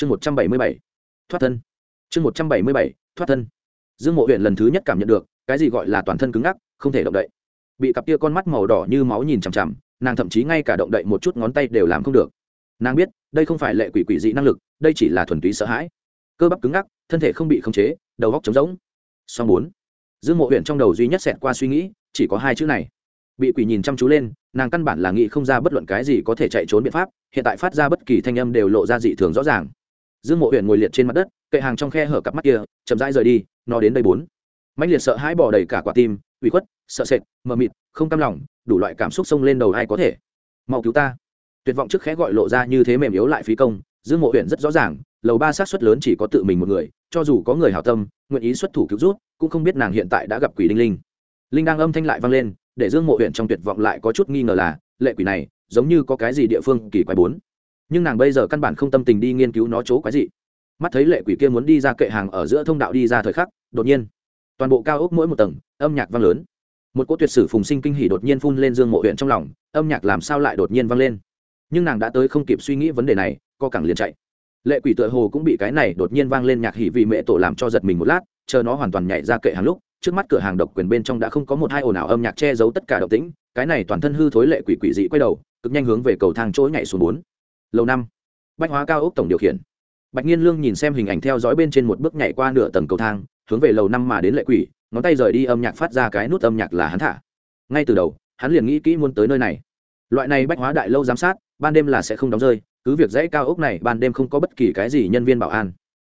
chương một trăm bảy mươi bảy, thoát thân. Chương một trăm bảy mươi bảy, thoát thân. Dương mộ huyện lần thứ nhất cảm nhận được, cái gì gọi là toàn thân cứng ngắc, không thể động đậy. Bị cặp kia con mắt màu đỏ như máu nhìn chằm chằm, nàng thậm chí ngay cả động đậy một chút ngón tay đều làm không được. Nàng biết, đây không phải lệ quỷ quỷ dị năng lực, đây chỉ là thuần túy sợ hãi. Cơ bắp cứng ngắc, thân thể không bị khống chế, đầu góc trống rỗng. Song bốn, dương mộ huyện trong đầu duy nhất xẹt qua suy nghĩ, chỉ có hai chữ này. Bị quỷ nhìn chăm chú lên, nàng căn bản là nghĩ không ra bất luận cái gì có thể chạy trốn biện pháp, hiện tại phát ra bất kỳ thanh âm đều lộ ra dị thường rõ ràng dương mộ huyện ngồi liệt trên mặt đất, kệ hàng trong khe hở cặp mắt kia, chậm rãi rời đi, nó đến đây bốn. Mạnh liệt sợ hãi bỏ đầy cả quả tim, ủy khuất, sợ sệt, mờ mịt, không cam lòng, đủ loại cảm xúc xông lên đầu ai có thể. Mau cứu ta. Tuyệt vọng trước khẽ gọi lộ ra như thế mềm yếu lại phí công, dương mộ huyện rất rõ ràng, lầu ba sát xuất lớn chỉ có tự mình một người, cho dù có người hảo tâm, nguyện ý xuất thủ cứu rút cũng không biết nàng hiện tại đã gặp quỷ đinh linh. Linh đang âm thanh lại vang lên, để dương mộ huyện trong tuyệt vọng lại có chút nghi ngờ là, lệ quỷ này, giống như có cái gì địa phương kỳ quái bốn nhưng nàng bây giờ căn bản không tâm tình đi nghiên cứu nó chỗ quái gì mắt thấy lệ quỷ kia muốn đi ra kệ hàng ở giữa thông đạo đi ra thời khắc, đột nhiên, toàn bộ cao ốc mỗi một tầng, âm nhạc vang lớn. Một cỗ tuyệt sử phùng sinh kinh hỉ đột nhiên phun lên dương mộ huyện trong lòng, âm nhạc làm sao lại đột nhiên vang lên? Nhưng nàng đã tới không kịp suy nghĩ vấn đề này, co cẳng liền chạy. Lệ quỷ tựa hồ cũng bị cái này đột nhiên vang lên nhạc hỉ vì mẹ tổ làm cho giật mình một lát, chờ nó hoàn toàn nhảy ra kệ hàng lúc, trước mắt cửa hàng độc quyền bên trong đã không có một hai ồn ào âm nhạc che giấu tất cả động tĩnh, cái này toàn thân hư thối lệ quỷ quỷ dị quay đầu, cực nhanh hướng về cầu thang chỗ nhảy xuống bốn lâu năm. Bách hóa cao ốc tổng điều khiển. Bạch nhiên lương nhìn xem hình ảnh theo dõi bên trên một bước nhảy qua nửa tầng cầu thang, hướng về lầu năm mà đến lệ quỷ, ngón tay rời đi âm nhạc phát ra cái nút âm nhạc là hắn thả. Ngay từ đầu, hắn liền nghĩ kỹ muốn tới nơi này. Loại này bách hóa đại lâu giám sát, ban đêm là sẽ không đóng rơi, cứ việc dãy cao ốc này ban đêm không có bất kỳ cái gì nhân viên bảo an.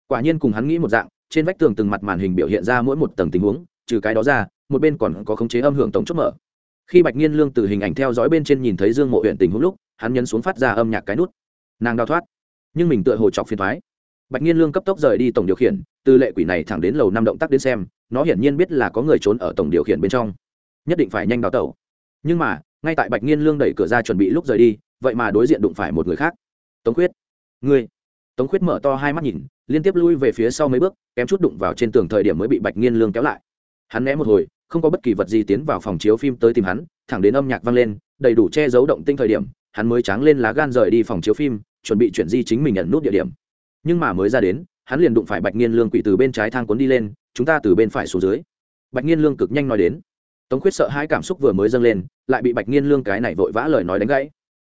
Quả nhiên cùng hắn nghĩ một dạng, trên vách tường từng mặt màn hình biểu hiện ra mỗi một tầng tình huống, trừ cái đó ra, một bên còn có khống chế âm hưởng tổng chốt mở. Khi bạch nhiên lương từ hình ảnh theo dõi bên trên nhìn thấy dương mộ huyện tình huống lúc hắn nhấn xuống phát ra âm nhạc cái nút. Nàng đào thoát. Nhưng mình tựa hồ chọc phiền thoái. Bạch nhiên lương cấp tốc rời đi tổng điều khiển, từ lệ quỷ này thẳng đến lầu năm động tác đến xem, nó hiển nhiên biết là có người trốn ở tổng điều khiển bên trong. Nhất định phải nhanh đào tẩu. Nhưng mà, ngay tại bạch nhiên lương đẩy cửa ra chuẩn bị lúc rời đi, vậy mà đối diện đụng phải một người khác. Tống khuyết. Ngươi. Tống khuyết mở to hai mắt nhìn, liên tiếp lui về phía sau mấy bước, kém chút đụng vào trên tường thời điểm mới bị bạch nghiên lương kéo lại. Hắn né một hồi, không có bất kỳ vật gì tiến vào phòng chiếu phim tới tìm hắn, thẳng đến âm nhạc vang lên, đầy đủ che giấu động tinh thời điểm hắn mới tráng lên lá gan rời đi phòng chiếu phim, chuẩn bị chuyển di chính mình nhận nút địa điểm. Nhưng mà mới ra đến, hắn liền đụng phải bạch nghiên lương quỷ từ bên trái thang cuốn đi lên, chúng ta từ bên phải xuống dưới. Bạch nghiên lương cực nhanh nói đến. Tống khuyết sợ hai cảm xúc vừa mới dâng lên, lại bị bạch nghiên lương cái này vội vã lời nói đánh gãy.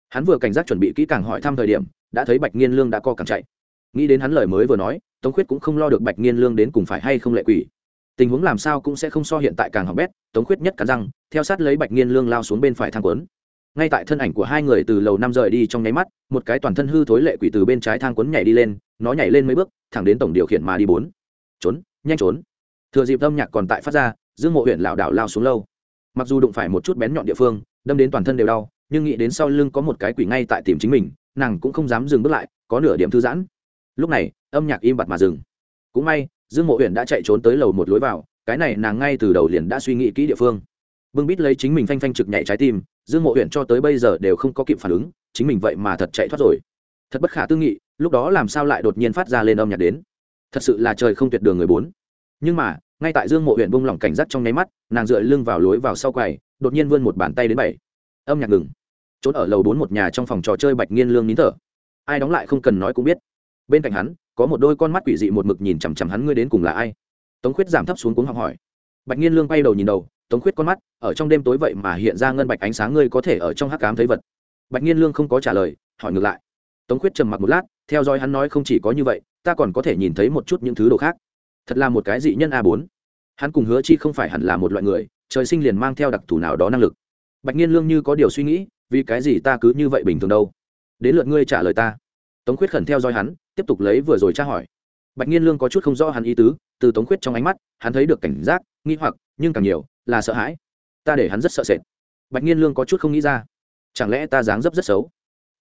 Hắn vừa cảnh giác chuẩn bị kỹ càng hỏi thăm thời điểm, đã thấy bạch nghiên lương đã co càng chạy. Nghĩ đến hắn lời mới vừa nói, tống khuyết cũng không lo được bạch nghiên lương đến cùng phải hay không lệ quỷ. Tình huống làm sao cũng sẽ không so hiện tại càng hỏng bét, tống khuyết nhất cắn răng, theo sát lấy bạch nghiên lương lao xuống bên phải thang quấn ngay tại thân ảnh của hai người từ lầu năm rời đi trong nháy mắt, một cái toàn thân hư thối lệ quỷ từ bên trái thang quấn nhảy đi lên, nó nhảy lên mấy bước, thẳng đến tổng điều khiển mà đi bốn. Trốn, nhanh trốn. Thừa dịp âm nhạc còn tại phát ra, dương mộ huyện lảo đảo lao xuống lâu. Mặc dù đụng phải một chút bén nhọn địa phương, đâm đến toàn thân đều đau, nhưng nghĩ đến sau lưng có một cái quỷ ngay tại tìm chính mình, nàng cũng không dám dừng bước lại, có nửa điểm thư giãn. Lúc này, âm nhạc im bặt mà dừng. Cũng may, dương mộ huyện đã chạy trốn tới lầu một lối vào, cái này nàng ngay từ đầu liền đã suy nghĩ kỹ địa phương. Bưng bít lấy chính mình phanh phanh trực nhảy trái tim dương mộ huyện cho tới bây giờ đều không có kịp phản ứng, chính mình vậy mà thật chạy thoát rồi. Thật bất khả tư nghị, lúc đó làm sao lại đột nhiên phát ra lên âm nhạc đến? Thật sự là trời không tuyệt đường người bốn. Nhưng mà, ngay tại dương mộ huyện bung lỏng cảnh giác trong nháy mắt, nàng dựa lưng vào lối vào sau quầy, đột nhiên vươn một bàn tay đến bảy. Âm nhạc ngừng. Trốn ở lầu bốn một nhà trong phòng trò chơi bạch nghiên lương nín thở. Ai đóng lại không cần nói cũng biết. Bên cạnh hắn, có một đôi con mắt quỷ dị một mực nhìn chằm chằm hắn, ngươi đến cùng là ai? Tống khuyết giảm thấp xuống cuống học hỏi. Bạch nghiên lương quay đầu nhìn đầu tống khuyết con mắt, ở trong đêm tối vậy mà hiện ra ngân bạch ánh sáng ngươi có thể ở trong hắc cám thấy vật. Bạch nhiên lương không có trả lời, hỏi ngược lại. Tống khuyết trầm mặc một lát, theo dõi hắn nói không chỉ có như vậy, ta còn có thể nhìn thấy một chút những thứ đồ khác. Thật là một cái dị nhân a bốn. Hắn cùng hứa chi không phải hẳn là một loại người, trời sinh liền mang theo đặc thù nào đó năng lực. Bạch nhiên lương như có điều suy nghĩ, vì cái gì ta cứ như vậy bình thường đâu? Đến lượt ngươi trả lời ta. Tống khuyết khẩn theo dõi hắn, tiếp tục lấy vừa rồi tra hỏi. Bạch nhiên lương có chút không rõ hắn ý tứ, từ tống khuyết trong ánh mắt, hắn thấy được cảnh giác, nghi hoặc, nhưng càng nhiều là sợ hãi. Ta để hắn rất sợ sệt. Bạch nhiên lương có chút không nghĩ ra. Chẳng lẽ ta dáng dấp rất xấu?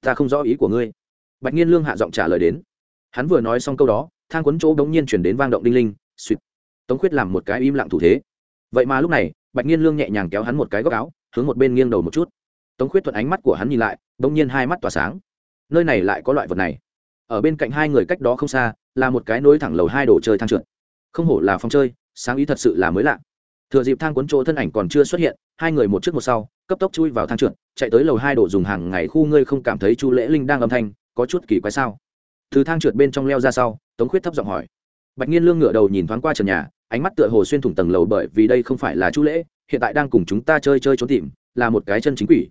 Ta không rõ ý của ngươi. Bạch nhiên lương hạ giọng trả lời đến. Hắn vừa nói xong câu đó, thang quấn chỗ đống nhiên chuyển đến vang động đinh linh suỵt tống khuyết làm một cái im lặng thủ thế. Vậy mà lúc này, bạch nhiên lương nhẹ nhàng kéo hắn một cái góc áo, hướng một bên nghiêng đầu một chút. Tống khuyết thuận ánh mắt của hắn nhìn lại đ n g nhiên hai mắt tỏa sáng. Nơi này lại có loại vật này. Ở bên cạnh hai người cách đó không xa, là một cái nối thẳng lầu hai đồ chơi thang trượt. Không hổ là phòng chơi, sáng ý thật sự là mới lạ thừa dịp thang cuốn chỗ thân ảnh còn chưa xuất hiện, hai người một trước một sau, cấp tốc chui vào thang trượt, chạy tới lầu hai đồ dùng hàng ngày khu ngươi không cảm thấy chu lễ linh đang âm thanh, có chút kỳ quái sao? Từ thang trượt bên trong leo ra sau, tống khuyết thấp giọng hỏi. Bạch nhiên lương ngửa đầu nhìn thoáng qua trần nhà, ánh mắt tựa hồ xuyên thủng tầng lầu bởi vì đây không phải là chu lễ, hiện tại đang cùng chúng ta chơi chơi trốn tìm, là một cái chân chính quỷ.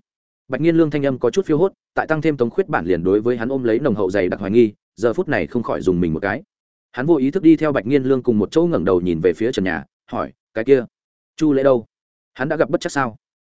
Bạch nhiên lương thanh âm có chút phiêu hốt, tại tăng thêm tống khuyết bản liền đối với hắn ôm lấy nồng hậu dày đặc hoài nghi, giờ phút này không khỏi dùng mình một cái. Hắn vô ý thức đi theo bạch nhiên lương cùng một chỗ ngẩng đầu nhìn về phía trần nhà, hỏi, cái kia chu lễ đâu? Hắn đã gặp bất chắc sao?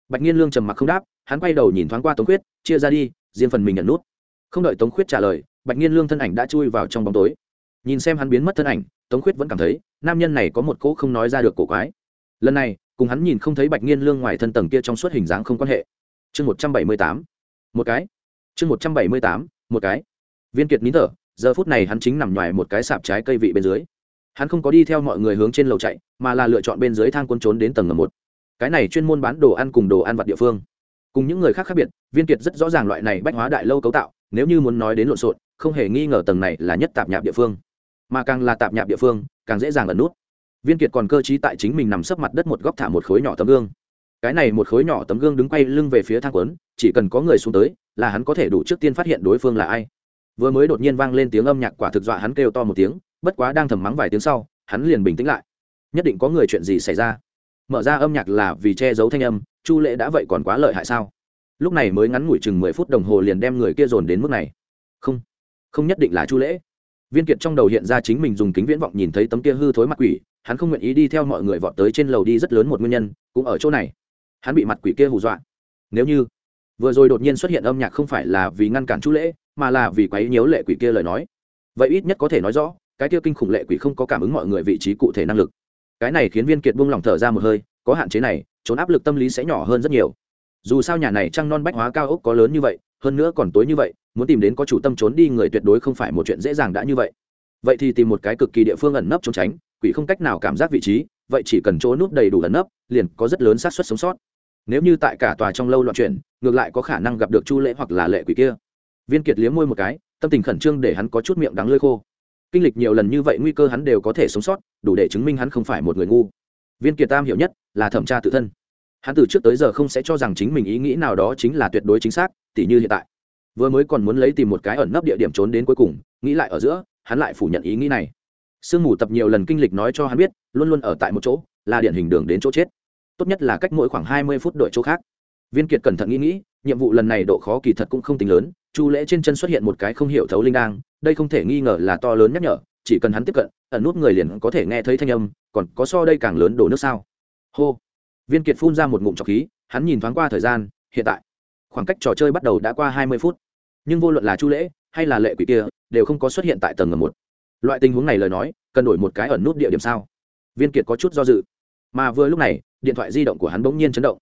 Bạch nhiên lương trầm mặc không đáp, hắn quay đầu nhìn thoáng qua tống khuyết, chia ra đi, riêng phần mình nhận nút. Không đợi tống khuyết trả lời, bạch nhiên lương thân ảnh đã chui vào trong bóng tối. Nhìn xem hắn biến mất thân ảnh, tống khuyết vẫn cảm thấy, nam nhân này có một cỗ không nói ra được cổ quái. Lần này, cùng hắn nhìn không thấy bạch nhiên lương ngoài thân tầng kia trong suốt hình dáng không quan hệ. Chương một trăm bảy mươi tám. Một cái. Chương một trăm bảy mươi tám, một cái. Viên kiệt nín thở, giờ phút này hắn chính nằm ngoài một cái sạp trái cây vị bên dưới hắn không có đi theo mọi người hướng trên lầu chạy, mà là lựa chọn bên dưới thang quân trốn đến tầng ngầm một. Cái này chuyên môn bán đồ ăn cùng đồ ăn vặt địa phương. Cùng những người khác khác biệt, viên kiệt rất rõ ràng loại này bách hóa đại lâu cấu tạo, nếu như muốn nói đến lộn xộn, không hề nghi ngờ tầng này là nhất tạp nhạp địa phương. Mà càng là tạp nhạp địa phương, càng dễ dàng ẩn nút. Viên kiệt còn cơ t tại chính mình nằm sấp mặt đất một góc thả một khối nhỏ tấm gương. Cái này một khối nhỏ tấm gương đứng quay lưng về phía thang quấn, chỉ cần có người xuống tới, là hắn có thể đủ trước tiên phát hiện đối phương là ai. Vừa mới đột nhiên vang lên tiếng âm nhạc quả thực dọa hắn kêu to một tiếng bất quá đang thầm mắng vài tiếng sau, hắn liền bình tĩnh lại. Nhất định có người chuyện gì xảy ra? Mở ra âm nhạc là vì che giấu thanh âm, chu lễ đã vậy còn quá lợi hại sao? Lúc này mới ngắn ngủi chừng mười phút đồng hồ liền đem người kia dồn đến mức này. Không không nhất định là chu lễ. Viên kiệt trong đầu hiện ra chính mình dùng kính viễn vọng nhìn thấy tấm kia hư thối mặt quỷ, hắn không nguyện ý đi theo mọi người vọt tới trên lầu đi rất lớn một nguyên nhân, cũng ở chỗ này. Hắn bị mặt quỷ kia hù dọa. Nếu như vừa rồi đột nhiên xuất hiện âm nhạc không phải là vì ngăn cản chu lễ, mà là vì quấy nhiễu lệ quỷ kia lời nói, vậy ít nhất có thể nói rõ cái kia kinh khủng lệ quỷ không có cảm ứng mọi người vị trí cụ thể năng lực. Cái này khiến viên kiệt buông lỏng thở ra một hơi, có hạn chế này, trốn áp lực tâm lý sẽ nhỏ hơn rất nhiều. Dù sao nhà này trăng non bách hóa cao ốc có lớn như vậy, hơn nữa còn tối như vậy, muốn tìm đến có chủ tâm trốn đi người tuyệt đối không phải một chuyện dễ dàng đã như vậy. Vậy thì tìm một cái cực kỳ địa phương ẩn nấp trốn tránh, quỷ không cách nào cảm giác vị trí, vậy chỉ cần chỗ núp đầy đủ ẩn nấp, liền có rất lớn xác suất sống sót. Nếu như tại cả tòa trong lâu loạn chuyển, ngược lại có khả năng gặp được chu lễ hoặc là lệ quỷ kia. Viên kiệt liếm môi một cái, tâm tình khẩn trương để hắn có chút miệng đắng lơi khô kinh lịch nhiều lần như vậy nguy cơ hắn đều có thể sống sót, đủ để chứng minh hắn không phải một người ngu. Viên kiệt tam hiểu nhất là thẩm tra tự thân. Hắn từ trước tới giờ không sẽ cho rằng chính mình ý nghĩ nào đó chính là tuyệt đối chính xác, tỉ như hiện tại. Vừa mới còn muốn lấy tìm một cái ẩn nấp địa điểm trốn đến cuối cùng, nghĩ lại ở giữa, hắn lại phủ nhận ý nghĩ này. Sương mù tập nhiều lần kinh lịch nói cho hắn biết, luôn luôn ở tại một chỗ, là điển hình đường đến chỗ chết. Tốt nhất là cách mỗi khoảng hai mươi phút đổi chỗ khác. Viên kiệt cẩn thận nghĩ nghĩ, nhiệm vụ lần này độ khó kỳ thật cũng không tính lớn chu lễ trên chân xuất hiện một cái không hiểu thấu linh đang đây không thể nghi ngờ là to lớn nhắc nhở, chỉ cần hắn tiếp cận, ẩn nút người liền có thể nghe thấy thanh âm, còn có so đây càng lớn đổ nước sao? Hô. Viên kiệt phun ra một ngụm trọc khí, hắn nhìn thoáng qua thời gian, hiện tại, khoảng cách trò chơi bắt đầu đã qua hai mươi phút. Nhưng vô luận là chu lễ, hay là lệ quỷ kia, đều không có xuất hiện tại tầng ngầm một. Loại tình huống này lời nói, cần đổi một cái ẩn nút địa điểm sao? Viên kiệt có chút do dự. Mà vừa lúc này, điện thoại di động của hắn bỗng nhiên chấn động.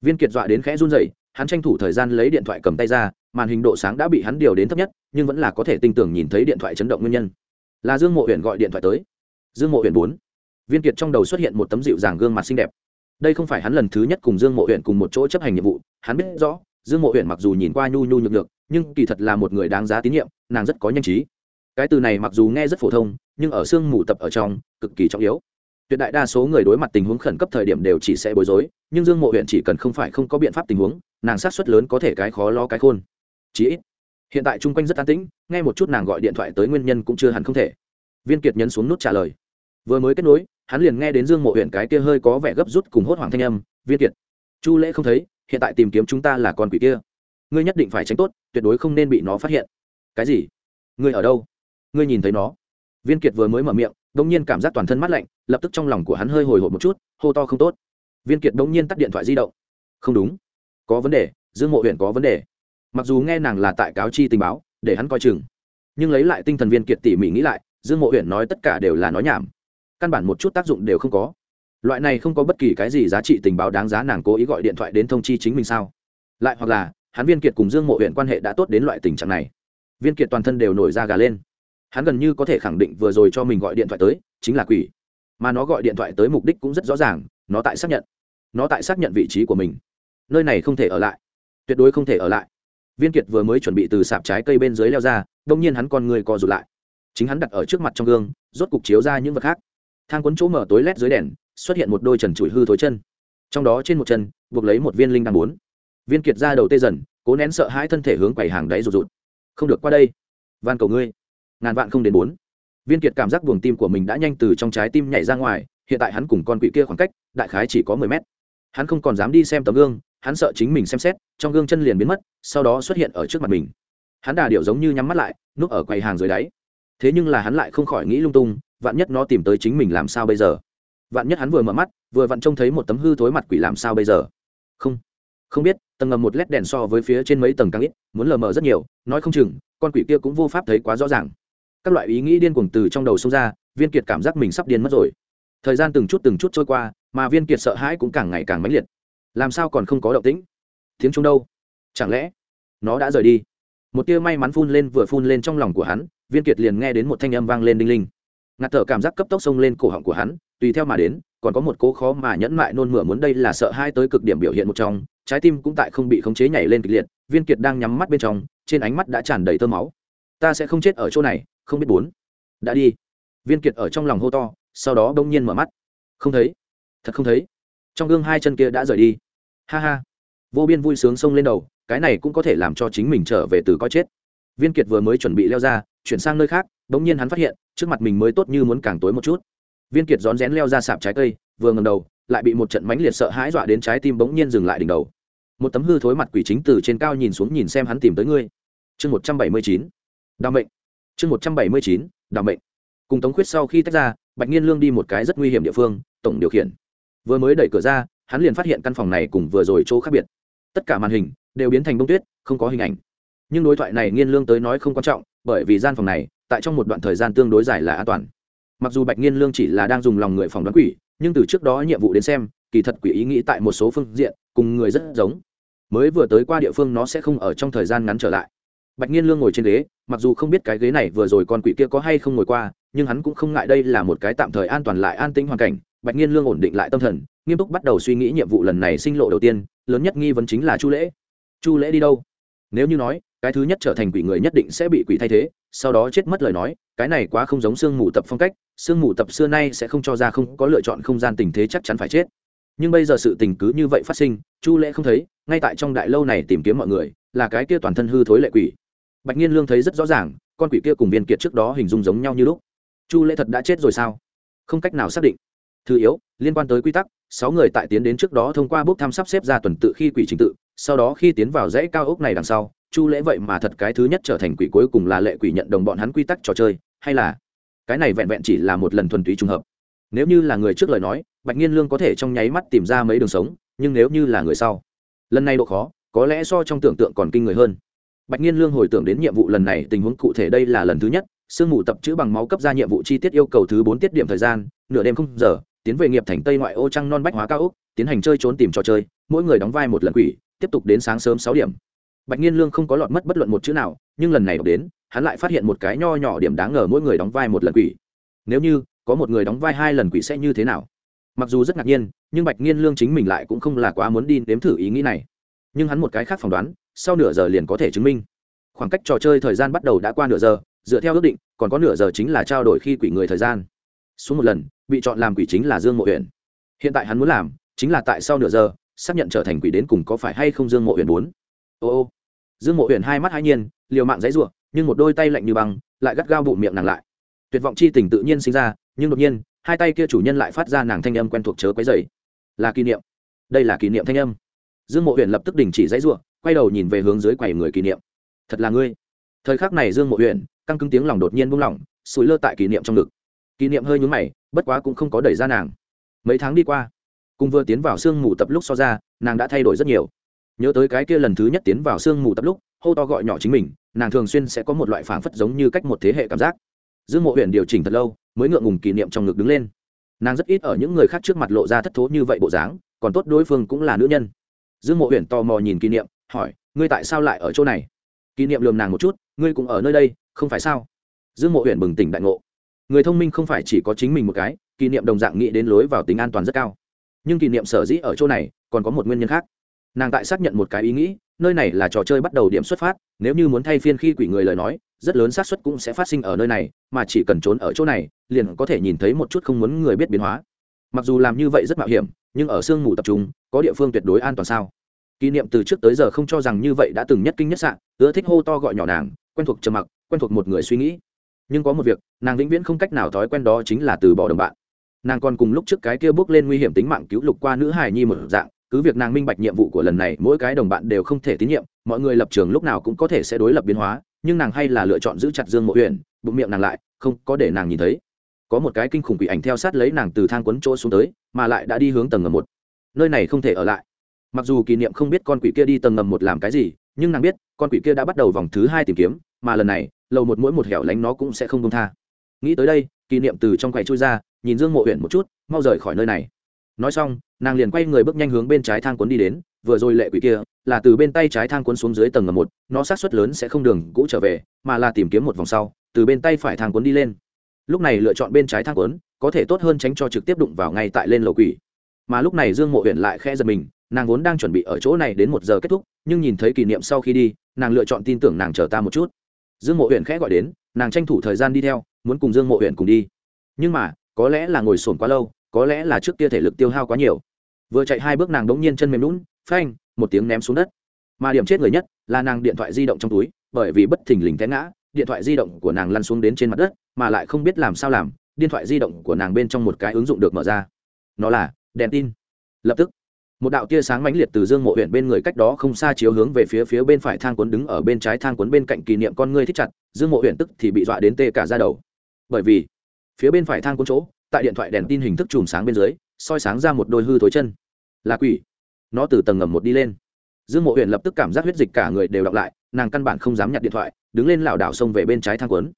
Viên kiệt dọa đến khẽ run rẩy, hắn tranh thủ thời gian lấy điện thoại cầm tay ra màn hình độ sáng đã bị hắn điều đến thấp nhất, nhưng vẫn là có thể tinh tưởng nhìn thấy điện thoại chấn động nguyên nhân. Là dương mộ huyện gọi điện thoại tới. Dương mộ huyện bốn. Viên kiệt trong đầu xuất hiện một tấm dịu dàng gương mặt xinh đẹp. Đây không phải hắn lần thứ nhất cùng dương mộ huyện cùng một chỗ chấp hành nhiệm vụ, hắn biết rõ, dương mộ huyện mặc dù nhìn qua nhu nhu nhược được nhưng kỳ thật là một người đáng giá tín nhiệm, nàng rất có nhanh trí. Cái từ này mặc dù nghe rất phổ thông, nhưng ở sương mù tập ở trong, cực kỳ trọng yếu. Tuyệt đại đa số người đối mặt tình huống khẩn cấp thời điểm đều chỉ sẽ bối rối, nhưng dương mộ huyện chỉ cần không phải không có biện pháp tình huống, nàng sát xuất lớn có thể cái khó lo cái khôn chí ít, hiện tại chung quanh rất an tĩnh, nghe một chút nàng gọi điện thoại tới nguyên nhân cũng chưa hẳn không thể. Viên kiệt nhấn xuống nút trả lời. Vừa mới kết nối, hắn liền nghe đến dương mộ huyện cái kia hơi có vẻ gấp rút cùng hốt hoảng thanh âm, viên kiệt, chu lễ không thấy, hiện tại tìm kiếm chúng ta là con quỷ kia. Ngươi nhất định phải tránh tốt, tuyệt đối không nên bị nó phát hiện. Cái gì? Ngươi ở đâu? Ngươi nhìn thấy nó? Viên kiệt vừa mới mở miệng đông nhiên cảm giác toàn thân mát lạnh, lập tức trong lòng của hắn hơi hồi hộp một chút, hô to không tốt. Viên kiệt đông nhiên tắt điện thoại di động. Không đúng. Có vấn đề, dương mộ huyện có vấn đề mặc dù nghe nàng là tại cáo chi tình báo, để hắn coi chừng, nhưng lấy lại tinh thần viên kiệt tỉ mỉ nghĩ lại, dương mộ huyện nói tất cả đều là nói nhảm. Căn bản một chút tác dụng đều không có. Loại này không có bất kỳ cái gì giá trị tình báo đáng giá nàng cố ý gọi điện thoại đến thông chi chính mình sao? Lại hoặc là, hắn viên kiệt cùng dương mộ huyện quan hệ đã tốt đến loại tình trạng này. Viên kiệt toàn thân đều nổi da gà lên. Hắn gần như có thể khẳng định vừa rồi cho mình gọi điện thoại tới, chính là quỷ. Mà nó gọi điện thoại tới mục đích cũng rất rõ ràng, nó tại xác nhận. Nó tại xác nhận vị trí của mình. Nơi này không thể ở lại. Tuyệt đối không thể ở lại viên kiệt vừa mới chuẩn bị từ sạp trái cây bên dưới leo ra, đông nhiên hắn con người co rụt lại. Chính hắn đặt ở trước mặt trong gương, rốt cục chiếu ra những vật khác. Thang cuốn chỗ mở tối lét dưới đèn, xuất hiện một đôi trần trụi hư thối chân. Trong đó trên một chân, buộc lấy một viên linh đan bốn. Viên kiệt ra đầu tê dần, cố nén sợ hãi thân thể hướng quầy hàng đáy rụt rụt. Không được qua đây, van cầu ngươi. Ngàn vạn không đến bốn. Viên kiệt cảm giác buồng tim của mình đã nhanh từ trong trái tim nhảy ra ngoài, hiện tại hắn cùng con quỷ kia khoảng cách, đại khái chỉ có mười mét. Hắn không còn dám đi xem tấm gương hắn sợ chính mình xem xét, trong gương chân liền biến mất, sau đó xuất hiện ở trước mặt mình. Hắn đà điệu giống như nhắm mắt lại, núp ở quầy hàng dưới đáy. Thế nhưng là hắn lại không khỏi nghĩ lung tung, vạn nhất nó tìm tới chính mình làm sao bây giờ? Vạn nhất hắn vừa mở mắt, vừa vặn trông thấy một tấm hư thối mặt quỷ làm sao bây giờ? Không không biết, tầng ngầm một lét đèn so với phía trên mấy tầng càng ít, muốn lờ mờ rất nhiều, nói không chừng, con quỷ kia cũng vô pháp thấy quá rõ ràng. Các loại ý nghĩ điên cuồng từ trong đầu xông ra, viên kiệt cảm giác mình sắp điên mất rồi. Thời gian từng chút từng chút trôi qua, mà viên kiệt sợ hãi cũng càng ngày càng mãnh liệt làm sao còn không có động tĩnh? Tiếng trung đâu? Chẳng lẽ nó đã rời đi? Một tia may mắn phun lên vừa phun lên trong lòng của hắn, viên kiệt liền nghe đến một thanh âm vang lên đinh linh. Ngạt thở cảm giác cấp tốc xông lên cổ họng của hắn, tùy theo mà đến, còn có một cố khó mà nhẫn mại nôn mửa muốn đây là sợ hai tới cực điểm biểu hiện một trong, trái tim cũng tại không bị khống chế nhảy lên kịch liệt, viên kiệt đang nhắm mắt bên trong, trên ánh mắt đã tràn đầy tơ máu. Ta sẽ không chết ở chỗ này, không biết bốn. Đã đi. Viên kiệt ở trong lòng hô to, sau đó bỗng nhiên mở mắt. Không thấy. Thật không thấy trong gương hai chân kia đã rời đi. Ha ha. Vô biên vui sướng xông lên đầu, cái này cũng có thể làm cho chính mình trở về từ coi chết. Viên kiệt vừa mới chuẩn bị leo ra, chuyển sang nơi khác, bỗng nhiên hắn phát hiện, trước mặt mình mới tốt như muốn càng tối một chút. Viên kiệt rón rén leo ra sạp trái cây, vừa ngầm đầu, lại bị một trận mánh liệt sợ hãi dọa đến trái tim bỗng nhiên dừng lại đỉnh đầu. Một tấm hư thối mặt quỷ chính từ trên cao nhìn xuống nhìn xem hắn tìm tới ngươi. Chương một trăm bảy mươi chín. Đào mệnh. Chương một trăm bảy mươi chín, đào mệnh. Cùng tống khuyết sau khi tách ra, bạch nhiên lương đi một cái rất nguy hiểm địa phương, tổng điều khiển vừa mới đẩy cửa ra, hắn liền phát hiện căn phòng này cùng vừa rồi chỗ khác biệt. Tất cả màn hình đều biến thành bông tuyết, không có hình ảnh. Nhưng đối thoại này nghiên lương tới nói không quan trọng, bởi vì gian phòng này, tại trong một đoạn thời gian tương đối dài là an toàn. Mặc dù bạch nghiên lương chỉ là đang dùng lòng người phòng đoán quỷ, nhưng từ trước đó nhiệm vụ đến xem, kỳ thật quỷ ý nghĩ tại một số phương diện cùng người rất giống. Mới vừa tới qua địa phương nó sẽ không ở trong thời gian ngắn trở lại. Bạch nghiên lương ngồi trên ghế, mặc dù không biết cái ghế này vừa rồi con quỷ kia có hay không ngồi qua, nhưng hắn cũng không ngại đây là một cái tạm thời an toàn lại an tĩnh hoàn cảnh bạch nghiên lương ổn định lại tâm thần, nghiêm túc bắt đầu suy nghĩ nhiệm vụ lần này sinh lộ đầu tiên, lớn nhất nghi vấn chính là chu lễ. Chu lễ đi đâu? Nếu như nói, cái thứ nhất trở thành quỷ người nhất định sẽ bị quỷ thay thế, sau đó chết mất lời nói, cái này quá không giống sương mù tập phong cách, sương mù tập xưa nay sẽ không cho ra không có lựa chọn không gian tình thế chắc chắn phải chết. Nhưng bây giờ sự tình cứ như vậy phát sinh, chu lễ không thấy, ngay tại trong đại lâu này tìm kiếm mọi người, là cái kia toàn thân hư thối lệ quỷ. Bạch nhiên lương thấy rất rõ ràng, con quỷ kia cùng viên kiệt trước đó hình dung giống nhau như lúc. Chu lễ thật đã chết rồi sao? Không cách nào xác định thứ yếu, liên quan tới quy tắc, sáu người tại tiến đến trước đó thông qua bốc thăm sắp xếp ra tuần tự khi quỷ trình tự, sau đó khi tiến vào dãy cao ốc này đằng sau, chu lễ vậy mà thật cái thứ nhất trở thành quỷ cuối cùng là lệ quỷ nhận đồng bọn hắn quy tắc trò chơi, hay là? Cái này vẹn vẹn chỉ là một lần thuần túy trùng hợp. Nếu như là người trước lời nói, bạch nhiên lương có thể trong nháy mắt tìm ra mấy đường sống, nhưng nếu như là người sau, lần này độ khó, có lẽ so trong tưởng tượng còn kinh người hơn. Bạch nhiên lương hồi tưởng đến nhiệm vụ lần này, tình huống cụ thể đây là lần thứ nhất, sương mù tập chữ bằng máu cấp ra nhiệm vụ chi tiết yêu cầu thứ bốn tiết điểm thời gian, nửa đêm không giờ tiến về nghiệp thành tây ngoại ô trăng non bách hóa cao úc tiến hành chơi trốn tìm trò chơi, mỗi người đóng vai một lần quỷ, tiếp tục đến sáng sớm sáu điểm. Bạch nhiên lương không có lọt mất bất luận một chữ nào, nhưng lần này đọc đến, hắn lại phát hiện một cái nho nhỏ điểm đáng ngờ mỗi người đóng vai một lần quỷ. Nếu như có một người đóng vai hai lần quỷ sẽ như thế nào? Mặc dù rất ngạc nhiên, nhưng bạch nhiên lương chính mình lại cũng không là quá muốn đi nếm thử ý nghĩ này. Nhưng hắn một cái khác phỏng đoán, sau nửa giờ liền có thể chứng minh. Khoảng cách trò chơi thời gian bắt đầu đã qua nửa giờ, dựa theo ước định, còn có nửa giờ chính là trao đổi khi quỷ người thời gian. Xuống một lần bị chọn làm quỷ chính là dương mộ huyện hiện tại hắn muốn làm chính là tại sau nửa giờ, xác nhận trở thành quỷ đến cùng có phải hay không dương mộ huyện bốn ô ô. Dương mộ huyện hai mắt hai nhiên, liều mạng dãy r u ộ nhưng một đôi tay lạnh như băng lại gắt gao bụng miệng nàng lại. Tuyệt vọng chi tình tự nhiên sinh ra, nhưng đột nhiên, hai tay kia chủ nhân lại phát ra nàng thanh âm quen thuộc chớ quấy dày là kỷ niệm. Đây là kỷ niệm thanh âm. Dương mộ huyện lập tức đình chỉ dãy r u ộ quay đầu nhìn về hướng dưới quầy người kỷ niệm. Thật là ngươi. Thời khắc này dương mộ huyện căng cứng tiếng lòng đột nhiên buông lỏng, sủi lơ tại kỷ niệm trong ngực kỷ niệm hơi nhún mày, bất quá cũng không có đẩy ra nàng. Mấy tháng đi qua, cùng vừa tiến vào sương mù tập lúc so ra, nàng đã thay đổi rất nhiều. Nhớ tới cái kia lần thứ nhất tiến vào sương mù tập lúc, hô to gọi nhỏ chính mình, nàng thường xuyên sẽ có một loại phảng phất giống như cách một thế hệ cảm giác. Dương mộ huyện điều chỉnh thật lâu, mới ngượng ngùng kỷ niệm trong ngực đứng lên. Nàng rất ít ở những người khác trước mặt lộ ra thất thố như vậy bộ dáng, còn tốt đối phương cũng là nữ nhân. Dương mộ huyện tò mò nhìn kỷ niệm, hỏi, ngươi tại sao lại ở chỗ này? Kỷ niệm lườm nàng một chút, ngươi cũng ở nơi đây, không phải sao? Dương mộ huyện bừng tỉnh đại ngộ người thông minh không phải chỉ có chính mình một cái, kỷ niệm đồng dạng nghĩ đến lối vào tính an toàn rất cao. Nhưng kỷ niệm sở dĩ ở chỗ này, còn có một nguyên nhân khác. Nàng tại xác nhận một cái ý nghĩ, nơi này là trò chơi bắt đầu điểm xuất phát, nếu như muốn thay phiên khi quỷ người lời nói, rất lớn xác suất cũng sẽ phát sinh ở nơi này, mà chỉ cần trốn ở chỗ này, liền có thể nhìn thấy một chút không muốn người biết biến hóa. Mặc dù làm như vậy rất mạo hiểm, nhưng ở sương mù tập trung, có địa phương tuyệt đối an toàn sao? Kỷ niệm từ trước tới giờ không cho rằng như vậy đã từng nhất kinh nhất sạn ưa thích hô to gọi nhỏ nàng, quen thuộc trầm mặc, quen thuộc một người suy nghĩ nhưng có một việc nàng vĩnh viễn không cách nào thói quen đó chính là từ bỏ đồng bạn. Nàng còn cùng lúc trước cái kia bước lên nguy hiểm tính mạng cứu lục qua nữ hài nhi một dạng cứ việc nàng minh bạch nhiệm vụ của lần này mỗi cái đồng bạn đều không thể tín nhiệm mọi người lập trường lúc nào cũng có thể sẽ đối lập biến hóa nhưng nàng hay là lựa chọn giữ chặt dương mộ huyền, bụng miệng nàng lại không có để nàng nhìn thấy. Có một cái kinh khủng quỷ ảnh theo sát lấy nàng từ thang quấn chỗ xuống tới mà lại đã đi hướng tầng ngầm một. Nơi này không thể ở lại. Mặc dù kỷ niệm không biết con quỷ kia đi tầng ngầm một làm cái gì nhưng nàng biết con quỷ kia đã bắt đầu vòng thứ hai tìm kiếm mà lần này lầu một mỗi một hẻo lánh nó cũng sẽ không công tha. Nghĩ tới đây, kỷ niệm từ trong quầy trôi ra, nhìn dương mộ huyện một chút, mau rời khỏi nơi này. Nói xong, nàng liền quay người bước nhanh hướng bên trái thang cuốn đi đến, vừa rồi lệ quỷ kia, là từ bên tay trái thang cuốn xuống dưới tầng ngầm một, nó sát xuất lớn sẽ không đường cũ trở về, mà là tìm kiếm một vòng sau, từ bên tay phải thang cuốn đi lên. Lúc này lựa chọn bên trái thang cuốn, có thể tốt hơn tránh cho trực tiếp đụng vào ngay tại lên lầu quỷ. Mà lúc này dương mộ huyện lại khẽ giật mình, nàng vốn đang chuẩn bị ở chỗ này đến một giờ kết thúc, nhưng nhìn thấy kỷ niệm sau khi đi, nàng lựa chọn tin tưởng nàng chờ ta một chút dương mộ huyện khẽ gọi đến, nàng tranh thủ thời gian đi theo, muốn cùng dương mộ huyện cùng đi. Nhưng mà, có lẽ là ngồi sồn quá lâu, có lẽ là trước kia thể lực tiêu hao quá nhiều. Vừa chạy hai bước nàng đống nhiên chân mềm lún phanh, một tiếng ném xuống đất. Mà điểm chết người nhất là nàng điện thoại di động trong túi, bởi vì bất thình lình té ngã, điện thoại di động của nàng lăn xuống đến trên mặt đất, mà lại không biết làm sao làm, điện thoại di động của nàng bên trong một cái ứng dụng được mở ra. Nó là đèn tin. Lập tức một đạo tia sáng mãnh liệt từ dương mộ huyện bên người cách đó không xa chiếu hướng về phía phía bên phải thang cuốn đứng ở bên trái thang cuốn bên cạnh kỷ niệm con ngươi thích chặt, dương mộ huyện tức thì bị dọa đến tê cả ra đầu. Bởi vì, phía bên phải thang cuốn chỗ, tại điện thoại đèn tin hình thức chùm sáng bên dưới, soi sáng ra một đôi hư thối chân. Là quỷ. Nó từ tầng ngầm một đi lên. Dương mộ huyện lập tức cảm giác huyết dịch cả người đều đọc lại, nàng căn bản không dám nhặt điện thoại, đứng lên lảo đảo xông về bên trái thang cuốn.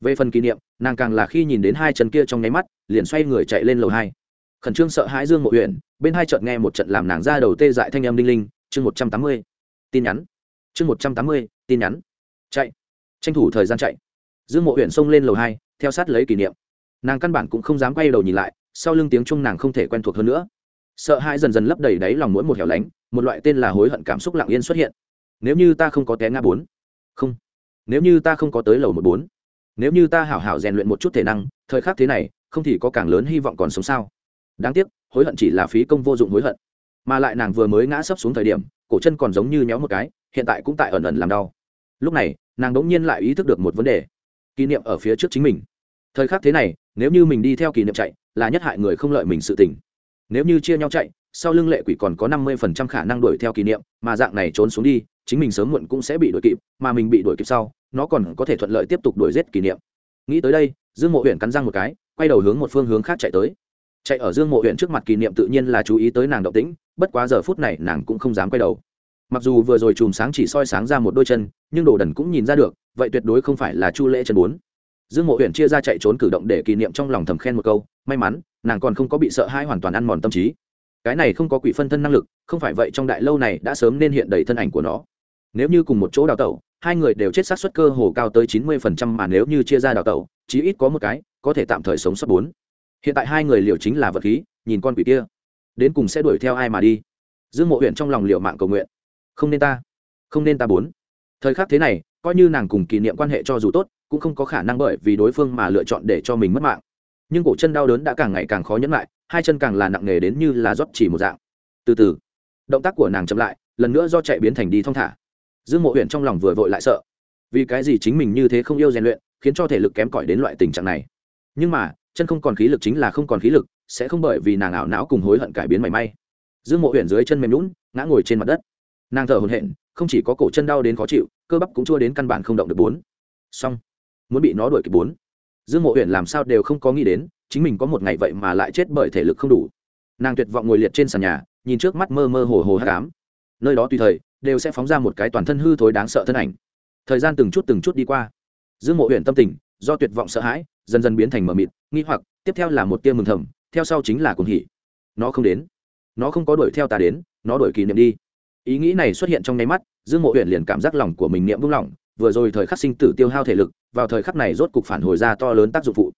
Về phần kỷ niệm, nàng càng là khi nhìn đến hai chân kia trong nháy mắt, liền xoay người chạy lên lầu hai khẩn trương sợ hãi dương mộ huyện bên hai trận nghe một trận làm nàng ra đầu tê dại thanh âm đinh linh, chương một trăm tám mươi, tin nhắn. Chương một trăm tám mươi, tin nhắn. Chạy. Tranh thủ thời gian chạy. Dương mộ huyện xông lên lầu hai, theo sát lấy kỷ niệm. Nàng căn bản cũng không dám quay đầu nhìn lại, sau lưng tiếng chung nàng không thể quen thuộc hơn nữa. Sợ hãi dần dần lấp đầy đáy lòng mỗi một hẻo lánh, một loại tên là hối hận cảm xúc lặng yên xuất hiện. Nếu như ta không có té ngã bốn. Không. Nếu như ta không có tới lầu một bốn. Nếu như ta hảo hảo rèn luyện một chút thể năng, thời khắc thế này, không thì có càng lớn hy vọng còn sống sao? Đáng tiếc, hối hận chỉ là phí công vô dụng hối hận. Mà lại nàng vừa mới ngã sấp xuống thời điểm, cổ chân còn giống như nhéo một cái, hiện tại cũng tại ẩn ẩn làm đau. Lúc này, nàng đ ỗ n g nhiên lại ý thức được một vấn đề. Kỷ niệm ở phía trước chính mình. Thời khắc thế này, nếu như mình đi theo kỷ niệm chạy, là nhất hại người không lợi mình sự tình. Nếu như chia nhau chạy, sau lưng lệ quỷ còn có năm mươi phần trăm khả năng đuổi theo kỷ niệm, mà dạng này trốn xuống đi, chính mình sớm muộn cũng sẽ bị đuổi kịp, mà mình bị đuổi kịp sau, nó còn có thể thuận lợi tiếp tục đuổi giết kỷ niệm. Nghĩ tới đây, dương mộ huyện cắn răng một cái, quay đầu hướng một phương hướng khác chạy tới chạy ở dương mộ huyện trước mặt kỷ niệm tự nhiên là chú ý tới nàng động tĩnh, bất quá giờ phút này nàng cũng không dám quay đầu. Mặc dù vừa rồi chùm sáng chỉ soi sáng ra một đôi chân, nhưng đồ đần cũng nhìn ra được, vậy tuyệt đối không phải là chu lễ chân bốn. Dương mộ huyện chia ra chạy trốn cử động để kỷ niệm trong lòng thầm khen một câu, may mắn, nàng còn không có bị sợ hãi hoàn toàn ăn mòn tâm trí. Cái này không có quỷ phân thân năng lực, không phải vậy trong đại lâu này đã sớm nên hiện đầy thân ảnh của nó. Nếu như cùng một chỗ đào tẩu, hai người đều chết sát xuất cơ hồ cao tới chín mươi phần trăm mà nếu như chia ra đào tẩu, chí ít có một cái, có thể tạm thời sống sót bốn hiện tại hai người liều chính là vật khí, nhìn con quỷ kia. Đến cùng sẽ đuổi theo ai mà đi? Dương mộ huyện trong lòng liệu mạng cầu nguyện. Không nên ta. Không nên ta bốn. Thời khắc thế này, coi như nàng cùng kỷ niệm quan hệ cho dù tốt, cũng không có khả năng bởi vì đối phương mà lựa chọn để cho mình mất mạng. Nhưng cổ chân đau đớn đã càng ngày càng khó nhẫn lại, hai chân càng là nặng nề đến như là rót chỉ một dạng. Từ từ. Động tác của nàng chậm lại, lần nữa do chạy biến thành đi thong thả. Dương mộ huyện trong lòng vừa vội lại sợ. Vì cái gì chính mình như thế không yêu rèn luyện, khiến cho thể lực kém cỏi đến loại tình trạng này? Nhưng mà chân không còn khí lực chính là không còn khí lực, sẽ không bởi vì nàng ảo não cùng hối hận cải biến mảy may. Dương mộ huyện dưới chân mềm lún ngã ngồi trên mặt đất. Nàng thở hồn hện không chỉ có cổ chân đau đến khó chịu, cơ bắp cũng chua đến căn bản không động được bốn. Xong, muốn bị nó đuổi kịp bốn. Dương mộ huyện làm sao đều không có nghĩ đến, chính mình có một ngày vậy mà lại chết bởi thể lực không đủ. Nàng tuyệt vọng ngồi liệt trên sàn nhà, nhìn trước mắt mơ mơ hồ hồ hát cám nơi đó tùy thời, đều sẽ phóng ra một cái toàn thân hư thối đáng sợ thân ảnh. Thời gian từng chút từng chút đi qua. Dương mộ huyện tâm tình, do tuyệt vọng sợ hãi, dần dần biến thành mờ mịt nghi hoặc, tiếp theo là một tia mừng thầm, theo sau chính là cuồng hỉ. Nó không đến. Nó không có đuổi theo ta đến, nó đuổi kỷ niệm đi. Ý nghĩ này xuất hiện trong nháy mắt, dương mộ huyện liền cảm giác lòng của mình niệm vững lòng, vừa rồi thời khắc sinh tử tiêu hao thể lực, vào thời khắc này rốt cục phản hồi ra to lớn tác dụng phụ.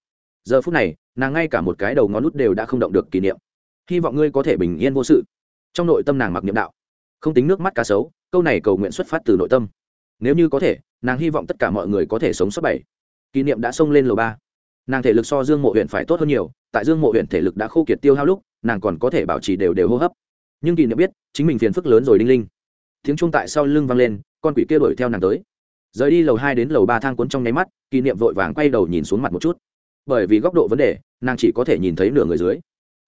Giờ phút này, nàng ngay cả một cái đầu ngón nút đều đã không động được kỷ niệm. Hy vọng ngươi có thể bình yên vô sự. Trong nội tâm nàng mặc niệm đạo. Không tính nước mắt cá sấu, câu này cầu nguyện xuất phát từ nội tâm. Nếu như có thể, nàng hy vọng tất cả mọi người có thể sống sót bảy. Kỷ niệm đã xông lên lầu ba nàng thể lực so dương mộ huyện phải tốt hơn nhiều, tại dương mộ huyện thể lực đã khô kiệt tiêu hao lúc, nàng còn có thể bảo trì đều đều hô hấp. Nhưng kỳ niệm biết, chính mình phiền phức lớn rồi đinh linh. Tiếng Trung tại sau lưng vang lên, con quỷ kia đuổi theo nàng tới. Rời đi lầu hai đến lầu ba thang cuốn trong nháy mắt kỷ niệm vội vàng quay đầu nhìn xuống mặt một chút. Bởi vì góc độ vấn đề, nàng chỉ có thể nhìn thấy nửa người dưới.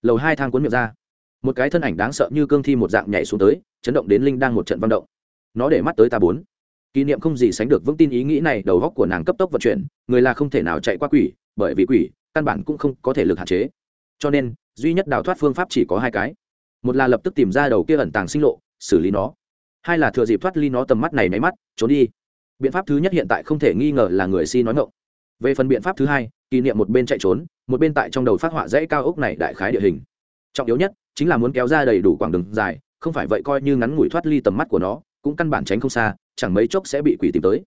Lầu hai thang cuốn miệng ra. Một cái thân ảnh đáng sợ như cương thi một dạng nhảy xuống tới, chấn động đến linh đang một trận văn động. Nó để mắt tới ta bốn kỷ niệm không gì sánh được vững tin ý nghĩ này đầu góc của nàng cấp tốc vận chuyển, người là không thể nào chạy qua quỷ, bởi vì quỷ, căn bản cũng không có thể lực hạn chế. Cho nên, duy nhất đào thoát phương pháp chỉ có hai cái. Một là lập tức tìm ra đầu kia ẩn tàng sinh lộ, xử lý nó. Hai là thừa dịp thoát ly nó tầm mắt này máy mắt, trốn đi. Biện pháp thứ nhất hiện tại không thể nghi ngờ là người si nói ngộng về phần biện pháp thứ hai, kỷ niệm một bên chạy trốn, một bên tại trong đầu phát họa dãy cao ốc này đại khái địa hình. Trọng yếu nhất chính là muốn kéo ra đầy đủ quảng đường dài, không phải vậy coi như ngắn ngủi thoát ly tầm mắt của nó, cũng căn bản tránh không xa chẳng mấy chốc sẽ bị quỷ tìm tới.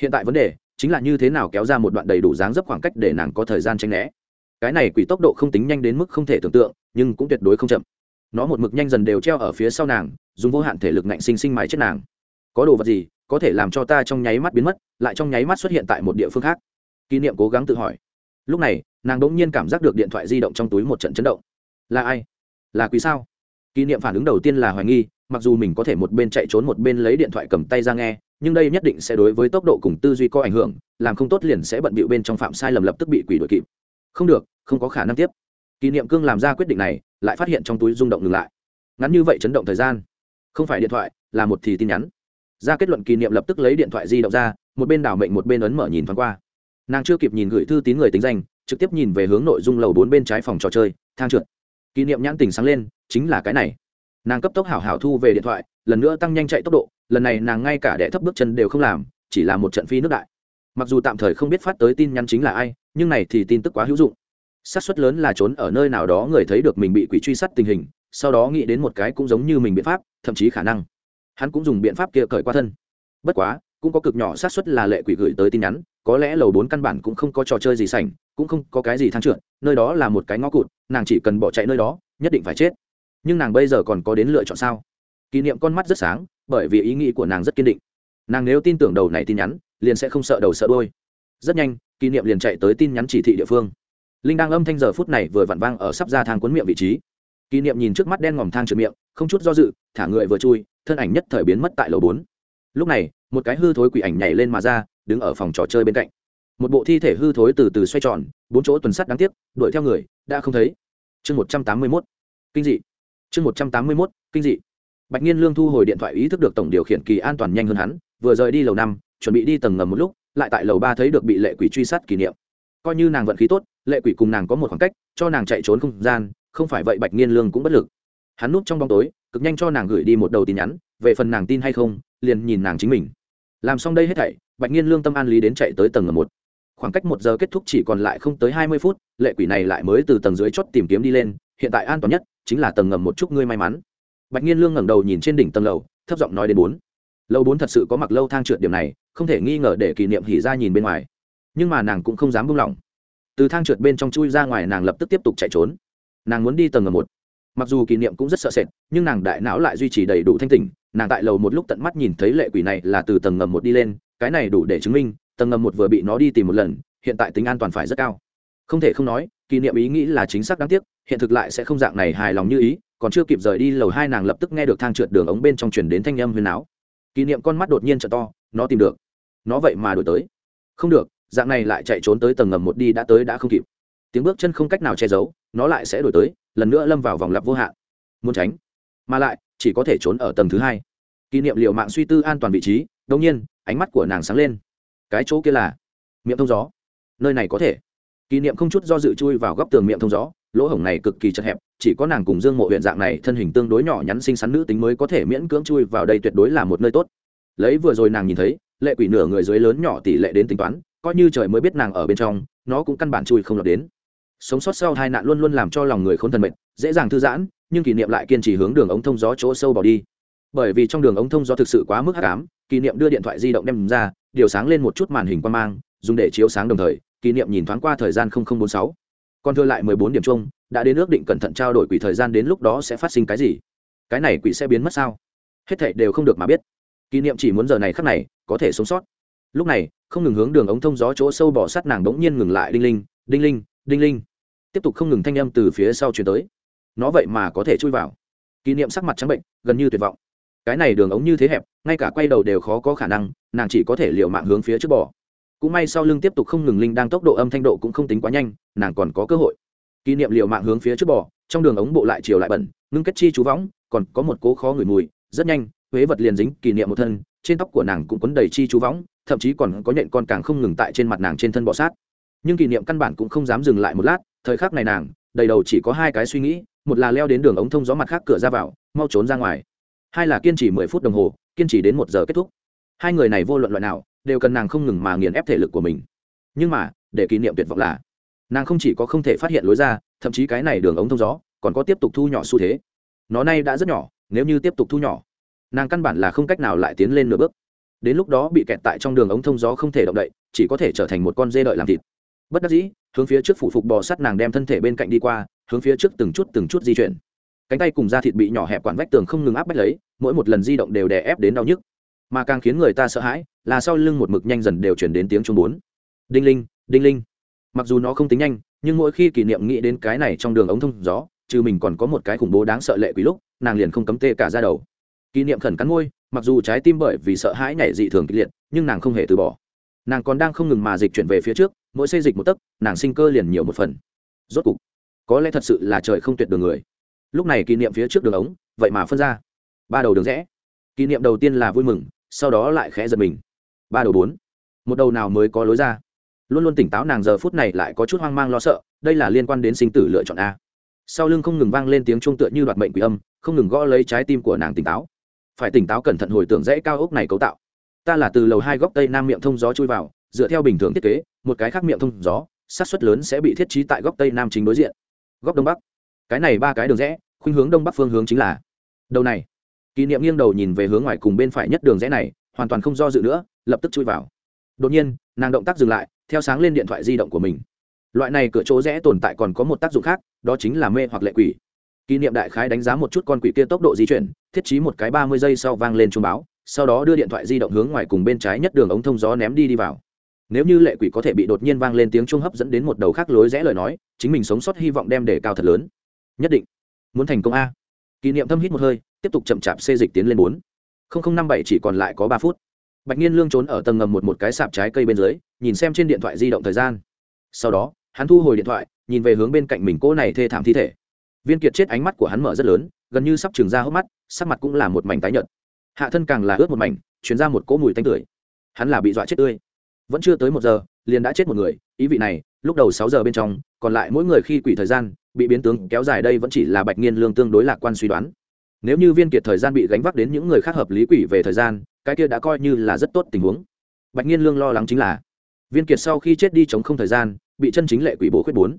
Hiện tại vấn đề chính là như thế nào kéo ra một đoạn đầy đủ dáng dấp khoảng cách để nàng có thời gian tranh né. Cái này quỷ tốc độ không tính nhanh đến mức không thể tưởng tượng, nhưng cũng tuyệt đối không chậm. Nó một mực nhanh dần đều treo ở phía sau nàng, dùng vô hạn thể lực nạnh sinh sinh mái chết nàng. Có đồ vật gì có thể làm cho ta trong nháy mắt biến mất, lại trong nháy mắt xuất hiện tại một địa phương khác? Kỷ niệm cố gắng tự hỏi. Lúc này, nàng đ ỗ n g nhiên cảm giác được điện thoại di động trong túi một trận chấn động. Là ai? Là quý sao? Kỷ niệm phản ứng đầu tiên là hoài nghi mặc dù mình có thể một bên chạy trốn một bên lấy điện thoại cầm tay ra nghe, nhưng đây nhất định sẽ đối với tốc độ cùng tư duy có ảnh hưởng, làm không tốt liền sẽ bận bịu bên trong phạm sai lầm lập tức bị quỷ đuổi kịp. Không được, không có khả năng tiếp. Kỷ niệm cương làm ra quyết định này, lại phát hiện trong túi rung động ngừng lại. Ngắn như vậy chấn động thời gian. Không phải điện thoại, là một thì tin nhắn. Ra kết luận kỷ niệm lập tức lấy điện thoại di động ra, một bên đảo mệnh một bên ấn mở nhìn thoáng qua. Nàng chưa kịp nhìn gửi thư tín người tính danh, trực tiếp nhìn về hướng nội dung lầu bốn bên trái phòng trò chơi, thang trượt. Kỷ niệm nhãn tình sáng lên, chính là cái này nàng cấp tốc hảo hảo thu về điện thoại, lần nữa tăng nhanh chạy tốc độ, lần này nàng ngay cả đẻ thấp bước chân đều không làm, chỉ là một trận phi nước đại. Mặc dù tạm thời không biết phát tới tin nhắn chính là ai, nhưng này thì tin tức quá hữu dụng. Xác suất lớn là trốn ở nơi nào đó người thấy được mình bị quỷ truy sát tình hình, sau đó nghĩ đến một cái cũng giống như mình biện pháp, thậm chí khả năng. Hắn cũng dùng biện pháp kia cởi qua thân. Bất quá, cũng có cực nhỏ xác suất là lệ quỷ gửi tới tin nhắn, có lẽ lầu bốn căn bản cũng không có trò chơi gì sành cũng không có cái gì thang trượt, nơi đó là một cái ngõ cụt, nàng chỉ cần bỏ chạy nơi đó, nhất định phải chết nhưng nàng bây giờ còn có đến lựa chọn sao? Kỷ niệm con mắt rất sáng, bởi vì ý nghĩ của nàng rất kiên định. Nàng nếu tin tưởng đầu này tin nhắn, liền sẽ không sợ đầu sợ đôi rất nhanh, kỷ niệm liền chạy tới tin nhắn chỉ thị địa phương. Linh đang âm thanh giờ phút này vừa vặn vang ở sắp ra thang cuốn miệng vị trí. Kỷ niệm nhìn trước mắt đen ngòm thang trượt miệng, không chút do dự, thả người vừa chui, thân ảnh nhất thời biến mất tại lầu bốn. Lúc này, một cái hư thối quỷ ảnh nhảy lên mà ra, đứng ở phòng trò chơi bên cạnh. Một bộ thi thể hư thối từ từ xoay tròn, bốn chỗ tuần sắt đáng tiếc, đuổi theo người, đã không thấy. Chương một trăm tám mươi mốt. Kinh dị chương một trăm tám mươi mốt, kinh dị. Bạch nhiên lương thu hồi điện thoại ý thức được tổng điều khiển kỳ an toàn nhanh hơn hắn, vừa rời đi lầu năm, chuẩn bị đi tầng ngầm một lúc, lại tại lầu ba thấy được bị lệ quỷ truy sát kỷ niệm. Coi như nàng vận khí tốt, lệ quỷ cùng nàng có một khoảng cách, cho nàng chạy trốn không gian, không phải vậy bạch nhiên lương cũng bất lực. Hắn núp trong bóng tối, cực nhanh cho nàng gửi đi một đầu tin nhắn, về phần nàng tin hay không, liền nhìn nàng chính mình. Làm xong đây hết thảy, bạch nhiên lương tâm an lý đến chạy tới tầng một. Khoảng cách một giờ kết thúc chỉ còn lại không tới hai mươi phút, lệ quỷ này lại mới từ tầng dưới chót tìm kiếm đi lên, hiện tại an toàn nhất chính là tầng ngầm một chút ngươi may mắn. Bạch nhiên lương ngẩng đầu nhìn trên đỉnh tầng lầu, thấp giọng nói đến bốn. Lâu bốn thật sự có mặc lâu thang trượt điểm này, không thể nghi ngờ để kỷ niệm hỉ ra nhìn bên ngoài. Nhưng mà nàng cũng không dám buông lỏng. Từ thang trượt bên trong chui ra ngoài nàng lập tức tiếp tục chạy trốn. Nàng muốn đi tầng ngầm một. Mặc dù kỷ niệm cũng rất sợ sệt, nhưng nàng đại não lại duy trì đầy đủ thanh tỉnh, nàng tại lầu một lúc tận mắt nhìn thấy lệ quỷ này là từ tầng ngầm một đi lên, cái này đủ để chứng minh, tầng ngầm một vừa bị nó đi tìm một lần, hiện tại tính an toàn phải rất cao không thể không nói, kỷ niệm ý nghĩ là chính xác đáng tiếc, hiện thực lại sẽ không dạng này hài lòng như ý, còn chưa kịp rời đi lầu hai nàng lập tức nghe được thang trượt đường ống bên trong chuyển đến thanh âm huyền áo kỷ niệm con mắt đột nhiên t to, nó tìm được. Nó vậy mà đổi tới. Không được, dạng này lại chạy trốn tới tầng ngầm một đi đã tới đã không kịp. Tiếng bước chân không cách nào che giấu, nó lại sẽ đổi tới, lần nữa lâm vào vòng lặp vô hạn. Muốn tránh, mà lại, chỉ có thể trốn ở tầng thứ hai. Kỷ niệm liệu mạng suy tư an toàn vị trí đông nhiên, ánh mắt của nàng sáng lên. Cái chỗ kia là miệng thông gió. Nơi này có thể kỷ niệm không chút do dự chui vào góc tường miệng thông gió, lỗ hổng này cực kỳ chật hẹp, chỉ có nàng cùng dương mộ huyện dạng này thân hình tương đối nhỏ nhắn xinh xắn nữ tính mới có thể miễn cưỡng chui vào đây tuyệt đối là một nơi tốt. Lấy vừa rồi nàng nhìn thấy, lệ quỷ nửa người dưới lớn nhỏ tỷ lệ đến tính toán, coi như trời mới biết nàng ở bên trong, nó cũng căn bản chui không lọt đến. Sống sót sau hai nạn luôn luôn làm cho lòng người không thần mệnh dễ dàng thư giãn, nhưng kỷ niệm lại kiên trì hướng đường ống thông gió chỗ sâu bỏ đi. Bởi vì trong đường ống thông gió thực sự quá mức hát cám kỷ niệm đưa điện thoại di động đem ra, điều sáng lên một chút màn hình quan mang, dùng để chiếu sáng đồng thời kỷ niệm nhìn thoáng qua thời gian bốn sáu. Còn thừa lại mười bốn điểm chung, đã đến ước định cẩn thận trao đổi quỷ thời gian đến lúc đó sẽ phát sinh cái gì? Cái này quỷ sẽ biến mất sao? Hết thảy đều không được mà biết. Kỷ niệm chỉ muốn giờ này khắc này, có thể sống sót. Lúc này, không ngừng hướng đường ống thông gió chỗ sâu bỏ sát nàng đống nhiên ngừng lại đinh linh đinh linh đinh linh. Tiếp tục không ngừng thanh âm từ phía sau chuyển tới. Nó vậy mà có thể chui vào. Kỷ niệm sắc mặt trắng bệnh, gần như tuyệt vọng. Cái này đường ống như thế hẹp, ngay cả quay đầu đều khó có khả năng, nàng chỉ có thể liều mạng hướng phía trước bỏ cũng may sau lưng tiếp tục không ngừng linh đang tốc độ âm thanh độ cũng không tính quá nhanh, nàng còn có cơ hội. Kỷ niệm liệu mạng hướng phía trước bò, trong đường ống bộ lại chiều lại bẩn, ngưng kết chi chú võng, còn có một cố khó ngửi mùi, rất nhanh, huế vật liền dính kỷ niệm một thân, trên tóc của nàng cũng quấn đầy chi chú võng, thậm chí còn có nhện con càng không ngừng tại trên mặt nàng trên thân bọ sát. Nhưng kỷ niệm căn bản cũng không dám dừng lại một lát, thời khắc này nàng, đầy đầu chỉ có hai cái suy nghĩ, một là leo đến đường ống thông gió mặt khác cửa ra vào, mau trốn ra ngoài. Hai là kiên trì mười phút đồng hồ, kiên trì đến một giờ kết thúc. Hai người này vô luận loại nào đều cần nàng không ngừng mà nghiền ép thể lực của mình. Nhưng mà, để kỷ niệm tuyệt vọng là, nàng không chỉ có không thể phát hiện lối ra, thậm chí cái này đường ống thông gió, còn có tiếp tục thu nhỏ xu thế. Nó nay đã rất nhỏ, nếu như tiếp tục thu nhỏ, nàng căn bản là không cách nào lại tiến lên nửa bước. Đến lúc đó bị kẹt tại trong đường ống thông gió không thể động đậy, chỉ có thể trở thành một con dê đợi làm thịt. Bất đắc dĩ, hướng phía trước phủ phục bò sắt nàng đem thân thể bên cạnh đi qua, hướng phía trước từng chút từng chút di chuyển. Cánh tay cùng da thịt bị nhỏ hẹp quản vách tường không ngừng áp bách lấy, mỗi một lần di động đều đè ép đến đau nhức mà càng khiến người ta sợ hãi là sau lưng một mực nhanh dần đều chuyển đến tiếng chuông bốn. Đinh linh đinh linh. Mặc dù nó không tính nhanh, nhưng mỗi khi kỷ niệm nghĩ đến cái này trong đường ống thông gió, trừ mình còn có một cái khủng bố đáng sợ lệ quý lúc, nàng liền không cấm tê cả ra đầu. Kỷ niệm khẩn cắn môi, mặc dù trái tim bởi vì sợ hãi nhảy dị thường kịch liệt, nhưng nàng không hề từ bỏ. Nàng còn đang không ngừng mà dịch chuyển về phía trước, mỗi xây dịch một tấc, nàng sinh cơ liền nhiều một phần. Rốt cục, có lẽ thật sự là trời không tuyệt đường người. Lúc này kỷ niệm phía trước đường ống, vậy mà phân ra. Ba đầu đường rẽ. Kỷ niệm đầu tiên là vui mừng sau đó lại khẽ giật mình. Ba đầu bốn. Một đầu nào mới có lối ra? Luôn luôn tỉnh táo nàng giờ phút này lại có chút hoang mang lo sợ, đây là liên quan đến sinh tử lựa chọn a. Sau lưng không ngừng vang lên tiếng trung tựa như đoạt mệnh quỷ âm, không ngừng gõ lấy trái tim của nàng tỉnh táo. Phải tỉnh táo cẩn thận hồi tưởng dãy cao ốc này cấu tạo. Ta là từ lầu hai góc tây nam miệng thông gió chui vào, dựa theo bình thường thiết kế, một cái khác miệng thông gió sát xuất lớn sẽ bị thiết trí tại góc tây nam chính đối diện. Góc đông bắc. Cái này ba cái đường rẽ, khuynh hướng đông bắc phương hướng chính là đầu này kỷ niệm nghiêng đầu nhìn về hướng ngoài cùng bên phải nhất đường rẽ này, hoàn toàn không do dự nữa, lập tức chui vào. Đột nhiên, nàng động tác dừng lại, theo sáng lên điện thoại di động của mình. Loại này cửa chỗ rẽ tồn tại còn có một tác dụng khác, đó chính là mê hoặc lệ quỷ. Kỷ niệm đại khái đánh giá một chút con quỷ kia tốc độ di chuyển, thiết trí một cái ba mươi giây sau vang lên chuông báo, sau đó đưa điện thoại di động hướng ngoài cùng bên trái nhất đường ống thông gió ném đi đi vào. Nếu như lệ quỷ có thể bị đột nhiên vang lên tiếng chuông hấp dẫn đến một đầu khác lối rẽ lời nói, chính mình sống sót hy vọng đem để cao thật lớn. Nhất định. Muốn thành công a kỷ niệm thâm hít một hơi, tiếp tục chậm chạp xê dịch tiến lên bốn. Năm bảy chỉ còn lại có ba phút. Bạch nhiên lương trốn ở tầng ngầm một một cái sạp trái cây bên dưới, nhìn xem trên điện thoại di động thời gian. Sau đó, hắn thu hồi điện thoại, nhìn về hướng bên cạnh mình cô này thê thảm thi thể. Viên kiệt chết ánh mắt của hắn mở rất lớn, gần như sắp trừng ra hốc mắt, sắc mặt cũng là một mảnh tái nhợt. Hạ thân càng là ướt một mảnh chuyển ra một cỗ mùi tanh tưởi hắn là bị dọa chết tươi. Vẫn chưa tới một giờ, liền đã chết một người, ý vị này, lúc đầu sáu giờ bên trong, còn lại mỗi người khi quỷ thời gian bị biến tướng kéo dài đây vẫn chỉ là bạch nghiên lương tương đối lạc quan suy đoán. Nếu như viên kiệt thời gian bị gánh vác đến những người khác hợp lý quỷ về thời gian, cái kia đã coi như là rất tốt tình huống. Bạch nghiên lương lo lắng chính là, viên kiệt sau khi chết đi chống không thời gian, bị chân chính lệ quỷ bổ khuyết bốn.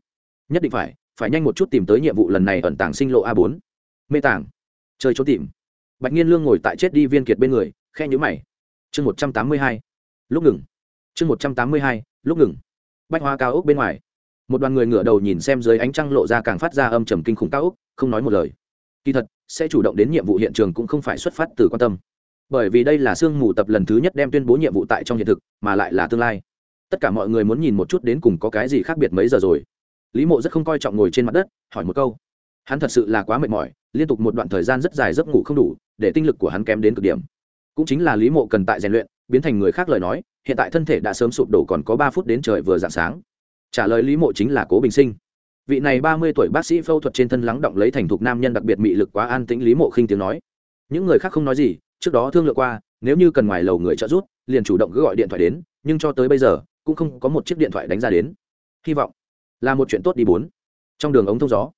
Nhất định phải phải nhanh một chút tìm tới nhiệm vụ lần này ẩn tàng sinh lộ a bốn. Mê tàng chơi trốn tìm. Bạch nghiên lương ngồi tại chết đi viên kiệt bên người khe nhữ mày. Chương một trăm tám mươi hai. Lúc ngừng. Chương một trăm tám mươi hai. Lúc ngừng. Bách hoa cao ốc bên ngoài một đoàn người ngửa đầu nhìn xem dưới ánh trăng lộ ra càng phát ra âm trầm kinh khủng cao úc không nói một lời. Kỳ thật, sẽ chủ động đến nhiệm vụ hiện trường cũng không phải xuất phát từ quan tâm. Bởi vì đây là sương mù tập lần thứ nhất đem tuyên bố nhiệm vụ tại trong hiện thực, mà lại là tương lai. Tất cả mọi người muốn nhìn một chút đến cùng có cái gì khác biệt mấy giờ rồi. Lý mộ rất không coi trọng ngồi trên mặt đất, hỏi một câu. Hắn thật sự là quá mệt mỏi, liên tục một đoạn thời gian rất dài giấc ngủ không đủ, để tinh lực của hắn kém đến cực điểm. Cũng chính là lý mộ cần tại rèn luyện, biến thành người khác lời nói, hiện tại thân thể đã sớm sụp đổ còn có ba phút đến trời vừa dạng sáng trả lời lý mộ chính là cố bình sinh. Vị này ba mươi tuổi bác sĩ phẫu thuật trên thân lắng động lấy thành thục nam nhân đặc biệt mị lực quá an tĩnh, lý mộ khinh tiếng nói. Những người khác không nói gì, trước đó thương lượng qua, nếu như cần ngoài lầu người trợ giúp, liền chủ động cứ gọi điện thoại đến, nhưng cho tới bây giờ, cũng không có một chiếc điện thoại đánh ra đến. Hy vọng là một chuyện tốt đi bốn. Trong đường ống thông gió,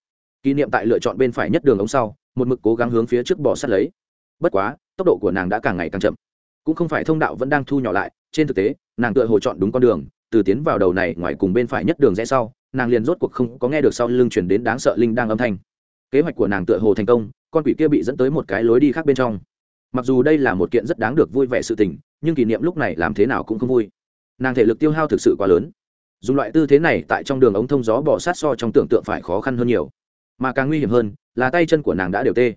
kỷ niệm tại lựa chọn bên phải nhất đường ống sau, một mực cố gắng hướng phía trước bỏ sát lấy. Bất quá, tốc độ của nàng đã càng ngày càng chậm. Cũng không phải thông đạo vẫn đang thu nhỏ lại, trên thực tế, nàng tựa hồ chọn đúng con đường từ tiến vào đầu này ngoài cùng bên phải nhất đường rẽ sau, nàng liền rốt cuộc không có nghe được sau lưng chuyển đến đáng sợ linh đang âm thanh. Kế hoạch của nàng tựa hồ thành công, con quỷ kia bị dẫn tới một cái lối đi khác bên trong. Mặc dù đây là một kiện rất đáng được vui vẻ sự tình, nhưng kỷ niệm lúc này làm thế nào cũng không vui. Nàng thể lực tiêu hao thực sự quá lớn. Dùng loại tư thế này tại trong đường ống thông gió bỏ sát so trong tưởng tượng phải khó khăn hơn nhiều. Mà càng nguy hiểm hơn, là tay chân của nàng đã đều tê.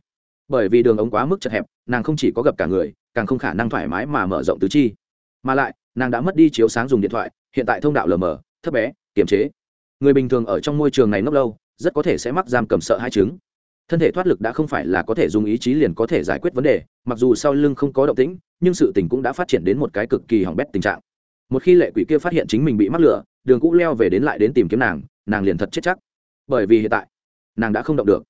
Bởi vì đường ống quá mức chật hẹp, nàng không chỉ có gặp cả người, càng không khả năng thoải mái mà mở rộng tứ chi. Mà lại, nàng đã mất đi chiếu sáng dùng điện thoại hiện tại thông đạo lờ mờ, thấp bé, kiềm chế. Người bình thường ở trong môi trường này ngốc lâu, rất có thể sẽ mắc giam cầm sợ hai chứng. Thân thể thoát lực đã không phải là có thể dùng ý chí liền có thể giải quyết vấn đề, mặc dù sau lưng không có động tĩnh, nhưng sự tình cũng đã phát triển đến một cái cực kỳ hỏng bét tình trạng. Một khi lệ quỷ kia phát hiện chính mình bị mắc lửa, đường cũ leo về đến lại đến tìm kiếm nàng nàng liền thật chết chắc. Bởi vì hiện tại, nàng đã không động được.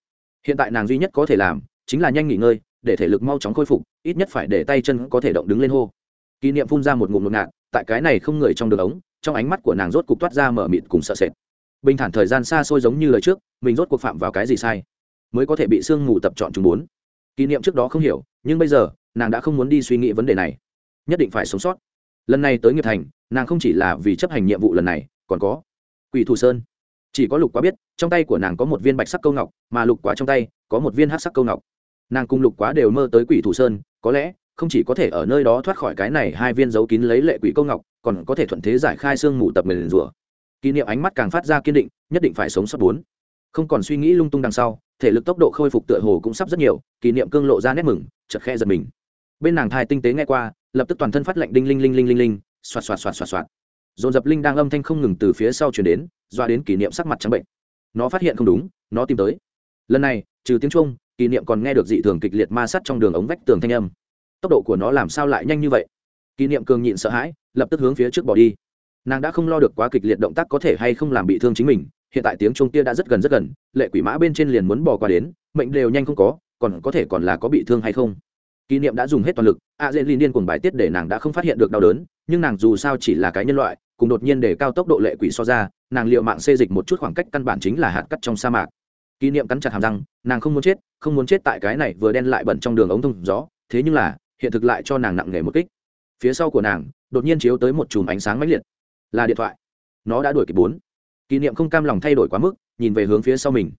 Hiện tại nàng duy nhất có thể làm, chính là nhanh nghỉ ngơi, để thể lực mau chóng khôi phục, ít nhất phải để tay chân có thể động đứng lên hô. Kỷ niệm phun ra một ngụm ngột ngạt, tại cái này không người trong đường ống trong ánh mắt của nàng rốt cục toát ra mở mịt cùng sợ sệt. Bình thản thời gian xa xôi giống như lời trước, mình rốt cuộc phạm vào cái gì sai? Mới có thể bị sương mù tập chọn chúng bốn. Kỷ niệm trước đó không hiểu, nhưng bây giờ, nàng đã không muốn đi suy nghĩ vấn đề này. Nhất định phải sống sót. Lần này tới nghiệp thành, nàng không chỉ là vì chấp hành nhiệm vụ lần này, còn có quỷ thủ sơn. Chỉ có lục quá biết, trong tay của nàng có một viên bạch sắc câu ngọc, mà lục quá trong tay có một viên hát sắc câu ngọc. Nàng cùng lục quá đều mơ tới quỷ thủ sơn, có lẽ không chỉ có thể ở nơi đó thoát khỏi cái này hai viên dấu kín lấy lệ quỷ câu ngọc, còn có thể thuận thế giải khai xương mù tập mềm rùa kỷ niệm ánh mắt càng phát ra kiên định, nhất định phải sống sót bốn. Không còn suy nghĩ lung tung đằng sau, thể lực tốc độ khôi phục tựa hồ cũng sắp rất nhiều, kỷ niệm cương lộ ra nét mừng chật khe giật mình. Bên nàng thai tinh tế nghe qua, lập tức toàn thân phát lệnh đinh linh linh linh linh linh, xoạt xoạt xoạt xoạt xoạt. Dồn dập linh đang âm thanh không ngừng từ phía sau chuyển đến, doa đến kỷ niệm sắc mặt trắng bệnh. Nó phát hiện không đúng, nó tìm tới. Lần này, trừ tiếng trung kỷ niệm còn nghe được dị thường kịch liệt ma sắt trong đường ống vách tường thanh âm tốc độ của nó làm sao lại nhanh như vậy? Kỷ niệm cường nhịn sợ hãi, lập tức hướng phía trước bỏ đi. Nàng đã không lo được quá kịch liệt động tác có thể hay không làm bị thương chính mình, hiện tại tiếng trung kia đã rất gần rất gần, lệ quỷ mã bên trên liền muốn bỏ qua đến, mệnh đều nhanh không có, còn có thể còn là có bị thương hay không? Kỷ niệm đã dùng hết toàn lực, a dễ liên điên cùng bài tiết để nàng đã không phát hiện được đau đớn, nhưng nàng dù sao chỉ là cái nhân loại, cùng đột nhiên để cao tốc độ lệ quỷ so ra, nàng liệu mạng xê dịch một chút khoảng cách căn bản chính là hạt cắt trong sa mạc. Kỷ niệm cắn chặt hàm răng, nàng không muốn chết, không muốn chết tại cái này vừa đen lại bẩn trong đường ống thông gió, thế nhưng là hiện thực lại cho nàng nặng nề một kích. Phía sau của nàng, đột nhiên chiếu tới một chùm ánh sáng mãnh liệt. Là điện thoại. Nó đã đuổi kịp bốn. Kỷ niệm không cam lòng thay đổi quá mức, nhìn về hướng phía sau mình.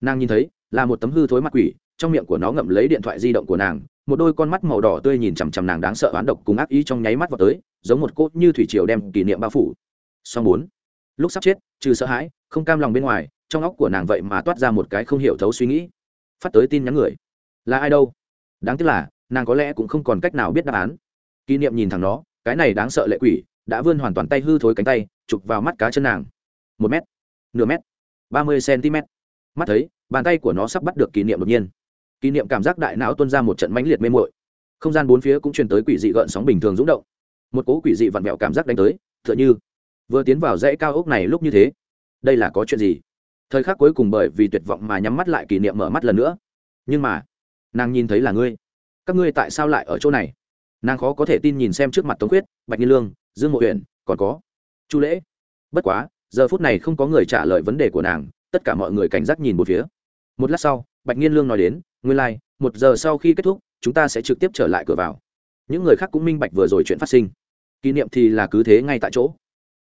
Nàng nhìn thấy, là một tấm hư thối mặt quỷ, trong miệng của nó ngậm lấy điện thoại di động của nàng, một đôi con mắt màu đỏ tươi nhìn chằm chằm nàng đáng sợ oán độc cùng ác ý trong nháy mắt vào tới, giống một cốt như thủy triều đem kỷ niệm bao phủ. Song bốn. Lúc sắp chết, trừ sợ hãi, không cam lòng bên ngoài, trong óc của nàng vậy mà toát ra một cái không hiểu thấu suy nghĩ. Phát tới tin nhắn người. Là ai đâu? Đáng tiếc là nàng có lẽ cũng không còn cách nào biết đáp án. Kỷ niệm nhìn thẳng nó, cái này đáng sợ lệ quỷ, đã vươn hoàn toàn tay hư thối cánh tay, chụp vào mắt cá chân nàng. Một mét, nửa mét, ba mươi cm mắt thấy, bàn tay của nó sắp bắt được kỷ niệm đột nhiên. Kỷ niệm cảm giác đại não tuân ra một trận mãnh liệt mê mội không gian bốn phía cũng truyền tới quỷ dị gợn sóng bình thường rúng động. Một cố quỷ dị vặn vẹo cảm giác đánh tới t h ư ợ n h ư vừa tiến vào dãy cao ốc này lúc như thế. Đây là có chuyện gì? Thời khắc cuối cùng bởi vì tuyệt vọng mà nhắm mắt lại kỷ niệm mở mắt lần nữa. Nhưng mà, nàng nhìn thấy là ngươi các ngươi tại sao lại ở chỗ này? Nàng khó có thể tin nhìn xem trước mặt tống quyết bạch nhiên lương dương mộ huyện còn có chu lễ. Bất quá giờ phút này không có người trả lời vấn đề của nàng tất cả mọi người cảnh giác nhìn một phía. Một lát sau bạch nhiên lương nói đến nguyên lai、like, một giờ sau khi kết thúc chúng ta sẽ trực tiếp trở lại cửa vào. Những người khác cũng minh bạch vừa rồi chuyện phát sinh. Kỷ niệm thì là cứ thế ngay tại chỗ.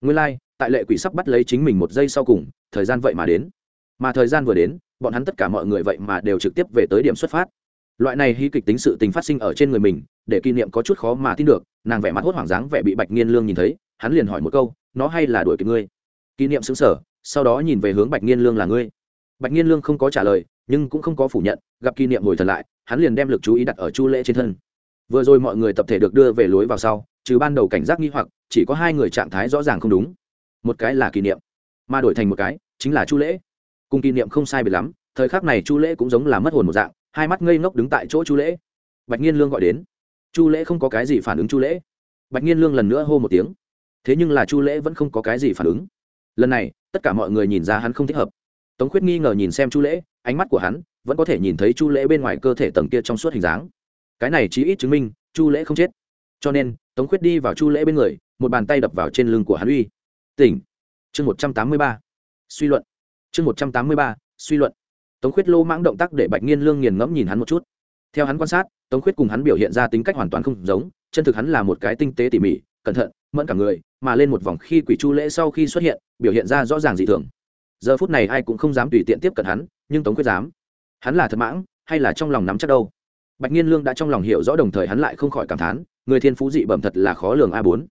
Nguyên lai、like, tại lệ quỷ sắp bắt lấy chính mình một giây sau cùng thời gian vậy mà đến. Mà thời gian vừa đến bọn hắn tất cả mọi người vậy mà đều trực tiếp về tới điểm xuất phát loại này hy kịch tính sự tình phát sinh ở trên người mình, để kỷ niệm có chút khó mà tin được, nàng vẻ mặt hốt hoảng dáng vẻ bị bạch nghiên lương nhìn thấy, hắn liền hỏi một câu, nó hay là đuổi kịp ngươi? Kỷ niệm xứng sở sau đó nhìn về hướng bạch nghiên lương là ngươi. Bạch nghiên lương không có trả lời, nhưng cũng không có phủ nhận, gặp kỷ niệm ngồi thật lại, hắn liền đem lực chú ý đặt ở chu lễ trên thân. Vừa rồi mọi người tập thể được đưa về lối vào sau, trừ ban đầu cảnh giác nghi hoặc, chỉ có hai người trạng thái rõ ràng không đúng. Một cái là kỷ niệm, mà đổi thành một cái chính là chu lễ. Cùng kỷ niệm không sai biệt lắm, thời khắc này chu lễ cũng giống là mất hồn một dạng hai mắt ngây ngốc đứng tại chỗ chu lễ. Bạch nhiên lương gọi đến. Chu lễ không có cái gì phản ứng chu lễ. Bạch nhiên lương lần nữa hô một tiếng. Thế nhưng là chu lễ vẫn không có cái gì phản ứng. Lần này, tất cả mọi người nhìn ra hắn không thích hợp. Tống khuyết nghi ngờ nhìn xem chu lễ, ánh mắt của hắn vẫn có thể nhìn thấy chu lễ bên ngoài cơ thể tầng kia trong suốt hình dáng. Cái này chí ít chứng minh, chu lễ không chết. Cho nên, tống khuyết đi vào chu lễ bên người, một bàn tay đập vào trên lưng của hắn uy. Tỉnh. Chương một trăm tám mươi ba. Suy luận. Chương một trăm tám mươi ba. Suy luận tống khuyết lô mãng động tác để bạch nghiên lương nghiền ngẫm nhìn hắn một chút. Theo hắn quan sát, tống khuyết cùng hắn biểu hiện ra tính cách hoàn toàn không giống, chân thực hắn là một cái tinh tế tỉ mỉ, cẩn thận, mẫn cả người, mà lên một vòng khi quỷ chu lễ sau khi xuất hiện, biểu hiện ra rõ ràng dị thường. Giờ phút này ai cũng không dám tùy tiện tiếp cận hắn, nhưng tống khuyết dám. Hắn là thật mãng, hay là trong lòng nắm chắc đâu? Bạch nhiên lương đã trong lòng hiểu rõ đồng thời hắn lại không khỏi cảm thán, người thiên phú dị bẩm thật là khó lường a bốn.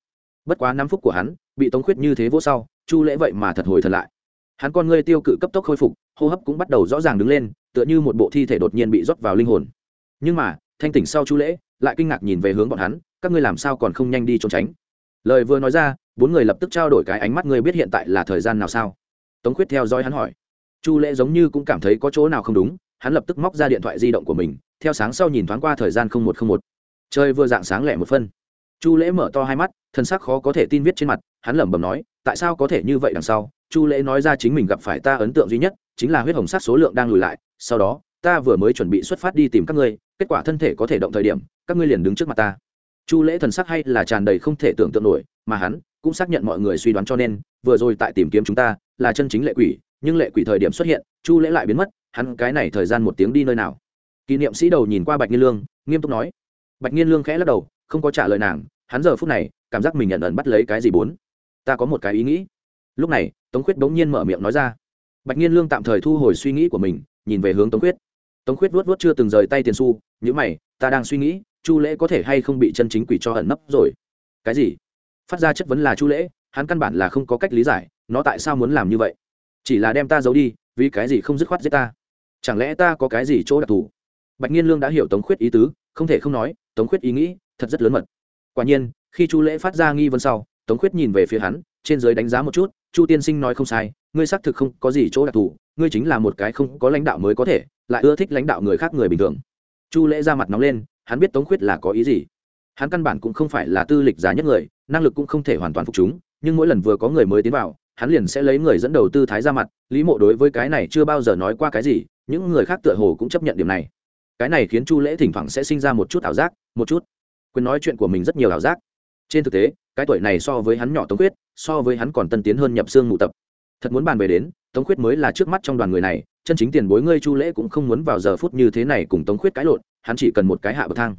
Bất quá năm phút của hắn, bị tống khuyết như thế vô sau, chu lễ vậy mà thật hồi thật lại hắn con ngươi tiêu cự cấp tốc khôi phục, hô hấp cũng bắt đầu rõ ràng đứng lên, tựa như một bộ thi thể đột nhiên bị rót vào linh hồn. Nhưng mà, thanh tỉnh sau chu lễ, lại kinh ngạc nhìn về hướng bọn hắn, các ngươi làm sao còn không nhanh đi trốn tránh? Lời vừa nói ra, bốn người lập tức trao đổi cái ánh mắt ngươi biết hiện tại là thời gian nào sao? Tống khuyết theo dõi hắn hỏi. Chu lễ giống như cũng cảm thấy có chỗ nào không đúng, hắn lập tức móc ra điện thoại di động của mình, theo sáng sau nhìn thoáng qua thời gian không một không một. Chơi vừa dạng sáng lẻ một phân. Chu lễ mở to hai mắt thân xác khó có thể tin viết trên mặt, hắn lẩm bẩm nói, tại sao có thể như vậy đằng sau? Chu lễ nói ra chính mình gặp phải ta ấn tượng duy nhất, chính là huyết hồng sắc số lượng đang lùi lại, sau đó, ta vừa mới chuẩn bị xuất phát đi tìm các ngươi, kết quả thân thể có thể động thời điểm, các ngươi liền đứng trước mặt ta. Chu lễ thần sắc hay là tràn đầy không thể tưởng tượng nổi, mà hắn cũng xác nhận mọi người suy đoán cho nên, vừa rồi tại tìm kiếm chúng ta là chân chính lệ quỷ, nhưng lệ quỷ thời điểm xuất hiện, chu lễ lại biến mất, hắn cái này thời gian một tiếng đi nơi nào? Kỷ niệm sĩ đầu nhìn qua bạch nghiên lương, nghiêm túc nói. Bạch nghiên lương khẽ lắc đầu, không có trả lời nàng, hắn giờ phút này, cảm giác mình nhận ẩn bắt lấy cái gì bốn. Ta có một cái ý nghĩ lúc này tống khuyết bỗng nhiên mở miệng nói ra. Bạch nhiên lương tạm thời thu hồi suy nghĩ của mình nhìn về hướng tống khuyết. Tống khuyết vuốt vuốt chưa từng rời tay tiền su, nhữ mày ta đang suy nghĩ chu lễ có thể hay không bị chân chính quỷ cho ẩn nấp rồi? Cái gì? Phát ra chất vấn là chu lễ hắn căn bản là không có cách lý giải nó tại sao muốn làm như vậy? Chỉ là đem ta giấu đi vì cái gì không dứt khoát giết ta? Chẳng lẽ ta có cái gì chỗ đặc thù? Bạch nhiên lương đã hiểu tống khuyết ý tứ không thể không nói tống khuyết ý nghĩ thật rất lớn mật. Quả nhiên khi chu lễ phát ra nghi vấn sau tống khuyết nhìn về phía hắn trên giới đánh giá một chút chu tiên sinh nói không sai, ngươi xác thực không có gì chỗ đặc thù, ngươi chính là một cái không có lãnh đạo mới có thể, lại ưa thích lãnh đạo người khác người bình thường. Chu lễ ra mặt nóng lên, hắn biết tống khuyết là có ý gì. Hắn căn bản cũng không phải là tư lịch giá nhất người, năng lực cũng không thể hoàn toàn phục chúng, nhưng mỗi lần vừa có người mới tiến vào, hắn liền sẽ lấy người dẫn đầu tư thái ra mặt, lý mộ đối với cái này chưa bao giờ nói qua cái gì, những người khác tựa hồ cũng chấp nhận điểm này. Cái này khiến chu lễ thỉnh thoảng sẽ sinh ra một chút ảo giác, một chút. Quyền nói chuyện của mình rất nhiều ảo giác trên thực tế, cái tuổi này so với hắn nhỏ tống quyết so với hắn còn tân tiến hơn nhập xương mụ tập. Thật muốn bàn về đến, tống quyết mới là trước mắt trong đoàn người này, chân chính tiền bối ngươi chu lễ cũng không muốn vào giờ phút như thế này cùng tống quyết cãi lộn, hắn chỉ cần một cái hạ bậc thang.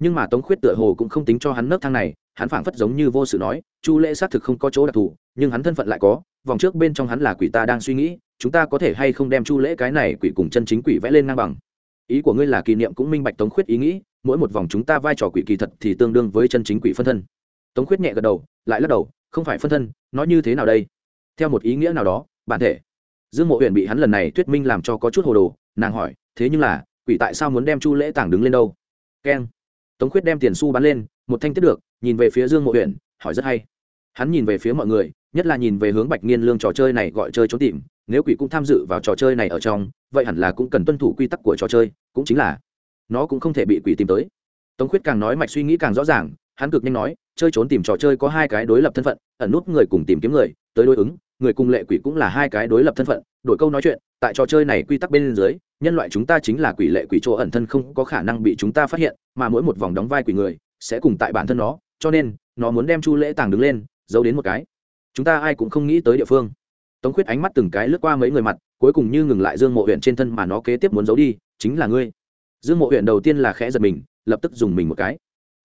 Nhưng mà tống khuyết tựa hồ cũng không tính cho hắn nấc thang này, hắn phảng phất giống như vô sự nói, chu lễ xác thực không có chỗ đặc thù, nhưng hắn thân phận lại có, vòng trước bên trong hắn là quỷ ta đang suy nghĩ, chúng ta có thể hay không đem chu lễ cái này quỷ cùng chân chính quỷ vẽ lên ngang bằng. Ý của ngươi là kỷ niệm cũng minh bạch tống khuyết ý nghĩ, mỗi một vòng chúng ta vai trò quỷ kỳ thật thì tương đương với chân chính quỷ phân thân tống khuyết nhẹ gật đầu, lại lắc đầu, không phải phân thân nói như thế nào đây? Theo một ý nghĩa nào đó, bản thể. Dương mộ huyện bị hắn lần này thuyết minh làm cho có chút hồ đồ, nàng hỏi, thế nhưng là, quỷ tại sao muốn đem chu lễ tảng đứng lên đâu? Keng. Tống khuyết đem tiền xu bắn lên, một thanh tiết được, nhìn về phía dương mộ huyện hỏi rất hay. Hắn nhìn về phía mọi người, nhất là nhìn về hướng bạch nghiên lương trò chơi này gọi chơi trốn tìm, nếu quỷ cũng tham dự vào trò chơi này ở trong, vậy hẳn là cũng cần tuân thủ quy tắc của trò chơi, cũng chính là, nó cũng không thể bị quỷ tìm tới. Tống khuyết càng nói mạch suy nghĩ càng rõ ràng hắn cực nhanh nói, chơi trốn tìm trò chơi có hai cái đối lập thân phận, ẩn nút người cùng tìm kiếm người, tới đối ứng, người cùng lệ quỷ cũng là hai cái đối lập thân phận, đổi câu nói chuyện, tại trò chơi này quy tắc bên dưới, nhân loại chúng ta chính là quỷ lệ quỷ chỗ ẩn thân không có khả năng bị chúng ta phát hiện, mà mỗi một vòng đóng vai quỷ người, sẽ cùng tại bản thân nó, cho nên, nó muốn đem chu lễ tàng đứng lên, giấu đến một cái. Chúng ta ai cũng không nghĩ tới địa phương. Tống khuyết ánh mắt từng cái lướt qua mấy người mặt, cuối cùng như ngừng lại dương mộ huyện trên thân mà nó kế tiếp muốn giấu đi, chính là ngươi. Dương mộ huyện đầu tiên là khẽ giật mình, lập tức dùng mình một cái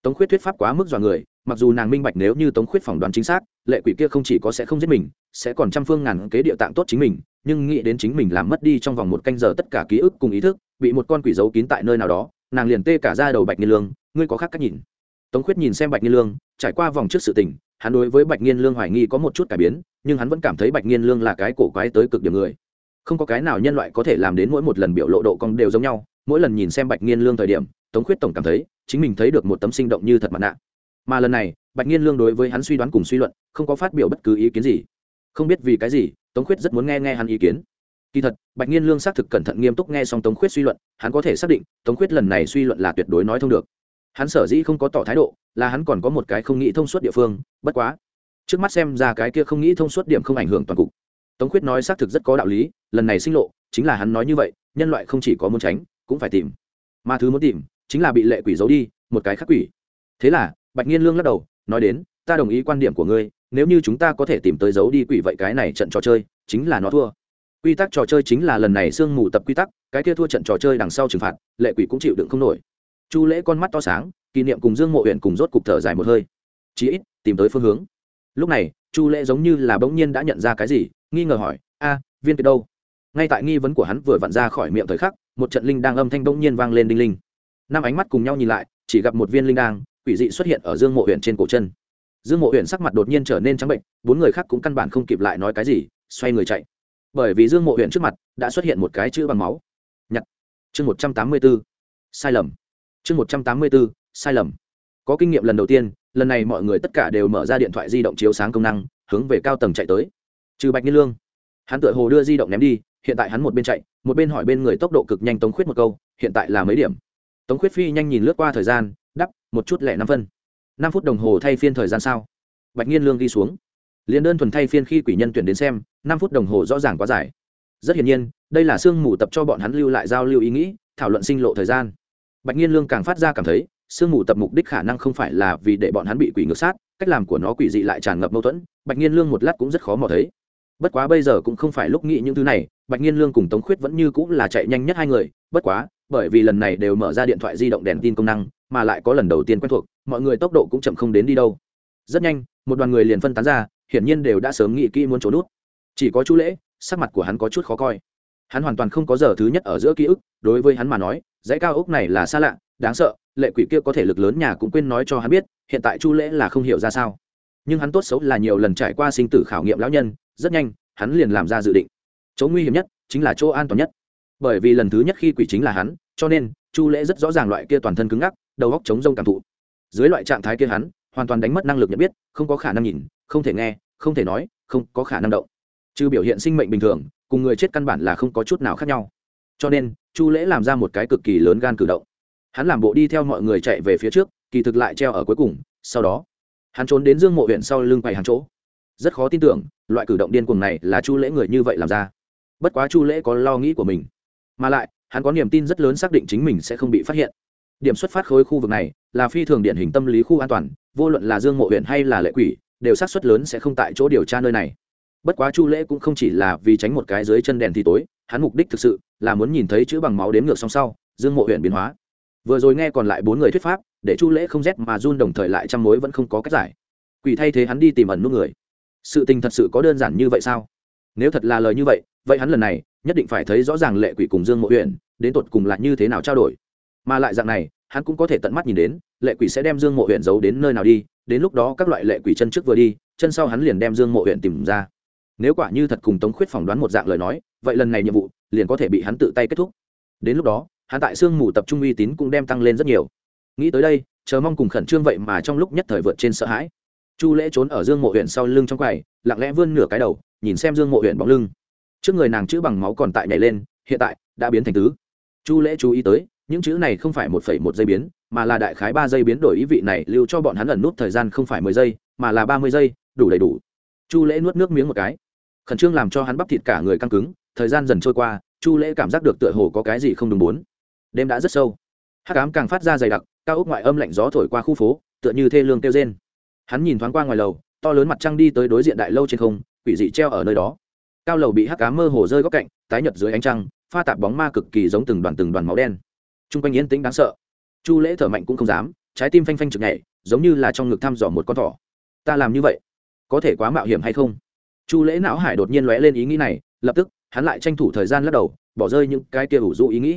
tống khuyết thuyết pháp quá mức dọa người, mặc dù nàng minh bạch nếu như tống khuyết phỏng đoán chính xác, lệ quỷ kia không chỉ có sẽ không giết mình, sẽ còn trăm phương ngàn kế địa tạng tốt chính mình, nhưng nghĩ đến chính mình làm mất đi trong vòng một canh giờ tất cả ký ức cùng ý thức, bị một con quỷ giấu kín tại nơi nào đó, nàng liền tê cả ra đầu bạch nghiên lương, ngươi có khác cách nhìn. Tống khuyết nhìn xem bạch nghiên lương, trải qua vòng trước sự tình, hắn đối với bạch nghiên lương hoài nghi có một chút cải biến, nhưng hắn vẫn cảm thấy bạch nghiên lương là cái cổ quái tới cực điểm người. Không có cái nào nhân loại có thể làm đến mỗi một lần biểu lộ độ cong đều giống nhau, mỗi lần nhìn xem bạch nghiên lương thời điểm tống khuyết tổng cảm thấy, chính mình thấy được một tấm sinh động như thật mặt nạ. Mà lần này, bạch nhiên lương đối với hắn suy đoán cùng suy luận, không có phát biểu bất cứ ý kiến gì. Không biết vì cái gì, tống khuyết rất muốn nghe nghe hắn ý kiến. Kỳ thật, bạch nhiên lương xác thực cẩn thận nghiêm túc nghe xong tống khuyết suy luận, hắn có thể xác định, tống khuyết lần này suy luận là tuyệt đối nói thông được. Hắn sở dĩ không có tỏ thái độ, là hắn còn có một cái không nghĩ thông suốt địa phương, bất quá. Trước mắt xem ra cái kia không nghĩ thông suốt điểm không ảnh hưởng toàn cục. Tống khuyết nói xác thực rất có đạo lý, lần này sinh lộ, chính là hắn nói như vậy, nhân loại không chỉ có muốn tránh, cũng phải tìm. Mà thứ muốn tìm chính là bị lệ quỷ giấu đi, một cái khắc quỷ. Thế là, bạch nhiên lương lắc đầu, nói đến, ta đồng ý quan điểm của ngươi, nếu như chúng ta có thể tìm tới giấu đi quỷ vậy cái này trận trò chơi, chính là nó thua. Quy tắc trò chơi chính là lần này sương mù tập quy tắc, cái kia thua trận trò chơi đằng sau trừng phạt, lệ quỷ cũng chịu đựng không nổi. Chu lễ con mắt to sáng, kỷ niệm cùng dương mộ huyện cùng rốt cục thở dài một hơi. Chí ít, tìm tới phương hướng. Lúc này, chu lễ giống như là bỗng nhiên đã nhận ra cái gì, nghi ngờ hỏi, a, viên kiệt đâu? Ngay tại nghi vấn của hắn vừa vặn ra khỏi miệng thời khắc, một trận linh đang âm thanh bỗng nhiên vang lên đinh linh năm ánh mắt cùng nhau nhìn lại, chỉ gặp một viên linh đang quỷ dị xuất hiện ở dương mộ huyện trên cổ chân. Dương mộ huyện sắc mặt đột nhiên trở nên trắng bệnh, bốn người khác cũng căn bản không kịp lại nói cái gì, xoay người chạy. Bởi vì dương mộ huyện trước mặt đã xuất hiện một cái chữ bằng máu. Nhặt chương một trăm tám mươi b ố sai lầm. Chương một trăm tám mươi b ố sai lầm. Có kinh nghiệm lần đầu tiên, lần này mọi người tất cả đều mở ra điện thoại di động chiếu sáng công năng, hướng về cao tầng chạy tới. Trừ bạch nhiên lương. Hắn tự hồ đưa di động ném đi, hiện tại hắn một bên chạy, một bên hỏi bên người tốc độ cực nhanh tống khuyết một câu, hiện tại là mấy điểm? Tống khuyết phi nhanh nhìn lướt qua thời gian, đắp, một chút lẻ năm phân. Năm phút đồng hồ thay phiên thời gian sao? Bạch nhiên lương ghi xuống. Liền đơn thuần thay phiên khi quỷ nhân tuyển đến xem, năm phút đồng hồ rõ ràng quá dài. Rất hiển nhiên, đây là sương mù tập cho bọn hắn lưu lại giao lưu ý nghĩ, thảo luận sinh lộ thời gian. Bạch nhiên lương càng phát ra cảm thấy, sương mù tập mục đích khả năng không phải là vì để bọn hắn bị quỷ ngược sát, cách làm của nó quỷ dị lại tràn ngập mâu thuẫn, bạch nhiên lương một lát cũng rất khó mò thấy. Bất quá bây giờ cũng không phải lúc nghĩ những thứ này bạch nhiên lương cùng tống khuyết vẫn như cũng là chạy nhanh nhất hai người, bất quá, bởi vì lần này đều mở ra điện thoại di động đèn tin công năng, mà lại có lần đầu tiên quen thuộc, mọi người tốc độ cũng chậm không đến đi đâu. Rất nhanh, một đoàn người liền phân tán ra, hiển nhiên đều đã sớm nghĩ kỹ muốn trốn nút chỉ có chu lễ, sắc mặt của hắn có chút khó coi. Hắn hoàn toàn không có giờ thứ nhất ở giữa ký ức, đối với hắn mà nói, dãy cao ốc này là xa lạ, đáng sợ, lệ quỷ kia có thể lực lớn nhà cũng quên nói cho hắn biết, hiện tại chu lễ là không hiểu ra sao. Nhưng hắn tốt xấu là nhiều lần trải qua sinh tử khảo nghiệm lão nhân, rất nhanh, hắn liền làm ra dự định chỗ nguy hiểm nhất chính là chỗ an toàn nhất. Bởi vì lần thứ nhất khi quỷ chính là hắn, cho nên, chu lễ rất rõ ràng loại kia toàn thân cứng ngắc, đầu góc chống rông cảm thụ. Dưới loại trạng thái kia hắn, hoàn toàn đánh mất năng lực nhận biết, không có khả năng nhìn, không thể nghe, không thể nói, không có khả năng động. Trừ biểu hiện sinh mệnh bình thường, cùng người chết căn bản là không có chút nào khác nhau. Cho nên, chu lễ làm ra một cái cực kỳ lớn gan cử động. Hắn làm bộ đi theo mọi người chạy về phía trước, kỳ thực lại treo ở cuối cùng, sau đó, hắn trốn đến dương mộ huyện sau lưng quầy hàng chỗ. Rất khó tin tưởng, loại cử động điên cuồng này là chu lễ người như vậy làm ra bất quá chu lễ có lo nghĩ của mình mà lại hắn có niềm tin rất lớn xác định chính mình sẽ không bị phát hiện điểm xuất phát khối khu vực này là phi thường điển hình tâm lý khu an toàn vô luận là dương mộ huyện hay là lệ quỷ đều xác suất lớn sẽ không tại chỗ điều tra nơi này bất quá chu lễ cũng không chỉ là vì tránh một cái dưới chân đèn thì tối hắn mục đích thực sự là muốn nhìn thấy chữ bằng máu đến ngược song sau dương mộ huyện biến hóa vừa rồi nghe còn lại bốn người thuyết pháp để chu lễ không rét mà run đồng thời lại trăm mối vẫn không có cách giải quỷ thay thế hắn đi tìm ẩn nút người sự tình thật sự có đơn giản như vậy sao nếu thật là lời như vậy vậy hắn lần này nhất định phải thấy rõ ràng lệ quỷ cùng dương mộ huyện đến tột cùng là như thế nào trao đổi. Mà lại dạng này, hắn cũng có thể tận mắt nhìn đến, lệ quỷ sẽ đem dương mộ huyện giấu đến nơi nào đi, đến lúc đó các loại lệ quỷ chân trước vừa đi, chân sau hắn liền đem dương mộ huyện tìm ra. Nếu quả như thật cùng tống khuyết phỏng đoán một dạng lời nói, vậy lần này nhiệm vụ liền có thể bị hắn tự tay kết thúc. Đến lúc đó, hắn tại sương mù tập trung uy tín cũng đem tăng lên rất nhiều. Nghĩ tới đây, chờ mong cùng khẩn trương vậy mà trong lúc nhất thời vượt trên sợ hãi. Chu lễ trốn ở dương mộ huyện sau lưng trong quầy, lặng lẽ vươn nửa cái đầu, nhìn xem dương mộ huyện bóng lưng trước người nàng chữ bằng máu còn tại nhảy lên, hiện tại đã biến thành tứ. Chu lễ chú ý tới, những chữ này không phải một phẩy một giây biến, mà là đại khái ba giây biến đổi ý vị này lưu cho bọn hắn ẩn nút thời gian không phải mười giây, mà là ba mươi giây, đủ đầy đủ. Chu lễ nuốt nước miếng một cái. Khẩn trương làm cho hắn bắp thịt cả người căng cứng, thời gian dần trôi qua, chu lễ cảm giác được tựa hồ có cái gì không đúng bốn. Đêm đã rất sâu. Hắc ám càng phát ra dày đặc, cao ốc ngoại âm lạnh gió thổi qua khu phố, tựa như thê lương kêu rên. Hắn nhìn thoáng qua ngoài lầu, to lớn mặt trăng đi tới đối diện đại lâu trên không, quỷ dị treo ở nơi đó cao lầu bị hắc ám mơ hồ rơi góc cạnh, tái nhật dưới ánh trăng, pha tạp bóng ma cực kỳ giống từng đoàn từng đoàn máu đen. T r u n g quanh yên tĩnh đáng sợ. Chu lễ thở mạnh cũng không dám, trái tim phanh phanh chực nhảy, giống như là trong ngực thăm dò một con thỏ. Ta làm như vậy, có thể quá mạo hiểm hay không? Chu lễ não hải đột nhiên lóe lên ý nghĩ này, lập tức, hắn lại tranh thủ thời gian lắc đầu, bỏ rơi những cái kia ủ rũ ý nghĩ.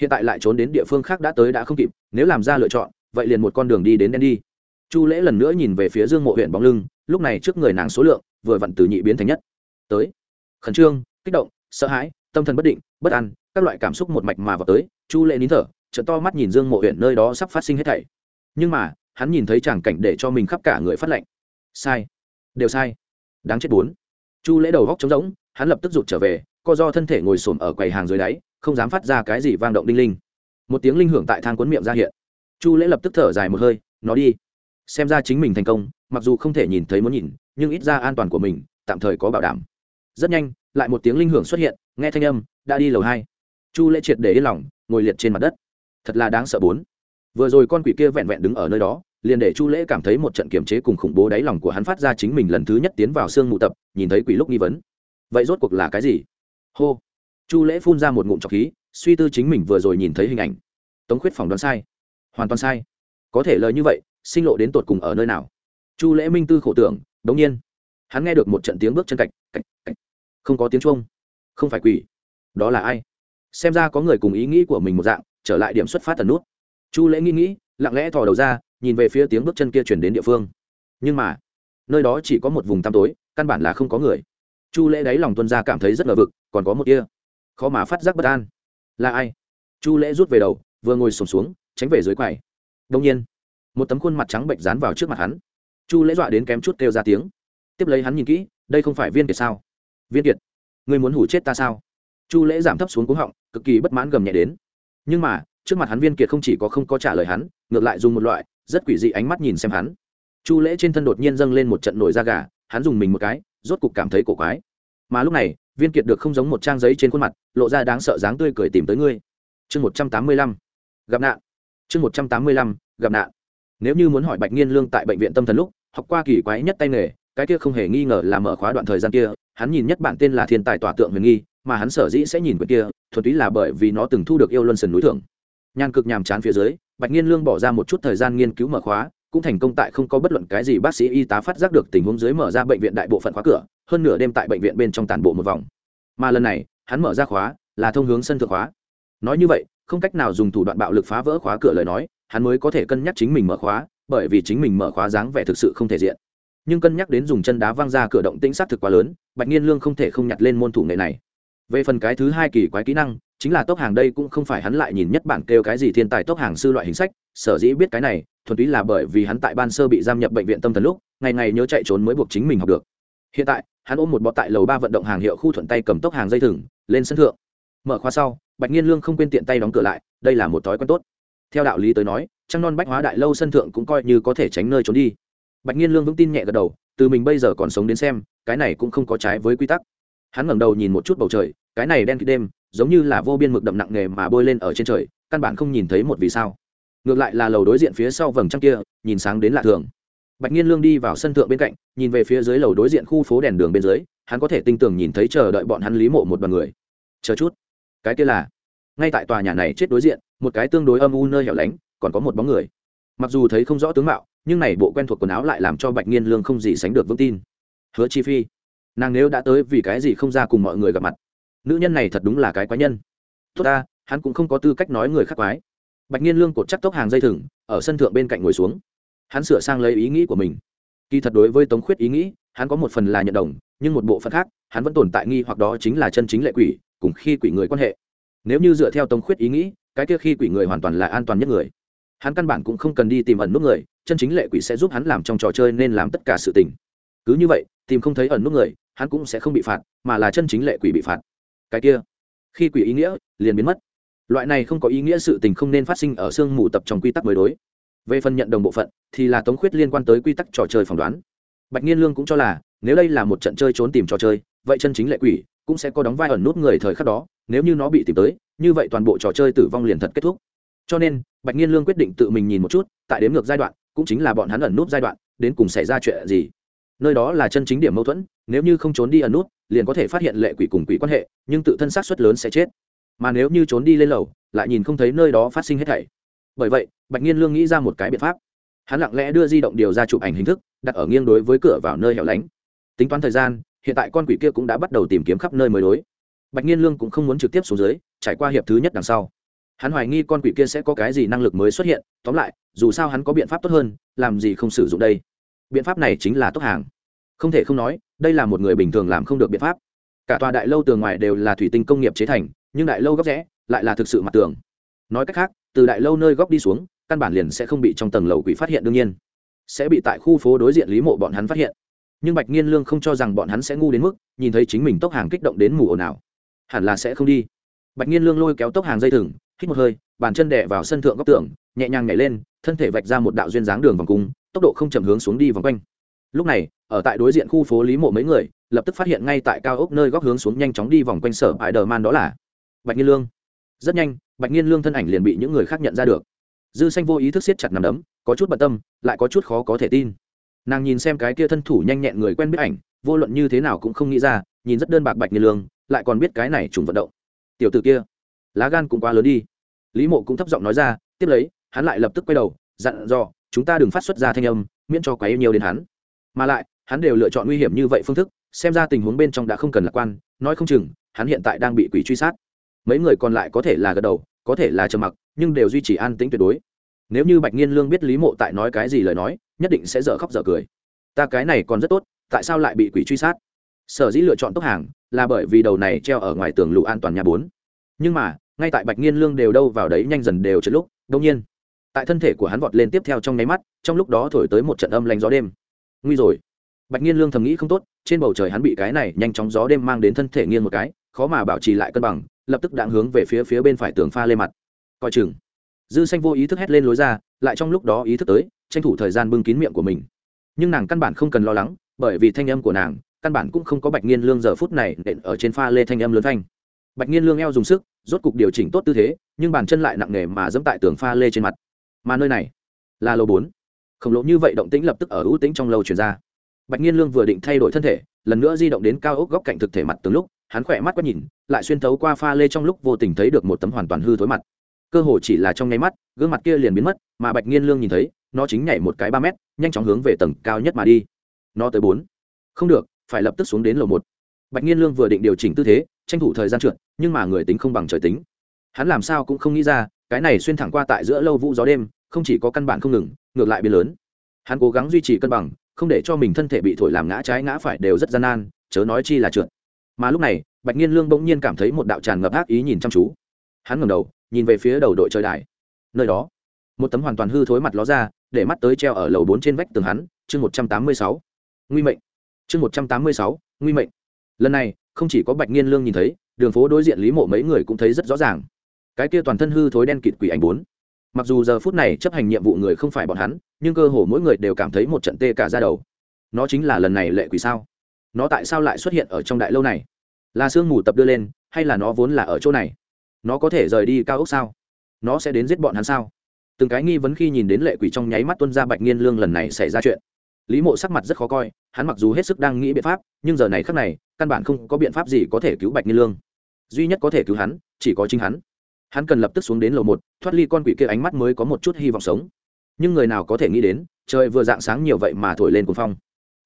Hiện tại lại trốn đến địa phương khác đã tới đã không kịp, nếu làm ra lựa chọn, vậy liền một con đường đi đến đen đi. Chu lễ lần nữa nhìn về phía dương mộ huyện bóng lưng, lúc này trước người nàng số lượng, vừa vặn từ nhị biến thành nhất. Tới khẩn trương, kích động, sợ hãi, tâm thần bất định, bất an, các loại cảm xúc một mạch mà vào tới, chu lễ nín thở trận to mắt nhìn dương mộ huyện nơi đó sắp phát sinh hết thảy. Nhưng mà, hắn nhìn thấy tràng cảnh để cho mình khắp cả người phát lệnh sai. Đều sai. Đáng chết bốn. Chu lễ đầu góc trống rỗng, hắn lập tức rụt trở về, co do thân thể ngồi xổm ở quầy hàng dưới đáy, không dám phát ra cái gì vang động đinh linh. Một tiếng linh hưởng tại thang cuốn miệng ra hiện. Chu lễ lập tức thở dài một hơi, nó đi. Xem ra chính mình thành công, mặc dù không thể nhìn thấy muốn nhìn, nhưng ít ra an toàn của mình, tạm thời có bảo đảm rất nhanh, lại một tiếng linh hưởng xuất hiện, nghe thanh âm, đã đi lầu hai. Chu lễ triệt để yên lòng, ngồi liệt trên mặt đất. Thật là đáng sợ bốn. Vừa rồi con quỷ kia vẹn vẹn đứng ở nơi đó, liền để chu lễ cảm thấy một trận kiềm chế cùng khủng bố đáy lòng của hắn phát ra chính mình lần thứ nhất tiến vào sương mù tập, nhìn thấy quỷ lúc nghi vấn. Vậy rốt cuộc là cái gì? Hô. Chu lễ phun ra một ngụm trọc khí, suy tư chính mình vừa rồi nhìn thấy hình ảnh. Tống khuyết phỏng đoán sai. Hoàn toàn sai. Có thể lời như vậy, sinh lộ đến tột cùng ở nơi nào? Chu lễ minh tư khổ tưởng, đống nhiên. Hắn nghe được một trận tiếng bước chân cạch cạch cạch không có tiếng chuông. Không phải quỷ. Đó là ai? Xem ra có người cùng ý nghĩ của mình một dạng trở lại điểm xuất phát tần nút. Chu lễ nghĩ nghĩ lặng lẽ thò đầu ra nhìn về phía tiếng bước chân kia chuyển đến địa phương. Nhưng mà nơi đó chỉ có một vùng tăm tối căn bản là không có người. Chu lễ đáy lòng tuân ra cảm thấy rất ngờ vực còn có một kia. Khó mà phát giác bất an. Là ai? Chu lễ rút về đầu vừa ngồi sùng xuống, xuống tránh về dưới quầy. Đông nhiên một tấm khuôn mặt trắng bệnh dán vào trước mặt hắn. Chu lễ dọa đến kém chút kêu ra tiếng. Tiếp lấy hắn nhìn kỹ đây không phải viên kiệt sao? Viên kiệt, ngươi muốn hủ chết ta sao? Chu lễ giảm thấp xuống cúng họng, cực kỳ bất mãn gầm nhẹ đến. Nhưng mà, trước mặt hắn viên kiệt không chỉ có không có trả lời hắn, ngược lại dùng một loại rất quỷ dị ánh mắt nhìn xem hắn. Chu lễ trên thân đột nhiên dâng lên một trận nổi da gà, hắn dùng mình một cái, rốt cục cảm thấy cổ quái. Mà lúc này, viên kiệt được không giống một trang giấy trên khuôn mặt, lộ ra đáng sợ dáng tươi cười tìm tới ngươi. Chương một trăm tám mươi lăm. Gặp nạn. Chương một trăm tám mươi lăm. Gặp nạn. Nếu như muốn hỏi bạch nghiên lương tại bệnh viện tâm thần lúc, học qua kỳ quái nhất tay nghề cái kia không hề nghi ngờ là mở khóa đoạn thời gian kia, hắn nhìn nhất bản tên là thiên tài tỏa tượng huyền nghi, mà hắn sở dĩ sẽ nhìn quyển kia, thuần túy là bởi vì nó từng thu được yêu luân sần núi thưởng. Nhan cực nhàm chán phía dưới, bạch nghiên lương bỏ ra một chút thời gian nghiên cứu mở khóa, cũng thành công tại không có bất luận cái gì bác sĩ y tá phát giác được tình huống dưới mở ra bệnh viện đại bộ phận khóa cửa, hơn nửa đêm tại bệnh viện bên trong tàn bộ một vòng. Mà lần này, hắn mở ra khóa, là thông hướng sân thượng khóa. Nói như vậy, không cách nào dùng thủ đoạn bạo lực phá vỡ khóa cửa lời nói, hắn mới có thể cân nhắc chính mình mở khóa, bởi vì chính mình mở khóa dáng vẻ thực sự không thể diện nhưng cân nhắc đến dùng chân đá văng ra cửa động tĩnh sát thực quá lớn, bạch nhiên lương không thể không nhặt lên môn thủ nghệ này. Về phần cái thứ hai kỳ quái kỹ năng, chính là tốc hàng đây cũng không phải hắn lại nhìn nhất bản kêu cái gì thiên tài tốc hàng sư loại hình sách, sở dĩ biết cái này, thuần túy là bởi vì hắn tại ban sơ bị giam nhập bệnh viện tâm thần lúc, ngày ngày nhớ chạy trốn mới buộc chính mình học được. Hiện tại, hắn ôm một bọ tại lầu ba vận động hàng hiệu khu thuận tay cầm tốc hàng dây thừng, lên sân thượng. Mở khóa sau, bạch nhiên lương không quên tiện tay đóng cửa lại, đây là một thói quen tốt. Theo đạo lý tới nói, trăng non bách hóa đại lâu sân thượng cũng coi như có thể tránh nơi trốn đi bạch nhiên lương vững tin nhẹ gật đầu, từ mình bây giờ còn sống đến xem, cái này cũng không có trái với quy tắc. Hắn ngẩng đầu nhìn một chút bầu trời, cái này đen kịt đêm, giống như là vô biên mực đậm nặng nề mà bôi lên ở trên trời, căn bản không nhìn thấy một vì sao. Ngược lại là lầu đối diện phía sau vầng trăng kia, nhìn sáng đến lạ thường. Bạch nhiên lương đi vào sân thượng bên cạnh, nhìn về phía dưới lầu đối diện khu phố đèn đường bên dưới, hắn có thể tinh tường nhìn thấy chờ đợi bọn hắn lý mộ một đoàn người. Chờ chút. Cái kia là, ngay tại tòa nhà này chết đối diện, một cái tương đối âm u nơi hẻo lánh, còn có một bóng người. Mặc dù thấy không rõ tướng mạo nhưng này bộ quen thuộc quần áo lại làm cho bạch nghiên lương không gì sánh được vững tin. Hứa chi phi, nàng nếu đã tới vì cái gì không ra cùng mọi người gặp mặt? Nữ nhân này thật đúng là cái quái nhân. Tốt ta, hắn cũng không có tư cách nói người khác quái. Bạch nghiên lương cột chắc tốc hàng dây thừng, ở sân thượng bên cạnh ngồi xuống. Hắn sửa sang lấy ý nghĩ của mình. Kỳ thật đối với tống khuyết ý nghĩ, hắn có một phần là nhận đồng, nhưng một bộ phận khác, hắn vẫn tồn tại nghi hoặc đó chính là chân chính lệ quỷ, cùng khi quỷ người quan hệ. Nếu như dựa theo tống khuyết ý nghĩ, cái kia khi quỷ người hoàn toàn là an toàn nhất người. Hắn căn bản cũng không cần đi tìm ẩn nút người chân chính lệ quỷ sẽ giúp hắn làm trong trò chơi nên làm tất cả sự tình. Cứ như vậy, tìm không thấy ẩn nút người, hắn cũng sẽ không bị phạt, mà là chân chính lệ quỷ bị phạt. Cái kia, khi quỷ ý nghĩa liền biến mất. Loại này không có ý nghĩa sự tình không nên phát sinh ở sương mù tập trong quy tắc mới đối. Về phần nhận đồng bộ phận, thì là tống khuyết liên quan tới quy tắc trò chơi phỏng đoán. Bạch nhiên lương cũng cho là, nếu đây là một trận chơi trốn tìm trò chơi, vậy chân chính lệ quỷ cũng sẽ có đóng vai ẩn nút người thời khắc đó, nếu như nó bị tìm tới, như vậy toàn bộ trò chơi tử vong liền thật kết thúc. Cho nên, bạch nhiên lương quyết định tự mình nhìn một chút, tại đếm ngược giai đoạn cũng chính là bọn hắn ẩn nút giai đoạn, đến cùng xảy ra chuyện gì. Nơi đó là chân chính điểm mâu thuẫn, nếu như không trốn đi ẩn nút, liền có thể phát hiện lệ quỷ cùng quỷ quan hệ, nhưng tự thân sát suất lớn sẽ chết. Mà nếu như trốn đi lên lầu, lại nhìn không thấy nơi đó phát sinh hết thảy. Bởi vậy, bạch nhiên lương nghĩ ra một cái biện pháp. Hắn lặng lẽ đưa di động điều ra chụp ảnh hình thức, đặt ở nghiêng đối với cửa vào nơi hẻo lánh. Tính toán thời gian, hiện tại con quỷ kia cũng đã bắt đầu tìm kiếm khắp nơi mới đối. Bạch nhiên lương cũng không muốn trực tiếp xuống dưới, trải qua hiệp thứ nhất đằng sau hắn hoài nghi con quỷ kia sẽ có cái gì năng lực mới xuất hiện, tóm lại, dù sao hắn có biện pháp tốt hơn, làm gì không sử dụng đây? Biện pháp này chính là tốt hàng. Không thể không nói, đây là một người bình thường làm không được biện pháp. Cả tòa đại lâu tường ngoài đều là thủy tinh công nghiệp chế thành, nhưng đại lâu góc rẽ, lại là thực sự mặt tường. Nói cách khác, từ đại lâu nơi góc đi xuống, căn bản liền sẽ không bị trong tầng lầu quỷ phát hiện đương nhiên. Sẽ bị tại khu phố đối diện lý mộ bọn hắn phát hiện. Nhưng bạch nghiên lương không cho rằng bọn hắn sẽ ngu đến mức, nhìn thấy chính mình tốc hàng kích động đến mù ồn ào. Hẳn là sẽ không đi. Bạch nghiên lương lôi kéo tốc hàng dây thừng hít một hơi, bàn chân đè vào sân thượng góc tường, nhẹ nhàng nhảy lên, thân thể vạch ra một đạo duyên dáng đường vòng cung, tốc độ không chậm hướng xuống đi vòng quanh. Lúc này, ở tại đối diện khu phố lý mộ mấy người, lập tức phát hiện ngay tại cao ốc nơi góc hướng xuống nhanh chóng đi vòng quanh sở ải đờ man đó là bạch nghiên lương. Rất nhanh, bạch nghiên lương thân ảnh liền bị những người khác nhận ra được. Dư xanh vô ý thức siết chặt nằm đấm, có chút bận tâm, lại có chút khó có thể tin. Nàng nhìn xem cái kia thân thủ nhanh nhẹn người quen biết ảnh, vô luận như thế nào cũng không nghĩ ra, nhìn rất đơn bạc bạch nghiên lương, lại còn biết cái này trùng vận động. Tiểu tử kia lá gan cũng quá lớn đi. Lý mộ cũng thấp giọng nói ra, tiếp lấy, hắn lại lập tức quay đầu, dặn dò, chúng ta đừng phát xuất ra thanh âm, miễn cho quá yêu nhiều đến hắn. Mà lại, hắn đều lựa chọn nguy hiểm như vậy phương thức, xem ra tình huống bên trong đã không cần lạc quan, nói không chừng, hắn hiện tại đang bị quỷ truy sát. Mấy người còn lại có thể là gật đầu, có thể là trầm mặc, nhưng đều duy trì an tĩnh tuyệt đối. Nếu như bạch nghiên lương biết lý mộ tại nói cái gì lời nói, nhất định sẽ dở khóc dở cười. Ta cái này còn rất tốt, tại sao lại bị quỷ truy sát? Sở dĩ lựa chọn tốc hàng, là bởi vì đầu này treo ở ngoài tường lụ an toàn nhà bốn. Nhưng mà ngay tại bạch nghiên lương đều đâu vào đấy nhanh dần đều trượt lúc đông nhiên, tại thân thể của hắn vọt lên tiếp theo trong nháy mắt, trong lúc đó thổi tới một trận âm lạnh gió đêm. Nguy rồi. Bạch nghiên lương thầm nghĩ không tốt, trên bầu trời hắn bị cái này nhanh chóng gió đêm mang đến thân thể nghiêng một cái, khó mà bảo trì lại cân bằng, lập tức đạn hướng về phía phía bên phải tường pha lê mặt. Coi chừng. Dư xanh vô ý thức hét lên lối ra, lại trong lúc đó ý thức tới, tranh thủ thời gian bưng kín miệng của mình. Nhưng nàng căn bản không cần lo lắng, bởi vì thanh âm của nàng, căn bản cũng không có bạch nghiên lương giờ phút này nện ở trên pha lê thanh âm lớn thanh bạch nghiên lương eo dùng sức, rốt cục điều chỉnh tốt tư thế, nhưng bàn chân lại nặng nề mà dẫm tại tường pha lê trên mặt. Mà nơi này là lầu bốn. Khổng lồ như vậy động tĩnh lập tức ở ưu tĩnh trong lầu chuyển ra. Bạch nghiên lương vừa định thay đổi thân thể, lần nữa di động đến cao ốc góc cạnh thực thể mặt từng lúc, hắn khỏe mắt quét nhìn, lại xuyên thấu qua pha lê trong lúc vô tình thấy được một tấm hoàn toàn hư thối mặt. Cơ hồ chỉ là trong nháy mắt, gương mặt kia liền biến mất, mà bạch nghiên lương nhìn thấy, nó chính nhảy một cái ba mét, nhanh chóng hướng về tầng cao nhất mà đi. Nó tới bốn. Không được, phải lập tức xuống đến lầu một. Bạch nghiên lương vừa định điều chỉnh tư thế tranh thủ thời gian trượt, nhưng mà người tính không bằng trời tính. Hắn làm sao cũng không nghĩ ra, cái này xuyên thẳng qua tại giữa lâu vũ gió đêm, không chỉ có căn bản không ngừng, ngược lại biến lớn. Hắn cố gắng duy trì cân bằng, không để cho mình thân thể bị thổi làm ngã trái ngã phải đều rất gian nan, chớ nói chi là trượt. Mà lúc này, bạch nhiên lương bỗng nhiên cảm thấy một đạo tràn ngập ác ý nhìn chăm chú. Hắn ngẩng đầu, nhìn về phía đầu đội trời đài. Nơi đó, một tấm hoàn toàn hư thối mặt ló ra, để mắt tới treo ở lầu bốn trên vách tường hắn, chương một trăm tám mươi sáu. Nguy mệnh. Chương một trăm tám mươi sáu, nguy mệnh. Lần này không chỉ có bạch nghiên lương nhìn thấy, đường phố đối diện lý mộ mấy người cũng thấy rất rõ ràng. Cái kia toàn thân hư thối đen kịt quỷ ảnh bốn. Mặc dù giờ phút này chấp hành nhiệm vụ người không phải bọn hắn, nhưng cơ hồ mỗi người đều cảm thấy một trận tê cả ra đầu. Nó chính là lần này lệ quỷ sao? Nó tại sao lại xuất hiện ở trong đại lâu này? Là sương mù tập đưa lên, hay là nó vốn là ở chỗ này? Nó có thể rời đi cao ốc sao? Nó sẽ đến giết bọn hắn sao? Từng cái nghi vấn khi nhìn đến lệ quỷ trong nháy mắt tuân ra bạch nghiên lương lần này xảy ra chuyện lý mộ sắc mặt rất khó coi, hắn mặc dù hết sức đang nghĩ biện pháp, nhưng giờ này khác này, căn bản không có biện pháp gì có thể cứu bạch nghiên lương. Duy nhất có thể cứu hắn, chỉ có chính hắn. Hắn cần lập tức xuống đến lầu một, thoát ly con quỷ kia ánh mắt mới có một chút hy vọng sống. Nhưng người nào có thể nghĩ đến, trời vừa dạng sáng nhiều vậy mà thổi lên cuồng phong.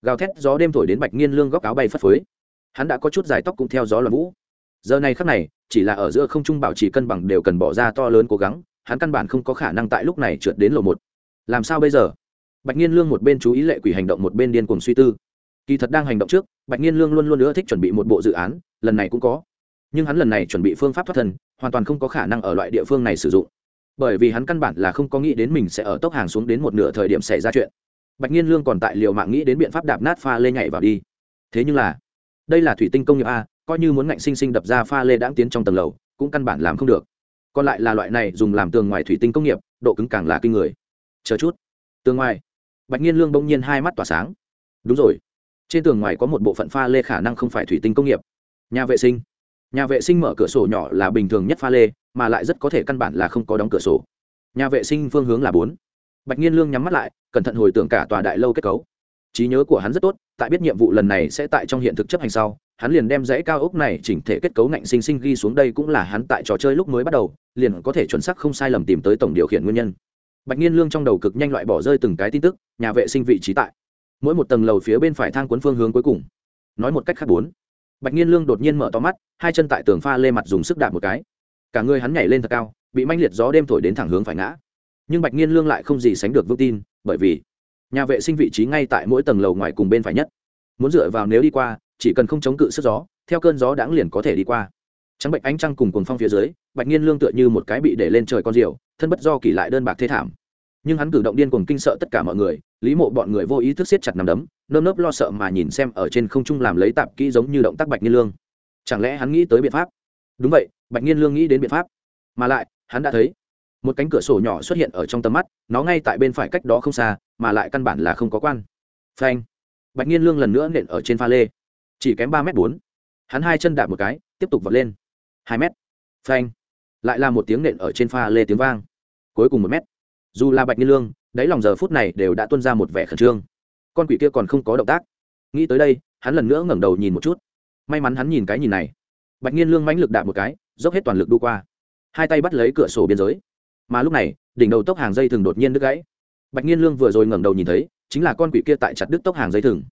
Gào thét gió đêm thổi đến bạch nghiên lương góc áo bay phất phới. Hắn đã có chút dài tóc cũng theo gió l vũ. Giờ này khắc này, chỉ là ở giữa không trung bảo trì cân bằng đều cần bỏ ra to lớn cố gắng, hắn căn bản không có khả năng tại lúc này trượt đến lầu một. Làm sao bây giờ? Bạch nhiên lương một bên chú ý lệ quỷ hành động, một bên điên cùng suy tư. Kỳ thật đang hành động trước, bạch nhiên lương luôn luôn ưa thích chuẩn bị một bộ dự án, lần này cũng có. Nhưng hắn lần này chuẩn bị phương pháp thoát thân, hoàn toàn không có khả năng ở loại địa phương này sử dụng. Bởi vì hắn căn bản là không có nghĩ đến mình sẽ ở tốc hàng xuống đến một nửa thời điểm xảy ra chuyện. Bạch nhiên lương còn tại liều mạng nghĩ đến biện pháp đạp nát pha lê nhảy vào đi. Thế nhưng là, đây là thủy tinh công nghiệp a, coi như muốn ngạnh sinh sinh đập ra pha lê đãng tiến trong tầng lầu, cũng căn bản làm không được. Còn lại là loại này dùng làm tường ngoài thủy tinh công nghiệp, độ cứng càng là kinh người. Chờ chút. Tường ngoài bạch nhiên lương bỗng nhiên hai mắt tỏa sáng. Đúng rồi. Trên tường ngoài có một bộ phận pha lê khả năng không phải thủy tinh công nghiệp. Nhà vệ sinh. Nhà vệ sinh mở cửa sổ nhỏ là bình thường nhất pha lê, mà lại rất có thể căn bản là không có đóng cửa sổ. Nhà vệ sinh phương hướng là bốn. Bạch nhiên lương nhắm mắt lại, cẩn thận hồi tưởng cả tòa đại lâu kết cấu. Trí nhớ của hắn rất tốt, tại biết nhiệm vụ lần này sẽ tại trong hiện thực chấp hành sau, hắn liền đem dãy cao ốc này chỉnh thể kết cấu ngạnh sinh sinh ghi xuống đây cũng là hắn tại trò chơi lúc mới bắt đầu, liền có thể chuẩn xác không sai lầm tìm tới tổng điều khiển nguyên nhân bạch nhiên lương trong đầu cực nhanh loại bỏ rơi từng cái tin tức, nhà vệ sinh vị trí tại. Mỗi một tầng lầu phía bên phải thang cuốn phương hướng cuối cùng. Nói một cách khác bốn. Bạch nhiên lương đột nhiên mở to mắt, hai chân tại tường pha lê mặt dùng sức đạp một cái. Cả người hắn nhảy lên thật cao, bị manh liệt gió đêm thổi đến thẳng hướng phải ngã. Nhưng bạch nhiên lương lại không gì sánh được vững tin, bởi vì nhà vệ sinh vị trí ngay tại mỗi tầng lầu ngoài cùng bên phải nhất. Muốn dựa vào nếu đi qua, chỉ cần không chống cự sức gió, theo cơn gió đáng liền có thể đi qua. Trắng bệnh ánh trăng cùng cuồng phong phía dưới, bạch nhiên lương tựa như một cái bị để lên trời con diều thân bất do kỳ lại đơn bạc thế thảm. Nhưng hắn cử động điên cuồng kinh sợ tất cả mọi người, lý mộ bọn người vô ý thức siết chặt nằm đấm, nơm nớp lo sợ mà nhìn xem ở trên không trung làm lấy tạp kỹ giống như động tác bạch nhiên lương. Chẳng lẽ hắn nghĩ tới biện pháp? Đúng vậy, bạch nhiên lương nghĩ đến biện pháp. Mà lại, hắn đã thấy, một cánh cửa sổ nhỏ xuất hiện ở trong tầm mắt, nó ngay tại bên phải cách đó không xa, mà lại căn bản là không có quan. Phanh! Bạch nhiên lương lần nữa nện ở trên pha lê. Chỉ kém ba m bốn. Hắn hai chân đạp một cái, tiếp tục vọt lên. Hai m phanh! Lại là một tiếng nện ở trên pha lê tiếng vang cuối cùng một mét. Dù là bạch nhiên lương, đáy lòng giờ phút này đều đã tuân ra một vẻ khẩn trương. Con quỷ kia còn không có động tác. Nghĩ tới đây, hắn lần nữa ngẩng đầu nhìn một chút. May mắn hắn nhìn cái nhìn này. Bạch nhiên lương mãnh lực đạp một cái, dốc hết toàn lực đu qua. Hai tay bắt lấy cửa sổ biên giới. Mà lúc này, đỉnh đầu tốc hàng dây thường đột nhiên đứt gãy. Bạch nhiên lương vừa rồi ngẩng đầu nhìn thấy, chính là con quỷ kia tại chặt đứt tốc hàng dây thừng.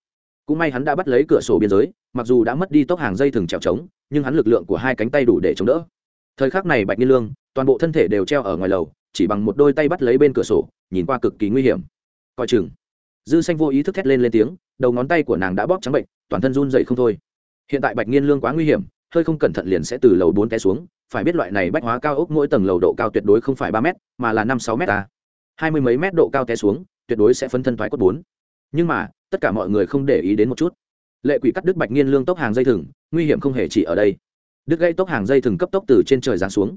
Cũng may hắn đã bắt lấy cửa sổ biên giới, mặc dù đã mất đi tốc hàng dây thừng trèo trống nhưng hắn lực lượng của hai cánh tay đủ để chống đỡ. Thời khắc này bạch nhiên lương, toàn bộ thân thể đều treo ở ngoài lầu chỉ bằng một đôi tay bắt lấy bên cửa sổ, nhìn qua cực kỳ nguy hiểm. Coi chừng. Dư xanh vô ý thức thét lên lên tiếng, đầu ngón tay của nàng đã bóp trắng bệnh, toàn thân run dậy không thôi. Hiện tại bạch nghiên lương quá nguy hiểm, hơi không cẩn thận liền sẽ từ lầu bốn té xuống, phải biết loại này bách hóa cao ốc mỗi tầng lầu độ cao tuyệt đối không phải ba m mà là năm sáu m ta à. hai mươi mấy mét độ cao té xuống, tuyệt đối sẽ phân thân thoái cốt bốn. Nhưng mà, tất cả mọi người không để ý đến một chút. Lệ quỷ cắt đứt bạch nghiên lương tốc hàng dây thừng, nguy hiểm không hề chỉ ở đây. Đứt gây tốc hàng dây thừng cấp tốc từ trên trời giáng xuống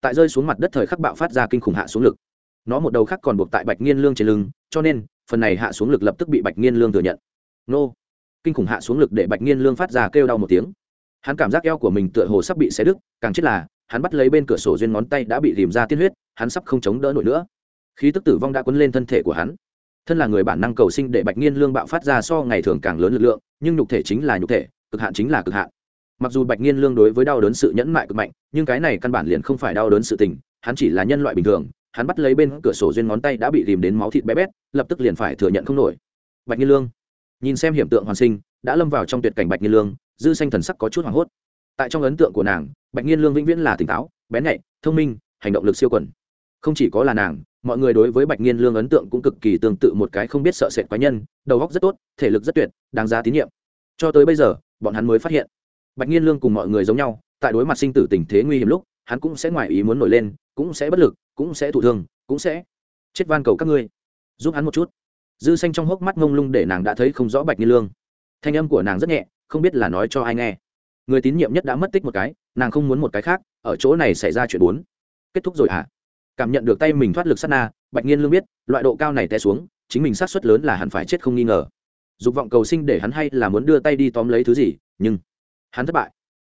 tại rơi xuống mặt đất thời khắc bạo phát ra kinh khủng hạ xuống lực. Nó một đầu khác còn buộc tại bạch nghiên lương trên lưng, cho nên, phần này hạ xuống lực lập tức bị bạch nghiên lương thừa nhận. Nô! Kinh khủng hạ xuống lực để bạch nghiên lương phát ra kêu đau một tiếng. Hắn cảm giác eo của mình tựa hồ sắp bị xé đứt, càng chết là, hắn bắt lấy bên cửa sổ duyên ngón tay đã bị tìm ra tiên huyết, hắn sắp không chống đỡ nổi nữa. Khí tức tử vong đã quấn lên thân thể của hắn. Thân là người bản năng cầu sinh để bạch nghiên lương bạo phát ra so ngày thường càng lớn lực lượng, nhưng nhục thể chính là nhục thể, cực hạn chính là cực hạn mặc dù bạch nghiên lương đối với đau đớn sự nhẫn mại cực mạnh, nhưng cái này căn bản liền không phải đau đớn sự tình, hắn chỉ là nhân loại bình thường, hắn bắt lấy bên cửa sổ duyên ngón tay đã bị tìm đến máu thịt bé bét, lập tức liền phải thừa nhận không nổi. Bạch nghiên lương, nhìn xem hiện tượng hoàn sinh, đã lâm vào trong tuyệt cảnh bạch nghiên lương, dư xanh thần sắc có chút hoảng hốt. Tại trong ấn tượng của nàng, bạch nghiên lương vĩnh viễn là tỉnh táo, bén nhạy, thông minh, hành động lực siêu quẩn không chỉ có là nàng, mọi người đối với bạch nghiên lương ấn tượng cũng cực kỳ tương tự một cái không biết sợ sệt quái nhân, đầu óc rất tốt, thể lực rất tuyệt, đáng giá tín nhiệm. Cho tới bây giờ, bọn hắn mới phát hiện bạch nghiên lương cùng mọi người giống nhau, tại đối mặt sinh tử tình thế nguy hiểm lúc, hắn cũng sẽ ngoài ý muốn nổi lên, cũng sẽ bất lực, cũng sẽ thụ thương, cũng sẽ chết van cầu các ngươi. Giúp hắn một chút. Dư xanh trong hốc mắt ngông lung để nàng đã thấy không rõ bạch nghiên lương. Thanh âm của nàng rất nhẹ, không biết là nói cho ai nghe. Người tín nhiệm nhất đã mất tích một cái, nàng không muốn một cái khác, ở chỗ này xảy ra chuyện bốn. Kết thúc rồi hả? Cảm nhận được tay mình thoát lực sát na, bạch nhiên lương biết, loại độ cao này té xuống, chính mình sát suất lớn là hẳn phải chết không nghi ngờ. Dục vọng cầu sinh để hắn hay là muốn đưa tay đi tóm lấy thứ gì, nhưng hắn thất bại.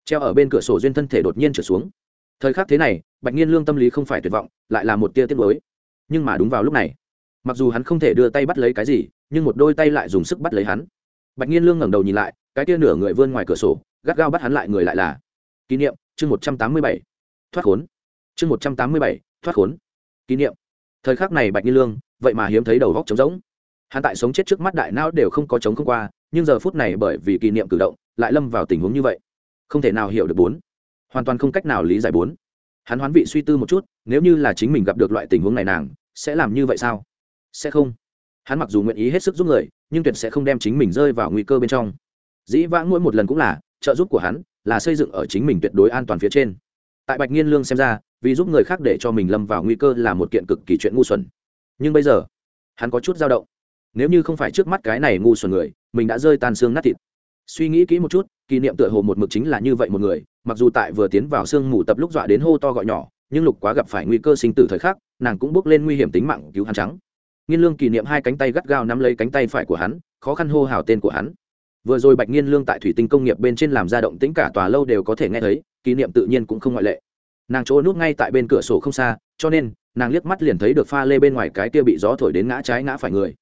Treo ở bên cửa sổ duyên thân thể đột nhiên trở xuống. Thời khắc thế này, bạch nhiên lương tâm lý không phải tuyệt vọng, lại là một tia tiết mới nhưng mà đúng vào lúc này, mặc dù hắn không thể đưa tay bắt lấy cái gì, nhưng một đôi tay lại dùng sức bắt lấy hắn. Bạch nhiên lương ngẩng đầu nhìn lại, cái tia nửa người vươn ngoài cửa sổ, gắt gao bắt hắn lại người lại là. Kỷ niệm, chương một trăm tám mươi bảy. Thoát khốn. Chương một trăm tám mươi bảy, thoát khốn. Kỷ niệm. Thời khắc này bạch nhiên lương, vậy mà hiếm thấy đầu góc trống rỗng. Hắn tại sống chết trước mắt đại não đều không có chống không qua, nhưng giờ phút này bởi vì kỷ niệm cử động lại lâm vào tình huống như vậy. Không thể nào hiểu được bốn. Hoàn toàn không cách nào lý giải bốn. Hắn hoán vị suy tư một chút, nếu như là chính mình gặp được loại tình huống này nàng, sẽ làm như vậy sao? Sẽ không. Hắn mặc dù nguyện ý hết sức giúp người, nhưng tuyệt sẽ không đem chính mình rơi vào nguy cơ bên trong. Dĩ vãng mỗi một lần cũng là, trợ giúp của hắn là xây dựng ở chính mình tuyệt đối an toàn phía trên. Tại bạch nghiên lương xem ra, vì giúp người khác để cho mình lâm vào nguy cơ là một kiện cực kỳ chuyện ngu xuẩn. Nhưng bây giờ, hắn có chút dao động. Nếu như không phải trước mắt cái này ngu xuẩn người, mình đã rơi tan xương nát thịt suy nghĩ kỹ một chút, kỷ niệm tựa hồ một mực chính là như vậy một người, mặc dù tại vừa tiến vào sương mù tập lúc dọa đến hô to gọi nhỏ, nhưng lục quá gặp phải nguy cơ sinh tử thời khắc, nàng cũng bước lên nguy hiểm tính mạng cứu hắn trắng. Nghiên lương kỷ niệm hai cánh tay gắt gao nắm lấy cánh tay phải của hắn, khó khăn hô hào tên của hắn. Vừa rồi bạch nghiên lương tại thủy tinh công nghiệp bên trên làm ra động tính cả tòa lâu đều có thể nghe thấy, kỷ niệm tự nhiên cũng không ngoại lệ. Nàng chỗ núp ngay tại bên cửa sổ không xa, cho nên, nàng liếc mắt liền thấy được pha lê bên ngoài cái kia bị gió thổi đến ngã trái ngã phải người.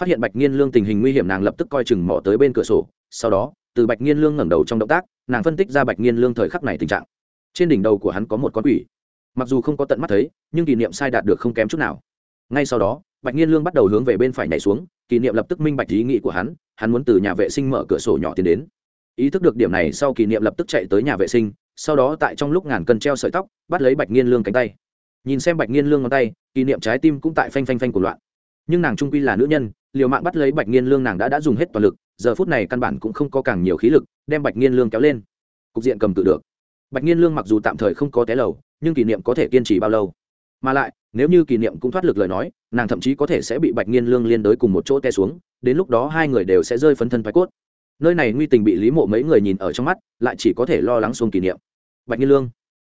Phát hiện bạch nghiên lương tình hình nguy hiểm nàng lập tức coi chừng mỏ tới bên cửa sổ sau đó, từ bạch nghiên lương ngẩng đầu trong động tác, nàng phân tích ra bạch nghiên lương thời khắc này tình trạng. Trên đỉnh đầu của hắn có một con quỷ. Mặc dù không có tận mắt thấy, nhưng kỷ niệm sai đạt được không kém chút nào. Ngay sau đó, bạch nghiên lương bắt đầu hướng về bên phải nhảy xuống, kỷ niệm lập tức minh bạch ý nghĩ của hắn hắn muốn từ nhà vệ sinh mở cửa sổ nhỏ tiến đến. Ý thức được điểm này sau kỷ niệm lập tức chạy tới nhà vệ sinh, sau đó tại trong lúc ngàn cân treo sợi tóc, bắt lấy bạch nghiên lương cánh tay. Nhìn xem bạch nghiên lương ngón tay, kỷ niệm trái tim cũng tại phanh phanh phanh của loạn. Nhưng nàng trung quy là nữ nhân, liều mạng bắt lấy bạch nghiên lương nàng đã đã dùng hết toàn lực giờ phút này căn bản cũng không có càng nhiều khí lực, đem bạch nghiên lương kéo lên. Cục diện cầm tự được. Bạch nghiên lương mặc dù tạm thời không có té lầu, nhưng kỷ niệm có thể kiên trì bao lâu? Mà lại, nếu như kỷ niệm cũng thoát lực lời nói, nàng thậm chí có thể sẽ bị bạch nghiên lương liên đới cùng một chỗ té xuống, đến lúc đó hai người đều sẽ rơi phấn thân thoái cốt. Nơi này nguy tình bị lý mộ mấy người nhìn ở trong mắt, lại chỉ có thể lo lắng xuống kỷ niệm. Bạch nghiên lương,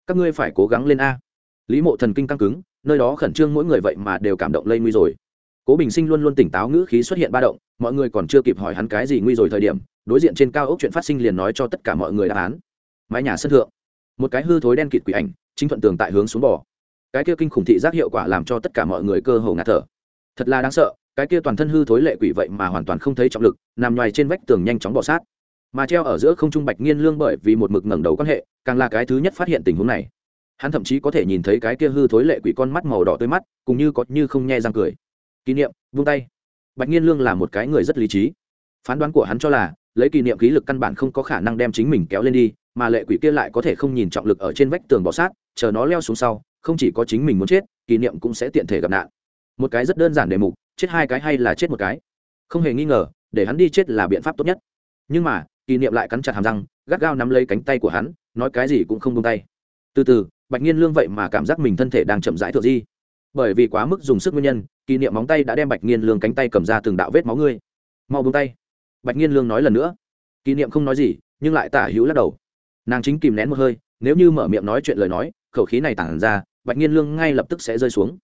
các ngươi phải cố gắng lên a. Lý mộ thần kinh căng cứng, nơi đó khẩn trương mỗi người vậy mà đều cảm động lây nguy rồi cố bình sinh luôn luôn tỉnh táo, ngữ khí xuất hiện ba động, mọi người còn chưa kịp hỏi hắn cái gì nguy rồi thời điểm, đối diện trên cao ốc chuyện phát sinh liền nói cho tất cả mọi người đáp án. Mái nhà sân thượng, một cái hư thối đen kịt quỷ ảnh, chính thuận tường tại hướng xuống bỏ cái kia kinh khủng thị giác hiệu quả làm cho tất cả mọi người cơ hồ ngạt thở. Thật là đáng sợ, cái kia toàn thân hư thối lệ quỷ vậy mà hoàn toàn không thấy trọng lực, nằm ngoài trên vách tường nhanh chóng bỏ sát. Mà treo ở giữa không trung bạch nghiên lương bởi vì một mực ngẩng đầu quan hệ, càng là cái thứ nhất phát hiện tình huống này. Hắn thậm chí có thể nhìn thấy cái kia hư thối lệ quỷ con mắt màu đỏ tươi mắt, cũng như có như không nhe răng cười kỷ niệm, vung tay. Bạch nhiên lương là một cái người rất lý trí. Phán đoán của hắn cho là, lấy kỷ niệm khí lực căn bản không có khả năng đem chính mình kéo lên đi, mà lệ quỷ kia lại có thể không nhìn trọng lực ở trên vách tường bọ sát, chờ nó leo xuống sau, không chỉ có chính mình muốn chết, kỷ niệm cũng sẽ tiện thể gặp nạn. Một cái rất đơn giản đề mục, chết hai cái hay là chết một cái? Không hề nghi ngờ, để hắn đi chết là biện pháp tốt nhất. Nhưng mà, kỷ niệm lại cắn chặt hàm răng, gắt gao nắm lấy cánh tay của hắn, nói cái gì cũng không tung tay. Từ từ, bạch nhiên lương vậy mà cảm giác mình thân thể đang chậm rãi thượng di bởi vì quá mức dùng sức nguyên nhân, kỷ niệm móng tay đã đem bạch nghiên lương cánh tay cầm ra từng đạo vết máu ngươi. Mau bông tay. Bạch nghiên lương nói lần nữa. Kỷ niệm không nói gì, nhưng lại tả hữu lắc đầu. Nàng chính kìm nén một hơi, nếu như mở miệng nói chuyện lời nói, khẩu khí này tản ra, bạch nghiên lương ngay lập tức sẽ rơi xuống.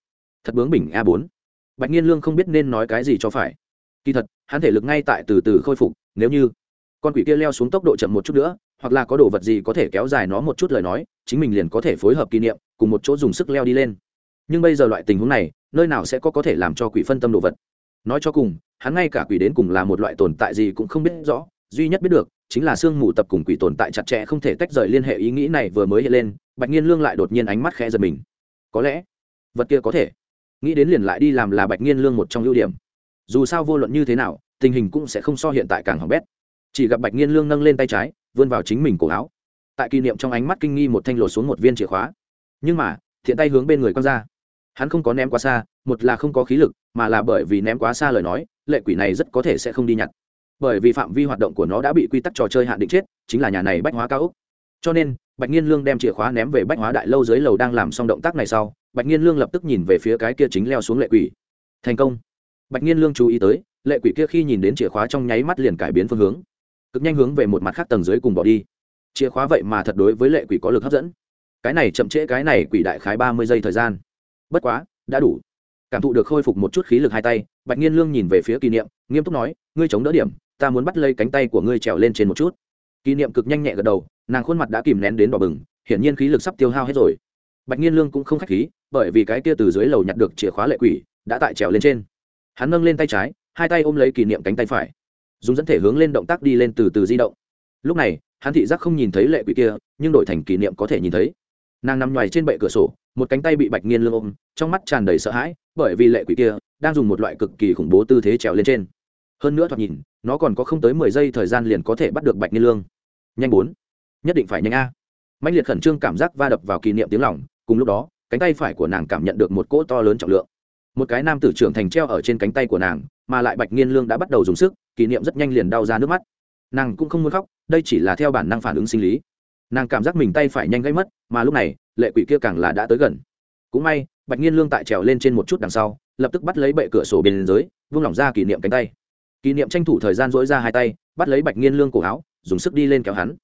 Thật bướng bỉnh a bốn. Bạch nghiên lương không biết nên nói cái gì cho phải. Kỳ thật, hắn thể lực ngay tại từ từ khôi phục, nếu như con quỷ kia leo xuống tốc độ chậm một chút nữa, hoặc là có đồ vật gì có thể kéo dài nó một chút lời nói, chính mình liền có thể phối hợp kỷ niệm, cùng một chỗ dùng sức leo đi lên nhưng bây giờ loại tình huống này, nơi nào sẽ có có thể làm cho quỷ phân tâm đồ vật? Nói cho cùng, hắn ngay cả quỷ đến cùng là một loại tồn tại gì cũng không biết rõ, duy nhất biết được, chính là sương mù tập cùng quỷ tồn tại chặt chẽ không thể tách rời liên hệ ý nghĩ này vừa mới hiện lên, bạch nhiên lương lại đột nhiên ánh mắt khẽ giật mình. Có lẽ, vật kia có thể. Nghĩ đến liền lại đi làm là bạch nhiên lương một trong ưu điểm. Dù sao vô luận như thế nào, tình hình cũng sẽ không so hiện tại càng hỏng bét. Chỉ gặp bạch nhiên lương nâng lên tay trái, vươn vào chính mình cổ áo. Tại kỷ niệm trong ánh mắt kinh nghi một thanh lột xuống một viên chìa khóa. Nhưng mà, thiện tay hướng bên người con ra hắn không có ném quá xa, một là không có khí lực, mà là bởi vì ném quá xa lời nói, lệ quỷ này rất có thể sẽ không đi nhặt. Bởi vì phạm vi hoạt động của nó đã bị quy tắc trò chơi hạn định chết, chính là nhà này bách hóa cao úc cho nên, bạch nhiên lương đem chìa khóa ném về bách hóa đại lâu dưới lầu đang làm xong động tác này sau, bạch nhiên lương lập tức nhìn về phía cái kia chính leo xuống lệ quỷ. Thành công! Bạch nhiên lương chú ý tới, lệ quỷ kia khi nhìn đến chìa khóa trong nháy mắt liền cải biến phương hướng. Cực nhanh hướng về một mặt khác tầng dưới cùng bỏ đi. Chìa khóa vậy mà thật đối với lệ quỷ có lực hấp dẫn. Cái này chậm trễ cái này quỷ đại khái ba mươi giây thời gian bất quá, đã đủ. Cảm thụ được khôi phục một chút khí lực hai tay, bạch nhiên lương nhìn về phía kỷ niệm, nghiêm túc nói, ngươi chống đỡ điểm, ta muốn bắt lấy cánh tay của ngươi trèo lên trên một chút. Kỷ niệm cực nhanh nhẹ gật đầu, nàng khuôn mặt đã kìm nén đến đỏ bừng, hiển nhiên khí lực sắp tiêu hao hết rồi. Bạch nhiên lương cũng không k h á c h khí, bởi vì cái kia từ dưới lầu nhặt được chìa khóa lệ quỷ, đã tại trèo lên trên. Hắn nâng lên tay trái, hai tay ôm lấy kỷ niệm cánh tay phải, dùng dẫn thể hướng lên động tác đi lên từ từ di động. Lúc này, hắn thị giác không nhìn thấy lệ quỷ kia, nhưng đổi thành kỷ niệm có thể nhìn thấy nàng nằm ngoài trên bệ cửa sổ, một cánh tay bị bạch nghiên lương ôm, trong mắt tràn đầy sợ hãi, bởi vì lệ quỷ kia đang dùng một loại cực kỳ khủng bố tư thế trèo lên trên. Hơn nữa thoạt nhìn, nó còn có không tới mười giây thời gian liền có thể bắt được bạch nghiên lương. Nhanh bốn. Nhất định phải nhanh a. Mạnh liệt khẩn trương cảm giác va đập vào kỷ niệm tiếng lỏng cùng lúc đó, cánh tay phải của nàng cảm nhận được một cỗ to lớn trọng lượng. Một cái nam tử trưởng thành treo ở trên cánh tay của nàng, mà lại bạch nghiên lương đã bắt đầu dùng sức, kỷ niệm rất nhanh liền đau ra nước mắt. Nàng cũng không muốn khóc, đây chỉ là theo bản năng phản ứng sinh lý. Nàng cảm giác mình tay phải nhanh gây mất mà lúc này, lệ quỷ kia càng là đã tới gần. Cũng may, bạch nghiên lương tại trèo lên trên một chút đằng sau, lập tức bắt lấy bệ cửa sổ bên dưới, vung lỏng ra kỷ niệm cánh tay. Kỷ niệm tranh thủ thời gian dỗi ra hai tay, bắt lấy bạch nghiên lương cổ áo, dùng sức đi lên kéo hắn.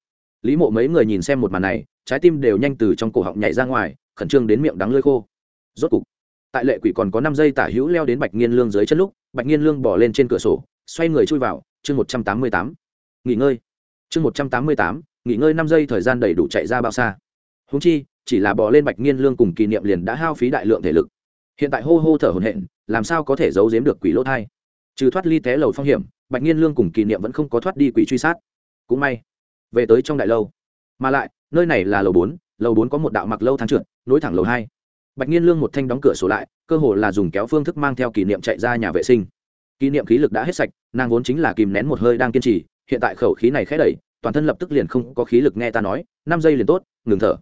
Lý mộ mấy người nhìn xem một màn này, trái tim đều nhanh từ trong cổ họng nhảy ra ngoài, khẩn trương đến miệng đắng lơi khô. Rốt cục, tại lệ quỷ còn có năm giây tả hữu leo đến bạch nghiên lương dưới chân lúc, bạch nghiên lương bỏ lên trên cửa sổ, xoay người chui vào, chương một trăm tám mươi tám. Nghỉ ngơi. Chương một trăm tám mươi tám, nghỉ ngơi năm giây thời gian đầy đủ chạy ra bao xa húng chi, chỉ là bỏ lên bạch nghiên lương cùng kỷ niệm liền đã hao phí đại lượng thể lực. Hiện tại hô hô thở hồn hện làm sao có thể giấu giếm được quỷ lỗ thai? Trừ thoát ly té lầu phong hiểm, bạch nghiên lương cùng kỷ niệm vẫn không có thoát đi quỷ truy sát. Cũng may, về tới trong đại lâu. Mà lại, nơi này là lầu bốn lầu bốn có một đạo mặc lâu thang trượt, nối thẳng lầu hai. Bạch nghiên lương một thanh đóng cửa sổ lại, cơ hồ là dùng kéo phương thức mang theo kỷ niệm chạy ra nhà vệ sinh. Kỷ niệm khí lực đã hết sạch, nàng vốn chính là kìm nén một hơi đang kiên trì, hiện tại khẩu khí này khẽ đẩy, toàn thân lập tức liền không có khí lực nghe ta nói, năm giây liền tốt, ngừng thở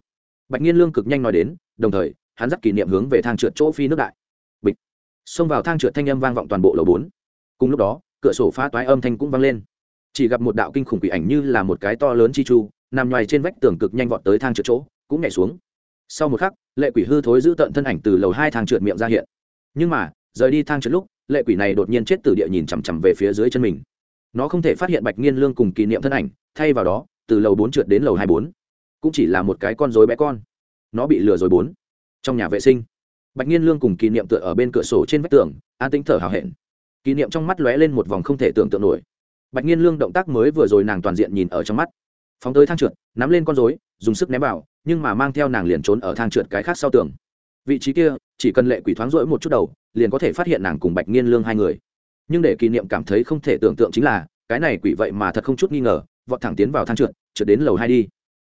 bạch nhiên lương cực nhanh nói đến, đồng thời, hắn dắt kỷ niệm hướng về thang trượt chỗ phi nước đại. Bịch. Xông vào thang trượt thanh âm vang vọng toàn bộ lầu bốn. Cùng lúc đó, cửa sổ phá toái âm thanh cũng vang lên. Chỉ gặp một đạo kinh khủng quỷ ảnh như là một cái to lớn chi chu, nằm ngoài trên vách tường cực nhanh vọt tới thang trượt chỗ, cũng nhảy xuống. Sau một khắc, lệ quỷ hư thối giữ tận thân ảnh từ lầu hai thang trượt miệng ra hiện. Nhưng mà, rời đi thang trượt lúc, lệ quỷ này đột nhiên chết từ địa nhìn chằm chằm về phía dưới chân mình. Nó không thể phát hiện bạch nghiên lương cùng kỷ niệm thân ảnh, thay vào đó, từ lầu bốn trượt đến lầu hai bốn cũng chỉ là một cái con dối bé con. Nó bị lừa rồi bốn. Trong nhà vệ sinh, bạch nhiên lương cùng kỷ niệm tựa ở bên cửa sổ trên vách tường, an tĩnh thở hào hẹn. Kỷ niệm trong mắt lóe lên một vòng không thể tưởng tượng nổi. Bạch nhiên lương động tác mới vừa rồi nàng toàn diện nhìn ở trong mắt. Phóng tới thang trượt, nắm lên con dối dùng sức ném vào, nhưng mà mang theo nàng liền trốn ở thang trượt cái khác sau tường. Vị trí kia, chỉ cần lệ quỷ thoáng rỗi một chút đầu, liền có thể phát hiện nàng cùng bạch nhiên lương hai người. Nhưng để kỷ niệm cảm thấy không thể tưởng tượng chính là, cái này quỷ vậy mà thật không chút nghi ngờ, vọt thẳng tiến vào thang trượt trượt đến lầu hai đi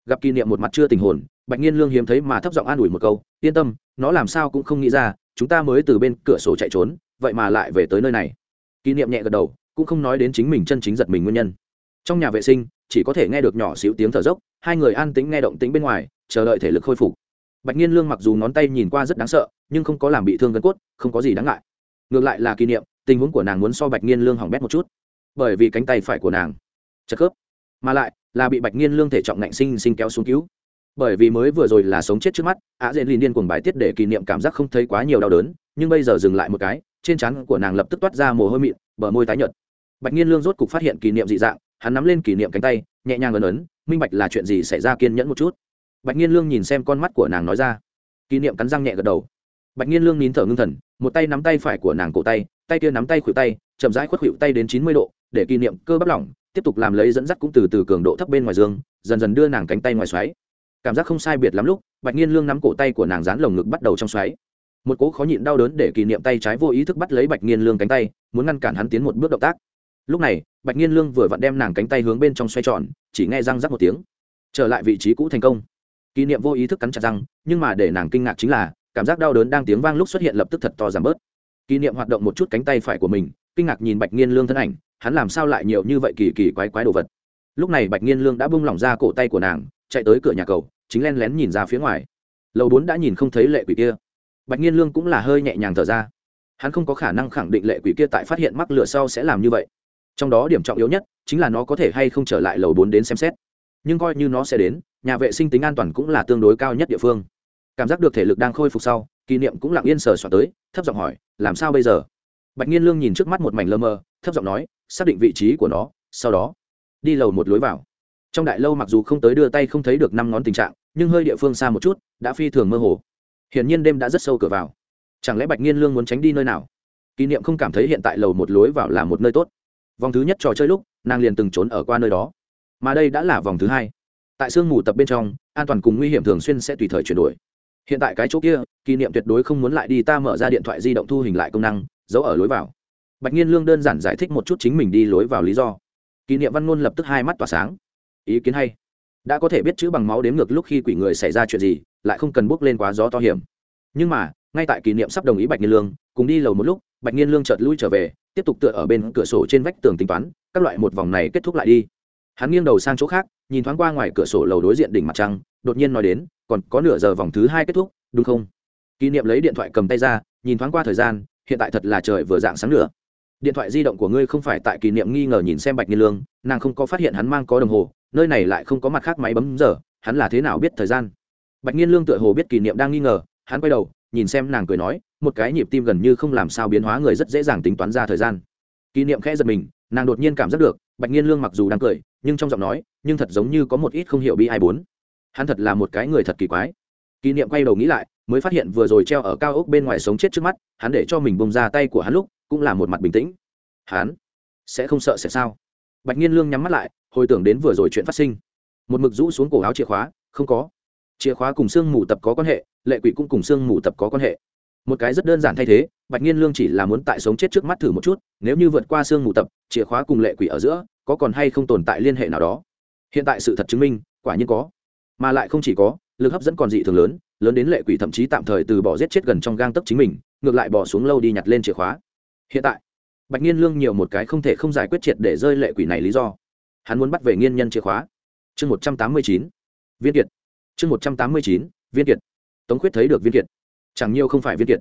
gặp kỷ niệm một mặt chưa tình hồn, bạch nhiên lương hiếm thấy mà thấp giọng an ủi một câu, yên tâm, nó làm sao cũng không nghĩ ra, chúng ta mới từ bên cửa sổ chạy trốn, vậy mà lại về tới nơi này. Kỷ niệm nhẹ gật đầu, cũng không nói đến chính mình chân chính giật mình nguyên nhân. Trong nhà vệ sinh, chỉ có thể nghe được nhỏ xíu tiếng thở dốc, hai người an tĩnh nghe động tĩnh bên ngoài, chờ đợi thể lực khôi phục. Bạch nhiên lương mặc dù ngón tay nhìn qua rất đáng sợ, nhưng không có làm bị thương gân cốt, không có gì đáng ngại. Ngược lại là kỷ niệm, tình huống của nàng muốn so bạch nhiên lương hỏng bét một chút, bởi vì cánh tay phải của nàng chật khớp, mà lại là bị bạch nghiên lương thể trọng ngạnh sinh sinh kéo xuống cứu. Bởi vì mới vừa rồi là sống chết trước mắt, ạ dễ liền điên cuồng bài tiết để kỷ niệm cảm giác không thấy quá nhiều đau đớn, nhưng bây giờ dừng lại một cái, trên trán của nàng lập tức toát ra mồ hôi mịn, bờ môi tái nhợt. Bạch nghiên lương rốt cục phát hiện kỷ niệm dị dạng, hắn nắm lên kỷ niệm cánh tay, nhẹ nhàng ấn ấn, minh bạch, là chuyện gì xảy ra kiên nhẫn một chút? Bạch nghiên lương nhìn xem con mắt của nàng nói ra. Kỷ niệm cắn răng nhẹ gật đầu. Bạch nghiên lương nín thở ngưng thần, một tay nắm tay phải của nàng cổ tay tay kia nắm tay khuỷu tay, chậm rãi khuất khuỷu tay đến chín mươi độ, để kỷ niệm cơ bắp lỏng tiếp tục làm lấy dẫn dắt cũng từ từ cường độ thấp bên ngoài dương, dần dần đưa nàng cánh tay ngoài xoáy. Cảm giác không sai biệt lắm lúc, bạch nhiên lương nắm cổ tay của nàng dán lồng ngực bắt đầu trong xoáy. Một cố khó nhịn đau đớn để kỷ niệm tay trái vô ý thức bắt lấy bạch nhiên lương cánh tay, muốn ngăn cản hắn tiến một bước động tác. Lúc này, bạch nhiên lương vừa vặn đem nàng cánh tay hướng bên trong xoay tròn, chỉ nghe răng rắc một tiếng. Trở lại vị trí cũ thành công. Kỷ niệm vô ý thức cắn chặt răng, nhưng mà để nàng kinh ngạc chính là, cảm giác đau đớn đang tiếng vang lúc xuất hiện lập tức thật to giảm bớt. Kỷ niệm hoạt động một chút cánh tay phải của mình, kinh ngạc nhìn bạch nhiên lương thân ảnh hắn làm sao lại nhiều như vậy kỳ kỳ quái quái đồ vật? Lúc này bạch nhiên lương đã bung lỏng ra cổ tay của nàng, chạy tới cửa nhà cầu, chính len lén nhìn ra phía ngoài. Lầu bốn đã nhìn không thấy lệ quỷ kia. Bạch nhiên lương cũng là hơi nhẹ nhàng thở ra. Hắn không có khả năng khẳng định lệ quỷ kia tại phát hiện mắc lửa sau sẽ làm như vậy. Trong đó điểm trọng yếu nhất chính là nó có thể hay không trở lại lầu bốn đến xem xét. Nhưng coi như nó sẽ đến, nhà vệ sinh tính an toàn cũng là tương đối cao nhất địa phương. Cảm giác được thể lực đang khôi phục sau, kỷ niệm cũng lặng yên sờ soạt tới, thấp giọng hỏi, làm sao bây giờ? Bạch nhiên lương nhìn trước mắt một mảnh lơ mơ, thấp giọng nói, xác định vị trí của nó, sau đó, đi lầu một lối vào. Trong đại lâu mặc dù không tới đưa tay không thấy được năm ngón tình trạng, nhưng hơi địa phương xa một chút, đã phi thường mơ hồ. Hiển nhiên đêm đã rất sâu cửa vào. Chẳng lẽ bạch nhiên lương muốn tránh đi nơi nào? Kỷ niệm không cảm thấy hiện tại lầu một lối vào là một nơi tốt. Vòng thứ nhất trò chơi lúc, nàng liền từng trốn ở qua nơi đó. Mà đây đã là vòng thứ hai. Tại sương mù tập bên trong, an toàn cùng nguy hiểm thường xuyên sẽ tùy thời chuyển đổi. Hiện tại cái chỗ kia, kỷ niệm tuyệt đối không muốn lại đi ta mở ra điện thoại di động thu hình lại công năng giấu ở lối vào. Bạch nhiên lương đơn giản giải thích một chút chính mình đi lối vào lý do. Kỷ niệm văn ngôn lập tức hai mắt tỏa sáng. Ý kiến hay. Đã có thể biết chữ bằng máu đếm ngược lúc khi quỷ người xảy ra chuyện gì, lại không cần bước lên quá gió to hiểm. Nhưng mà, ngay tại kỷ niệm sắp đồng ý bạch nhiên lương, cùng đi lầu một lúc, bạch nhiên lương chợt lui trở về, tiếp tục tựa ở bên cửa sổ trên vách tường tính toán, các loại một vòng này kết thúc lại đi. Hắn nghiêng đầu sang chỗ khác, nhìn thoáng qua ngoài cửa sổ lầu đối diện đỉnh mặt trăng, đột nhiên nói đến, còn có nửa giờ vòng thứ hai kết thúc, đúng không? Kỷ niệm lấy điện thoại cầm tay ra, nhìn thoáng qua thời gian hiện tại thật là trời vừa dạng sáng nữa điện thoại di động của ngươi không phải tại kỷ niệm nghi ngờ nhìn xem bạch nhiên lương, nàng không có phát hiện hắn mang có đồng hồ, nơi này lại không có mặt khác máy bấm giờ, hắn là thế nào biết thời gian? Bạch nhiên lương tựa hồ biết kỷ niệm đang nghi ngờ, hắn quay đầu, nhìn xem nàng cười nói, một cái nhịp tim gần như không làm sao biến hóa người rất dễ dàng tính toán ra thời gian. Kỷ niệm khẽ giật mình, nàng đột nhiên cảm giác được, bạch nhiên lương mặc dù đang cười, nhưng trong giọng nói, nhưng thật giống như có một ít không hiểu bi ai bốn. Hắn thật là một cái người thật kỳ quái. Kỷ niệm quay đầu nghĩ lại mới phát hiện vừa rồi treo ở cao ốc bên ngoài sống chết trước mắt, hắn để cho mình bông ra tay của hắn lúc, cũng là một mặt bình tĩnh. Hắn sẽ không sợ sẽ sao? Bạch nhiên lương nhắm mắt lại, hồi tưởng đến vừa rồi chuyện phát sinh. Một mực rũ xuống cổ áo chìa khóa, không có. Chìa khóa cùng xương mù tập có quan hệ, lệ quỷ cũng cùng xương mù tập có quan hệ. Một cái rất đơn giản thay thế, bạch nhiên lương chỉ là muốn tại sống chết trước mắt thử một chút, nếu như vượt qua xương mù tập, chìa khóa cùng lệ quỷ ở giữa, có còn hay không tồn tại liên hệ nào đó? Hiện tại sự thật chứng minh, quả nhiên có. Mà lại không chỉ có, lực hấp dẫn còn dị thường lớn lớn đến lệ quỷ thậm chí tạm thời từ bỏ giết chết gần trong gang tấc chính mình, ngược lại bỏ xuống lâu đi nhặt lên chìa khóa. Hiện tại, bạch nhiên lương nhiều một cái không thể không giải quyết triệt để rơi lệ quỷ này lý do. Hắn muốn bắt về nghiên nhân chìa khóa. Chương một trăm tám mươi chín, viên kiệt. Chương một trăm tám mươi chín, viên kiệt. Tống khuyết thấy được viên kiệt. Chẳng nhiều không phải viên kiệt.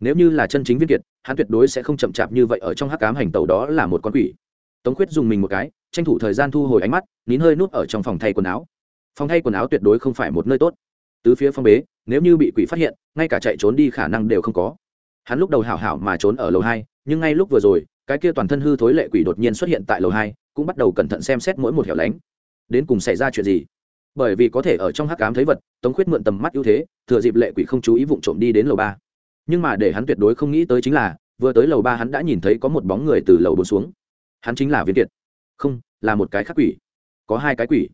Nếu như là chân chính viên kiệt, hắn tuyệt đối sẽ không chậm chạp như vậy ở trong hắc cám hành tàu đó là một con quỷ. Tống khuyết dùng mình một cái, tranh thủ thời gian thu hồi ánh mắt, nín hơi núp ở trong phòng thay quần áo. Phòng thay quần áo tuyệt đối không phải một nơi tốt. Tứ phía phong bế nếu như bị quỷ phát hiện, ngay cả chạy trốn đi khả năng đều không có. Hắn lúc đầu hảo hảo mà trốn ở lầu hai, nhưng ngay lúc vừa rồi, cái kia toàn thân hư thối lệ quỷ đột nhiên xuất hiện tại lầu hai, cũng bắt đầu cẩn thận xem xét mỗi một hẻo lánh. Đến cùng xảy ra chuyện gì? Bởi vì có thể ở trong hắc cám thấy vật, tống khuyết mượn tầm mắt ưu thế, thừa dịp lệ quỷ không chú ý vụng trộm đi đến lầu ba. Nhưng mà để hắn tuyệt đối không nghĩ tới chính là, vừa tới lầu ba hắn đã nhìn thấy có một bóng người từ lầu bốn xuống. Hắn chính là viên kiệt. Không, là một cái khắc quỷ. Có hai cái quỷ.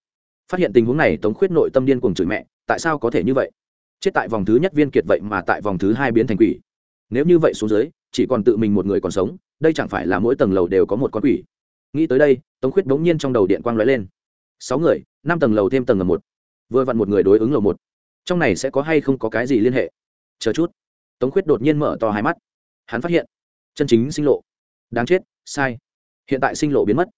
Phát hiện tình huống này, tống khuyết nội tâm điên cùng chửi mẹ, tại sao có thể như vậy? Chết tại vòng thứ nhất viên kiệt vậy mà tại vòng thứ hai biến thành quỷ. Nếu như vậy xuống dưới, chỉ còn tự mình một người còn sống, đây chẳng phải là mỗi tầng lầu đều có một con quỷ. Nghĩ tới đây, tống khuyết bỗng nhiên trong đầu điện quang lóe lên. Sáu người, năm tầng lầu thêm tầng ở một. Vừa vặn một người đối ứng lầu một. Trong này sẽ có hay không có cái gì liên hệ? Chờ chút. Tống khuyết đột nhiên mở to hai mắt. Hắn phát hiện, chân chính sinh lộ. Đáng chết, sai. Hiện tại sinh lộ biến mất.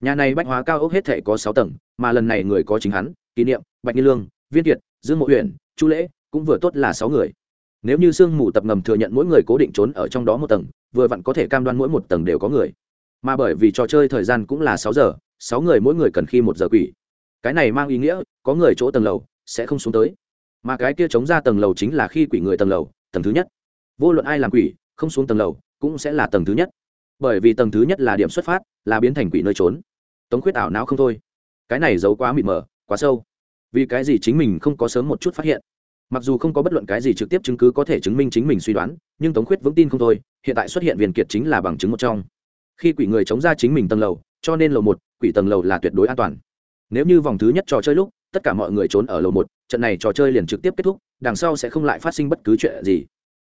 Nhà này bách hóa cao ốc hết thể có sáu tầng, mà lần này người có chính hắn, kỷ niệm, bạch nghi lương, viên kiệt, dương mộ huyện chu lễ cũng vừa tốt là sáu người. Nếu như sương mù tập ngầm thừa nhận mỗi người cố định trốn ở trong đó một tầng, vừa vặn có thể cam đoan mỗi một tầng đều có người. Mà bởi vì trò chơi thời gian cũng là sáu giờ, sáu người mỗi người cần khi một giờ quỷ. Cái này mang ý nghĩa, có người chỗ tầng lầu, sẽ không xuống tới. Mà cái kia chống ra tầng lầu chính là khi quỷ người tầng lầu, tầng thứ nhất. Vô luận ai làm quỷ, không xuống tầng lầu, cũng sẽ là tầng thứ nhất. Bởi vì tầng thứ nhất là điểm xuất phát, là biến thành quỷ nơi trốn. Tống khuyết ảo não không thôi. Cái này giấu quá mịt mờ, quá sâu. Vì cái gì chính mình không có sớm một chút phát hiện? Mặc dù không có bất luận cái gì trực tiếp chứng cứ có thể chứng minh chính mình suy đoán, nhưng tống khuyết vững tin không thôi, hiện tại xuất hiện Viền kiệt chính là bằng chứng một trong. Khi quỷ người chống ra chính mình tầng lầu, cho nên lầu một, quỷ tầng lầu là tuyệt đối an toàn. Nếu như vòng thứ nhất trò chơi lúc, tất cả mọi người trốn ở lầu một, trận này trò chơi liền trực tiếp kết thúc, đằng sau sẽ không lại phát sinh bất cứ chuyện gì.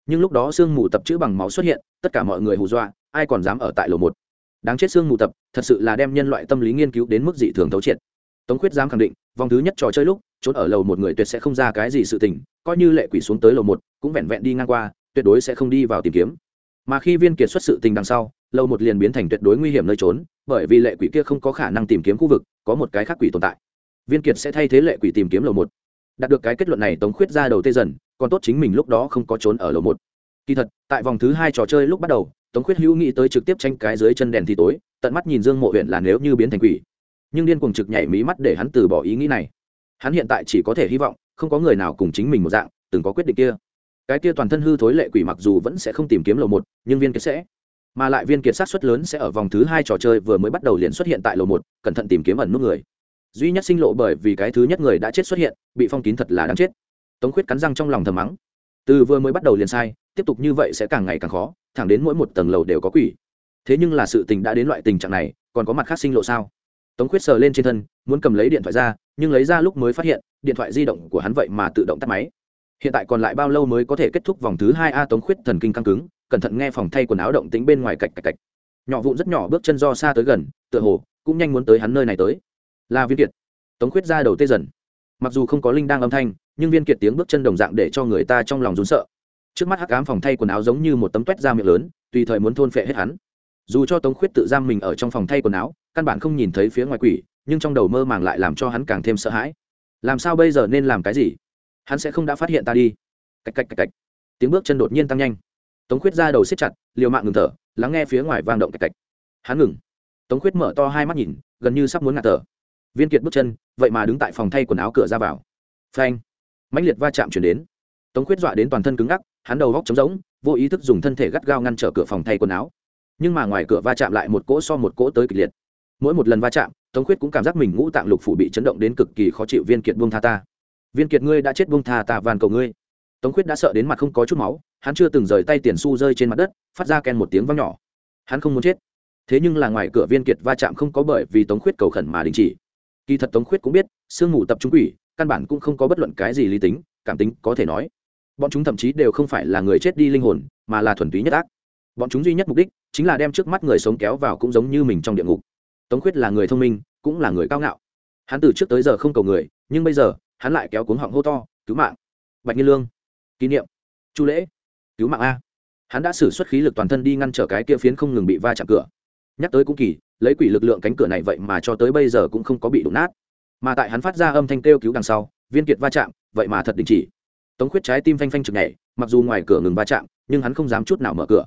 Nhưng lúc đó sương mù tập chữ bằng máu xuất hiện, tất cả mọi người hù dọa, ai còn dám ở tại lầu một? Đáng chết sương mù tập, thật sự là đem nhân loại tâm lý nghiên cứu đến mức dị thường thấu triệt. Tống khuyết dám khẳng định, vòng thứ nhất trò chơi lúc trốn ở lầu một người tuyệt sẽ không ra cái gì sự tình, coi như lệ quỷ xuống tới lầu một, cũng vẹn vẹn đi ngang qua, tuyệt đối sẽ không đi vào tìm kiếm. Mà khi viên kiệt xuất sự tình đằng sau, lầu một liền biến thành tuyệt đối nguy hiểm nơi trốn, bởi vì lệ quỷ kia không có khả năng tìm kiếm khu vực, có một cái khác quỷ tồn tại. Viên kiệt sẽ thay thế lệ quỷ tìm kiếm lầu một. Đạt được cái kết luận này, tống khuyết ra đầu tê dần, còn tốt chính mình lúc đó không có trốn ở lầu một. Kỳ thật, tại vòng thứ hai trò chơi lúc bắt đầu, tống khuyết hữu nghĩ tới trực tiếp tranh cái dưới chân đèn thì tối, tận mắt nhìn dương mộ huyện là nếu như biến thành quỷ. Nhưng điên cuồng trực nhảy mí mắt để hắn từ bỏ ý nghĩ này hắn hiện tại chỉ có thể hy vọng, không có người nào cùng chính mình một dạng, từng có quyết định kia. Cái kia toàn thân hư thối lệ quỷ mặc dù vẫn sẽ không tìm kiếm lầu một, nhưng viên kiệt sẽ. Mà lại viên kiệt sát xuất lớn sẽ ở vòng thứ hai trò chơi vừa mới bắt đầu liền xuất hiện tại lầu một, cẩn thận tìm kiếm ẩn nút người. Duy nhất sinh lộ bởi vì cái thứ nhất người đã chết xuất hiện, bị phong kín thật là đáng chết. Tống khuyết cắn răng trong lòng thầm mắng. Từ vừa mới bắt đầu liền sai, tiếp tục như vậy sẽ càng ngày càng khó, thẳng đến mỗi một tầng lầu đều có quỷ. Thế nhưng là sự tình đã đến loại tình trạng này, còn có mặt khác sinh lộ sao? Tống khuyết sờ lên trên thân, muốn cầm lấy điện thoại ra nhưng lấy ra lúc mới phát hiện, điện thoại di động của hắn vậy mà tự động tắt máy. Hiện tại còn lại bao lâu mới có thể kết thúc vòng thứ hai a tống khuyết thần kinh căng cứng, cẩn thận nghe phòng thay quần áo động tính bên ngoài cạch cạch cạch. Nhỏ vụn rất nhỏ bước chân do xa tới gần, tựa hồ cũng nhanh muốn tới hắn nơi này tới. Là viên kiệt. Tống khuyết ra đầu tê dần. Mặc dù không có linh đang âm thanh, nhưng viên kiệt tiếng bước chân đồng dạng để cho người ta trong lòng rún sợ. Trước mắt hắc ám phòng thay quần áo giống như một tấm toét da miệng lớn, tùy thời muốn thôn phệ hết hắn. Dù cho tống khuyết tự giam mình ở trong phòng thay quần áo, căn bản không nhìn thấy phía ngoài quỷ nhưng trong đầu mơ màng lại làm cho hắn càng thêm sợ hãi. Làm sao bây giờ nên làm cái gì? Hắn sẽ không đã phát hiện ta đi. Cạch cạch cạch cạch. Tiếng bước chân đột nhiên tăng nhanh. Tống khuyết ra đầu xếp chặt, liều mạng ngừng thở, lắng nghe phía ngoài vang động cạch cạch. Hắn ngừng. Tống khuyết mở to hai mắt nhìn, gần như sắp muốn ngạt thở. Viên kiệt bước chân, vậy mà đứng tại phòng thay quần áo cửa ra vào. Phanh. Mãnh liệt va chạm chuyển đến. Tống khuyết dọa đến toàn thân cứng ngắc, hắn đầu góc trống rỗng, vô ý thức dùng thân thể gắt gao ngăn trở cửa phòng thay quần áo. Nhưng mà ngoài cửa va chạm lại một cỗ so một cỗ tới kịch liệt. Mỗi một lần va chạm tống khuyết cũng cảm giác mình ngũ tạng lục phủ bị chấn động đến cực kỳ khó chịu, viên kiệt buông tha ta. Viên kiệt ngươi đã chết buông tha ta, van cầu ngươi. Tống khuyết đã sợ đến mặt không có chút máu, hắn chưa từng rời tay tiền xu rơi trên mặt đất, phát ra ken một tiếng vang nhỏ. Hắn không muốn chết. Thế nhưng là ngoài cửa viên kiệt va chạm không có bởi vì tống khuyết cầu khẩn mà đình chỉ. Kỳ thật tống khuyết cũng biết, sương mù tập trung quỷ, căn bản cũng không có bất luận cái gì lý tính, cảm tính có thể nói. Bọn chúng thậm chí đều không phải là người chết đi linh hồn, mà là thuần túy nhất ác. Bọn chúng duy nhất mục đích chính là đem trước mắt người sống kéo vào cũng giống như mình trong địa ngục tống khuyết là người thông minh, cũng là người cao ngạo. Hắn từ trước tới giờ không cầu người, nhưng bây giờ, hắn lại kéo cuống họng hô to, cứu mạng. Bạch nhiên lương. Kỷ niệm. Chu lễ. Cứu mạng a. Hắn đã xử suất khí lực toàn thân đi ngăn trở cái kia phiến không ngừng bị va chạm cửa. Nhắc tới cũng kỳ, lấy quỷ lực lượng cánh cửa này vậy mà cho tới bây giờ cũng không có bị đụng nát. Mà tại hắn phát ra âm thanh kêu cứu đằng sau, viên kiệt va chạm, vậy mà thật đình chỉ. Tống khuyết trái tim phanh phanh chực nhảy, mặc dù ngoài cửa ngừng va chạm, nhưng hắn không dám chút nào mở cửa.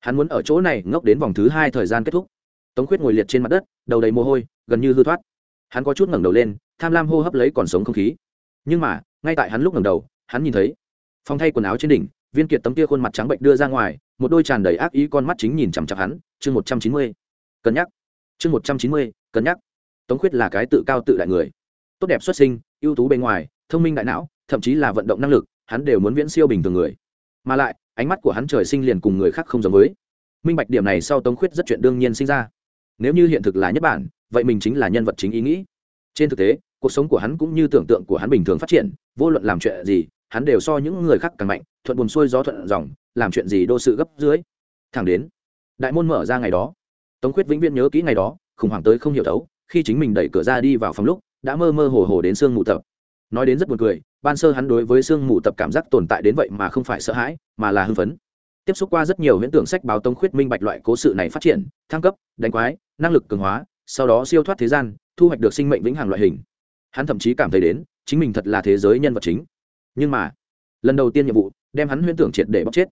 Hắn muốn ở chỗ này ngốc đến vòng thứ hai thời gian kết thúc tống khuyết ngồi liệt trên mặt đất, đầu đầy mồ hôi, gần như hư thoát. Hắn có chút ngẩng đầu lên, tham lam hô hấp lấy còn sống không khí. Nhưng mà, ngay tại hắn lúc ngẩng đầu, hắn nhìn thấy, phong thay quần áo trên đỉnh, viên kiệt tấm kia khuôn mặt trắng bệnh đưa ra ngoài, một đôi tràn đầy ác ý con mắt chính nhìn chằm chặp hắn, chương một trăm chín mươi, cân nhắc. Chương một trăm chín mươi, cân nhắc. Tống khuyết là cái tự cao tự đại người. Tốt đẹp xuất sinh, ưu tú bề ngoài, thông minh đại não, thậm chí là vận động năng lực, hắn đều muốn viễn siêu bình thường người. Mà lại, ánh mắt của hắn trời sinh liền cùng người khác không giống với. Minh bạch điểm này sau tống khuyết rất chuyện đương nhiên sinh ra nếu như hiện thực là nhất bản, vậy mình chính là nhân vật chính ý nghĩ. Trên thực tế, cuộc sống của hắn cũng như tưởng tượng của hắn bình thường phát triển, vô luận làm chuyện gì, hắn đều so những người khác càng mạnh, thuận buồn xuôi gió thuận dòng, làm chuyện gì đô sự gấp dưới. Thẳng đến, đại môn mở ra ngày đó. Tống quyết vĩnh viễn nhớ kỹ ngày đó, khủng hoảng tới không hiểu thấu, khi chính mình đẩy cửa ra đi vào phòng lúc, đã mơ mơ hồ hồ đến sương mù tập. Nói đến rất buồn cười, ban sơ hắn đối với sương mù tập cảm giác tồn tại đến vậy mà không phải sợ hãi, mà là hưng phấn tiếp xúc qua rất nhiều huyễn tưởng sách báo tống khuyết minh bạch loại cố sự này phát triển, thăng cấp, đánh quái, năng lực cường hóa, sau đó siêu thoát thế gian, thu hoạch được sinh mệnh vĩnh hằng loại hình. Hắn thậm chí cảm thấy đến, chính mình thật là thế giới nhân vật chính. Nhưng mà, lần đầu tiên nhiệm vụ, đem hắn huyễn tưởng triệt để bóc chết.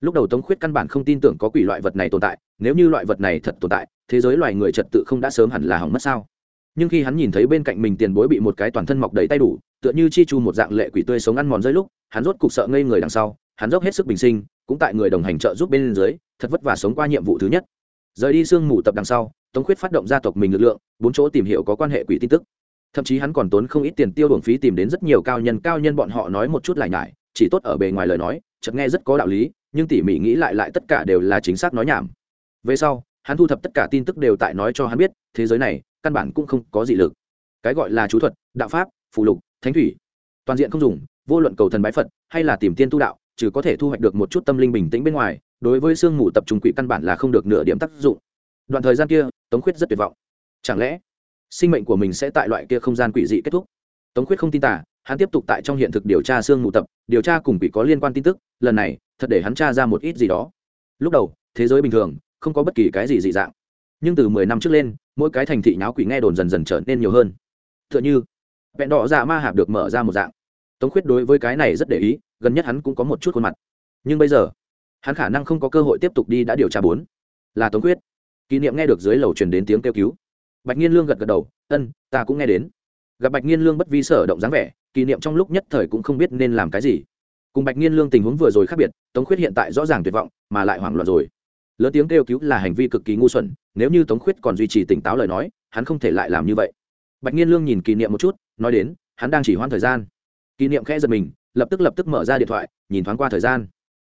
Lúc đầu tống khuyết căn bản không tin tưởng có quỷ loại vật này tồn tại, nếu như loại vật này thật tồn tại, thế giới loài người trật tự không đã sớm hẳn là hỏng mất sao? Nhưng khi hắn nhìn thấy bên cạnh mình tiền bối bị một cái toàn thân mọc đầy tay đủ, tựa như chi chu một dạng lệ quỷ tươi sống ăn mòn rơi lúc, hắn rốt cục sợ ngây người đằng sau hắn dốc hết sức bình sinh, cũng tại người đồng hành trợ giúp bên dưới, thật vất vả sống qua nhiệm vụ thứ nhất. Rời đi sương mù tập đằng sau, tống khuyết phát động gia tộc mình lực lượng, bốn chỗ tìm hiểu có quan hệ quỷ tin tức. Thậm chí hắn còn tốn không ít tiền tiêu đồn phí tìm đến rất nhiều cao nhân cao nhân bọn họ nói một chút lại nhải, chỉ tốt ở bề ngoài lời nói, chợt nghe rất có đạo lý, nhưng tỉ mỉ nghĩ lại lại tất cả đều là chính xác nói nhảm. Về sau, hắn thu thập tất cả tin tức đều tại nói cho hắn biết, thế giới này, căn bản cũng không có dị lực. Cái gọi là chú thuật, đạo pháp, phù lục, thánh thủy. Toàn diện không dùng, vô luận cầu thần bái phật, hay là tìm tiên tu đạo trừ có thể thu hoạch được một chút tâm linh bình tĩnh bên ngoài, đối với sương mù tập trung quỷ căn bản là không được nửa điểm tác dụng. Đoạn thời gian kia, tống khuyết rất tuyệt vọng. Chẳng lẽ, sinh mệnh của mình sẽ tại loại kia không gian quỷ dị kết thúc? Tống khuyết không tin tả hắn tiếp tục tại trong hiện thực điều tra sương mù tập, điều tra cùng quỷ có liên quan tin tức, lần này, thật để hắn tra ra một ít gì đó. Lúc đầu, thế giới bình thường, không có bất kỳ cái gì dị dạng. Nhưng từ mười năm trước lên, mỗi cái thành thị nháo quỷ nghe đồn dần dần trở nên nhiều hơn. T h ư ợ n h ư vẹn đỏ dạ ma hạp được mở ra một dạng. Tống khuyết đối với cái này rất để ý gần nhất hắn cũng có một chút khuôn mặt. Nhưng bây giờ, hắn khả năng không có cơ hội tiếp tục đi đã điều tra bốn. Là tống quyết kỷ niệm nghe được dưới lầu truyền đến tiếng kêu cứu. Bạch nhiên lương gật gật đầu, ân, ta cũng nghe đến. Gặp bạch nhiên lương bất vi sở động dáng vẻ, kỷ niệm trong lúc nhất thời cũng không biết nên làm cái gì. Cùng bạch nhiên lương tình huống vừa rồi khác biệt, tống khuyết hiện tại rõ ràng tuyệt vọng, mà lại hoảng loạn rồi. Lớn tiếng kêu cứu là hành vi cực kỳ ngu xuẩn, nếu như tống khuyết còn duy trì tỉnh táo lời nói, hắn không thể lại làm như vậy. Bạch nhiên lương nhìn kỷ niệm một chút, nói đến, hắn đang chỉ hoãn thời gian. Kỷ niệm khẽ giật mình lập tức lập tức mở ra điện thoại, nhìn thoáng qua thời gian.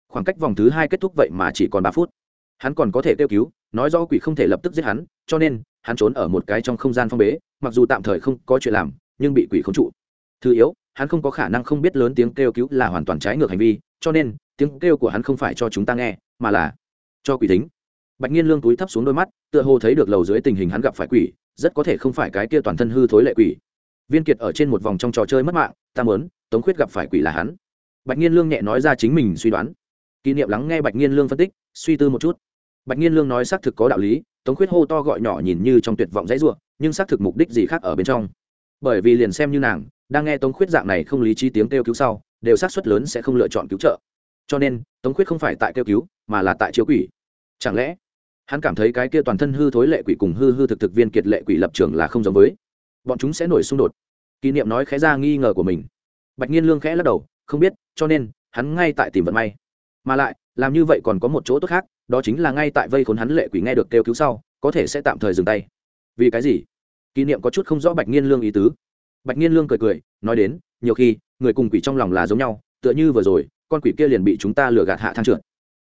Khoảng cách vòng thứ hai kết thúc vậy mà chỉ còn ba phút. Hắn còn có thể kêu cứu, nói do quỷ không thể lập tức giết hắn, cho nên, hắn trốn ở một cái trong không gian phong bế, mặc dù tạm thời không có chuyện làm, nhưng bị quỷ khống trụ. Thứ yếu, hắn không có khả năng không biết lớn tiếng kêu cứu là hoàn toàn trái ngược hành vi, cho nên, tiếng kêu của hắn không phải cho chúng ta nghe, mà là cho quỷ tính. Bạch nhiên lương túi thấp xuống đôi mắt, tựa hồ thấy được lầu dưới tình hình hắn gặp phải quỷ, rất có thể không phải cái kia toàn thân hư thối lệ quỷ viên kiệt ở trên một vòng trong trò chơi mất mạng, ta mớn tống khuyết gặp phải quỷ là hắn. Bạch nhiên lương nhẹ nói ra chính mình suy đoán. Kỷ niệm lắng nghe bạch nhiên lương phân tích, suy tư một chút. Bạch nhiên lương nói xác thực có đạo lý, tống khuyết hô to gọi nhỏ nhìn như trong tuyệt vọng dãy ruộng, nhưng xác thực mục đích gì khác ở bên trong. Bởi vì liền xem như nàng, đang nghe tống khuyết dạng này không lý trí tiếng kêu cứu sau, đều xác suất lớn sẽ không lựa chọn cứu trợ. Cho nên, tống khuyết không phải tại kêu cứu, mà là tại chiếu quỷ. Chẳng lẽ, hắn cảm thấy cái kia toàn thân hư thối lệ quỷ cùng hư hư thực thực viên kiệt lệ quỷ lập trường là không giống với? Bọn chúng sẽ nổi xung đột kỷ niệm nói khẽ ra nghi ngờ của mình. Bạch nhiên lương khẽ lắc đầu, không biết, cho nên, hắn ngay tại tìm vận may. Mà lại, làm như vậy còn có một chỗ tốt khác, đó chính là ngay tại vây khốn hắn lệ quỷ nghe được kêu cứu sau, có thể sẽ tạm thời dừng tay. Vì cái gì? Kỷ niệm có chút không rõ bạch nhiên lương ý tứ. Bạch nhiên lương cười cười, nói đến, nhiều khi, người cùng quỷ trong lòng là giống nhau, tựa như vừa rồi, con quỷ kia liền bị chúng ta lừa gạt hạ thang trượt.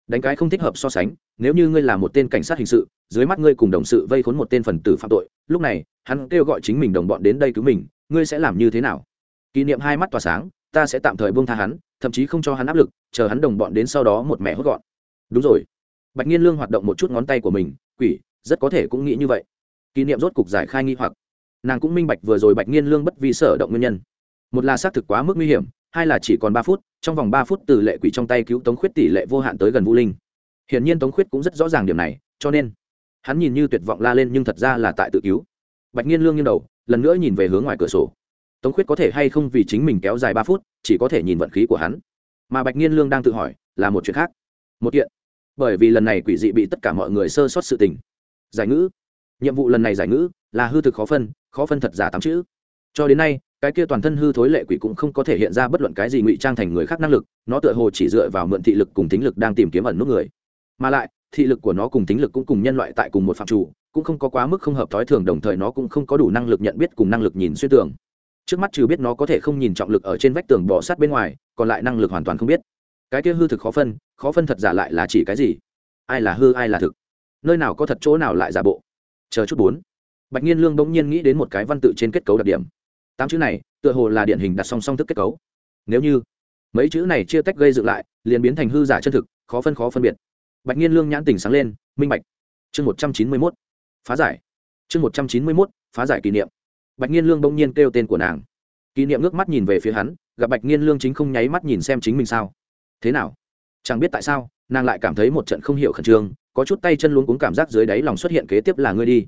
Đánh cái không thích hợp so sánh, nếu như ngươi là một tên cảnh sát hình sự, dưới mắt ngươi cùng đồng sự vây khốn một tên phần tử phạm tội, lúc này, hắn kêu gọi chính mình đồng bọn đến đây cứu mình ngươi sẽ làm như thế nào? Kỷ niệm hai mắt tỏa sáng, ta sẽ tạm thời buông tha hắn, thậm chí không cho hắn áp lực, chờ hắn đồng bọn đến sau đó một mẹ hốt gọn. Đúng rồi. Bạch nhiên lương hoạt động một chút ngón tay của mình, quỷ, rất có thể cũng nghĩ như vậy. Kỷ niệm rốt cục giải khai nghi hoặc. Nàng cũng minh bạch vừa rồi bạch nhiên lương bất vì sở động nguyên nhân. Một là xác thực quá mức nguy hiểm, hai là chỉ còn ba phút, trong vòng ba phút từ lệ quỷ trong tay cứu tống khuyết tỷ lệ vô hạn tới gần vũ linh. Hiển nhiên tống khuyết cũng rất rõ ràng điểm này, cho nên hắn nhìn như tuyệt vọng la lên nhưng thật ra là tại tự cứu. Bạch nhiên lương nghiêng đầu lần nữa nhìn về hướng ngoài cửa sổ. Tống khuyết có thể hay không vì chính mình kéo dài ba phút, chỉ có thể nhìn vận khí của hắn. Mà bạch nhiên lương đang tự hỏi, là một chuyện khác. Một kiện. Bởi vì lần này quỷ dị bị tất cả mọi người sơ sót sự tình. Giải ngữ. Nhiệm vụ lần này giải ngữ là hư thực khó phân khó phân thật giả tám chữ. Cho đến nay, cái kia toàn thân hư thối lệ quỷ cũng không có thể hiện ra bất luận cái gì ngụy trang thành người khác năng lực, nó tựa hồ chỉ dựa vào mượn thị lực cùng tính lực đang tìm kiếm ẩn nút người. Mà lại, thị lực của nó cùng tính lực cũng cùng nhân loại tại cùng một phạm chủ cũng không có quá mức không hợp thói thường, đồng thời nó cũng không có đủ năng lực nhận biết cùng năng lực nhìn xuyên tường. Trước mắt trừ biết nó có thể không nhìn trọng lực ở trên vách tường bỏ sát bên ngoài, còn lại năng lực hoàn toàn không biết. Cái kia hư thực khó phân khó phân thật giả lại là chỉ cái gì? Ai là hư, ai là thực? Nơi nào có thật chỗ nào lại giả bộ? Chờ chút bốn. Bạch nhiên lương bỗng nhiên nghĩ đến một cái văn tự trên kết cấu đặc điểm. Tám chữ này, tựa hồ là điển hình đặt song song thức kết cấu. Nếu như mấy chữ này chia tách gây dựng lại, liền biến thành hư giả chân thực, khó phân khó phân biệt. Bạch nhiên lương nhãn tỉnh sáng lên, minh bạch. Chương một trăm chín mươi mốt phá giải. Chương một trăm chín mươi mốt, phá giải kỷ niệm. Bạch nhiên lương bỗng nhiên kêu tên của nàng. Kỷ niệm ngước mắt nhìn về phía hắn, gặp bạch nhiên lương chính không nháy mắt nhìn xem chính mình sao. Thế nào? Chẳng biết tại sao, nàng lại cảm thấy một trận không hiểu khẩn trương, có chút tay chân luôn cuống cảm giác dưới đáy lòng xuất hiện kế tiếp là ngươi đi.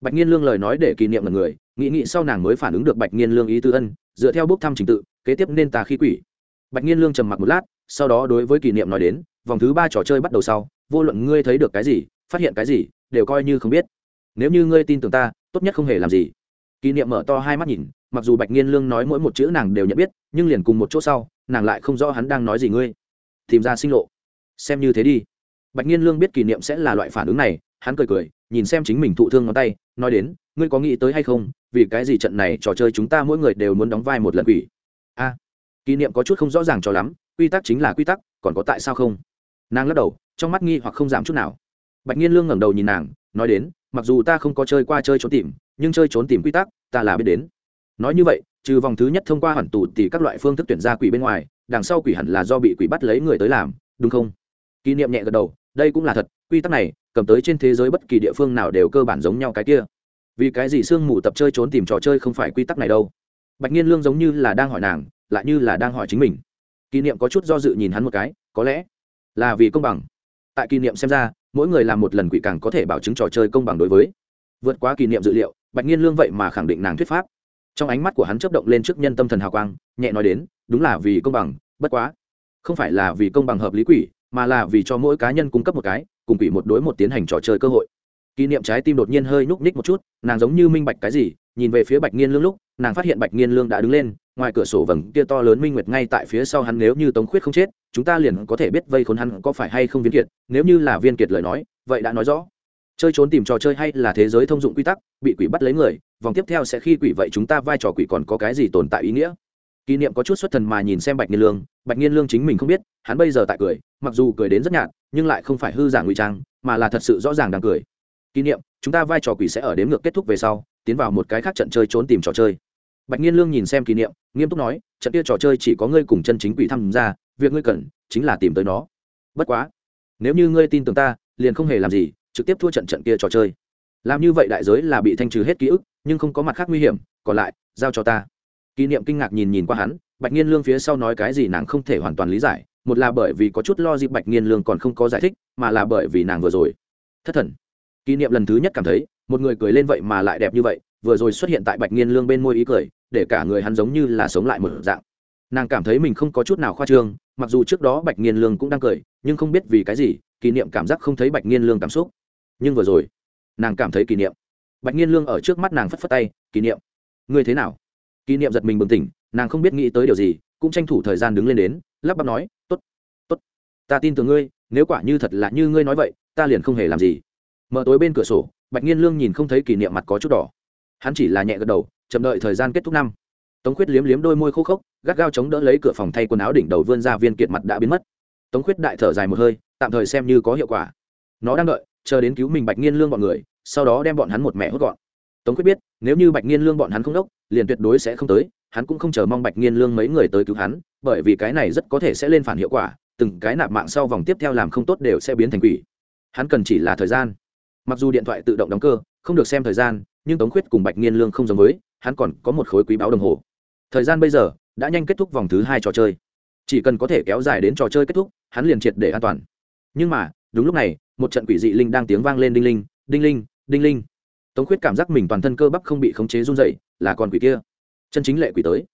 Bạch nhiên lương lời nói để kỷ niệm là người, nghĩ nghĩ sau nàng mới phản ứng được bạch nhiên lương ý tư ân, dựa theo bốc thăm trình tự, kế tiếp nên tà khí quỷ. Bạch nhiên lương trầm mặc một lát, sau đó đối với kỷ niệm nói đến, vòng thứ ba trò chơi bắt đầu sau, vô luận ngươi thấy được cái gì, phát hiện cái gì, đều coi như không biết nếu như ngươi tin tưởng ta, tốt nhất không hề làm gì. Kỷ niệm mở to hai mắt nhìn, mặc dù bạch nghiên lương nói mỗi một chữ nàng đều nhận biết, nhưng liền cùng một chỗ sau, nàng lại không rõ hắn đang nói gì ngươi. Tìm ra sinh lộ. Xem như thế đi. Bạch nghiên lương biết kỷ niệm sẽ là loại phản ứng này, hắn cười cười, nhìn xem chính mình thụ thương ngón tay, nói đến, ngươi có nghĩ tới hay không, vì cái gì trận này trò chơi chúng ta mỗi người đều muốn đóng vai một lần quỷ? A. Kỷ niệm có chút không rõ ràng cho lắm, quy tắc chính là quy tắc, còn có tại sao không? Nàng lắc đầu, trong mắt nghi hoặc không giảm chút nào. Bạch nghiên lương ngẩng đầu nhìn nàng, nói đến mặc dù ta không có chơi qua chơi trốn tìm, nhưng chơi trốn tìm quy tắc, ta là biết đến. Nói như vậy, trừ vòng thứ nhất thông qua hoàn tù thì các loại phương thức tuyển ra quỷ bên ngoài, đằng sau quỷ hẳn là do bị quỷ bắt lấy người tới làm, đúng không? Kỷ niệm nhẹ gật đầu, đây cũng là thật, quy tắc này, cầm tới trên thế giới bất kỳ địa phương nào đều cơ bản giống nhau cái kia. Vì cái gì sương mù tập chơi trốn tìm trò chơi không phải quy tắc này đâu? Bạch nhiên lương giống như là đang hỏi nàng, lại như là đang hỏi chính mình. Kỷ niệm có chút do dự nhìn hắn một cái, có lẽ là vì công bằng. Tại kỷ niệm xem ra mỗi người làm một lần quỷ càng có thể bảo chứng trò chơi công bằng đối với. Vượt quá kỷ niệm dự liệu, bạch nhiên lương vậy mà khẳng định nàng thuyết pháp. Trong ánh mắt của hắn chấp động lên trước nhân tâm thần hào quang, nhẹ nói đến, đúng là vì công bằng, bất quá. Không phải là vì công bằng hợp lý quỷ, mà là vì cho mỗi cá nhân cung cấp một cái, cùng quỷ một đối một tiến hành trò chơi cơ hội. Kỷ niệm trái tim đột nhiên hơi nhúc nhích một chút, nàng giống như minh bạch cái gì, nhìn về phía bạch nghiên lương lúc nàng phát hiện bạch nghiên lương đã đứng lên, ngoài cửa sổ vầng kia to lớn minh nguyệt ngay tại phía sau hắn nếu như tống khuyết không chết, chúng ta liền có thể biết vây khốn hắn có phải hay không viên kiệt, nếu như là viên kiệt lời nói, vậy đã nói rõ. Chơi trốn tìm trò chơi hay là thế giới thông dụng quy tắc, bị quỷ bắt lấy người, vòng tiếp theo sẽ khi quỷ vậy chúng ta vai trò quỷ còn có cái gì tồn tại ý nghĩa? Kỷ niệm có chút xuất thần mà nhìn xem bạch nghiên lương, bạch nghiên lương chính mình không biết, hắn bây giờ tại cười, mặc dù cười đến rất nhạt, nhưng lại không phải hư giả ngụy trang, mà là thật sự rõ ràng đang cười. Kỷ niệm, chúng ta vai trò quỷ sẽ ở đếm ngược kết thúc về sau, tiến vào một cái khác trận chơi trốn tìm trò chơi bạch nghiên lương nhìn xem kỷ niệm, nghiêm túc nói, trận kia trò chơi chỉ có ngươi cùng chân chính quỷ tham gia, việc ngươi cần chính là tìm tới nó. Bất quá, nếu như ngươi tin tưởng ta, liền không hề làm gì, trực tiếp thua trận trận kia trò chơi. Làm như vậy đại giới là bị thanh trừ hết ký ức, nhưng không có mặt khác nguy hiểm, còn lại, giao cho ta. Kỷ niệm kinh ngạc nhìn nhìn qua hắn, bạch nghiên lương phía sau nói cái gì nàng không thể hoàn toàn lý giải, một là bởi vì có chút lo dịp bạch nghiên lương còn không có giải thích, mà là bởi vì nàng vừa rồi. Thất thần. Kỷ niệm lần thứ nhất cảm thấy, một người cười lên vậy mà lại đẹp như vậy vừa rồi xuất hiện tại bạch nghiên lương bên môi ý cười, để cả người hắn giống như là sống lại một dạng. Nàng cảm thấy mình không có chút nào khoa trương, mặc dù trước đó bạch nghiên lương cũng đang cười, nhưng không biết vì cái gì, kỷ niệm cảm giác không thấy bạch nghiên lương cảm xúc. Nhưng vừa rồi, nàng cảm thấy kỷ niệm. Bạch nghiên lương ở trước mắt nàng phất phất tay, kỷ niệm, ngươi thế nào? Kỷ niệm giật mình bừng tỉnh, nàng không biết nghĩ tới điều gì, cũng tranh thủ thời gian đứng lên đến, lắp bắp nói t ố t t ố t ta tin tưởng ngươi, nếu quả như thật là như ngươi nói vậy, ta liền không hề làm gì. Mở tối bên cửa sổ, bạch nghiên lương nhìn không thấy kỷ niệm mặt có chút đỏ hắn chỉ là nhẹ gật đầu, chậm đợi thời gian kết thúc năm. Tống khuyết liếm liếm đôi môi khô khốc, gắt gao chống đỡ lấy cửa phòng thay quần áo đỉnh đầu vươn ra viên kiệt mặt đã biến mất. Tống khuyết đại thở dài một hơi, tạm thời xem như có hiệu quả. Nó đang đợi, chờ đến cứu mình bạch nhiên lương bọn người, sau đó đem bọn hắn một mẹ hốt gọn. Tống Quyết biết, nếu như bạch nhiên lương bọn hắn không đốc, liền tuyệt đối sẽ không tới, hắn cũng không chờ mong bạch nhiên lương mấy người tới cứu hắn, bởi vì cái này rất có thể sẽ lên phản hiệu quả, từng cái nạp mạng sau vòng tiếp theo làm không tốt đều sẽ biến thành quỷ. Hắn cần chỉ là thời gian. Mặc dù điện thoại tự động đóng cơ, không được xem thời gian nhưng tống khuyết cùng bạch nghiên lương không giống với, hắn còn có một khối quý báo đồng hồ. Thời gian bây giờ, đã nhanh kết thúc vòng thứ hai trò chơi. Chỉ cần có thể kéo dài đến trò chơi kết thúc, hắn liền triệt để an toàn. Nhưng mà, đúng lúc này, một trận quỷ dị linh đang tiếng vang lên đinh linh đinh linh đinh linh. Tống khuyết cảm giác mình toàn thân cơ bắp không bị khống chế run dậy là còn quỷ kia. Chân chính lệ quỷ tới.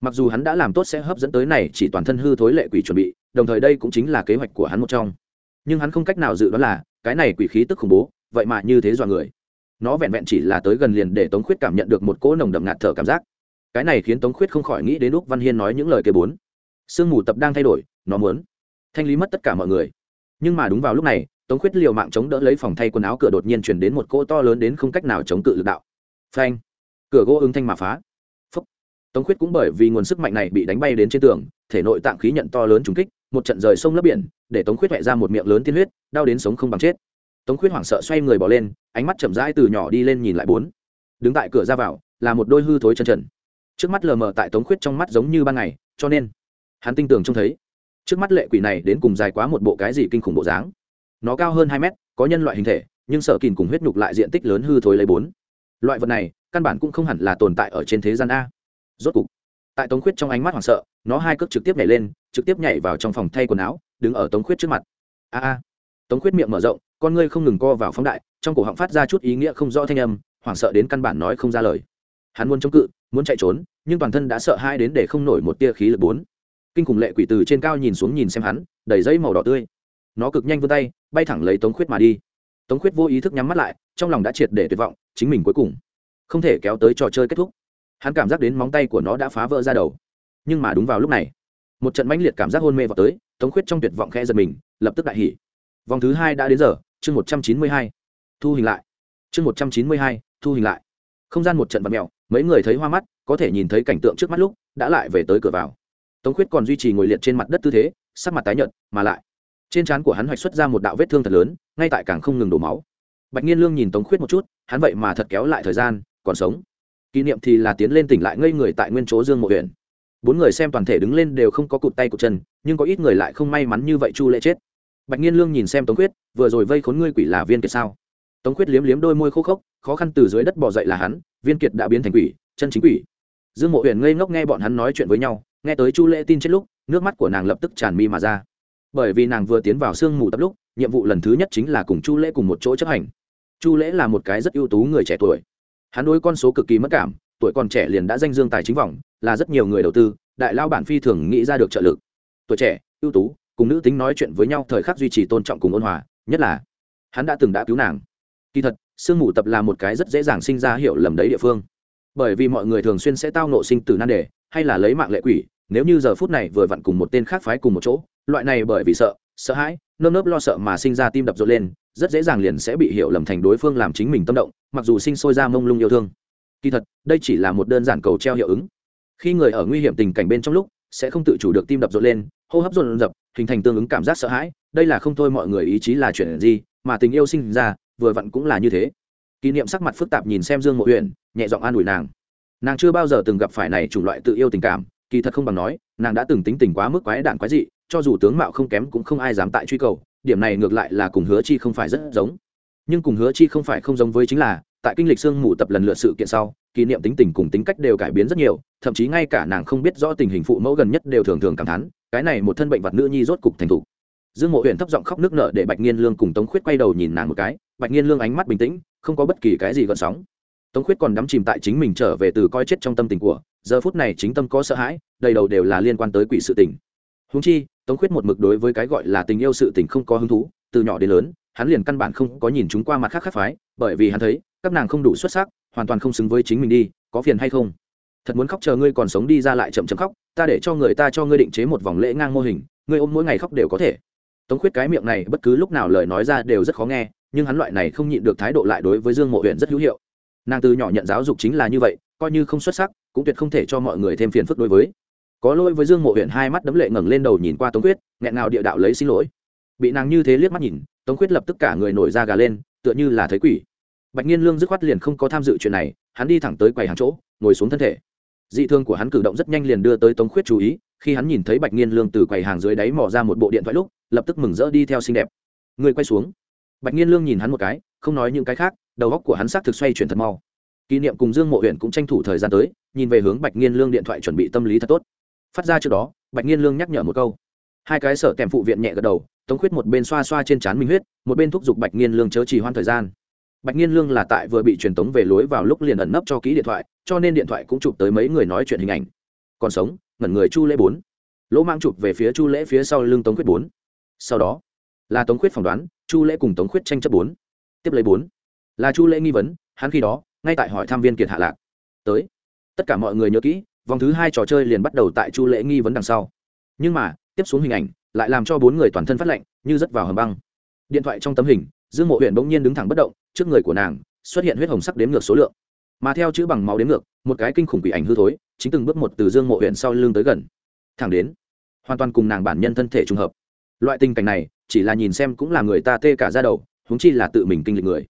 Mặc dù hắn đã làm tốt sẽ hấp dẫn tới này, chỉ toàn thân hư thối lệ quỷ chuẩn bị, đồng thời đây cũng chính là kế hoạch của hắn một trong. Nhưng hắn không cách nào dự đoán là, cái này quỷ khí tức khủng bố, vậy mà như thế dọa người nó vẹn vẹn chỉ là tới gần liền để tống khuyết cảm nhận được một cỗ nồng đậm ngạt thở cảm giác. Cái này khiến tống khuyết không khỏi nghĩ đến lúc văn hiên nói những lời kế bốn. Sương mù tập đang thay đổi, nó muốn thanh lý mất tất cả mọi người. Nhưng mà đúng vào lúc này, tống khuyết liều mạng chống đỡ lấy phòng thay quần áo cửa đột nhiên chuyển đến một cỗ to lớn đến không cách nào chống cự lực đạo. Phanh! Cửa gỗ ứng thanh mà phá. Phúc. tống khuyết cũng bởi vì nguồn sức mạnh này bị đánh bay đến trên tường, thể nội tạng khí nhận to lớn trúng kích, một trận rời sông lấp biển, để tống khuyết mẹ ra một miệng lớn tiên huyết, đau đến sống không bằng chết tống khuyết hoảng sợ xoay người bỏ lên, ánh mắt chậm rãi từ nhỏ đi lên nhìn lại bốn. Đứng tại cửa ra vào, là một đôi hư thối chân trần. Trước mắt lờ mờ tại tống khuyết trong mắt giống như ban ngày, cho nên, hắn tinh tường trông thấy, trước mắt lệ quỷ này đến cùng dài quá một bộ cái gì kinh khủng bộ dáng. Nó cao hơn hai mét, có nhân loại hình thể, nhưng sợ kìn cùng huyết nhục lại diện tích lớn hư thối lấy bốn. Loại vật này, căn bản cũng không hẳn là tồn tại ở trên thế gian a. Rốt cục, tại tống khuyết trong ánh mắt hoảng sợ, nó hai cước trực tiếp nhảy lên, trực tiếp nhảy vào trong phòng thay quần áo, đứng ở tống khuyết trước mặt. A a. Tống khuyết miệng mở rộng con ngươi không ngừng co vào phóng đại, trong cổ họng phát ra chút ý nghĩa không rõ thanh âm, hoảng sợ đến căn bản nói không ra lời. Hắn muốn chống cự, muốn chạy trốn, nhưng toàn thân đã sợ hai đến để không nổi một tia khí lực bốn. Kinh khủng lệ quỷ từ trên cao nhìn xuống nhìn xem hắn, đầy giấy màu đỏ tươi. Nó cực nhanh vươn tay, bay thẳng lấy tống khuyết mà đi. Tống khuyết vô ý thức nhắm mắt lại, trong lòng đã triệt để tuyệt vọng, chính mình cuối cùng không thể kéo tới trò chơi kết thúc. Hắn cảm giác đến móng tay của nó đã phá vỡ ra đầu. Nhưng mà đúng vào lúc này, một trận mãnh liệt cảm giác hôn mê vào tới, tống khuyết trong tuyệt vọng khe giật mình, lập tức đại hỉ. Vòng thứ hai đã đến giờ chương một trăm chín mươi hai, thu hình lại. Chương một trăm chín mươi hai, thu hình lại. Không gian một trận vật mèo, mấy người thấy hoa mắt, có thể nhìn thấy cảnh tượng trước mắt lúc, đã lại về tới cửa vào. Tống khuyết còn duy trì ngồi liệt trên mặt đất tư thế, sắc mặt tái nhợt, mà lại, trên trán của hắn hoạch xuất ra một đạo vết thương thật lớn, ngay tại càng không ngừng đổ máu. Bạch nhiên lương nhìn tống khuyết một chút, hắn vậy mà thật kéo lại thời gian, còn sống. Kỷ niệm thì là tiến lên tỉnh lại ngây người tại nguyên chỗ dương mộ huyện bốn người xem toàn thể đứng lên đều không có cụt tay cụt chân, nhưng có ít người lại không may mắn như vậy chu lễ chết bạch nhiên lương nhìn xem tống khuyết, vừa rồi vây khốn ngươi quỷ là viên kiệt sao? Tống khuyết liếm liếm đôi môi khô khốc, khó khăn từ dưới đất bỏ dậy là hắn, viên kiệt đã biến thành quỷ, chân chính quỷ. Dương mộ Uyển ngây ngốc nghe bọn hắn nói chuyện với nhau, nghe tới chu lễ tin chết lúc, nước mắt của nàng lập tức tràn mi mà ra. Bởi vì nàng vừa tiến vào sương mù tập lúc, nhiệm vụ lần thứ nhất chính là cùng chu lễ cùng một chỗ chấp hành. Chu lễ là một cái rất ưu tú người trẻ tuổi. Hắn đối con số cực kỳ mất cảm, tuổi còn trẻ liền đã danh dương tài chính vọng, là rất nhiều người đầu tư, đại lao bản phi thường nghĩ ra được trợ lực. Tuổi trẻ, ưu tú cùng nữ tính nói chuyện với nhau thời khắc duy trì tôn trọng cùng ôn hòa, nhất là, hắn đã từng đã cứu nàng. Kỳ thật, sương mù tập là một cái rất dễ dàng sinh ra hiểu lầm đấy địa phương. Bởi vì mọi người thường xuyên sẽ tao nộ sinh từ nan đề, hay là lấy mạng lệ quỷ, nếu như giờ phút này vừa vặn cùng một tên khác phái cùng một chỗ, loại này bởi vì sợ sợ hãi, nơm nớp lo sợ mà sinh ra tim đập rộn lên, rất dễ dàng liền sẽ bị hiểu lầm thành đối phương làm chính mình tâm động, mặc dù sinh sôi ra mông lung yêu thương. Kỳ thật, đây chỉ là một đơn giản cầu treo hiệu ứng. Khi người ở nguy hiểm tình cảnh bên trong lúc, sẽ không tự chủ được tim đập rộn lên, hô hấp rộn rập hình thành tương ứng cảm giác sợ hãi, đây là không thôi mọi người ý chí là chuyện gì mà tình yêu sinh ra, vừa vặn cũng là như thế. Kỷ niệm sắc mặt phức tạp nhìn xem dương mộ huyện nhẹ giọng an ủi nàng. Nàng chưa bao giờ từng gặp phải này chủng loại tự yêu tình cảm, kỳ thật không bằng nói, nàng đã từng tính tình quá mức quái đạn quái dị, cho dù tướng mạo không kém cũng không ai dám tại truy cầu, điểm này ngược lại là cùng hứa chi không phải rất giống. Nhưng cùng hứa chi không phải không giống với chính là, tại kinh lịch sương mù tập lần lượt sự kiện sau, kỷ niệm tính tình cùng tính cách đều cải biến rất nhiều, thậm chí ngay cả nàng không biết rõ tình hình phụ mẫu gần nhất đều thường thường cảm thán cái này một thân bệnh vật nữ nhi rốt cục thành thục. Dương mộ huyện thấp giọng khóc nước nở để bạch nghiên lương cùng tống khuyết quay đầu nhìn nàng một cái. Bạch nghiên lương ánh mắt bình tĩnh, không có bất kỳ cái gì gợn sóng. Tống khuyết còn đắm chìm tại chính mình trở về từ coi chết trong tâm tình của. Giờ phút này chính tâm có sợ hãi, đầy đầu đều là liên quan tới quỷ sự tình. Húng chi, tống khuyết một mực đối với cái gọi là tình yêu sự tình không có hứng thú, từ nhỏ đến lớn, hắn liền căn bản không có nhìn chúng qua mặt khác khác phái, bởi vì hắn thấy, các nàng không đủ xuất sắc, hoàn toàn không xứng với chính mình đi, có phiền hay không? Thật muốn khóc chờ ngươi còn sống đi ra lại chậm chậm khóc ta để cho người ta cho ngươi định chế một vòng lễ ngang mô hình, ngươi ôm mỗi ngày khóc đều có thể. Tống khuyết cái miệng này bất cứ lúc nào lời nói ra đều rất khó nghe, nhưng hắn loại này không nhịn được thái độ lại đối với dương mộ huyện rất hữu hiệu. Nàng từ nhỏ nhận giáo dục chính là như vậy, coi như không xuất sắc, cũng tuyệt không thể cho mọi người thêm phiền phức đối với. Có lỗi với dương mộ huyện hai mắt đấm lệ ngẩng lên đầu nhìn qua tống quyết nghẹn nào địa đạo lấy xin lỗi. Bị nàng như thế liếc mắt nhìn, tống quyết lập tức cả người nổi da gà lên, tựa như là thấy quỷ. Bạch nhiên lương dứt khoát liền không có tham dự chuyện này, hắn đi thẳng tới quầy hàng chỗ, ngồi xuống thân thể dị thương của hắn cử động rất nhanh liền đưa tới tống khuyết chú ý, khi hắn nhìn thấy bạch niên lương từ quầy hàng dưới đáy mò ra một bộ điện thoại lúc, lập tức mừng rỡ đi theo xinh đẹp. Người quay xuống. Bạch niên lương nhìn hắn một cái, không nói những cái khác, đầu góc của hắn xác thực xoay chuyển thật mau. Kỷ niệm cùng dương mộ huyện cũng tranh thủ thời gian tới, nhìn về hướng bạch niên lương điện thoại chuẩn bị tâm lý thật tốt. Phát ra trước đó, bạch niên lương nhắc nhở một câu. Hai cái sở kèm phụ viện nhẹ gật đầu, tống khuyết một bên xoa xoa trên trán minh huyết, một bên thúc giục bạch niên lương chớ trì hoãn thời gian bạch nghiên lương là tại vừa bị truyền tống về lối vào lúc liền ẩn nấp cho ký điện thoại, cho nên điện thoại cũng chụp tới mấy người nói chuyện hình ảnh. Còn sống, ngẩn người chu lễ bốn. Lỗ mang chụp về phía chu lễ phía sau lưng tống khuyết bốn. Sau đó, là tống khuyết phỏng đoán, chu lễ cùng tống khuyết tranh chấp bốn. Tiếp lấy bốn. Là chu lễ nghi vấn, hắn khi đó, ngay tại hỏi tham viên kiệt hạ lạc. Tới. Tất cả mọi người nhớ kỹ, vòng thứ hai trò chơi liền bắt đầu tại chu lễ nghi vấn đằng sau. Nhưng mà, tiếp xuống hình ảnh, lại làm cho bốn người toàn thân phát lạnh, như rất vào hầm băng. Điện thoại trong tấm hình, dương mộ huyện bỗng nhiên đứng thẳng bất động trước người của nàng xuất hiện huyết hồng sắc đếm ngược số lượng. Mà theo chữ bằng máu đếm ngược, một cái kinh khủng bị ảnh hư thối, chính từng bước một từ dương mộ huyện sau lưng tới gần. Thẳng đến, hoàn toàn cùng nàng bản nhân thân thể trùng hợp. Loại tình cảnh này, chỉ là nhìn xem cũng là người ta tê cả ra đầu húng chi là tự mình kinh lịch người.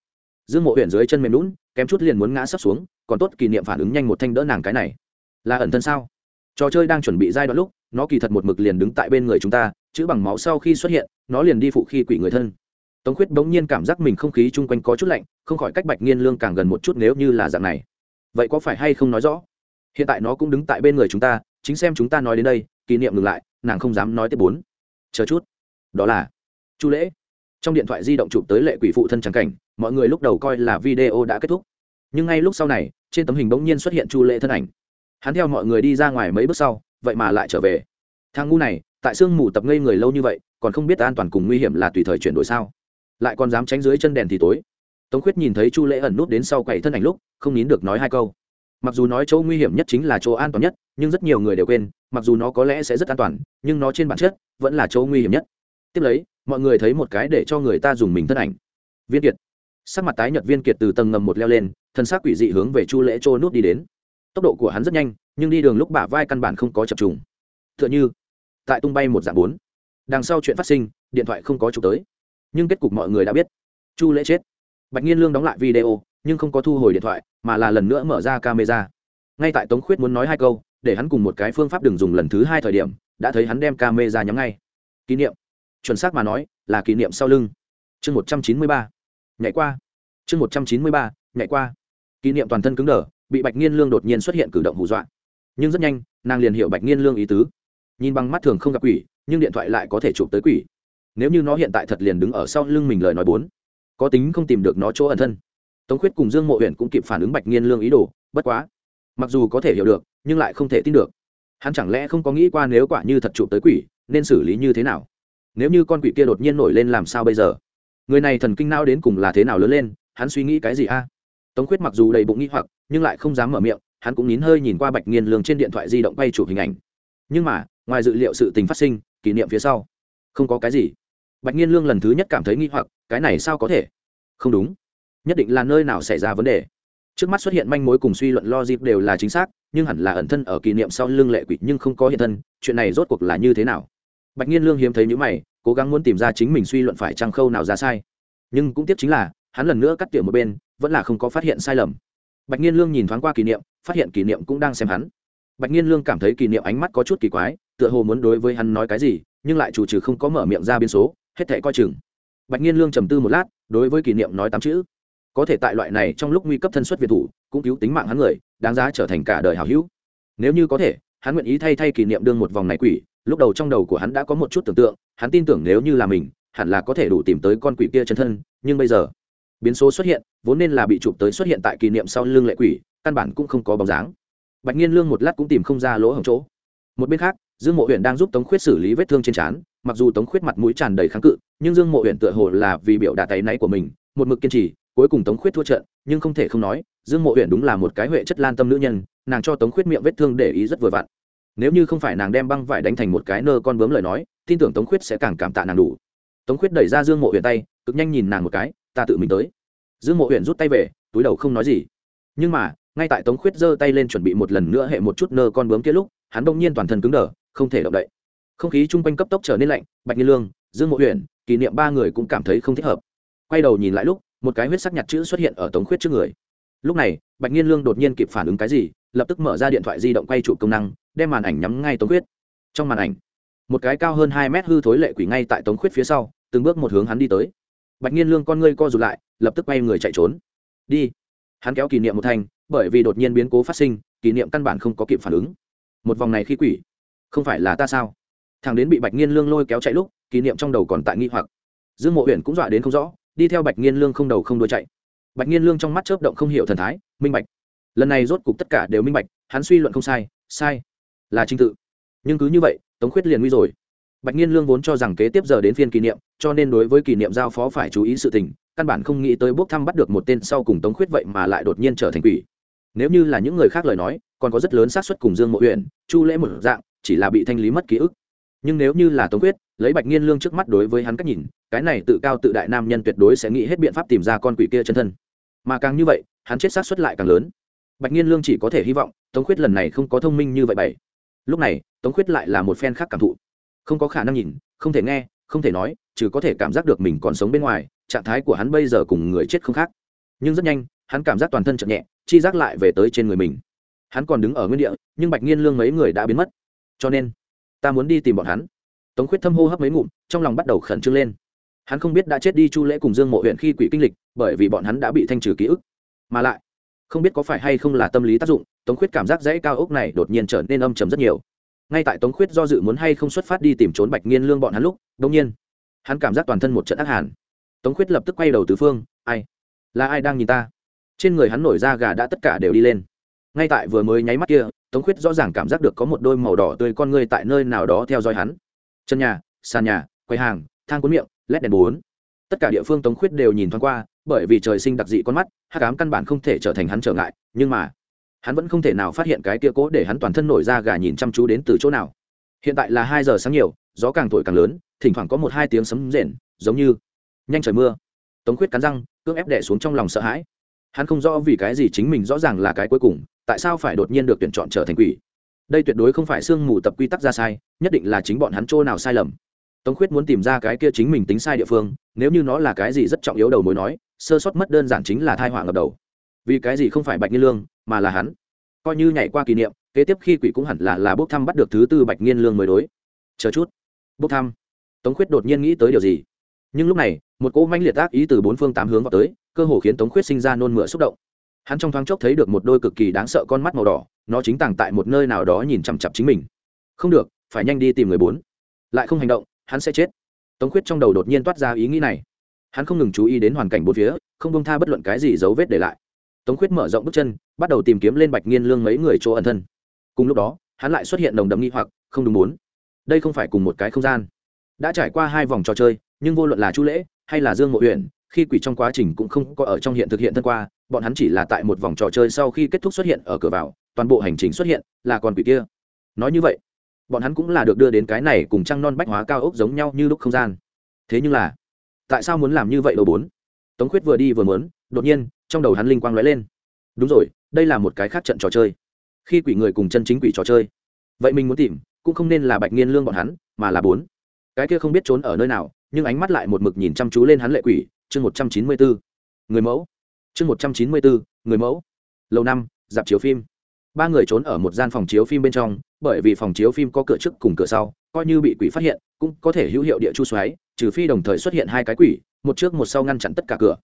Dương mộ huyện dưới chân mềm lún kém chút liền muốn ngã sắp xuống, còn tốt kỷ niệm phản ứng nhanh một thanh đỡ nàng cái này. Là ẩn thân sao? Trò chơi đang chuẩn bị giai đoạn lúc, nó kỳ thật một mực liền đứng tại bên người chúng ta, chữ bằng máu sau khi xuất hiện, nó liền đi phụ khi quỷ người thân tống khuyết bỗng nhiên cảm giác mình không khí chung quanh có chút lạnh, không khỏi cách bạch nghiên lương càng gần một chút nếu như là dạng này. Vậy có phải hay không nói rõ? Hiện tại nó cũng đứng tại bên người chúng ta, chính xem chúng ta nói đến đây, kỷ niệm ngừng lại, nàng không dám nói tiếp bốn. Chờ chút. Đó là chu lễ. Trong điện thoại di động chụp tới lệ quỷ phụ thân trắng cảnh, mọi người lúc đầu coi là video đã kết thúc. Nhưng ngay lúc sau này, trên tấm hình bỗng nhiên xuất hiện chu lễ thân ảnh. Hắn theo mọi người đi ra ngoài mấy bước sau, vậy mà lại trở về. Thang ngu này, tại sương mù tập ngây người lâu như vậy, còn không biết an toàn cùng nguy hiểm là tùy thời chuyển đổi sao? Lại còn dám tránh dưới chân đèn thì tối. Tống khuyết nhìn thấy chu lễ ẩn nút đến sau quầy thân ảnh lúc, không nín được nói hai câu. Mặc dù nói chỗ nguy hiểm nhất chính là chỗ an toàn nhất, nhưng rất nhiều người đều quên, mặc dù nó có lẽ sẽ rất an toàn, nhưng nó trên bản chất vẫn là chỗ nguy hiểm nhất. Tiếp lấy, mọi người thấy một cái để cho người ta dùng mình thân ảnh. Viên kiệt. Sắc mặt tái nhợt viên kiệt từ tầng ngầm một leo lên, thân xác quỷ dị hướng về chu lễ trôi nút đi đến. Tốc độ của hắn rất nhanh, nhưng đi đường lúc bả vai căn bản không có chập trùng. T h ư ợ n h ư tại tung bay một dạng bốn. Đằng sau chuyện phát sinh, điện thoại không có chụp tới nhưng kết cục mọi người đã biết. Chu lễ chết. Bạch nhiên lương đóng lại video, nhưng không có thu hồi điện thoại, mà là lần nữa mở ra camera. Ngay tại tống khuyết muốn nói hai câu, để hắn cùng một cái phương pháp đừng dùng lần thứ hai thời điểm, đã thấy hắn đem camera nhắm ngay. Kỷ niệm. Chuẩn xác mà nói, là kỷ niệm sau lưng. Chương một trăm chín mươi ba. Nhảy qua. Chương một trăm chín mươi ba. Nhảy qua. Kỷ niệm toàn thân cứng đờ, bị bạch nhiên lương đột nhiên xuất hiện cử động hù dọa. Nhưng rất nhanh, nàng liền hiểu bạch nhiên lương ý tứ. Nhìn bằng mắt thường không gặp quỷ, nhưng điện thoại lại có thể chụp tới quỷ nếu như nó hiện tại thật liền đứng ở sau lưng mình lời nói bốn, có tính không tìm được nó chỗ ẩn thân. Tống khuyết cùng dương mộ huyện cũng kịp phản ứng bạch nghiên lương ý đồ, bất quá, mặc dù có thể hiểu được, nhưng lại không thể tin được. Hắn chẳng lẽ không có nghĩ qua nếu quả như thật trụ tới quỷ, nên xử lý như thế nào? Nếu như con quỷ kia đột nhiên nổi lên làm sao bây giờ? Người này thần kinh nao đến cùng là thế nào lớn lên, hắn suy nghĩ cái gì a? Tống khuyết mặc dù đầy bụng nghĩ hoặc, nhưng lại không dám mở miệng, hắn cũng nín hơi nhìn qua bạch nghiên lương trên điện thoại di động quay chụp hình ảnh. Nhưng mà, ngoài dự liệu sự tình phát sinh, kỷ niệm phía sau không có cái gì. Bạch nghiên lương lần thứ nhất cảm thấy nghi hoặc, cái này sao có thể? Không đúng. Nhất định là nơi nào xảy ra vấn đề. Trước mắt xuất hiện manh mối cùng suy luận logic đều là chính xác, nhưng hẳn là ẩn thân ở kỷ niệm sau lưng lệ quỷ nhưng không có hiện thân, chuyện này rốt cuộc là như thế nào? Bạch nghiên lương hiếm thấy những mày, cố gắng muốn tìm ra chính mình suy luận phải trăng khâu nào ra sai. Nhưng cũng tiếc chính là, hắn lần nữa cắt tiệm một bên, vẫn là không có phát hiện sai lầm. Bạch nhiên lương nhìn thoáng qua kỷ niệm, phát hiện kỷ niệm cũng đang xem hắn. Bạch nhiên lương cảm thấy kỷ niệm ánh mắt có chút kỳ quái, tựa hồ muốn đối với hắn nói cái gì nhưng lại chủ trừ không có mở miệng ra biên số, hết thể coi chừng. Bạch nhiên lương trầm tư một lát, đối với kỷ niệm nói tám chữ. Có thể tại loại này trong lúc nguy cấp thân xuất việt thủ, cũng cứu tính mạng hắn người, đáng giá trở thành cả đời hảo hữu. Nếu như có thể, hắn nguyện ý thay thay kỷ niệm đương một vòng này quỷ, lúc đầu trong đầu của hắn đã có một chút tưởng tượng, hắn tin tưởng nếu như là mình, hẳn là có thể đủ tìm tới con quỷ kia chân thân, nhưng bây giờ, biến số xuất hiện, vốn nên là bị chụp tới xuất hiện tại kỷ niệm sau lưng lệ quỷ, căn bản cũng không có bóng dáng. Bạch nhiên lương một lát cũng tìm không ra lỗ hổng chỗ. Một bên khác dương mộ huyện đang giúp tống khuyết xử lý vết thương trên trán, mặc dù tống khuyết mặt mũi tràn đầy kháng cự, nhưng dương mộ huyện tựa hồ là vì biểu đạt tay náy của mình, một mực kiên trì, cuối cùng tống khuyết thua trận, nhưng không thể không nói, dương mộ huyện đúng là một cái huệ chất lan tâm nữ nhân, nàng cho tống khuyết miệng vết thương để ý rất vừa vặn. Nếu như không phải nàng đem băng vải đánh thành một cái nơ con bướm lời nói, tin tưởng tống khuyết sẽ càng cảm tạ nàng đủ. Tống khuyết đẩy ra dương mộ huyện tay, cực nhanh nhìn nàng một cái, ta tự mình tới. Dương mộ huyện rút tay về, túi đầu không nói gì. Nhưng mà, ngay tại tống khuyết giơ tay lên chuẩn bị một lần nữa hệ một chút nơ con bướm kia lúc, hắn bỗng nhiên toàn thân cứng đờ không thể động đậy. Không khí chung quanh cấp tốc trở nên lạnh bạch nhiên lương dương mộ Huyền, kỷ niệm ba người cũng cảm thấy không thích hợp. Quay đầu nhìn lại lúc một cái huyết sắc nhặt chữ xuất hiện ở tống khuyết trước người. Lúc này bạch nhiên lương đột nhiên kịp phản ứng cái gì lập tức mở ra điện thoại di động quay chụp công năng đem màn ảnh nhắm ngay tống khuyết. Trong màn ảnh một cái cao hơn hai mét hư thối lệ quỷ ngay tại tống khuyết phía sau từng bước một hướng hắn đi tới. Bạch nhiên lương con ngươi co rụt lại lập tức quay người chạy trốn. Đi. Hắn kéo kỷ niệm một thành bởi vì đột nhiên biến cố phát sinh kỷ niệm căn bản không có kịp phản ứng. Một vòng này khi quỷ không phải là ta sao? Thằng đến bị bạch nghiên lương lôi kéo chạy lúc, kỷ niệm trong đầu còn tại nghi hoặc. Dương mộ huyện cũng dọa đến không rõ, đi theo bạch nghiên lương không đầu không đuôi chạy. Bạch nghiên lương trong mắt chớp động không hiểu thần thái, minh bạch. Lần này rốt cục tất cả đều minh bạch, hắn suy luận không sai sai là trình tự. Nhưng cứ như vậy, tống khuyết liền nguy rồi. Bạch nghiên lương vốn cho rằng kế tiếp giờ đến phiên kỷ niệm, cho nên đối với kỷ niệm giao phó phải chú ý sự tình, căn bản không nghĩ tới bốc thăm bắt được một tên sau cùng tống khuyết vậy mà lại đột nhiên trở thành quỷ. Nếu như là những người khác lời nói, còn có rất lớn xác suất cùng dương mộ huyện chu lễ một dạng chỉ là bị thanh lý mất ký ức. Nhưng nếu như là tống quyết, lấy bạch nghiên lương trước mắt đối với hắn cách nhìn, cái này tự cao tự đại nam nhân tuyệt đối sẽ nghĩ hết biện pháp tìm ra con quỷ kia chân thân. Mà càng như vậy, hắn chết xác suất lại càng lớn. Bạch nghiên lương chỉ có thể hy vọng, tống quyết lần này không có thông minh như vậy bảy lúc này, tống quyết lại là một phen khác cảm thụ. Không có khả năng nhìn, không thể nghe, không thể nói chứ có thể cảm giác được mình còn sống bên ngoài, trạng thái của hắn bây giờ cùng người chết không khác. Nhưng rất nhanh, hắn cảm giác toàn thân chậm nhẹ, chi giác lại về tới trên người mình. Hắn còn đứng ở nguyên địa, nhưng bạch nghiên lương mấy người đã biến mất cho nên ta muốn đi tìm bọn hắn. Tống khuyết thâm hô hấp mấy ngụm, trong lòng bắt đầu khẩn trương lên. Hắn không biết đã chết đi chu lễ cùng dương mộ huyện khi quỷ kinh lịch, bởi vì bọn hắn đã bị thanh trừ ký ức. Mà lại, không biết có phải hay không là tâm lý tác dụng, tống khuyết cảm giác dãy cao ốc này đột nhiên trở nên âm trầm rất nhiều. Ngay tại tống khuyết do dự muốn hay không xuất phát đi tìm trốn bạch nghiên lương bọn hắn lúc đông nhiên, hắn cảm giác toàn thân một trận ác hàn. Tống khuyết lập tức quay đầu tứ phương, ai? Là ai đang nhìn ta? Trên người hắn nổi da gà đã tất cả đều đi lên ngay tại vừa mới nháy mắt kia, tống khuyết rõ ràng cảm giác được có một đôi màu đỏ tươi con ngươi tại nơi nào đó theo dõi hắn. Chân nhà, sàn nhà, quầy hàng, thang cuốn miệng, lét đèn bốn. Tất cả địa phương tống khuyết đều nhìn thoáng qua, bởi vì trời sinh đặc dị con mắt hát cám căn bản không thể trở thành hắn trở ngại, nhưng mà, hắn vẫn không thể nào phát hiện cái kia cố để hắn toàn thân nổi ra gà nhìn chăm chú đến từ chỗ nào. Hiện tại là hai giờ sáng nhiều, gió càng thổi càng lớn, thỉnh thoảng có một hai tiếng sấm rền, giống như nhanh trời mưa. Tống khuyết cắn răng, cưỡng ép đẻ xuống trong lòng sợ hãi hắn không rõ vì cái gì chính mình rõ ràng là cái cuối cùng, tại sao phải đột nhiên được tuyển chọn trở thành quỷ? Đây tuyệt đối không phải sương mù tập quy tắc ra sai, nhất định là chính bọn hắn chỗ nào sai lầm. Tống khuyết muốn tìm ra cái kia chính mình tính sai địa phương, nếu như nó là cái gì rất trọng yếu đầu mối nói, sơ sót mất đơn giản chính là thai họa ngập đầu. Vì cái gì không phải bạch nghiên lương, mà là hắn? Coi như nhảy qua kỷ niệm, kế tiếp khi quỷ cũng hẳn là là bốc thăm bắt được thứ tư bạch nghiên lương mới đối. Chờ chút. Bốc thăm. Tống khuyết đột nhiên nghĩ tới điều gì? Nhưng lúc này một cỗ manh liệt ác ý từ bốn phương tám hướng vào tới, cơ hồ khiến tống khuyết sinh ra nôn mửa xúc động. Hắn trong thoáng chốc thấy được một đôi cực kỳ đáng sợ con mắt màu đỏ, nó chính tàng tại một nơi nào đó nhìn chằm chặp chính mình. Không được, phải nhanh đi tìm người bốn. Lại không hành động, hắn sẽ chết. Tống khuyết trong đầu đột nhiên toát ra ý nghĩ này. Hắn không ngừng chú ý đến hoàn cảnh bốn phía, không bông tha bất luận cái gì dấu vết để lại. Tống khuyết mở rộng bước chân, bắt đầu tìm kiếm lên bạch nghiên lương mấy người chỗ ẩn thân. Cùng lúc đó, hắn lại xuất hiện đồng đậm nghi hoặc, không đúng bốn. Đây không phải cùng một cái không gian. Đã trải qua hai vòng trò chơi, nhưng vô luận là chu lễ hay là dương mộ huyện khi quỷ trong quá trình cũng không có ở trong hiện thực hiện thân qua, bọn hắn chỉ là tại một vòng trò chơi sau khi kết thúc xuất hiện ở cửa vào, toàn bộ hành trình xuất hiện là con quỷ kia. Nói như vậy, bọn hắn cũng là được đưa đến cái này cùng trăng non bách hóa cao ốc giống nhau như lúc không gian. Thế nhưng là, tại sao muốn làm như vậy đầu bốn? Tống khuyết vừa đi vừa mớn đột nhiên, trong đầu hắn linh quang lóe lên. Đúng rồi, đây là một cái khác trận trò chơi. Khi quỷ người cùng chân chính quỷ trò chơi. Vậy mình muốn tìm, cũng không nên là bạch nghiên lương bọn hắn, mà là bốn. Cái kia không biết trốn ở nơi nào nhưng ánh mắt lại một mực nhìn chăm chú lên hắn lệ quỷ, chương một trăm chín mươi bốn. Người mẫu. Chương một trăm chín mươi bốn, người mẫu. Lâu năm, dạp chiếu phim. Ba người trốn ở một gian phòng chiếu phim bên trong, bởi vì phòng chiếu phim có cửa trước cùng cửa sau, coi như bị quỷ phát hiện, cũng có thể hữu hiệu địa chu xoáy, trừ phi đồng thời xuất hiện hai cái quỷ, một trước một sau ngăn chặn tất cả cửa.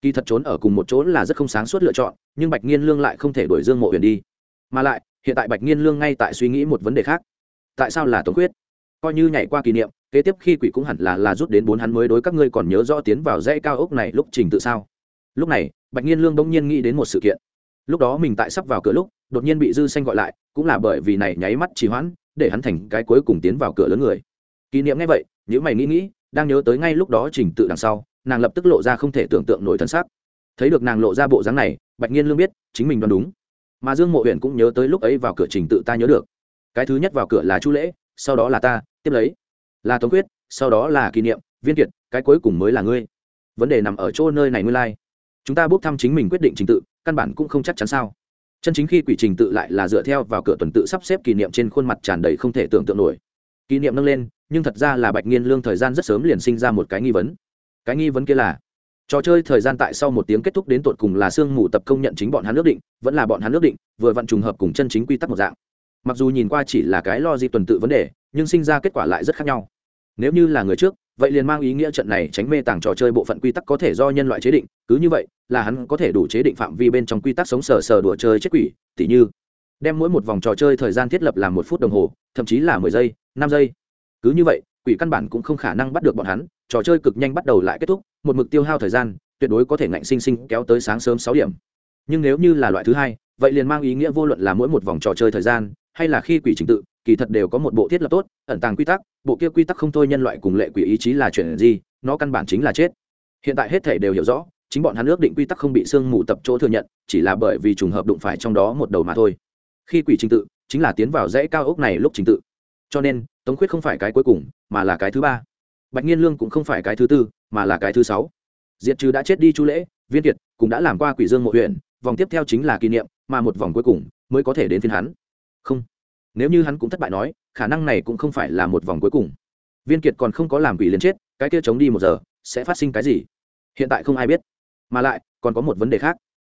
Kỳ thật trốn ở cùng một chỗ là rất không sáng suốt lựa chọn, nhưng bạch nghiên lương lại không thể đuổi dương mộ huyền đi. Mà lại, hiện tại bạch nghiên lương ngay tại suy nghĩ một vấn đề khác. Tại sao là tống quyết coi như nhảy qua kỷ niệm kế tiếp khi quỷ cũng hẳn là là rút đến bốn hắn mới đối các ngươi còn nhớ rõ tiến vào dãy cao ốc này lúc trình tự sao? Lúc này, bạch nhiên lương bỗng nhiên nghĩ đến một sự kiện. Lúc đó mình tại sắp vào cửa lúc, đột nhiên bị dư xanh gọi lại, cũng là bởi vì này nháy mắt trì hoãn, để hắn thành cái cuối cùng tiến vào cửa lớn người. Kỷ niệm ngay vậy nếu mày nghĩ nghĩ, đang nhớ tới ngay lúc đó trình tự đằng sau, nàng lập tức lộ ra không thể tưởng tượng nổi thân xác thấy được nàng lộ ra bộ dáng này, bạch nhiên lương biết, chính mình đoán đúng. Mà dương mộ huyện cũng nhớ tới lúc ấy vào cửa trình tự ta nhớ được. Cái thứ nhất vào cửa là chu lễ, sau đó là ta, tiếp lấy là tống quyết, sau đó là kỷ niệm, viên kiệt, cái cuối cùng mới là ngươi. Vấn đề nằm ở chỗ nơi này ngươi lai、like. chúng ta bốc thăm chính mình quyết định trình tự, căn bản cũng không chắc chắn sao. Chân chính khi quỷ trình tự lại là dựa theo vào cửa tuần tự sắp xếp kỷ niệm trên khuôn mặt tràn đầy không thể tưởng tượng nổi. Kỷ niệm nâng lên, nhưng thật ra là bạch nghiên lương thời gian rất sớm liền sinh ra một cái nghi vấn. Cái nghi vấn kia là, trò chơi thời gian tại sau một tiếng kết thúc đến tột cùng là sương mù tập công nhận chính bọn hắn ước định, vẫn là bọn hắn ước định, vừa vặn trùng hợp cùng chân chính quy tắc một dạng. Mặc dù nhìn qua chỉ là cái lo di tuần tự vấn đề nhưng sinh ra kết quả lại rất khác nhau. Nếu như là người trước, vậy liền mang ý nghĩa trận này tránh mê tàng trò chơi bộ phận quy tắc có thể do nhân loại chế định, cứ như vậy, là hắn có thể đủ chế định phạm vi bên trong quy tắc sống sờ sờ đùa chơi chết quỷ, tỉ như, đem mỗi một vòng trò chơi thời gian thiết lập làm một phút đồng hồ, thậm chí là mười giây, năm giây. Cứ như vậy, quỷ căn bản cũng không khả năng bắt được bọn hắn, trò chơi cực nhanh bắt đầu lại kết thúc, một mực tiêu hao thời gian, tuyệt đối có thể ngạnh sinh sinh kéo tới sáng sớm sáu điểm. Nhưng nếu như là loại thứ hai, vậy liền mang ý nghĩa vô luận là mỗi một vòng trò chơi thời gian, hay là khi quỷ trình tự kỳ thật đều có một bộ thiết lập tốt, ẩn tàng quy tắc, bộ kia quy tắc không thôi nhân loại cùng lệ quỷ ý chí là chuyện gì, nó căn bản chính là chết. Hiện tại hết thể đều hiểu rõ, chính bọn hắn ước định quy tắc không bị sương mù tập chỗ thừa nhận, chỉ là bởi vì trùng hợp đụng phải trong đó một đầu mà thôi. Khi quỷ trình tự, chính là tiến vào dãy cao ốc này lúc trình tự. Cho nên, tống khuyết không phải cái cuối cùng, mà là cái thứ ba. Bạch nhiên lương cũng không phải cái thứ tư, mà là cái thứ sáu. Diệt trừ đã chết đi chu lễ, viên kiệt cũng đã làm qua quỷ dương mộ huyện, vòng tiếp theo chính là kỷ niệm, mà một vòng cuối cùng mới có thể đến phiên hắn. Không nếu như hắn cũng thất bại nói, khả năng này cũng không phải là một vòng cuối cùng. Viên kiệt còn không có làm quỷ liền chết, cái kia chống đi một giờ, sẽ phát sinh cái gì? Hiện tại không ai biết. Mà lại, còn có một vấn đề khác.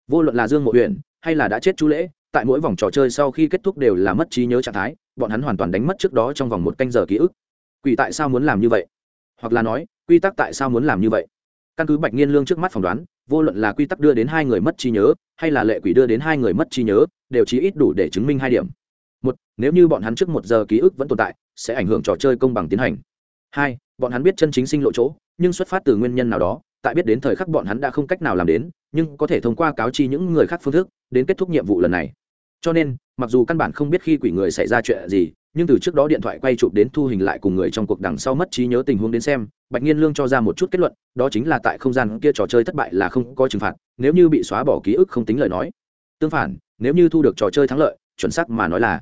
Vô luận là dương mộ huyện hay là đã chết chú lễ, tại mỗi vòng trò chơi sau khi kết thúc đều là mất trí nhớ trạng thái, bọn hắn hoàn toàn đánh mất trước đó trong vòng một canh giờ ký ức. Quỷ tại sao muốn làm như vậy? Hoặc là nói, quy tắc tại sao muốn làm như vậy? Căn cứ bạch nghiên lương trước mắt phỏng đoán, vô luận là quy tắc đưa đến hai người mất trí nhớ, hay là lệ quỷ đưa đến hai người mất trí nhớ, đều chỉ ít đủ để chứng minh hai điểm một, nếu như bọn hắn trước một giờ ký ức vẫn tồn tại, sẽ ảnh hưởng trò chơi công bằng tiến hành. Hai, bọn hắn biết chân chính sinh lộ chỗ, nhưng xuất phát từ nguyên nhân nào đó, tại biết đến thời khắc bọn hắn đã không cách nào làm đến, nhưng có thể thông qua cáo chi những người khác phương thức, đến kết thúc nhiệm vụ lần này. Cho nên, mặc dù căn bản không biết khi quỷ người xảy ra chuyện gì, nhưng từ trước đó điện thoại quay chụp đến thu hình lại cùng người trong cuộc đằng sau mất trí nhớ tình huống đến xem, bạch nhiên lương cho ra một chút kết luận, đó chính là tại không gian kia trò chơi thất bại là không có trừng phạt, nếu như bị xóa bỏ ký ức không tính lời nói. Tương phản, nếu như thu được trò chơi thắng lợi, chuẩn xác mà nói là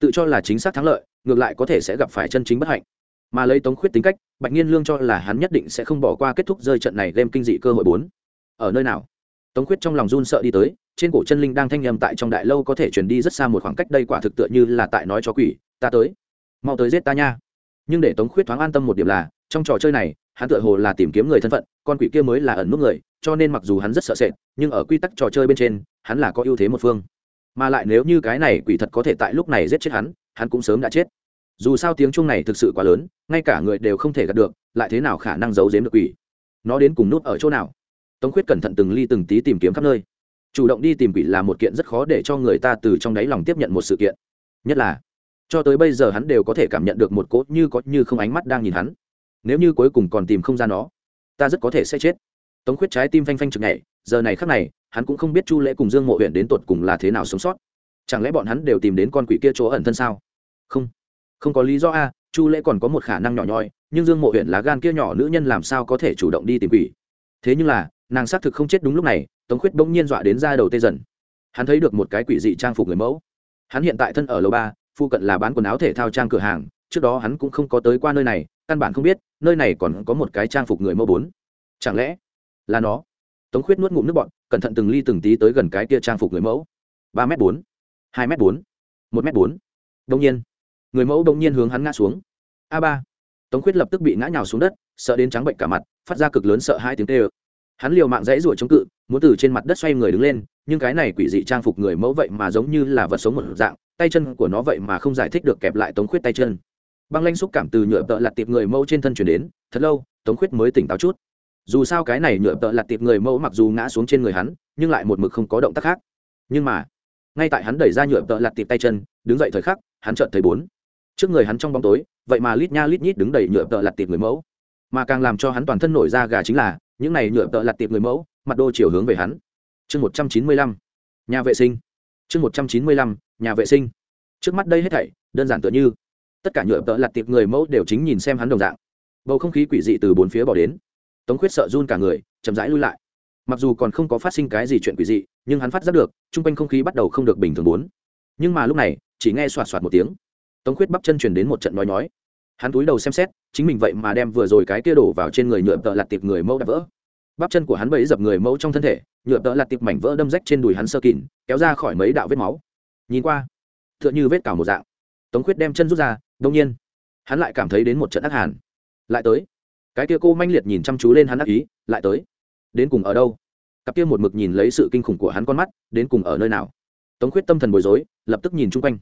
tự cho là chính xác thắng lợi, ngược lại có thể sẽ gặp phải chân chính bất hạnh. Mà lấy tống khuyết tính cách, bạch nhiên lương cho là hắn nhất định sẽ không bỏ qua kết thúc rơi trận này đem kinh dị cơ hội bốn. Ở nơi nào? Tống khuyết trong lòng run sợ đi tới, trên cổ chân linh đang thanh nhầm tại trong đại lâu có thể chuyển đi rất xa một khoảng cách, đây quả thực tựa như là tại nói cho quỷ, ta tới, mau tới giết ta nha. Nhưng để tống khuyết thoáng an tâm một điểm là, trong trò chơi này, hắn tựa hồ là tìm kiếm người thân phận, con quỷ kia mới là ẩn nút người, cho nên mặc dù hắn rất sợ sệt, nhưng ở quy tắc trò chơi bên trên, hắn là có ưu thế một phương mà lại nếu như cái này quỷ thật có thể tại lúc này giết chết hắn hắn cũng sớm đã chết. Dù sao tiếng chuông này thực sự quá lớn, ngay cả người đều không thể gạt được, lại thế nào khả năng giấu giếm được quỷ? Nó đến cùng nút ở chỗ nào? Tống khuyết cẩn thận từng ly từng tí tìm kiếm khắp nơi. Chủ động đi tìm quỷ là một kiện rất khó để cho người ta từ trong đáy lòng tiếp nhận một sự kiện. Nhất là, cho tới bây giờ hắn đều có thể cảm nhận được một cốt như có như không ánh mắt đang nhìn hắn. Nếu như cuối cùng còn tìm không ra nó, ta rất có thể sẽ chết. Tống khuyết trái tim phanh phanh chực nhảy, giờ này khắc này hắn cũng không biết chu lễ cùng dương mộ huyện đến tột cùng là thế nào sống sót. Chẳng lẽ bọn hắn đều tìm đến con quỷ kia chỗ ẩn thân sao? Không. Không có lý do a, chu lễ còn có một khả năng nhỏ nhoi, nhưng dương mộ huyện lá gan kia nhỏ nữ nhân làm sao có thể chủ động đi tìm quỷ? Thế nhưng là, nàng xác thực không chết đúng lúc này, tống khuyết bỗng nhiên dọa đến ra đầu tê dần. Hắn thấy được một cái quỷ dị trang phục người mẫu. Hắn hiện tại thân ở lầu ba, phụ cận là bán quần áo thể thao trang cửa hàng, trước đó hắn cũng không có tới qua nơi này, căn bản không biết, nơi này còn có một cái trang phục người mẫu bốn. Chẳng lẽ là nó? Tống khuyết nuốt ngụm nước bọn cẩn thận từng ly từng tí tới gần cái kia trang phục người mẫu. Ba m bốn, hai m bốn, một m bốn. Đông nhiên, người mẫu đông nhiên hướng hắn ngã xuống. A ba, tống khuyết lập tức bị ngã nhào xuống đất, sợ đến trắng bệnh cả mặt, phát ra cực lớn sợ hai tiếng tê ơ hắn liều mạng dãy ruổi chống cự, muốn từ trên mặt đất xoay người đứng lên, nhưng cái này quỷ dị trang phục người mẫu vậy mà giống như là vật sống một dạng, tay chân của nó vậy mà không giải thích được kẹp lại tống khuyết tay chân. Băng lanh xúc cảm từ nhựa tợ lặt tiệp người mẫu trên thân chuyển đến, thật lâu, tống khuyết mới tỉnh táo chút dù sao cái này nhựa tợ lặt tiệp người mẫu mặc dù ngã xuống trên người hắn, nhưng lại một mực không có động tác khác. Nhưng mà, ngay tại hắn đẩy ra nhựa tợ lặt tiệp tay chân, đứng dậy thời khắc, hắn chợt thấy bốn. Trước người hắn trong bóng tối, vậy mà lít nha lít nhít đứng đầy nhựa tợ lặt tiệp người mẫu. Mà càng làm cho hắn toàn thân nổi ra gà chính là, những này nhựa tợ lặt tiệp người mẫu, mặt đô chiều hướng về hắn. Chương một trăm chín mươi lăm, nhà vệ sinh. Chương một trăm chín mươi lăm, nhà vệ sinh. Trước mắt đây hết thảy, đơn giản tựa như, tất cả nhựa tợ lặt tiệp người mẫu đều chính nhìn xem hắn đồng dạng. Bầu không khí quỷ dị từ bốn phía bỏ đến tống khuyết sợ run cả người, chậm rãi lui lại. Mặc dù còn không có phát sinh cái gì chuyện quỷ dị, nhưng hắn phát giác được, chung quanh không khí bắt đầu không được bình thường bốn. Nhưng mà lúc này, chỉ nghe soạt soạt một tiếng. Tống khuyết bắp chân chuyển đến một trận nói nói hắn túi đầu xem xét, chính mình vậy mà đem vừa rồi cái kia đổ vào trên người nhựa tợ lặt tiệp người mẫu đã vỡ. Bắp chân của hắn bẫy dập người mẫu trong thân thể, nhựa tợ lặt tiệp mảnh vỡ đâm rách trên đùi hắn sơ kín kéo ra khỏi mấy đạo vết máu. Nhìn qua t h ư ợ n h ư vết cào một dạng. Tống khuyết đem chân rút ra, đông nhiên, hắn lại cảm thấy đến một trận ác hàn. Lại tới cái kia cô manh liệt nhìn chăm chú lên hắn ác ý, lại tới. Đến cùng ở đâu? Cặp kia một mực nhìn lấy sự kinh khủng của hắn con mắt, đến cùng ở nơi nào? Tống khuyết tâm thần bối rối, lập tức nhìn chung quanh.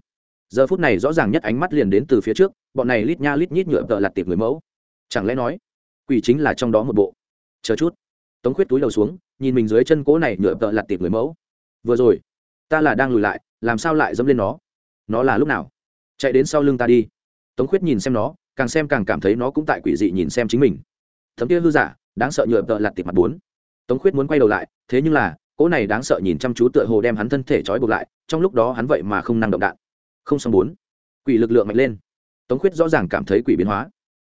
Giờ phút này rõ ràng nhất ánh mắt liền đến từ phía trước, bọn này lít nha lít nhít nhựa tợ lặt tiệp người mẫu. Chẳng lẽ nói, quỷ chính là trong đó một bộ? Chờ chút. Tống khuyết túi đầu xuống, nhìn mình dưới chân cố này nhựa tợ lặt tiệp người mẫu. Vừa rồi, ta là đang lùi lại, làm sao lại dẫm lên nó? Nó là lúc nào? Chạy đến sau lưng ta đi. Tống khuyết nhìn xem nó càng xem càng cảm thấy nó cũng tại quỷ dị nhìn xem chính mình. Thấm kia hư giả, đáng sợ nhựa tợ lặt tiệp mặt bốn. Tống khuyết muốn quay đầu lại, thế nhưng là, cỗ này đáng sợ nhìn chăm chú tựa hồ đem hắn thân thể trói buộc lại, trong lúc đó hắn vậy mà không năng động đạn. Không xong bốn. Quỷ lực lượng mạnh lên. Tống khuyết rõ ràng cảm thấy quỷ biến hóa.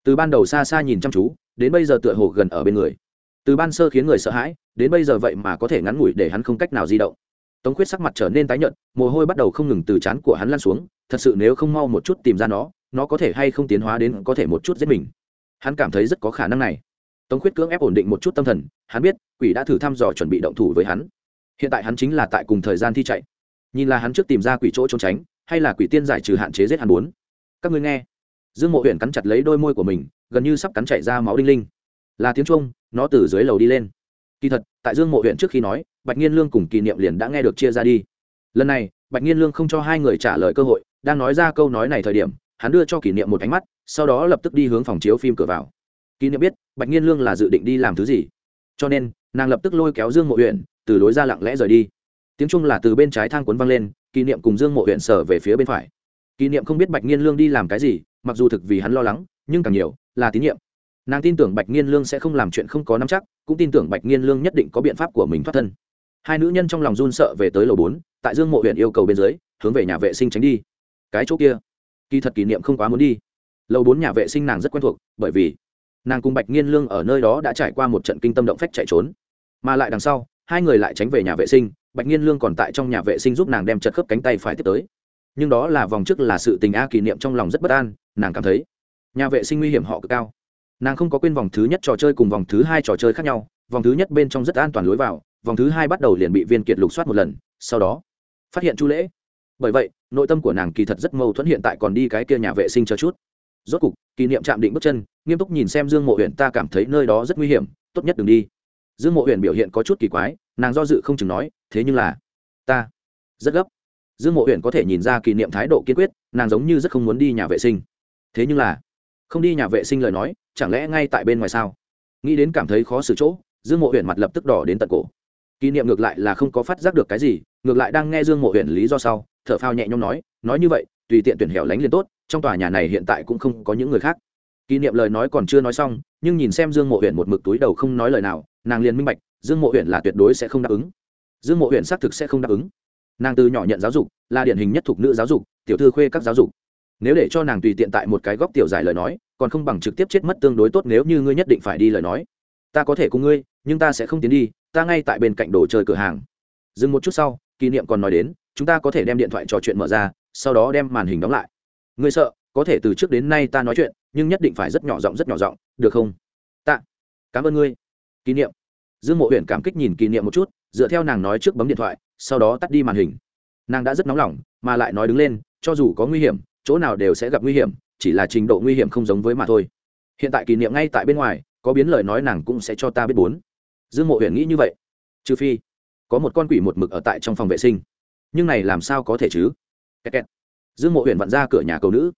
Từ ban đầu xa xa nhìn chăm chú, đến bây giờ tựa hồ gần ở bên người. Từ ban sơ khiến người sợ hãi, đến bây giờ vậy mà có thể ngắn ngủi để hắn không cách nào di động. Tống khuyết sắc mặt trở nên tái nhợt, mồ hôi bắt đầu không ngừng từ trán của hắn lan xuống, thật sự nếu không mau một chút tìm ra nó nó có thể hay không tiến hóa đến có thể một chút giết mình. Hắn cảm thấy rất có khả năng này. Tống khuyết cưỡng ép ổn định một chút tâm thần, hắn biết, quỷ đã thử thăm dò chuẩn bị động thủ với hắn. Hiện tại hắn chính là tại cùng thời gian thi chạy. Nhìn là hắn trước tìm ra quỷ chỗ trốn tránh, hay là quỷ tiên giải trừ hạn chế giết hắn bốn các ngươi nghe. Dương mộ huyện cắn chặt lấy đôi môi của mình, gần như sắp cắn chảy ra máu đinh linh. Là tiếng trung nó từ dưới lầu đi lên. Kỳ thật, tại dương mộ huyện trước khi nói, bạch nhiên lương cùng kỷ niệm liền đã nghe được chia ra đi. Lần này, bạch nhiên lương không cho hai người trả lời cơ hội, đang nói ra câu nói này thời điểm hắn đưa cho kỷ niệm một ánh mắt, sau đó lập tức đi hướng phòng chiếu phim cửa vào. Kỷ niệm biết, bạch nhiên lương là dự định đi làm thứ gì. Cho nên, nàng lập tức lôi kéo dương mộ huyện từ lối ra lặng lẽ rời đi. Tiếng trung là từ bên trái thang cuốn văng lên, kỷ niệm cùng dương mộ huyện sở về phía bên phải. Kỷ niệm không biết bạch nghiên lương đi làm cái gì, mặc dù thực vì hắn lo lắng, nhưng càng nhiều là tín nhiệm. Nàng tin tưởng bạch nghiên lương sẽ không làm chuyện không có nắm chắc, cũng tin tưởng bạch nghiên lương nhất định có biện pháp của mình thoát thân. Hai nữ nhân trong lòng run sợ về tới lầu bốn, tại dương mộ huyện yêu cầu bên dưới, hướng về nhà vệ sinh tránh đi. Cái chỗ kia kỳ thật kỷ niệm không quá muốn đi. Lầu bốn nhà vệ sinh nàng rất quen thuộc, bởi vì nàng cùng bạch nghiên lương ở nơi đó đã trải qua một trận kinh tâm động phách chạy trốn. Mà lại đằng sau, hai người lại tránh về nhà vệ sinh, bạch nghiên lương còn tại trong nhà vệ sinh giúp nàng đem chật khớp cánh tay phải tiếp tới. Nhưng đó là vòng trước là sự tình a kỷ niệm trong lòng rất bất an, nàng cảm thấy nhà vệ sinh nguy hiểm họ cực cao. Nàng không có quên vòng thứ nhất trò chơi cùng vòng thứ hai trò chơi khác nhau, vòng thứ nhất bên trong rất an toàn lối vào, vòng thứ hai bắt đầu liền bị viên kiệt lục soát một lần, sau đó phát hiện chu lễ. Bởi vậy nội tâm của nàng kỳ thật rất mâu thuẫn hiện tại còn đi cái kia nhà vệ sinh cho chút. Rốt cục, kỷ niệm chạm định bước chân, nghiêm túc nhìn xem dương mộ huyện ta cảm thấy nơi đó rất nguy hiểm, tốt nhất đừng đi. Dương mộ huyện biểu hiện có chút kỳ quái, nàng do dự không chừng nói, thế nhưng là, ta, rất gấp. Dương mộ huyện có thể nhìn ra kỷ niệm thái độ kiên quyết, nàng giống như rất không muốn đi nhà vệ sinh. Thế nhưng là, không đi nhà vệ sinh lời nói, chẳng lẽ ngay tại bên ngoài sao? Nghĩ đến cảm thấy khó xử chỗ, dương mộ huyện mặt lập tức đỏ đến tận cổ. Kỷ niệm ngược lại là không có phát giác được cái gì, ngược lại đang nghe dương mộ huyện lý do sau thở phao nhẹ nhõm nói nói như vậy, tùy tiện tuyển hẻo lánh liền tốt, trong tòa nhà này hiện tại cũng không có những người khác. Kỷ niệm lời nói còn chưa nói xong, nhưng nhìn xem dương mộ huyện một mực túi đầu không nói lời nào, nàng liền minh bạch, dương mộ huyện là tuyệt đối sẽ không đáp ứng. Dương mộ huyện xác thực sẽ không đáp ứng. Nàng từ nhỏ nhận giáo dục, là điển hình nhất thuộc nữ giáo dục, tiểu thư khuê các giáo dục. Nếu để cho nàng tùy tiện tại một cái góc tiểu giải lời nói, còn không bằng trực tiếp chết mất tương đối tốt nếu như ngươi nhất định phải đi lời nói. Ta có thể cùng ngươi, nhưng ta sẽ không tiến đi, ta ngay tại bên cạnh đồ chơi cửa hàng. Dừng một chút sau kỷ niệm còn nói đến, chúng ta có thể đem điện thoại trò chuyện mở ra, sau đó đem màn hình đóng lại. Ngươi sợ, có thể từ trước đến nay ta nói chuyện, nhưng nhất định phải rất nhỏ giọng, rất nhỏ giọng, được không? Tạ, cảm ơn ngươi. Kỷ niệm. Dương mộ huyện cảm kích nhìn kỷ niệm một chút, dựa theo nàng nói trước bấm điện thoại, sau đó tắt đi màn hình. Nàng đã rất nóng lòng, mà lại nói đứng lên, cho dù có nguy hiểm, chỗ nào đều sẽ gặp nguy hiểm, chỉ là trình độ nguy hiểm không giống với mà thôi. Hiện tại kỷ niệm ngay tại bên ngoài, có biến lời nói nàng cũng sẽ cho ta biết bốn. Dương mộ huyện nghĩ như vậy. Trừ phi có một con quỷ một mực ở tại trong phòng vệ sinh. Nhưng này làm sao có thể chứ? Kẹt kẹt. dương mộ huyện vặn ra cửa nhà cầu nữ.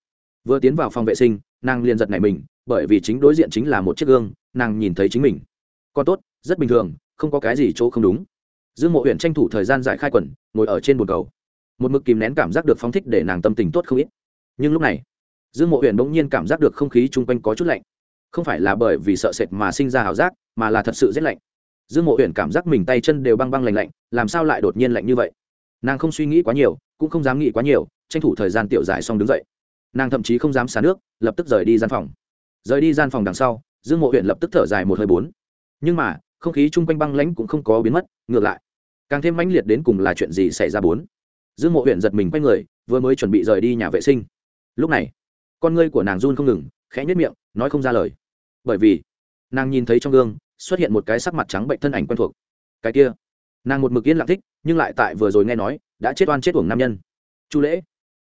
Vừa tiến vào phòng vệ sinh, nàng liền giật này mình, bởi vì chính đối diện chính là một chiếc gương, nàng nhìn thấy chính mình. Còn tốt, rất bình thường, không có cái gì chỗ không đúng. Dương mộ huyện tranh thủ thời gian giải khai quần, ngồi ở trên bồn cầu. Một mực kìm nén cảm giác được phóng thích để nàng tâm tình tốt không ít. Nhưng lúc này, dương mộ huyện bỗng nhiên cảm giác được không khí chung quanh có chút lạnh. Không phải là bởi vì sợ sệt mà sinh ra ảo giác, mà là thật sự rét lạnh dương mộ huyện cảm giác mình tay chân đều băng băng lạnh lạnh, làm sao lại đột nhiên lạnh như vậy? Nàng không suy nghĩ quá nhiều, cũng không dám nghĩ quá nhiều, tranh thủ thời gian tiểu giải xong đứng dậy. Nàng thậm chí không dám xả nước, lập tức rời đi gian phòng. Rời đi gian phòng đằng sau, dương mộ huyện lập tức thở dài một hơi bốn. Nhưng mà, không khí chung quanh băng lãnh cũng không có biến mất, ngược lại. Càng thêm mãnh liệt đến cùng là chuyện gì xảy ra bốn? Dương mộ huyện giật mình quay người, vừa mới chuẩn bị rời đi nhà vệ sinh. Lúc này, con ngươi của nàng run không ngừng, khẽ nhất miệng, nói không ra lời. Bởi vì, nàng nhìn thấy trong gương xuất hiện một cái sắc mặt trắng bệnh thân ảnh quen thuộc. Cái kia, nàng một mực yên lặng thích, nhưng lại tại vừa rồi nghe nói, đã chết oan chết uổng nam nhân. Chu lễ,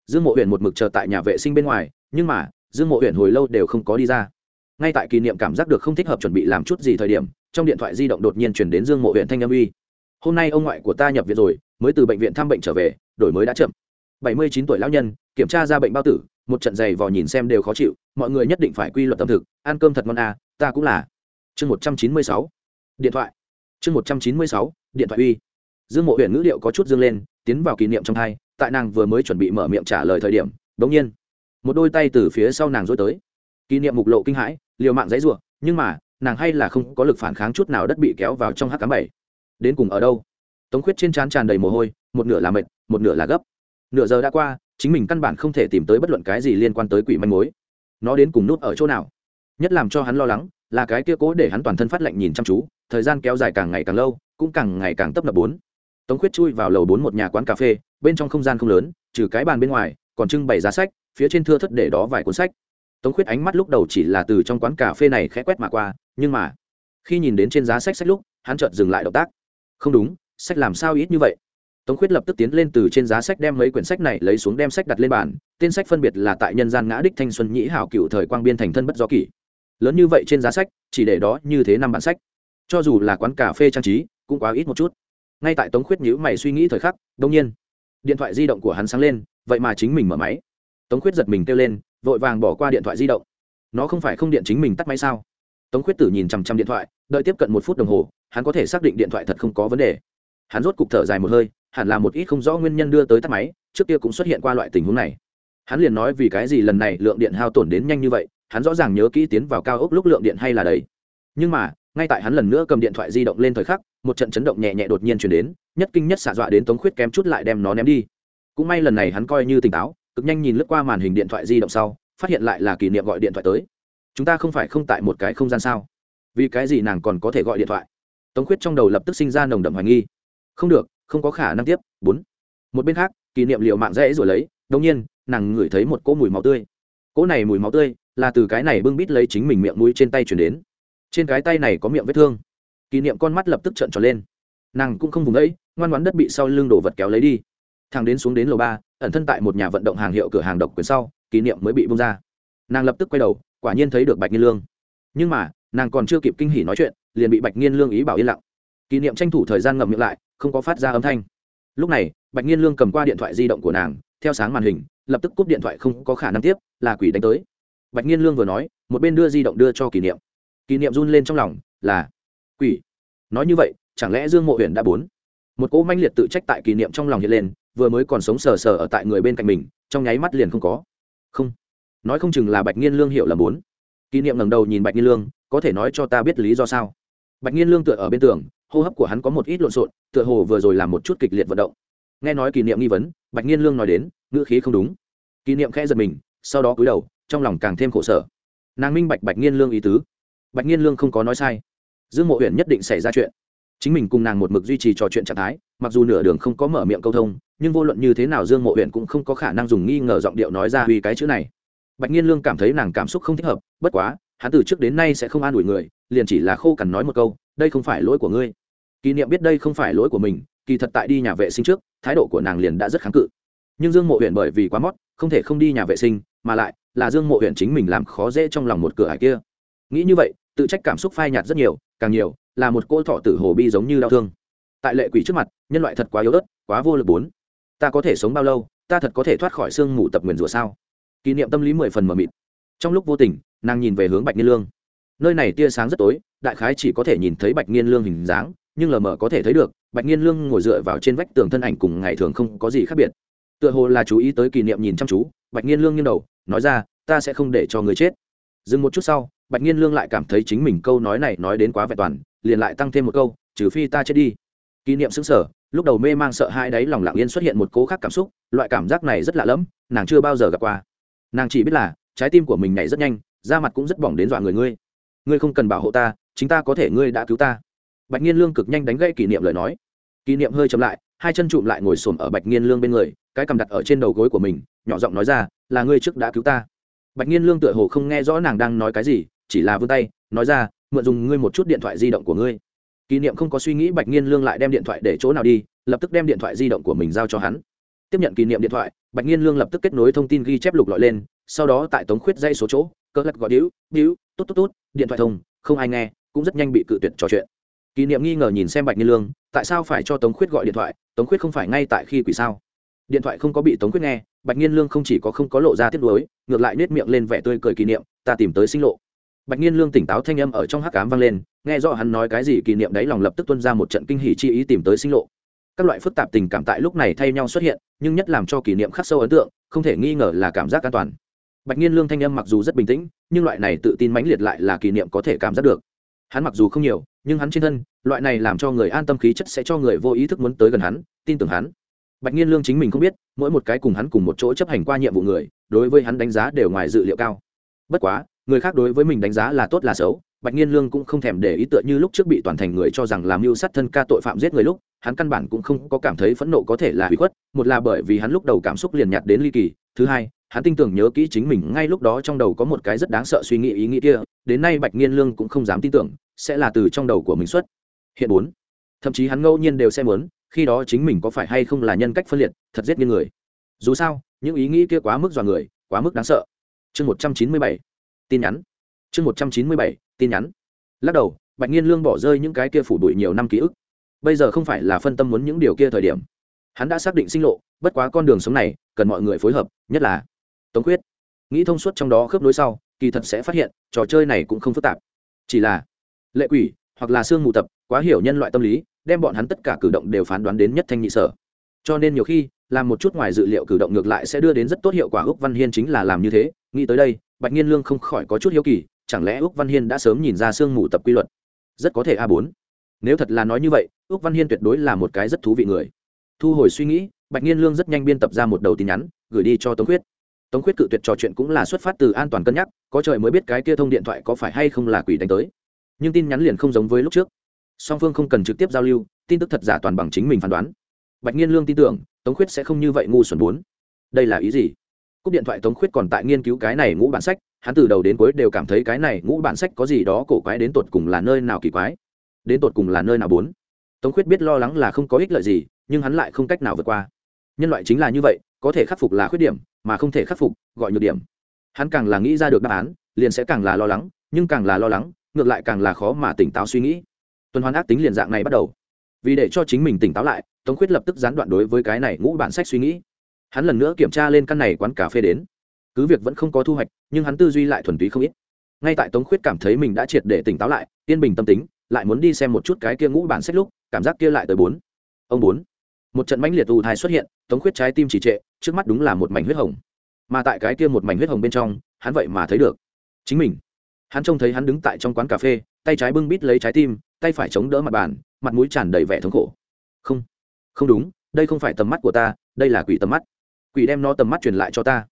dương mộ huyện một mực chờ tại nhà vệ sinh bên ngoài, nhưng mà, dương mộ huyện hồi lâu đều không có đi ra. Ngay tại kỷ niệm cảm giác được không thích hợp chuẩn bị làm chút gì thời điểm, trong điện thoại di động đột nhiên chuyển đến dương mộ huyện thanh âm uy. Hôm nay ông ngoại của ta nhập viện rồi, mới từ bệnh viện thăm bệnh trở về, đổi mới đã chậm. Bảy mươi chín tuổi lão nhân, kiểm tra ra bệnh bao tử, một trận giày vò nhìn xem đều khó chịu, mọi người nhất định phải quy luật tâm thực, ăn cơm thật ngon à ta cũng là chương một trăm chín mươi sáu. Điện thoại. Chương một trăm chín mươi sáu, điện thoại uy. Dương mộ huyện ngữ điệu có chút dương lên, tiến vào kỷ niệm trong thai, tại nàng vừa mới chuẩn bị mở miệng trả lời thời điểm đ ỗ n g nhiên, một đôi tay từ phía sau nàng dối tới. Kỷ niệm mục lộ kinh hãi, liều mạng dãy r u ộ nhưng mà, nàng hay là không có lực phản kháng chút nào đất bị kéo vào trong h cám bảy. Đến cùng ở đâu? Tống khuyết trên trán tràn đầy mồ hôi, một nửa là mệt, một nửa là gấp. Nửa giờ đã qua, chính mình căn bản không thể tìm tới bất luận cái gì liên quan tới quỷ manh mối. Nó đến cùng nút ở chỗ nào? Nhất làm cho hắn lo lắng là cái kia cố để hắn toàn thân phát lạnh nhìn chăm chú, thời gian kéo dài càng ngày càng lâu, cũng càng ngày càng tấp nập bốn. Tống khuyết chui vào lầu bốn một nhà quán cà phê, bên trong không gian không lớn, trừ cái bàn bên ngoài, còn trưng bày giá sách, phía trên thưa thất để đó vài cuốn sách. Tống khuyết ánh mắt lúc đầu chỉ là từ trong quán cà phê này khẽ quét mà qua, nhưng mà, khi nhìn đến trên giá sách sách lúc, hắn chợt dừng lại động tác. Không đúng, sách làm sao ít như vậy? Tống khuyết lập tức tiến lên từ trên giá sách đem mấy quyển sách này lấy xuống đem sách đặt lên bàn, tên sách phân biệt là tại nhân gian ngã đích thanh xuân nhĩ hảo cựu thời quang biên thành thân bất do kỷ lớn như vậy trên giá sách, chỉ để đó như thế năm bản sách. Cho dù là quán cà phê trang trí, cũng quá ít một chút. Ngay tại tống khuyết nhữ mày suy nghĩ thời khắc đông nhiên, điện thoại di động của hắn sáng lên, vậy mà chính mình mở máy. Tống khuyết giật mình kêu lên, vội vàng bỏ qua điện thoại di động. Nó không phải không điện chính mình tắt máy sao? Tống khuyết tử nhìn chằm chằm điện thoại, đợi tiếp cận một phút đồng hồ, hắn có thể xác định điện thoại thật không có vấn đề. Hắn rốt cục thở dài một hơi, hẳn là một ít không rõ nguyên nhân đưa tới tắt máy, trước kia cũng xuất hiện qua loại tình huống này. Hắn liền nói vì cái gì lần này lượng điện hao tổn đến nhanh như vậy hắn rõ ràng nhớ kỹ tiến vào cao ốc lúc lượng điện hay là đấy. Nhưng mà, ngay tại hắn lần nữa cầm điện thoại di động lên thời khắc, một trận chấn động nhẹ nhẹ đột nhiên chuyển đến, nhất kinh nhất xạ dọa đến tống khuyết kém chút lại đem nó ném đi. Cũng may lần này hắn coi như tỉnh táo, cực nhanh nhìn lướt qua màn hình điện thoại di động sau, phát hiện lại là kỷ niệm gọi điện thoại tới. Chúng ta không phải không tại một cái không gian sao? Vì cái gì nàng còn có thể gọi điện thoại? Tống khuyết trong đầu lập tức sinh ra nồng đậm hoài nghi. Không được, không có khả năng tiếp. Bốn. Một bên khác, kỷ niệm liệu mạng dễ rồi lấy đông nhiên, nàng ngửi thấy một cỗ mùi máu tươi cỗ này mùi máu tươi là từ cái này bưng bít lấy chính mình miệng mũi trên tay chuyển đến. Trên cái tay này có miệng vết thương. Kỷ niệm con mắt lập tức trợn tròn lên. Nàng cũng không vùng ấy, ngoan ngoãn đất bị sau lưng đổ vật kéo lấy đi. Thằng đến xuống đến lầu ba, ẩn thân tại một nhà vận động hàng hiệu cửa hàng độc quyền sau, kỷ niệm mới bị bung ra. Nàng lập tức quay đầu, quả nhiên thấy được bạch nhiên lương. Nhưng mà, nàng còn chưa kịp kinh hỉ nói chuyện, liền bị bạch nhiên lương ý bảo yên lặng. Kỷ niệm tranh thủ thời gian ngậm miệng lại, không có phát ra âm thanh. Lúc này, bạch nhiên lương cầm qua điện thoại di động của nàng, theo sáng màn hình, lập tức cúp điện thoại không có khả năng tiếp là quỷ đánh tới. Bạch nghiên lương vừa nói, một bên đưa di động đưa cho kỷ niệm. Kỷ niệm run lên trong lòng, là, quỷ. Nói như vậy, chẳng lẽ dương mộ huyện đã bốn? Một cỗ manh liệt tự trách tại kỷ niệm trong lòng hiện lên, vừa mới còn sống sờ sờ ở tại người bên cạnh mình, trong nháy mắt liền không có. Không. Nói không chừng là bạch nghiên lương hiểu là bốn. Kỷ niệm ngẩng đầu nhìn bạch nghiên lương, có thể nói cho ta biết lý do sao? Bạch nghiên lương tựa ở bên tường, hô hấp của hắn có một ít lộn xộn, tựa hồ vừa rồi làm một chút kịch liệt vận động. Nghe nói kỷ niệm nghi vấn, bạch nghiên lương nói đến, ngữ khí không đúng. Kỷ niệm khẽ giật mình sau đó cúi đầu, trong lòng càng thêm khổ sở. Nàng minh bạch bạch nghiên lương ý tứ. Bạch nghiên lương không có nói sai. Dương mộ huyện nhất định xảy ra chuyện. Chính mình cùng nàng một mực duy trì trò chuyện trạng thái, mặc dù nửa đường không có mở miệng câu thông, nhưng vô luận như thế nào dương mộ huyện cũng không có khả năng dùng nghi ngờ giọng điệu nói ra vì cái chữ này. Bạch nhiên lương cảm thấy nàng cảm xúc không thích hợp, bất quá, hắn từ trước đến nay sẽ không an ủi người, liền chỉ là khô cằn nói một câu, đây không phải lỗi của ngươi. Kỷ niệm biết đây không phải lỗi của mình, kỳ thật tại đi nhà vệ sinh trước, thái độ của nàng liền đã rất kháng cự. Nhưng dương mộ huyện bởi vì quá mót, không thể không đi nhà vệ sinh mà lại là dương mộ huyện chính mình làm khó dễ trong lòng một cửa hải kia. Nghĩ như vậy, tự trách cảm xúc phai nhạt rất nhiều, càng nhiều là một cô thọ tử hồ bi giống như đau thương. Tại lệ quỷ trước mặt, nhân loại thật quá yếu ớt, quá vô lực bốn. Ta có thể sống bao lâu, ta thật có thể thoát khỏi sương mù tập nguyền rủa sao? Kỷ niệm tâm lý mười phần mờ mịt. Trong lúc vô tình, nàng nhìn về hướng bạch nhiên lương. Nơi này tia sáng rất tối, đại khái chỉ có thể nhìn thấy bạch nhiên lương hình dáng, nhưng lờ mờ có thể thấy được, bạch nhiên lương ngồi dựa vào trên vách tường thân ảnh cùng ngày thường không có gì khác biệt. Tựa hồ là chú ý tới kỷ niệm nhìn chăm chú bạch nhiên lương nghiêng đầu, nói ra, ta sẽ không để cho người chết. Dừng một chút sau, bạch nhiên lương lại cảm thấy chính mình câu nói này nói đến quá vẹn toàn, liền lại tăng thêm một câu, trừ phi ta chết đi. Kỷ niệm xứng sở lúc đầu mê mang sợ hai đáy lòng lặng yên xuất hiện một cố khác cảm xúc, loại cảm giác này rất lạ lẫm, nàng chưa bao giờ gặp qua. Nàng chỉ biết là, trái tim của mình nhảy rất nhanh, da mặt cũng rất bỏng đến dọa người ngươi. Ngươi không cần bảo hộ ta, chính ta có thể ngươi đã cứu ta. Bạch nhiên lương cực nhanh đánh gây kỷ niệm lời nói. Kỷ niệm hơi chậm lại, hai chân trụm lại ngồi xổm ở bạch nhiên lương bên người, cái cầm đặt ở trên đầu gối của mình nhỏ giọng nói ra, là ngươi trước đã cứu ta. Bạch nhiên lương tựa hồ không nghe rõ nàng đang nói cái gì, chỉ là vươn tay, nói ra, mượn dùng ngươi một chút điện thoại di động của ngươi. Kỷ niệm không có suy nghĩ, bạch nhiên lương lại đem điện thoại để chỗ nào đi, lập tức đem điện thoại di động của mình giao cho hắn. Tiếp nhận kỷ niệm điện thoại, bạch nhiên lương lập tức kết nối thông tin ghi chép lục lọi lên, sau đó tại tống khuyết dây số chỗ, cỡ lật gọi đĩu đĩu tốt tốt tốt, điện thoại thông, không ai nghe, cũng rất nhanh bị cự tuyệt trò chuyện. Kỷ niệm nghi ngờ nhìn xem bạch nhiên lương, tại sao phải cho tống khuyết gọi điện thoại? Tống khuyết không phải ngay tại khi quỷ sao? Điện thoại không có bị tống quyết nghe, bạch nhiên lương không chỉ có không có lộ ra tiếp nối ngược lại nết miệng lên vẻ tươi cười kỷ niệm, ta tìm tới sinh lộ. Bạch nhiên lương tỉnh táo thanh âm ở trong hắc cám vang lên, nghe rõ hắn nói cái gì kỷ niệm đấy lòng lập tức tuân ra một trận kinh hỉ chi ý tìm tới sinh lộ. Các loại phức tạp tình cảm tại lúc này thay nhau xuất hiện, nhưng nhất làm cho kỷ niệm khắc sâu ấn tượng, không thể nghi ngờ là cảm giác an toàn. Bạch nhiên lương thanh âm mặc dù rất bình tĩnh, nhưng loại này tự tin mãnh liệt lại là kỷ niệm có thể cảm giác được. Hắn mặc dù không nhiều, nhưng hắn trên thân, loại này làm cho người an tâm khí chất sẽ cho người vô ý thức muốn tới gần hắn, tin tưởng hắn bạch nhiên lương chính mình không biết, mỗi một cái cùng hắn cùng một chỗ chấp hành qua nhiệm vụ người, đối với hắn đánh giá đều ngoài dự liệu cao. Bất quá, người khác đối với mình đánh giá là tốt là xấu, bạch nhiên lương cũng không thèm để ý tựa như lúc trước bị toàn thành người cho rằng làm mưu sát thân ca tội phạm giết người lúc, hắn căn bản cũng không có cảm thấy phẫn nộ có thể là hủy khuất, một là bởi vì hắn lúc đầu cảm xúc liền nhạt đến ly kỳ, thứ hai, hắn tin tưởng nhớ kỹ chính mình ngay lúc đó trong đầu có một cái rất đáng sợ suy nghĩ ý nghĩ kia, đến nay bạch nhiên lương cũng không dám tin tưởng, sẽ là từ trong đầu của mình xuất hiện bốn. Thậm chí hắn ngẫu nhiên đều xem muốn khi đó chính mình có phải hay không là nhân cách phân liệt, thật giết nghiêng người. Dù sao, những ý nghĩ kia quá mức dọa người, quá mức đáng sợ. Chương một trăm chín mươi bảy, tin nhắn. Chương một trăm chín mươi bảy, tin nhắn. Lắc đầu, bạch nhiên lương bỏ rơi những cái kia phủ bụi nhiều năm ký ức. Bây giờ không phải là phân tâm muốn những điều kia thời điểm. Hắn đã xác định sinh lộ, bất quá con đường sống này, cần mọi người phối hợp, nhất là tống quyết nghĩ thông suốt trong đó khớp nối sau, kỳ thật sẽ phát hiện, trò chơi này cũng không phức tạp. Chỉ là lệ quỷ, hoặc là xương mù tập, quá hiểu nhân loại tâm lý đem bọn hắn tất cả cử động đều phán đoán đến nhất thanh nhị sở. Cho nên nhiều khi, làm một chút ngoài dự liệu cử động ngược lại sẽ đưa đến rất tốt hiệu quả. Úc văn hiên chính là làm như thế. Nghĩ tới đây, bạch nhiên lương không khỏi có chút hiếu kỳ, chẳng lẽ úc văn hiên đã sớm nhìn ra sương mù tập quy luật? Rất có thể a bốn. Nếu thật là nói như vậy, úc văn hiên tuyệt đối là một cái rất thú vị người. Thu hồi suy nghĩ, bạch nhiên lương rất nhanh biên tập ra một đầu tin nhắn, gửi đi cho tống khuyết. Tống khuyết cự tuyệt trò chuyện cũng là xuất phát từ an toàn cân nhắc, có trời mới biết cái kia thông điện thoại có phải hay không là quỷ đánh tới. Nhưng tin nhắn liền không giống với lúc trước song phương không cần trực tiếp giao lưu, tin tức thật giả toàn bằng chính mình phán đoán. Bạch nghiên lương tin tưởng, tống khuyết sẽ không như vậy ngu xuẩn bốn. Đây là ý gì? Cúp điện thoại tống khuyết còn tại nghiên cứu cái này ngũ bản sách, hắn từ đầu đến cuối đều cảm thấy cái này ngũ bản sách có gì đó cổ quái đến tột cùng là nơi nào kỳ quái, đến tột cùng là nơi nào bốn. Tống khuyết biết lo lắng là không có ích lợi gì, nhưng hắn lại không cách nào vượt qua. Nhân loại chính là như vậy, có thể khắc phục là khuyết điểm, mà không thể khắc phục, gọi nhược điểm. Hắn càng là nghĩ ra được đáp án, liền sẽ càng là lo lắng, nhưng càng là lo lắng, ngược lại càng là khó mà tỉnh táo suy nghĩ tuần hoàn ác tính liền dạng này bắt đầu. Vì để cho chính mình tỉnh táo lại, tống khuyết lập tức gián đoạn đối với cái này ngũ bản sách suy nghĩ. Hắn lần nữa kiểm tra lên căn này quán cà phê đến. Cứ việc vẫn không có thu hoạch, nhưng hắn tư duy lại thuần túy không ít. Ngay tại tống khuyết cảm thấy mình đã triệt để tỉnh táo lại, yên bình tâm tính, lại muốn đi xem một chút cái kia ngũ bản sách lúc, cảm giác kia lại tới bốn. Ông bốn. Một trận mãnh liệt ù thai xuất hiện, tống khuyết trái tim chỉ trệ, trước mắt đúng là một mảnh huyết hồng. Mà tại cái kia một mảnh huyết hồng bên trong, hắn vậy mà thấy được chính mình. Hắn trông thấy hắn đứng tại trong quán cà phê tay trái bưng bít lấy trái tim, tay phải chống đỡ mặt bàn, mặt mũi tràn đầy vẻ thống khổ. Không không đúng, đây không phải tầm mắt của ta, đây là quỷ tầm mắt. Quỷ đem nó tầm mắt truyền lại cho ta.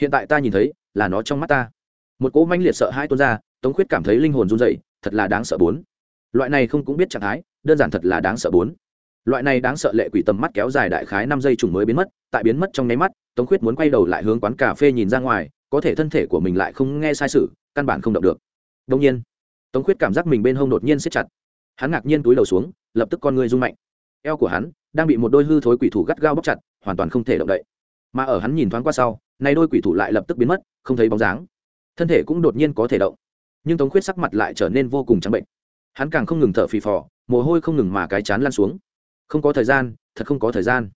Hiện tại ta nhìn thấy, là nó trong mắt ta. Một cỗ manh liệt sợ hai tuôn ra, tống khuyết cảm thấy linh hồn run dậy thật là đáng sợ bốn. Loại này không cũng biết trạng thái, đơn giản thật là đáng sợ bốn. Loại này đáng sợ lệ quỷ tầm mắt kéo dài đại khái năm giây trùng mới biến mất, tại biến mất trong nháy mắt, tống khuyết muốn quay đầu lại hướng quán cà phê nhìn ra ngoài, có thể thân thể của mình lại không nghe sai sự, căn bản không động được. Đông nhiên tống khuyết cảm giác mình bên hông đột nhiên siết chặt. Hắn ngạc nhiên túi đầu xuống, lập tức con người rung mạnh. Eo của hắn đang bị một đôi hư thối quỷ thủ gắt gao bóc chặt, hoàn toàn không thể động đậy. Mà ở hắn nhìn thoáng qua sau nay đôi quỷ thủ lại lập tức biến mất, không thấy bóng dáng. Thân thể cũng đột nhiên có thể động. Nhưng tống khuyết sắc mặt lại trở nên vô cùng trắng bệnh. Hắn càng không ngừng thở phì phò, mồ hôi không ngừng mà cái chán lan xuống. Không có thời gian, thật không có thời gian.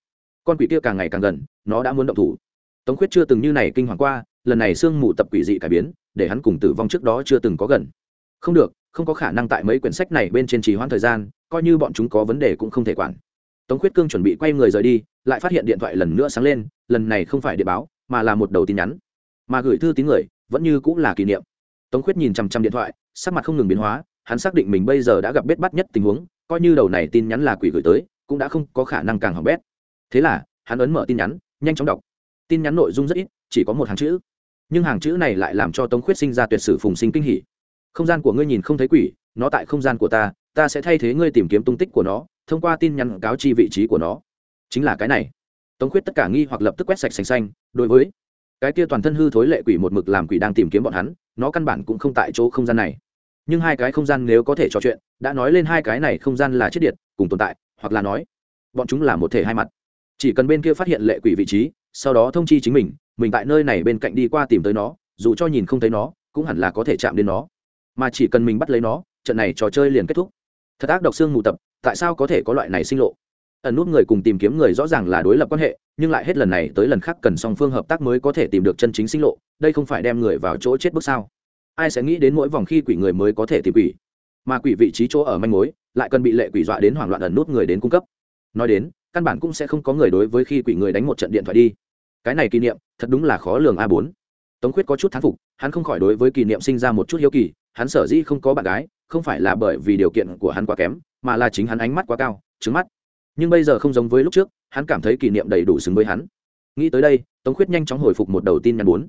Con quỷ kia càng ngày càng gần, nó đã muốn động thủ. Tống khuyết chưa từng như này kinh hoàng qua, lần này sương mù tập quỷ dị cải biến, để hắn cùng tử vong trước đó chưa từng có gần không được, không có khả năng tại mấy quyển sách này bên trên trì hoãn thời gian, coi như bọn chúng có vấn đề cũng không thể quản. Tống khuyết cương chuẩn bị quay người rời đi, lại phát hiện điện thoại lần nữa sáng lên, lần này không phải điện báo, mà là một đầu tin nhắn. Mà gửi thư tín người, vẫn như cũng là kỷ niệm. Tống khuyết nhìn chằm chằm điện thoại, sắc mặt không ngừng biến hóa, hắn xác định mình bây giờ đã gặp bết bắt nhất tình huống, coi như đầu này tin nhắn là quỷ gửi tới, cũng đã không có khả năng càng hỏng bét. Thế là, hắn ấn mở tin nhắn, nhanh chóng đọc. Tin nhắn nội dung rất ít, chỉ có một hàng chữ. Nhưng hàng chữ này lại làm cho tống khuyết sinh ra tuyệt sử phùng sinh kinh hỉ không gian của ngươi nhìn không thấy quỷ, nó tại không gian của ta ta sẽ thay thế ngươi tìm kiếm tung tích của nó, thông qua tin nhắn cáo chi vị trí của nó. Chính là cái này. Tống khuyết tất cả nghi hoặc lập tức quét sạch sành xanh, đối với cái kia toàn thân hư thối lệ quỷ một mực làm quỷ đang tìm kiếm bọn hắn, nó căn bản cũng không tại chỗ không gian này. Nhưng hai cái không gian nếu có thể trò chuyện, đã nói lên hai cái này không gian là chết điện cùng tồn tại, hoặc là nói, bọn chúng là một thể hai mặt. Chỉ cần bên kia phát hiện lệ quỷ vị trí, sau đó thông chi chính mình mình tại nơi này bên cạnh đi qua tìm tới nó, dù cho nhìn không thấy nó, cũng hẳn là có thể chạm đến nó mà chỉ cần mình bắt lấy nó, trận này trò chơi liền kết thúc. Thật ác độc xương mù tập, tại sao có thể có loại này sinh lộ? Ẩn nút người cùng tìm kiếm người rõ ràng là đối lập quan hệ, nhưng lại hết lần này tới lần khác cần song phương hợp tác mới có thể tìm được chân chính sinh lộ, đây không phải đem người vào chỗ chết bước sao? Ai sẽ nghĩ đến mỗi vòng khi quỷ người mới có thể tìm quỷ? Mà quỷ vị trí chỗ ở manh mối, lại cần bị lệ quỷ dọa đến hoảng loạn ẩn nút người đến cung cấp. Nói đến, căn bản cũng sẽ không có người đối với khi quỷ người đánh một trận điện thoại đi. Cái này kỷ niệm, thật đúng là khó lường a bốn. Tống khuyết có chút thán phục, hắn không khỏi đối với kỷ niệm sinh ra một chút hiếu kỳ hắn sở dĩ không có bạn gái, không phải là bởi vì điều kiện của hắn quá kém, mà là chính hắn ánh mắt quá cao, trứng mắt. Nhưng bây giờ không giống với lúc trước, hắn cảm thấy kỷ niệm đầy đủ xứng với hắn. Nghĩ tới đây, tống khuyết nhanh chóng hồi phục một đầu tin nhắn bốn.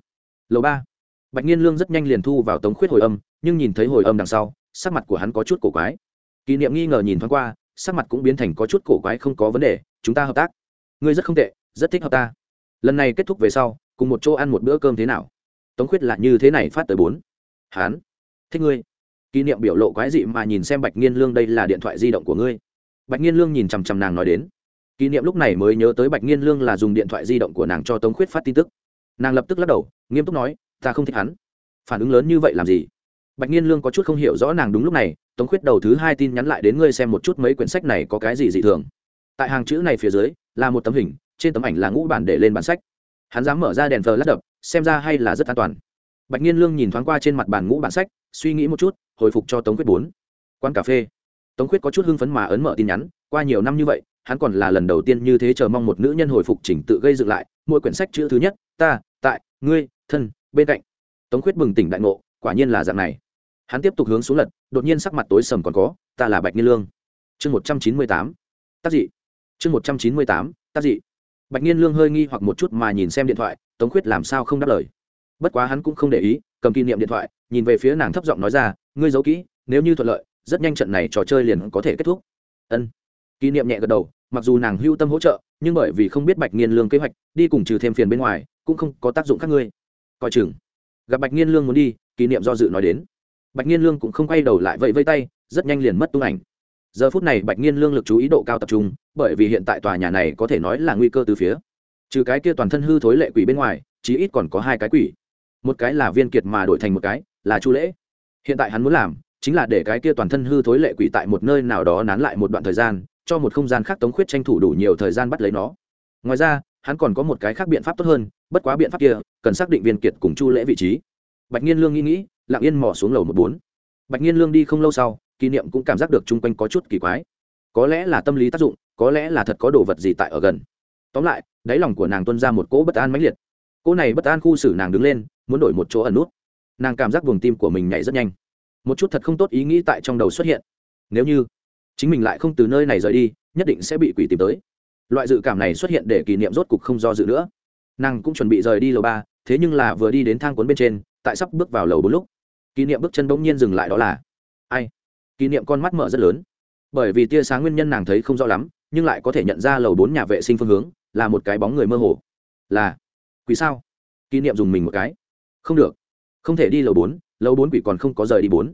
Lầu ba. Bạch nhiên lương rất nhanh liền thu vào tống khuyết hồi âm, nhưng nhìn thấy hồi âm đằng sau, sắc mặt của hắn có chút cổ quái. Kỷ niệm nghi ngờ nhìn thoáng qua, sắc mặt cũng biến thành có chút cổ quái không có vấn đề, chúng ta hợp tác. Ngươi rất không tệ, rất thích hợp ta. Lần này kết thúc về sau, cùng một chỗ ăn một bữa cơm thế nào? Tống khuyết là như thế này phát tới bốn. Hán thích ngươi. Kỷ niệm biểu lộ quái dị mà nhìn xem bạch nghiên lương, đây là điện thoại di động của ngươi. Bạch nghiên lương nhìn chằm chằm nàng nói đến. Kỷ niệm lúc này mới nhớ tới bạch nghiên lương là dùng điện thoại di động của nàng cho tống khuyết phát tin tức. Nàng lập tức lắc đầu, nghiêm túc nói, ta không thích hắn. Phản ứng lớn như vậy làm gì? Bạch nghiên lương có chút không hiểu rõ nàng đúng lúc này, tống khuyết đầu thứ hai tin nhắn lại đến ngươi xem một chút mấy quyển sách này có cái gì dị thường. Tại hàng chữ này phía dưới, là một tấm hình, trên tấm ảnh là ngũ bản để lên bản sách. Hắn dám mở ra đèn vờ lát đập, xem ra hay là rất an toàn bạch nhiên lương nhìn thoáng qua trên mặt bàn ngũ bản sách, suy nghĩ một chút, hồi phục cho tống quyết bốn. Quán cà phê. Tống quyết có chút hưng phấn mà ấn mở tin nhắn, qua nhiều năm như vậy, hắn còn là lần đầu tiên như thế chờ mong một nữ nhân hồi phục chỉnh tự gây dựng lại, mỗi quyển sách chữ thứ nhất, ta, tại, ngươi, thân, bên cạnh. Tống quyết bừng tỉnh đại ngộ, quả nhiên là dạng này. Hắn tiếp tục hướng xuống lật, đột nhiên sắc mặt tối sầm còn có, ta là bạch nhiên lương. Chương một trăm chín mươi tám. Tác dị. Chương một trăm chín mươi tám. Tác dị. Bạch nhiên lương hơi nghi hoặc một chút mà nhìn xem điện thoại, tống Quyết làm sao không đáp lời bất quá hắn cũng không để ý, cầm kỷ niệm điện thoại, nhìn về phía nàng thấp giọng nói ra, ngươi giấu kỹ, nếu như thuận lợi, rất nhanh trận này trò chơi liền có thể kết thúc. Ân. Kỷ niệm nhẹ gật đầu, mặc dù nàng hưu tâm hỗ trợ, nhưng bởi vì không biết bạch nghiên lương kế hoạch, đi cùng trừ thêm phiền bên ngoài, cũng không có tác dụng các ngươi. Coi chừng. Gặp bạch nghiên lương muốn đi, kỷ niệm do dự nói đến. Bạch nghiên lương cũng không quay đầu lại vậy vây tay, rất nhanh liền mất tung ảnh. Giờ phút này bạch nghiên lương lực chú ý độ cao tập trung, bởi vì hiện tại tòa nhà này có thể nói là nguy cơ từ phía. Trừ cái kia toàn thân hư thối lệ quỷ bên ngoài, chí ít còn có hai cái quỷ một cái là viên kiệt mà đổi thành một cái là chu lễ. Hiện tại hắn muốn làm chính là để cái kia toàn thân hư thối lệ quỷ tại một nơi nào đó nán lại một đoạn thời gian, cho một không gian khác tống khuyết tranh thủ đủ nhiều thời gian bắt lấy nó. Ngoài ra, hắn còn có một cái khác biện pháp tốt hơn, bất quá biện pháp kia cần xác định viên kiệt cùng chu lễ vị trí. Bạch nhiên lương nghĩ nghĩ, lặng yên mò xuống lầu một bốn. Bạch nhiên lương đi không lâu sau, kỷ niệm cũng cảm giác được chung quanh có chút kỳ quái. Có lẽ là tâm lý tác dụng, có lẽ là thật có đồ vật gì tại ở gần. Tóm lại, đáy lòng của nàng tuân ra một cỗ bất an mãnh liệt. Cỗ này bất an khu xử nàng đứng lên muốn đổi một chỗ ẩn nút. Nàng cảm giác buồng tim của mình nhảy rất nhanh. Một chút thật không tốt ý nghĩ tại trong đầu xuất hiện. Nếu như chính mình lại không từ nơi này rời đi, nhất định sẽ bị quỷ tìm tới. Loại dự cảm này xuất hiện để kỷ niệm rốt cục không do dự nữa. Nàng cũng chuẩn bị rời đi lầu ba, thế nhưng là vừa đi đến thang cuốn bên trên, tại sắp bước vào lầu bốn lúc, kỷ niệm bước chân bỗng nhiên dừng lại đó là, ai? Kỷ niệm con mắt mở rất lớn. Bởi vì tia sáng nguyên nhân nàng thấy không rõ lắm, nhưng lại có thể nhận ra lầu bốn nhà vệ sinh phương hướng là một cái bóng người mơ hồ. Là, quỷ sao? Kỷ niệm dùng mình một cái không được. Không thể đi lầu bốn lầu bốn quỷ còn không có rời đi bốn.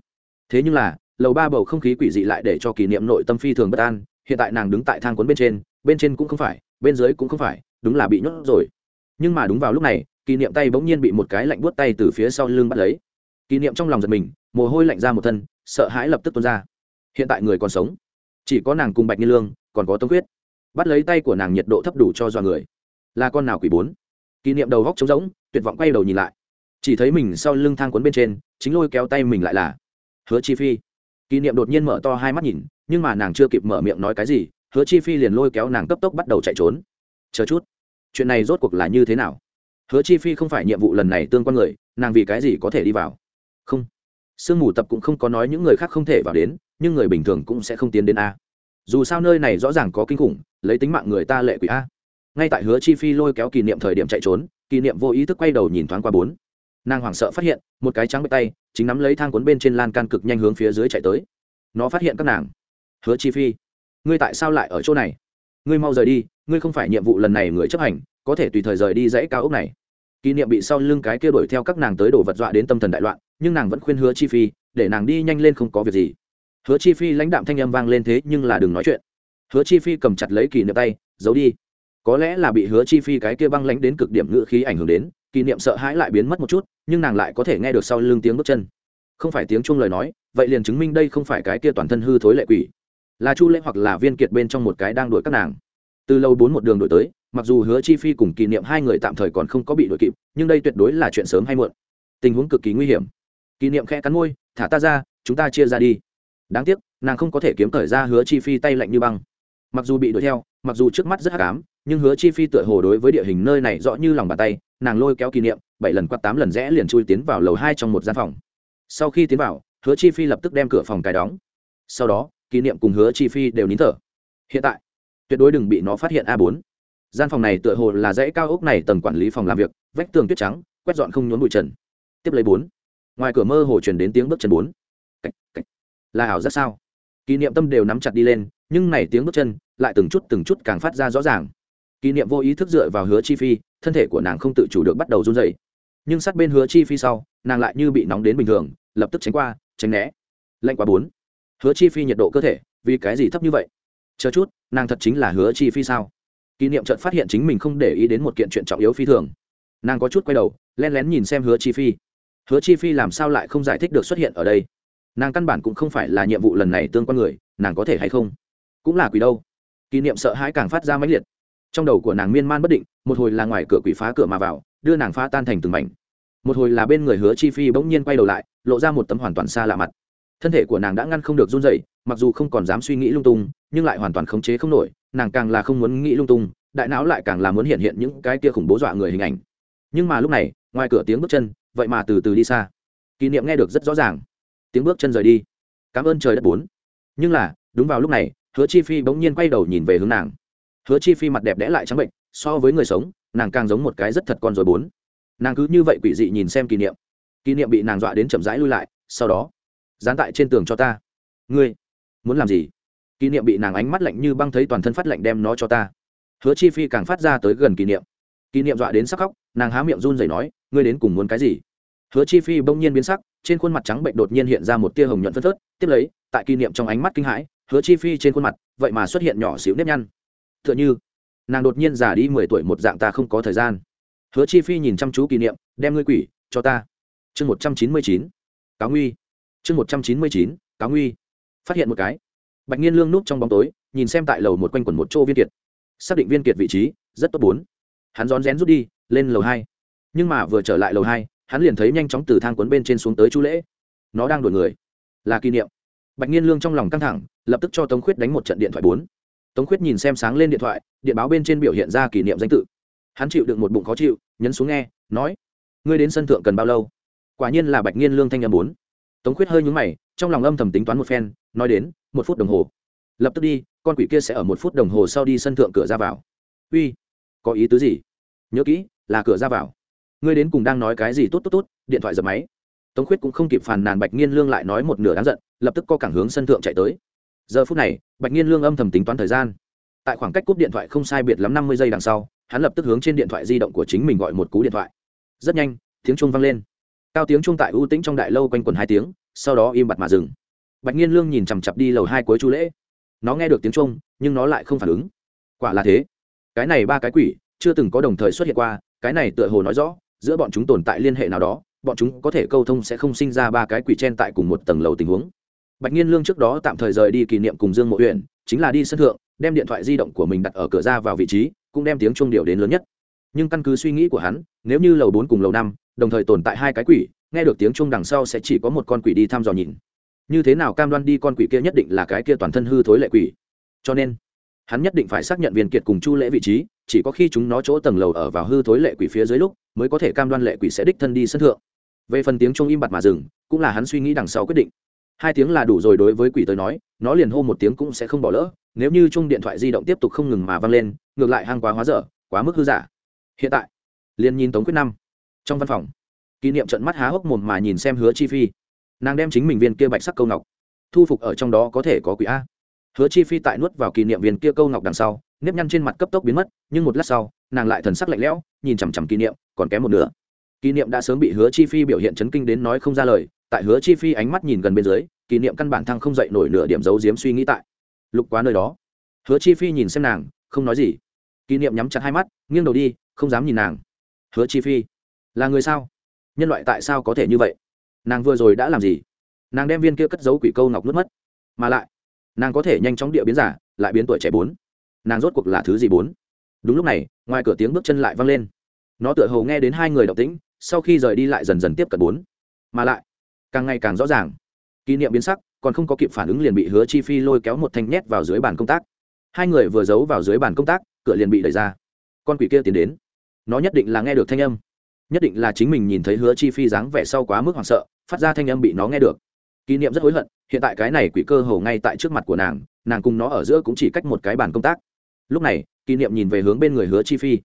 Thế nhưng là, lầu ba bầu không khí quỷ dị lại để cho kỷ niệm nội tâm phi thường bất an. Hiện tại nàng đứng tại thang cuốn bên trên bên trên cũng không phải, bên dưới cũng không phải, đúng là bị nhốt rồi. Nhưng mà đúng vào lúc này, kỷ niệm tay bỗng nhiên bị một cái lạnh buốt tay từ phía sau lưng bắt lấy. Kỷ niệm trong lòng giật mình, mồ hôi lạnh ra một thân, sợ hãi lập tức tuôn ra. Hiện tại người còn sống. Chỉ có nàng cùng bạch như lương, còn có tống quyết. Bắt lấy tay của nàng nhiệt độ thấp đủ cho dọa người. Là con nào quỷ bốn? Kỷ niệm đầu góc trống rỗng, tuyệt vọng quay đầu nhìn lại chỉ thấy mình sau lưng thang cuốn bên trên, chính lôi kéo tay mình lại là hứa chi phi. Kỷ niệm đột nhiên mở to hai mắt nhìn, nhưng mà nàng chưa kịp mở miệng nói cái gì, hứa chi phi liền lôi kéo nàng cấp tốc bắt đầu chạy trốn. Chờ chút, chuyện này rốt cuộc là như thế nào? Hứa chi phi không phải nhiệm vụ lần này tương quan người, nàng vì cái gì có thể đi vào? Không, sương mù tập cũng không có nói những người khác không thể vào đến, nhưng người bình thường cũng sẽ không tiến đến a. Dù sao nơi này rõ ràng có kinh khủng, lấy tính mạng người ta lệ quỷ a. Ngay tại hứa chi phi lôi kéo kỷ niệm thời điểm chạy trốn, kỷ niệm vô ý thức quay đầu nhìn thoáng qua bốn nàng hoảng sợ phát hiện, một cái trắng bệ tay, chính nắm lấy thang cuốn bên trên lan can cực nhanh hướng phía dưới chạy tới. Nó phát hiện các nàng. Hứa chi phi, ngươi tại sao lại ở chỗ này? Ngươi mau rời đi, ngươi không phải nhiệm vụ lần này người chấp hành, có thể tùy thời rời đi dãy cao ốc này. Kỷ niệm bị sau lưng cái kia đuổi theo các nàng tới đổ vật dọa đến tâm thần đại loạn, nhưng nàng vẫn khuyên hứa chi phi, để nàng đi nhanh lên không có việc gì. Hứa chi phi lãnh đạm thanh âm vang lên thế nhưng là đừng nói chuyện. Hứa chi phi cầm chặt lấy kỷ niệm tay, giấu đi. Có lẽ là bị hứa chi phi cái kia băng lãnh đến cực điểm ngự khí ảnh hưởng đến kỷ niệm sợ hãi lại biến mất một chút, nhưng nàng lại có thể nghe được sau lưng tiếng bước chân. Không phải tiếng chung lời nói, vậy liền chứng minh đây không phải cái kia toàn thân hư thối lệ quỷ. Là chu lễ hoặc là viên kiệt bên trong một cái đang đuổi các nàng. Từ lâu bốn một đường đổi tới, mặc dù hứa chi phi cùng kỷ niệm hai người tạm thời còn không có bị đuổi kịp, nhưng đây tuyệt đối là chuyện sớm hay muộn. Tình huống cực kỳ nguy hiểm. Kỷ niệm khẽ cắn môi, thả ta ra, chúng ta chia ra đi. Đáng tiếc, nàng không có thể kiếm thời ra hứa chi phi tay lạnh như băng. Mặc dù bị đuổi theo, mặc dù trước mắt rất hắc ám, nhưng hứa chi phi tựa hồ đối với địa hình nơi này rõ như lòng bàn tay nàng lôi kéo kỷ niệm bảy lần quát tám lần rẽ liền chui tiến vào lầu hai trong một gian phòng. Sau khi tiến vào hứa chi phi lập tức đem cửa phòng cài đóng. Sau đó kỷ niệm cùng hứa chi phi đều nín thở. Hiện tại tuyệt đối đừng bị nó phát hiện a bốn. Gian phòng này tựa hồ là dãy cao ốc này tầng quản lý phòng làm việc vách tường tuyết trắng quét dọn không nhốn bụi trần. Tiếp lấy bốn. Ngoài cửa mơ hồ truyền đến tiếng bước chân bốn. Cách, cách. là ảo rất sao? Kỷ niệm tâm đều nắm chặt đi lên nhưng này tiếng bước chân lại từng chút từng chút càng phát ra rõ ràng. Kỷ niệm vô ý thức dựa vào hứa chi phi thân thể của nàng không tự chủ được bắt đầu run dày nhưng sát bên hứa chi phi sau, nàng lại như bị nóng đến bình thường, lập tức tránh qua, tránh né. Lạnh quá bốn. Hứa chi phi nhiệt độ cơ thể, vì cái gì thấp như vậy? Chờ chút, nàng thật chính là hứa chi phi sao? Kỷ niệm chợt phát hiện chính mình không để ý đến một kiện chuyện trọng yếu phi thường. Nàng có chút quay đầu len lén nhìn xem hứa chi phi. Hứa chi phi làm sao lại không giải thích được xuất hiện ở đây? Nàng căn bản cũng không phải là nhiệm vụ lần này tương quan người, nàng có thể hay không? Cũng là quỷ đâu. Kỷ niệm sợ hãi càng phát ra mãnh liệt trong đầu của nàng miên man bất định, một hồi là ngoài cửa quỷ phá cửa mà vào, đưa nàng phá tan thành từng mảnh. Một hồi là bên người hứa chi phi bỗng nhiên quay đầu lại, lộ ra một tấm hoàn toàn xa lạ mặt. Thân thể của nàng đã ngăn không được run dậy mặc dù không còn dám suy nghĩ lung tung, nhưng lại hoàn toàn khống chế không nổi, nàng càng là không muốn nghĩ lung tung, đại não lại càng là muốn hiện hiện những cái kia khủng bố dọa người hình ảnh. Nhưng mà lúc này, ngoài cửa tiếng bước chân, vậy mà từ từ đi xa. Kỷ niệm nghe được rất rõ ràng. Tiếng bước chân rời đi. Cảm ơn trời đất bốn. Nhưng là, đúng vào lúc này, hứa chi phi bỗng nhiên quay đầu nhìn về hướng nàng hứa chi phi mặt đẹp đẽ lại trắng bệnh, so với người sống, nàng càng giống một cái rất thật con rồi bốn. Nàng cứ như vậy quỷ dị nhìn xem kỷ niệm. Kỷ niệm bị nàng dọa đến chậm rãi lui lại, sau đó, dán tại trên tường cho ta. Ngươi, muốn làm gì? Kỷ niệm bị nàng ánh mắt lạnh như băng thấy toàn thân phát lạnh đem nó cho ta. Hứa chi phi càng phát ra tới gần kỷ niệm. Kỷ niệm dọa đến sắc khóc, nàng há miệng run rẩy nói, ngươi đến cùng muốn cái gì? Hứa chi phi bỗng nhiên biến sắc, trên khuôn mặt trắng bệnh đột nhiên hiện ra một tia hồng nhuận phân phớt, tiếp lấy, tại kỷ niệm trong ánh mắt kinh hãi, hứa chi phi trên khuôn mặt, vậy mà xuất hiện nhỏ xíu nếp nhăn tựa như nàng đột nhiên già đi mười tuổi một dạng ta không có thời gian. Hứa chi phi nhìn chăm chú kỷ niệm, đem ngươi quỷ, cho ta. Chương một trăm chín mươi chín cá nguy. Chương một trăm chín mươi chín cá nguy. Phát hiện một cái. Bạch nhiên lương núp trong bóng tối, nhìn xem tại lầu một quanh quẩn một chỗ viên kiệt. Xác định viên kiệt vị trí, rất tốt bốn. Hắn rón rén rút đi, lên lầu hai. Nhưng mà vừa trở lại lầu hai, hắn liền thấy nhanh chóng từ thang quấn bên trên xuống tới chu lễ. Nó đang đuổi người. Là kỷ niệm. Bạch nhiên lương trong lòng căng thẳng, lập tức cho tống khuyết đánh một trận điện thoại bốn tống khuyết nhìn xem sáng lên điện thoại, điện báo bên trên biểu hiện ra kỷ niệm danh tự. Hắn chịu được một bụng khó chịu, nhấn xuống nghe, nói, ngươi đến sân thượng cần bao lâu? Quả nhiên là bạch nhiên lương thanh âm bốn. Tống khuyết hơi nhúng mày, trong lòng âm thầm tính toán một phen, nói đến, một phút đồng hồ. Lập tức đi, con quỷ kia sẽ ở một phút đồng hồ sau đi sân thượng cửa ra vào. Uy, có ý tứ gì? Nhớ kỹ, là cửa ra vào. Ngươi đến cùng đang nói cái gì? Tốt tốt tốt, điện thoại dập máy. Tống khuyết cũng không kịp phàn nàn bạch nghiên lương lại nói một nửa đáng giận, lập tức co cảng hướng sân thượng chạy tới giờ phút này, bạch nhiên lương âm thầm tính toán thời gian. Tại khoảng cách cúp điện thoại không sai biệt lắm năm mươi giây đằng sau, hắn lập tức hướng trên điện thoại di động của chính mình gọi một cú điện thoại. Rất nhanh, tiếng chuông vang lên. Cao tiếng chuông tại ưu tĩnh trong đại lâu quanh quần hai tiếng, sau đó im bặt mà dừng. Bạch nhiên lương nhìn chằm chặp đi lầu hai cuối chu lễ. Nó nghe được tiếng chuông, nhưng nó lại không phản ứng. Quả là thế. Cái này ba cái quỷ, chưa từng có đồng thời xuất hiện qua, cái này tựa hồ nói rõ, giữa bọn chúng tồn tại liên hệ nào đó, bọn chúng có thể câu thông sẽ không sinh ra ba cái quỷ chen tại cùng một tầng lầu tình huống bạch nhiên lương trước đó tạm thời rời đi kỷ niệm cùng dương mộ huyện chính là đi sân thượng, đem điện thoại di động của mình đặt ở cửa ra vào vị trí, cũng đem tiếng chuông điệu đến lớn nhất. Nhưng căn cứ suy nghĩ của hắn, nếu như lầu bốn cùng lầu năm, đồng thời tồn tại hai cái quỷ, nghe được tiếng chuông đằng sau sẽ chỉ có một con quỷ đi thăm dò nhìn. Như thế nào cam đoan đi con quỷ kia nhất định là cái kia toàn thân hư thối lệ quỷ? Cho nên, hắn nhất định phải xác nhận viên kiệt cùng chu lễ vị trí, chỉ có khi chúng nó chỗ tầng lầu ở vào hư thối lệ quỷ phía dưới lúc, mới có thể cam đoan lệ quỷ sẽ đích thân đi sân thượng. Về phần tiếng chuông im bặt mà dừng, cũng là hắn suy nghĩ đằng sau quyết định hai tiếng là đủ rồi đối với quỷ tới nói, nó liền hô một tiếng cũng sẽ không bỏ lỡ, nếu như chung điện thoại di động tiếp tục không ngừng mà vang lên, ngược lại hang quá hóa dở, quá mức hư giả. Hiện tại, liền nhìn tống quyết năm trong văn phòng, kỷ niệm trận mắt há hốc mồm mà nhìn xem hứa chi phi. Nàng đem chính mình viên kia bạch sắc câu ngọc, thu phục ở trong đó có thể có quỷ a. Hứa chi phi tại nuốt vào kỷ niệm viên kia câu ngọc đằng sau, nếp nhăn trên mặt cấp tốc biến mất, nhưng một lát sau, nàng lại thần sắc lạnh lẽo, nhìn chằm chằm kỷ niệm, còn kém một nửa. Kỷ niệm đã sớm bị hứa chi phi biểu hiện chấn kinh đến nói không ra lời tại hứa chi phi ánh mắt nhìn gần bên dưới, kỷ niệm căn bản thăng không dậy nổi nửa điểm giấu giếm suy nghĩ tại. Lục quá nơi đó. Hứa chi phi nhìn xem nàng, không nói gì. Kỷ niệm nhắm chặt hai mắt, nghiêng đầu đi, không dám nhìn nàng. Hứa chi phi, là người sao? Nhân loại tại sao có thể như vậy? Nàng vừa rồi đã làm gì? Nàng đem viên kia cất giấu quỷ câu ngọc nước mất. Mà lại, nàng có thể nhanh chóng địa biến giả, lại biến tuổi trẻ bốn. Nàng rốt cuộc là thứ gì bốn? Đúng lúc này, ngoài cửa tiếng bước chân lại vang lên. Nó tựa hồ nghe đến hai người động tĩnh, sau khi rời đi lại dần dần tiếp cận bốn. Mà lại càng ngày càng rõ ràng. Kỷ niệm biến sắc, còn không có kịp phản ứng liền bị hứa chi phi lôi kéo một thanh nhét vào dưới bàn công tác. Hai người vừa giấu vào dưới bàn công tác, cửa liền bị đẩy ra. Con quỷ kia tiến đến. Nó nhất định là nghe được thanh âm. Nhất định là chính mình nhìn thấy hứa chi phi dáng vẻ sau quá mức hoảng sợ, phát ra thanh âm bị nó nghe được. Kỷ niệm rất hối hận, hiện tại cái này quỷ cơ hồ ngay tại trước mặt của nàng nàng cùng nó ở giữa cũng chỉ cách một cái bàn công tác. Lúc này, kỷ niệm nhìn về hướng bên người hứa chi phi.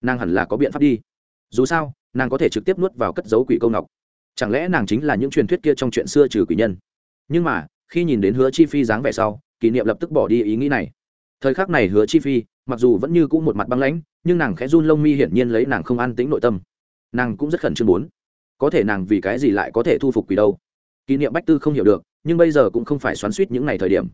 Nàng hẳn là có biện pháp đi. Dù sao, nàng có thể trực tiếp nuốt vào cất dấu quỷ câu ngọc chẳng lẽ nàng chính là những truyền thuyết kia trong chuyện xưa trừ quỷ nhân? Nhưng mà, khi nhìn đến hứa chi phi dáng vẻ sau, kỷ niệm lập tức bỏ đi ý nghĩ này. Thời khắc này hứa chi phi, mặc dù vẫn như cũ một mặt băng lãnh, nhưng nàng khẽ run lông mi hiển nhiên lấy nàng không an tĩnh nội tâm. Nàng cũng rất khẩn trương bốn. Có thể nàng vì cái gì lại có thể thu phục quỷ đâu? Kỷ niệm bách tư không hiểu được, nhưng bây giờ cũng không phải xoắn suýt những ngày thời điểm.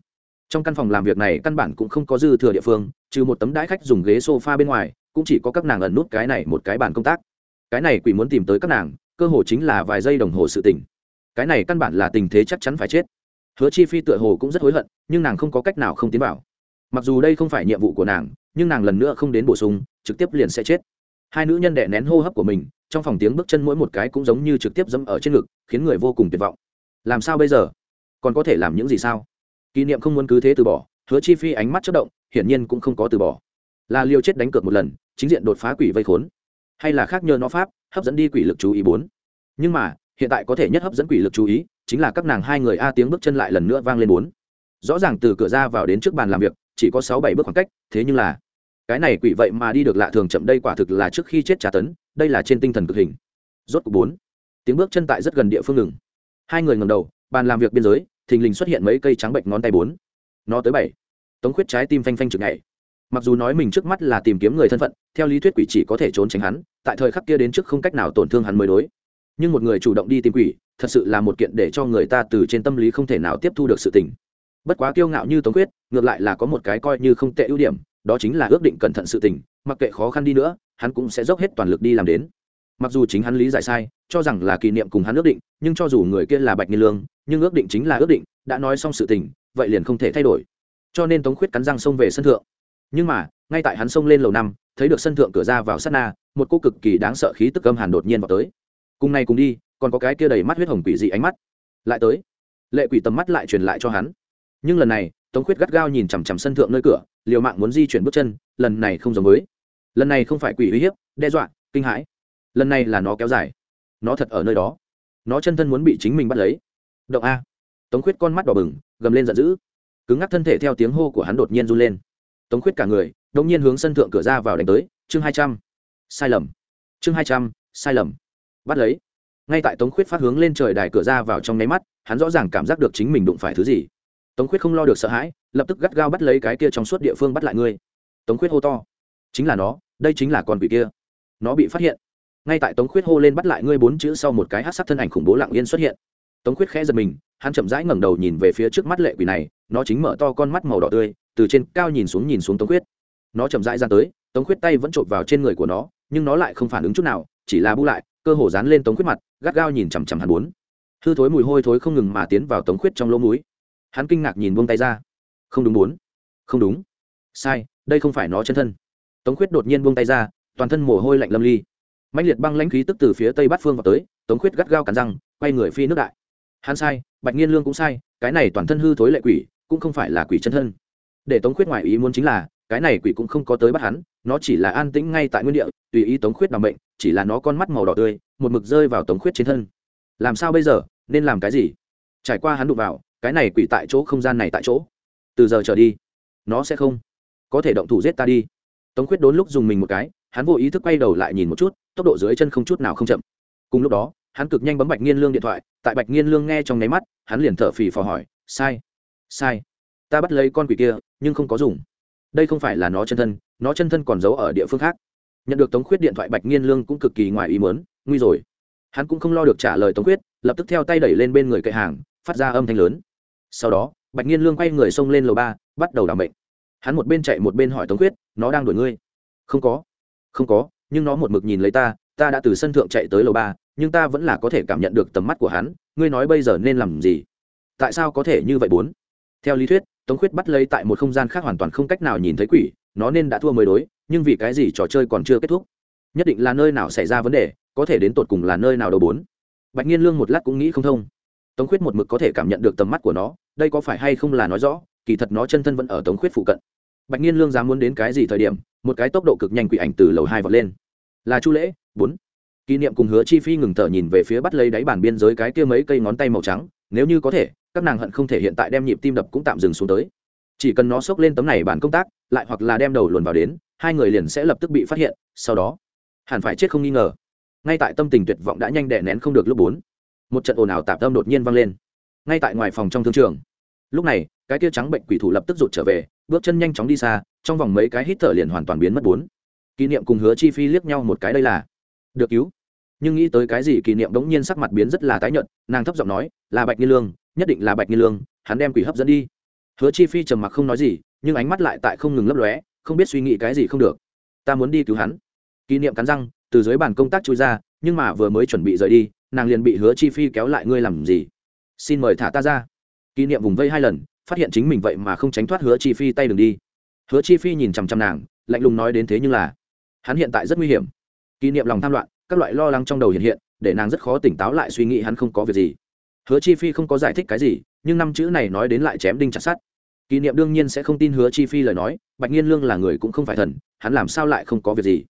Trong căn phòng làm việc này căn bản cũng không có dư thừa địa phương, trừ một tấm đãi khách dùng ghế sofa bên ngoài, cũng chỉ có các nàng ẩn nút cái này một cái bàn công tác. Cái này quỷ muốn tìm tới các nàng cơ hồ chính là vài giây đồng hồ sự tỉnh, cái này căn bản là tình thế chắc chắn phải chết. Hứa chi phi tựa hồ cũng rất hối hận nhưng nàng không có cách nào không tiến vào. Mặc dù đây không phải nhiệm vụ của nàng nhưng nàng lần nữa không đến bổ sung trực tiếp liền sẽ chết. Hai nữ nhân đệ nén hô hấp của mình trong phòng tiếng bước chân mỗi một cái cũng giống như trực tiếp dẫm ở trên ngực khiến người vô cùng tuyệt vọng. Làm sao bây giờ? Còn có thể làm những gì sao? Kỷ niệm không muốn cứ thế từ bỏ hứa chi phi ánh mắt chất động hiển nhiên cũng không có từ bỏ. Là liều chết đánh cược một lần chính diện đột phá quỷ vây khốn hay là khác nhờ nó pháp, hấp dẫn đi quỷ lực chú ý bốn. Nhưng mà, hiện tại có thể nhất hấp dẫn quỷ lực chú ý, chính là các nàng hai người a tiếng bước chân lại lần nữa vang lên bốn. Rõ ràng từ cửa ra vào đến trước bàn làm việc, chỉ có sáu bảy bước khoảng cách, thế nhưng là, cái này quỷ vậy mà đi được lạ thường chậm, đây quả thực là trước khi chết trả tấn, đây là trên tinh thần cực hình. Rốt cuộc bốn, tiếng bước chân tại rất gần địa phương ngừng. Hai người ngầm đầu, bàn làm việc biên giới, thình lình xuất hiện mấy cây trắng bệnh ngón tay bốn. Nó tới bảy. Tống khuyết trái tim phanh phanh chực ngày mặc dù nói mình trước mắt là tìm kiếm người thân phận, theo lý thuyết quỷ chỉ có thể trốn tránh hắn tại thời khắc kia đến trước không cách nào tổn thương hắn mới đối. Nhưng một người chủ động đi tìm quỷ, thật sự là một kiện để cho người ta từ trên tâm lý không thể nào tiếp thu được sự tình. Bất quá kiêu ngạo như tống quyết, ngược lại là có một cái coi như không tệ ưu điểm, đó chính là ước định cẩn thận sự tình, mặc kệ khó khăn đi nữa, hắn cũng sẽ dốc hết toàn lực đi làm đến. Mặc dù chính hắn lý giải sai, cho rằng là kỷ niệm cùng hắn ước định, nhưng cho dù người kia là bạch nghiên lương, nhưng ước định chính là ước định, đã nói xong sự tình, vậy liền không thể thay đổi. Cho nên tống khuyết cắn răng xông về sân thượng. Nhưng mà ngay tại hắn xông lên lầu năm, thấy được sân thượng cửa ra vào sát na, một cô cực kỳ đáng sợ khí tức âm hàn đột nhiên vào tới. Cùng này cùng đi, còn có cái kia đầy mắt huyết hồng quỷ dị ánh mắt. Lại tới. Lệ quỷ tầm mắt lại truyền lại cho hắn. Nhưng lần này, tống khuyết gắt gao nhìn chằm chằm sân thượng nơi cửa, liều mạng muốn di chuyển bước chân, lần này không giống với. Lần này không phải quỷ uy hiếp, đe dọa, kinh hãi. Lần này là nó kéo dài. Nó thật ở nơi đó. Nó chân thân muốn bị chính mình bắt lấy. Động a. Tống khuyết con mắt đỏ bừng, gầm lên giận dữ. Cứng ngắc thân thể theo tiếng hô của hắn đột nhiên run lên. Tống khuyết cả người đông nhiên hướng sân thượng cửa ra vào đánh tới, chương hai trăm, sai lầm. Chương hai trăm, sai lầm. Bắt lấy. Ngay tại tống khuyết phát hướng lên trời đài cửa ra vào trong nháy mắt, hắn rõ ràng cảm giác được chính mình đụng phải thứ gì. Tống khuyết không lo được sợ hãi, lập tức gắt gao bắt lấy cái kia trong suốt địa phương bắt lại ngươi. Tống khuyết hô to. Chính là nó, đây chính là con quỷ kia. Nó bị phát hiện. Ngay tại tống khuyết hô lên bắt lại ngươi bốn chữ sau một cái hắc sắc thân ảnh khủng bố lặng yên xuất hiện. Tống khuyết khẽ giật mình, hắn chậm rãi ngẩng đầu nhìn về phía trước mắt lệ quỷ này, nó chính mở to con mắt màu đỏ tươi, từ trên cao nhìn xuống nhìn xuống tống khuyết nó chậm rãi ra tới, tống khuyết tay vẫn trộm vào trên người của nó, nhưng nó lại không phản ứng chút nào, chỉ là bu lại, cơ hồ dán lên tống khuyết mặt, gắt gao nhìn chằm chằm hắn bốn. Hư thối mùi hôi thối không ngừng mà tiến vào tống khuyết trong lỗ mũi. Hắn kinh ngạc nhìn buông tay ra. Không đúng bốn. Không đúng. Sai, đây không phải nó chân thân. Tống khuyết đột nhiên buông tay ra, toàn thân mồ hôi lạnh lâm ly. Mạnh liệt băng lãnh khí tức từ phía tây bát phương vào tới, tống khuyết gắt gao cắn răng, quay người phi nước đại. Hắn sai, bạch nghiên lương cũng sai, cái này toàn thân hư thối lệ quỷ, cũng không phải là quỷ chân thân. Để tống khuyết ngoại ý muốn chính là cái này quỷ cũng không có tới bắt hắn, nó chỉ là an tĩnh ngay tại nguyên địa, tùy ý tống khuyết bằng bệnh chỉ là nó con mắt màu đỏ tươi, một mực rơi vào tống khuyết trên thân. Làm sao bây giờ, nên làm cái gì? Trải qua hắn đụng vào, cái này quỷ tại chỗ không gian này tại chỗ. Từ giờ trở đi, nó sẽ không có thể động thủ giết ta đi. Tống khuyết đốn lúc dùng mình một cái, hắn vô ý thức quay đầu lại nhìn một chút, tốc độ dưới chân không chút nào không chậm. Cùng lúc đó, hắn cực nhanh bấm bạch nghiên lương điện thoại, tại bạch nghiên lương nghe trong nháy mắt, hắn liền thở phì phò hỏi, sai sai, ta bắt lấy con quỷ kia, nhưng không có dùng đây không phải là nó chân thân, nó chân thân còn giấu ở địa phương khác. Nhận được tống khuyết điện thoại bạch nghiên lương cũng cực kỳ ngoài ý mớn nguy rồi. Hắn cũng không lo được trả lời tống khuyết, lập tức theo tay đẩy lên bên người cậy hàng, phát ra âm thanh lớn. Sau đó, bạch nghiên lương quay người xông lên lầu ba, bắt đầu đảm bệnh hắn một bên chạy một bên hỏi tống khuyết, nó đang đuổi ngươi? Không có. Không có, nhưng nó một mực nhìn lấy ta ta đã từ sân thượng chạy tới lầu ba, nhưng ta vẫn là có thể cảm nhận được tầm mắt của hắn, ngươi nói bây giờ nên làm gì? Tại sao có thể như vậy bốn? Theo lý thuyết tống khuyết bắt lấy tại một không gian khác hoàn toàn không cách nào nhìn thấy quỷ, nó nên đã thua mới đối, nhưng vì cái gì trò chơi còn chưa kết thúc? Nhất định là nơi nào xảy ra vấn đề, có thể đến tột cùng là nơi nào đầu bốn. Bạch nhiên lương một lát cũng nghĩ không thông. Tống khuyết một mực có thể cảm nhận được tầm mắt của nó, đây có phải hay không là nói rõ, kỳ thật nó chân thân vẫn ở tống khuyết phụ cận. Bạch nhiên lương dám muốn đến cái gì thời điểm, một cái tốc độ cực nhanh quỷ ảnh từ lầu hai vọt lên. Là chu lễ, bốn. Kỷ niệm cùng hứa chi phi ngừng thở nhìn về phía bắt lấy đáy bản biên giới cái kia mấy cây ngón tay màu trắng, nếu như có thể các nàng hận không thể hiện tại đem nhịp tim đập cũng tạm dừng xuống tới. Chỉ cần nó xốc lên tấm này bản công tác, lại hoặc là đem đầu luồn vào đến, hai người liền sẽ lập tức bị phát hiện, sau đó, hẳn phải chết không nghi ngờ. Ngay tại tâm tình tuyệt vọng đã nhanh đè nén không được lúc bốn, một trận ồn ào tạp tâm đột nhiên vang lên. Ngay tại ngoài phòng trong thương trường, lúc này, cái tia trắng bệnh quỷ thủ lập tức rụt trở về, bước chân nhanh chóng đi xa, trong vòng mấy cái hít thở liền hoàn toàn biến mất bốn. Kỷ niệm cùng hứa chi phi liếc nhau một cái đây là, được cứu nhưng nghĩ tới cái gì kỷ niệm đống nhiên sắc mặt biến rất là tái nhợt, nàng thấp giọng nói, là bạch nghi lương, nhất định là bạch nghi lương, hắn đem quỷ hấp dẫn đi. Hứa chi phi trầm mặc không nói gì, nhưng ánh mắt lại tại không ngừng lấp lóe, không biết suy nghĩ cái gì không được. Ta muốn đi cứu hắn. Kỷ niệm cắn răng, từ dưới bàn công tác chui ra, nhưng mà vừa mới chuẩn bị rời đi, nàng liền bị hứa chi phi kéo lại, ngươi làm gì? Xin mời thả ta ra. Kỷ niệm vùng vây hai lần, phát hiện chính mình vậy mà không tránh thoát hứa chi phi tay đường đi. Hứa chi phi nhìn chằm chằm nàng, lạnh lùng nói đến thế nhưng là, hắn hiện tại rất nguy hiểm. Kỷ niệm lòng tham loạn các loại lo lắng trong đầu hiện hiện, để nàng rất khó tỉnh táo lại suy nghĩ hắn không có việc gì. Hứa chi phi không có giải thích cái gì, nhưng năm chữ này nói đến lại chém đinh chặt sát kỷ niệm đương nhiên sẽ không tin hứa chi phi lời nói, bạch nhiên lương là người cũng không phải thần, hắn làm sao lại không có việc gì?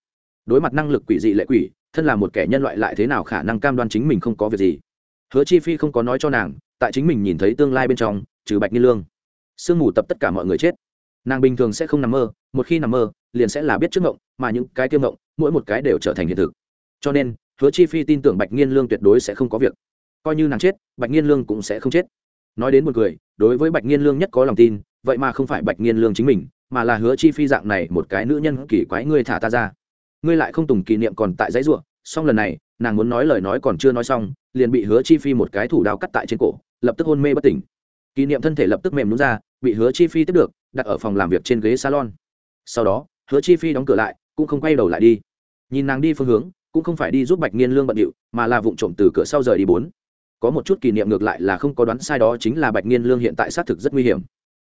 Đối mặt năng lực quỷ dị lệ quỷ, thân là một kẻ nhân loại lại thế nào khả năng cam đoan chính mình không có việc gì? Hứa chi phi không có nói cho nàng, tại chính mình nhìn thấy tương lai bên trong, trừ bạch nhiên lương. Sương mù tập tất cả mọi người chết. Nàng bình thường sẽ không nằm mơ, một khi nằm mơ, liền sẽ là biết trước ngộng, mà những cái tiêu ngộng, mỗi một cái đều trở thành hiện thực cho nên, hứa chi phi tin tưởng bạch nhiên lương tuyệt đối sẽ không có việc. Coi như nàng chết, bạch nhiên lương cũng sẽ không chết. Nói đến một người đối với bạch nhiên lương nhất có lòng tin, vậy mà không phải bạch nhiên lương chính mình, mà là hứa chi phi dạng này một cái nữ nhân kỳ quái ngươi thả ta ra. Ngươi lại không tùng kỷ niệm còn tại dãy ruộng song lần này, nàng muốn nói lời nói còn chưa nói xong, liền bị hứa chi phi một cái thủ đao cắt tại trên cổ, lập tức hôn mê bất tỉnh. Kỷ niệm thân thể lập tức mềm nhún ra, bị hứa chi phi tiếp được, đặt ở phòng làm việc trên ghế salon. Sau đó, hứa chi phi đóng cửa lại, cũng không quay đầu lại đi. Nhìn nàng đi phương hướng cũng không phải đi giúp bạch nghiên lương bận điệu, mà là vụng trộm từ cửa sau rời đi bốn. Có một chút kỷ niệm ngược lại là không có đoán sai đó chính là bạch nghiên lương hiện tại xác thực rất nguy hiểm.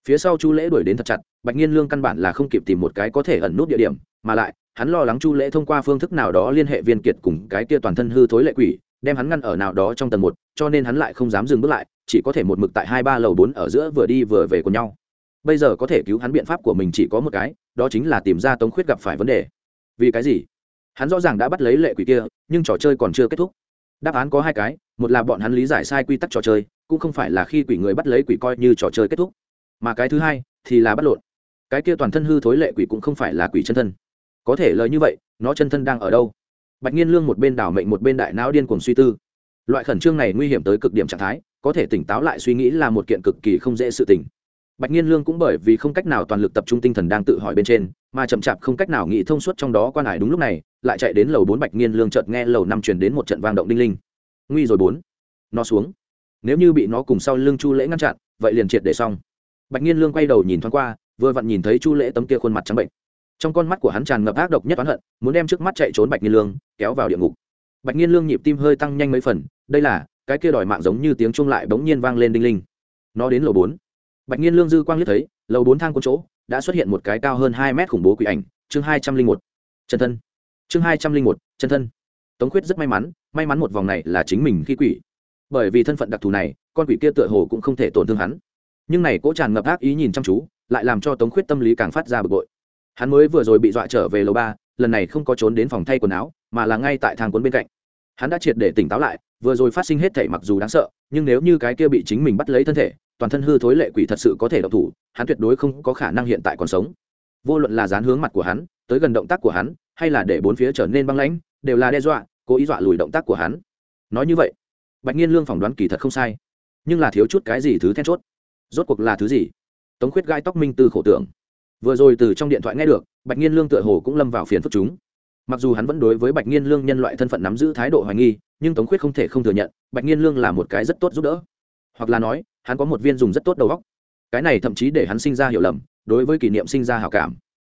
Phía sau chu lễ đuổi đến thật chặt, bạch nghiên lương căn bản là không kịp tìm một cái có thể ẩn nút địa điểm, mà lại, hắn lo lắng chu lễ thông qua phương thức nào đó liên hệ viên kiệt cùng cái kia toàn thân hư thối lệ quỷ, đem hắn ngăn ở nào đó trong tầng một, cho nên hắn lại không dám dừng bước lại, chỉ có thể một mực tại hai ba lầu bốn ở giữa vừa đi vừa về cùng nhau. Bây giờ có thể cứu hắn biện pháp của mình chỉ có một cái, đó chính là tìm ra tống khuyết gặp phải vấn đề. Vì cái gì? Hắn rõ ràng đã bắt lấy lệ quỷ kia, nhưng trò chơi còn chưa kết thúc. Đáp án có hai cái, một là bọn hắn lý giải sai quy tắc trò chơi, cũng không phải là khi quỷ người bắt lấy quỷ coi như trò chơi kết thúc. Mà cái thứ hai thì là bắt lộn. Cái kia toàn thân hư thối lệ quỷ cũng không phải là quỷ chân thân. Có thể lời như vậy, nó chân thân đang ở đâu? Bạch nhiên lương một bên đảo mệnh một bên đại não điên cuồng suy tư. Loại khẩn trương này nguy hiểm tới cực điểm trạng thái, có thể tỉnh táo lại suy nghĩ là một kiện cực kỳ không dễ sự tình bạch nhiên lương cũng bởi vì không cách nào toàn lực tập trung tinh thần đang tự hỏi bên trên, mà chậm chạp không cách nào nghĩ thông suốt trong đó quan hải đúng lúc này, lại chạy đến lầu bốn bạch nhiên lương chợt nghe lầu năm truyền đến một trận vang động đinh linh. Nguy rồi bốn. Nó xuống. Nếu như bị nó cùng sau lưng chu lễ ngăn chặn, vậy liền triệt để xong. Bạch nhiên lương quay đầu nhìn thoáng qua, vừa vặn nhìn thấy chu lễ tấm kia khuôn mặt trắng bệnh. Trong con mắt của hắn tràn ngập ác độc nhất oán hận, muốn đem trước mắt chạy trốn bạch nhiên lương, kéo vào địa ngục. Bạch nhiên lương nhịp tim hơi tăng nhanh mấy phần, đây là, cái kia đòi mạng giống như tiếng chuông lại bỗng nhiên vang lên đinh linh. Nó đến lầu bốn bạch nhiên lương dư quang liếc thấy, lầu bốn thang con chỗ, đã xuất hiện một cái cao hơn hai mét khủng bố quỷ ảnh, chương hai trăm linh một. Chân thân. Chương hai trăm linh một chân thân. Tống khuyết rất may mắn may mắn một vòng này là chính mình khi quỷ. Bởi vì thân phận đặc thù này, con quỷ kia tựa hồ cũng không thể tổn thương hắn. Nhưng này cỗ tràn ngập ác ý nhìn chăm chú, lại làm cho tống khuyết tâm lý càng phát ra bực bội. Hắn mới vừa rồi bị dọa trở về lầu ba, lần này không có trốn đến phòng thay quần áo, mà là ngay tại thang cuốn bên cạnh. Hắn đã triệt để tỉnh táo lại, vừa rồi phát sinh hết thể mặc dù đáng sợ, nhưng nếu như cái kia bị chính mình bắt lấy thân thể toàn thân hư thối lệ quỷ thật sự có thể độc thủ, hắn tuyệt đối không có khả năng hiện tại còn sống. Vô luận là dán hướng mặt của hắn, tới gần động tác của hắn, hay là để bốn phía trở nên băng lãnh, đều là đe dọa, cố ý dọa lùi động tác của hắn. Nói như vậy, bạch nhiên lương phỏng đoán kỳ thật không sai, nhưng là thiếu chút cái gì thứ then chốt. Rốt cuộc là thứ gì? Tống khuyết gai tóc minh tư khổ tưởng. Vừa rồi từ trong điện thoại nghe được, bạch nhiên lương tựa hồ cũng lâm vào phiền phức chúng. Mặc dù hắn vẫn đối với bạch nhiên lương nhân loại thân phận nắm giữ thái độ hoài nghi, nhưng tống khuyết không thể không thừa nhận, bạch nhiên lương là một cái rất tốt giúp đỡ. Hoặc là nói hắn có một viên dùng rất tốt đầu óc. Cái này thậm chí để hắn sinh ra hiểu lầm, đối với kỷ niệm sinh ra hảo cảm.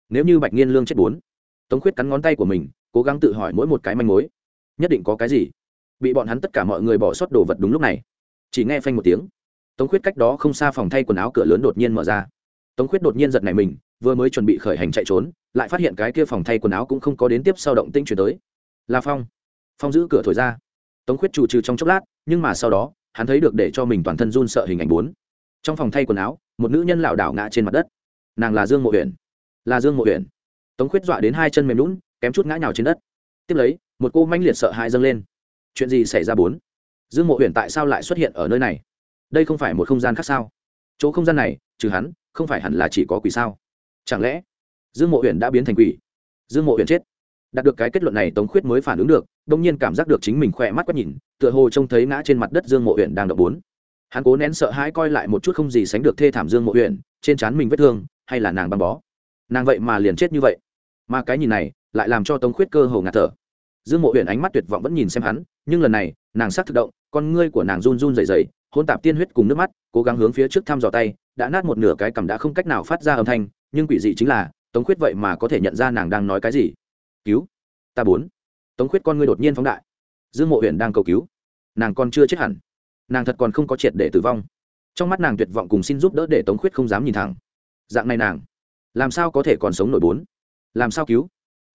Nếu như bạch nghiên lương chết bốn, tống khuyết cắn ngón tay của mình, cố gắng tự hỏi mỗi một cái manh mối. Nhất định có cái gì bị bọn hắn tất cả mọi người bỏ sót đồ vật đúng lúc này. Chỉ nghe phanh một tiếng, tống khuyết cách đó không xa phòng thay quần áo cửa lớn đột nhiên mở ra. Tống khuyết đột nhiên giật này mình, vừa mới chuẩn bị khởi hành chạy trốn, lại phát hiện cái kia phòng thay quần áo cũng không có đến tiếp sau động tinh chuyển tới. Là phong. Phong giữ cửa thổi ra. Tống khuyết chủ trừ trong chốc lát, nhưng mà sau đó hắn thấy được để cho mình toàn thân run sợ hình ảnh bốn. Trong phòng thay quần áo, một nữ nhân lảo đảo ngã trên mặt đất. Nàng là dương mộ huyện là dương mộ huyện tống khuyết dọa đến hai chân mềm lún kém chút ngã nhào trên đất. Tiếp lấy, một cô manh liệt sợ hãi dâng lên. Chuyện gì xảy ra bốn? Dương mộ huyện tại sao lại xuất hiện ở nơi này? Đây không phải một không gian khác sao? Chỗ không gian này, trừ hắn, không phải hẳn là chỉ có quỷ sao? Chẳng lẽ dương mộ huyện đã biến thành quỷ? Dương mộ huyện chết đạt được cái kết luận này, tống khuyết mới phản ứng được, đông nhiên cảm giác được chính mình khỏe mắt quá nhìn, tựa hồ trông thấy ngã trên mặt đất dương mộ huyện đang đậu bốn. Hắn cố nén sợ hãi coi lại một chút không gì sánh được thê thảm dương mộ huyện trên trán mình vết thương, hay là nàng băng bó. Nàng vậy mà liền chết như vậy. Mà cái nhìn này, lại làm cho tống khuyết cơ hồ ngạt thở. Dương mộ huyện ánh mắt tuyệt vọng vẫn nhìn xem hắn, nhưng lần này, nàng sắc thực động, con ngươi của nàng run run dày dày hôn tạp tiên huyết cùng nước mắt, cố gắng hướng phía trước thăm dò tay, đã nát một nửa cái cằm đã không cách nào phát ra âm thanh, nhưng quỷ dị chính là, tống khuyết vậy mà có thể nhận ra nàng đang nói cái gì cứu. Ta bốn. Tống khuyết con ngươi đột nhiên phóng đại. Dương mộ huyện đang cầu cứu. Nàng còn chưa chết hẳn. Nàng thật còn không có triệt để tử vong. Trong mắt nàng tuyệt vọng cùng xin giúp đỡ để tống khuyết không dám nhìn thẳng. Dạng này nàng, làm sao có thể còn sống nổi bốn? Làm sao cứu?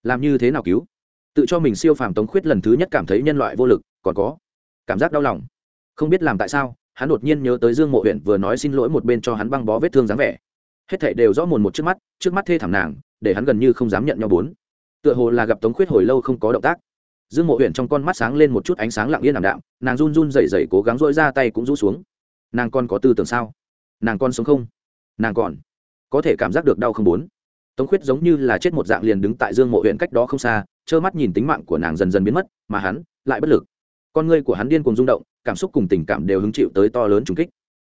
Làm như thế nào cứu? Tự cho mình siêu phàm tống khuyết lần thứ nhất cảm thấy nhân loại vô lực, còn có cảm giác đau lòng. Không biết làm tại sao, hắn đột nhiên nhớ tới dương mộ huyện vừa nói xin lỗi một bên cho hắn băng bó vết thương dáng vẻ. Hết thảy đều rõ mồn một trước mắt trước mắt thê thảm nàng, để hắn gần như không dám nhận nhau bốn tựa hồ là gặp tống khuyết hồi lâu không có động tác. Dương mộ huyện trong con mắt sáng lên một chút ánh sáng lặng yên ảm đạm, nàng run run dậy dậy cố gắng dỗi ra tay cũng rũ xuống. Nàng còn có tư tưởng sao? Nàng còn sống không? Nàng còn. Có thể cảm giác được đau không bốn? Tống khuyết giống như là chết một dạng liền đứng tại dương mộ huyện cách đó không xa, trơ mắt nhìn tính mạng của nàng dần dần biến mất, mà hắn lại bất lực. Con ngươi của hắn điên cùng rung động, cảm xúc cùng tình cảm đều hứng chịu tới to lớn trùng kích.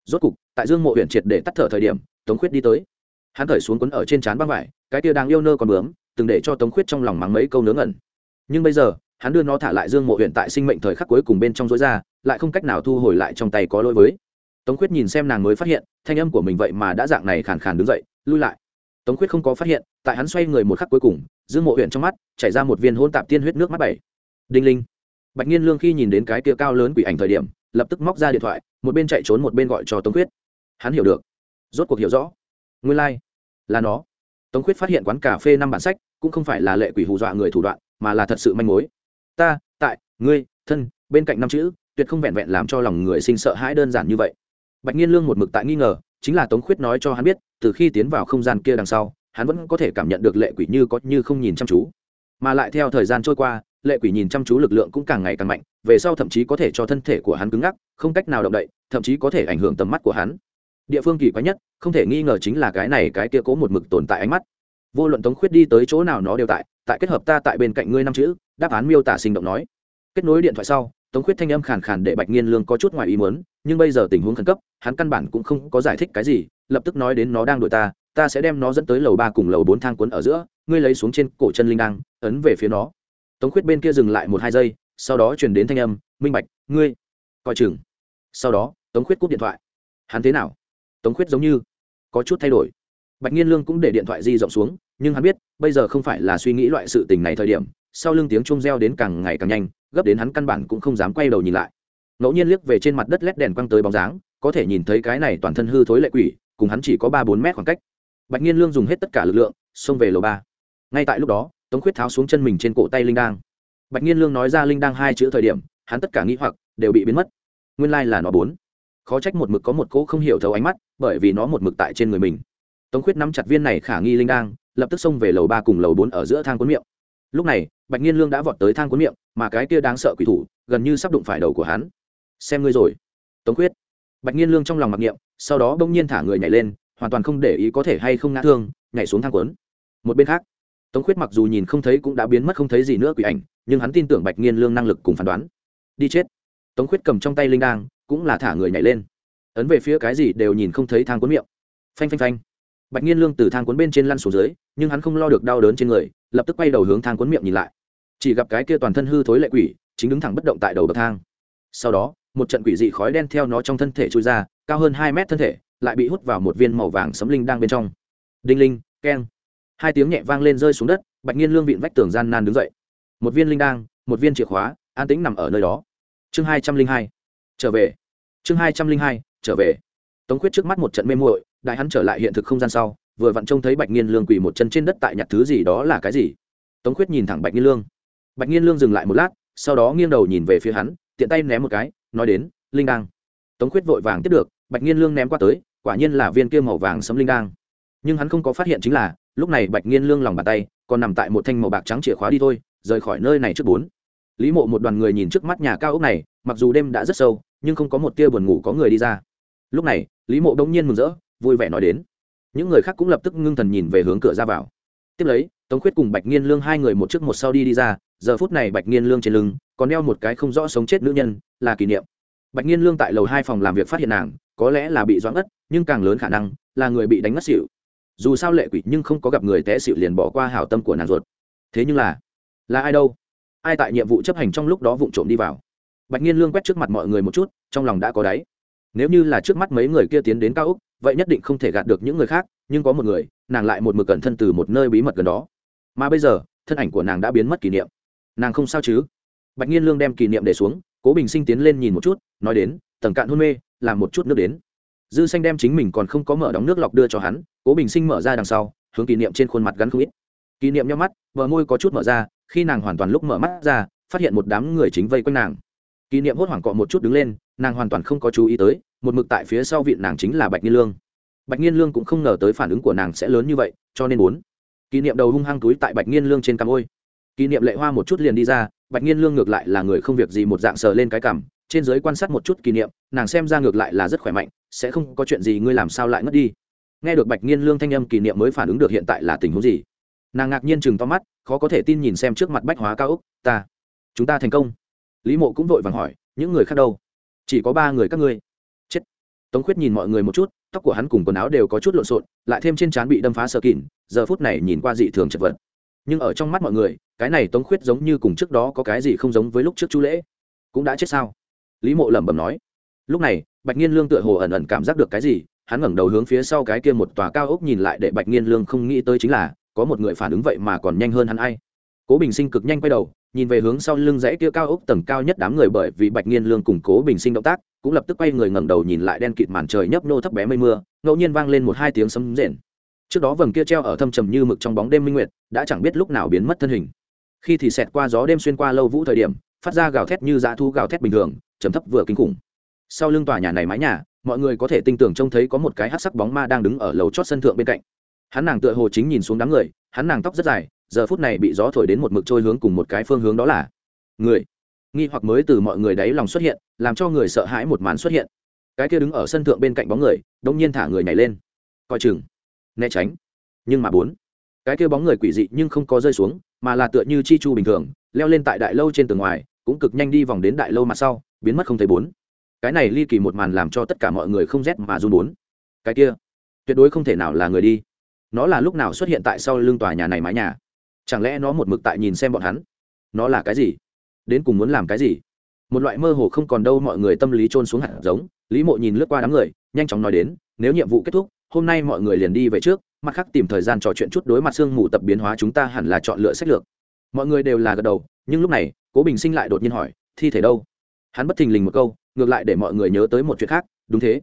Rốt cục, tại dương mộ huyện triệt để tắt thở thời điểm, tống khuyết đi tới. Hắn cởi xuống quấn ở trên trán băng vải, cái tia đang yêu nơ còn bướm từng để cho tống khuyết trong lòng mắng mấy câu nướng ẩn. Nhưng bây giờ, hắn đưa nó thả lại dương mộ huyện tại sinh mệnh thời khắc cuối cùng bên trong rối ra, lại không cách nào thu hồi lại trong tay có lỗi với. Tống khuyết nhìn xem nàng mới phát hiện, thanh âm của mình vậy mà đã dạng này khàn khàn đứng dậy, lui lại. Tống khuyết không có phát hiện, tại hắn xoay người một khắc cuối cùng, dương mộ huyện trong mắt chảy ra một viên hôn tạp tiên huyết nước mắt bảy. Đinh linh. Bạch nhiên lương khi nhìn đến cái kia cao lớn quỷ ảnh thời điểm, lập tức móc ra điện thoại, một bên chạy trốn một bên gọi cho tống khuyết. Hắn hiểu được. Rốt cuộc hiểu rõ. Nguyên lai、like. là nó tống khuyết phát hiện quán cà phê năm bản sách cũng không phải là lệ quỷ hù dọa người thủ đoạn, mà là thật sự manh mối. Ta, tại, ngươi, thân, bên cạnh năm chữ, tuyệt không vẹn vẹn làm cho lòng người sinh sợ hãi đơn giản như vậy. Bạch nhiên lương một mực tại nghi ngờ, chính là tống khuyết nói cho hắn biết, từ khi tiến vào không gian kia đằng sau, hắn vẫn có thể cảm nhận được lệ quỷ như có như không nhìn chăm chú. Mà lại theo thời gian trôi qua, lệ quỷ nhìn chăm chú lực lượng cũng càng ngày càng mạnh, về sau thậm chí có thể cho thân thể của hắn cứng ngắc, không cách nào động đậy, thậm chí có thể ảnh hưởng tầm mắt của hắn. Địa phương kỳ quái nhất không thể nghi ngờ chính là cái này cái kia cố một mực tồn tại ánh mắt. Vô luận tống khuyết đi tới chỗ nào nó đều tại tại kết hợp ta tại bên cạnh ngươi năm chữ, đáp án miêu tả sinh động nói. Kết nối điện thoại sau, tống khuyết thanh âm khàn khàn để bạch nghiên lương có chút ngoài ý muốn, nhưng bây giờ tình huống khẩn cấp, hắn căn bản cũng không có giải thích cái gì, lập tức nói đến nó đang đuổi ta ta sẽ đem nó dẫn tới lầu ba cùng lầu bốn thang cuốn ở giữa, ngươi lấy xuống trên cổ chân linh đăng, ấn về phía nó. Tống khuyết bên kia dừng lại một hai giây, sau đó truyền đến thanh âm, minh bạch, ngươi, coi chừng. Sau đó, tống khuyết cúp điện thoại. Hắn thế nào? Tống khuyết giống như có chút thay đổi. Bạch nhiên lương cũng để điện thoại di rộng xuống, nhưng hắn biết, bây giờ không phải là suy nghĩ loại sự tình này thời điểm, sau lưng tiếng chuông reo đến càng ngày càng nhanh, gấp đến hắn căn bản cũng không dám quay đầu nhìn lại. Ngẫu nhiên liếc về trên mặt đất lét đèn quăng tới bóng dáng, có thể nhìn thấy cái này toàn thân hư thối lệ quỷ, cùng hắn chỉ có ba bốn mét khoảng cách. Bạch nhiên lương dùng hết tất cả lực lượng, xông về lầu ba. Ngay tại lúc đó, tống khuyết tháo xuống chân mình trên cổ tay linh đang bạch nhiên lương nói ra linh đang hai chữ thời điểm, hắn tất cả nghĩ hoặc đều bị biến mất. Nguyên lai là nó bốn khó trách một mực có một cỗ không hiểu thấu ánh mắt, bởi vì nó một mực tại trên người mình. Tống khuyết nắm chặt viên này khả nghi linh đang lập tức xông về lầu ba cùng lầu bốn ở giữa thang cuốn miệng. Lúc này, bạch nhiên lương đã vọt tới thang cuốn miệng, mà cái kia đáng sợ quỷ thủ, gần như sắp đụng phải đầu của hắn. Xem ngươi rồi. Tống khuyết. Bạch nhiên lương trong lòng mặc niệm, sau đó bỗng nhiên thả người nhảy lên, hoàn toàn không để ý có thể hay không ngã thương, nhảy xuống thang cuốn. Một bên khác, tống khuyết mặc dù nhìn không thấy cũng đã biến mất không thấy gì nữa quỷ ảnh, nhưng hắn tin tưởng bạch nhiên lương năng lực cùng phán đoán. Đi chết. Tống khuyết cầm trong tay linh đang cũng là thả người nhảy lên. Ấn về phía cái gì đều nhìn không thấy thang cuốn miệng. Phanh phanh phanh. Bạch nhiên lương từ thang cuốn bên trên lăn xuống dưới, nhưng hắn không lo được đau đớn trên người, lập tức quay đầu hướng thang cuốn miệng nhìn lại. Chỉ gặp cái kia toàn thân hư thối lệ quỷ, chính đứng thẳng bất động tại đầu bậc thang. Sau đó, một trận quỷ dị khói đen theo nó trong thân thể trôi ra, cao hơn hai mét thân thể, lại bị hút vào một viên màu vàng sấm linh đang bên trong. Đinh linh, keng. Hai tiếng nhẹ vang lên rơi xuống đất, bạch nhiên lương vịn vách tường gian nan đứng dậy. Một viên linh đang, một viên chìa khóa, an tĩnh nằm ở nơi đó. Chương hai trăm linh hai trở về. Chương hai trăm linh hai, trở về. Tống khuyết trước mắt một trận mê muội, đại hắn trở lại hiện thực không gian sau, vừa vặn trông thấy bạch nhiên lương quỳ một chân trên đất tại nhặt thứ gì đó là cái gì. Tống khuyết nhìn thẳng bạch nhiên lương. Bạch nhiên lương dừng lại một lát, sau đó nghiêng đầu nhìn về phía hắn, tiện tay ném một cái, nói đến, linh đang tống khuyết vội vàng tiếp được, bạch nhiên lương ném qua tới, quả nhiên là viên kia màu vàng sấm linh đang nhưng hắn không có phát hiện chính là, lúc này bạch nhiên lương lòng bàn tay, còn nằm tại một thanh màu bạc trắng chìa khóa đi thôi, rời khỏi nơi này trước bốn. Lý mộ một đoàn người nhìn trước mắt nhà cao ốc này, mặc dù đêm đã rất sâu nhưng không có một tia buồn ngủ có người đi ra. Lúc này, lý mộ đông nhiên mừng rỡ, vui vẻ nói đến. Những người khác cũng lập tức ngưng thần nhìn về hướng cửa ra vào. Tiếp lấy, tống khuyết cùng bạch nghiên lương hai người một trước một sau đi đi ra, giờ phút này bạch nghiên lương trên lưng còn đeo một cái không rõ sống chết nữ nhân, là kỷ niệm. Bạch nghiên lương tại lầu hai phòng làm việc phát hiện nàng, có lẽ là bị doãn ngất nhưng càng lớn khả năng là người bị đánh ngất xỉu. Dù sao lệ quỷ nhưng không có gặp người té xỉu liền bỏ qua hảo tâm của nàng ruột. Thế nhưng là là ai đâu? Ai tại nhiệm vụ chấp hành trong lúc đó vụng trộm đi vào? Bạch nhiên lương quét trước mặt mọi người một chút, trong lòng đã có đáy. Nếu như là trước mắt mấy người kia tiến đến cao úc vậy nhất định không thể gạt được những người khác, nhưng có một người, nàng lại một mực cẩn thân từ một nơi bí mật gần đó. Mà bây giờ, thân ảnh của nàng đã biến mất kỷ niệm. Nàng không sao chứ? Bạch nhiên lương đem kỷ niệm để xuống, cố bình sinh tiến lên nhìn một chút, nói đến, tầng cạn hôn mê, làm một chút nước đến. Dư xanh đem chính mình còn không có mở đóng nước lọc đưa cho hắn, cố bình sinh mở ra đằng sau, hướng kỷ niệm trên khuôn mặt gắn không ít. Kỷ niệm nhau mắt vợ môi có chút mở ra, khi nàng hoàn toàn lúc mở mắt ra, phát hiện một đám người chính vây quanh nàng kỷ niệm hốt hoảng cọ một chút đứng lên, nàng hoàn toàn không có chú ý tới, một mực tại phía sau viện nàng chính là bạch nhiên lương. Bạch nhiên lương cũng không ngờ tới phản ứng của nàng sẽ lớn như vậy, cho nên bốn kỷ niệm đầu hung hăng túi tại bạch nhiên lương trên cằm ôi. Kỷ niệm lệ hoa một chút liền đi ra, bạch nhiên lương ngược lại là người không việc gì một dạng sờ lên cái cằm, trên giới quan sát một chút kỷ niệm, nàng xem ra ngược lại là rất khỏe mạnh, sẽ không có chuyện gì ngươi làm sao lại ngất đi. Nghe được bạch nhiên lương thanh âm kỷ niệm mới phản ứng được hiện tại là tình huống gì? Nàng ngạc nhiên chừng to mắt, khó có thể tin nhìn xem trước mặt bách hóa cao úc, ta, chúng ta thành công lý mộ cũng vội vàng hỏi, những người khác đâu? Chỉ có ba người các ngươi. Chết. Tống khuyết nhìn mọi người một chút, tóc của hắn cùng quần áo đều có chút lộn xộn, lại thêm trên trán bị đâm phá sơ kín giờ phút này nhìn qua dị thường chật vật. Nhưng ở trong mắt mọi người, cái này tống khuyết giống như cùng trước đó có cái gì không giống với lúc trước chu lễ. Cũng đã chết sao? Lý mộ lẩm bẩm nói. Lúc này, bạch nhiên lương tựa hồ ẩn ẩn cảm giác được cái gì, hắn ngẩng đầu hướng phía sau cái kia một tòa cao ốc nhìn lại để bạch nhiên lương không nghĩ tới chính là, có một người phản ứng vậy mà còn nhanh hơn hắn ai? Cố bình sinh cực nhanh quay đầu, nhìn về hướng sau lưng dãy kia cao ốc tầng cao nhất đám người bởi vì bạch nghiên lương cùng cố bình sinh động tác, cũng lập tức quay người ngẩng đầu nhìn lại đen kịt màn trời nhấp nô thấp bé mây mưa, ngẫu nhiên vang lên một hai tiếng sấm rền. Trước đó vầng kia treo ở thâm trầm như mực trong bóng đêm minh nguyệt, đã chẳng biết lúc nào biến mất thân hình. Khi thì xẹt qua gió đêm xuyên qua lâu vũ thời điểm, phát ra gào thét như dã thu gào thét bình thường, trầm thấp vừa kinh khủng. Sau lưng tòa nhà này mái nhà, mọi người có thể tin tưởng trông thấy có một cái hát sắc bóng ma đang đứng ở lầu chót sân thượng bên cạnh. Hắn nàng tựa hồ chính nhìn xuống đám người, hắn nàng tóc rất dài giờ phút này bị gió thổi đến một mực trôi hướng cùng một cái phương hướng đó là người. Nghi hoặc mới từ mọi người đáy lòng xuất hiện, làm cho người sợ hãi một màn xuất hiện. Cái kia đứng ở sân thượng bên cạnh bóng người, đông nhiên thả người nhảy lên. Coi chừng. Né tránh. Nhưng mà bốn. Cái kia bóng người quỷ dị nhưng không có rơi xuống, mà là tựa như chi chu bình thường, leo lên tại đại lâu trên tường ngoài, cũng cực nhanh đi vòng đến đại lâu mặt sau, biến mất không thấy bốn. Cái này ly kỳ một màn làm cho tất cả mọi người không rét mà run bốn. Cái kia, tuyệt đối không thể nào là người đi. Nó là lúc nào xuất hiện tại sau lưng tòa nhà này mái nhà? Chẳng lẽ nó một mực tại nhìn xem bọn hắn? Nó là cái gì? Đến cùng muốn làm cái gì? Một loại mơ hồ không còn đâu mọi người tâm lý trôn xuống hạt giống. Lý mộ nhìn lướt qua đám người, nhanh chóng nói đến, nếu nhiệm vụ kết thúc, hôm nay mọi người liền đi về trước, mặt khác tìm thời gian trò chuyện chút đối mặt sương mù tập biến hóa chúng ta hẳn là chọn lựa sách lược. Mọi người đều là gật đầu, nhưng lúc này, cố bình sinh lại đột nhiên hỏi, thi thể đâu? Hắn bất thình lình một câu, ngược lại để mọi người nhớ tới một chuyện khác, đúng thế.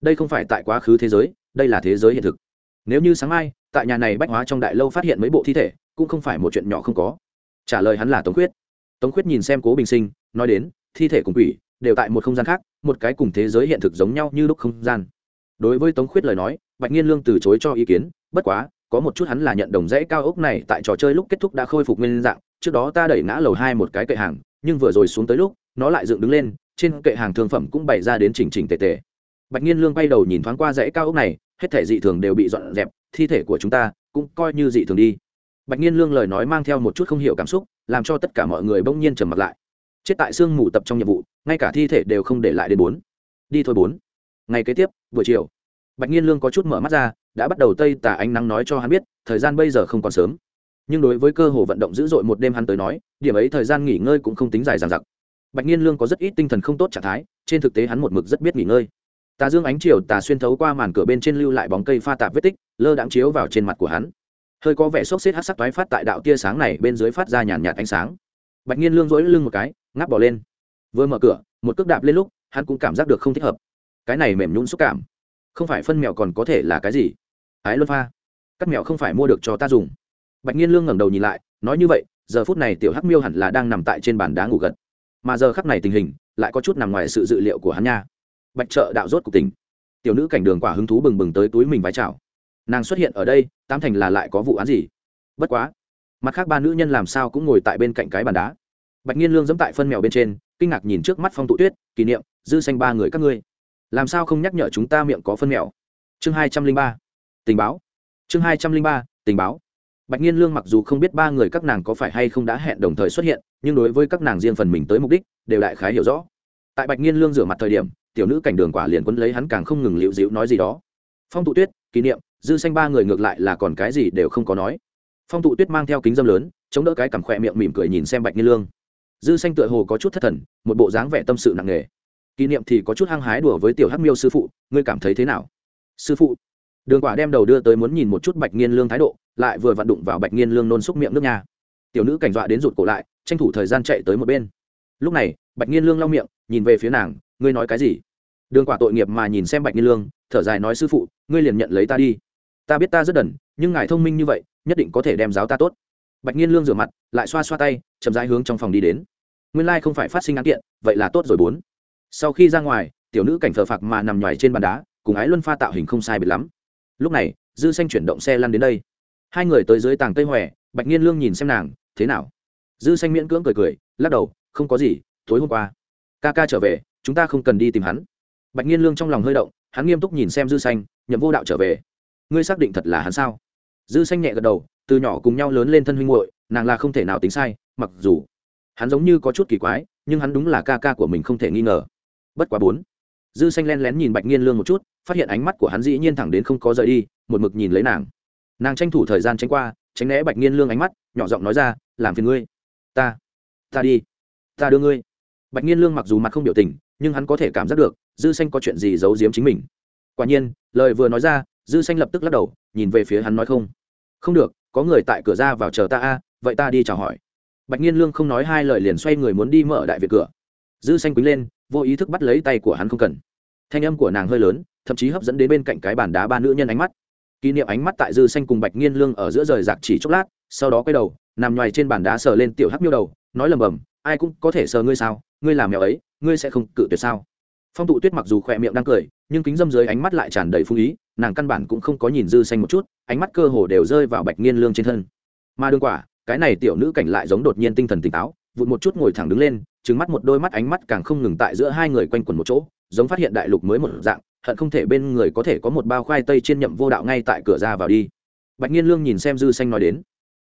Đây không phải tại quá khứ thế giới, đây là thế giới hiện thực. Nếu như sáng mai, tại nhà này bách hóa trong đại lâu phát hiện mấy bộ thi thể cũng không phải một chuyện nhỏ không có. Trả lời hắn là tống khuyết. Tống khuyết nhìn xem cố bình sinh, nói đến, thi thể cùng quỷ đều tại một không gian khác, một cái cùng thế giới hiện thực giống nhau như lúc không gian. Đối với tống khuyết lời nói, bạch nhiên lương từ chối cho ý kiến, bất quá, có một chút hắn là nhận đồng dãy cao ốc này tại trò chơi lúc kết thúc đã khôi phục nguyên dạng, trước đó ta đẩy ngã lầu hai một cái kệ hàng, nhưng vừa rồi xuống tới lúc, nó lại dựng đứng lên, trên kệ hàng thương phẩm cũng bày ra đến chỉnh chỉnh tề tề. Bạch nhiên lương bay đầu nhìn thoáng qua dãy cao ốc này, hết thể dị thường đều bị dọn dẹp, thi thể của chúng ta cũng coi như dị thường đi bạch nhiên lương lời nói mang theo một chút không hiểu cảm xúc, làm cho tất cả mọi người bỗng nhiên trầm mặt lại. Chết tại sương mù tập trong nhiệm vụ, ngay cả thi thể đều không để lại đến bốn. Đi thôi bốn. Ngày kế tiếp, buổi chiều. Bạch nhiên lương có chút mở mắt ra, đã bắt đầu tây tà ánh nắng nói cho hắn biết, thời gian bây giờ không còn sớm. Nhưng đối với cơ hồ vận động dữ dội một đêm hắn tới nói, điểm ấy thời gian nghỉ ngơi cũng không tính dài dằng dặc. Bạch nhiên lương có rất ít tinh thần không tốt trạng thái, trên thực tế hắn một mực rất biết nghỉ ngơi. Tà dương ánh chiều tà xuyên thấu qua màn cửa bên trên lưu lại bóng cây pha tạp vết tích, lơ đãng chiếu vào trên mặt của hắn hơi có vẻ sốc xếp hát sắc toái phát tại đạo tia sáng này bên dưới phát ra nhàn nhạt ánh sáng. Bạch nhiên lương dỗi lưng một cái, ngáp bỏ lên. Vừa mở cửa, một cước đạp lên lúc, hắn cũng cảm giác được không thích hợp. Cái này mềm nhún xúc cảm. Không phải phân mèo còn có thể là cái gì? Ái luân pha cắt mèo không phải mua được cho ta dùng. Bạch nhiên lương ngẩng đầu nhìn lại, nói như vậy, giờ phút này tiểu hắc miêu hẳn là đang nằm tại trên bàn đá ngủ gật. Mà giờ khắc này tình hình, lại có chút nằm ngoài sự dự liệu của hắn nha. Bạch trợ đạo rốt cục tỉnh. Tiểu nữ cảnh đường quả hứng thú bừng bừng tới túi mình vái chào nàng xuất hiện ở đây tam thành là lại có vụ án gì? Bất quá, mặt khác ba nữ nhân làm sao cũng ngồi tại bên cạnh cái bàn đá. Bạch nhiên lương dẫm tại phân mèo bên trên, kinh ngạc nhìn trước mắt phong tụ tuyết, kỷ niệm, dư xanh ba người các ngươi. Làm sao không nhắc nhở chúng ta miệng có phân mèo? Chương hai trăm linh ba, tình báo. Chương hai trăm linh ba, tình báo. Bạch nhiên lương mặc dù không biết ba người các nàng có phải hay không đã hẹn đồng thời xuất hiện, nhưng đối với các nàng riêng phần mình tới mục đích, đều đại khái hiểu rõ. Tại bạch nhiên lương rửa mặt thời điểm, tiểu nữ cảnh đường quả liền quấn lấy hắn càng không ngừng liễu dịu nói gì đó. Phong tụ tuyết, kỷ niệm dư xanh ba người ngược lại là còn cái gì đều không có nói. Phong tụ tuyết mang theo kính dâm lớn, chống đỡ cái cằm khỏe miệng mỉm cười nhìn xem bạch nhiên lương. Dư xanh tựa hồ có chút thất thần, một bộ dáng vẻ tâm sự nặng nề. Kỷ niệm thì có chút hăng hái đùa với tiểu hắc miêu sư phụ, ngươi cảm thấy thế nào? Sư phụ. Đường quả đem đầu đưa tới muốn nhìn một chút bạch nghiên lương thái độ, lại vừa vặn đụng vào bạch nghiên lương nôn xúc miệng nước nhà tiểu nữ cảnh dọa đến rụt cổ lại, tranh thủ thời gian chạy tới một bên. Lúc này, bạch nghiên lương lau miệng, nhìn về phía nàng, ngươi nói cái gì? Đường quả tội nghiệp mà nhìn xem bạch nghiên lương, thở dài nói sư phụ, ngươi liền nhận lấy ta đi ta biết ta rất đần, nhưng ngài thông minh như vậy, nhất định có thể đem giáo ta tốt. Bạch nghiên lương rửa mặt, lại xoa xoa tay, chậm rãi hướng trong phòng đi đến. Nguyên lai không phải phát sinh án kiện, vậy là tốt rồi bốn. Sau khi ra ngoài, tiểu nữ cảnh thờ phạc mà nằm nhoài trên bàn đá, cùng ái luân pha tạo hình không sai biệt lắm. Lúc này, dư xanh chuyển động xe lăn đến đây. Hai người tới dưới tàng tây hòe, bạch nhiên lương nhìn xem nàng, thế nào? Dư xanh miễn cưỡng cười cười, lắc đầu, không có gì, tối hôm qua, ca ca trở về, chúng ta không cần đi tìm hắn. Bạch nhiên lương trong lòng hơi động, hắn nghiêm túc nhìn xem dư xanh, nhậm vô đạo trở về ngươi xác định thật là hắn sao? Dư xanh nhẹ gật đầu, từ nhỏ cùng nhau lớn lên thân huynh muội, nàng là không thể nào tính sai, mặc dù hắn giống như có chút kỳ quái, nhưng hắn đúng là ca ca của mình không thể nghi ngờ. Bất quá bốn, dư xanh len lén nhìn bạch nghiên lương một chút, phát hiện ánh mắt của hắn dĩ nhiên thẳng đến không có rời đi, một mực nhìn lấy nàng. Nàng tranh thủ thời gian tránh qua, tránh né bạch nghiên lương ánh mắt, nhỏ giọng nói ra, làm phiền ngươi, ta ta đi, ta đưa ngươi. Bạch nghiên lương mặc dù mặt không biểu tình, nhưng hắn có thể cảm giác được, dư xanh có chuyện gì giấu giếm chính mình. Quả nhiên, lời vừa nói ra dư xanh lập tức lắc đầu, nhìn về phía hắn nói không. Không được, có người tại cửa ra vào chờ ta a, vậy ta đi chào hỏi. Bạch nhiên lương không nói hai lời liền xoay người muốn đi mở đại việt cửa. Dư xanh quýnh lên, vô ý thức bắt lấy tay của hắn không cần. Thanh âm của nàng hơi lớn, thậm chí hấp dẫn đến bên cạnh cái bàn đá ba nữ nhân ánh mắt. Kỷ niệm ánh mắt tại dư xanh cùng bạch nhiên lương ở giữa rời rạc chỉ chốc lát, sau đó quay đầu, nằm ngoài trên bàn đá sờ lên tiểu hắc miêu đầu, nói lầm bầm, ai cũng có thể sờ ngươi sao? Ngươi làm mèo ấy, ngươi sẽ không cự tuyệt sao? Phong tụ tuyết mặc dù khỏe miệng đang cười, nhưng kính dâm dưới ánh mắt lại tràn đầy phung ý nàng căn bản cũng không có nhìn dư xanh một chút, ánh mắt cơ hồ đều rơi vào bạch nghiên lương trên thân. Mà đương quả, cái này tiểu nữ cảnh lại giống đột nhiên tinh thần tỉnh táo, vụt một chút ngồi thẳng đứng lên trứng mắt một đôi mắt ánh mắt càng không ngừng tại giữa hai người quanh quẩn một chỗ, giống phát hiện đại lục mới một dạng, hận không thể bên người có thể có một bao khoai tây trên nhậm vô đạo ngay tại cửa ra vào đi. Bạch nghiên lương nhìn xem dư xanh nói đến.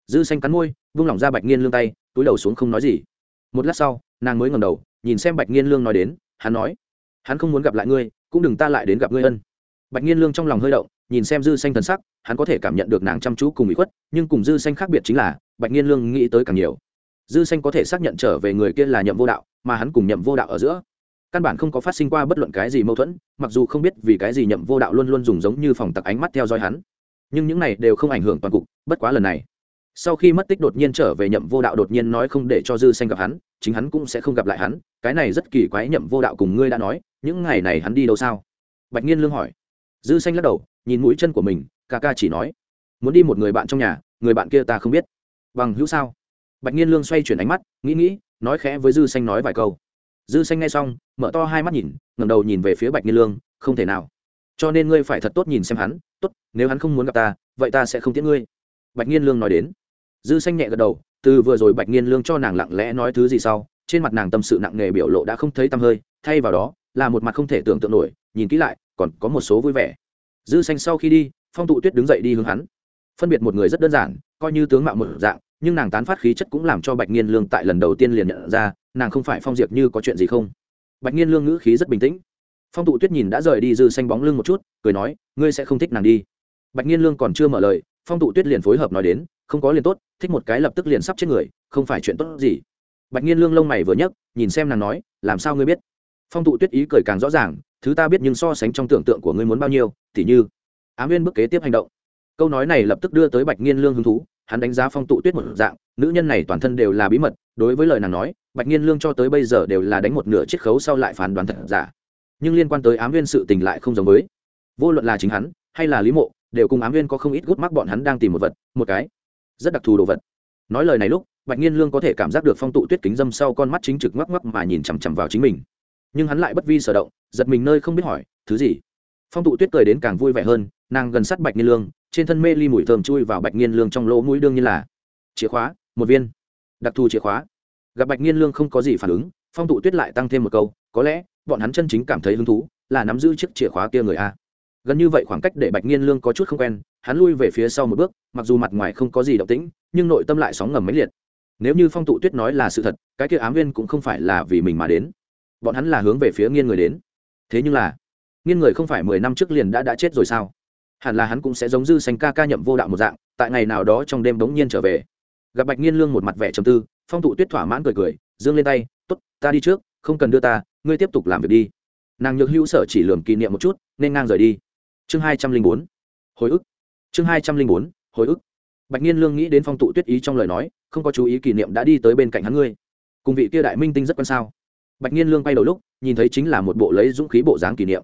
Dư xanh cắn môi, vung lỏng ra bạch nghiên lương tay, túi đầu xuống không nói gì. Một lát sau, nàng mới ngẩng đầu, nhìn xem bạch nghiên lương nói đến, hắn nói, hắn không muốn gặp lại ngươi, cũng đừng ta lại đến gặp ngươi ân bạch nghiên lương trong lòng hơi động, nhìn xem dư xanh thần sắc, hắn có thể cảm nhận được nàng chăm chú cùng bị khuất, nhưng cùng dư xanh khác biệt chính là, bạch nghiên lương nghĩ tới càng nhiều. Dư xanh có thể xác nhận trở về người kia là nhậm vô đạo, mà hắn cùng nhậm vô đạo ở giữa. Căn bản không có phát sinh qua bất luận cái gì mâu thuẫn, mặc dù không biết vì cái gì nhậm vô đạo luôn luôn dùng giống như phòng tặc ánh mắt theo dõi hắn. Nhưng những này đều không ảnh hưởng toàn cục, bất quá lần này. Sau khi mất tích đột nhiên trở về nhậm vô đạo đột nhiên nói không để cho dư xanh gặp hắn, chính hắn cũng sẽ không gặp lại hắn, cái này rất kỳ quái nhậm vô đạo cùng ngươi đã nói, những ngày này hắn đi đâu sao? Bạch nhiên lương hỏi dư xanh lắc đầu, nhìn mũi chân của mình, ca ca chỉ nói, muốn đi một người bạn trong nhà, người bạn kia ta không biết. Bằng hữu sao? Bạch nhiên lương xoay chuyển ánh mắt, nghĩ nghĩ, nói khẽ với dư xanh nói vài câu. Dư xanh nghe xong, mở to hai mắt nhìn, ngẩng đầu nhìn về phía bạch nhiên lương, không thể nào. Cho nên ngươi phải thật tốt nhìn xem hắn, tốt, nếu hắn không muốn gặp ta, vậy ta sẽ không tiễn ngươi. Bạch nhiên lương nói đến. Dư xanh nhẹ gật đầu, từ vừa rồi bạch nhiên lương cho nàng lặng lẽ nói thứ gì sau, trên mặt nàng tâm sự nặng nề biểu lộ đã không thấy tăm hơi, thay vào đó, là một mặt không thể tưởng tượng nổi, nhìn kỹ lại còn có một số vui vẻ. Dư xanh sau khi đi, phong tụ tuyết đứng dậy đi hướng hắn. Phân biệt một người rất đơn giản, coi như tướng mạo một dạng, nhưng nàng tán phát khí chất cũng làm cho bạch nghiên lương tại lần đầu tiên liền nhận ra, nàng không phải phong diệp như có chuyện gì không? Bạch nghiên lương ngữ khí rất bình tĩnh. Phong tụ tuyết nhìn đã rời đi dư xanh bóng lưng một chút, cười nói, ngươi sẽ không thích nàng đi. Bạch nghiên lương còn chưa mở lời, phong tụ tuyết liền phối hợp nói đến, không có liền tốt, thích một cái lập tức liền sắp chết người, không phải chuyện tốt gì. Bạch nghiên lương lông mày vừa nhấc, nhìn xem nàng nói, làm sao ngươi biết? Phong tụ tuyết ý cười càng rõ ràng, thứ ta biết nhưng so sánh trong tưởng tượng của ngươi muốn bao nhiêu, tỉ như. Ám viên bước kế tiếp hành động. Câu nói này lập tức đưa tới bạch nghiên lương hứng thú, hắn đánh giá phong tụ tuyết một dạng, nữ nhân này toàn thân đều là bí mật, đối với lời nàng nói, bạch nghiên lương cho tới bây giờ đều là đánh một nửa chiết khấu sau lại phán đoán thật giả. Nhưng liên quan tới ám viên sự tình lại không giống với. Vô luận là chính hắn, hay là lý mộ, đều cùng ám viên có không ít gút mắc bọn hắn đang tìm một vật, một cái rất đặc thù đồ vật. Nói lời này lúc, bạch nhiên lương có thể cảm giác được phong tụ tuyết kính dâm sau con mắt chính trực ngoắc ngoắc mà nhìn chằm chằm vào chính mình nhưng hắn lại bất vi sở động, giật mình nơi không biết hỏi, thứ gì? Phong tụ tuyết cười đến càng vui vẻ hơn, nàng gần sát bạch nghiên lương, trên thân mê ly mùi thơm chui vào bạch nghiên lương trong lỗ mũi đương nhiên là chìa khóa, một viên. Đặc thù chìa khóa. Gặp bạch nghiên lương không có gì phản ứng, phong tụ tuyết lại tăng thêm một câu, có lẽ bọn hắn chân chính cảm thấy hứng thú là nắm giữ chiếc chìa khóa kia người a. Gần như vậy khoảng cách để bạch nghiên lương có chút không quen, hắn lui về phía sau một bước, mặc dù mặt ngoài không có gì động tĩnh, nhưng nội tâm lại sóng ngầm mấy liệt. Nếu như phong tụ tuyết nói là sự thật, cái kia ám viên cũng không phải là vì mình mà đến bọn hắn là hướng về phía nghiên người đến. Thế nhưng là, nghiên người không phải mười năm trước liền đã đã chết rồi sao? Hẳn là hắn cũng sẽ giống dư xanh ca ca nhậm vô đạo một dạng, tại ngày nào đó trong đêm bỗng nhiên trở về. Gặp bạch nghiên lương một mặt vẻ trầm tư, phong tụ tuyết thỏa mãn cười cười, dương lên tay t ố t ta đi trước, không cần đưa ta, ngươi tiếp tục làm việc đi. Nàng nhược hữu sở chỉ lường kỷ niệm một chút, nên ngang rời đi. Chương hai trăm linh bốn, hồi ức. Chương hai trăm linh bốn, hồi ức. Bạch nghiên lương nghĩ đến phong tụ tuyết ý trong lời nói, không có chú ý kỷ niệm đã đi tới bên cạnh hắn ngươi. Cùng vị kia đại minh tinh rất quan sao? Bạch nhiên lương quay đầu lúc, nhìn thấy chính là một bộ lấy dũng khí bộ dáng kỷ niệm.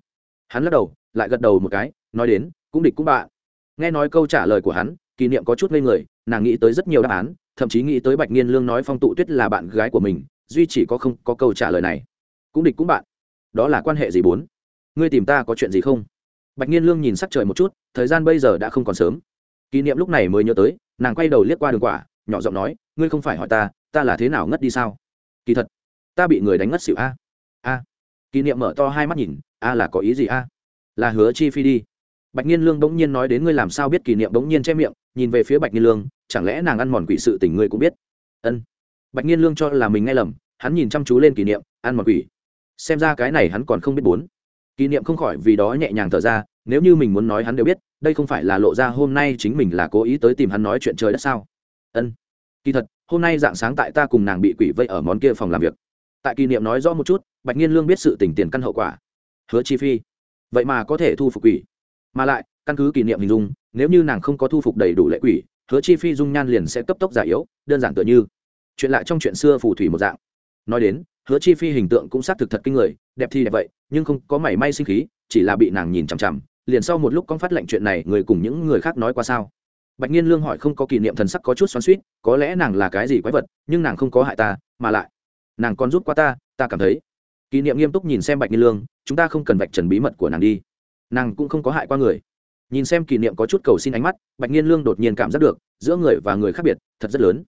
Hắn lắc đầu, lại gật đầu một cái, nói đến, cũng địch cũng bạ nghe nói câu trả lời của hắn, kỷ niệm có chút ngây người, nàng nghĩ tới rất nhiều đáp án, thậm chí nghĩ tới bạch nhiên lương nói phong tụ tuyết là bạn gái của mình, duy chỉ có không có câu trả lời này. Cũng địch cũng bạn. Đó là quan hệ gì bốn? Ngươi tìm ta có chuyện gì không? Bạch nhiên lương nhìn sắc trời một chút, thời gian bây giờ đã không còn sớm. Kỷ niệm lúc này mới nhớ tới, nàng quay đầu liếc qua đường quả, nhỏ giọng nói, ngươi không phải hỏi ta ta là thế nào ngất đi sao? Kỳ thật ta bị người đánh ngất xỉu a. A. Kỷ niệm mở to hai mắt nhìn, a là có ý gì a? Là hứa chi phi đi. Bạch nhiên lương bỗng nhiên nói đến ngươi làm sao biết kỷ niệm bỗng nhiên che miệng, nhìn về phía bạch nhiên lương, chẳng lẽ nàng ăn mòn quỷ sự tình ngươi cũng biết? Ân. Bạch nhiên lương cho là mình nghe lầm, hắn nhìn chăm chú lên kỷ niệm, ăn mòn quỷ. Xem ra cái này hắn còn không biết bốn. Kỷ niệm không khỏi vì đó nhẹ nhàng thở ra, nếu như mình muốn nói hắn đều biết, đây không phải là lộ ra hôm nay chính mình là cố ý tới tìm hắn nói chuyện trời đất sao? Ân. Kỳ thật, hôm nay dạng sáng tại ta cùng nàng bị quỷ vây ở món kia phòng làm việc tại kỷ niệm nói rõ một chút, bạch nhiên lương biết sự tình tiền căn hậu quả. Hứa chi phi. Vậy mà có thể thu phục quỷ. Mà lại, căn cứ kỷ niệm hình dung, nếu như nàng không có thu phục đầy đủ lệ quỷ, hứa chi phi dung nhan liền sẽ cấp tốc giả yếu, đơn giản tựa như chuyện lại trong chuyện xưa phù thủy một dạng. Nói đến, hứa chi phi hình tượng cũng xác thực thật kinh người, đẹp thì đẹp vậy, nhưng không có mảy may sinh khí, chỉ là bị nàng nhìn chằm chằm, liền sau một lúc con phát lệnh chuyện này người cùng những người khác nói qua sao? Bạch nhiên lương hỏi không có kỷ niệm thần sắc có chút xoắn suýt có lẽ nàng là cái gì quái vật, nhưng nàng không có hại ta, mà lại nàng còn giúp qua ta ta cảm thấy. Kỷ niệm nghiêm túc nhìn xem bạch nhiên lương, chúng ta không cần vạch trần bí mật của nàng đi. Nàng cũng không có hại qua người. Nhìn xem kỷ niệm có chút cầu xin ánh mắt, bạch nhiên lương đột nhiên cảm giác được, giữa người và người khác biệt, thật rất lớn.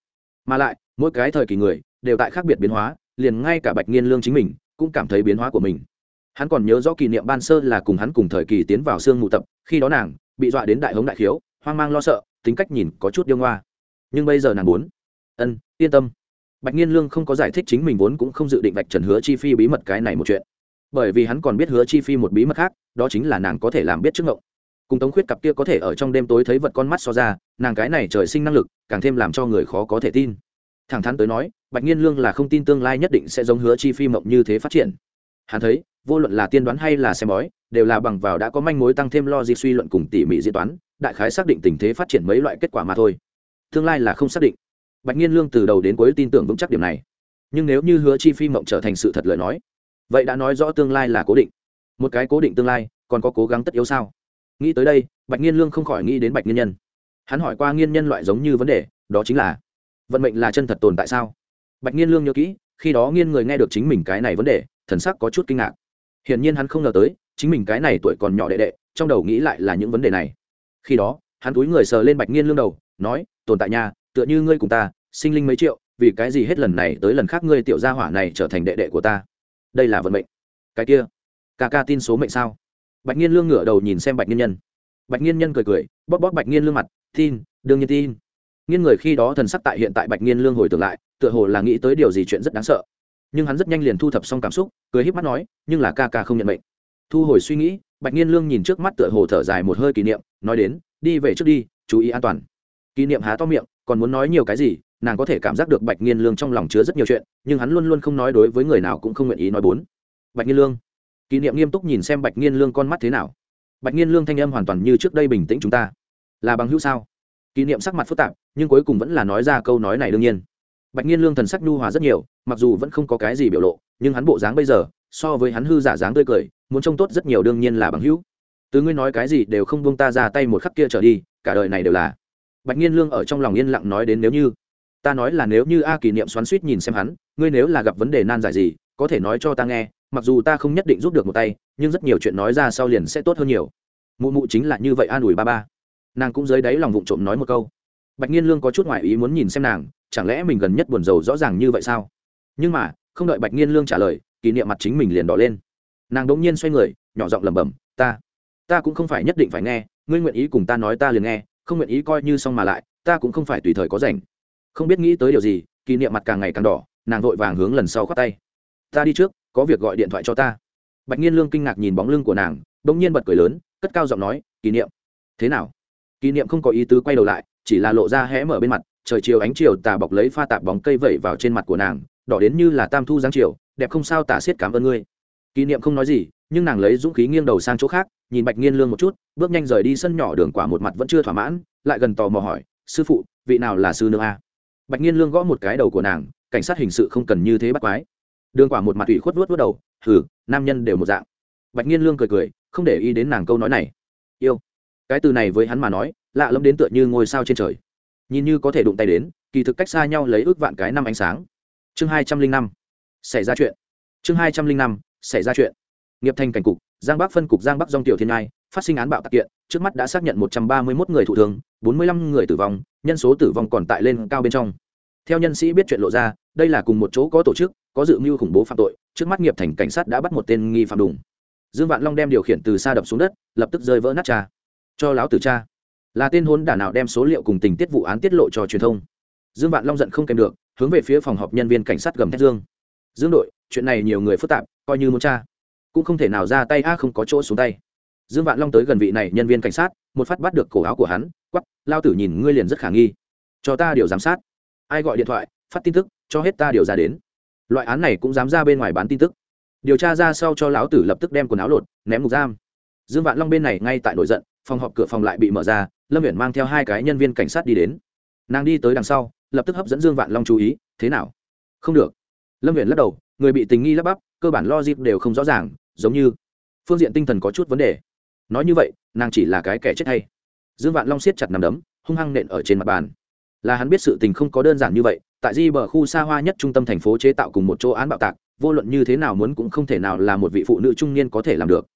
Mà lại, mỗi cái thời kỳ người, đều tại khác biệt biến hóa, liền ngay cả bạch nhiên lương chính mình, cũng cảm thấy biến hóa của mình. Hắn còn nhớ rõ kỷ niệm ban sơ là cùng hắn cùng thời kỳ tiến vào sương mù tập, khi đó nàng, bị dọa đến đại hống đại khiếu, hoang mang lo sợ, tính cách nhìn có chút điêu ngoa. Nhưng bây giờ nàng muốn. Ân, yên tâm bạch nhiên lương không có giải thích chính mình vốn cũng không dự định vạch trần hứa chi phi bí mật cái này một chuyện. Bởi vì hắn còn biết hứa chi phi một bí mật khác, đó chính là nàng có thể làm biết trước ngộng. Cùng tống khuyết cặp kia có thể ở trong đêm tối thấy vật con mắt so ra, nàng cái này trời sinh năng lực, càng thêm làm cho người khó có thể tin. Thẳng thắn tới nói, bạch nhiên lương là không tin tương lai nhất định sẽ giống hứa chi phi mộng như thế phát triển. Hắn thấy, vô luận là tiên đoán hay là xem bói, đều là bằng vào đã có manh mối tăng thêm lo di suy luận cùng tỉ mỉ diễn toán, đại khái xác định tình thế phát triển mấy loại kết quả mà thôi. Tương lai là không xác định bạch nhiên lương từ đầu đến cuối tin tưởng vững chắc điểm này. Nhưng nếu như hứa chi phi mộng trở thành sự thật lời nói, vậy đã nói rõ tương lai là cố định. Một cái cố định tương lai, còn có cố gắng tất yếu sao? Nghĩ tới đây, bạch nhiên lương không khỏi nghĩ đến bạch nhiên nhân. Hắn hỏi qua nghiên nhân loại giống như vấn đề, đó chính là, vận mệnh là chân thật tồn tại sao? Bạch nhiên lương nhớ kỹ, khi đó nghiên người nghe được chính mình cái này vấn đề, thần sắc có chút kinh ngạc. Hiển nhiên hắn không ngờ tới, chính mình cái này tuổi còn nhỏ đệ đệ, trong đầu nghĩ lại là những vấn đề này. Khi đó, hắn túi người sờ lên bạch nghiên lương đầu, nói, tồn tại nhà tựa như ngươi cùng ta, sinh linh mấy triệu, vì cái gì hết lần này tới lần khác ngươi tiểu gia hỏa này trở thành đệ đệ của ta? Đây là vận mệnh. Cái kia, ca ca tin số mệnh sao? Bạch nghiên lương ngửa đầu nhìn xem bạch nghiên nhân. Bạch nghiên nhân cười cười, bóp bóp bạch nghiên lương mặt, tin, đương nhiên tin. Nghiên người khi đó thần sắc tại hiện tại bạch nghiên lương hồi tưởng lại, tựa hồ là nghĩ tới điều gì chuyện rất đáng sợ. Nhưng hắn rất nhanh liền thu thập xong cảm xúc, cười híp mắt nói, nhưng là ca ca không nhận mệnh. Thu hồi suy nghĩ, bạch nhiên lương nhìn trước mắt tựa hồ thở dài một hơi kỷ niệm, nói đến, đi về trước đi, chú ý an toàn kỷ niệm há to miệng, còn muốn nói nhiều cái gì, nàng có thể cảm giác được bạch nghiên lương trong lòng chứa rất nhiều chuyện, nhưng hắn luôn luôn không nói đối với người nào cũng không nguyện ý nói bốn. Bạch nghiên lương. Kỷ niệm nghiêm túc nhìn xem bạch nghiên lương con mắt thế nào. Bạch nghiên lương thanh âm hoàn toàn như trước đây bình tĩnh chúng ta. Là bằng hữu sao? Kỷ niệm sắc mặt phức tạp, nhưng cuối cùng vẫn là nói ra câu nói này đương nhiên. Bạch nghiên lương thần sắc nhu hòa rất nhiều, mặc dù vẫn không có cái gì biểu lộ, nhưng hắn bộ dáng bây giờ, so với hắn hư giả dáng tươi cười, muốn trông tốt rất nhiều đương nhiên là bằng hữu. Từ ngươi nói cái gì đều không buông ta ra tay một khắc kia trở đi, cả đời này đều là bạch nhiên lương ở trong lòng yên lặng nói đến nếu như. Ta nói là nếu như a kỷ niệm xoắn suýt nhìn xem hắn, ngươi nếu là gặp vấn đề nan giải gì, có thể nói cho ta nghe, mặc dù ta không nhất định giúp được một tay, nhưng rất nhiều chuyện nói ra sau liền sẽ tốt hơn nhiều. Mụ mụ chính là như vậy an ủi ba ba. Nàng cũng dưới đáy lòng vụng trộm nói một câu. Bạch nhiên lương có chút ngoại ý muốn nhìn xem nàng, chẳng lẽ mình gần nhất buồn rầu rõ ràng như vậy sao? Nhưng mà, không đợi bạch nhiên lương trả lời, kỷ niệm mặt chính mình liền đỏ lên. Nàng đống nhiên xoay người, nhỏ giọng lẩm bẩm, ta ta cũng không phải nhất định phải nghe, ngươi nguyện ý cùng ta nói ta liền nghe không nguyện ý coi như xong mà lại, ta cũng không phải tùy thời có rảnh. Không biết nghĩ tới điều gì, kỷ niệm mặt càng ngày càng đỏ, nàng vội vàng hướng lần sau khoác tay. Ta đi trước, có việc gọi điện thoại cho ta. Bạch nhiên lương kinh ngạc nhìn bóng lưng của nàng đống nhiên bật cười lớn, cất cao giọng nói, kỷ niệm. Thế nào? Kỷ niệm không có ý tứ quay đầu lại, chỉ là lộ ra hé mở bên mặt, trời chiều ánh chiều tà bọc lấy pha tạp bóng cây vẩy vào trên mặt của nàng, đỏ đến như là tam thu giáng chiều, đẹp không sao tả xiết cảm ơn ngươi. Kỷ niệm không nói gì nhưng nàng lấy dũng khí nghiêng đầu sang chỗ khác, nhìn bạch nghiên lương một chút, bước nhanh rời đi sân nhỏ đường quả một mặt vẫn chưa thỏa mãn, lại gần tò mò hỏi, sư phụ, vị nào là sư nương a? Bạch nghiên lương gõ một cái đầu của nàng, cảnh sát hình sự không cần như thế bắt quái. Đường quả một mặt ủy khuất vuốt vuốt đầu, hừ, nam nhân đều một dạng. Bạch nghiên lương cười cười, không để ý đến nàng câu nói này. Yêu. Cái từ này với hắn mà nói, lạ lẫm đến tựa như ngôi sao trên trời. Nhìn như có thể đụng tay đến, kỳ thực cách xa nhau lấy ước vạn cái năm ánh sáng. Chương hai trăm linh năm, xảy ra chuyện. Chương hai trăm linh năm, xảy ra chuyện nghiệp thành cảnh cục, giang bắc phân cục giang bắc dòng tiểu thiên ngai phát sinh án bạo tạc kiện, trước mắt đã xác nhận một trăm ba mươi một người thụ thương, bốn mươi lăm người tử vong, nhân số tử vong còn tại lên cao bên trong. Theo nhân sĩ biết chuyện lộ ra, đây là cùng một chỗ có tổ chức, có dự mưu khủng bố phạm tội, trước mắt nghiệp thành cảnh sát đã bắt một tên nghi phạm đùng. Dương vạn long đem điều khiển từ xa đập xuống đất, lập tức rơi vỡ nát cha. Cho láo tử cha. Là tên hốn đả nào đem số liệu cùng tình tiết vụ án tiết lộ cho truyền thông. Dương vạn long giận không kèm được, hướng về phía phòng họp nhân viên cảnh sát gầm thét dương. Dương đội, chuyện này nhiều người phức tạp, coi như muốn cha cũng không thể nào ra tay, a, không có chỗ xuống tay. Dương vạn long tới gần vị này nhân viên cảnh sát, một phát bắt được cổ áo của hắn quắp lao tử nhìn ngươi liền rất khả nghi. Cho ta điều giám sát. Ai gọi điện thoại, phát tin tức, cho hết ta điều ra đến. Loại án này cũng dám ra bên ngoài bán tin tức. Điều tra ra sau cho lão tử lập tức đem quần áo lột, ném ngục giam. Dương vạn long bên này ngay tại nổi giận, phòng họp cửa phòng lại bị mở ra, lâm viễn mang theo hai cái nhân viên cảnh sát đi đến. Nàng đi tới đằng sau, lập tức hấp dẫn dương vạn long chú ý, thế nào? Không được. Lâm viễn lắc đầu, người bị tình nghi lắp bắp, cơ bản lo dịp đều không rõ ràng giống như phương diện tinh thần có chút vấn đề nói như vậy nàng chỉ là cái kẻ chết hay dương vạn long siết chặt nằm đấm hung hăng nện ở trên mặt bàn là hắn biết sự tình không có đơn giản như vậy tại di bờ khu xa hoa nhất trung tâm thành phố chế tạo cùng một chỗ án bạo tạc vô luận như thế nào muốn cũng không thể nào là một vị phụ nữ trung niên có thể làm được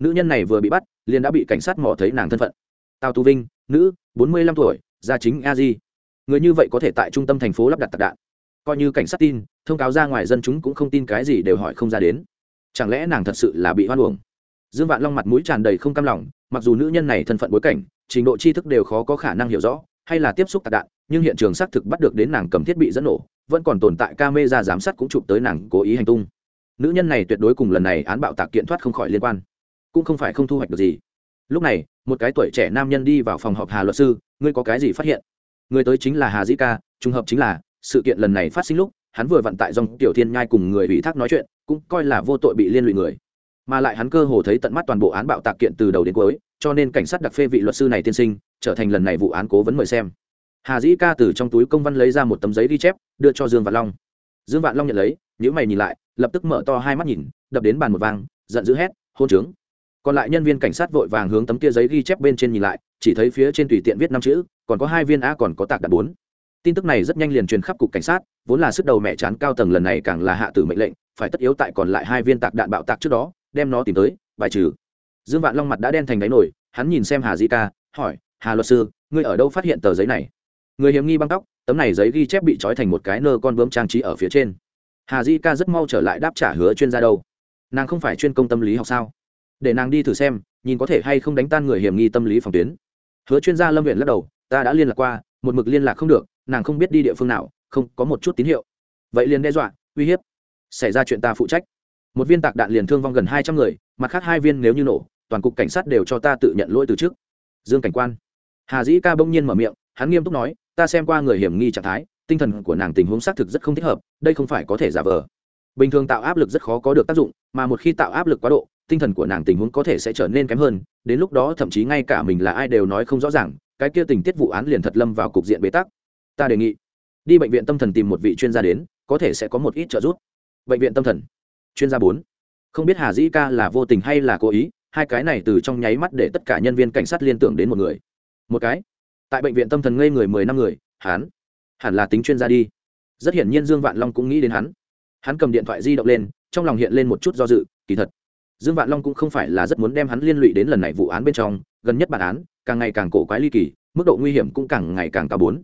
nữ nhân này vừa bị bắt liền đã bị cảnh sát mò thấy nàng thân phận tào tu vinh nữ bốn mươi lăm tuổi gia chính a di người như vậy có thể tại trung tâm thành phố lắp đặt tạc đạn coi như cảnh sát tin thông cáo ra ngoài dân chúng cũng không tin cái gì đều hỏi không ra đến chẳng lẽ nàng thật sự là bị hoan uổng? Dương vạn long mặt mũi tràn đầy không cam lòng, mặc dù nữ nhân này thân phận bối cảnh, trình độ tri thức đều khó có khả năng hiểu rõ, hay là tiếp xúc tạc đạn, nhưng hiện trường xác thực bắt được đến nàng cầm thiết bị dẫn nổ, vẫn còn tồn tại ca mê ra giám sát cũng chụp tới nàng cố ý hành tung. Nữ nhân này tuyệt đối cùng lần này án bạo tạc kiện thoát không khỏi liên quan, cũng không phải không thu hoạch được gì. Lúc này, một cái tuổi trẻ nam nhân đi vào phòng họp hà luật sư, ngươi có cái gì phát hiện? Người tới chính là hà dĩ ca, trùng hợp chính là, sự kiện lần này phát sinh lúc, hắn vừa vận tại dòng tiểu thiên nhai cùng người ủy thác nói chuyện cũng coi là vô tội bị liên lụy người. Mà lại hắn cơ hồ thấy tận mắt toàn bộ án bạo tạc kiện từ đầu đến cuối, cho nên cảnh sát đặc phê vị luật sư này tiên sinh, trở thành lần này vụ án cố vấn mời xem. Hà dĩ ca từ trong túi công văn lấy ra một tấm giấy ghi chép, đưa cho dương vạn long. Dương vạn long nhận lấy nhữ mày nhìn lại, lập tức mở to hai mắt nhìn, đập đến bàn một vang, giận dữ hét, hôn trướng. Còn lại nhân viên cảnh sát vội vàng hướng tấm kia giấy ghi chép bên trên nhìn lại, chỉ thấy phía trên tùy tiện viết năm chữ, còn có hai viên a còn có tạc đạn bốn tin tức này rất nhanh liền truyền khắp cục cảnh sát, vốn là sức đầu mẹ chán cao tầng lần này càng là hạ tử mệnh lệnh, phải tất yếu tại còn lại hai viên tạc đạn bạo tạc trước đó, đem nó tìm tới, bài trừ. Dương vạn long mặt đã đen thành đáy nổi hắn nhìn xem hà di ca, hỏi, hà luật sư, ngươi ở đâu phát hiện tờ giấy này? Người hiểm nghi băng tóc, tấm này giấy ghi chép bị trói thành một cái nơ con bướm trang trí ở phía trên. Hà di ca rất mau trở lại đáp trả hứa chuyên gia đâu. Nàng không phải chuyên công tâm lý học sao? Để nàng đi thử xem, nhìn có thể hay không đánh tan người hiểm nghi tâm lý phòng tuyến. Hứa chuyên gia lâm viện lắc đầu, ta đã liên lạc qua, một mực liên lạc không được nàng không biết đi địa phương nào, không có một chút tín hiệu. Vậy liền đe dọa, uy hiếp. Xảy ra chuyện ta phụ trách. Một viên tạc đạn liền thương vong gần hai trăm người, mặt khác hai viên nếu như nổ, toàn cục cảnh sát đều cho ta tự nhận lỗi từ trước. Dương cảnh quan. Hà dĩ ca bỗng nhiên mở miệng, hắn nghiêm túc nói, ta xem qua người hiểm nghi trạng thái, tinh thần của nàng tình huống xác thực rất không thích hợp, đây không phải có thể giả vờ. Bình thường tạo áp lực rất khó có được tác dụng, mà một khi tạo áp lực quá độ, tinh thần của nàng tình huống có thể sẽ trở nên kém hơn, đến lúc đó thậm chí ngay cả mình là ai đều nói không rõ ràng, cái kia tình tiết vụ án liền thật lâm vào cục diện bế tắc ta đề nghị. Đi bệnh viện tâm thần tìm một vị chuyên gia đến, có thể sẽ có một ít trợ giúp. Bệnh viện tâm thần. Chuyên gia bốn. Không biết hà dĩ ca là vô tình hay là cố ý, hai cái này từ trong nháy mắt để tất cả nhân viên cảnh sát liên tưởng đến một người. Một cái. Tại bệnh viện tâm thần ngây người mười năm người, hắn. Hẳn là tính chuyên gia đi. Rất hiển nhiên dương vạn long cũng nghĩ đến hắn. Hắn cầm điện thoại di động lên, trong lòng hiện lên một chút do dự, kỳ thật. Dương vạn long cũng không phải là rất muốn đem hắn liên lụy đến lần này vụ án bên trong, gần nhất bản án, càng ngày càng cổ quái ly kỳ, mức độ nguy hiểm cũng càng ngày càng cao bốn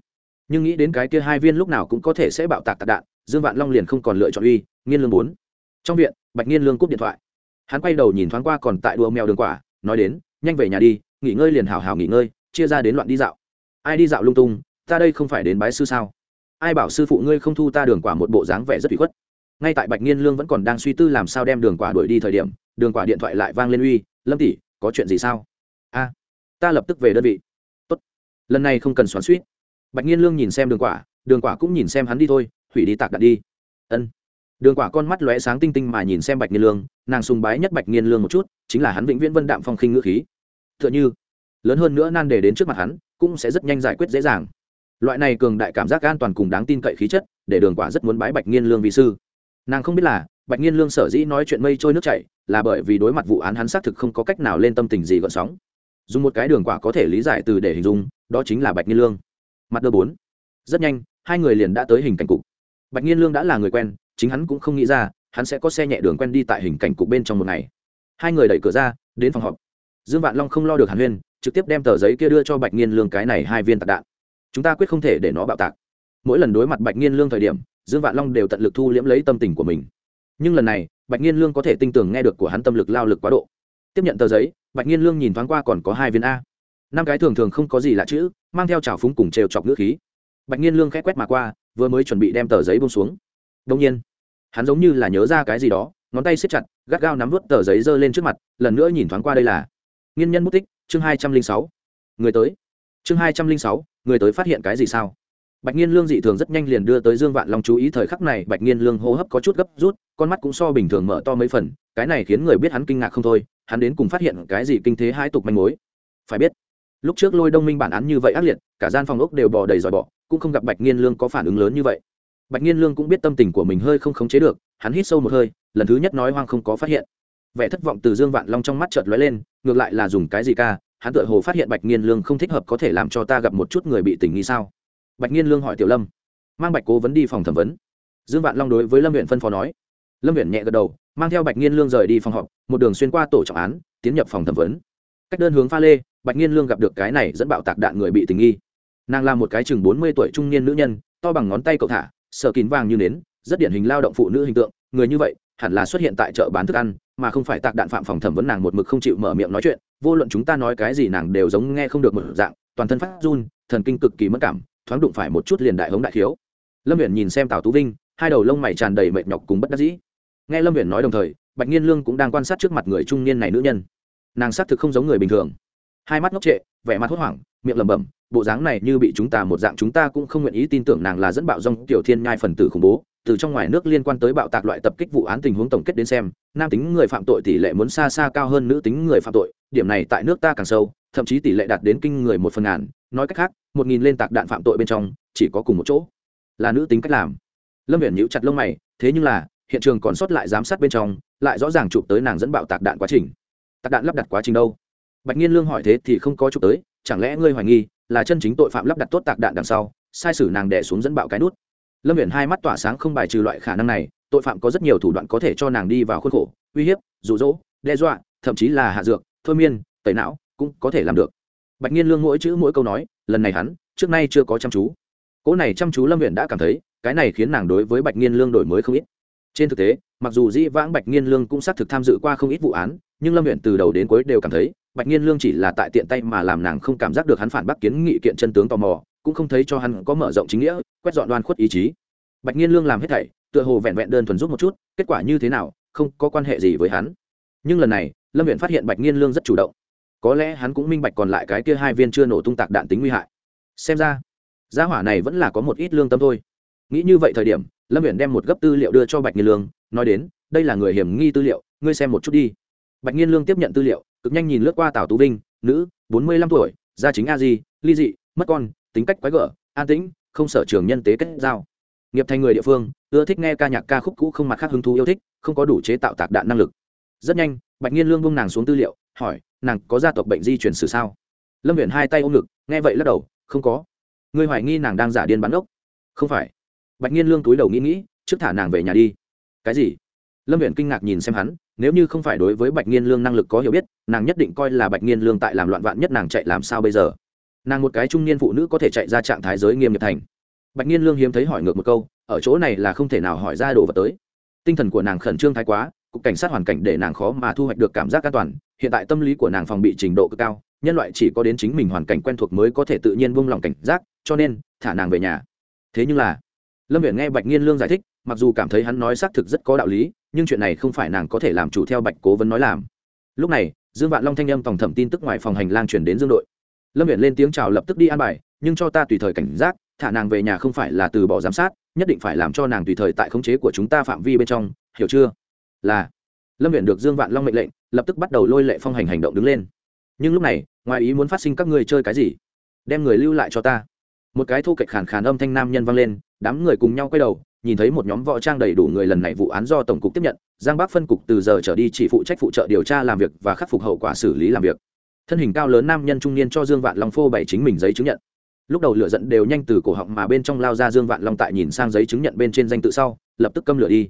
nhưng nghĩ đến cái kia hai viên lúc nào cũng có thể sẽ bạo tạc tạc đạn, dương vạn long liền không còn lựa chọn uy, nghiên lương bốn. Trong viện, bạch nghiên lương cúp điện thoại. Hắn quay đầu nhìn thoáng qua còn tại đua mèo đường quả, nói đến, nhanh về nhà đi, nghỉ ngơi liền hào hào nghỉ ngơi, chia ra đến loạn đi dạo. Ai đi dạo lung tung, ta đây không phải đến bái sư sao? Ai bảo sư phụ ngươi không thu ta đường quả một bộ dáng vẻ rất bị khuất? Ngay tại bạch nghiên lương vẫn còn đang suy tư làm sao đem đường quả đuổi đi thời điểm, đường quả điện thoại lại vang lên uy, lâm tỷ, có chuyện gì sao? A, ta lập tức về đơn vị. Tốt. Lần này không cần xoắn suýt bạch nhiên lương nhìn xem đường quả đường quả cũng nhìn xem hắn đi thôi hủy đi tạc đạn đi. Ân. Đường quả con mắt lóe sáng tinh tinh mà nhìn xem bạch nhiên lương, nàng sùng bái nhất bạch nhiên lương một chút, chính là hắn vĩnh viễn vân đạm phong khinh ngữ khí. T h ư ợ n h ư lớn hơn nữa nan đề đến trước mặt hắn, cũng sẽ rất nhanh giải quyết dễ dàng. Loại này cường đại cảm giác an toàn cùng đáng tin cậy khí chất, để đường quả rất muốn bái bạch nghiên lương vị sư. Nàng không biết là, bạch nghiên lương sở dĩ nói chuyện mây trôi nước chảy, là bởi vì đối mặt vụ án hắn xác thực không có cách nào lên tâm tình gì gợn sóng. Dùng một cái đường quả có thể lý giải từ để hình dung, đó chính là bạch nghiên lương mặt đơ bốn. Rất nhanh, hai người liền đã tới hình cảnh cục. Bạch nghiên lương đã là người quen, chính hắn cũng không nghĩ ra, hắn sẽ có xe nhẹ đường quen đi tại hình cảnh cục bên trong một ngày. Hai người đẩy cửa ra, đến phòng họp. Dương vạn long không lo được hàn huyên, trực tiếp đem tờ giấy kia đưa cho bạch nghiên lương cái này hai viên tạc đạn. Chúng ta quyết không thể để nó bạo tạc. Mỗi lần đối mặt bạch nghiên lương thời điểm, dương vạn long đều tận lực thu liễm lấy tâm tình của mình. Nhưng lần này, bạch nghiên lương có thể tin tưởng nghe được của hắn tâm lực lao lực quá độ. Tiếp nhận tờ giấy, bạch nghiên lương nhìn thoáng qua còn có hai viên a năm cái thường thường không có gì lạ chữ, mang theo trào phúng cùng trêu chọc ngữ khí. Bạch nghiên lương khẽ quét mà qua, vừa mới chuẩn bị đem tờ giấy bông xuống. Đông nhiên, hắn giống như là nhớ ra cái gì đó, ngón tay siết chặt, gắt gao nắm vớt tờ giấy giơ lên trước mặt, lần nữa nhìn thoáng qua đây là nghiên nhân mất tích, chương hai trăm linh sáu. Người tới. Chương hai trăm linh sáu, người tới phát hiện cái gì sao? Bạch nhiên lương dị thường rất nhanh liền đưa tới dương vạn long chú ý thời khắc này, bạch nhiên lương hô hấp có chút gấp rút, con mắt cũng so bình thường mở to mấy phần, cái này khiến người biết hắn kinh ngạc không thôi, hắn đến cùng phát hiện cái gì kinh thế hai tục manh mối. Phải biết lúc trước lôi đông minh bản án như vậy ác liệt, cả gian phòng ốc đều bò đầy dòi bọ, cũng không gặp bạch nghiên lương có phản ứng lớn như vậy. Bạch nghiên lương cũng biết tâm tình của mình hơi không khống chế được, hắn hít sâu một hơi, lần thứ nhất nói hoang không có phát hiện. Vẻ thất vọng từ dương vạn long trong mắt chợt lóe lên, ngược lại là dùng cái gì ca, hắn tựa hồ phát hiện bạch nghiên lương không thích hợp có thể làm cho ta gặp một chút người bị tình nghi sao? Bạch nghiên lương hỏi tiểu lâm. Mang bạch cố vấn đi phòng thẩm vấn. Dương vạn long đối với lâm huyện phân phó nói. Lâm huyện nhẹ gật đầu, mang theo bạch nghiên lương rời đi phòng họp, một đường xuyên qua tổ trọng án, tiến nhập phòng thẩm vấn. Cách đơn hướng pha lê bạch nhiên lương gặp được cái này dẫn bạo tạc đạn người bị tình nghi. Nàng là một cái chừng bốn mươi tuổi trung niên nữ nhân, to bằng ngón tay cậu thả sợ kín vàng như nến, rất điển hình lao động phụ nữ hình tượng, người như vậy, hẳn là xuất hiện tại chợ bán thức ăn, mà không phải tạc đạn phạm phòng thẩm vấn nàng một mực không chịu mở miệng nói chuyện, vô luận chúng ta nói cái gì nàng đều giống nghe không được một dạng, toàn thân phát run, thần kinh cực kỳ mất cảm, thoáng đụng phải một chút liền đại hống đại thiếu lâm viện nhìn xem tào tú vinh, hai đầu lông mày tràn đầy mệt nhọc cùng bất đắc dĩ. Nghe lâm viện nói đồng thời, bạch nhiên lương cũng đang quan sát trước mặt người trung niên này nữ nhân. Nàng xác thực không giống người bình thường hai mắt ngốc trệ, vẻ mặt hốt hoảng, miệng lẩm bẩm, bộ dáng này như bị chúng ta một dạng chúng ta cũng không nguyện ý tin tưởng nàng là dẫn bạo dòng tiểu thiên nhai phần tử khủng bố. Từ trong ngoài nước liên quan tới bạo tạc loại tập kích vụ án tình huống tổng kết đến xem, nam tính người phạm tội tỷ lệ muốn xa xa cao hơn nữ tính người phạm tội, điểm này tại nước ta càng sâu, thậm chí tỷ lệ đạt đến kinh người một phần ngàn. Nói cách khác, một nghìn lên tạc đạn phạm tội bên trong, chỉ có cùng một chỗ. Là nữ tính cách làm. Lâm viện nhíu chặt lông mày, thế nhưng là, hiện trường còn sót lại giám sát bên trong, lại rõ ràng chụp tới nàng dẫn bạo tạc đạn quá trình. Tạc đạn lắp đặt quá trình đâu? Bạch nhiên lương hỏi thế thì không có chụp tới, chẳng lẽ ngươi hoài nghi là chân chính tội phạm lắp đặt tốt tạc đạn đằng sau, sai sử nàng đẻ xuống dẫn bạo cái nút? Lâm viện hai mắt tỏa sáng không bài trừ loại khả năng này, tội phạm có rất nhiều thủ đoạn có thể cho nàng đi vào khuôn khổ, uy hiếp rụ rỗ đe dọa, thậm chí là hạ dược, thôi miên, tẩy não cũng có thể làm được. Bạch nhiên lương mỗi chữ mỗi câu nói, lần này hắn, trước nay chưa có chăm chú. Cỗ này chăm chú lâm viện đã cảm thấy, cái này khiến nàng đối với bạch nhiên lương đổi mới không ít. Trên thực tế, mặc dù dĩ vãng bạch nghiên lương cũng xác thực tham dự qua không ít vụ án, nhưng lâm Viễn từ đầu đến cuối đều cảm thấy bạch nhiên lương chỉ là tại tiện tay mà làm nàng không cảm giác được hắn phản bác kiến nghị kiện chân tướng tò mò, cũng không thấy cho hắn có mở rộng chính nghĩa, quét dọn đoan khuất ý chí. Bạch nhiên lương làm hết thảy, tựa hồ vẹn vẹn đơn thuần giúp một chút, kết quả như thế nào, không có quan hệ gì với hắn. Nhưng lần này, lâm viện phát hiện bạch nhiên lương rất chủ động. Có lẽ hắn cũng minh bạch còn lại cái kia hai viên chưa nổ tung tạc đạn tính nguy hại. Xem ra, gia hỏa này vẫn là có một ít lương tâm thôi. Nghĩ như vậy thời điểm, lâm viện đem một gấp tư liệu đưa cho bạch nhiên lương, nói đến, đây là người hiểm nghi tư liệu, ngươi xem một chút đi bạch nghiên lương tiếp nhận tư liệu, cực nhanh nhìn lướt qua tào tú vinh, nữ, bốn mươi lăm tuổi, gia chính a di, ly dị, mất con, tính cách quái gở, an tĩnh, không sở trường nhân tế kết giao. Nghiệp thành người địa phương, ưa thích nghe ca nhạc ca khúc cũ không mặt khác hứng thú yêu thích, không có đủ chế tạo tạc đạn năng lực. Rất nhanh, bạch nghiên lương bông nàng xuống tư liệu, hỏi, nàng có gia tộc bệnh di chuyển sử sao? Lâm viện hai tay ôm ngực, nghe vậy lắc đầu, không có. Người hoài nghi nàng đang giả điên bán ốc? Không phải. Bạch nghiên lương túi đầu nghĩ nghĩ, trước thả nàng về nhà đi. Cái gì? Lâm viện kinh ngạc nhìn xem hắn nếu như không phải đối với bạch nghiên lương năng lực có hiểu biết, nàng nhất định coi là bạch nghiên lương tại làm loạn vạn nhất nàng chạy làm sao bây giờ. Nàng một cái trung niên phụ nữ có thể chạy ra trạng thái giới nghiêm nghiệp thành. Bạch nghiên lương hiếm thấy hỏi ngược một câu, ở chỗ này là không thể nào hỏi ra đồ vật tới. Tinh thần của nàng khẩn trương thái quá, cục cảnh sát hoàn cảnh để nàng khó mà thu hoạch được cảm giác an toàn, hiện tại tâm lý của nàng phòng bị trình độ cực cao, nhân loại chỉ có đến chính mình hoàn cảnh quen thuộc mới có thể tự nhiên buông lỏng cảnh giác, cho nên, thả nàng về nhà. Thế nhưng là, lâm viện nghe bạch nghiên lương giải thích mặc dù cảm thấy hắn nói xác thực rất có đạo lý, nhưng chuyện này không phải nàng có thể làm chủ theo bạch cố vấn nói làm. Lúc này, dương vạn long thanh âm tổng thẩm tin tức ngoài phòng hành lang chuyển đến dương đội. Lâm viện lên tiếng chào lập tức đi an bài, nhưng cho ta tùy thời cảnh giác, thả nàng về nhà không phải là từ bỏ giám sát, nhất định phải làm cho nàng tùy thời tại khống chế của chúng ta phạm vi bên trong, hiểu chưa? Là. Lâm viện được dương vạn long mệnh lệnh, lập tức bắt đầu lôi lệ phong hành hành động đứng lên. Nhưng lúc này, ngoài ý muốn phát sinh các ngươi chơi cái gì? Đem người lưu lại cho ta. Một cái thu kệch khàn khàn âm thanh nam nhân vang lên, đám người cùng nhau quay đầu nhìn thấy một nhóm võ trang đầy đủ người lần này vụ án do tổng cục tiếp nhận, giang bắc phân cục từ giờ trở đi chỉ phụ trách phụ trợ điều tra làm việc và khắc phục hậu quả xử lý làm việc. Thân hình cao lớn nam nhân trung niên cho dương vạn long phô bày chính mình giấy chứng nhận. Lúc đầu lửa giận đều nhanh từ cổ họng mà bên trong lao ra dương vạn long tại nhìn sang giấy chứng nhận bên trên danh tự sau, lập tức câm lửa đi.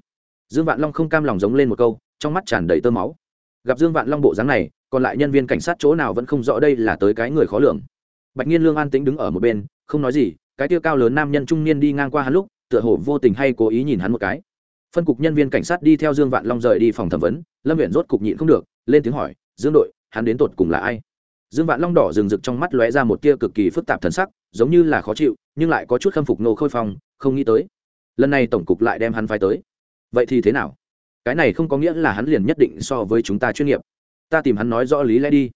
Dương vạn long không cam lòng giống lên một câu, trong mắt tràn đầy tơ máu. Gặp dương vạn long bộ dáng này, còn lại nhân viên cảnh sát chỗ nào vẫn không rõ đây là tới cái người khó lường. Bạch nhiên lương an tĩnh đứng ở một bên, không nói gì, cái tiêu cao lớn nam nhân trung niên đi ngang qua hắn lúc tựa hồ vô tình hay cố ý nhìn hắn một cái. Phân cục nhân viên cảnh sát đi theo dương vạn long rời đi phòng thẩm vấn, lâm huyện rốt cục nhịn không được, lên tiếng hỏi, dương đội, hắn đến tột cùng là ai? Dương vạn long đỏ rừng rực trong mắt lóe ra một tia cực kỳ phức tạp thần sắc, giống như là khó chịu, nhưng lại có chút khâm phục nô khôi phong, không nghĩ tới. Lần này tổng cục lại đem hắn phái tới. Vậy thì thế nào? Cái này không có nghĩa là hắn liền nhất định so với chúng ta chuyên nghiệp. Ta tìm hắn nói rõ lý lẽ đi.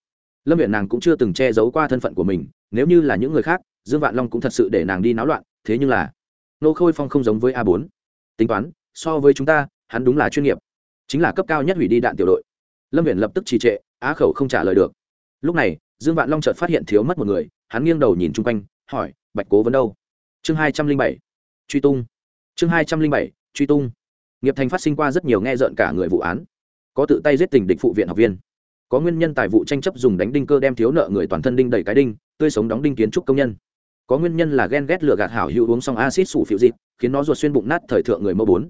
Lâm viện nàng cũng chưa từng che giấu qua thân phận của mình, nếu như là những người khác, dương vạn long cũng thật sự để nàng đi náo loạn, thế nhưng là nô khôi phong không giống với a bốn. Tính toán, so với chúng ta, hắn đúng là chuyên nghiệp. Chính là cấp cao nhất hủy đi đạn tiểu đội. Lâm viện lập tức trì trệ, á khẩu không trả lời được. Lúc này, dương vạn long chợt phát hiện thiếu mất một người, hắn nghiêng đầu nhìn chung quanh, hỏi, bạch cố vấn đâu? Chương hai trăm linh bảy. Truy tung. Chương hai trăm linh bảy, truy tung. Nghiệp thành phát sinh qua rất nhiều nghe rợn cả người vụ án. Có tự tay giết tình địch phụ viện học viên. Có nguyên nhân tài vụ tranh chấp dùng đánh đinh cơ đem thiếu nợ người toàn thân đinh đẩy cái đinh, tươi sống đóng đinh kiến trúc công nhân có nguyên nhân là ghen ghét lửa gạt hảo hữu uống xong acid sủ phiệu dịp, khiến nó ruột xuyên bụng nát thời thượng người mẫu bốn.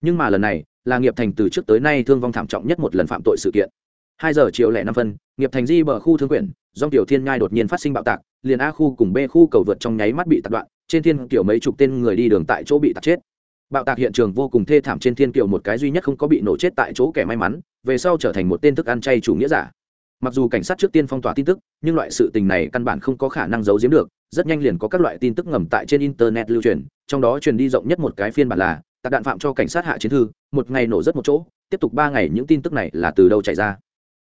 Nhưng mà lần này, là nghiệp thành từ trước tới nay thương vong thảm trọng nhất một lần phạm tội sự kiện. Hai giờ chiều lẻ năm phân, nghiệp thành di bờ khu thương quyển, do tiểu thiên nhai đột nhiên phát sinh bạo tạc, liền a khu cùng b khu cầu vượt trong nháy mắt bị tạc đoạn, trên thiên kiểu mấy chục tên người đi đường tại chỗ bị tạc chết. Bạo tạc hiện trường vô cùng thê thảm trên thiên kiều một cái duy nhất không có bị nổ chết tại chỗ kẻ may mắn, về sau trở thành một tên thức ăn chay chủ nghĩa giả mặc dù cảnh sát trước tiên phong tỏa tin tức, nhưng loại sự tình này căn bản không có khả năng giấu giếm được, rất nhanh liền có các loại tin tức ngầm tại trên internet lưu truyền, trong đó truyền đi rộng nhất một cái phiên bản là, tạc đạn phạm cho cảnh sát hạ chiến thư, một ngày nổ rất một chỗ, tiếp tục ba ngày những tin tức này là từ đâu chạy ra.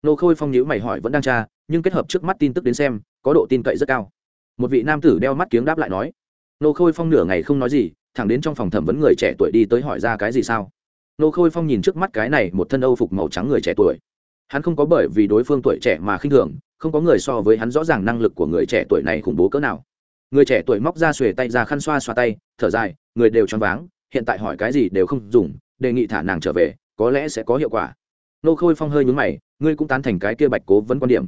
Nô khôi phong nhữ mày hỏi vẫn đang tra, nhưng kết hợp trước mắt tin tức đến xem, có độ tin cậy rất cao. Một vị nam tử đeo mắt kiếng đáp lại nói, nô khôi phong nửa ngày không nói gì, thẳng đến trong phòng thẩm vấn người trẻ tuổi đi tới hỏi ra cái gì sao? Nô khôi phong nhìn trước mắt cái này, một thân âu phục màu trắng người trẻ tuổi hắn không có bởi vì đối phương tuổi trẻ mà khinh thường, không có người so với hắn rõ ràng năng lực của người trẻ tuổi này khủng bố cỡ nào. Người trẻ tuổi móc ra xuề tay ra khăn xoa xoa tay, thở dài, người đều choáng váng, hiện tại hỏi cái gì đều không dùng, đề nghị thả nàng trở về, có lẽ sẽ có hiệu quả. Nô khôi phong hơi nhúng mày, ngươi cũng tán thành cái kia bạch cố vấn quan điểm.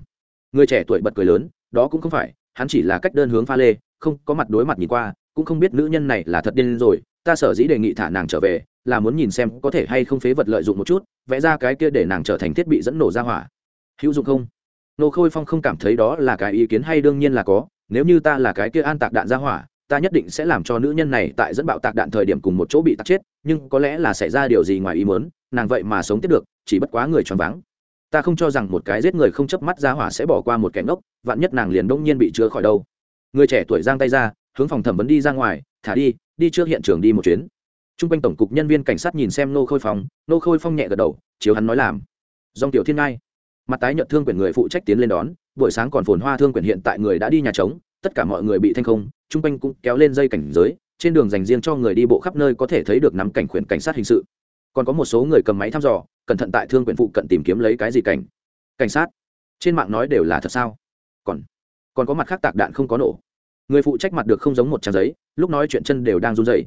Người trẻ tuổi bật cười lớn, đó cũng không phải, hắn chỉ là cách đơn hướng pha lê, không có mặt đối mặt nhìn qua, cũng không biết nữ nhân này là thật điên rồi, ta sở dĩ đề nghị thả nàng trở về, là muốn nhìn xem có thể hay không phế vật lợi dụng một chút vẽ ra cái kia để nàng trở thành thiết bị dẫn nổ ra hỏa. Hữu dụng không? Nô khôi phong không cảm thấy đó là cái ý kiến hay, đương nhiên là có. Nếu như ta là cái kia an tạc đạn ra hỏa, ta nhất định sẽ làm cho nữ nhân này tại dẫn bạo tạc đạn thời điểm cùng một chỗ bị tắc chết, nhưng có lẽ là xảy ra điều gì ngoài ý muốn, nàng vậy mà sống tiếp được, chỉ bất quá người choáng váng. Ta không cho rằng một cái giết người không chớp mắt ra hỏa sẽ bỏ qua một kẻ ngốc, vạn nhất nàng liền đông nhiên bị chứa khỏi đâu. Người trẻ tuổi giang tay ra, hướng phòng thẩm vấn đi ra ngoài, thả đi đi trước hiện trường đi một chuyến t r u n g quanh tổng cục nhân viên cảnh sát nhìn xem nô khôi phong, nô khôi phong nhẹ gật đầu, chiếu hắn nói làm. Dòng tiểu thiên ngai. Mặt tái nhợt thương quyền người phụ trách tiến lên đón, buổi sáng còn phồn hoa thương quyền hiện tại người đã đi nhà trống, tất cả mọi người bị thanh không, t r u n g quanh cũng kéo lên dây cảnh giới, trên đường dành riêng cho người đi bộ khắp nơi có thể thấy được nắm cảnh quyền cảnh sát hình sự. Còn có một số người cầm máy thăm dò, cẩn thận tại thương quyền phụ cận tìm kiếm lấy cái gì cảnh. Cảnh sát. Trên mạng nói đều là thật sao? Còn còn có mặt khác tạc đạn không có nổ. Người phụ trách mặt được không giống một trang giấy, lúc nói chuyện chân đều đang run rẩy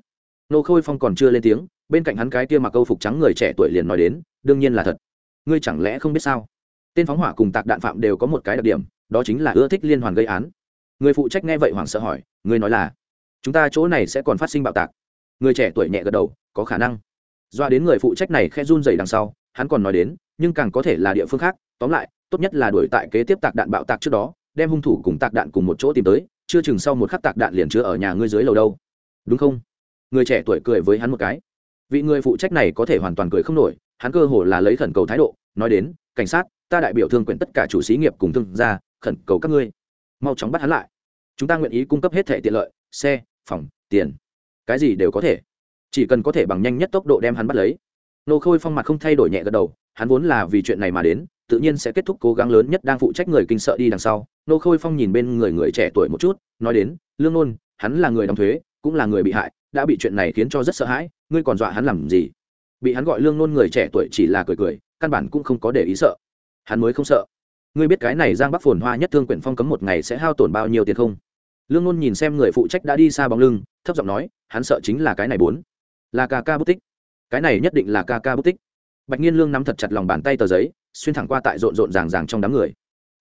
nô khôi phong còn chưa lên tiếng, bên cạnh hắn cái kia mặc câu phục trắng người trẻ tuổi liền nói đến, đương nhiên là thật. Ngươi chẳng lẽ không biết sao? Tên phóng hỏa cùng tạc đạn phạm đều có một cái đặc điểm, đó chính là ưa thích liên hoàn gây án. Người phụ trách nghe vậy hoảng sợ hỏi, ngươi nói là, chúng ta chỗ này sẽ còn phát sinh bạo tạc? Người trẻ tuổi nhẹ gật đầu, có khả năng. Doa đến người phụ trách này khe run dày đằng sau, hắn còn nói đến, nhưng càng có thể là địa phương khác, tóm lại, tốt nhất là đuổi tại kế tiếp tạc đạn bạo tạc trước đó, đem hung thủ cùng tạc đạn cùng một chỗ tìm tới, chưa chừng sau một khắc tạc đạn liền chứa ở nhà ngươi dưới lầu đâu. Đúng không? Người trẻ tuổi cười với hắn một cái. Vị người phụ trách này có thể hoàn toàn cười không nổi, hắn cơ hồ là lấy khẩn cầu thái độ, nói đến, cảnh sát, ta đại biểu thương quyền tất cả chủ xí nghiệp cùng thương gia, khẩn cầu các ngươi, mau chóng bắt hắn lại. Chúng ta nguyện ý cung cấp hết thẻ tiện lợi, xe, phòng, tiền, cái gì đều có thể. Chỉ cần có thể bằng nhanh nhất tốc độ đem hắn bắt lấy. Nô khôi phong mặt không thay đổi nhẹ gật đầu, hắn vốn là vì chuyện này mà đến, tự nhiên sẽ kết thúc cố gắng lớn nhất đang phụ trách người kinh sợ đi đằng sau. Nô khôi phong nhìn bên người người trẻ tuổi một chút, nói đến, lương nôn, hắn là người đóng thuế, cũng là người bị hại đã bị chuyện này khiến cho rất sợ hãi, ngươi còn dọa hắn làm gì? Bị hắn gọi lương nôn người trẻ tuổi chỉ là cười cười, căn bản cũng không có để ý sợ. Hắn mới không sợ. Ngươi biết cái này giang bắc phồn hoa nhất thương quyển phong cấm một ngày sẽ hao tổn bao nhiêu tiền không? Lương nôn nhìn xem người phụ trách đã đi xa bóng lưng, thấp giọng nói, hắn sợ chính là cái này bốn. Là ca ca bút tích. Cái này nhất định là ca ca bút tích. Bạch nhiên lương nắm thật chặt lòng bàn tay tờ giấy, xuyên thẳng qua tại rộn rộn ràng ràng trong đám người.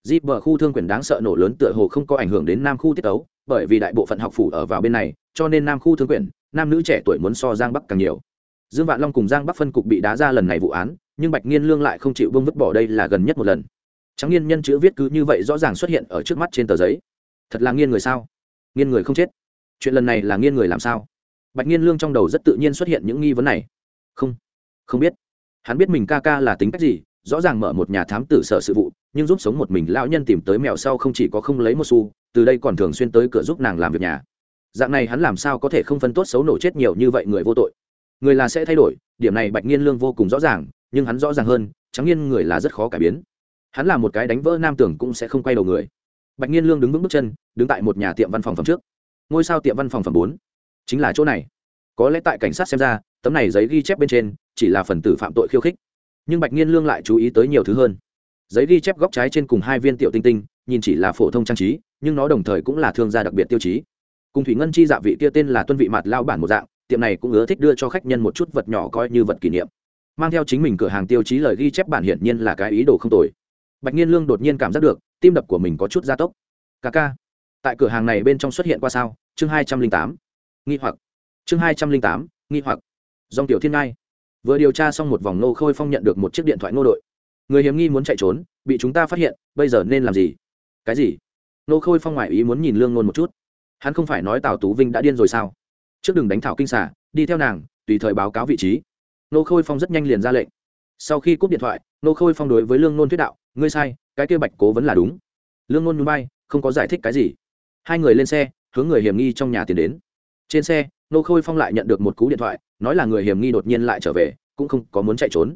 Di bờ khu thương quyền đáng sợ nổ lớn tựa hồ không có ảnh hưởng đến nam khu tiết tấu, bởi vì đại bộ phận học phủ ở vào bên này, cho nên nam khu thương quyền nam nữ trẻ tuổi muốn so giang bắc càng nhiều. Dương vạn long cùng giang bắc phân cục bị đá ra lần này vụ án, nhưng bạch nghiên lương lại không chịu vương vứt bỏ đây là gần nhất một lần. Trắng nghiên nhân chữ viết cứ như vậy rõ ràng xuất hiện ở trước mắt trên tờ giấy. Thật là nghiên người sao? Nghiên người không chết. Chuyện lần này là nghiên người làm sao? Bạch nghiên lương trong đầu rất tự nhiên xuất hiện những nghi vấn này. Không. Không biết. Hắn biết mình ca ca là tính cách gì, rõ ràng mở một nhà thám tử sở sự vụ, nhưng giúp sống một mình lão nhân tìm tới mèo sau không chỉ có không lấy một xu, từ đây còn thường xuyên tới cửa giúp nàng làm việc nhà dạng này hắn làm sao có thể không phân tốt xấu nổ chết nhiều như vậy người vô tội? Người là sẽ thay đổi, điểm này bạch nghiên lương vô cùng rõ ràng, nhưng hắn rõ ràng hơn trắng nghiên người là rất khó cải biến. Hắn là một cái đánh vỡ nam tưởng cũng sẽ không quay đầu người. Bạch nghiên lương đứng vững bước chân, đứng tại một nhà tiệm văn phòng phẩm trước. Ngôi sao tiệm văn phòng phẩm bốn. Chính là chỗ này. Có lẽ tại cảnh sát xem ra, tấm này giấy ghi chép bên trên, chỉ là phần tử phạm tội khiêu khích. Nhưng bạch nghiên lương lại chú ý tới nhiều thứ hơn. Giấy ghi chép góc trái trên cùng hai viên tiểu tinh tinh, nhìn chỉ là phổ thông trang trí, nhưng nó đồng thời cũng là thương gia đặc biệt tiêu chí cùng thủy ngân chi dạ vị kia tên là tuân vị mặt lao bản một dạng, tiệm này cũng ưa thích đưa cho khách nhân một chút vật nhỏ coi như vật kỷ niệm. Mang theo chính mình cửa hàng tiêu chí lời ghi chép bản hiển nhiên là cái ý đồ không tồi. Bạch nhiên lương đột nhiên cảm giác được, tim đập của mình có chút gia tốc. Ca ca, tại cửa hàng này bên trong xuất hiện qua sao? Chương hai trăm linh tám. Nghi hoặc. Chương hai trăm linh tám, nghi hoặc. Dòng tiểu thiên ngai. Vừa điều tra xong một vòng nô khôi phong nhận được một chiếc điện thoại ngô đội. Người hiếm nghi muốn chạy trốn, bị chúng ta phát hiện, bây giờ nên làm gì? Cái gì? Nô khôi phong ngoại ý muốn nhìn lương ngôn một chút hắn không phải nói tào tú vinh đã điên rồi sao? Trước đừng đánh thảo kinh xả đi theo nàng, tùy thời báo cáo vị trí. Nô khôi phong rất nhanh liền ra lệnh. Sau khi cúp điện thoại, nô khôi phong đối với lương nôn thuyết đạo, ngươi sai, cái kia bạch cố vẫn là đúng. Lương nôn núi bay không có giải thích cái gì. Hai người lên xe, hướng người hiểm nghi trong nhà tiến đến. Trên xe, nô khôi phong lại nhận được một cú điện thoại, nói là người hiểm nghi đột nhiên lại trở về, cũng không có muốn chạy trốn.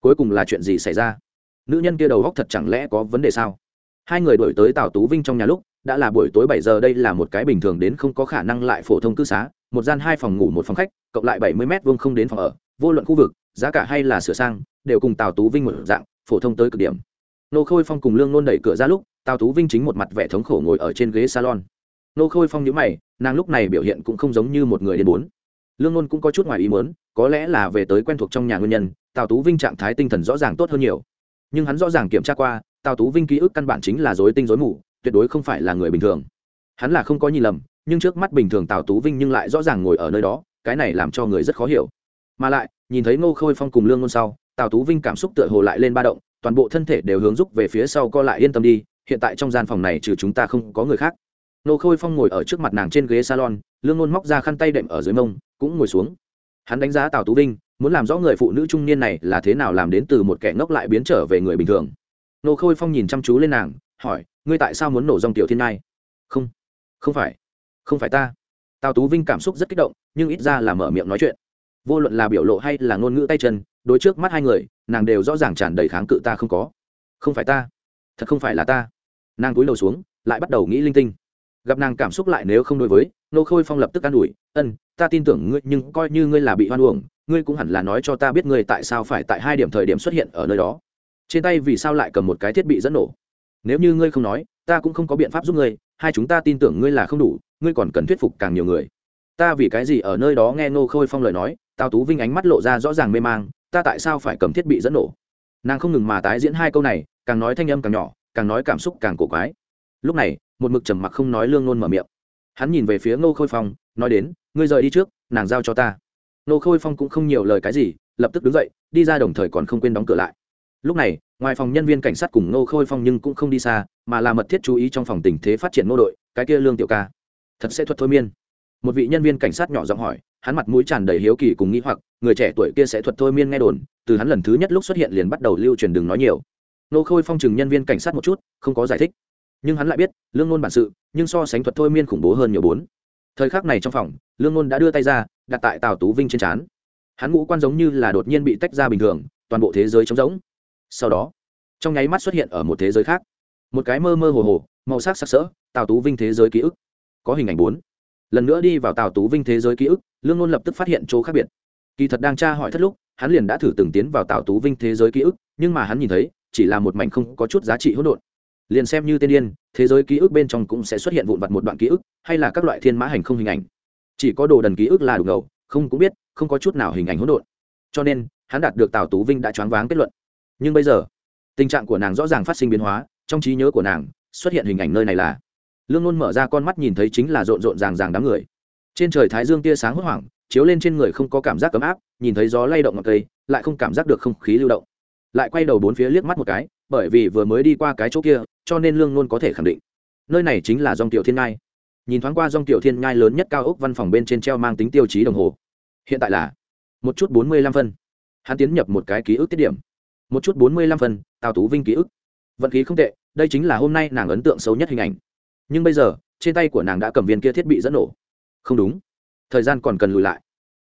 Cuối cùng là chuyện gì xảy ra? Nữ nhân kia đầu góc thật chẳng lẽ có vấn đề sao? Hai người đổi tới tào tú vinh trong nhà lúc đã là buổi tối bảy giờ, đây là một cái bình thường đến không có khả năng lại phổ thông cư xá, một gian hai phòng ngủ, một phòng khách, cộng lại bảy mươi m vuông không đến phòng ở, vô luận khu vực, giá cả hay là sửa sang, đều cùng tào tú vinh một dạng, phổ thông tới cực điểm. Nô khôi phong cùng lương nôn đẩy cửa ra lúc, tào tú vinh chính một mặt vẻ thống khổ ngồi ở trên ghế salon. Nô khôi phong nhíu mày, nàng lúc này biểu hiện cũng không giống như một người đến bốn lương nôn cũng có chút ngoài ý muốn, có lẽ là về tới quen thuộc trong nhà nguyên nhân, tào tú vinh trạng thái tinh thần rõ ràng tốt hơn nhiều. Nhưng hắn rõ ràng kiểm tra qua, tào tú vinh ký ức căn bản chính là dối tinh dối mù tuyệt đối không phải là người bình thường. Hắn là không có nhìn lầm, nhưng trước mắt bình thường tào tú vinh nhưng lại rõ ràng ngồi ở nơi đó, cái này làm cho người rất khó hiểu. Mà lại, nhìn thấy ngô khôi phong cùng lương ngôn sau, tào tú vinh cảm xúc tựa hồ lại lên ba động, toàn bộ thân thể đều hướng rúc về phía sau co lại yên tâm đi, hiện tại trong gian phòng này trừ chúng ta không có người khác. Ngô khôi phong ngồi ở trước mặt nàng trên ghế salon, lương ngôn móc ra khăn tay đệm ở dưới mông, cũng ngồi xuống. Hắn đánh giá tào tú vinh, muốn làm rõ người phụ nữ trung niên này là thế nào làm đến từ một kẻ ngốc lại biến trở về người bình thường. Nô khôi phong nhìn chăm chú lên nàng, hỏi ngươi tại sao muốn nổ dòng tiểu thiên nai không không phải không phải ta. Tào tú vinh cảm xúc rất kích động, nhưng ít ra là mở miệng nói chuyện. Vô luận là biểu lộ hay là ngôn ngữ tay chân, đối trước mắt hai người, nàng đều rõ ràng tràn đầy kháng cự ta không có. Không phải ta, thật không phải là ta. Nàng cúi đầu xuống, lại bắt đầu nghĩ linh tinh. Gặp nàng cảm xúc lại nếu không đối với, nô khôi phong lập tức an ủi, ân, ta tin tưởng ngươi, nhưng coi như ngươi là bị hoan uổng, ngươi cũng hẳn là nói cho ta biết ngươi tại sao phải tại hai điểm thời điểm xuất hiện ở nơi đó. Trên tay vì sao lại cầm một cái thiết bị dẫn nổ? Nếu như ngươi không nói, ta cũng không có biện pháp giúp ngươi, hai chúng ta tin tưởng ngươi là không đủ, ngươi còn cần thuyết phục càng nhiều người. Ta vì cái gì ở nơi đó nghe ngô khôi phong lời nói, tào tú vinh ánh mắt lộ ra rõ ràng mê mang, ta tại sao phải cầm thiết bị dẫn nổ? Nàng không ngừng mà tái diễn hai câu này, càng nói thanh âm càng nhỏ, càng nói cảm xúc càng cổ quái. Lúc này, một mực trầm mặc không nói lương nôn mở miệng. Hắn nhìn về phía ngô khôi phong, nói đến, ngươi rời đi trước, nàng giao cho ta. Ngô khôi phong cũng không nhiều lời cái gì, lập tức đứng dậy, đi ra đồng thời còn không quên đóng cửa lại lúc này, ngoài phòng nhân viên cảnh sát cùng ngô khôi phong nhưng cũng không đi xa, mà là mật thiết chú ý trong phòng tình thế phát triển ngô đội, cái kia lương tiểu ca. Thật sẽ thuật thôi miên. Một vị nhân viên cảnh sát nhỏ giọng hỏi, hắn mặt mũi tràn đầy hiếu kỳ cùng nghĩ hoặc, người trẻ tuổi kia sẽ thuật thôi miên nghe đồn, từ hắn lần thứ nhất lúc xuất hiện liền bắt đầu lưu truyền đừng nói nhiều. Nô khôi phong chừng nhân viên cảnh sát một chút, không có giải thích. Nhưng hắn lại biết, lương ngôn bản sự, nhưng so sánh thuật thôi miên khủng bố hơn nhiều bốn. Thời khắc này trong phòng, lương ngôn đã đưa tay ra, đặt tại tào tú vinh trên trán. Hắn ngũ quan giống như là đột nhiên bị tách ra bình thường, toàn bộ thế giới trống rỗng sau đó, trong nháy mắt xuất hiện ở một thế giới khác. Một cái mơ mơ hồ hồ, màu sắc sắc sỡ, tào tú vinh thế giới ký ức. Có hình ảnh bốn. Lần nữa đi vào tào tú vinh thế giới ký ức, lương ngôn lập tức phát hiện chỗ khác biệt. Kỳ thật đang tra hỏi thất lúc, hắn liền đã thử từng tiến vào tào tú vinh thế giới ký ức, nhưng mà hắn nhìn thấy, chỉ là một mảnh không có chút giá trị hỗn độn. Liền xem như tên điên thế giới ký ức bên trong cũng sẽ xuất hiện vụn vặt một đoạn ký ức, hay là các loại thiên mã hành không hình ảnh. Chỉ có đồ đần ký ức là đủ ngầu, không cũng biết, không có chút nào hình ảnh hỗn độn. Cho nên, hắn đạt được tào tú vinh đã choáng váng kết luận nhưng bây giờ, tình trạng của nàng rõ ràng phát sinh biến hóa, trong trí nhớ của nàng xuất hiện hình ảnh nơi này là, lương luôn mở ra con mắt nhìn thấy chính là rộn rộn ràng ràng đám người. Trên trời thái dương tia sáng hốt hoảng, chiếu lên trên người không có cảm giác ấm áp, nhìn thấy gió lay động ngọc cây, lại không cảm giác được không khí lưu động. Lại quay đầu bốn phía liếc mắt một cái, bởi vì vừa mới đi qua cái chỗ kia, cho nên lương luôn có thể khẳng định, nơi này chính là dòng tiểu thiên ngai. Nhìn thoáng qua dòng tiểu thiên ngai lớn nhất cao ốc văn phòng bên trên treo mang tính tiêu chí đồng hồ. Hiện tại là một chút bốn mươi lăm phân. Hắn tiến nhập một cái ký ức tiết điểm một chút bốn mươi lăm phần tào tú vinh ký ức. Vận khí không tệ, đây chính là hôm nay nàng ấn tượng xấu nhất hình ảnh. Nhưng bây giờ, trên tay của nàng đã cầm viên kia thiết bị dẫn nổ. Không đúng. Thời gian còn cần lùi lại.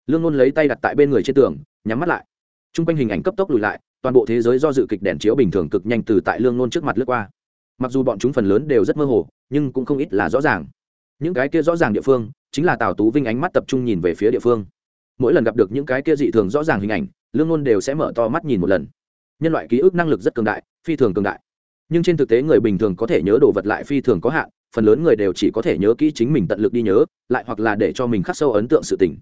Lương ngôn lấy tay đặt tại bên người trên tường, nhắm mắt lại. T r u n g quanh hình ảnh cấp tốc lùi lại, toàn bộ thế giới do dự kịch đèn chiếu bình thường cực nhanh từ tại lương ngôn trước mặt lướt qua. Mặc dù bọn chúng phần lớn đều rất mơ hồ, nhưng cũng không ít là rõ ràng. Những cái kia rõ ràng địa phương, chính là tào tú vinh ánh mắt tập trung nhìn về phía địa phương. Mỗi lần gặp được những cái kia dị thường rõ ràng hình ảnh, lương ngôn đều sẽ mở to mắt nhìn một lần nhân loại ký ức năng lực rất cường đại, phi thường cường đại. Nhưng trên thực tế người bình thường có thể nhớ đồ vật lại phi thường có hạn, phần lớn người đều chỉ có thể nhớ kỹ chính mình tận lực đi nhớ, lại hoặc là để cho mình khắc sâu ấn tượng sự tình.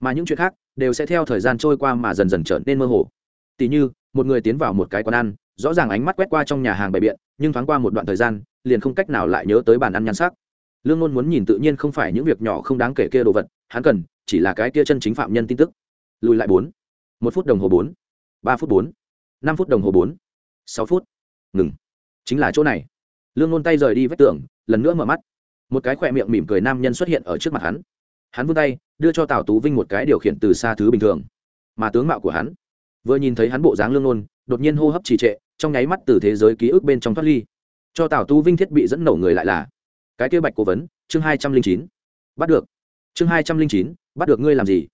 Mà những chuyện khác đều sẽ theo thời gian trôi qua mà dần dần trở nên mơ hồ. Tỉ như, một người tiến vào một cái quán ăn, rõ ràng ánh mắt quét qua trong nhà hàng bày biện, nhưng thoáng qua một đoạn thời gian, liền không cách nào lại nhớ tới bàn ăn nhan sắc. Lương ngôn muốn nhìn tự nhiên không phải những việc nhỏ không đáng kể kia đồ vật, hắn cần chỉ là cái kia chân chính phạm nhân tin tức. Lùi lại bốn. Một phút đồng hồ bốn. Ba phút bốn năm phút đồng hồ bốn, sáu phút, ngừng. Chính là chỗ này. Lương ngôn tay rời đi vách tường, lần nữa mở mắt. Một cái khỏe miệng mỉm cười nam nhân xuất hiện ở trước mặt hắn. Hắn vươn tay, đưa cho tào tú vinh một cái điều khiển từ xa thứ bình thường. Mà tướng mạo của hắn, vừa nhìn thấy hắn bộ dáng lương ngôn, đột nhiên hô hấp trì trệ, trong nháy mắt từ thế giới ký ức bên trong thoát ly. Cho tào tú vinh thiết bị dẫn nổ người lại là, cái kia bạch cố vấn, chương hai trăm linh chín. Bắt được. Chương hai trăm linh chín, bắt được ngươi làm gì?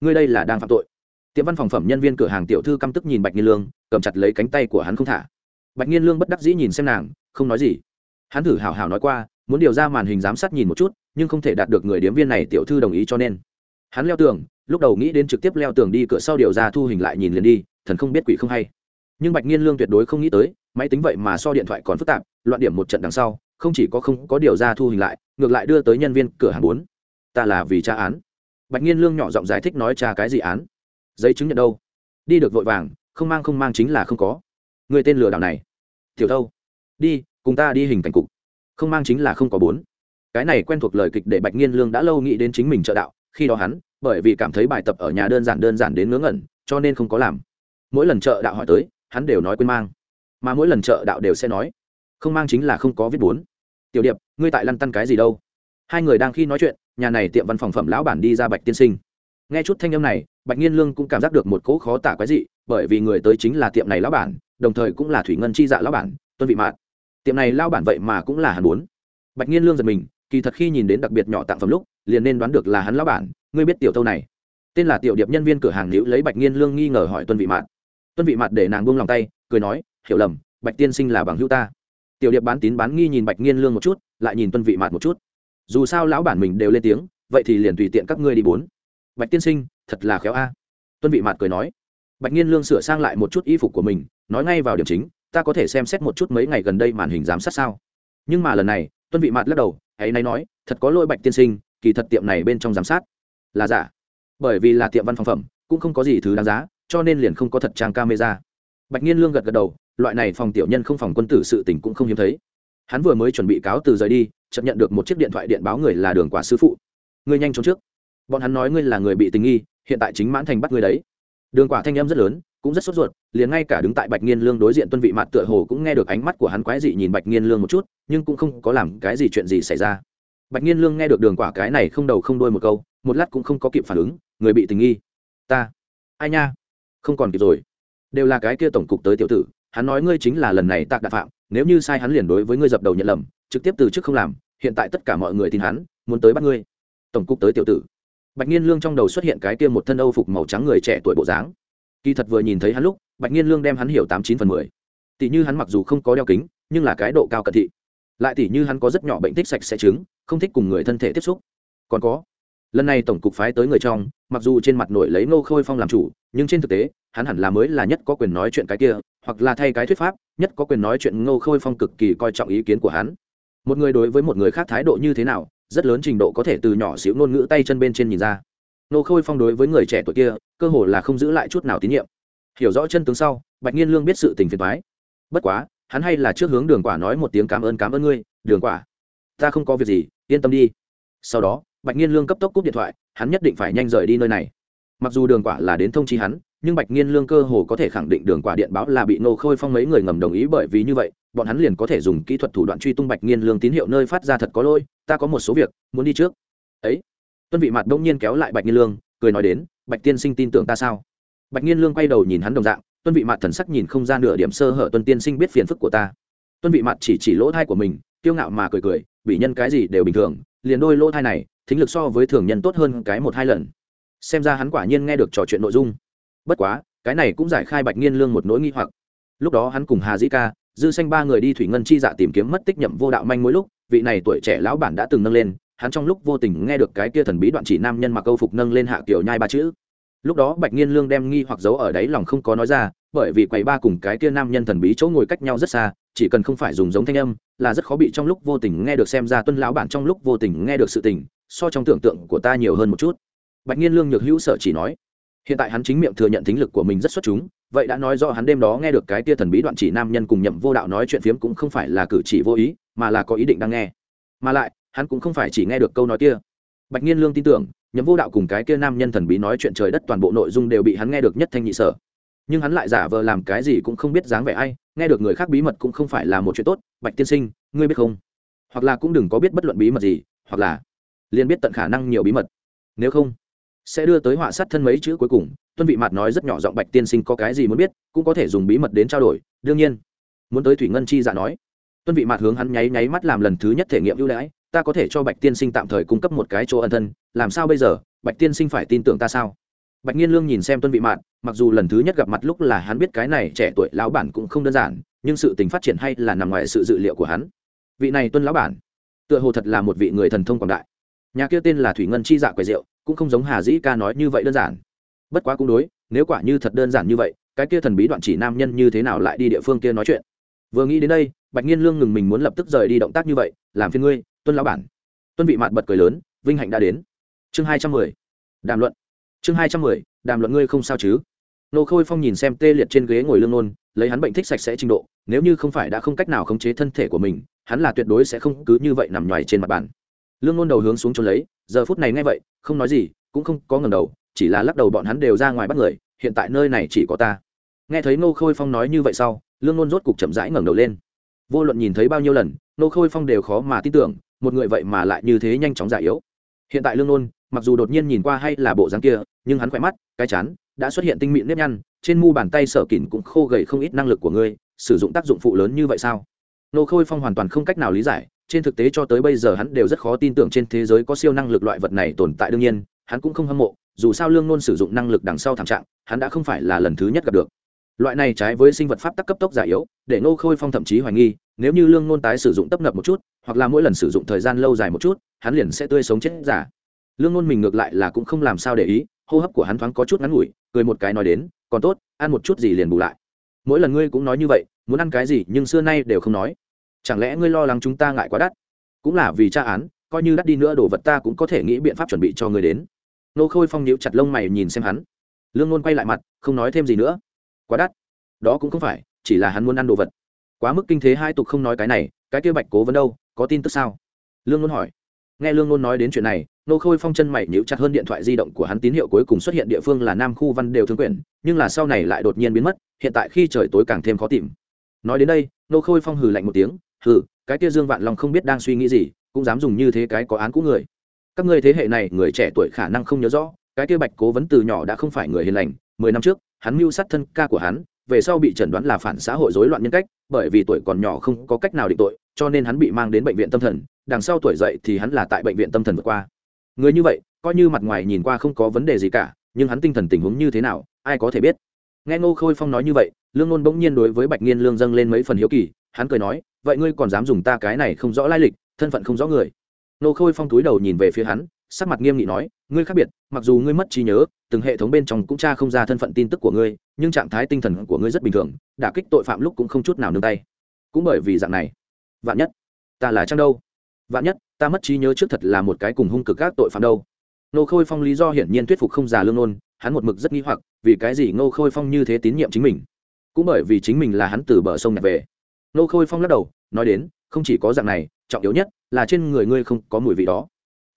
Ngươi đây là đang phạm tội tiệm văn phòng phẩm nhân viên cửa hàng tiểu thư căm tức nhìn bạch nhiên lương, cầm chặt lấy cánh tay của hắn không thả. Bạch nhiên lương bất đắc dĩ nhìn xem nàng, không nói gì. Hắn thử hào hào nói qua, muốn điều ra màn hình giám sát nhìn một chút, nhưng không thể đạt được người điếm viên này tiểu thư đồng ý cho nên. Hắn leo tường, lúc đầu nghĩ đến trực tiếp leo tường đi cửa sau điều ra thu hình lại nhìn liền đi, thần không biết quỷ không hay. Nhưng bạch nhiên lương tuyệt đối không nghĩ tới, máy tính vậy mà so điện thoại còn phức tạp, loạn điểm một trận đằng sau, không chỉ có không có điều ra thu hình lại, ngược lại đưa tới nhân viên cửa hàng bốn. Ta là vì tra án. Bạch nhiên lương nhỏ giọng giải thích nói tra cái gì án giấy chứng nhận đâu? Đi được vội vàng, không mang không mang chính là không có. Người tên lừa đảo này. Tiểu thâu, đi, cùng ta đi hình cảnh cục. Không mang chính là không có bốn. Cái này quen thuộc lời kịch để bạch nghiên lương đã lâu nghĩ đến chính mình trợ đạo, khi đó hắn, bởi vì cảm thấy bài tập ở nhà đơn giản đơn giản đến ngớ ngẩn, cho nên không có làm. Mỗi lần trợ đạo hỏi tới, hắn đều nói quên mang. Mà mỗi lần trợ đạo đều sẽ nói, không mang chính là không có viết bốn. Tiểu điệp, ngươi tại lăn tăn cái gì đâu? Hai người đang khi nói chuyện, nhà này tiệm văn phòng phẩm lão bản đi ra bạch tiên sinh nghe chút thanh âm này, bạch nhiên lương cũng cảm giác được một cỗ khó tả quái dị, bởi vì người tới chính là tiệm này lão bản, đồng thời cũng là thủy ngân chi dạ lão bản, tuân vị mạn. Tiệm này lao bản vậy mà cũng là hắn bốn bạch nhiên lương giật mình, kỳ thật khi nhìn đến đặc biệt nhỏ tặng phẩm lúc, liền nên đoán được là hắn lão bản, ngươi biết tiểu tâu này. Tên là tiểu điệp nhân viên cửa hàng nữ lấy bạch nhiên lương nghi ngờ hỏi tuân vị mạn. Tuân vị mạn để nàng buông lòng tay, cười nói, hiểu lầm, bạch tiên sinh là bằng hữu ta. Tiểu điệp bán tín bán nghi nhìn bạch nhiên lương một chút, lại nhìn tuân vị mạn một chút. Dù sao lão bản mình đều lên tiếng, vậy thì liền tùy tiện các ngươi đi bốn bạch tiên sinh, thật là khéo a. Tuân vị mạn cười nói. Bạch nhiên lương sửa sang lại một chút y phục của mình, nói ngay vào điểm chính, ta có thể xem xét một chút mấy ngày gần đây màn hình giám sát sao. Nhưng mà lần này, tuân vị mạt lắc đầu hãy nay nói, thật có lỗi bạch tiên sinh, kỳ thật tiệm này bên trong giám sát là giả. Bởi vì là tiệm văn phòng phẩm, cũng không có gì thứ đáng giá, cho nên liền không có thật trang camera. Bạch nhiên lương gật gật đầu, loại này phòng tiểu nhân không phòng quân tử sự tình cũng không hiếm thấy. Hắn vừa mới chuẩn bị cáo từ rời đi, chợt nhận được một chiếc điện thoại điện báo người là đường quả sư phụ. Người nhanh trốn trước bọn hắn nói ngươi là người bị tình nghi, hiện tại chính mãn thành bắt ngươi đấy. Đường quả thanh em rất lớn, cũng rất sốt ruột, liền ngay cả đứng tại bạch nghiên lương đối diện tuân vị mặt tựa hồ cũng nghe được ánh mắt của hắn quái dị nhìn bạch nghiên lương một chút, nhưng cũng không có làm cái gì chuyện gì xảy ra. Bạch nghiên lương nghe được đường quả cái này không đầu không đôi một câu, một lát cũng không có kịp phản ứng, người bị tình nghi. Ta. Ai nha? Không còn kịp rồi. Đều là cái kia tổng cục tới tiểu tử, hắn nói ngươi chính là lần này tạc đạ phạm, nếu như sai hắn liền đối với ngươi dập đầu nhận lầm, trực tiếp từ chức không làm, hiện tại tất cả mọi người tin hắn, muốn tới bắt ngươi. Tổng cục tới tiểu tử bạch nhiên lương trong đầu xuất hiện cái kia một thân âu phục màu trắng người trẻ tuổi bộ dáng. Kỳ thật vừa nhìn thấy hắn lúc, bạch nhiên lương đem hắn hiểu tám chín phần mười. Tỷ như hắn mặc dù không có đeo kính, nhưng là cái độ cao cận thị. Lại tỷ như hắn có rất nhỏ bệnh tích sạch sẽ trứng không thích cùng người thân thể tiếp xúc. Còn có, lần này tổng cục phái tới người trong, mặc dù trên mặt nổi lấy nô khôi phong làm chủ, nhưng trên thực tế, hắn hẳn là mới là nhất có quyền nói chuyện cái kia, hoặc là thay cái thuyết pháp, nhất có quyền nói chuyện ngô khôi phong cực kỳ coi trọng ý kiến của hắn. Một người đối với một người khác thái độ như thế nào rất lớn trình độ có thể từ nhỏ xíu ngôn ngữ tay chân bên trên nhìn ra. Nô khôi phong đối với người trẻ tuổi kia, cơ hồ là không giữ lại chút nào tín nhiệm. Hiểu rõ chân tướng sau, bạch nhiên lương biết sự tình phiền thoái bất quá, hắn hay là trước hướng đường quả nói một tiếng cảm ơn cảm ơn ngươi, đường quả. Ta không có việc gì, yên tâm đi. Sau đó, bạch nhiên lương cấp tốc cúp điện thoại, hắn nhất định phải nhanh rời đi nơi này. Mặc dù đường quả là đến thông chi hắn nhưng bạch nghiên lương cơ hồ có thể khẳng định đường quả điện báo là bị nô khôi phong mấy người ngầm đồng ý bởi vì như vậy, bọn hắn liền có thể dùng kỹ thuật thủ đoạn truy tung bạch nghiên lương tín hiệu nơi phát ra thật có lôi ta có một số việc muốn đi trước. Ấy, tuân vị mặt đông nhiên kéo lại bạch nghiên lương, cười nói đến, bạch tiên sinh tin tưởng ta sao? Bạch nghiên lương quay đầu nhìn hắn đồng dạng, tuân vị mặt thần sắc nhìn không ra nửa điểm sơ hở, tuân tiên sinh biết phiền phức của ta. Tuân vị mặt chỉ chỉ lỗ thai của mình, kiêu ngạo mà cười cười, bị nhân cái gì đều bình thường, liền đôi lỗ thai này, thính lực so với thường nhân tốt hơn cái một hai lần. Xem ra hắn quả nhiên nghe được trò chuyện nội dung bất quá, cái này cũng giải khai bạch nghiên lương một nỗi nghi hoặc. Lúc đó hắn cùng hà dĩ ca, dư xanh ba người đi thủy ngân chi dạ tìm kiếm mất tích nhậm vô đạo manh mỗi lúc, vị này tuổi trẻ lão bản đã từng nâng lên, hắn trong lúc vô tình nghe được cái kia thần bí đoạn chỉ nam nhân mặc câu phục nâng lên hạ kiểu nhai ba chữ. Lúc đó bạch nghiên lương đem nghi hoặc giấu ở đáy lòng không có nói ra, bởi vì quầy ba cùng cái kia nam nhân thần bí chỗ ngồi cách nhau rất xa, chỉ cần không phải dùng giống thanh âm, là rất khó bị trong lúc vô tình nghe được xem ra tuân lão bản trong lúc vô tình nghe được sự tình, so trong tưởng tượng của ta nhiều hơn một chút. Bạch nghiên lương nhược hữu sợ chỉ nói hiện tại hắn chính miệng thừa nhận tính lực của mình rất xuất chúng, vậy đã nói rõ hắn đêm đó nghe được cái tia thần bí đoạn chỉ nam nhân cùng nhậm vô đạo nói chuyện phiếm cũng không phải là cử chỉ vô ý, mà là có ý định đang nghe. Mà lại, hắn cũng không phải chỉ nghe được câu nói kia. Bạch nhiên lương tin tưởng, nhậm vô đạo cùng cái kia nam nhân thần bí nói chuyện trời đất toàn bộ nội dung đều bị hắn nghe được nhất thanh nhị sở. Nhưng hắn lại giả vờ làm cái gì cũng không biết dáng vẻ ai, nghe được người khác bí mật cũng không phải là một chuyện tốt. Bạch tiên sinh, ngươi biết không? Hoặc là cũng đừng có biết bất luận bí mật gì, hoặc là liền biết tận khả năng nhiều bí mật. Nếu không sẽ đưa tới họa sát thân mấy chữ cuối cùng, tuân vị mặt nói rất nhỏ giọng bạch tiên sinh có cái gì muốn biết, cũng có thể dùng bí mật đến trao đổi, đương nhiên. Muốn tới thủy ngân chi dạ nói. Tuân vị mặt hướng hắn nháy nháy mắt làm lần thứ nhất thể nghiệm ưu đãi, ta có thể cho bạch tiên sinh tạm thời cung cấp một cái chỗ ân thân, làm sao bây giờ, bạch tiên sinh phải tin tưởng ta sao? Bạch nhiên lương nhìn xem tuân vị mạn mặc dù lần thứ nhất gặp mặt lúc là hắn biết cái này trẻ tuổi lão bản cũng không đơn giản, nhưng sự tình phát triển hay là nằm ngoài sự dự liệu của hắn. Vị này tuân lão bản, tựa hồ thật là một vị người thần thông quảng đại. Nhà kia tên là thủy ngân chi dạ quầy rượu cũng không giống hà dĩ ca nói như vậy đơn giản. Bất quá cũng đối, nếu quả như thật đơn giản như vậy, cái kia thần bí đoạn chỉ nam nhân như thế nào lại đi địa phương kia nói chuyện? Vừa nghĩ đến đây, bạch nhiên lương ngừng mình muốn lập tức rời đi động tác như vậy, làm phiên ngươi, tuân lão bản. Tuân vị mạt bật cười lớn, vinh hạnh đã đến. Chương hai trăm mười. Đàm luận. Chương hai trăm mười, đàm luận ngươi không sao chứ? Nô khôi phong nhìn xem tê liệt trên ghế ngồi lương nôn, lấy hắn bệnh thích sạch sẽ trình độ, nếu như không phải đã không cách nào khống chế thân thể của mình, hắn là tuyệt đối sẽ không cứ như vậy nằm nhoài trên mặt bàn lương nôn đầu hướng xuống trốn lấy, giờ phút này nghe vậy, không nói gì, cũng không có ngầm đầu, chỉ là lắc đầu bọn hắn đều ra ngoài bắt người, hiện tại nơi này chỉ có ta. Nghe thấy nô khôi phong nói như vậy sau, lương nôn rốt cục chậm rãi ngẩng đầu lên. Vô luận nhìn thấy bao nhiêu lần nô khôi phong đều khó mà tin tưởng, một người vậy mà lại như thế nhanh chóng già yếu. Hiện tại lương nôn mặc dù đột nhiên nhìn qua hay là bộ dáng kia, nhưng hắn khỏe mắt, cái chán, đã xuất hiện tinh mịn nếp nhăn, trên mu bàn tay sở kỉn cũng khô gầy không ít năng lực của ngươi, sử dụng tác dụng phụ lớn như vậy sao? Nô khôi phong hoàn toàn không cách nào lý giải trên thực tế cho tới bây giờ hắn đều rất khó tin tưởng trên thế giới có siêu năng lực loại vật này tồn tại đương nhiên, hắn cũng không hâm mộ, dù sao lương nôn sử dụng năng lực đằng sau thảm trạng, hắn đã không phải là lần thứ nhất gặp được. Loại này trái với sinh vật pháp tắc cấp tốc giả yếu, để nô khôi phong thậm chí hoài nghi, nếu như lương nôn tái sử dụng tấp nập một chút, hoặc là mỗi lần sử dụng thời gian lâu dài một chút, hắn liền sẽ tươi sống chết giả. Lương nôn mình ngược lại là cũng không làm sao để ý, hô hấp của hắn thoáng có chút ngắn ngủi, cười một cái nói đến, còn tốt, ăn một chút gì liền bù lại. Mỗi lần ngươi cũng nói như vậy, muốn ăn cái gì nhưng xưa nay đều không nói chẳng lẽ ngươi lo lắng chúng ta ngại quá đắt? Cũng là vì tra án, coi như đắt đi nữa đồ vật ta cũng có thể nghĩ biện pháp chuẩn bị cho ngươi đến. Nô khôi phong nhíu chặt lông mày nhìn xem hắn. Lương ngôn quay lại mặt, không nói thêm gì nữa. Quá đắt. Đó cũng không phải, chỉ là hắn muốn ăn đồ vật. Quá mức kinh thế hai tục không nói cái này, cái kia bạch cố vấn đâu, có tin tức sao? Lương ngôn hỏi. Nghe lương ngôn nói đến chuyện này, nô khôi phong chân mày nhíu chặt hơn điện thoại di động của hắn tín hiệu cuối cùng xuất hiện địa phương là nam khu văn đều thương quyển, nhưng là sau này lại đột nhiên biến mất, hiện tại khi trời tối càng thêm khó tìm. Nói đến đây, nô khôi phong hừ lạnh một tiếng hừ, cái kia dương vạn long không biết đang suy nghĩ gì, cũng dám dùng như thế cái có án cũ người. Các ngươi thế hệ này, người trẻ tuổi khả năng không nhớ rõ, cái kia bạch cố vấn từ nhỏ đã không phải người hiền lành, mười năm trước, hắn mưu sát thân ca của hắn, về sau bị chẩn đoán là phản xã hội rối loạn nhân cách, bởi vì tuổi còn nhỏ không có cách nào định tội, cho nên hắn bị mang đến bệnh viện tâm thần, đằng sau tuổi dậy thì hắn là tại bệnh viện tâm thần vượt qua. Người như vậy, coi như mặt ngoài nhìn qua không có vấn đề gì cả, nhưng hắn tinh thần tình huống như thế nào, ai có thể biết? Nghe ngô khôi phong nói như vậy, lương ngôn bỗng nhiên đối với bạch nghiên lương dâng lên mấy phần hiếu kỳ, hắn cười nói vậy ngươi còn dám dùng ta cái này không rõ lai lịch, thân phận không rõ người. Nô khôi phong túi đầu nhìn về phía hắn, sắc mặt nghiêm nghị nói, ngươi khác biệt, mặc dù ngươi mất trí nhớ, từng hệ thống bên trong cũng tra không ra thân phận tin tức của ngươi, nhưng trạng thái tinh thần của ngươi rất bình thường, đả kích tội phạm lúc cũng không chút nào nương tay. Cũng bởi vì dạng này. Vạn nhất, ta là trang đâu? Vạn nhất, ta mất trí nhớ trước thật là một cái cùng hung cực các tội phạm đâu? Nô khôi phong lý do hiển nhiên thuyết phục không già lương nôn, hắn một mực rất nghi hoặc, vì cái gì nô khôi phong như thế tín nhiệm chính mình? Cũng bởi vì chính mình là hắn từ bờ sông nhặt về nô khôi phong lắc đầu, nói đến, không chỉ có dạng này, trọng yếu nhất là trên người ngươi không có mùi vị đó.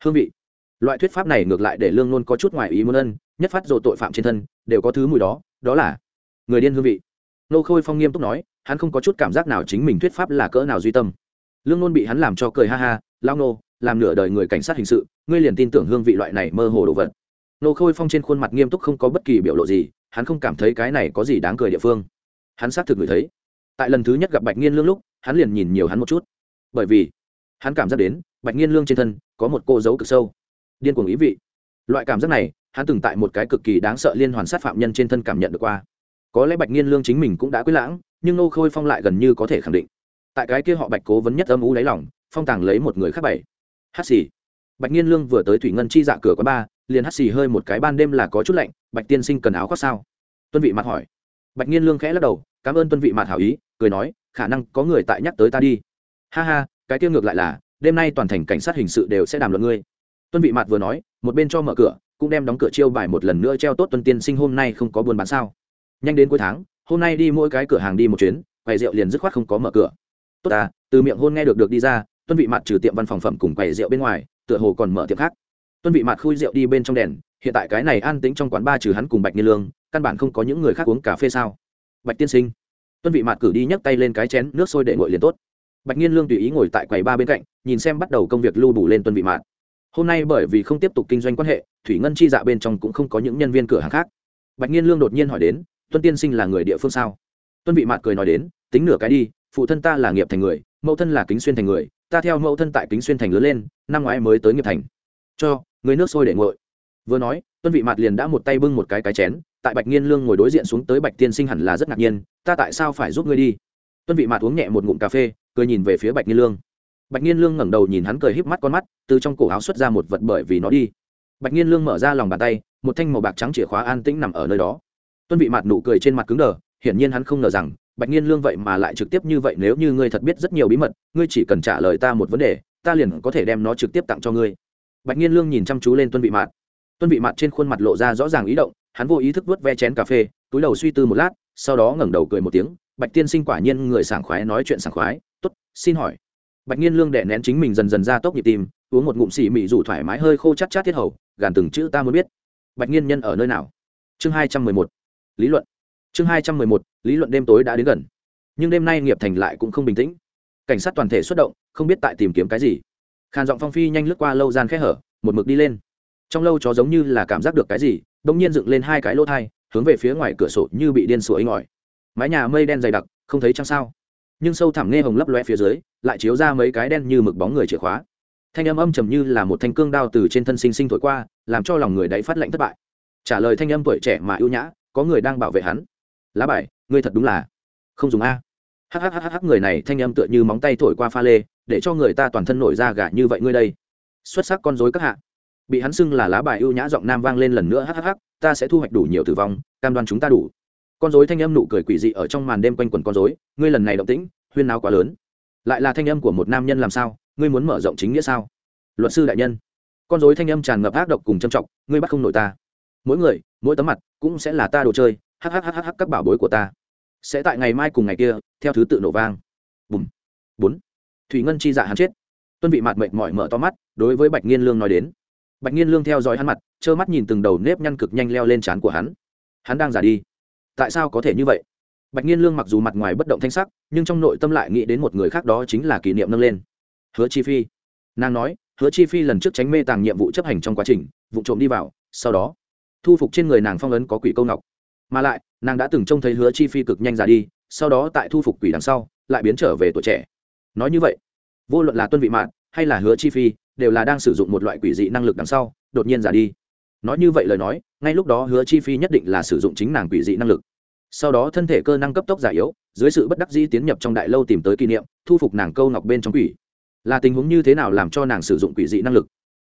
Hương vị. Loại thuyết pháp này ngược lại để lương nôn có chút ngoài ý muốn ân, nhất phát dồ tội phạm trên thân, đều có thứ mùi đó đó là người điên hương vị. Nô khôi phong nghiêm túc nói, hắn không có chút cảm giác nào chính mình thuyết pháp là cỡ nào duy tâm. Lương nôn bị hắn làm cho cười ha ha lao nô, làm nửa đời người cảnh sát hình sự, ngươi liền tin tưởng hương vị loại này mơ hồ đồ vật. Nô khôi phong trên khuôn mặt nghiêm túc không có bất kỳ biểu lộ gì, hắn không cảm thấy cái này có gì đáng cười địa phương. Hắn xác thực người thấy tại lần thứ nhất gặp bạch nghiên lương lúc, hắn liền nhìn nhiều hắn một chút. Bởi vì, hắn cảm giác đến, bạch nghiên lương trên thân, có một cô dấu cực sâu. Điên cuồng ý vị. Loại cảm giác này, hắn từng tại một cái cực kỳ đáng sợ liên hoàn sát phạm nhân trên thân cảm nhận được qua. Có lẽ bạch nghiên lương chính mình cũng đã quyết lãng, nhưng nô khôi phong lại gần như có thể khẳng định. Tại cái kia họ bạch cố vấn nhất âm ú lấy lòng, phong tàng lấy một người khác bảy hát xì. Bạch nghiên lương vừa tới thủy ngân chi dạ cửa quá ba, liền hắt xì hơi một cái ban đêm là có chút lạnh, bạch tiên sinh cần áo khoác sao? Tuân vị mặt hỏi. Bạch nghiên lương khẽ lắc đầu, cảm ơn tuân vị mặt hảo ý cười nói, khả năng có người tại nhắc tới ta đi. Ha ha, cái tiêu ngược lại là, đêm nay toàn thành cảnh sát hình sự đều sẽ đàm luận ngươi. Tuân vị mặt vừa nói, một bên cho mở cửa, cũng đem đóng cửa chiêu bài một lần nữa treo tốt tuân tiên sinh hôm nay không có buôn bán sao. Nhanh đến cuối tháng, hôm nay đi mỗi cái cửa hàng đi một chuyến, quầy rượu liền dứt khoát không có mở cửa. Tốt à từ miệng hôn nghe được được đi ra, tuân vị mặt trừ tiệm văn phòng phẩm cùng quầy rượu bên ngoài, tựa hồ còn mở tiệm khác. Tuân vị mặt khui rượu đi bên trong đèn, hiện tại cái này an tĩnh trong quán ba trừ hắn cùng bạch nhiên lương, căn bản không có những người khác uống cà phê sao. Bạch tiên sinh tuân vị mạt cử đi nhấc tay lên cái chén nước sôi để ngồi liền tốt. Bạch nhiên lương tùy ý ngồi tại quầy ba bên cạnh, nhìn xem bắt đầu công việc lưu bù lên tuân vị mạn hôm nay bởi vì không tiếp tục kinh doanh quan hệ, thủy ngân chi dạ bên trong cũng không có những nhân viên cửa hàng khác. Bạch nhiên lương đột nhiên hỏi đến, tuân tiên sinh là người địa phương sao? Tuân vị mạn cười nói đến, tính nửa cái đi, phụ thân ta là nghiệp thành người, mẫu thân là kính xuyên thành người, ta theo mẫu thân tại kính xuyên thành lớn lên, năm ngoái mới tới nghiệp thành. Cho, người nước sôi để nguội. Vừa nói, tuân vị mạt liền đã một tay bưng một cái cái chén tại bạch nghiên lương ngồi đối diện xuống tới bạch tiên sinh hẳn là rất ngạc nhiên, ta tại sao phải giúp ngươi đi? Tuân vị mạt uống nhẹ một ngụm cà phê, cười nhìn về phía bạch nghiên lương. Bạch nghiên lương ngẩng đầu nhìn hắn cười híp mắt con mắt, từ trong cổ áo xuất ra một vật bởi vì nó đi. Bạch nghiên lương mở ra lòng bàn tay, một thanh màu bạc trắng chìa khóa an tĩnh nằm ở nơi đó. Tuân vị mạt nụ cười trên mặt cứng đờ, hiển nhiên hắn không ngờ rằng, bạch nghiên lương vậy mà lại trực tiếp như vậy nếu như ngươi thật biết rất nhiều bí mật, ngươi chỉ cần trả lời ta một vấn đề, ta liền có thể đem nó trực tiếp tặng cho ngươi. Bạch nghiên lương nhìn chăm chú lên tuân vị mạt tuân vị mặt trên khuôn mặt lộ ra rõ ràng ý động, hắn vô ý thức vớt ve chén cà phê, túi đầu suy tư một lát, sau đó ngẩng đầu cười một tiếng, bạch tiên sinh quả nhiên người sảng khoái nói chuyện sảng khoái, tốt, xin hỏi. Bạch nhiên lương đệ nén chính mình dần dần ra tốc nhịp tim, uống một ngụm xì mị rủ thoải mái hơi khô chát chát thiết hầu, gàn từng chữ ta muốn biết. Bạch nhiên nhân ở nơi nào? Chương hai trăm mười một. Lý luận. Chương hai trăm mười một, lý luận đêm tối đã đến gần. Nhưng đêm nay nghiệp thành lại cũng không bình tĩnh. Cảnh sát toàn thể xuất động, không biết tại tìm kiếm cái gì. Khàn giọng phong phi nhanh lướt qua lâu gian khẽ hở, một mực đi lên trong lâu chó giống như là cảm giác được cái gì đông nhiên dựng lên hai cái lỗ thai, hướng về phía ngoài cửa sổ như bị điên sủa ngỏi mái nhà mây đen dày đặc, không thấy chăng sao. Nhưng sâu thẳm nghe hồng lấp loe phía dưới, lại chiếu ra mấy cái đen như mực bóng người chìa khóa. Thanh âm âm trầm như là một thanh cương đao từ trên thân sinh sinh thổi qua, làm cho lòng người đáy phát lệnh thất bại. Trả lời thanh âm tuổi trẻ mà ưu nhã, có người đang bảo vệ hắn. Lá bài, ngươi thật đúng là không dùng a. Hhhh người này thanh âm tựa như móng tay thổi qua pha lê, để cho người ta toàn thân nổi ra gà như vậy ngươi đây. Xuất sắc con dối các hạ bị hắn xưng là lá bài ưu nhã giọng nam vang lên lần nữa hhh ta sẽ thu hoạch đủ nhiều tử vong, cam đoan chúng ta đủ. Con dối thanh âm nụ cười quỷ dị ở trong màn đêm quanh quần con dối ngươi lần này động tĩnh, huyên náo quá lớn. Lại là thanh âm của một nam nhân làm sao, ngươi muốn mở rộng chính nghĩa sao? Luật sư đại nhân. Con dối thanh âm tràn ngập ác độc cùng châm trọng, ngươi bắt không nổi ta. Mỗi người, mỗi tấm mặt, cũng sẽ là ta đồ chơi hhhh các bảo bối của ta. Sẽ tại ngày mai cùng ngày kia, theo thứ tự nổ vang. Bùm. Bốn. Thủy ngân chi dạ hắn chết. Tuân vị mạt mệnh mỏi mở to mắt, đối với bạch nghiên lương nói đến bạch nghiên lương theo dõi hắn mặt, trơ mắt nhìn từng đầu nếp nhăn cực nhanh leo lên trán của hắn. Hắn đang giả đi. Tại sao có thể như vậy? Bạch nghiên lương mặc dù mặt ngoài bất động thanh sắc, nhưng trong nội tâm lại nghĩ đến một người khác đó chính là kỷ niệm nâng lên. Hứa chi phi. Nàng nói, hứa chi phi lần trước tránh mê tàng nhiệm vụ chấp hành trong quá trình, vụ trộm đi vào, sau đó, thu phục trên người nàng phong ấn có quỷ câu ngọc. Mà lại, nàng đã từng trông thấy hứa chi phi cực nhanh già đi, sau đó tại thu phục quỷ đằng sau, lại biến trở về tuổi trẻ. Nói như vậy, vô luận là tuân vị mạng hay là hứa chi phi đều là đang sử dụng một loại quỷ dị năng lực đằng sau, đột nhiên giả đi. Nói như vậy lời nói, ngay lúc đó hứa chi phi nhất định là sử dụng chính nàng quỷ dị năng lực. Sau đó thân thể cơ năng cấp tốc giả yếu, dưới sự bất đắc dĩ tiến nhập trong đại lâu tìm tới kỷ niệm, thu phục nàng câu ngọc bên trong quỷ. Là tình huống như thế nào làm cho nàng sử dụng quỷ dị năng lực?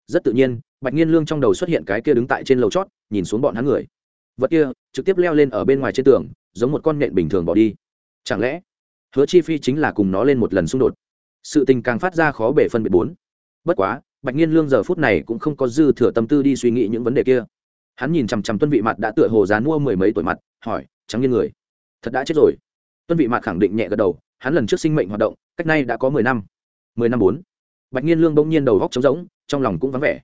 Rất tự nhiên, bạch nhiên lương trong đầu xuất hiện cái kia đứng tại trên lầu chót, nhìn xuống bọn hắn người. Vật kia, trực tiếp leo lên ở bên ngoài trên tường, giống một con nện bình thường bỏ đi. Chẳng lẽ hứa chi phi chính là cùng nó lên một lần xung đột? Sự tình càng phát ra khó bể phân biệt bốn bất quá, bạch nhiên lương giờ phút này cũng không có dư thừa tâm tư đi suy nghĩ những vấn đề kia. Hắn nhìn chằm chằm tuân vị mặt đã tựa hồ dán mua mười mấy tuổi mặt, hỏi trắng nhiên người, thật đã chết rồi? Tuân vị mặt khẳng định nhẹ gật đầu, hắn lần trước sinh mệnh hoạt động, cách nay đã có mười năm. Mười năm bốn. Bạch nhiên lương bỗng nhiên đầu góc trống rỗng, trong lòng cũng vắng vẻ.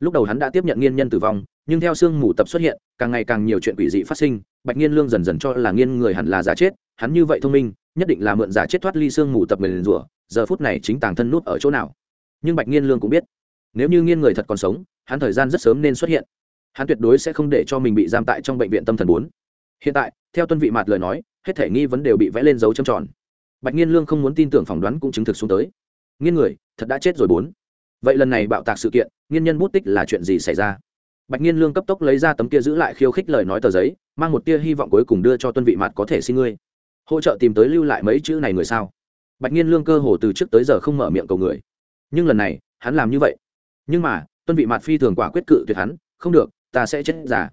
Lúc đầu hắn đã tiếp nhận nghiên nhân tử vong, nhưng theo sương mù tập xuất hiện, càng ngày càng nhiều chuyện quỷ dị phát sinh, bạch nhiên lương dần dần cho là nghiên người hẳn là giả chết, hắn như vậy thông minh, nhất định là mượn giả chết thoát ly sương mù tập mềm rủa giờ phút này chính tàng thân nút ở chỗ nào? Nhưng bạch nghiên lương cũng biết nếu như nghiên người thật còn sống hắn thời gian rất sớm nên xuất hiện hắn tuyệt đối sẽ không để cho mình bị giam tại trong bệnh viện tâm thần bốn hiện tại theo tuân vị mạt lời nói hết thể nghi vấn đều bị vẽ lên dấu châm tròn bạch nghiên lương không muốn tin tưởng phỏng đoán cũng chứng thực xuống tới nghiên người thật đã chết rồi bốn vậy lần này bạo tạc sự kiện nghiên nhân bút tích là chuyện gì xảy ra bạch nghiên lương cấp tốc lấy ra tấm kia giữ lại khiêu khích lời nói tờ giấy mang một tia hy vọng cuối cùng đưa cho tuân vị mặt có thể xin ngươi hỗ trợ tìm tới lưu lại mấy chữ này người sao bạch nghiên lương cơ hồ từ trước tới giờ không mở miệng cầu người nhưng lần này, hắn làm như vậy. Nhưng mà, tuân vị mặt phi thường quả quyết cự tuyệt hắn, không được, ta sẽ chết giả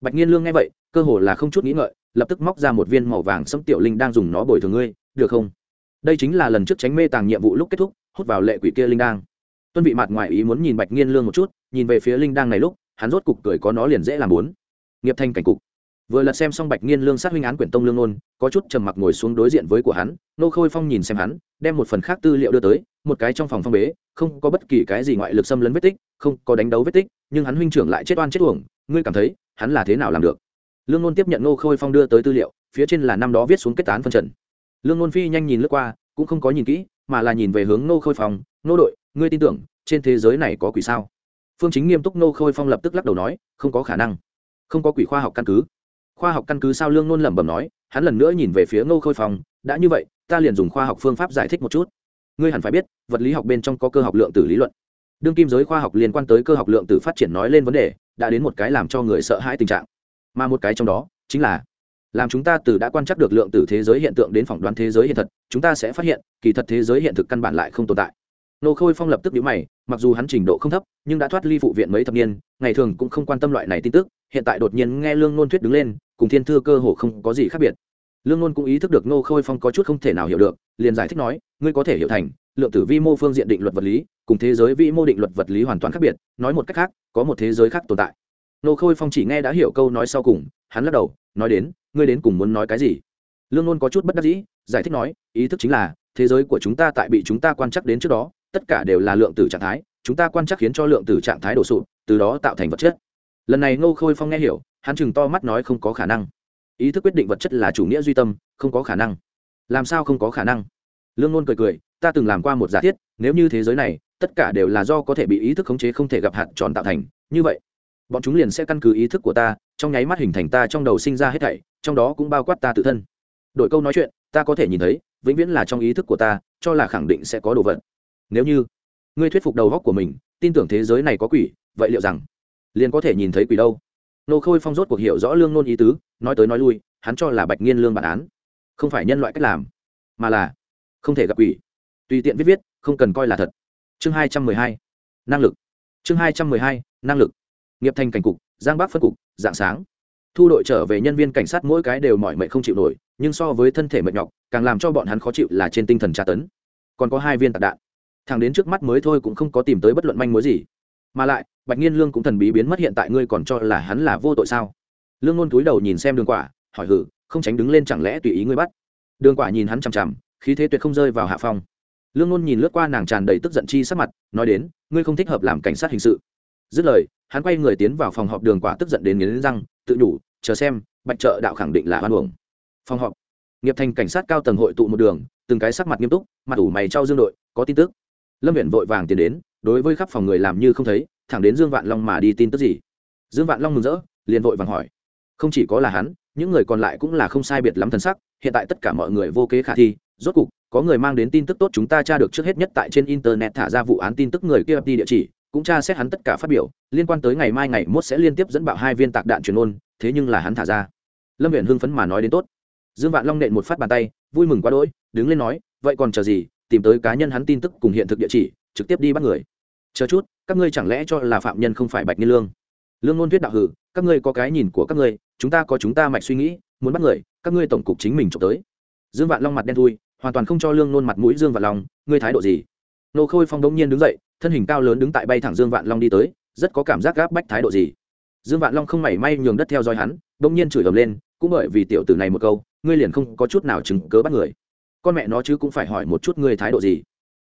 bạch nghiên lương nghe vậy, cơ hồ là không chút nghĩ ngợi, lập tức móc ra một viên màu vàng sẫm tiểu linh đang dùng nó bồi thường ngươi, được không? Đây chính là lần trước tránh mê tàng nhiệm vụ lúc kết thúc, hút vào lệ quỷ kia linh đang. Tuân vị mặt ngoài ý muốn nhìn bạch nghiên lương một chút, nhìn về phía linh đang này lúc, hắn rốt cục cười có nó liền dễ làm muốn nghiệp thành cảnh cục vừa lật xem xong bạch nghiên lương sát huynh án quyển tông lương nôn, có chút trầm mặc ngồi xuống đối diện với của hắn, nô khôi phong nhìn xem hắn, đem một phần khác tư liệu đưa tới, một cái trong phòng phong bế, không có bất kỳ cái gì ngoại lực xâm lấn vết tích, không có đánh đấu vết tích, nhưng hắn huynh trưởng lại chết oan chết uổng, ngươi cảm thấy, hắn là thế nào làm được? Lương nôn tiếp nhận nô khôi phong đưa tới tư liệu, phía trên là năm đó viết xuống kết tán phân trần. Lương nôn phi nhanh nhìn lướt qua, cũng không có nhìn kỹ, mà là nhìn về hướng nô khôi phong, nô đội, ngươi tin tưởng, trên thế giới này có quỷ sao? Phương chính nghiêm túc nô khôi phong lập tức lắc đầu nói, không có khả năng. Không có quỷ khoa học căn cứ khoa học căn cứ sao lương nôn lẩm bẩm nói, hắn lần nữa nhìn về phía ngô khôi phong, đã như vậy, ta liền dùng khoa học phương pháp giải thích một chút. Ngươi hẳn phải biết, vật lý học bên trong có cơ học lượng tử lý luận. Đương kim giới khoa học liên quan tới cơ học lượng tử phát triển nói lên vấn đề, đã đến một cái làm cho người sợ hãi tình trạng. Mà một cái trong đó, chính là làm chúng ta từ đã quan trắc được lượng tử thế giới hiện tượng đến phỏng đoán thế giới hiện thật, chúng ta sẽ phát hiện, kỳ thật thế giới hiện thực căn bản lại không tồn tại. Nô khôi phong lập tức nhíu mày, mặc dù hắn trình độ không thấp, nhưng đã thoát ly phụ viện mấy thập niên, ngày thường cũng không quan tâm loại này tin tức. Hiện tại đột nhiên nghe lương nôn thuyết đứng lên cùng thiên thư cơ hồ không có gì khác biệt. Lương nôn cũng ý thức được nô khôi phong có chút không thể nào hiểu được, liền giải thích nói, ngươi có thể hiểu thành, lượng tử vi mô phương diện định luật vật lý, cùng thế giới vi mô định luật vật lý hoàn toàn khác biệt, nói một cách khác, có một thế giới khác tồn tại. Nô khôi phong chỉ nghe đã hiểu câu nói sau cùng, hắn lắc đầu, nói đến, ngươi đến cùng muốn nói cái gì? Lương nôn có chút bất đắc dĩ, giải thích nói, ý thức chính là, thế giới của chúng ta tại bị chúng ta quan trắc đến trước đó, tất cả đều là lượng tử trạng thái, chúng ta quan trắc khiến cho lượng tử trạng thái đổ sụp, từ đó tạo thành vật chất. Lần này ngô khôi phong nghe hiểu hắn chừng to mắt nói không có khả năng. Ý thức quyết định vật chất là chủ nghĩa duy tâm, không có khả năng. Làm sao không có khả năng? Lương ngôn cười cười, ta từng làm qua một giả thiết, nếu như thế giới này, tất cả đều là do có thể bị ý thức khống chế không thể gặp hạt tròn tạo thành, như vậy, bọn chúng liền sẽ căn cứ ý thức của ta, trong nháy mắt hình thành ta trong đầu sinh ra hết thảy, trong đó cũng bao quát ta tự thân. Đổi câu nói chuyện, ta có thể nhìn thấy, vĩnh viễn là trong ý thức của ta, cho là khẳng định sẽ có đồ vật. Nếu như, ngươi thuyết phục đầu góc của mình, tin tưởng thế giới này có quỷ, vậy liệu rằng, liền có thể nhìn thấy quỷ đâu? Nô khôi phong rốt cuộc hiểu rõ lương nôn ý tứ, nói tới nói lui, hắn cho là bạch nghiên lương bản án. Không phải nhân loại cách làm, mà là không thể gặp quỷ. Tùy tiện viết viết, không cần coi là thật. Chương hai trăm mười hai, năng lực. Chương hai trăm mười hai, năng lực. Nghiệp thành cảnh cục, giang bắc phân cục, dạng sáng. Thu đội trở về nhân viên cảnh sát mỗi cái đều mỏi mệt không chịu nổi, nhưng so với thân thể mệt nhọc, càng làm cho bọn hắn khó chịu là trên tinh thần tra tấn. Còn có hai viên tạc đạn. Thằng đến trước mắt mới thôi cũng không có tìm tới bất luận manh mối gì. Mà lại bạch nhiên lương cũng thần bí biến mất hiện tại ngươi còn cho là hắn là vô tội sao? Lương ngôn túi đầu nhìn xem đường quả, hỏi hử, không tránh đứng lên chẳng lẽ tùy ý ngươi bắt? Đường quả nhìn hắn chằm chằm, khí thế tuyệt không rơi vào hạ phong. Lương ngôn nhìn lướt qua nàng tràn đầy tức giận chi sắc mặt, nói đến, ngươi không thích hợp làm cảnh sát hình sự. Dứt lời, hắn quay người tiến vào phòng họp đường quả tức giận đến nghiến răng, tự nhủ, chờ xem, bạch trợ đạo khẳng định là hoan uổng. Phòng họp. Nghiệp thành cảnh sát cao tầng hội tụ một đường, từng cái sắc mặt nghiêm túc, mặt ủ mày trao dương đội, có tin tức. Lâm viện vội vàng tiến đến đối với khắp phòng người làm như không thấy, thẳng đến dương vạn long mà đi tin tức gì? Dương vạn long mừng rỡ, liền vội vàng hỏi. Không chỉ có là hắn, những người còn lại cũng là không sai biệt lắm thần sắc, hiện tại tất cả mọi người vô kế khả thi, rốt cục, có người mang đến tin tức tốt chúng ta tra được trước hết nhất tại trên internet thả ra vụ án tin tức người kia đi địa chỉ, cũng tra xét hắn tất cả phát biểu, liên quan tới ngày mai ngày mốt sẽ liên tiếp dẫn bạo hai viên tạc đạn truyền ôn, thế nhưng là hắn thả ra. Lâm viện hưng phấn mà nói đến tốt. Dương vạn long nện một phát bàn tay, vui mừng quá đỗi, đứng lên nói, vậy còn chờ gì, tìm tới cá nhân hắn tin tức cùng hiện thực địa chỉ, trực tiếp đi bắt người chờ chút, các ngươi chẳng lẽ cho là phạm nhân không phải bạch nhiên lương? Lương ngôn thuyết đạo hử, các ngươi có cái nhìn của các ngươi, chúng ta có chúng ta mạch suy nghĩ, muốn bắt người, các ngươi tổng cục chính mình trộm tới. Dương vạn long mặt đen thui, hoàn toàn không cho lương nôn mặt mũi dương vạn long, ngươi thái độ gì? Nô khôi phong đống nhiên đứng dậy, thân hình cao lớn đứng tại bay thẳng dương vạn long đi tới, rất có cảm giác gáp bách thái độ gì? Dương vạn long không mảy may nhường đất theo dõi hắn, đống nhiên chửi ầm lên, cũng bởi vì tiểu tử này một câu, ngươi liền không có chút nào chứng cớ bắt người. Con mẹ nó chứ cũng phải hỏi một chút ngươi thái độ gì?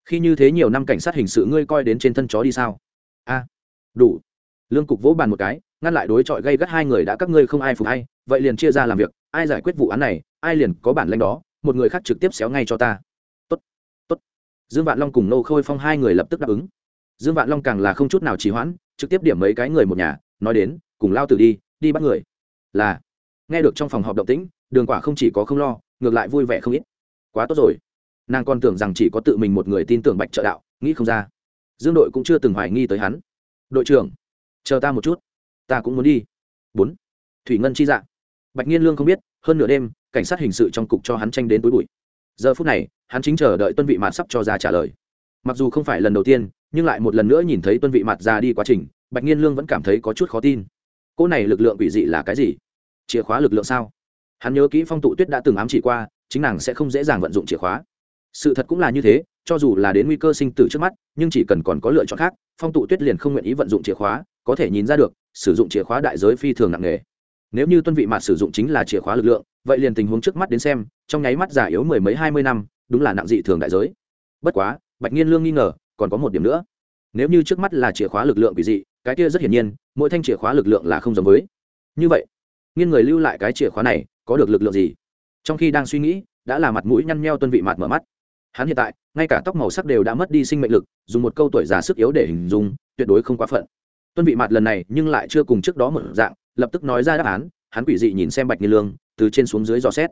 Khi như thế nhiều năm cảnh sát hình sự ngươi coi đến trên thân chó đi sao? A, đủ. Lương cục vỗ bàn một cái, ngăn lại đối chọi gây gắt hai người đã các ngươi không ai phục hay vậy liền chia ra làm việc, ai giải quyết vụ án này, ai liền có bản lanh đó, một người khác trực tiếp xéo ngay cho ta. Tốt tốt. Dương vạn long cùng nô khôi phong hai người lập tức đáp ứng. Dương vạn long càng là không chút nào trì hoãn, trực tiếp điểm mấy cái người một nhà, nói đến, cùng lao tử đi đi bắt người. Là, nghe được trong phòng họp động tĩnh, đường quả không chỉ có không lo, ngược lại vui vẻ không ít. Quá tốt rồi nàng còn tưởng rằng chỉ có tự mình một người tin tưởng bạch trợ đạo, nghĩ không ra. Dương đội cũng chưa từng hoài nghi tới hắn. Đội trưởng, chờ ta một chút, ta cũng muốn đi. Bốn. Thủy ngân chi dạ. Bạch nhiên lương không biết, hơn nửa đêm, cảnh sát hình sự trong cục cho hắn tranh đến túi bụi. Giờ phút này, hắn chính chờ đợi tuân vị mạt sắp cho ra trả lời. Mặc dù không phải lần đầu tiên, nhưng lại một lần nữa nhìn thấy tuân vị mặt ra đi quá trình, bạch nhiên lương vẫn cảm thấy có chút khó tin. Cỗ này lực lượng quỷ dị là cái gì? Chìa khóa lực lượng sao? Hắn nhớ kỹ phong tụ tuyết đã từng ám chỉ qua, chính nàng sẽ không dễ dàng vận dụng chìa khóa sự thật cũng là như thế, cho dù là đến nguy cơ sinh tử trước mắt, nhưng chỉ cần còn có lựa chọn khác, phong tụ tuyết liền không nguyện ý vận dụng chìa khóa, có thể nhìn ra được, sử dụng chìa khóa đại giới phi thường nặng nề. Nếu như tuân vị mạt sử dụng chính là chìa khóa lực lượng, vậy liền tình huống trước mắt đến xem, trong nháy mắt giả yếu mười mấy hai mươi năm, đúng là nặng dị thường đại giới. Bất quá, bạch nhiên lương nghi ngờ, còn có một điểm nữa. Nếu như trước mắt là chìa khóa lực lượng quỷ dị, cái kia rất hiển nhiên, mỗi thanh chìa khóa lực lượng là không giống với. Như vậy, nghiên người lưu lại cái chìa khóa này, có được lực lượng gì? Trong khi đang suy nghĩ, đã là mặt mũi nhăn nheo tuân vị mạt mở mắt hắn hiện tại, ngay cả tóc màu sắc đều đã mất đi sinh mệnh lực, dùng một câu tuổi già sức yếu để hình dung, tuyệt đối không quá phận. Tuân vị mặt lần này, nhưng lại chưa cùng trước đó một dạng, lập tức nói ra đáp án, hắn quỷ dị nhìn xem bạch nghiên lương, từ trên xuống dưới dò xét.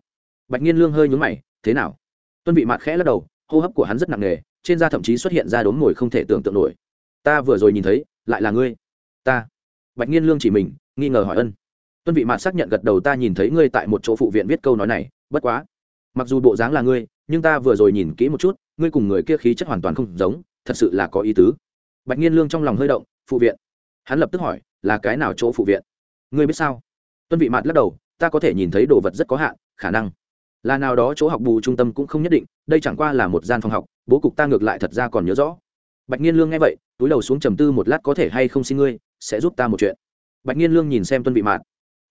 Bạch nghiên lương hơi nhúng mày, thế nào? Tuân vị mặt khẽ lắc đầu, hô hấp của hắn rất nặng nề, trên da thậm chí xuất hiện ra đốm ngồi không thể tưởng tượng nổi. Ta vừa rồi nhìn thấy, lại là ngươi. Ta? Bạch nghiên lương chỉ mình, nghi ngờ hỏi ân. Tuân vị mạt xác nhận gật đầu, ta nhìn thấy ngươi tại một chỗ phụ viện viết câu nói này, bất quá mặc dù bộ dáng là ngươi, nhưng ta vừa rồi nhìn kỹ một chút, ngươi cùng người kia khí chất hoàn toàn không giống, thật sự là có ý tứ. Bạch nhiên lương trong lòng hơi động, phụ viện. Hắn lập tức hỏi, là cái nào chỗ phụ viện? Ngươi biết sao? Tuân vị mạt lắc đầu, ta có thể nhìn thấy đồ vật rất có hạn, khả năng là nào đó chỗ học bù trung tâm cũng không nhất định, đây chẳng qua là một gian phòng học, bố cục ta ngược lại thật ra còn nhớ rõ. Bạch nhiên lương nghe vậy, túi đầu xuống trầm tư một lát có thể hay không xin ngươi, sẽ giúp ta một chuyện. Bạch nhiên lương nhìn xem tuân vị mạt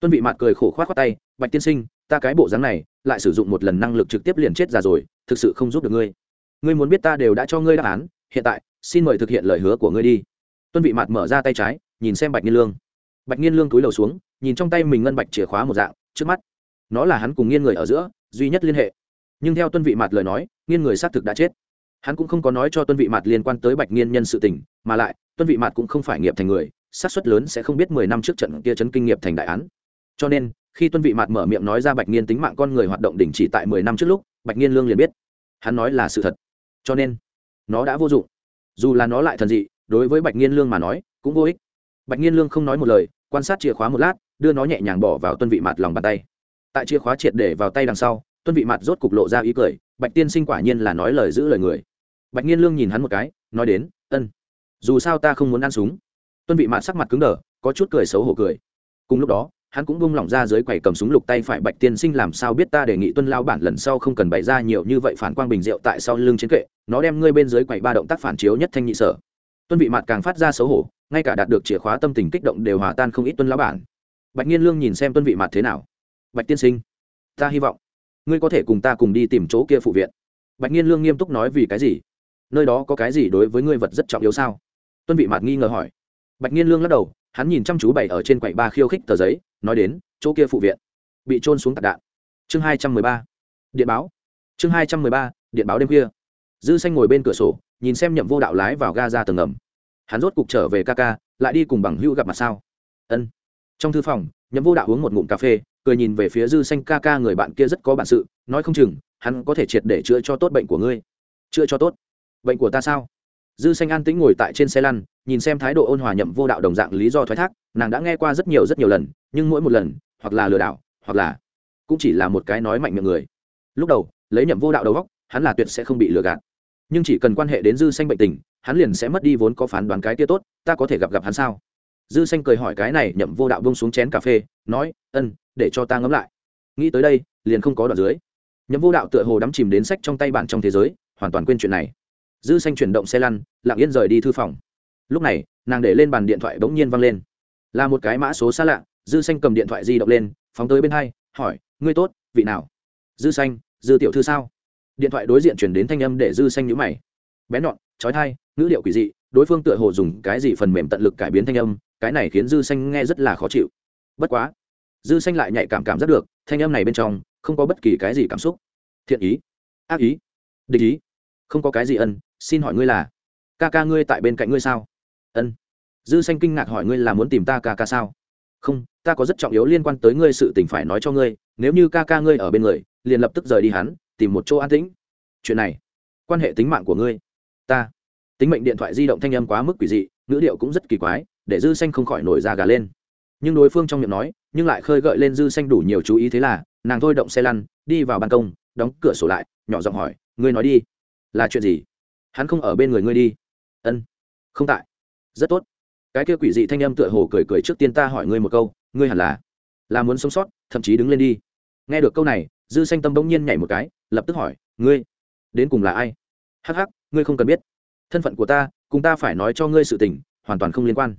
tuân vị mạt cười khổ khoát khoát tay, bạch tiên sinh, ta cái bộ dáng này lại sử dụng một lần năng lực trực tiếp liền chết già rồi, thực sự không giúp được ngươi. Ngươi muốn biết ta đều đã cho ngươi đáp án, hiện tại, xin mời thực hiện lời hứa của ngươi đi. Tuân vị mạt mở ra tay trái, nhìn xem bạch nghiên lương. Bạch nghiên lương túi đầu xuống, nhìn trong tay mình ngân bạch chìa khóa một dạng, trước mắt. Nó là hắn cùng nghiên người ở giữa, duy nhất liên hệ. Nhưng theo tuân vị mạt lời nói, nghiên người xác thực đã chết. Hắn cũng không có nói cho tuân vị mạt liên quan tới bạch nghiên nhân sự tình, mà lại, tuân vị mạt cũng không phải nghiệp thành người, xác suất lớn sẽ không biết mười năm trước trận kia chấn kinh nghiệp thành đại án cho nên, khi tuân vị mạt mở miệng nói ra bạch nghiên tính mạng con người hoạt động đình chỉ tại mười năm trước lúc, bạch nghiên lương liền biết. Hắn nói là sự thật. Cho nên, nó đã vô dụng. Dù là nó lại thần dị, đối với bạch nghiên lương mà nói, cũng vô ích. Bạch nghiên lương không nói một lời, quan sát chìa khóa một lát, đưa nó nhẹ nhàng bỏ vào tuân vị mạt lòng bàn tay. Tại chìa khóa triệt để vào tay đằng sau, tuân vị mạt rốt cục lộ ra ý cười, bạch tiên sinh quả nhiên là nói lời giữ lời người. Bạch niên lương nhìn hắn một cái, nói đến, ân, dù sao ta không muốn ăn súng. Tuân vị mạt sắc mặt cứng đờ, có chút cười xấu hổ cười. Cùng lúc đó hắn cũng bung lỏng ra dưới quầy cầm súng lục tay phải bạch tiên sinh, làm sao biết ta đề nghị tuân lao bản lần sau không cần bày ra nhiều như vậy phản quang bình rượu tại sau lưng chiến kệ, nó đem ngươi bên dưới quầy ba động tác phản chiếu nhất thanh nhị sở. Tuân vị mặt càng phát ra xấu hổ, ngay cả đạt được chìa khóa tâm tình kích động đều hòa tan không ít tuân lao bản. Bạch nhiên lương nhìn xem tuân vị mặt thế nào. Bạch tiên sinh, ta hy vọng ngươi có thể cùng ta cùng đi tìm chỗ kia phụ viện. Bạch nhiên lương nghiêm túc nói, vì cái gì? Nơi đó có cái gì đối với ngươi vật rất trọng yếu sao? Tuân vị mạt nghi ngờ hỏi. Bạch nhiên lương lắc đầu, hắn nhìn chăm chú bày ở trên quầy ba khiêu khích tờ giấy nói đến, chỗ kia phụ viện bị trôn xuống tạc đạn. Chương hai trăm mười ba, điện báo. Chương hai trăm mười ba, điện báo đêm khuya. Dư xanh ngồi bên cửa sổ, nhìn xem nhậm vô đạo lái vào ga ra tầng ngầm. Hắn rốt cục trở về ca ca, lại đi cùng bằng hữu gặp mặt sao? Ân. Trong thư phòng, nhậm vô đạo uống một ngụm cà phê, cười nhìn về phía dư xanh ca ca người bạn kia rất có bản sự, nói không chừng, hắn có thể triệt để chữa cho tốt bệnh của ngươi. Chữa cho tốt. Bệnh của ta sao? Dư xanh an tĩnh ngồi tại trên xe lăn, nhìn xem thái độ ôn hòa nhậm vô đạo đồng dạng lý do thoái thác, nàng đã nghe qua rất nhiều rất nhiều lần, nhưng mỗi một lần, hoặc là lừa đảo, hoặc là cũng chỉ là một cái nói mạnh miệng người. Lúc đầu, lấy nhậm vô đạo đầu góc hắn là tuyệt sẽ không bị lừa gạt. Nhưng chỉ cần quan hệ đến dư xanh bệnh tình, hắn liền sẽ mất đi vốn có phán đoán cái kia tốt, ta có thể gặp gặp hắn sao? Dư xanh cười hỏi cái này, nhậm vô đạo bông xuống chén cà phê, nói, ân, để cho ta ngẫm lại. Nghĩ tới đây, liền không có đoạn dưới. Nhậm vô đạo tựa hồ đắm chìm đến sách trong tay bản trong thế giới, hoàn toàn quên chuyện này dư xanh chuyển động xe lăn, lặng yên rời đi thư phòng. Lúc này, nàng để lên bàn điện thoại bỗng nhiên văng lên. Là một cái mã số xa lạ, dư xanh cầm điện thoại di động lên, phóng tới bên hai, hỏi, ngươi tốt, vị nào? Dư xanh, dư tiểu thư sao? Điện thoại đối diện chuyển đến thanh âm để dư xanh nhíu mày. Bé nhọn, chói tai, ngữ điệu quỷ dị, đối phương tựa hồ dùng cái gì phần mềm tận lực cải biến thanh âm, cái này khiến dư xanh nghe rất là khó chịu. Bất quá. Dư xanh lại nhạy cảm cảm giác được, thanh âm này bên trong không có bất kỳ cái gì cảm xúc. Thiện ý. Ác ý. Địch ý. Không có cái gì ân xin hỏi ngươi là ca ca ngươi tại bên cạnh ngươi sao? Ân. Dư xanh kinh ngạc hỏi ngươi là muốn tìm ta ca ca sao? Không, ta có rất trọng yếu liên quan tới ngươi sự tình phải nói cho ngươi, nếu như ca ca ngươi ở bên người, liền lập tức rời đi hắn, tìm một chỗ an tĩnh. Chuyện này, quan hệ tính mạng của ngươi. Ta. Tính mệnh điện thoại di động thanh âm quá mức quỷ dị, ngữ điệu cũng rất kỳ quái, để dư xanh không khỏi nổi da gà lên. Nhưng đối phương trong miệng nói, nhưng lại khơi gợi lên dư xanh đủ nhiều chú ý thế là, nàng thôi động xe lăn, đi vào ban công, đóng cửa sổ lại, nhỏ giọng hỏi, ngươi nói đi, là chuyện gì? Hắn không ở bên người ngươi đi. Ân, không tại. Rất tốt. Cái kia quỷ dị thanh âm tựa hồ cười cười trước tiên ta hỏi ngươi một câu, ngươi hẳn là là muốn sống sót, thậm chí đứng lên đi. Nghe được câu này, dư sanh tâm bỗng nhiên nhảy một cái, lập tức hỏi, ngươi, đến cùng là ai? Hắc hắc, ngươi không cần biết. Thân phận của ta, cùng ta phải nói cho ngươi sự tình, hoàn toàn không liên quan.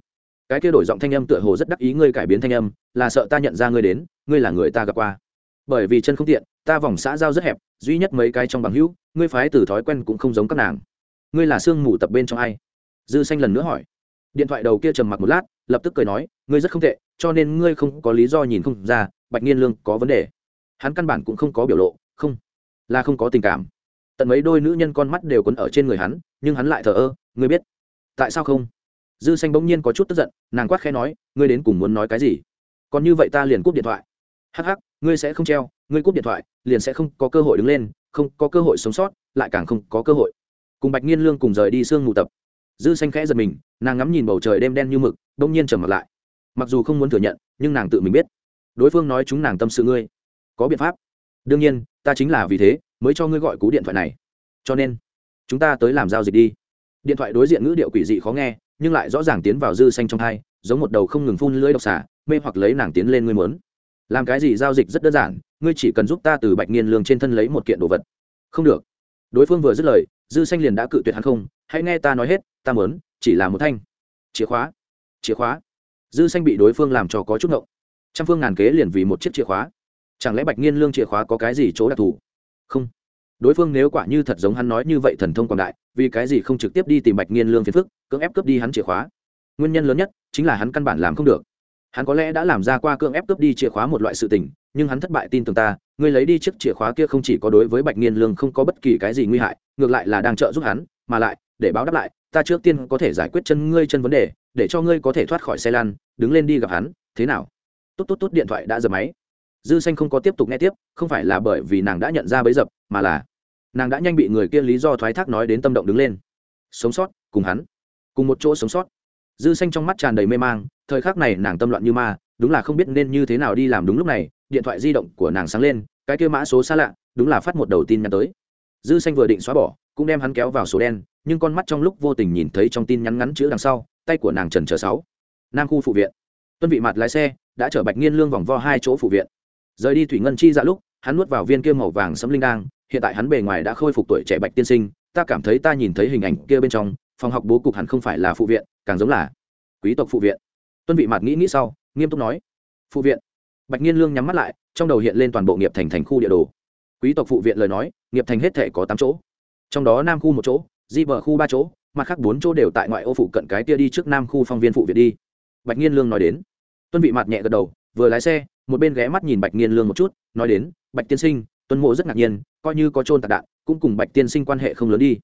Cái kia đổi giọng thanh âm tựa hồ rất đắc ý ngươi cải biến thanh âm, là sợ ta nhận ra ngươi đến, ngươi là người ta gặp qua. Bởi vì chân không tiện, ta vòng xã giao rất hẹp, duy nhất mấy cái trong bằng hữu, ngươi phái từ thói quen cũng không giống các nàng ngươi là sương mù tập bên trong ai? Dư xanh lần nữa hỏi. Điện thoại đầu kia trầm mặc một lát, lập tức cười nói, ngươi rất không tệ, cho nên ngươi không có lý do nhìn không ra, bạch nghiên lương có vấn đề. Hắn căn bản cũng không có biểu lộ, không, là không có tình cảm. Tận mấy đôi nữ nhân con mắt đều quấn ở trên người hắn, nhưng hắn lại thờ ơ, ngươi biết. Tại sao không? Dư xanh bỗng nhiên có chút tức giận, nàng quát khẽ nói, ngươi đến cùng muốn nói cái gì? Còn như vậy ta liền cúp điện thoại. Hắc hắc, ngươi sẽ không treo, ngươi cúp điện thoại, liền sẽ không có cơ hội đứng lên, không có cơ hội sống sót, lại càng không có cơ hội cùng bạch nghiên lương cùng rời đi sương mù tập. Dư xanh khẽ giật mình, nàng ngắm nhìn bầu trời đêm đen như mực đông nhiên trầm mặt lại. Mặc dù không muốn thừa nhận, nhưng nàng tự mình biết. Đối phương nói chúng nàng tâm sự ngươi. Có biện pháp. Đương nhiên, ta chính là vì thế, mới cho ngươi gọi cú điện thoại này. Cho nên, chúng ta tới làm giao dịch đi. Điện thoại đối diện ngữ điệu quỷ dị khó nghe, nhưng lại rõ ràng tiến vào dư xanh trong hai, giống một đầu không ngừng phun lưỡi độc xả, mê hoặc lấy nàng tiến lên ngươi muốn. Làm cái gì giao dịch rất đơn giản, ngươi chỉ cần giúp ta từ bạch nghiên lương trên thân lấy một kiện đồ vật. Không được. Đối phương vừa dứt lời dư xanh liền đã cự tuyệt hắn không, hãy nghe ta nói hết, ta muốn, chỉ là một thanh. Chìa khóa chìa khóa. Dư xanh bị đối phương làm cho có chút ngộng. Trăm phương ngàn kế liền vì một chiếc chìa khóa. Chẳng lẽ bạch nghiên lương chìa khóa có cái gì chỗ đặc thù? Không. Đối phương nếu quả như thật giống hắn nói như vậy thần thông quảng đại, vì cái gì không trực tiếp đi tìm bạch nghiên lương phiền phức, cưỡng ép cướp đi hắn chìa khóa? Nguyên nhân lớn nhất chính là hắn căn bản làm không được. Hắn có lẽ đã làm ra qua cưỡng ép cướp đi chìa khóa một loại sự tình, nhưng hắn thất bại tin tưởng ta ngươi lấy đi chiếc chìa khóa kia không chỉ có đối với bạch nghiên lương không có bất kỳ cái gì nguy hại, ngược lại là đang trợ giúp hắn, mà lại, để báo đáp lại, ta trước tiên có thể giải quyết chân ngươi chân vấn đề, để cho ngươi có thể thoát khỏi xe lan đứng lên đi gặp hắn, thế nào? Tốt tốt tốt, điện thoại đã dập máy. Dư xanh không có tiếp tục nghe tiếp, không phải là bởi vì nàng đã nhận ra bấy dập, mà là nàng đã nhanh bị người kia lý do thoái thác nói đến tâm động đứng lên. Sống sót, cùng hắn, cùng một chỗ sống sót. Dư xanh trong mắt tràn đầy mê mang, thời khắc này nàng tâm loạn như ma, đúng là không biết nên như thế nào đi làm đúng lúc này điện thoại di động của nàng sáng lên, cái kia mã số xa lạ, đúng là phát một đầu tin nhắn tới. Dư xanh vừa định xóa bỏ, cũng đem hắn kéo vào số đen, nhưng con mắt trong lúc vô tình nhìn thấy trong tin nhắn ngắn chữ đằng sau, tay của nàng trần chờ sáu. Nam khu phụ viện. Tuân vị mặt lái xe, đã chở bạch nghiên lương vòng vo hai chỗ phụ viện. Rời đi thủy ngân chi dạ lúc, hắn nuốt vào viên kia màu vàng sấm linh đang hiện tại hắn bề ngoài đã khôi phục tuổi trẻ bạch tiên sinh, ta cảm thấy ta nhìn thấy hình ảnh kia bên trong, phòng học bố cục hẳn không phải là phụ viện, càng giống là quý tộc phụ viện. Tuân vị mặt nghĩ nghĩ sau, nghiêm túc nói. Phụ viện bạch nhiên lương nhắm mắt lại, trong đầu hiện lên toàn bộ nghiệp thành thành khu địa đồ. Quý tộc phụ viện lời nói, nghiệp thành hết thể có tám chỗ. Trong đó nam khu một chỗ, di bờ khu ba chỗ, mặt khác bốn chỗ đều tại ngoại ô phụ cận cái kia đi trước nam khu phong viên phụ viện đi. Bạch nhiên lương nói đến. Tuân vị mặt nhẹ gật đầu, vừa lái xe, một bên ghé mắt nhìn bạch nhiên lương một chút, nói đến, bạch tiên sinh, tuân mộ rất ngạc nhiên, coi như có trôn tạc đạn, cũng cùng bạch tiên sinh quan hệ không lớn đi.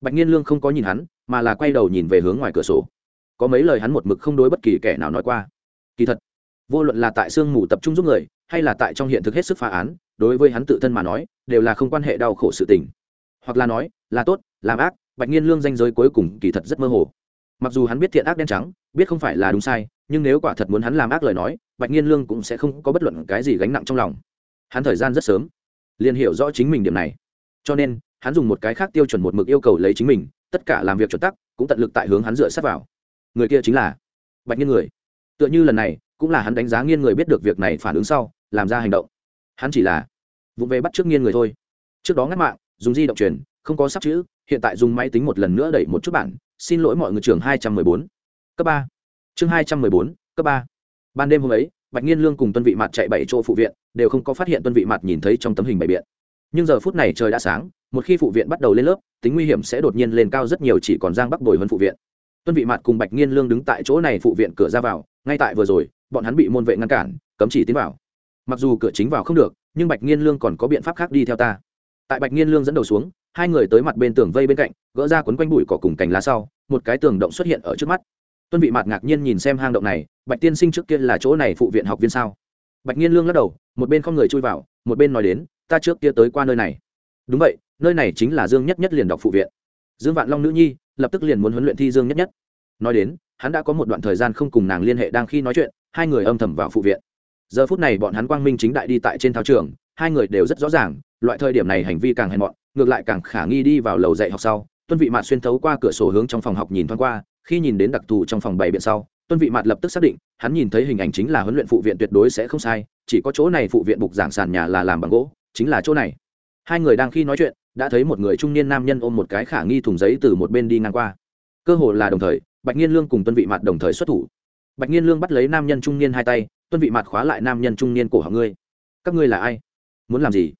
Bạch nhiên lương không có nhìn hắn, mà là quay đầu nhìn về hướng ngoài cửa sổ. Có mấy lời hắn một mực không đối bất kỳ kẻ nào nói qua. Kỳ thật vô luận là tại sương mù tập trung giúp người, hay là tại trong hiện thực hết sức phá án, đối với hắn tự thân mà nói, đều là không quan hệ đau khổ sự tình. Hoặc là nói, là tốt, làm ác, bạch nhiên lương danh giới cuối cùng kỳ thật rất mơ hồ. Mặc dù hắn biết thiện ác đen trắng, biết không phải là đúng sai, nhưng nếu quả thật muốn hắn làm ác lời nói, bạch nhiên lương cũng sẽ không có bất luận cái gì gánh nặng trong lòng. Hắn thời gian rất sớm, liền hiểu rõ chính mình điểm này. Cho nên, hắn dùng một cái khác tiêu chuẩn một mực yêu cầu lấy chính mình, tất cả làm việc chuẩn tắc, cũng tận lực tại hướng hắn dựa sát vào. Người kia chính là bạch nhiên người. Tựa như lần này cũng là hắn đánh giá nghiên người biết được việc này phản ứng sau, làm ra hành động. Hắn chỉ là vụ về bắt trước nghiên người thôi. Trước đó ngắt mạng, dùng di động truyền, không có sắp chữ, hiện tại dùng máy tính một lần nữa đẩy một chút bản, xin lỗi mọi người, trường hai trăm mười bốn, cấp ba. Chương hai trăm mười bốn, cấp ba. Ban đêm hôm ấy, bạch nghiên lương cùng tuân vị mặt chạy bảy chỗ phụ viện, đều không có phát hiện tuân vị mặt nhìn thấy trong tấm hình bày biện. Nhưng giờ phút này trời đã sáng, một khi phụ viện bắt đầu lên lớp, tính nguy hiểm sẽ đột nhiên lên cao rất nhiều, chỉ còn giang bắc bồi hơn phụ viện tuân vị mặt cùng bạch nghiên lương đứng tại chỗ này phụ viện cửa ra vào, ngay tại vừa rồi, bọn hắn bị môn vệ ngăn cản, cấm chỉ tiến vào. Mặc dù cửa chính vào không được, nhưng bạch nghiên lương còn có biện pháp khác đi theo ta. Tại bạch nghiên lương dẫn đầu xuống, hai người tới mặt bên tường vây bên cạnh, gỡ ra quấn quanh bụi cỏ cùng cành lá sau, một cái tường động xuất hiện ở trước mắt. Tuân vị mặt ngạc nhiên nhìn xem hang động này, bạch tiên sinh trước kia là chỗ này phụ viện học viên sao? Bạch nghiên lương lắc đầu, một bên không người chui vào, một bên nói đến, ta trước kia tới qua nơi này. Đúng vậy, nơi này chính là dương nhất nhất liền đọc phụ viện. Dương vạn long nữ nhi lập tức liền muốn huấn luyện thi dương nhất nhất. Nói đến, hắn đã có một đoạn thời gian không cùng nàng liên hệ đang khi nói chuyện, hai người âm thầm vào phụ viện. Giờ phút này bọn hắn quang minh chính đại đi tại trên thao trường, hai người đều rất rõ ràng, loại thời điểm này hành vi càng hèn mọn, ngược lại càng khả nghi đi vào lầu dạy học sau. Tuân vị mạt xuyên thấu qua cửa sổ hướng trong phòng học nhìn thoáng qua, khi nhìn đến đặc thù trong phòng bày biện sau, tuân vị mạt lập tức xác định, hắn nhìn thấy hình ảnh chính là huấn luyện phụ viện tuyệt đối sẽ không sai, chỉ có chỗ này phụ viện bục giảng sàn nhà là làm bằng gỗ, chính là chỗ này hai người đang khi nói chuyện, đã thấy một người trung niên nam nhân ôm một cái khả nghi thùng giấy từ một bên đi ngang qua. Cơ hồ là đồng thời, bạch nhiên lương cùng tuân vị mặt đồng thời xuất thủ. Bạch nhiên lương bắt lấy nam nhân trung niên hai tay, tuân vị mặt khóa lại nam nhân trung niên cổ họng ngươi. Các ngươi là ai? Muốn làm gì?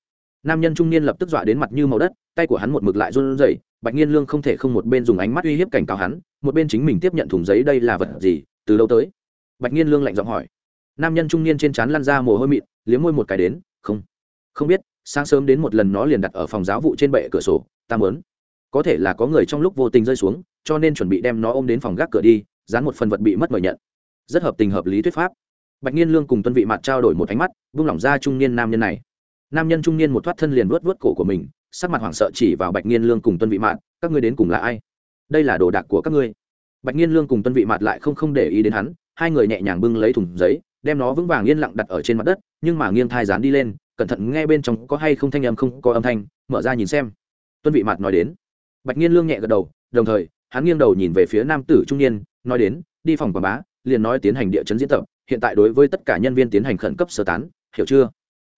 Nam nhân trung niên lập tức dọa đến mặt như màu đất, tay của hắn một mực lại run rẩy. Bạch nhiên lương không thể không một bên dùng ánh mắt uy hiếp cảnh cáo hắn, một bên chính mình tiếp nhận thùng giấy đây là vật gì, từ đâu tới? Bạch nhiên lương lạnh giọng hỏi. Nam nhân trung niên trên trán lăn ra mồ hôi mịn, liếm môi một cái đến, không không biết sáng sớm đến một lần nó liền đặt ở phòng giáo vụ trên bệ cửa sổ, ta mớn có thể là có người trong lúc vô tình rơi xuống, cho nên chuẩn bị đem nó ôm đến phòng gác cửa đi, dán một phần vật bị mất mời nhận. Rất hợp tình hợp lý thuyết pháp. Bạch nhiên lương cùng tuân vị mặt trao đổi một ánh mắt, vung lỏng ra trung niên nam nhân này. Nam nhân trung niên một thoát thân liền vớt vớt cổ của mình, sắc mặt hoảng sợ chỉ vào bạch nhiên lương cùng tuân vị mạn các ngươi đến cùng là ai? Đây là đồ đạc của các ngươi. Bạch nhiên lương cùng tuân vị mạn lại không không để ý đến hắn, hai người nhẹ nhàng bưng lấy thùng giấy, đem nó vững vàng yên lặng đặt ở trên mặt đất, nhưng mà nghiêng thai dán đi lên cẩn thận nghe bên trong có hay không thanh âm không có âm thanh, mở ra nhìn xem. Tuân vị mạt nói đến. Bạch nhiên lương nhẹ gật đầu, đồng thời, hắn nghiêng đầu nhìn về phía nam tử trung niên, nói đến, đi phòng quảng bá, liền nói tiến hành địa chấn diễn tập, hiện tại đối với tất cả nhân viên tiến hành khẩn cấp sơ tán, hiểu chưa?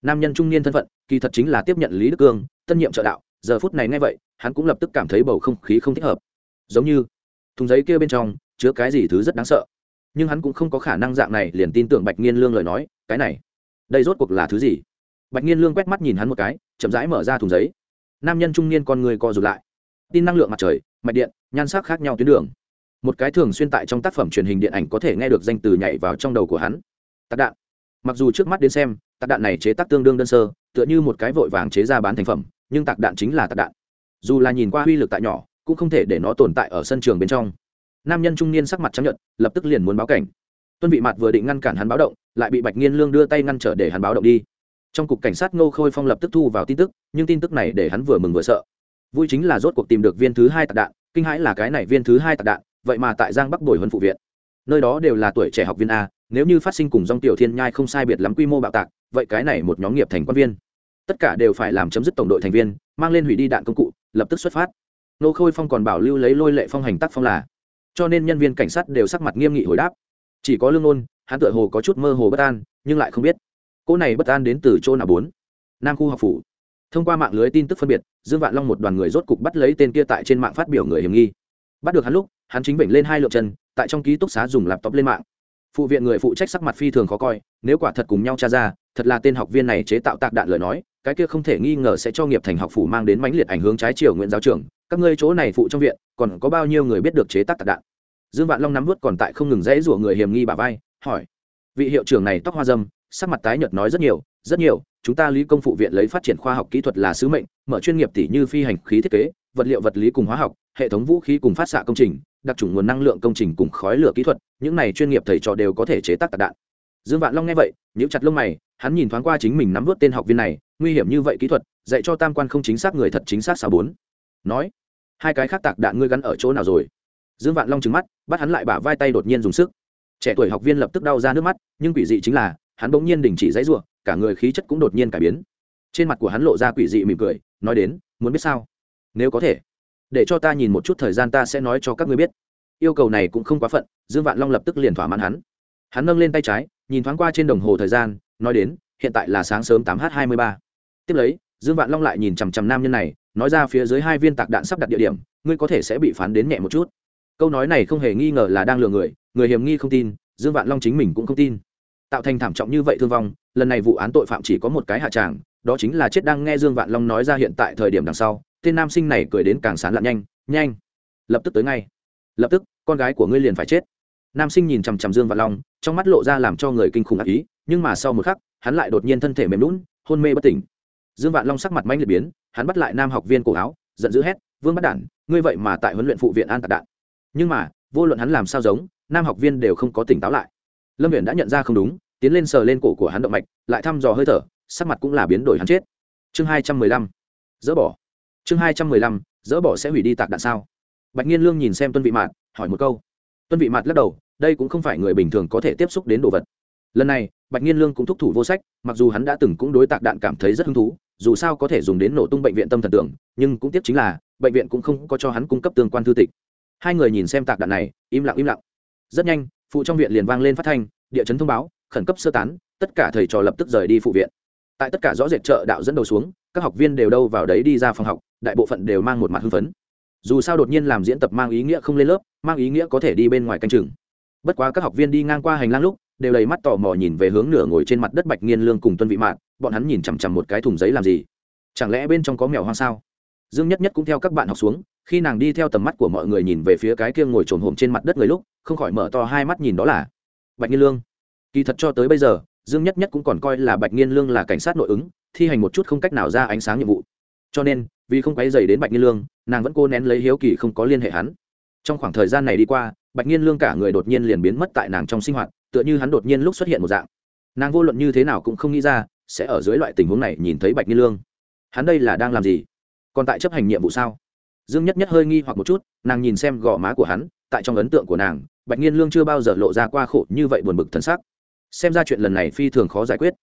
Nam nhân trung niên thân phận, kỳ thật chính là tiếp nhận lý đức cương, tân nhiệm trợ đạo, giờ phút này nghe vậy, hắn cũng lập tức cảm thấy bầu không khí không thích hợp. Giống như, thùng giấy kia bên trong chứa cái gì thứ rất đáng sợ. Nhưng hắn cũng không có khả năng dạng này liền tin tưởng bạch nghiên lương lời nói, cái này, đây rốt cuộc là thứ gì? Bạch nghiên lương quét mắt nhìn hắn một cái, chậm rãi mở ra thùng giấy. Nam nhân trung niên con người co rụt lại. Tin năng lượng mặt trời, mạch điện, nhan sắc khác nhau tuyến đường. Một cái thường xuyên tại trong tác phẩm truyền hình điện ảnh có thể nghe được danh từ nhảy vào trong đầu của hắn. Tạc đạn. Mặc dù trước mắt đến xem, tạc đạn này chế tác tương đương đơn sơ, tựa như một cái vội vàng chế ra bán thành phẩm, nhưng tạc đạn chính là tạc đạn. Dù là nhìn qua uy lực tại nhỏ, cũng không thể để nó tồn tại ở sân trường bên trong. Nam nhân trung niên sắc mặt chấp nhận lập tức liền muốn báo cảnh. Tuân vị mặt vừa định ngăn cản hắn báo động, lại bị bạch nghiên lương đưa tay ngăn trở để hắn báo động đi trong cục cảnh sát ngô khôi phong lập tức thu vào tin tức, nhưng tin tức này để hắn vừa mừng vừa sợ. Vui chính là rốt cuộc tìm được viên thứ hai tạc đạn, kinh hãi là cái này viên thứ hai tạc đạn, vậy mà tại giang bắc bồi huấn phụ viện. Nơi đó đều là tuổi trẻ học viên a, nếu như phát sinh cùng dòng tiểu thiên nhai không sai biệt lắm quy mô bạo tạc, vậy cái này một nhóm nghiệp thành quan viên. Tất cả đều phải làm chấm dứt tổng đội thành viên, mang lên hủy đi đạn công cụ, lập tức xuất phát. Nô khôi phong còn bảo lưu lấy lôi lệ phong hành tác phong là. Cho nên nhân viên cảnh sát đều sắc mặt nghiêm nghị hồi đáp. Chỉ có lương ôn, hắn tựa hồ có chút mơ hồ bất an, nhưng lại không biết cô này bất an đến từ chỗ nào bốn? Nam khu học phủ. Thông qua mạng lưới tin tức phân biệt, dương vạn long một đoàn người rốt cục bắt lấy tên kia tại trên mạng phát biểu người hiểm nghi. Bắt được hắn lúc, hắn chính vểnh lên hai lượng chân, tại trong ký túc xá dùng laptop lên mạng. Phụ viện người phụ trách sắc mặt phi thường khó coi, nếu quả thật cùng nhau tra ra, thật là tên học viên này chế tạo tạc đạn lời nói, cái kia không thể nghi ngờ sẽ cho nghiệp thành học phủ mang đến mãnh liệt ảnh hướng trái chiều nguyễn giáo trưởng, các ngươi chỗ này phụ trong viện, còn có bao nhiêu người biết được chế tác tạc đạn? Dương vạn long nắm vút còn tại không ngừng dãy rủa người hiểm nghi bà vai, hỏi. Vị hiệu trưởng này tóc hoa dâm sắc mặt tái nhợt nói rất nhiều rất nhiều, chúng ta lý công phụ viện lấy phát triển khoa học kỹ thuật là sứ mệnh, mở chuyên nghiệp tỷ như phi hành khí thiết kế, vật liệu vật lý cùng hóa học, hệ thống vũ khí cùng phát xạ công trình, đặc trùng nguồn năng lượng công trình cùng khói lửa kỹ thuật, những này chuyên nghiệp thầy trò đều có thể chế tác tạc đạn. Dương vạn long nghe vậy, nhíu chặt lông mày, hắn nhìn thoáng qua chính mình nắm vớt tên học viên này, nguy hiểm như vậy kỹ thuật, dạy cho tam quan không chính xác người thật chính xác sao bốn? Nói, hai cái khác tạc đạn ngươi gắn ở chỗ nào rồi? Dương vạn long trừng mắt, bắt hắn lại bả vai tay đột nhiên dùng sức. Trẻ tuổi học viên lập tức đau ra nước mắt, nhưng quỷ dị chính là hắn bỗng nhiên đình chỉ dãy ruộng cả người khí chất cũng đột nhiên cải biến. Trên mặt của hắn lộ ra quỷ dị mỉm cười, nói đến, muốn biết sao? Nếu có thể, để cho ta nhìn một chút thời gian ta sẽ nói cho các ngươi biết. Yêu cầu này cũng không quá phận, dương vạn long lập tức liền thỏa mãn hắn. Hắn nâng lên tay trái, nhìn thoáng qua trên đồng hồ thời gian, nói đến, hiện tại là sáng sớm tám h hai mươi ba. Tiếp lấy, dương vạn long lại nhìn chằm chằm nam nhân này, nói ra phía dưới hai viên tạc đạn sắp đặt địa điểm, ngươi có thể sẽ bị phán đến nhẹ một chút. Câu nói này không hề nghi ngờ là đang lừa người người hiểm nghi không tin, dương vạn long chính mình cũng không tin tạo thành thảm trọng như vậy thương vong, lần này vụ án tội phạm chỉ có một cái hạ tràng, đó chính là chết đang nghe dương vạn long nói ra hiện tại thời điểm đằng sau, tên nam sinh này cười đến càng sán lặn nhanh nhanh, lập tức tới ngay, lập tức, con gái của ngươi liền phải chết. Nam sinh nhìn chằm chằm dương vạn long, trong mắt lộ ra làm cho người kinh khủng ác ý, nhưng mà sau một khắc, hắn lại đột nhiên thân thể mềm lún hôn mê bất tỉnh. Dương vạn long sắc mặt manh liệt biến, hắn bắt lại nam học viên cổ áo, giận dữ hét, vương bắt đản, ngươi vậy mà tại huấn luyện phụ viện an tạc đạn. Nhưng mà, vô luận hắn làm sao giống, nam học viên đều không có tỉnh táo lại lâm viện đã nhận ra không đúng, tiến lên sờ lên cổ của hắn động mạch, lại thăm dò hơi thở, sắc mặt cũng là biến đổi hắn chết. Chương hai trăm mười lăm, dỡ bỏ. Chương hai trăm mười lăm, dỡ bỏ sẽ hủy đi tạc đạn sao? Bạch nhiên lương nhìn xem tuân vị mạt, hỏi một câu. Tuân vị mạt lắc đầu, đây cũng không phải người bình thường có thể tiếp xúc đến đồ vật. Lần này, bạch nhiên lương cũng thúc thủ vô sách, mặc dù hắn đã từng cũng đối tạc đạn cảm thấy rất hứng thú, dù sao có thể dùng đến nổ tung bệnh viện tâm thần tưởng, nhưng cũng tiếc chính là, bệnh viện cũng không có cho hắn cung cấp tương quan thư tịch. Hai người nhìn xem tạc đạn này, im lặng im lặng. Rất nhanh phụ trong viện liền vang lên phát thanh, địa chấn thông báo, khẩn cấp sơ tán, tất cả thầy trò lập tức rời đi phụ viện. Tại tất cả rõ rệt chợ đạo dẫn đầu xuống, các học viên đều đâu vào đấy đi ra phòng học, đại bộ phận đều mang một mặt hưng phấn. Dù sao đột nhiên làm diễn tập mang ý nghĩa không lên lớp, mang ý nghĩa có thể đi bên ngoài canh chừng. Bất quá các học viên đi ngang qua hành lang lúc, đều đầy mắt tò mò nhìn về hướng nửa ngồi trên mặt đất bạch nghiên lương cùng tuân vị mạn, bọn hắn nhìn chằm chằm một cái thùng giấy làm gì? Chẳng lẽ bên trong có mèo hoang sao? Dương nhất nhất cũng theo các bạn học xuống, khi nàng đi theo tầm mắt của mọi người nhìn về phía cái kia ngồi trồn hồm trên mặt đất người lúc, không khỏi mở to hai mắt nhìn đó là bạch nghiên lương. Kỳ thật cho tới bây giờ, dương nhất nhất cũng còn coi là bạch nghiên lương là cảnh sát nội ứng, thi hành một chút không cách nào ra ánh sáng nhiệm vụ. Cho nên, vì không quấy dày đến bạch nghiên lương, nàng vẫn cố nén lấy hiếu kỳ không có liên hệ hắn. Trong khoảng thời gian này đi qua, bạch nghiên lương cả người đột nhiên liền biến mất tại nàng trong sinh hoạt, tựa như hắn đột nhiên lúc xuất hiện một dạng. Nàng vô luận như thế nào cũng không nghĩ ra, sẽ ở dưới loại tình huống này nhìn thấy bạch nghiên lương. Hắn đây là đang làm gì? Còn tại chấp hành nhiệm vụ sao? Dương nhất nhất hơi nghi hoặc một chút, nàng nhìn xem gò má của hắn, tại trong ấn tượng của nàng, bạch nghiên lương chưa bao giờ lộ ra qua khổ như vậy buồn bực thân xác xem ra chuyện lần này phi thường khó giải quyết.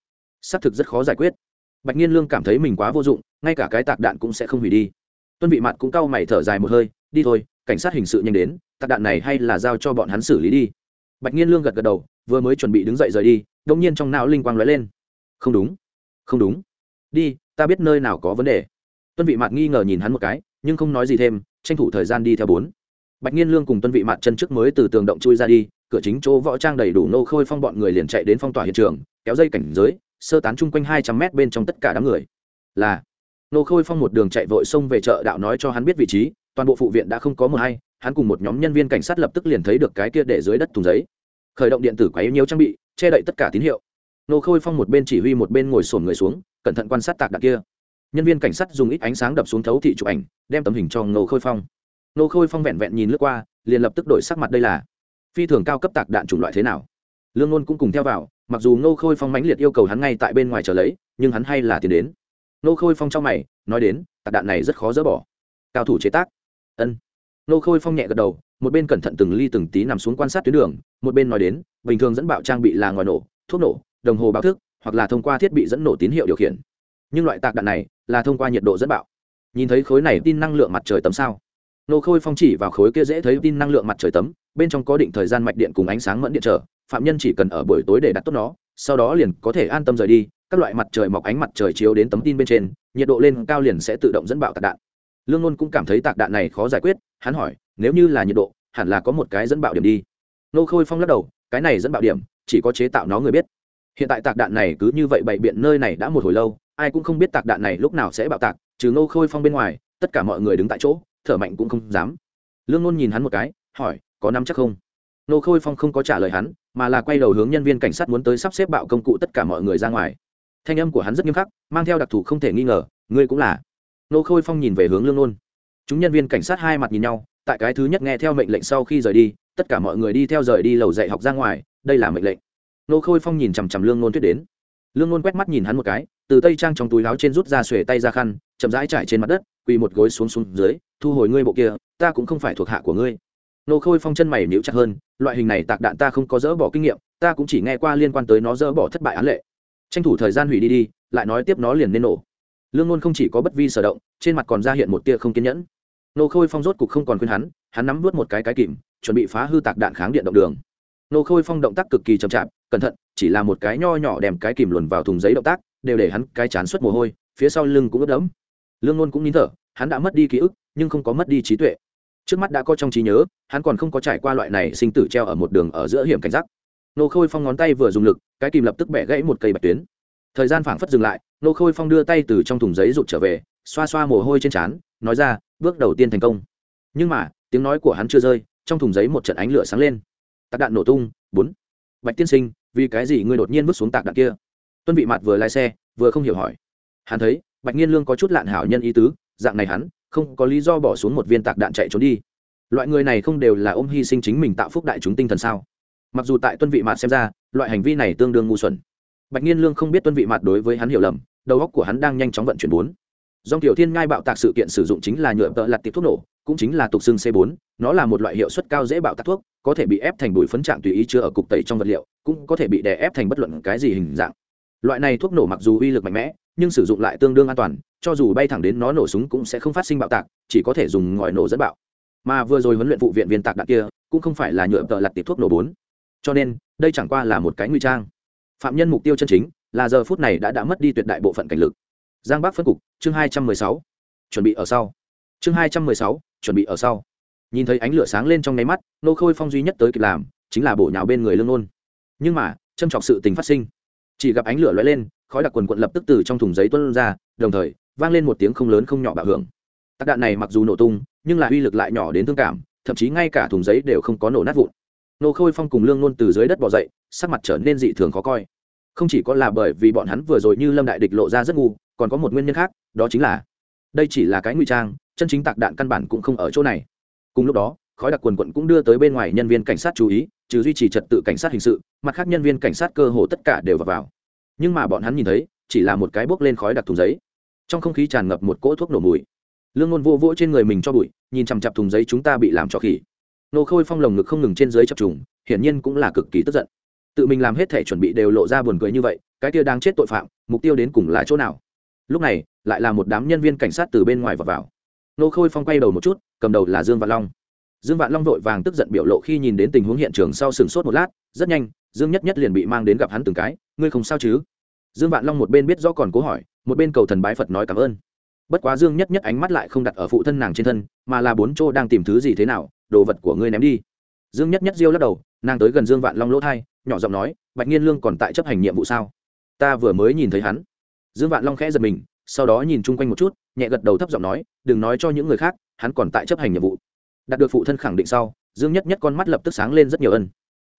Xác thực rất khó giải quyết. Bạch nghiên lương cảm thấy mình quá vô dụng, ngay cả cái tạc đạn cũng sẽ không hủy đi. Tuân vị mặt cũng cau mày thở dài một hơi, đi thôi, cảnh sát hình sự nhanh đến, tạc đạn này hay là giao cho bọn hắn xử lý đi. Bạch nghiên lương gật gật đầu, vừa mới chuẩn bị đứng dậy rời đi đông nhiên trong não linh quang lóe lên. Không đúng không đúng. Đi, ta biết nơi nào có vấn đề tuân vị mạt nghi ngờ nhìn hắn một cái, nhưng không nói gì thêm, tranh thủ thời gian đi theo bốn. Bạch nghiên lương cùng tuân vị mạt chân trước mới từ tường động chui ra đi, cửa chính chỗ võ trang đầy đủ nô khôi phong bọn người liền chạy đến phong tỏa hiện trường, kéo dây cảnh giới, sơ tán chung quanh hai trăm mét bên trong tất cả đám người. Là, nô khôi phong một đường chạy vội xông về chợ đạo nói cho hắn biết vị trí, toàn bộ phụ viện đã không có một hay hắn cùng một nhóm nhân viên cảnh sát lập tức liền thấy được cái kia để dưới đất thùng giấy. Khởi động điện tử quá yếu nhiều trang bị, che đậy tất cả tín hiệu. Nô khôi phong một bên chỉ huy một bên ngồi sổn người xuống, cẩn thận quan sát tạc đạn kia nhân viên cảnh sát dùng ít ánh sáng đập xuống thấu thị chụp ảnh, đem tấm hình cho Ngô khôi phong. Ngô khôi phong vẹn vẹn nhìn lướt qua, liền lập tức đổi sắc mặt đây là, phi thường cao cấp tạc đạn chủng loại thế nào. Lương ngôn cũng cùng theo vào, mặc dù Ngô khôi phong mãnh liệt yêu cầu hắn ngay tại bên ngoài chờ lấy, nhưng hắn hay là tiến đến. Ngô khôi phong trong mày, nói đến, tạc đạn này rất khó dỡ bỏ. Cao thủ chế tác. Ân. Ngô khôi phong nhẹ gật đầu, một bên cẩn thận từng ly từng tí nằm xuống quan sát tuyến đường, một bên nói đến, bình thường dẫn bạo trang bị là ngòi nổ, thuốc nổ, đồng hồ báo thức, hoặc là thông qua thiết bị dẫn nổ tín hiệu điều khiển nhưng loại tạc đạn này là thông qua nhiệt độ dẫn bạo. Nhìn thấy khối này tin năng lượng mặt trời tấm sao? Nô khôi phong chỉ vào khối kia dễ thấy tin năng lượng mặt trời tấm, bên trong có định thời gian mạch điện cùng ánh sáng mẫn điện trở, phạm nhân chỉ cần ở buổi tối để đặt tốt nó, sau đó liền có thể an tâm rời đi, các loại mặt trời mọc ánh mặt trời chiếu đến tấm tin bên trên, nhiệt độ lên cao liền sẽ tự động dẫn bạo tạc đạn. Lương ngôn cũng cảm thấy tạc đạn này khó giải quyết, hắn hỏi, nếu như là nhiệt độ, hẳn là có một cái dẫn bạo điểm đi. Nô khôi phong lắc đầu, cái này dẫn bạo điểm, chỉ có chế tạo nó người biết hiện tại tạc đạn này cứ như vậy bày biện nơi này đã một hồi lâu, ai cũng không biết tạc đạn này lúc nào sẽ bạo tạc, trừ nô khôi phong bên ngoài, tất cả mọi người đứng tại chỗ, thở mạnh cũng không dám. Lương ngôn nhìn hắn một cái, hỏi, có nắm chắc không? Nô khôi phong không có trả lời hắn, mà là quay đầu hướng nhân viên cảnh sát muốn tới sắp xếp bạo công cụ tất cả mọi người ra ngoài. Thanh âm của hắn rất nghiêm khắc, mang theo đặc thù không thể nghi ngờ, ngươi cũng là. Nô khôi phong nhìn về hướng lương nôn. Chúng nhân viên cảnh sát hai mặt nhìn nhau, tại cái thứ nhất nghe theo mệnh lệnh sau khi rời đi, tất cả mọi người đi theo rời đi lầu dạy học ra ngoài, đây là mệnh lệnh nô khôi phong nhìn chằm chằm lương nôn tuyết đến. Lương nôn quét mắt nhìn hắn một cái, từ tây trang trong túi láo trên rút ra xuề tay ra khăn, chậm rãi trải trên mặt đất, quỳ một gối xuống xuống dưới, thu hồi ngươi bộ kia, ta cũng không phải thuộc hạ của ngươi. Nô khôi phong chân mày níu chặt hơn, loại hình này tạc đạn ta không có dỡ bỏ kinh nghiệm, ta cũng chỉ nghe qua liên quan tới nó dỡ bỏ thất bại án lệ. Tranh thủ thời gian hủy đi đi, lại nói tiếp nó liền nên nổ. Lương Nôn không chỉ có bất vi sở động, trên mặt còn ra hiện một tia không kiên nhẫn. Nô khôi phong rốt cục không còn khuyên hắn hắn nắm vớt một cái cái kìm, chuẩn bị phá hư tạc đạn kháng điện động đường. Nô khôi phong động tác cực kỳ chậm chạp cẩn thận, chỉ là một cái nho nhỏ đem cái kìm luồn vào thùng giấy động tác, đều để hắn cái chán suất mồ hôi, phía sau lưng cũng ướt đẫm. Lương ngôn cũng nín thở, hắn đã mất đi ký ức, nhưng không có mất đi trí tuệ. Trước mắt đã có trong trí nhớ, hắn còn không có trải qua loại này sinh tử treo ở một đường ở giữa hiểm cảnh giác. Nô khôi phong ngón tay vừa dùng lực, cái kìm lập tức bẻ gãy một cây bạch tuyến. Thời gian phảng phất dừng lại, nô khôi phong đưa tay từ trong thùng giấy rụt trở về, xoa xoa mồ hôi trên trán, nói ra, bước đầu tiên thành công. Nhưng mà, tiếng nói của hắn chưa rơi, trong thùng giấy một trận ánh lửa sáng lên. Tạc đạn nổ tung, bốn bạch tiên sinh, vì cái gì ngươi đột nhiên bước xuống tạc đạn kia? Tuân vị mặt vừa lái xe, vừa không hiểu hỏi. Hắn thấy, bạch nghiên lương có chút lạn hảo nhân ý tứ, dạng này hắn, không có lý do bỏ xuống một viên tạc đạn chạy trốn đi. Loại người này không đều là ôm hy sinh chính mình tạo phúc đại chúng tinh thần sao? Mặc dù tại tuân vị mặt xem ra, loại hành vi này tương đương ngu xuẩn. Bạch nghiên lương không biết tuân vị mặt đối với hắn hiểu lầm, đầu óc của hắn đang nhanh chóng vận chuyển bốn dòng tiểu thiên ngai bạo tạc sự kiện sử dụng chính là nhựa tợ lặt tiệp thuốc nổ, cũng chính là tục xương c 4 nó là một loại hiệu suất cao dễ bạo tạc thuốc, có thể bị ép thành bụi phấn trạng tùy ý chứa ở cục tẩy trong vật liệu, cũng có thể bị đè ép thành bất luận cái gì hình dạng. Loại này thuốc nổ mặc dù uy lực mạnh mẽ, nhưng sử dụng lại tương đương an toàn, cho dù bay thẳng đến nó nổ súng cũng sẽ không phát sinh bạo tạc, chỉ có thể dùng ngòi nổ dẫn bạo. Mà vừa rồi huấn luyện vụ viện viên tạc đạn kia, cũng không phải là nhựa tợ lặt tiệp thuốc nổ bốn. Cho nên, đây chẳng qua là một cái nguy trang. Phạm nhân mục tiêu chân chính là giờ phút này đã đã mất đi tuyệt đại bộ phận cảnh lực giang bắc phân cục, chương hai trăm mười sáu. Chuẩn bị ở sau. Chương hai trăm mười sáu, chuẩn bị ở sau. Nhìn thấy ánh lửa sáng lên trong nháy mắt, nô khôi phong duy nhất tới kịp làm, chính là bổ nhào bên người lương nôn. Nhưng mà, châm trọc sự tình phát sinh. Chỉ gặp ánh lửa lóe lên, khói đặc quần quận lập tức từ trong thùng giấy tuân ra, đồng thời, vang lên một tiếng không lớn không nhỏ bạo hưởng. Tạc đạn này mặc dù nổ tung, nhưng là uy lực lại nhỏ đến thương cảm, thậm chí ngay cả thùng giấy đều không có nổ nát vụn. Nô khôi phong cùng lương nôn từ dưới đất bỏ dậy, sắc mặt trở nên dị thường khó coi. Không chỉ có là bởi vì bọn hắn vừa rồi như lâm đại địch lộ ra rất ngu còn có một nguyên nhân khác đó chính là đây chỉ là cái ngụy trang chân chính tạc đạn căn bản cũng không ở chỗ này. Cùng lúc đó khói đặc quần quận cũng đưa tới bên ngoài nhân viên cảnh sát chú ý trừ duy trì trật tự cảnh sát hình sự mặt khác nhân viên cảnh sát cơ hồ tất cả đều vào, vào. nhưng mà bọn hắn nhìn thấy chỉ là một cái bốc lên khói đặc thùng giấy. Trong không khí tràn ngập một cỗ thuốc nổ mùi. Lương ngôn vô vỗ trên người mình cho bụi nhìn chằm chặp thùng giấy chúng ta bị làm cho khỉ. Nô khôi phong lồng ngực không ngừng trên dưới chập trùng hiển nhiên cũng là cực kỳ tức giận. Tự mình làm hết thể chuẩn bị đều lộ ra buồn cười như vậy cái kia đang chết tội phạm mục tiêu đến cùng là chỗ nào? Lúc này lại là một đám nhân viên cảnh sát từ bên ngoài vào, vào. nô khôi phong quay đầu một chút cầm đầu là dương vạn long. Dương vạn long vội vàng tức giận biểu lộ khi nhìn đến tình huống hiện trường sau sừng sốt một lát rất nhanh dương nhất nhất liền bị mang đến gặp hắn từng cái ngươi không sao chứ? Dương vạn long một bên biết rõ còn cố hỏi một bên cầu thần bái phật nói cảm ơn. Bất quá dương nhất nhất ánh mắt lại không đặt ở phụ thân nàng trên thân mà là bốn chỗ đang tìm thứ gì thế nào đồ vật của ngươi ném đi. Dương nhất nhất diêu lắc đầu nàng tới gần dương vạn long lỗ thai nhỏ giọng nói bạch nhiên lương còn tại chấp hành nhiệm vụ sao? Ta vừa mới nhìn thấy hắn dương vạn long khẽ giật mình, sau đó nhìn chung quanh một chút, nhẹ gật đầu thấp giọng nói, đừng nói cho những người khác, hắn còn tại chấp hành nhiệm vụ. Đạt được phụ thân khẳng định sau, dương nhất nhất con mắt lập tức sáng lên rất nhiều ân.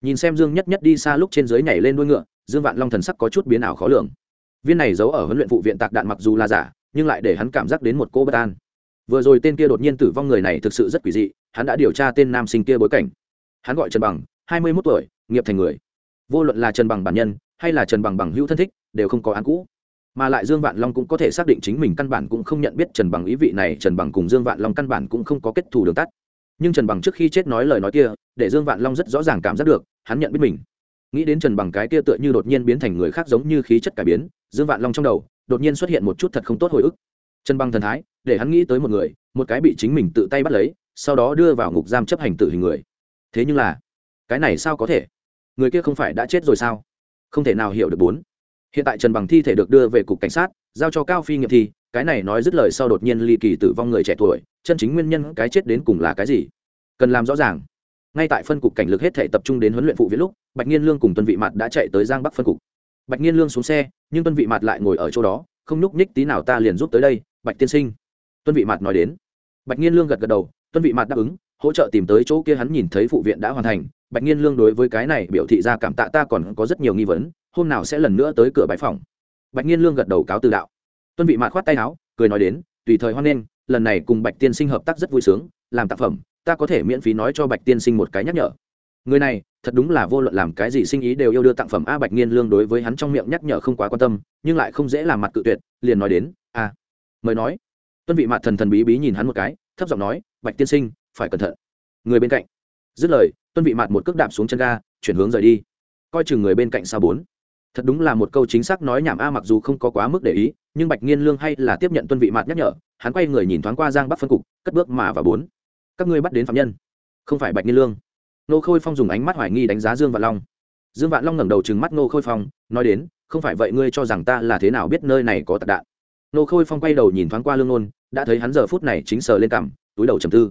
Nhìn xem dương nhất nhất đi xa lúc trên dưới nhảy lên đuôi ngựa, dương vạn long thần sắc có chút biến ảo khó lường. Viên này giấu ở huấn luyện vụ viện tạc đạn mặc dù là giả, nhưng lại để hắn cảm giác đến một cô bất an. Vừa rồi tên kia đột nhiên tử vong người này thực sự rất quỷ dị, hắn đã điều tra tên nam sinh kia bối cảnh. Hắn gọi trần bằng, hai mươi mốt tuổi, nghiệp thành người. Vô luận là trần bằng bản nhân, hay là trần bằng bằng hữu thân thích, đều không có án cũ mà lại dương vạn long cũng có thể xác định chính mình căn bản cũng không nhận biết trần bằng ý vị này, trần bằng cùng dương vạn long căn bản cũng không có kết thù đường tắt. Nhưng trần bằng trước khi chết nói lời nói kia, để dương vạn long rất rõ ràng cảm giác được, hắn nhận biết mình. Nghĩ đến trần bằng cái kia tựa như đột nhiên biến thành người khác giống như khí chất cải biến, dương vạn long trong đầu, đột nhiên xuất hiện một chút thật không tốt hồi ức. Trần bằng thần thái, để hắn nghĩ tới một người, một cái bị chính mình tự tay bắt lấy, sau đó đưa vào ngục giam chấp hành tử hình người. Thế nhưng là, cái này sao có thể? Người kia không phải đã chết rồi sao? Không thể nào hiểu được bốn hiện tại trần bằng thi thể được đưa về cục cảnh sát, giao cho cao phi nghiệm thi, cái này nói dứt lời sau đột nhiên ly kỳ tử vong người trẻ tuổi, chân chính nguyên nhân cái chết đến cùng là cái gì? Cần làm rõ ràng. Ngay tại phân cục cảnh lực hết thể tập trung đến huấn luyện phụ viết lúc, bạch nhiên lương cùng tuân vị mặt đã chạy tới giang bắc phân cục. Bạch nhiên lương xuống xe, nhưng tuân vị mặt lại ngồi ở chỗ đó, không nhúc nhích tí nào ta liền giúp tới đây, bạch tiên sinh. Tuân vị mặt nói đến. Bạch nhiên lương gật gật đầu, tuân vị mặt đáp ứng, hỗ trợ tìm tới chỗ kia hắn nhìn thấy phụ viện đã hoàn thành bạch nghiên lương đối với cái này biểu thị ra cảm tạ ta còn có rất nhiều nghi vấn, hôm nào sẽ lần nữa tới cửa bãi phòng. Bạch nghiên lương gật đầu cáo từ đạo. Tuân vị mạt khoát tay áo, cười nói đến, tùy thời hoan nghênh, lần này cùng bạch tiên sinh hợp tác rất vui sướng, làm tác phẩm, ta có thể miễn phí nói cho bạch tiên sinh một cái nhắc nhở. Người này, thật đúng là vô luận làm cái gì sinh ý đều yêu đưa tặng phẩm a bạch nghiên lương đối với hắn trong miệng nhắc nhở không quá quan tâm, nhưng lại không dễ làm mặt cự tuyệt, liền nói đến a mời nói. Tuân vị mạt thần thần bí bí nhìn hắn một cái, thấp giọng nói, bạch tiên sinh, phải cẩn thận. Người bên cạnh, dứt lời tuân vị mặt một cước đạp xuống chân ga, chuyển hướng rời đi. Coi chừng người bên cạnh sao bốn. Thật đúng là một câu chính xác nói nhảm a, mặc dù không có quá mức để ý, nhưng bạch nghiên lương hay là tiếp nhận tuân vị mặt nhắc nhở, hắn quay người nhìn thoáng qua giang bắc phân cục, cất bước mà và bốn. Các ngươi bắt đến phạm nhân. Không phải bạch nghiên lương. Nô khôi phong dùng ánh mắt hoài nghi đánh giá dương vạn long. Dương vạn long ngẩng đầu trừng mắt nô khôi phong, nói đến, không phải vậy ngươi cho rằng ta là thế nào biết nơi này có tạc đạn? Nô khôi phong quay đầu nhìn thoáng qua lương nôn, đã thấy hắn giờ phút này chính sờ lên cằm, túi đầu trầm tư.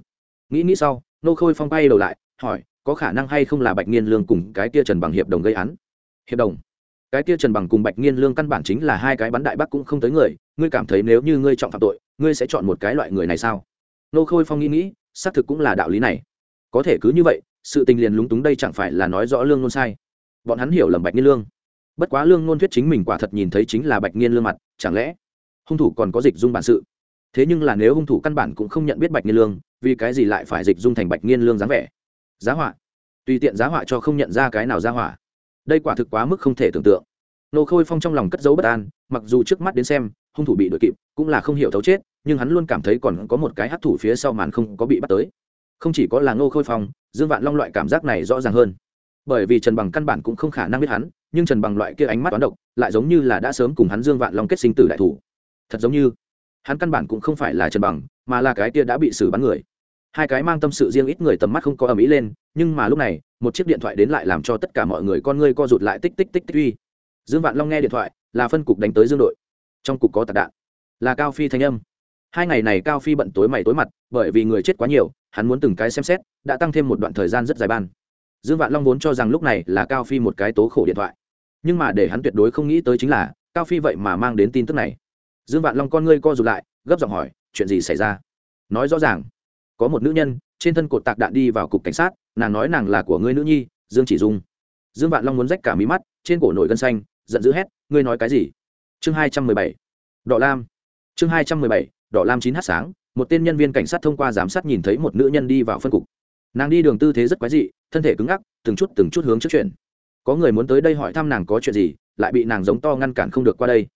Nghĩ nghĩ sau nô khôi phong quay đầu lại, hỏi có khả năng hay không là bạch nghiên lương cùng cái tia trần bằng hiệp đồng gây án? Hiệp đồng. Cái tia trần bằng cùng bạch nghiên lương căn bản chính là hai cái bắn đại bắc cũng không tới người, ngươi cảm thấy nếu như ngươi chọn phạm tội, ngươi sẽ chọn một cái loại người này sao? Nô khôi phong nghĩ nghĩ, xác thực cũng là đạo lý này. Có thể cứ như vậy, sự tình liền lúng túng đây chẳng phải là nói rõ lương luôn sai? Bọn hắn hiểu lầm bạch nghiên lương. Bất quá lương ngôn thuyết chính mình quả thật nhìn thấy chính là bạch nghiên lương mặt, chẳng lẽ hung thủ còn có dịch dung bản sự? Thế nhưng là nếu hung thủ căn bản cũng không nhận biết bạch nghiên lương, vì cái gì lại phải dịch dung thành bạch nghiên lương dáng vẻ? Giá họa. Tùy tiện giá họa cho không nhận ra cái nào giá họa đây quả thực quá mức không thể tưởng tượng. Nô khôi phong trong lòng cất giấu bất an, mặc dù trước mắt đến xem, hung thủ bị đuổi kịp, cũng là không hiểu thấu chết, nhưng hắn luôn cảm thấy còn có một cái hắc thủ phía sau màn không có bị bắt tới. Không chỉ có là ngô khôi phong, dương vạn long loại cảm giác này rõ ràng hơn. Bởi vì trần bằng căn bản cũng không khả năng biết hắn, nhưng trần bằng loại kia ánh mắt toán độc, lại giống như là đã sớm cùng hắn dương vạn long kết sinh tử đại thủ. Thật giống như, hắn căn bản cũng không phải là trần bằng, mà là cái kia đã bị xử bắn người hai cái mang tâm sự riêng ít người tầm mắt không có ầm ĩ lên, nhưng mà lúc này, một chiếc điện thoại đến lại làm cho tất cả mọi người con ngươi co rụt lại tích tích tích tích uy. Dương vạn long nghe điện thoại, là phân cục đánh tới dương đội. Trong cục có tạc đạn, là cao phi thanh âm. Hai ngày này cao phi bận tối mày tối mặt, bởi vì người chết quá nhiều, hắn muốn từng cái xem xét, đã tăng thêm một đoạn thời gian rất dài ban. Dương vạn long vốn cho rằng lúc này là cao phi một cái tố khổ điện thoại. Nhưng mà để hắn tuyệt đối không nghĩ tới chính là, cao phi vậy mà mang đến tin tức này. Dương vạn long con ngươi co rụt lại, gấp giọng hỏi, chuyện gì xảy ra? Nói rõ ràng có một nữ nhân, trên thân cột tạc đạn đi vào cục cảnh sát, nàng nói nàng là của ngươi nữ nhi, dương chỉ dung. Dương vạn long muốn rách cả mí mắt, trên cổ nổi gân xanh, giận dữ hét, ngươi nói cái gì? Chương hai trăm mười bảy, đỏ lam. Chương hai trăm mười bảy, đỏ lam chín h sáng, một tên nhân viên cảnh sát thông qua giám sát nhìn thấy một nữ nhân đi vào phân cục. Nàng đi đường tư thế rất quái dị, thân thể cứng ngắc, từng chút từng chút hướng trước chuyện có người muốn tới đây hỏi thăm nàng có chuyện gì, lại bị nàng giống to ngăn cản không được qua đây.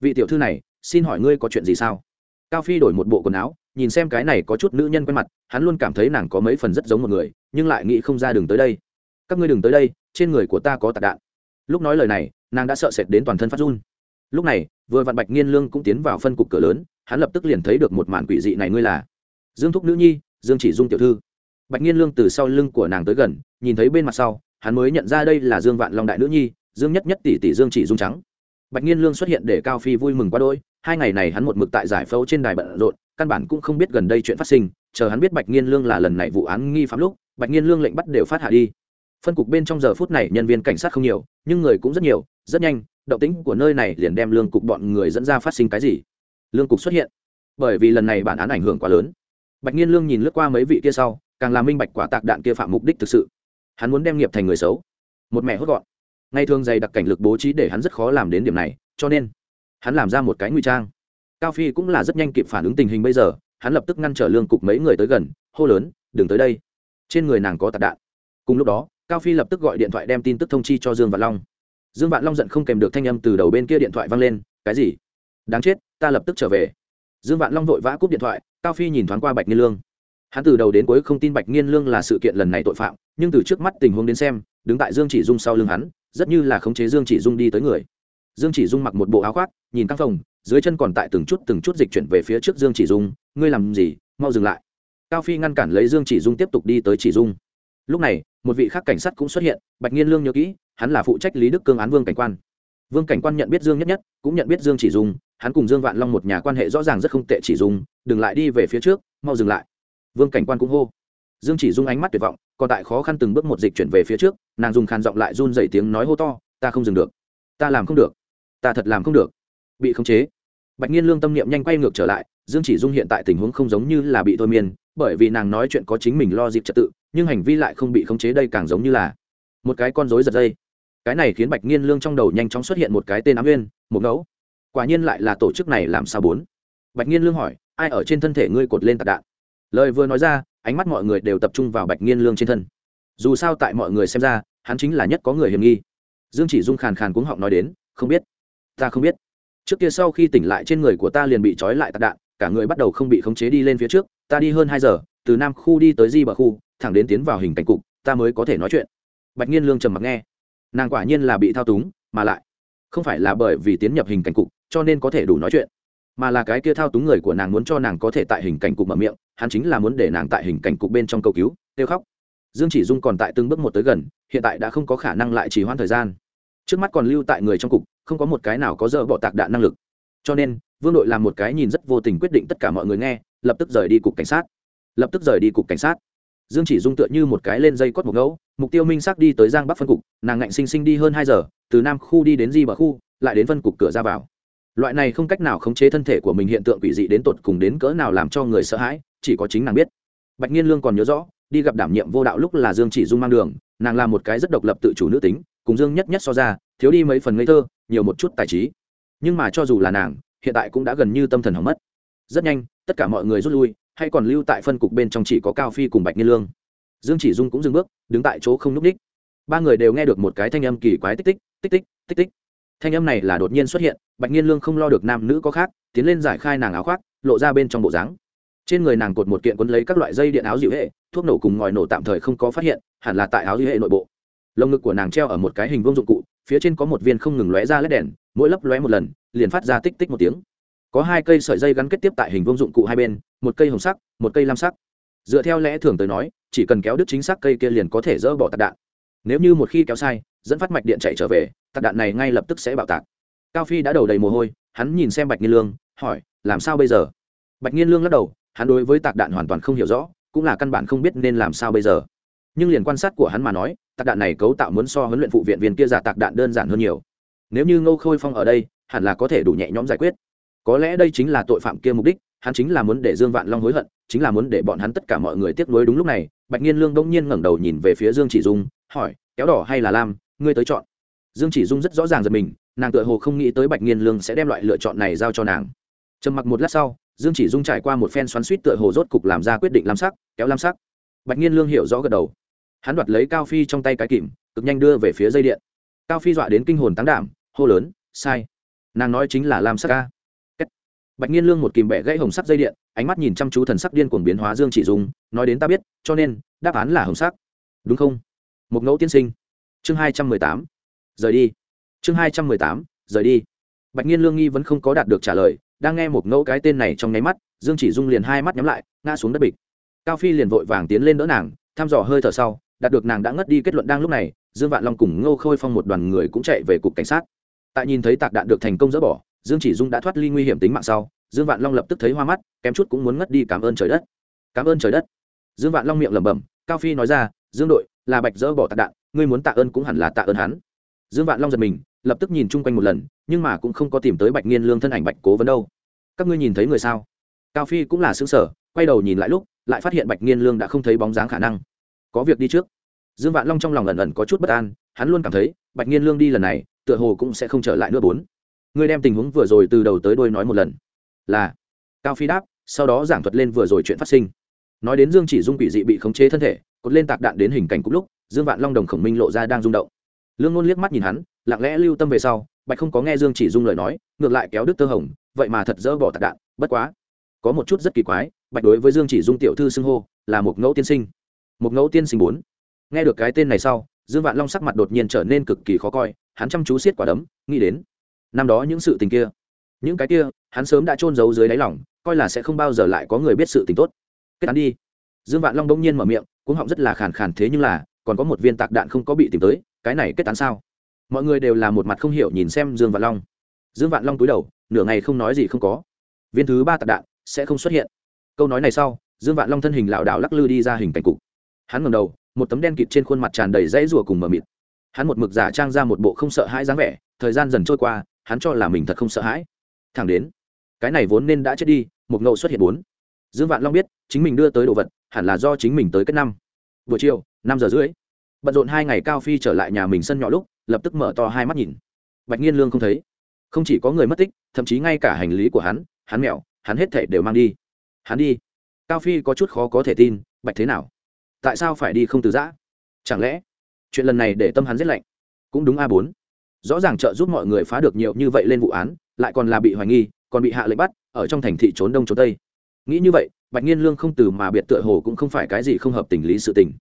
Vị tiểu thư này, xin hỏi ngươi có chuyện gì sao? Cao phi đổi một bộ quần áo nhìn xem cái này có chút nữ nhân quen mặt, hắn luôn cảm thấy nàng có mấy phần rất giống một người, nhưng lại nghĩ không ra đường tới đây. Các ngươi đừng tới đây, trên người của ta có tạc đạn. Lúc nói lời này, nàng đã sợ sệt đến toàn thân phát run. Lúc này, vừa vạn bạch nghiên lương cũng tiến vào phân cục cửa lớn, hắn lập tức liền thấy được một màn quỷ dị này ngươi là dương thúc nữ nhi, dương chỉ dung tiểu thư. Bạch nghiên lương từ sau lưng của nàng tới gần, nhìn thấy bên mặt sau, hắn mới nhận ra đây là dương vạn long đại nữ nhi, dương nhất nhất tỷ tỷ dương chỉ dung trắng bạch nghiên lương xuất hiện để cao phi vui mừng quá đôi hai ngày này hắn một mực tại giải phẫu trên đài bận rộn, căn bản cũng không biết gần đây chuyện phát sinh, chờ hắn biết bạch nghiên lương là lần này vụ án nghi phạm lúc, bạch nghiên lương lệnh bắt đều phát hạ đi. Phân cục bên trong giờ phút này nhân viên cảnh sát không nhiều, nhưng người cũng rất nhiều, rất nhanh, động tĩnh của nơi này liền đem lương cục bọn người dẫn ra phát sinh cái gì. Lương cục xuất hiện. Bởi vì lần này bản án ảnh hưởng quá lớn. Bạch nhiên lương nhìn lướt qua mấy vị kia sau, càng làm minh bạch quả tạc đạn kia phạm mục đích thực sự. Hắn muốn đem nghiệp thành người xấu. Một mẹ hốt gọn ngay thường dày đặc cảnh lực bố trí để hắn rất khó làm đến điểm này, cho nên hắn làm ra một cái nguy trang. Cao phi cũng là rất nhanh kịp phản ứng tình hình bây giờ, hắn lập tức ngăn trở lương cục mấy người tới gần, hô lớn, đừng tới đây. Trên người nàng có tạc đạn. Cùng lúc đó, cao phi lập tức gọi điện thoại đem tin tức thông chi cho dương vạn long. Dương vạn long giận không kèm được thanh âm từ đầu bên kia điện thoại vang lên, cái gì? Đáng chết, ta lập tức trở về. Dương vạn long vội vã cúp điện thoại, cao phi nhìn thoáng qua bạch nghiên lương. Hắn từ đầu đến cuối không tin bạch nghiên lương là sự kiện lần này tội phạm, nhưng từ trước mắt tình huống đến xem, đứng tại dương chỉ dung sau lưng hắn rất như là khống chế dương chỉ dung đi tới người. Dương chỉ dung mặc một bộ áo khoác, nhìn căng phòng, dưới chân còn tại từng chút từng chút dịch chuyển về phía trước dương chỉ dung, ngươi làm gì? Mau dừng lại. Cao phi ngăn cản lấy dương chỉ dung tiếp tục đi tới chỉ dung. Lúc này, một vị khác cảnh sát cũng xuất hiện, bạch nhiên lương nhớ kỹ, hắn là phụ trách lý đức cương án vương cảnh quan. Vương cảnh quan nhận biết dương nhất nhất, cũng nhận biết dương chỉ dung, hắn cùng dương vạn long một nhà quan hệ rõ ràng rất không tệ chỉ dung, đừng lại đi về phía trước, mau dừng lại. Vương cảnh quan cũng hô. Dương chỉ dung ánh mắt tuyệt vọng, còn tại khó khăn từng bước một dịch chuyển về phía trước nàng dùng khàn giọng lại run dày tiếng nói hô to, ta không dừng được, ta làm không được, ta thật làm không được. Bị khống chế, bạch nhiên lương tâm niệm nhanh quay ngược trở lại, dương chỉ dung hiện tại tình huống không giống như là bị thôi miên, bởi vì nàng nói chuyện có chính mình lo dịp trật tự, nhưng hành vi lại không bị khống chế đây càng giống như là một cái con rối giật dây. Cái này khiến bạch nhiên lương trong đầu nhanh chóng xuất hiện một cái tên ám nguyên, một ngẫu. Quả nhiên lại là tổ chức này làm sao bốn? Bạch nhiên lương hỏi, ai ở trên thân thể ngươi cột lên tạc đạn? Lời vừa nói ra, ánh mắt mọi người đều tập trung vào bạch nhiên lương trên thân. Dù sao tại mọi người xem ra hắn chính là nhất có người hiểm nghi. Dương chỉ dung khàn khàn cuống họng nói đến, không biết, ta không biết. Trước kia sau khi tỉnh lại trên người của ta liền bị trói lại tạc đạn, cả người bắt đầu không bị khống chế đi lên phía trước, ta đi hơn hai giờ, từ nam khu đi tới di bờ khu, thẳng đến tiến vào hình cảnh cục, ta mới có thể nói chuyện. Bạch nhiên lương trầm mặc nghe. Nàng quả nhiên là bị thao túng, mà lại, không phải là bởi vì tiến nhập hình cảnh cục, cho nên có thể đủ nói chuyện, mà là cái kia thao túng người của nàng muốn cho nàng có thể tại hình cảnh cục mở miệng, hắn chính là muốn để nàng tại hình cảnh cục bên trong cầu cứu, kêu khóc. Dương chỉ dung còn tại từng bước một tới gần hiện tại đã không có khả năng lại chỉ hoãn thời gian. Trước mắt còn lưu tại người trong cục, không có một cái nào có giờ bỏ tạc đạn năng lực. Cho nên, vương đội làm một cái nhìn rất vô tình quyết định tất cả mọi người nghe, lập tức rời đi cục cảnh sát. Lập tức rời đi cục cảnh sát. Dương chỉ dung tựa như một cái lên dây cót một ngẫu mục tiêu minh xác đi tới giang bắc phân cục, nàng ngạnh sinh sinh đi hơn hai giờ, từ nam khu đi đến di bờ khu, lại đến phân cục cửa ra vào. Loại này không cách nào khống chế thân thể của mình hiện tượng quỷ dị đến tột cùng đến cỡ nào làm cho người sợ hãi, chỉ có chính nàng biết. Bạch nhiên lương còn nhớ rõ đi gặp đảm nhiệm vô đạo lúc là dương chỉ dung mang đường, nàng là một cái rất độc lập tự chủ nữ tính, cùng dương nhất nhất so ra, thiếu đi mấy phần ngây thơ, nhiều một chút tài trí. Nhưng mà cho dù là nàng, hiện tại cũng đã gần như tâm thần hỏng mất. Rất nhanh, tất cả mọi người rút lui, hay còn lưu tại phân cục bên trong chỉ có cao phi cùng bạch nhiên lương. Dương chỉ dung cũng dừng bước, đứng tại chỗ không n ú c ních ba người đều nghe được một cái thanh âm kỳ quái tích tích tích tích tích tích. Thanh âm này là đột nhiên xuất hiện, bạch nhiên lương không lo được nam nữ có khác, tiến lên giải khai nàng áo khoác, lộ ra bên trong bộ dáng trên người nàng cột một kiện quấn lấy các loại dây điện áo dịu hệ, thuốc nổ cùng ngòi nổ tạm thời không có phát hiện, hẳn là tại áo dịu hệ nội bộ. Lồng ngực của nàng treo ở một cái hình vuông dụng cụ, phía trên có một viên không ngừng lóe ra lét đèn, mỗi lấp lóe một lần, liền phát ra tích tích một tiếng. Có hai cây sợi dây gắn kết tiếp tại hình vuông dụng cụ hai bên, một cây hồng sắc, một cây lam sắc. Dựa theo lẽ thường tới nói, chỉ cần kéo đứt chính xác cây kia liền có thể dỡ bỏ tạc đạn. Nếu như một khi kéo sai, dẫn phát mạch điện chạy trở về, tạc đạn này ngay lập tức sẽ bạo tạc. Cao phi đã đầu đầy mồ hôi, hắn nhìn xem bạch nghiên lương, hỏi, làm sao bây giờ? Bạch nghiên lương lắc đầu hắn đối với tạc đạn hoàn toàn không hiểu rõ, cũng là căn bản không biết nên làm sao bây giờ. Nhưng liền quan sát của hắn mà nói, tạc đạn này cấu tạo muốn so huấn luyện phụ viện viên kia giả tạc đạn đơn giản hơn nhiều. Nếu như ngô khôi phong ở đây, hẳn là có thể đủ nhẹ nhõm giải quyết. Có lẽ đây chính là tội phạm kia mục đích, hắn chính là muốn để dương vạn long hối hận, chính là muốn để bọn hắn tất cả mọi người tiếp nối đúng lúc này, bạch nhiên lương đông nhiên ngẩng đầu nhìn về phía dương chỉ dung, hỏi, kéo đỏ hay là lam, ngươi tới chọn? Dương chỉ dung rất rõ ràng giật mình, nàng tựa hồ không nghĩ tới bạch nhiên lương sẽ đem loại lựa chọn này giao cho nàng. Trầm mặc một lát sau dương chỉ dung trải qua một phen xoắn suýt tựa hồ rốt cục làm ra quyết định lam sắc, kéo lam sắc. Bạch nhiên lương hiểu rõ gật đầu. Hắn đoạt lấy cao phi trong tay cái kìm, cực nhanh đưa về phía dây điện. Cao phi dọa đến kinh hồn tán đảm, hô lớn, sai. Nàng nói chính là lam sắc ca bạch nhiên lương một kìm bẻ gãy hồng sắc dây điện, ánh mắt nhìn chăm chú thần sắc điên cuồng biến hóa dương chỉ dung, nói đến ta biết, cho nên, đáp án là hồng sắc. Đúng không? Một ngẫu tiên sinh. Chương hai trăm mười tám. Rời đi. Chương hai trăm mười tám, rời đi. Bạch nhiên lương nghi vẫn không có đạt được trả lời đang nghe một ngẫu cái tên này trong nháy mắt, dương chỉ dung liền hai mắt nhắm lại, ngã xuống đất bịch. Cao phi liền vội vàng tiến lên đỡ nàng, thăm dò hơi thở sau, đạt được nàng đã ngất đi kết luận đang lúc này, dương vạn long cùng ngô khôi phong một đoàn người cũng chạy về cục cảnh sát. Tại nhìn thấy tạc đạn được thành công dỡ bỏ, dương chỉ dung đã thoát ly nguy hiểm tính mạng sau, dương vạn long lập tức thấy hoa mắt, kém chút cũng muốn ngất đi cảm ơn trời đất. Cảm ơn trời đất. Dương vạn long miệng lẩm bẩm, cao phi nói ra, dương đội, là bạch dỡ bỏ tạc đạn, ngươi muốn tạ ơn cũng hẳn là tạ ơn hắn. Dương vạn long giật mình lập tức nhìn chung quanh một lần, nhưng mà cũng không có tìm tới bạch nghiên lương thân ảnh bạch cố vấn đâu. Các ngươi nhìn thấy người sao? Cao phi cũng là xứng sở quay đầu nhìn lại lúc, lại phát hiện bạch nghiên lương đã không thấy bóng dáng khả năng. Có việc đi trước. Dương vạn long trong lòng ẩn ẩn có chút bất an, hắn luôn cảm thấy, bạch nghiên lương đi lần này, tựa hồ cũng sẽ không trở lại nữa bốn. Ngươi đem tình huống vừa rồi từ đầu tới đôi nói một lần. Là. Cao phi đáp, sau đó giảng thuật lên vừa rồi chuyện phát sinh. Nói đến dương chỉ dung quỷ dị bị khống chế thân thể, cột lên tạc đạn đến hình cảnh cúc lúc, dương vạn long đồng khổng minh lộ ra đang rung động. Lương ngôn liếc mắt nhìn hắn lặng lẽ lưu tâm về sau, bạch không có nghe dương chỉ dung lời nói, ngược lại kéo đứt tơ hồng, vậy mà thật dỡ bỏ tạc đạn, bất quá. Có một chút rất kỳ quái, bạch đối với dương chỉ dung tiểu thư xưng hô, là một ngẫu tiên sinh. Một ngẫu tiên sinh bốn. Nghe được cái tên này sau, dương vạn long sắc mặt đột nhiên trở nên cực kỳ khó coi, hắn chăm chú siết quả đấm, nghĩ đến. Năm đó những sự tình kia. Những cái kia, hắn sớm đã trôn giấu dưới đáy lòng, coi là sẽ không bao giờ lại có người biết sự tình tốt. Kết án đi. Dương vạn long đông nhiên mở miệng cũng họng rất là khàn khàn thế nhưng là, còn có một viên tạc đạn không có bị tìm tới, cái này kết án sao? Mọi người đều là một mặt không hiểu nhìn xem dương vạn long. Dương vạn long túi đầu, nửa ngày không nói gì không có. Viên thứ ba tạc đạn sẽ không xuất hiện. Câu nói này sau, dương vạn long thân hình lảo đảo lắc lư đi ra hình cảnh cục. Hắn ngầm đầu, một tấm đen kịt trên khuôn mặt tràn đầy dãy rùa cùng mờ mịt. Hắn một mực giả trang ra một bộ không sợ hãi dáng vẻ, thời gian dần trôi qua, hắn cho là mình thật không sợ hãi. Thẳng đến, cái này vốn nên đã chết đi, một ngậu xuất hiện bốn. Dương vạn long biết, chính mình đưa tới đồ vật, hẳn là do chính mình tới kết năm. Buổi chiều, năm giờ rưỡi, bận rộn hai ngày cao phi trở lại nhà mình sân nhỏ lúc lập tức mở to hai mắt nhìn. Bạch nghiên lương không thấy. Không chỉ có người mất tích, thậm chí ngay cả hành lý của hắn hắn mẹo, hắn hết thể đều mang đi. Hắn đi. Cao phi có chút khó có thể tin, bạch thế nào? Tại sao phải đi không từ giã? Chẳng lẽ chuyện lần này để tâm hắn giết lạnh? Cũng đúng a bốn. Rõ ràng trợ giúp mọi người phá được nhiều như vậy lên vụ án, lại còn là bị hoài nghi, còn bị hạ lệnh bắt, ở trong thành thị trốn đông trốn tây. Nghĩ như vậy, bạch nghiên lương không từ mà biệt tựa hồ cũng không phải cái gì không hợp tình lý sự tình.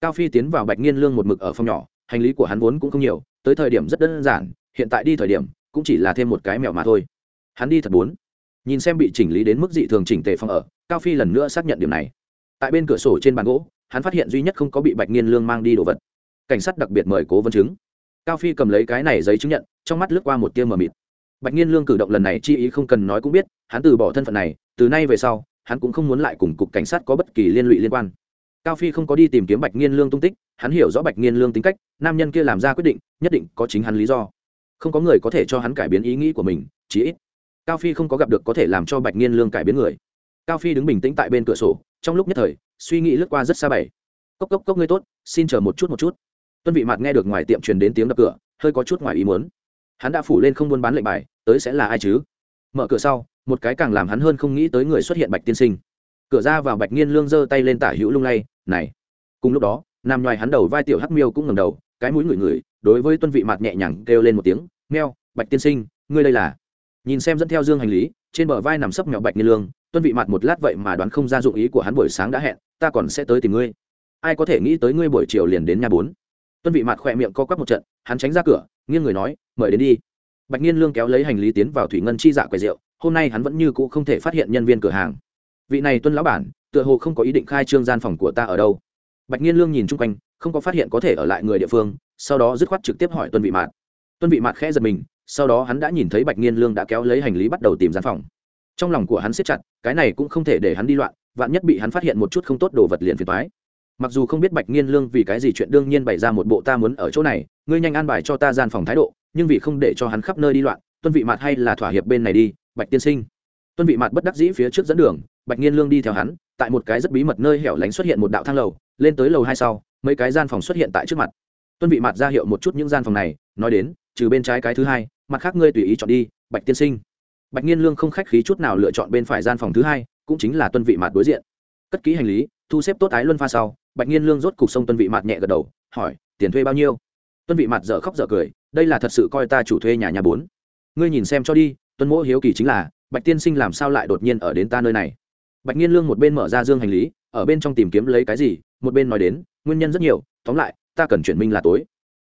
Cao phi tiến vào bạch nghiên lương một mực ở phòng nhỏ hành lý của hắn vốn cũng không nhiều, tới thời điểm rất đơn giản, hiện tại đi thời điểm, cũng chỉ là thêm một cái mẹo mà thôi. Hắn đi thật bốn nhìn xem bị chỉnh lý đến mức dị thường chỉnh tề phòng ở, cao phi lần nữa xác nhận điểm này. Tại bên cửa sổ trên bàn gỗ, hắn phát hiện duy nhất không có bị bạch Niên lương mang đi đồ vật. Cảnh sát đặc biệt mời cố vấn chứng. Cao phi cầm lấy cái này giấy chứng nhận, trong mắt lướt qua một tia mờ mịt. Bạch Niên lương cử động lần này chi ý không cần nói cũng biết, hắn từ bỏ thân phận này, từ nay về sau, hắn cũng không muốn lại cùng cục cảnh sát có bất kỳ liên lụy liên quan cao phi không có đi tìm kiếm bạch nghiên lương tung tích, hắn hiểu rõ bạch nghiên lương tính cách, nam nhân kia làm ra quyết định, nhất định có chính hắn lý do. Không có người có thể cho hắn cải biến ý nghĩ của mình, chí ít. Cao phi không có gặp được có thể làm cho bạch nghiên lương cải biến người. Cao phi đứng bình tĩnh tại bên cửa sổ, trong lúc nhất thời, suy nghĩ lướt qua rất xa bảy cốc cốc cốc ngươi tốt, xin chờ một chút một chút. Tuân vị mặt nghe được ngoài tiệm truyền đến tiếng đập cửa, hơi có chút ngoài ý muốn. Hắn đã phủ lên không buôn bán lệnh bài, tới sẽ là ai chứ? Mở cửa sau, một cái càng làm hắn hơn không nghĩ tới người xuất hiện bạch tiên sinh cửa ra vào bạch nghiên lương giơ tay lên tả hữu lung lay, này. Cùng lúc đó, nằm ngoài hắn đầu vai tiểu hắc miêu cũng ngầm đầu, cái mũi ngửi ngửi, đối với tuân vị mặt nhẹ nhàng kêu lên một tiếng meo bạch tiên sinh, ngươi đây là? Nhìn xem dẫn theo dương hành lý, trên bờ vai nằm sấp mẹo bạch nghiên lương, tuân vị mặt một lát vậy mà đoán không ra dụng ý của hắn buổi sáng đã hẹn, ta còn sẽ tới tìm ngươi. Ai có thể nghĩ tới ngươi buổi chiều liền đến nhà bốn? Tuân vị mặt khỏe miệng co quắp một trận, hắn tránh ra cửa, nghiêng người nói, mời đến đi. Bạch nghiên lương kéo lấy hành lý tiến vào thủy ngân chi dạ quầy rượu, hôm nay hắn vẫn như cũ không thể phát hiện nhân viên cửa hàng vị này tuân lão bản, tựa hồ không có ý định khai trương gian phòng của ta ở đâu. Bạch nhiên lương nhìn chung quanh, không có phát hiện có thể ở lại người địa phương, sau đó dứt khoát trực tiếp hỏi tuân vị mạt. Tuân vị mạt khẽ giật mình, sau đó hắn đã nhìn thấy bạch nhiên lương đã kéo lấy hành lý bắt đầu tìm gian phòng. Trong lòng của hắn siết chặt, cái này cũng không thể để hắn đi loạn, vạn nhất bị hắn phát hiện một chút không tốt đồ vật liền phiền toái. Mặc dù không biết bạch nhiên lương vì cái gì chuyện đương nhiên bày ra một bộ ta muốn ở chỗ này, ngươi nhanh an bài cho ta gian phòng thái độ, nhưng vì không để cho hắn khắp nơi đi loạn, tuân vị mạt hay là thỏa hiệp bên này đi, bạch tiên sinh. Tuân vị mạt bất đắc dĩ phía trước dẫn đường bạch nghiên lương đi theo hắn, tại một cái rất bí mật nơi hẻo lánh xuất hiện một đạo thang lầu, lên tới lầu hai sau, mấy cái gian phòng xuất hiện tại trước mặt. Tuân vị mặt ra hiệu một chút những gian phòng này, nói đến, trừ bên trái cái thứ hai, mặt khác ngươi tùy ý chọn đi, bạch tiên sinh. Bạch nghiên lương không khách khí chút nào lựa chọn bên phải gian phòng thứ hai, cũng chính là tuân vị mặt đối diện. Cất kỹ hành lý, thu xếp tốt ái luân pha sau, bạch nghiên lương rốt cục sông tuân vị mặt nhẹ gật đầu, hỏi, tiền thuê bao nhiêu? Tuân vị mặt dở khóc dở cười, đây là thật sự coi ta chủ thuê nhà nhà bốn. Ngươi nhìn xem cho đi, tuân mỗ hiếu kỳ chính là, bạch tiên sinh làm sao lại đột nhiên ở đến ta nơi này? Bạch nhiên lương một bên mở ra dương hành lý, ở bên trong tìm kiếm lấy cái gì, một bên nói đến, nguyên nhân rất nhiều, tóm lại, ta cần chuyển minh là tối.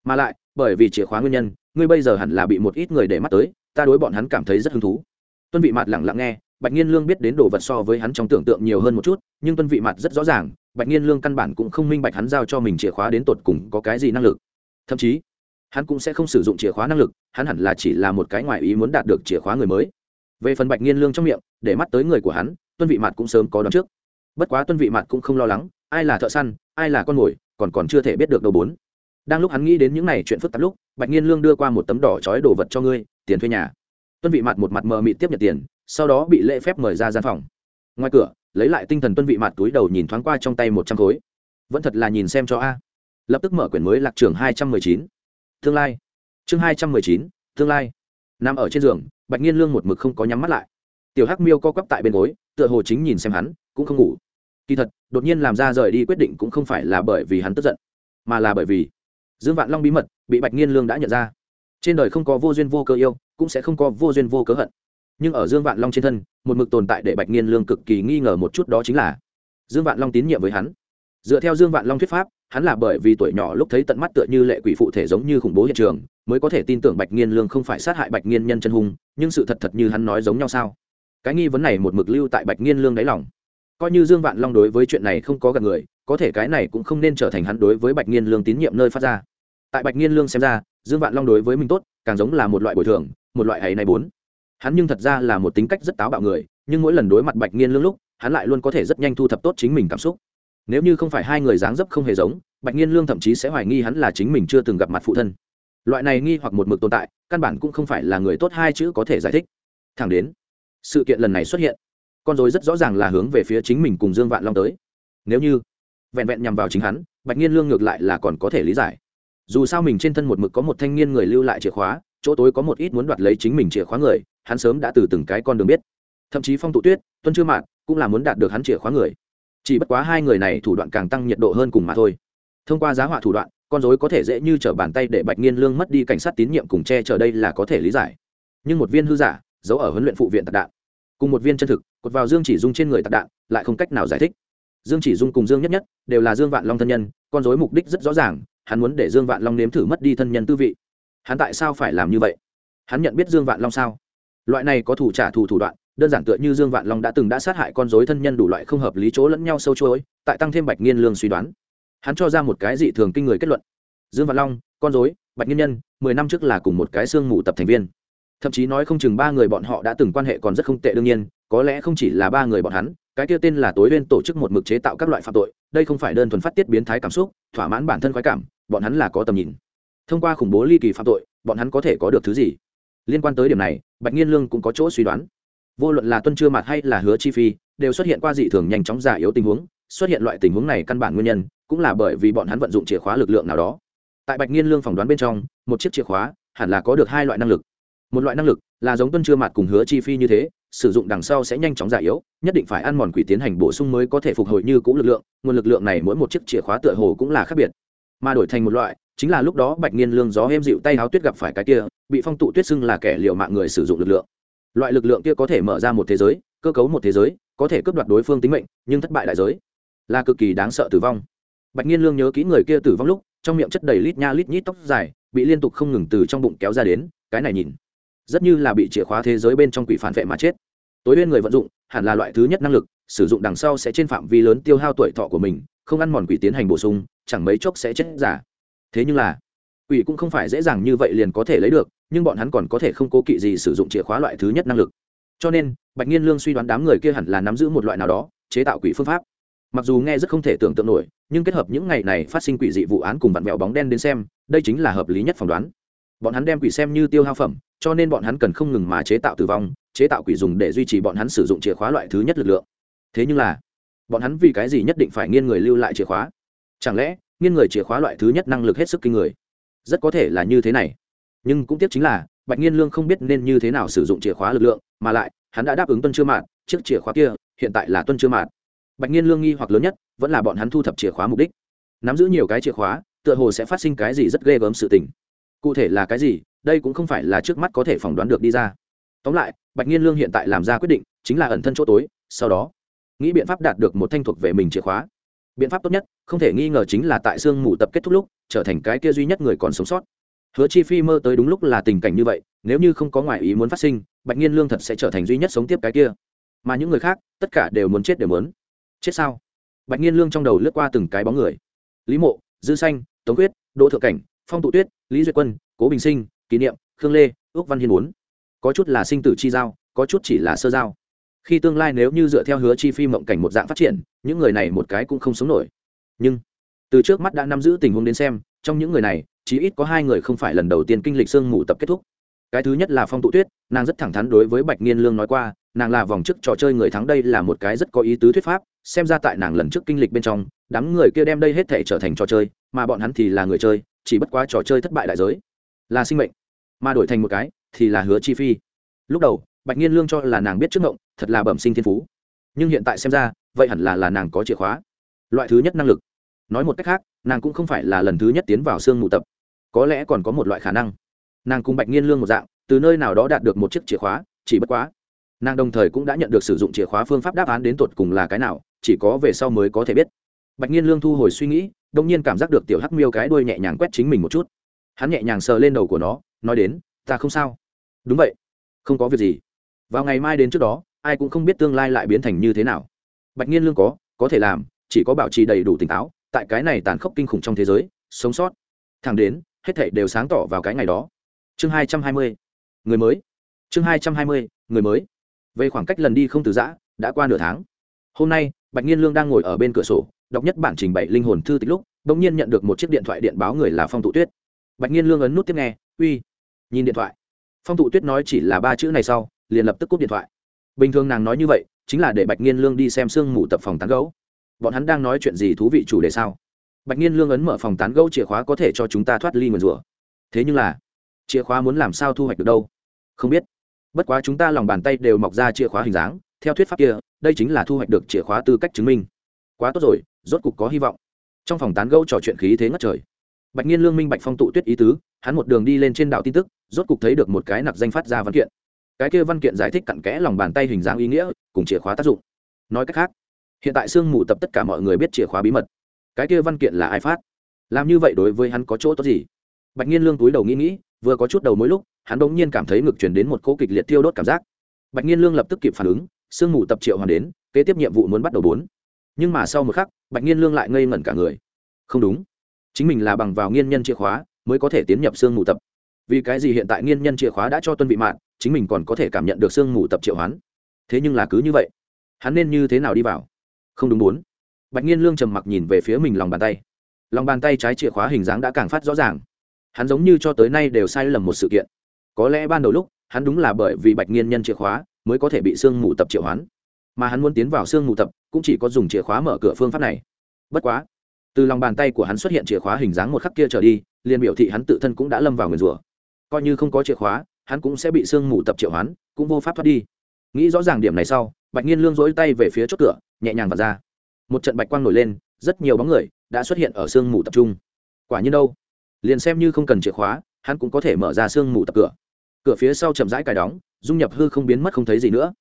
Mà lại, bởi vì chìa khóa nguyên nhân, ngươi bây giờ hẳn là bị một ít người để mắt tới, ta đối bọn hắn cảm thấy rất hứng thú. Tuân vị mặt lẳng lặng nghe, bạch nhiên lương biết đến đồ vật so với hắn trong tưởng tượng nhiều hơn một chút, nhưng tuân vị mặt rất rõ ràng, bạch nhiên lương căn bản cũng không minh bạch hắn giao cho mình chìa khóa đến tột cùng có cái gì năng lực. Thậm chí, hắn cũng sẽ không sử dụng chìa khóa năng lực, hắn hẳn là chỉ là một cái ngoài ý muốn đạt được chìa khóa người mới. Về phần bạch nghiên lương trong miệng, để mắt tới người của hắn tuân vị mặt cũng sớm có đón trước. Bất quá tuân vị mặt cũng không lo lắng, ai là thợ săn, ai là con mồi, còn còn chưa thể biết được đâu bốn. Đang lúc hắn nghĩ đến những n à y chuyện phức tạp lúc, bạch nhiên lương đưa qua một tấm đỏ trói đồ vật cho ngươi, tiền thuê nhà. Tuân vị mặt một mặt mờ mịt tiếp nhận tiền, sau đó bị lễ phép mời ra gian phòng. Ngoài cửa, lấy lại tinh thần tuân vị mặt túi đầu nhìn thoáng qua trong tay một trăm khối. Vẫn thật là nhìn xem cho a. Lập tức mở quyển mới lạc trường hai trăm mười chín. Tương lai. Chương hai trăm mười chín, tương lai. Nằm ở trên giường, bạch nhiên lương một mực không có nhắm mắt lại. Tiểu hắc miêu co quắp tại bên gối tựa hồ chính nhìn xem hắn, cũng không ngủ. Kỳ thật, đột nhiên làm ra rời đi quyết định cũng không phải là bởi vì hắn tức giận, mà là bởi vì dương vạn long bí mật bị bạch nghiên lương đã nhận ra. Trên đời không có vô duyên vô cơ yêu, cũng sẽ không có vô duyên vô cớ hận. Nhưng ở dương vạn long trên thân, một mực tồn tại để bạch nghiên lương cực kỳ nghi ngờ một chút đó chính là dương vạn long tín nhiệm với hắn. Dựa theo dương vạn long thuyết pháp, hắn là bởi vì tuổi nhỏ lúc thấy tận mắt tựa như lệ quỷ phụ thể giống như khủng bố hiện trường, mới có thể tin tưởng bạch nghiên lương không phải sát hại bạch nghiên nhân chân hung, nhưng sự thật thật như hắn nói giống nhau sao? Cái nghi vấn này một mực lưu tại bạch nghiên lương đáy lòng. Coi như dương vạn long đối với chuyện này không có gặp người, có thể cái này cũng không nên trở thành hắn đối với bạch nghiên lương tín nhiệm nơi phát ra. Tại bạch nghiên lương xem ra, dương vạn long đối với mình tốt, càng giống là một loại bồi thường, một loại ấy này bốn. Hắn nhưng thật ra là một tính cách rất táo bạo người, nhưng mỗi lần đối mặt bạch nghiên lương lúc, hắn lại luôn có thể rất nhanh thu thập tốt chính mình cảm xúc. Nếu như không phải hai người dáng dấp không hề giống, bạch nghiên lương thậm chí sẽ hoài nghi hắn là chính mình chưa từng gặp mặt phụ thân. Loại này nghi hoặc một mực tồn tại, căn bản cũng không phải là người tốt hai chữ có thể giải thích. Thẳng đến sự kiện lần này xuất hiện, con dối rất rõ ràng là hướng về phía chính mình cùng dương vạn long tới. Nếu như vẹn vẹn nhằm vào chính hắn, bạch nhiên lương ngược lại là còn có thể lý giải. Dù sao mình trên thân một mực có một thanh niên người lưu lại chìa khóa, chỗ tối có một ít muốn đoạt lấy chính mình chìa khóa người, hắn sớm đã từ từng cái con đường biết. Thậm chí phong tụ tuyết, tuân chưa mạn cũng là muốn đạt được hắn chìa khóa người. Chỉ bất quá hai người này thủ đoạn càng tăng nhiệt độ hơn cùng mà thôi. Thông qua giá họa thủ đoạn, con dối có thể dễ như t r ở bàn tay để bạch nghiên lương mất đi cảnh sát tín nhiệm cùng che chở đây là có thể lý giải. Nhưng một viên hư giả giấu ở huấn luyện phụ viện tạc đạn. Cùng một viên chân thực, cột vào dương chỉ dung trên người tạc đạn, lại không cách nào giải thích. Dương chỉ dung cùng dương nhất nhất đều là dương vạn long thân nhân, con dối mục đích rất rõ ràng, hắn muốn để dương vạn long nếm thử mất đi thân nhân tư vị. Hắn tại sao phải làm như vậy? Hắn nhận biết dương vạn long sao? Loại này có thủ trả thù thủ đoạn, đơn giản tựa như dương vạn long đã từng đã sát hại con dối thân nhân đủ loại không hợp lý chỗ lẫn nhau sâu chối tại tăng thêm bạch nghiên lương suy đoán. Hắn cho ra một cái dị thường kinh người kết luận. Dương vạn long, con dối bạch nghiên nhân, mười năm trước là cùng một cái xương mù tập thành viên thậm chí nói không chừng ba người bọn họ đã từng quan hệ còn rất không tệ đương nhiên, có lẽ không chỉ là ba người bọn hắn, cái kia tên là tối lên tổ chức một mực chế tạo các loại phạm tội, đây không phải đơn thuần phát tiết biến thái cảm xúc, thỏa mãn bản thân khoái cảm, bọn hắn là có tầm nhìn. Thông qua khủng bố ly kỳ phạm tội, bọn hắn có thể có được thứ gì? Liên quan tới điểm này, bạch nhiên lương cũng có chỗ suy đoán. Vô luận là tuân chưa mặt hay là hứa chi phi, đều xuất hiện qua dị thường nhanh chóng giả yếu tình huống, xuất hiện loại tình huống này căn bản nguyên nhân, cũng là bởi vì bọn hắn vận dụng chìa khóa lực lượng nào đó. Tại bạch nhiên lương phỏng đoán bên trong, một chiếc chìa khóa hẳn là có được hai loại năng lực một loại năng lực là giống tuân chưa mặt cùng hứa chi phi như thế, sử dụng đằng sau sẽ nhanh chóng giả yếu, nhất định phải ăn mòn quỷ tiến hành bổ sung mới có thể phục hồi như cũ lực lượng, nguồn lực lượng này mỗi một chiếc chìa khóa tựa hồ cũng là khác biệt. Mà đổi thành một loại, chính là lúc đó bạch nghiên lương gió êm dịu tay háo tuyết gặp phải cái kia, bị phong tụ tuyết xưng là kẻ liều mạng người sử dụng lực lượng. Loại lực lượng kia có thể mở ra một thế giới, cơ cấu một thế giới, có thể cướp đoạt đối phương tính mệnh, nhưng thất bại đại giới, là cực kỳ đáng sợ tử vong. Bạch nhiên lương nhớ kỹ người kia tử vong lúc, trong miệng chất đầy lít nha lít nhít tóc dài, bị liên tục không ngừng từ trong bụng kéo ra đến, cái này nhìn rất như là bị chìa khóa thế giới bên trong quỷ phản vệ mà chết. Tối bên người vận dụng, hẳn là loại thứ nhất năng lực, sử dụng đằng sau sẽ trên phạm vi lớn tiêu hao tuổi thọ của mình, không ăn mòn quỷ tiến hành bổ sung, chẳng mấy chốc sẽ chết giả. Thế nhưng là, quỷ cũng không phải dễ dàng như vậy liền có thể lấy được, nhưng bọn hắn còn có thể không cố kỵ gì sử dụng chìa khóa loại thứ nhất năng lực. Cho nên, bạch nhiên lương suy đoán đám người kia hẳn là nắm giữ một loại nào đó, chế tạo quỷ phương pháp. Mặc dù nghe rất không thể tưởng tượng nổi, nhưng kết hợp những ngày này phát sinh quỷ dị vụ án cùng vặn vẹo bóng đen đến xem, đây chính là hợp lý nhất phỏng đoán. Bọn hắn đem quỷ xem như tiêu hao phẩm cho nên bọn hắn cần không ngừng mà chế tạo tử vong, chế tạo quỷ dùng để duy trì bọn hắn sử dụng chìa khóa loại thứ nhất lực lượng. Thế nhưng là, bọn hắn vì cái gì nhất định phải nghiên người lưu lại chìa khóa? Chẳng lẽ, nghiên người chìa khóa loại thứ nhất năng lực hết sức kinh người? Rất có thể là như thế này. Nhưng cũng tiếc chính là, bạch nghiên lương không biết nên như thế nào sử dụng chìa khóa lực lượng, mà lại, hắn đã đáp ứng tuân chưa mạn chiếc chìa khóa kia, hiện tại là tuân chưa mạn bạch nghiên lương nghi hoặc lớn nhất, vẫn là bọn hắn thu thập chìa khóa mục đích. Nắm giữ nhiều cái chìa khóa, tựa hồ sẽ phát sinh cái gì rất ghê gớm sự tình. Cụ thể là cái gì đây cũng không phải là trước mắt có thể phỏng đoán được đi ra. Tóm lại, bạch nhiên lương hiện tại làm ra quyết định, chính là ẩn thân chỗ tối, sau đó, nghĩ biện pháp đạt được một thanh thuộc về mình chìa khóa. Biện pháp tốt nhất, không thể nghi ngờ chính là tại sương mù tập kết thúc lúc, trở thành cái kia duy nhất người còn sống sót. Hứa chi phi mơ tới đúng lúc là tình cảnh như vậy, nếu như không có ngoại ý muốn phát sinh, bạch nhiên lương thật sẽ trở thành duy nhất sống tiếp cái kia. Mà những người khác, tất cả đều muốn chết đều muốn. Chết sao? Bạch nhiên lương trong đầu lướt qua từng cái bóng người. Lý mộ, dư xanh, tống quyết, đỗ thượng cảnh, phong tụ tuyết, lý duyệt quân, cố bình sinh kỷ niệm, khương lê ước văn hiên bốn có chút là sinh tử chi giao, có chút chỉ là sơ giao. Khi tương lai nếu như dựa theo hứa chi phi mộng cảnh một dạng phát triển, những người này một cái cũng không sống nổi. Nhưng, từ trước mắt đã nắm giữ tình huống đến xem, trong những người này, chí ít có hai người không phải lần đầu tiên kinh lịch sương mù tập kết thúc. Cái thứ nhất là phong tụ tuyết, nàng rất thẳng thắn đối với bạch nghiên lương nói qua, nàng là vòng chức trò chơi người thắng đây là một cái rất có ý tứ thuyết pháp, xem ra tại nàng lần trước kinh lịch bên trong, đám người kia đem đây hết thể trở thành trò chơi, mà bọn hắn thì là người chơi, chỉ bất quá trò chơi thất bại đại giới là sinh mệnh, mà đổi thành một cái thì là hứa chi phi. Lúc đầu, bạch nhiên lương cho là nàng biết trước ngộng thật là bẩm sinh thiên phú, nhưng hiện tại xem ra, vậy hẳn là là nàng có chìa khóa, loại thứ nhất năng lực. Nói một cách khác, nàng cũng không phải là lần thứ nhất tiến vào sương mù tập, có lẽ còn có một loại khả năng. Nàng cùng bạch nhiên lương một dạng, từ nơi nào đó đạt được một chiếc chìa khóa, chỉ bất quá, nàng đồng thời cũng đã nhận được sử dụng chìa khóa phương pháp đáp án đến tột cùng là cái nào, chỉ có về sau mới có thể biết. Bạch nhiên lương thu hồi suy nghĩ, đông nhiên cảm giác được tiểu hắc miêu cái đuôi nhẹ nhàng quét chính mình một chút hắn nhẹ nhàng sờ lên đầu của nó, nói đến, ta không sao. Đúng vậy. Không có việc gì. Vào ngày mai đến trước đó, ai cũng không biết tương lai lại biến thành như thế nào. Bạch nhiên lương có có thể làm, chỉ có bảo trì đầy đủ tỉnh táo, tại cái này tàn khốc kinh khủng trong thế giới, sống sót. Thẳng đến, hết thảy đều sáng tỏ vào cái ngày đó. Chương hai trăm hai mươi. Người mới. Chương hai trăm hai mươi, người mới. Về khoảng cách lần đi không từ giã, đã qua nửa tháng. Hôm nay, bạch nhiên lương đang ngồi ở bên cửa sổ, đọc nhất bản trình bày linh hồn thư tích lúc đ ỗ n g nhiên nhận được một chiếc điện thoại điện báo người là phong tụ tuyết bạch nhiên lương ấn nút tiếp nghe, uy, nhìn điện thoại. Phong tụ tuyết nói chỉ là ba chữ này sau, liền lập tức cúp điện thoại. Bình thường nàng nói như vậy, chính là để bạch nhiên lương đi xem sương mù tập phòng tán gấu bọn hắn đang nói chuyện gì thú vị chủ đề sao? Bạch nhiên lương ấn mở phòng tán gấu chìa khóa có thể cho chúng ta thoát ly nguồn rủa. Thế nhưng là, chìa khóa muốn làm sao thu hoạch được đâu? Không biết. Bất quá chúng ta lòng bàn tay đều mọc ra chìa khóa hình dáng, theo thuyết pháp kia, đây chính là thu hoạch được chìa khóa tư cách chứng minh. Quá tốt rồi, rốt cục có hy vọng. Trong phòng tán gẫu trò chuyện khí thế ngất trời bạch nhiên lương minh bạch phong tụ tuyết ý tứ, hắn một đường đi lên trên đảo tin tức, rốt cục thấy được một cái nặc danh phát ra văn kiện. Cái kia văn kiện giải thích cặn kẽ lòng bàn tay hình dáng ý nghĩa, cùng chìa khóa tác dụng. Nói cách khác, hiện tại sương mù tập tất cả mọi người biết chìa khóa bí mật. Cái kia văn kiện là ai phát? Làm như vậy đối với hắn có chỗ tốt gì? Bạch nhiên lương túi đầu nghĩ nghĩ, vừa có chút đầu mỗi lúc, hắn bỗng nhiên cảm thấy ngực chuyển đến một cỗ kịch liệt tiêu đốt cảm giác. Bạch nhiên lương lập tức kịp phản ứng, sương mù tập triệu hoàn đến, kế tiếp nhiệm vụ muốn bắt đầu bốn. Nhưng mà sau một khắc, bạch nhiên lương lại ngây ngẩn cả người. Không đúng chính mình là bằng vào nghiên nhân chìa khóa mới có thể tiến nhập sương mù tập. Vì cái gì hiện tại nghiên nhân chìa khóa đã cho tuân vị mạng, chính mình còn có thể cảm nhận được sương mù tập triệu hoán. Thế nhưng là cứ như vậy, hắn nên như thế nào đi vào? Không đúng bốn. Bạch nghiên lương trầm mặc nhìn về phía mình lòng bàn tay. Lòng bàn tay trái chìa khóa hình dáng đã càng phát rõ ràng. Hắn giống như cho tới nay đều sai lầm một sự kiện. Có lẽ ban đầu lúc, hắn đúng là bởi vì bạch nghiên nhân chìa khóa mới có thể bị sương mù tập triệu hoán. Mà hắn muốn tiến vào sương mù tập cũng chỉ có dùng chìa khóa mở cửa phương pháp này. Bất quá từ lòng bàn tay của hắn xuất hiện chìa khóa hình dáng một khắc kia trở đi, liền biểu thị hắn tự thân cũng đã lâm vào nguyền rủa. Coi như không có chìa khóa, hắn cũng sẽ bị sương mù tập triệu hoán, cũng vô pháp thoát đi. Nghĩ rõ ràng điểm này sau, bạch nhiên lương dối tay về phía chốt cửa, nhẹ nhàng và ra. Một trận bạch quang nổi lên, rất nhiều bóng người đã xuất hiện ở sương mù tập trung. Quả nhiên đâu? Liền xem như không cần chìa khóa, hắn cũng có thể mở ra sương mù tập cửa. Cửa phía sau chậm rãi cài đóng, dung nhập hư không biến mất không thấy gì nữa.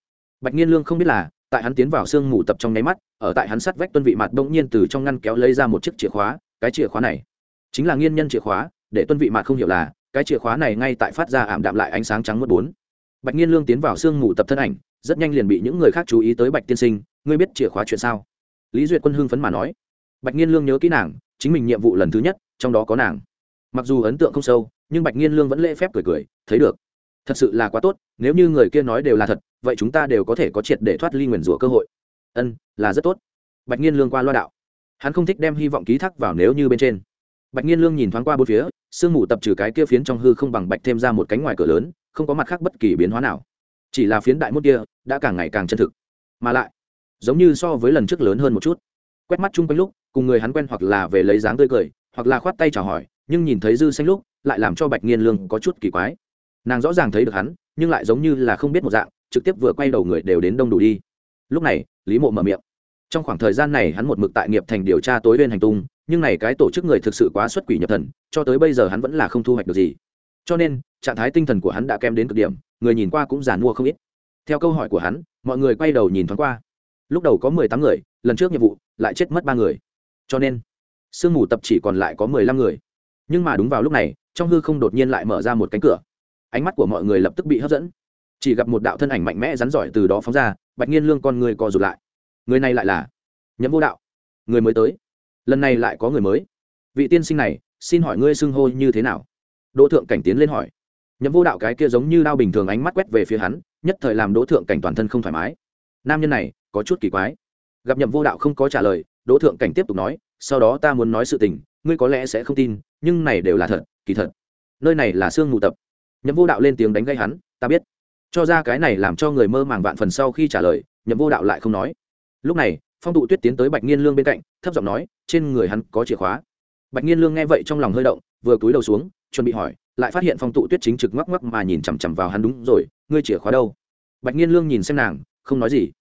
Bạch nhiên lương không biết là tại hắn tiến vào sương mù tập trong nháy mắt, ở tại hắn sắt vách tuân vị mặt bỗng nhiên từ trong ngăn kéo lấy ra một chiếc chìa khóa, cái chìa khóa này chính là nghiên nhân chìa khóa, để tuân vị mặt không hiểu là, cái chìa khóa này ngay tại phát ra ảm đạm lại ánh sáng trắng mất bốn. Bạch nghiên lương tiến vào sương mù tập thân ảnh, rất nhanh liền bị những người khác chú ý tới bạch tiên sinh, ngươi biết chìa khóa chuyện sao? Lý duyệt quân hưng phấn mà nói. Bạch nghiên lương nhớ kỹ nàng, chính mình nhiệm vụ lần thứ nhất, trong đó có nàng. Mặc dù ấn tượng không sâu, nhưng bạch nghiên lương vẫn lễ phép cười cười, thấy được thật sự là quá tốt, nếu như người kia nói đều là thật, vậy chúng ta đều có thể có triệt để thoát ly nguyền rủa cơ hội. Ân, là rất tốt. Bạch nhiên lương qua loa đạo. Hắn không thích đem hy vọng ký thác vào nếu như bên trên. Bạch nhiên lương nhìn thoáng qua bốn phía, sương mù tập trừ cái kia phiến trong hư không bằng bạch thêm ra một cánh ngoài cửa lớn, không có mặt khác bất kỳ biến hóa nào. Chỉ là phiến đại mốt kia đã càng ngày càng chân thực. Mà lại, giống như so với lần trước lớn hơn một chút. Quét mắt chung quanh lúc, cùng người hắn quen hoặc là về lấy dáng tươi cười, hoặc là khoát tay chào hỏi, nhưng nhìn thấy dư xanh lúc, lại làm cho bạch nghiên lương có chút kỳ quái nàng rõ ràng thấy được hắn, nhưng lại giống như là không biết một dạng, trực tiếp vừa quay đầu người đều đến đông đủ đi. Lúc này, lý mộ mở miệng. Trong khoảng thời gian này hắn một mực tại nghiệp thành điều tra tối bên hành tung, nhưng này cái tổ chức người thực sự quá xuất quỷ nhập thần, cho tới bây giờ hắn vẫn là không thu hoạch được gì. Cho nên, trạng thái tinh thần của hắn đã kém đến cực điểm, người nhìn qua cũng giàn mua không ít. Theo câu hỏi của hắn, mọi người quay đầu nhìn thoáng qua. Lúc đầu có mười tám người, lần trước nhiệm vụ lại chết mất ba người. Cho nên, sương mù tập chỉ còn lại có mười lăm người. Nhưng mà đúng vào lúc này, trong hư không đột nhiên lại mở ra một cánh cửa ánh mắt của mọi người lập tức bị hấp dẫn. Chỉ gặp một đạo thân ảnh mạnh mẽ rắn giỏi từ đó phóng ra, bạch nhiên lương con người co rụt lại. Người này lại là nhậm vô đạo. Người mới tới. Lần này lại có người mới. Vị tiên sinh này, xin hỏi ngươi xưng hô như thế nào? Đỗ thượng cảnh tiến lên hỏi. Nhậm vô đạo cái kia giống như đao bình thường ánh mắt quét về phía hắn, nhất thời làm đỗ thượng cảnh toàn thân không thoải mái. Nam nhân này, có chút kỳ quái. Gặp nhậm vô đạo không có trả lời, đỗ thượng cảnh tiếp tục nói, sau đó ta muốn nói sự tình, ngươi có lẽ sẽ không tin, nhưng này đều là thật, kỳ thật. Nơi này là sương mù tập nhậm vô đạo lên tiếng đánh gây hắn, ta biết. Cho ra cái này làm cho người mơ màng vạn phần sau khi trả lời, nhậm vô đạo lại không nói. Lúc này, phong tụ tuyết tiến tới bạch nghiên lương bên cạnh, thấp giọng nói, trên người hắn có chìa khóa. Bạch nghiên lương nghe vậy trong lòng hơi động, vừa cúi đầu xuống, chuẩn bị hỏi, lại phát hiện phong tụ tuyết chính trực ngoắc ngoắc mà nhìn chằm chằm vào hắn đúng rồi, ngươi chìa khóa đâu? Bạch nghiên lương nhìn xem nàng, không nói gì.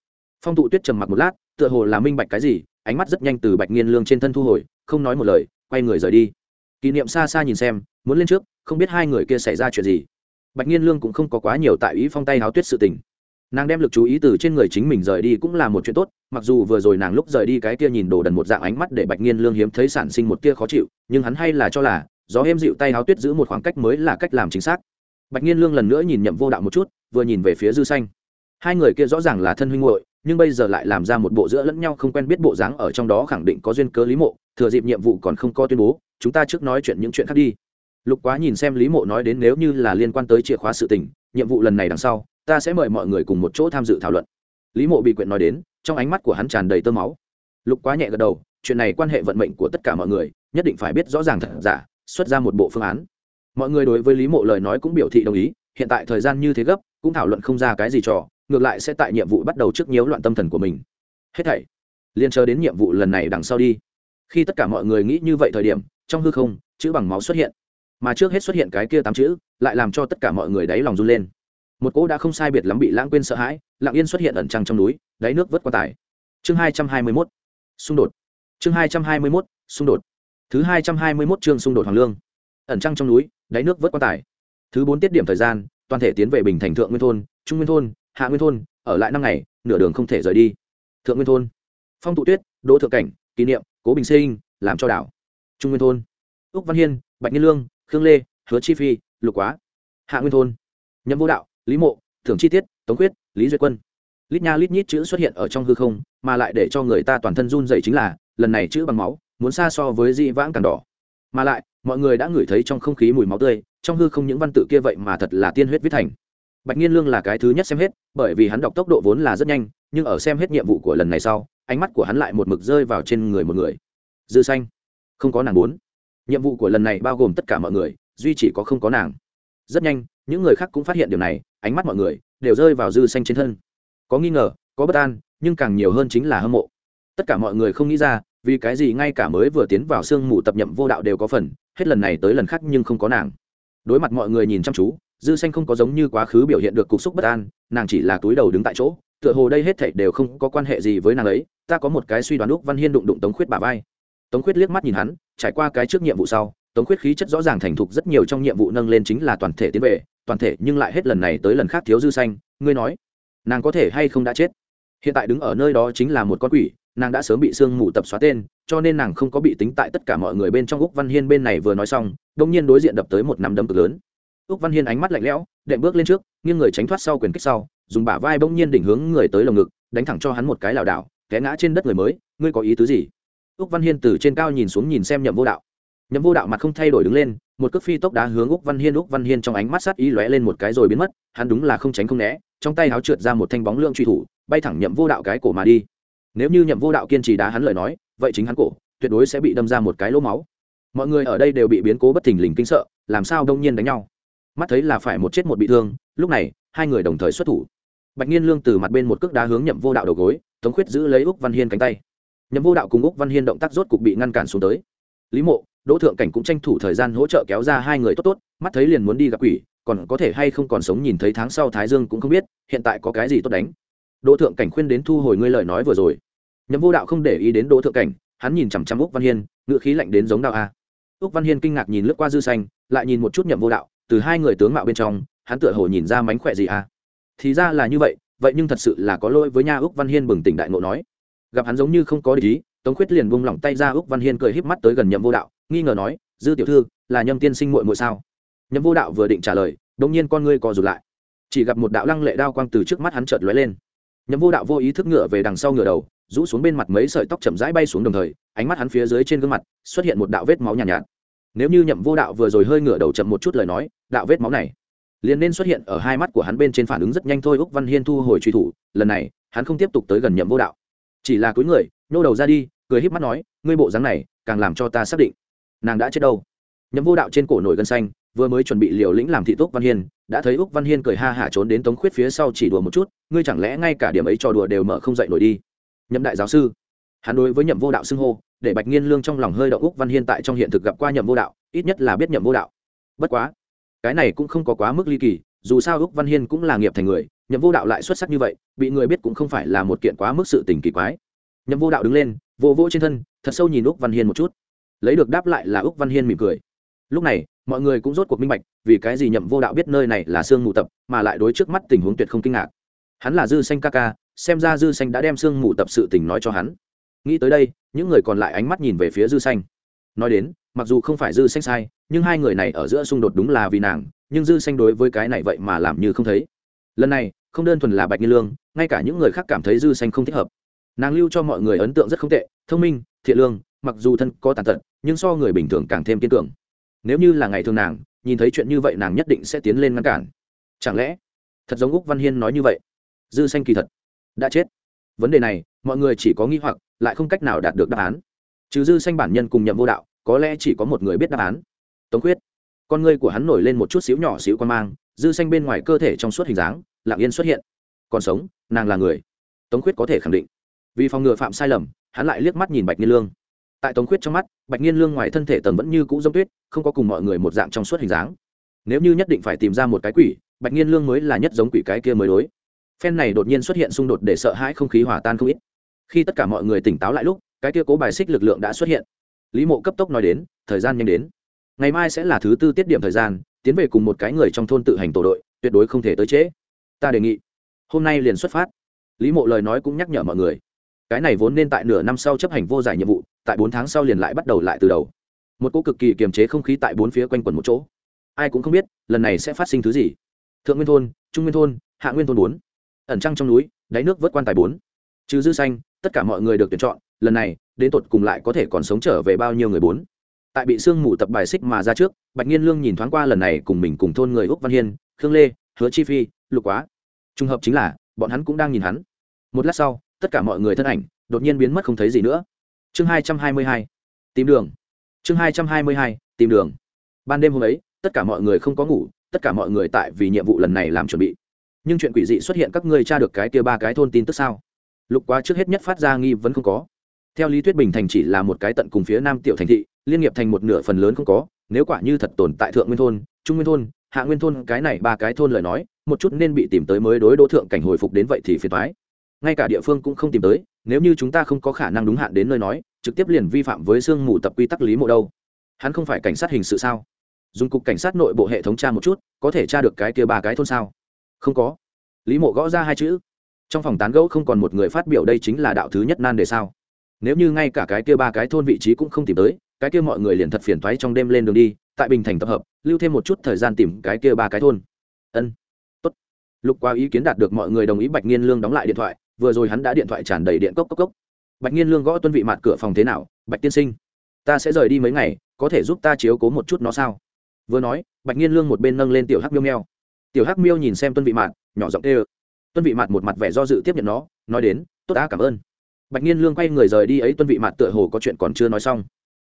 Phong tụ tuyết trầm mặc một lát, tựa hồ là minh bạch cái gì, ánh mắt rất nhanh từ bạch nghiên lương trên thân thu hồi, không nói một lời, quay người rời đi. Kỷ niệm xa xa nhìn xem muốn lên trước, không biết hai người kia xảy ra chuyện gì. Bạch nhiên lương cũng không có quá nhiều tại ý phong tay háo tuyết sự tình. Nàng đem lực chú ý từ trên người chính mình rời đi cũng là một chuyện tốt, mặc dù vừa rồi nàng lúc rời đi cái kia nhìn đồ đần một dạng ánh mắt để bạch nhiên lương hiếm thấy sản sinh một tia khó chịu, nhưng hắn hay là cho là, gió êm dịu tay háo tuyết giữ một khoảng cách mới là cách làm chính xác. Bạch nhiên lương lần nữa nhìn nhậm vô đạo một chút, vừa nhìn về phía dư xanh. Hai người kia rõ ràng là thân huynh hội nhưng bây giờ lại làm ra một bộ giữa lẫn nhau không quen biết bộ dáng ở trong đó khẳng định có duyên cớ lý mộ, thừa dịp nhiệm vụ còn không có tuyên bố, chúng ta trước nói chuyện những chuyện khác đi lục quá nhìn xem lý mộ nói đến nếu như là liên quan tới chìa khóa sự tình, nhiệm vụ lần này đằng sau, ta sẽ mời mọi người cùng một chỗ tham dự thảo luận. Lý mộ bị quyện nói đến, trong ánh mắt của hắn tràn đầy tơ máu. Lục quá nhẹ gật đầu, chuyện này quan hệ vận mệnh của tất cả mọi người, nhất định phải biết rõ ràng thật giả, xuất ra một bộ phương án. Mọi người đối với lý mộ lời nói cũng biểu thị đồng ý, hiện tại thời gian như thế gấp, cũng thảo luận không ra cái gì trò, ngược lại sẽ tại nhiệm vụ bắt đầu trước nhiễu loạn tâm thần của mình. Hết thảy, liền chờ đến nhiệm vụ lần này đằng sau đi. Khi tất cả mọi người nghĩ như vậy thời điểm, trong hư không, chữ bằng máu xuất hiện mà trước hết xuất hiện cái kia tám chữ, lại làm cho tất cả mọi người đáy lòng run lên. Một cỗ đã không sai biệt lắm bị lãng quên sợ hãi, lặng yên xuất hiện ẩn trăng trong núi, đáy nước vớt quan tải. Chương hai trăm hai mươi mốt, xung đột. Chương hai trăm hai mươi mốt, xung đột. Thứ hai trăm hai mươi mốt chương xung đột hoàng lương. Ẩn trăng trong núi, đáy nước vớt quan tải. Thứ bốn tiết điểm thời gian, toàn thể tiến về bình thành thượng nguyên thôn, trung nguyên thôn, hạ nguyên thôn, ở lại năm ngày, nửa đường không thể rời đi. Thượng nguyên thôn. Phong tụ tuyết, đỗ thượng cảnh, kỷ niệm, cố bình sinh, làm cho đảo. Trung nguyên thôn. Úc văn hiên, bạch nhiên lương khương lê, hứa chi phi, lục quá, hạ nguyên thôn, nhậm vô đạo, lý mộ, thưởng chi tiết, tống quyết lý duyệt quân. Lít nha lít nhít chữ xuất hiện ở trong hư không, mà lại để cho người ta toàn thân run dậy chính là, lần này chữ bằng máu, muốn xa so với di vãng càng đỏ. Mà lại, mọi người đã ngửi thấy trong không khí mùi máu tươi, trong hư không những văn tự kia vậy mà thật là tiên huyết viết thành. Bạch nhiên lương là cái thứ nhất xem hết, bởi vì hắn đọc tốc độ vốn là rất nhanh, nhưng ở xem hết nhiệm vụ của lần này sau, ánh mắt của hắn lại một mực rơi vào trên người một người. Dư xanh, không có nàng bốn nhiệm vụ của lần này bao gồm tất cả mọi người, duy chỉ có không có nàng. Rất nhanh, những người khác cũng phát hiện điều này, ánh mắt mọi người đều rơi vào dư xanh trên thân. Có nghi ngờ, có bất an, nhưng càng nhiều hơn chính là hâm mộ. Tất cả mọi người không nghĩ ra, vì cái gì ngay cả mới vừa tiến vào sương mù tập nhậm vô đạo đều có phần, hết lần này tới lần khác nhưng không có nàng. Đối mặt mọi người nhìn chăm chú, dư xanh không có giống như quá khứ biểu hiện được cục xúc bất an, nàng chỉ là túi đầu đứng tại chỗ, tựa hồ đây hết thảy đều không có quan hệ gì với nàng ấy, ta có một cái suy đoán lúc văn hiên đụng đụng tống khuyết bà vai. Tống khuyết liếc mắt nhìn hắn trải qua cái trước nhiệm vụ sau, tống khuyết khí chất rõ ràng thành thục rất nhiều trong nhiệm vụ nâng lên chính là toàn thể tiến về, toàn thể nhưng lại hết lần này tới lần khác thiếu dư xanh, ngươi nói, nàng có thể hay không đã chết? Hiện tại đứng ở nơi đó chính là một con quỷ, nàng đã sớm bị sương mù tập xóa tên, cho nên nàng không có bị tính tại tất cả mọi người bên trong úc văn hiên bên này vừa nói xong đông nhiên đối diện đập tới một nắm đấm cực lớn. Úc văn hiên ánh mắt lạnh lẽo, đệm bước lên trước, nghiêng người tránh thoát sau quyền kích sau, dùng bả vai bỗng nhiên đỉnh hướng người tới lồng ngực, đánh thẳng cho hắn một cái lảo đảo, té ngã trên đất người mới, ngươi có ý tứ gì? Úc văn hiên từ trên cao nhìn xuống nhìn xem nhậm vô đạo. Nhậm vô đạo mặt không thay đổi đứng lên, một cước phi tốc đá hướng úc văn hiên. Úc văn hiên trong ánh mắt sát ý lóe lên một cái rồi biến mất, hắn đúng là không tránh không né, trong tay háo trượt ra một thanh bóng lượng truy thủ, bay thẳng nhậm vô đạo cái cổ mà đi. Nếu như nhậm vô đạo kiên trì đá hắn lời nói, vậy chính hắn cổ, tuyệt đối sẽ bị đâm ra một cái lỗ máu. Mọi người ở đây đều bị biến cố bất thình lình kinh sợ, làm sao đông nhiên đánh nhau? Mắt thấy là phải một chết một bị thương, lúc này, hai người đồng thời xuất thủ. Bạch nhiên lương từ mặt bên một cước đá hướng nhậm vô đạo đầu gối tống khuyết giữ lấy úc văn hiên cánh tay nhậm vô đạo cùng úc văn hiên động tác rốt cục bị ngăn cản xuống tới. Lý mộ, đỗ thượng cảnh cũng tranh thủ thời gian hỗ trợ kéo ra hai người tốt tốt, mắt thấy liền muốn đi gặp quỷ, còn có thể hay không còn sống nhìn thấy tháng sau thái dương cũng không biết, hiện tại có cái gì tốt đánh. Đỗ thượng cảnh khuyên đến thu hồi ngươi lời nói vừa rồi. Nhậm vô đạo không để ý đến đỗ thượng cảnh, hắn nhìn chằm chằm úc văn hiên, ngựa khí lạnh đến giống đạo a. Úc văn hiên kinh ngạc nhìn lướt qua dư xanh, lại nhìn một chút nhậm vô đạo, từ hai người tướng mạo bên trong, hắn tựa hồ nhìn ra mánh khỏe gì a. Thì ra là như vậy vậy nhưng thật sự là có lỗi với nha úc văn hiên bừng tỉnh đại ngộ nói gặp hắn giống như không có lý tống khuyết liền buông lỏng tay ra úc văn hiên cười híp mắt tới gần nhậm vô đạo nghi ngờ nói dư tiểu thư là nhâm tiên sinh muội muội sao? Nhậm vô đạo vừa định trả lời đống nhiên con ngươi co rụt lại. Chỉ gặp một đạo lăng lệ đao quang từ trước mắt hắn chợt lóe lên. Nhậm vô đạo vô ý thức ngựa về đằng sau ngựa đầu rũ xuống bên mặt mấy sợi tóc chậm rãi bay xuống đồng thời ánh mắt hắn phía dưới trên gương mặt xuất hiện một đạo vết máu nhàn nhạt, nhạt. Nếu như nhậm vô đạo vừa rồi hơi ngửa đầu chậm một chút lời nói đạo vết máu này liền nên xuất hiện ở hai mắt của hắn bên trên phản ứng rất nhanh thôi úc văn hiên thu hồi truy thủ lần này hắn không tiếp tục tới gần nhậm vô đạo chỉ là cuối người, nhô đầu ra đi, cười híp mắt nói, ngươi bộ dáng này, càng làm cho ta xác định, nàng đã chết đâu. Nhậm vô đạo trên cổ nổi gân xanh, vừa mới chuẩn bị liều lĩnh làm thị túc văn hiên, đã thấy úc văn hiên cười ha hả trốn đến tống khuyết phía sau chỉ đùa một chút, ngươi chẳng lẽ ngay cả điểm ấy trò đùa đều mở không dậy nổi đi? Nhậm đại giáo sư, hắn đối với nhậm vô đạo xưng hô, để bạch nghiên lương trong lòng hơi động úc văn hiên tại trong hiện thực gặp qua nhậm vô đạo, ít nhất là biết nhậm vô đạo. Bất quá, cái này cũng không có quá mức ly kỳ, dù sao úc văn hiên cũng là nghiệp thành người nhậm vô đạo lại xuất sắc như vậy, bị người biết cũng không phải là một kiện quá mức sự tình kỳ quái. Nhậm vô đạo đứng lên vô vỗ trên thân, thật sâu nhìn úc văn hiên một chút. Lấy được đáp lại là úc văn hiên mỉm cười. Lúc này, mọi người cũng rốt cuộc minh bạch, vì cái gì nhậm vô đạo biết nơi này là sương mù tập, mà lại đối trước mắt tình huống tuyệt không kinh ngạc. Hắn là dư xanh ca ca, xem ra dư xanh đã đem sương mù tập sự tình nói cho hắn. Nghĩ tới đây, những người còn lại ánh mắt nhìn về phía dư xanh. Nói đến, mặc dù không phải dư xanh sai, nhưng hai người này ở giữa xung đột đúng là vì nàng, nhưng dư xanh đối với cái này vậy mà làm như không thấy. Lần này không đơn thuần là bạch nghi lương, ngay cả những người khác cảm thấy dư xanh không thích hợp. Nàng lưu cho mọi người ấn tượng rất không tệ, thông minh, thiện lương, mặc dù thân có tàn tật, nhưng so người bình thường càng thêm kiên cường. Nếu như là ngày thường nàng, nhìn thấy chuyện như vậy nàng nhất định sẽ tiến lên ngăn cản. Chẳng lẽ, thật giống úc văn hiên nói như vậy? Dư xanh kỳ thật, đã chết. Vấn đề này, mọi người chỉ có nghi hoặc, lại không cách nào đạt được đáp án. Trừ dư xanh bản nhân cùng nhậm vô đạo, có lẽ chỉ có một người biết đáp án. Tống quyết con ngươi của hắn nổi lên một chút xíu nhỏ xíu quan mang, dư xanh bên ngoài cơ thể trong suốt hình dáng lặng yên xuất hiện. Còn sống, nàng là người. Tống Khuyết có thể khẳng định. Vì phòng ngừa phạm sai lầm, hắn lại liếc mắt nhìn bạch nhiên lương. Tại tống Khuyết trong mắt, bạch nhiên lương ngoài thân thể tầng vẫn như cũ giống tuyết, không có cùng mọi người một dạng trong suốt hình dáng. Nếu như nhất định phải tìm ra một cái quỷ, bạch nhiên lương mới là nhất giống quỷ cái kia mới đối. Phen này đột nhiên xuất hiện xung đột để sợ hãi không khí hòa tan không ít. Khi tất cả mọi người tỉnh táo lại lúc, cái kia cố bài xích lực lượng đã xuất hiện. Lý mộ cấp tốc nói đến, thời gian nhanh đến. Ngày mai sẽ là thứ tư tiết điểm thời gian, tiến về cùng một cái người trong thôn tự hành tổ đội, tuyệt đối không thể tới trễ ta đề nghị. Hôm nay liền xuất phát. Lý mộ lời nói cũng nhắc nhở mọi người. Cái này vốn nên tại nửa năm sau chấp hành vô giải nhiệm vụ, tại bốn tháng sau liền lại bắt đầu lại từ đầu. Một cô cực kỳ kiềm chế không khí tại bốn phía quanh quẩn một chỗ. Ai cũng không biết, lần này sẽ phát sinh thứ gì. Thượng nguyên thôn, trung nguyên thôn, hạ nguyên thôn bốn. Ẩn trăng trong núi, đáy nước vớt quan tài bốn. Trừ dư xanh, tất cả mọi người được tuyển chọn, lần này, đến tột cùng lại có thể còn sống trở về bao nhiêu người bốn. Tại bị sương mù tập bài xích mà ra trước, bạch nhiên lương nhìn thoáng qua lần này cùng mình cùng thôn người úc văn hiên, khương lê, hứa chi phi, lục quá trùng hợp chính là, bọn hắn cũng đang nhìn hắn. Một lát sau, tất cả mọi người thân ảnh đột nhiên biến mất không thấy gì nữa. Chương hai trăm hai mươi hai, tìm đường. Chương hai trăm hai mươi hai, tìm đường. Ban đêm hôm ấy, tất cả mọi người không có ngủ, tất cả mọi người tại vì nhiệm vụ lần này làm chuẩn bị. Nhưng chuyện quỷ dị xuất hiện các ngươi tra được cái kia ba cái thôn tin tức sao? Lục quá trước hết nhất phát ra nghi vẫn không có. Theo lý thuyết bình thành chỉ là một cái tận cùng phía nam tiểu thành thị, liên nghiệp thành một nửa phần lớn không có, nếu quả như thật tồn tại thượng nguyên thôn, trung nguyên thôn, hạ nguyên thôn, cái này ba cái thôn lời nói một chút nên bị tìm tới mới đối đỗ thượng cảnh hồi phục đến vậy thì phiền thoái. Ngay cả địa phương cũng không tìm tới, nếu như chúng ta không có khả năng đúng hạn đến nơi nói, trực tiếp liền vi phạm với sương mù tập quy tắc lý mộ đâu. Hắn không phải cảnh sát hình sự sao? Dùng cục cảnh sát nội bộ hệ thống tra một chút, có thể tra được cái kia ba cái thôn sao? Không có. Lý mộ gõ ra hai chữ. Trong phòng tán gẫu không còn một người phát biểu đây chính là đạo thứ nhất nan đề sao? Nếu như ngay cả cái kia ba cái thôn vị trí cũng không tìm tới, cái kia mọi người liền thật phiền thoái trong đêm lên đường đi, tại bình thành tập hợp, lưu thêm một chút thời gian tìm cái kia ba cái thôn. Ân lục qua ý kiến đạt được mọi người đồng ý bạch nghiên lương đóng lại điện thoại, vừa rồi hắn đã điện thoại tràn đầy điện cốc cốc cốc. Bạch nghiên lương gõ tuân vị mặt cửa phòng thế nào, bạch tiên sinh? Ta sẽ rời đi mấy ngày, có thể giúp ta chiếu cố một chút nó sao? Vừa nói, bạch nghiên lương một bên nâng lên tiểu hắc miêu meo tiểu hắc miêu nhìn xem tuân vị mặt, nhỏ giọng tê ơ tuân vị mặt một mặt vẻ do dự tiếp nhận nó, nói đến, tốt đã, cảm ơn. Bạch nghiên lương quay người rời đi ấy tuân vị mặt tựa hồ có chuyện còn chưa nói xong.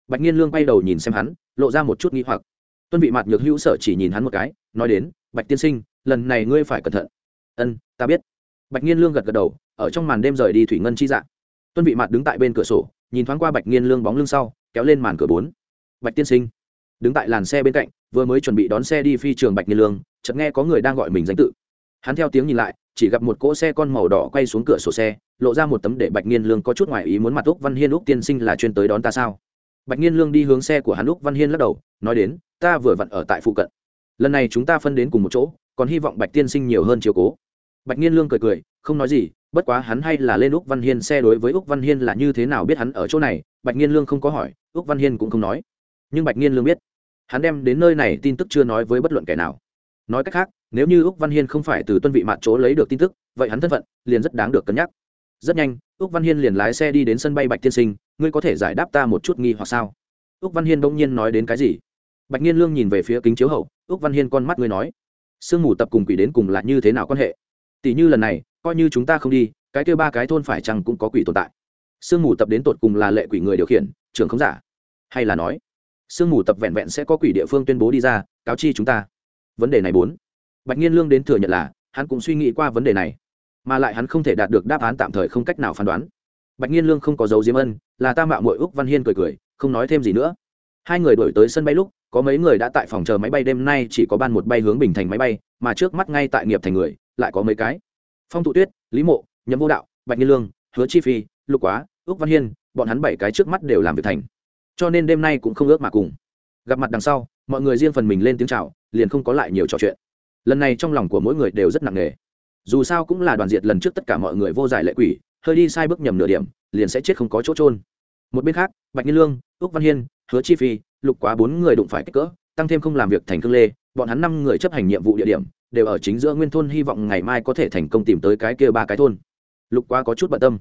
Bạch nghiên lương quay đầu nhìn xem hắn, lộ ra một chút nghi hoặc. Tuân vị mặt nhược hữu sở chỉ nhìn hắn một cái, nói đến, bạch tiên sinh lần này ngươi phải cẩn thận. Ân, ta biết. Bạch nghiên lương gật gật đầu, ở trong màn đêm rời đi thủy ngân chi dạng tuân vị mặt đứng tại bên cửa sổ, nhìn thoáng qua bạch nghiên lương bóng lưng sau, kéo lên màn cửa bốn. Bạch tiên sinh, đứng tại làn xe bên cạnh, vừa mới chuẩn bị đón xe đi phi trường bạch nghiên lương, chợt nghe có người đang gọi mình danh tự. Hắn theo tiếng nhìn lại, chỉ gặp một cỗ xe con màu đỏ quay xuống cửa sổ xe, lộ ra một tấm để bạch nghiên lương có chút ngoài ý muốn mặt úc văn hiên úc tiên sinh là chuyên tới đón ta sao? Bạch nghiên lương đi hướng xe của hắn úc văn hiên lắc đầu, nói đến, ta vừa vặn ở tại phụ cận. Lần này chúng ta phân đến cùng một chỗ còn hy vọng bạch tiên sinh nhiều hơn chiều cố. Bạch nghiên lương cười cười, không nói gì, bất quá hắn hay là lên úc văn hiên xe đối với úc văn hiên là như thế nào biết hắn ở chỗ này, bạch nghiên lương không có hỏi, úc văn hiên cũng không nói. Nhưng bạch nghiên lương biết, hắn đem đến nơi này tin tức chưa nói với bất luận kẻ nào. Nói cách khác, nếu như úc văn hiên không phải từ tuân vị mặt chỗ lấy được tin tức, vậy hắn thân phận liền rất đáng được cân nhắc. Rất nhanh, úc văn hiên liền lái xe đi đến sân bay bạch tiên sinh, ngươi có thể giải đáp ta một chút nghi hoặc sao? Úc văn hiên đông nhiên nói đến cái gì? Bạch nhiên lương nhìn về phía kính chiếu hậu, úc văn hiên con mắt ngươi nói sương mù tập cùng quỷ đến cùng là như thế nào quan hệ? Tỷ như lần này, coi như chúng ta không đi, cái kêu ba cái thôn phải chăng cũng có quỷ tồn tại? Sương mù tập đến tột cùng là lệ quỷ người điều khiển, trưởng không giả? Hay là nói, sương mù tập vẹn vẹn sẽ có quỷ địa phương tuyên bố đi ra, cáo chi chúng ta? Vấn đề này bốn. Bạch nhiên lương đến thừa nhận là, hắn cũng suy nghĩ qua vấn đề này, mà lại hắn không thể đạt được đáp án tạm thời không cách nào phán đoán. Bạch nhiên lương không có dấu diếm ân, là ta mạo mội úc văn hiên cười cười, không nói thêm gì nữa. Hai người đổi tới sân bay lúc có mấy người đã tại phòng chờ máy bay đêm nay chỉ có ban một bay hướng bình thành máy bay, mà trước mắt ngay tại nghiệp thành người, lại có mấy cái. Phong thụ tuyết, lý mộ, nhậm vô đạo, bạch nhiên lương, hứa chi phi, lục quá, ước văn hiên, bọn hắn bảy cái trước mắt đều làm việc thành. Cho nên đêm nay cũng không ước mà cùng. Gặp mặt đằng sau, mọi người riêng phần mình lên tiếng chào, liền không có lại nhiều trò chuyện. Lần này trong lòng của mỗi người đều rất nặng nề. Dù sao cũng là đoàn diệt lần trước tất cả mọi người vô giải lệ quỷ, hơi đi sai bước nhầm nửa điểm, liền sẽ chết không có chỗ trôn một bên khác, bạch nhiên lương, ước văn hiên, hứa chi phi lục quá bốn người đụng phải kích cỡ, tăng thêm không làm việc thành cương lê, bọn hắn năm người chấp hành nhiệm vụ địa điểm, đều ở chính giữa nguyên thôn, hy vọng ngày mai có thể thành công tìm tới cái kia ba cái thôn. Lục quá có chút bận tâm.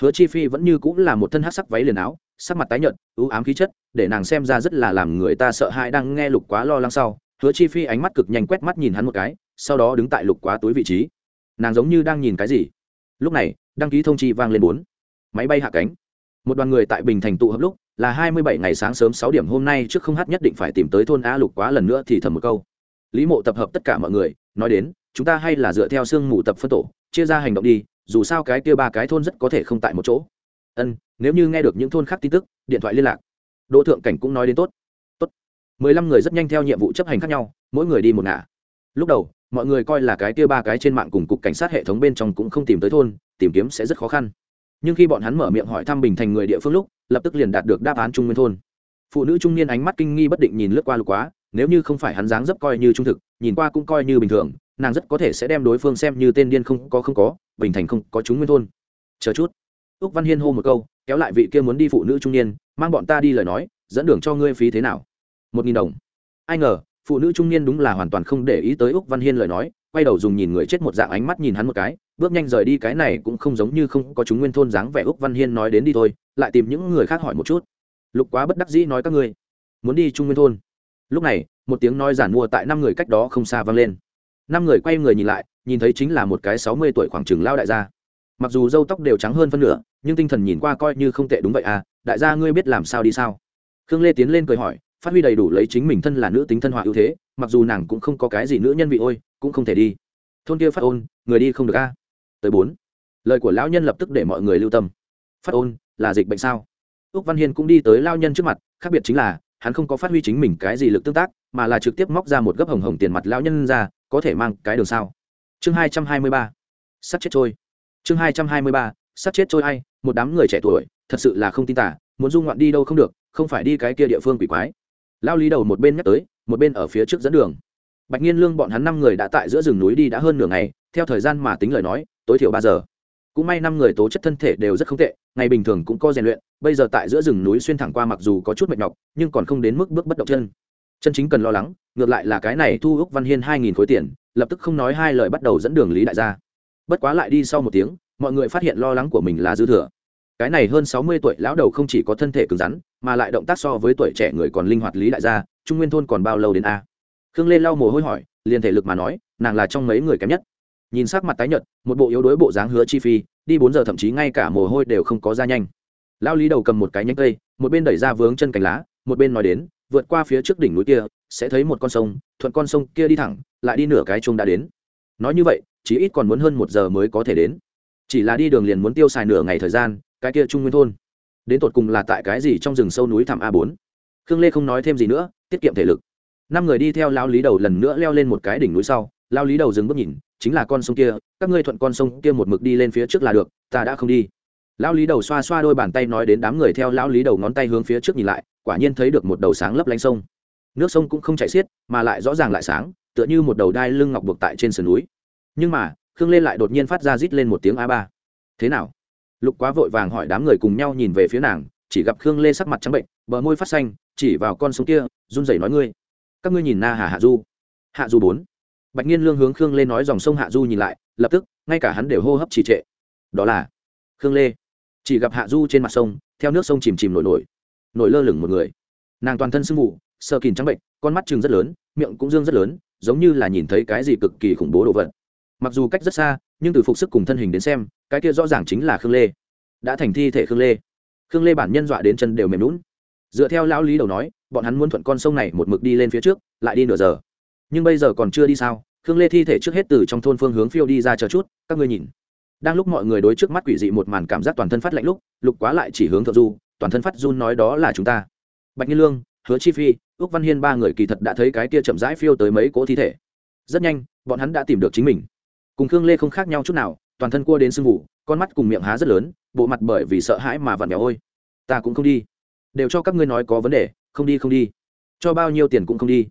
Hứa chi phi vẫn như cũng là một thân hát sắc váy liền áo, sắc mặt tái nhợt, ưu ám khí chất, để nàng xem ra rất là làm người ta sợ hãi đang nghe lục quá lo lắng sau. Hứa chi phi ánh mắt cực nhanh quét mắt nhìn hắn một cái, sau đó đứng tại lục quá túi vị trí. Nàng giống như đang nhìn cái gì. Lúc này, đăng ký thông chi vang lên bốn. Máy bay hạ cánh. Một đoàn người tại bình thành tụ hợp lúc là hai mươi bảy ngày sáng sớm sáu điểm hôm nay trước không hát nhất định phải tìm tới thôn a lục quá lần nữa thì thầm một câu. Lý mộ tập hợp tất cả mọi người, nói đến, chúng ta hay là dựa theo sương mù tập phân tổ, chia ra hành động đi, dù sao cái kia ba cái thôn rất có thể không tại một chỗ. Ân, nếu như nghe được những thôn khác tin tức, điện thoại liên lạc. Đỗ thượng cảnh cũng nói đến tốt. Tốt. Mười lăm người rất nhanh theo nhiệm vụ chấp hành khác nhau, mỗi người đi một ngả. Lúc đầu, mọi người coi là cái kia ba cái trên mạng cùng cục cảnh sát hệ thống bên trong cũng không tìm tới thôn, tìm kiếm sẽ rất khó khăn. Nhưng khi bọn hắn mở miệng hỏi thăm bình thành người địa phương lúc lập tức liền đạt được đáp án trung nguyên thôn. Phụ nữ trung niên ánh mắt kinh nghi bất định nhìn lướt qua lục quá, nếu như không phải hắn dáng dấp coi như trung thực, nhìn qua cũng coi như bình thường, nàng rất có thể sẽ đem đối phương xem như tên điên không có không có, bình thành không có chúng nguyên thôn. Chờ chút. Úc văn hiên hô một câu, kéo lại vị kia muốn đi phụ nữ trung niên, mang bọn ta đi lời nói, dẫn đường cho ngươi phí thế nào? Một nghìn đồng. Ai ngờ, phụ nữ trung niên đúng là hoàn toàn không để ý tới úc văn hiên lời nói, quay đầu dùng nhìn người chết một dạng ánh mắt nhìn hắn một cái bước nhanh rời đi cái này cũng không giống như không có chúng nguyên thôn dáng vẻ úc văn hiên nói đến đi thôi, lại tìm những người khác hỏi một chút. Lục quá bất đắc dĩ nói các ngươi, muốn đi trung nguyên thôn? Lúc này, một tiếng nói giản mua tại năm người cách đó không xa vang lên. Năm người quay người nhìn lại, nhìn thấy chính là một cái sáu mươi tuổi khoảng chừng lao đại gia. Mặc dù râu tóc đều trắng hơn phân nửa, nhưng tinh thần nhìn qua coi như không tệ đúng vậy à đại gia ngươi biết làm sao đi sao? Khương lê tiến lên cười hỏi, phát huy đầy đủ lấy chính mình thân là nữ tính thân họa ưu thế, mặc dù nàng cũng không có cái gì nữ nhân vị ôi, cũng không thể đi. Thôn kia phát ôn, người đi không được a tới bốn. Lời của lão nhân lập tức để mọi người lưu tâm. Phát ôn, là dịch bệnh sao? Úc văn hiên cũng đi tới lao nhân trước mặt, khác biệt chính là, hắn không có phát huy chính mình cái gì lực tương tác, mà là trực tiếp móc ra một gấp hồng hồng tiền mặt lao nhân ra, có thể mang cái đường sao? Chương hai trăm hai mươi ba. Sắt chết trôi. Chương hai trăm hai mươi ba. Sắt chết trôi hay một đám người trẻ tuổi, thật sự là không tin tả, muốn dung ngoạn đi đâu không được, không phải đi cái kia địa phương quỷ quái. Lao lý đầu một bên nhắc tới, một bên ở phía trước dẫn đường. Bạch nhiên lương bọn hắn năm người đã tại giữa rừng núi đi đã hơn nửa ngày, theo thời gian mà tính lời nói tối thiểu ba giờ. Cũng may năm người tố chất thân thể đều rất không tệ, ngày bình thường cũng có rèn luyện, bây giờ tại giữa rừng núi xuyên thẳng qua mặc dù có chút mệt nhọc, nhưng còn không đến mức bước bất động chân. Chân chính cần lo lắng, ngược lại là cái này thu úc văn hiên hai nghìn khối tiền, lập tức không nói hai lời bắt đầu dẫn đường lý đại gia. Bất quá lại đi sau một tiếng, mọi người phát hiện lo lắng của mình là dư thừa. Cái này hơn sáu mươi tuổi lão đầu không chỉ có thân thể cứng rắn, mà lại động tác so với tuổi trẻ người còn linh hoạt lý đại gia, trung nguyên thôn còn bao lâu đến a? Khương lê lau mồ hôi hỏi, liền thể lực mà nói, nàng là trong mấy người kém nhất nhìn sắc mặt tái nhợt, một bộ yếu đuối bộ dáng hứa chi phi, đi bốn giờ thậm chí ngay cả mồ hôi đều không có ra nhanh. Lao lý đầu cầm một cái nhánh cây, một bên đẩy ra vướng chân cành lá, một bên nói đến, vượt qua phía trước đỉnh núi kia, sẽ thấy một con sông, thuận con sông kia đi thẳng, lại đi nửa cái chung đã đến. Nói như vậy chỉ ít còn muốn hơn một giờ mới có thể đến. Chỉ là đi đường liền muốn tiêu xài nửa ngày thời gian, cái kia trung nguyên thôn. Đến tột cùng là tại cái gì trong rừng sâu núi thẳm a bốn? Khương lê không nói thêm gì nữa, tiết kiệm thể lực. Năm người đi theo lao lý đầu lần nữa leo lên một cái đỉnh núi sau lao lý đầu dừng bước nhìn, chính là con sông kia, các ngươi thuận con sông kia một mực đi lên phía trước là được, ta đã không đi. Lao lý đầu xoa xoa đôi bàn tay nói đến đám người theo lao lý đầu ngón tay hướng phía trước nhìn lại, quả nhiên thấy được một đầu sáng lấp lánh sông. Nước sông cũng không chạy xiết, mà lại rõ ràng lại sáng, tựa như một đầu đai lưng ngọc buộc tại trên sườn núi. Nhưng mà, khương lên lại đột nhiên phát ra rít lên một tiếng a ba. Thế nào? Lục quá vội vàng hỏi đám người cùng nhau nhìn về phía nàng, chỉ gặp khương lê sắc mặt trắng bệnh, bờ môi phát xanh, chỉ vào con sông kia, run rẩy nói ngươi, các ngươi nhìn na hà hạ du. Hạ du bốn bạch nhiên lương hướng khương lê nói dòng sông hạ du nhìn lại, lập tức, ngay cả hắn đều hô hấp trì trệ. Đó là, khương lê, chỉ gặp hạ du trên mặt sông, theo nước sông chìm chìm nổi nổi nổi lơ lửng một người. Nàng toàn thân sưng vụ sơ kìn trắng bệnh, con mắt chừng rất lớn, miệng cũng dương rất lớn, giống như là nhìn thấy cái gì cực kỳ khủng bố đồ vật. Mặc dù cách rất xa, nhưng từ phục sức cùng thân hình đến xem, cái kia rõ ràng chính là khương lê. Đã thành thi thể khương lê. Khương lê bản nhân dọa đến chân đều mềm lún dựa theo lão lý đầu nói, bọn hắn muốn thuận con sông này một mực đi lên phía trước, lại đi nửa giờ nhưng bây giờ còn chưa đi sao? Khương lê thi thể trước hết từ trong thôn phương hướng phiêu đi ra chờ chút, các ngươi nhìn. Đang lúc mọi người đối trước mắt quỷ dị một màn cảm giác toàn thân phát lạnh lúc, lục quá lại chỉ hướng thượng du, toàn thân phát run nói đó là chúng ta. Bạch nhiên lương, hứa chi phi ước văn hiên ba người kỳ thật đã thấy cái kia chậm rãi phiêu tới mấy cỗ thi thể. Rất nhanh, bọn hắn đã tìm được chính mình. Cùng khương lê không khác nhau chút nào, toàn thân cua đến sưng vụ con mắt cùng miệng há rất lớn, bộ mặt bởi vì sợ hãi mà vặn vẹo ôi. Ta cũng không đi. Đều cho các ngươi nói có vấn đề, không đi không đi. Cho bao nhiêu tiền cũng không đi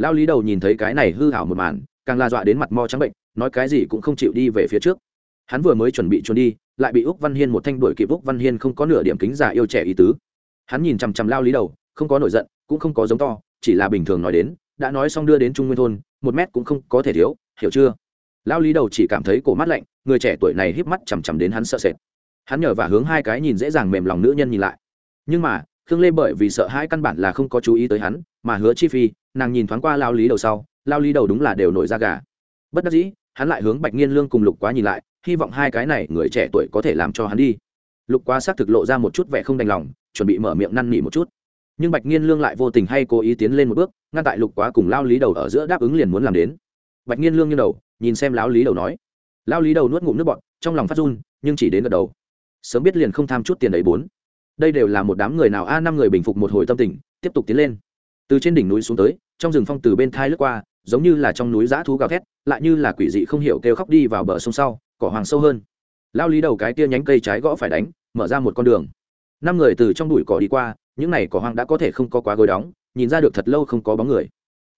lao lý đầu nhìn thấy cái này hư hảo một màn, càng la dọa đến mặt mo trắng bệnh, nói cái gì cũng không chịu đi về phía trước. Hắn vừa mới chuẩn bị trốn đi, lại bị úc văn hiên một thanh đuổi kịp. Úc văn hiên không có nửa điểm kính giả yêu trẻ ý tứ. Hắn nhìn chằm chằm lao lý đầu, không có nổi giận, cũng không có giống to, chỉ là bình thường nói đến, đã nói xong đưa đến trung nguyên thôn, một mét cũng không có thể thiếu, hiểu chưa? Lao lý đầu chỉ cảm thấy cổ mắt lạnh, người trẻ tuổi này híp mắt chằm chằm đến hắn sợ sệt. Hắn nhờ và hướng hai cái nhìn dễ dàng mềm lòng nữ nhân nhìn lại. Nhưng mà, khương lê bởi vì sợ hai căn bản là không có chú ý tới hắn mà hứa chi phi nàng nhìn thoáng qua lao lý đầu sau lao lý đầu đúng là đều nổi ra gà. Bất đắc dĩ hắn lại hướng bạch nghiên lương cùng lục quá nhìn lại hy vọng hai cái này người trẻ tuổi có thể làm cho hắn đi. Lục quá xác thực lộ ra một chút vẻ không đành lòng chuẩn bị mở miệng năn nỉ một chút. Nhưng bạch nghiên lương lại vô tình hay cố ý tiến lên một bước ngăn tại lục quá cùng lao lý đầu ở giữa đáp ứng liền muốn làm đến. Bạch nghiên lương như đầu nhìn xem lão lý đầu nói. Lao lý đầu nuốt ngụm nước bọt, trong lòng phát run nhưng chỉ đến gật đầu. Sớm biết liền không tham chút tiền đấy bốn. Đây đều là một đám người nào a năm người bình phục một hồi tâm tình tiếp tục tiến lên từ trên đỉnh núi xuống tới, trong rừng phong từ bên thai lướt qua, giống như là trong núi giã thú gào thét, lại như là quỷ dị không hiểu kêu khóc đi vào bờ sông sau, cỏ hoàng sâu hơn. Lao lý đầu cái tia nhánh cây trái gõ phải đánh, mở ra một con đường. Năm người từ trong đùi cỏ đi qua, những n à y cỏ hoang đã có thể không có quá gối đóng, nhìn ra được thật lâu không có bóng người.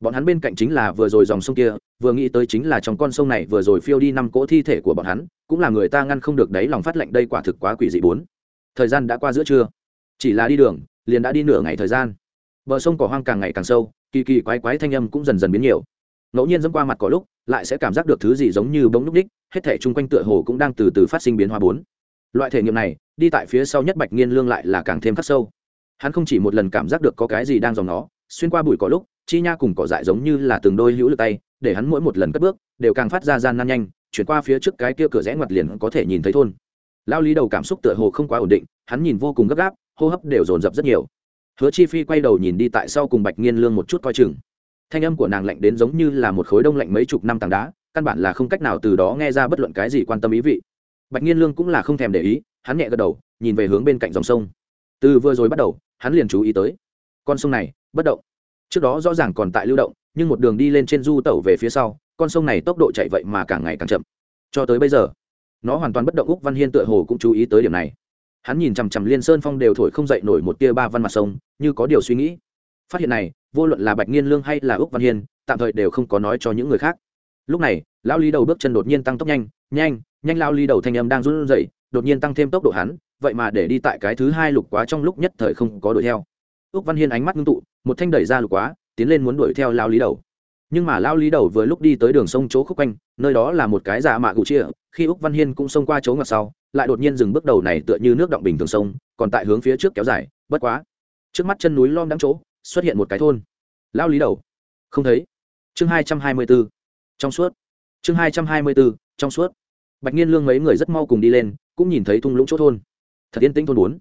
Bọn hắn bên cạnh chính là vừa rồi dòng sông kia, vừa nghĩ tới chính là trong con sông này vừa rồi phiêu đi năm cỗ thi thể của bọn hắn, cũng là người ta ngăn không được đấy lòng phát lệnh đây quả thực quá quỷ dị bốn. Thời gian đã qua giữa trưa, chỉ là đi đường, liền đã đi nửa ngày thời gian bờ sông cỏ hoang càng ngày càng sâu, kỳ kỳ quái quái thanh âm cũng dần dần biến nhiều. Ngẫu nhiên dẫm qua mặt cỏ lúc, lại sẽ cảm giác được thứ gì giống như bóng núc đích, hết thể chung quanh tựa hồ cũng đang từ từ phát sinh biến hóa bốn. Loại thể nghiệm này, đi tại phía sau nhất bạch nghiên lương lại là càng thêm khắc sâu. Hắn không chỉ một lần cảm giác được có cái gì đang dòng nó, xuyên qua bụi cỏ lúc, chi nha cùng cỏ dại giống như là từng đôi hữu lực tay, để hắn mỗi một lần cất bước, đều càng phát ra gian nan nhanh, chuyển qua phía trước cái kia cửa rẽ ngoặt liền có thể nhìn thấy thôn. Lao lý đầu cảm xúc tựa hồ không quá ổn định, hắn nhìn vô cùng gấp gáp, hô hấp đều dồn dập rất nhiều hứa chi phi quay đầu nhìn đi tại sau cùng bạch nghiên lương một chút coi chừng. Thanh âm của nàng lạnh đến giống như là một khối đông lạnh mấy chục năm tảng đá, căn bản là không cách nào từ đó nghe ra bất luận cái gì quan tâm ý vị. Bạch nghiên lương cũng là không thèm để ý, hắn nhẹ gật đầu, nhìn về hướng bên cạnh dòng sông. Từ vừa rồi bắt đầu, hắn liền chú ý tới. Con sông này, bất động. Trước đó rõ ràng còn tại lưu động, nhưng một đường đi lên trên du tẩu về phía sau, con sông này tốc độ chạy vậy mà càng ngày càng chậm. Cho tới bây giờ, nó hoàn toàn bất động úc văn hiên tựa hồ cũng chú ý tới điểm này hắn nhìn chằm chằm liên sơn phong đều thổi không dậy nổi một tia ba văn mặt sông, như có điều suy nghĩ. Phát hiện này, vô luận là bạch nghiên lương hay là úc văn hiên, tạm thời đều không có nói cho những người khác. Lúc này, lão lý đầu bước chân đột nhiên tăng tốc nhanh nhanh nhanh lao lý đầu thanh âm đang run rẩy, đột nhiên tăng thêm tốc độ hắn, vậy mà để đi tại cái thứ hai lục quá trong lúc nhất thời không có đuổi theo. Úc văn hiên ánh mắt ngưng tụ, một thanh đẩy ra lục quá, tiến lên muốn đuổi theo lao lý đầu. Nhưng mà lao lý đầu vừa lúc đi tới đường sông chỗ khúc quanh, nơi đó là một cái giả mạ cụ chia, khi úc văn hiên cũng xông qua chỗ ngặt sau lại đột nhiên dừng bước đầu này tựa như nước động bình thường sông, còn tại hướng phía trước kéo dài, bất quá. Trước mắt chân núi lom đắng chỗ, xuất hiện một cái thôn. Lao lý đầu. Không thấy. Chương hai trăm hai mươi bốn trong suốt. Chương hai trăm hai mươi bốn trong suốt. Bạch nhiên lương mấy người rất mau cùng đi lên, cũng nhìn thấy thung lũng chỗ thôn. Thật yên tĩnh thôn bốn.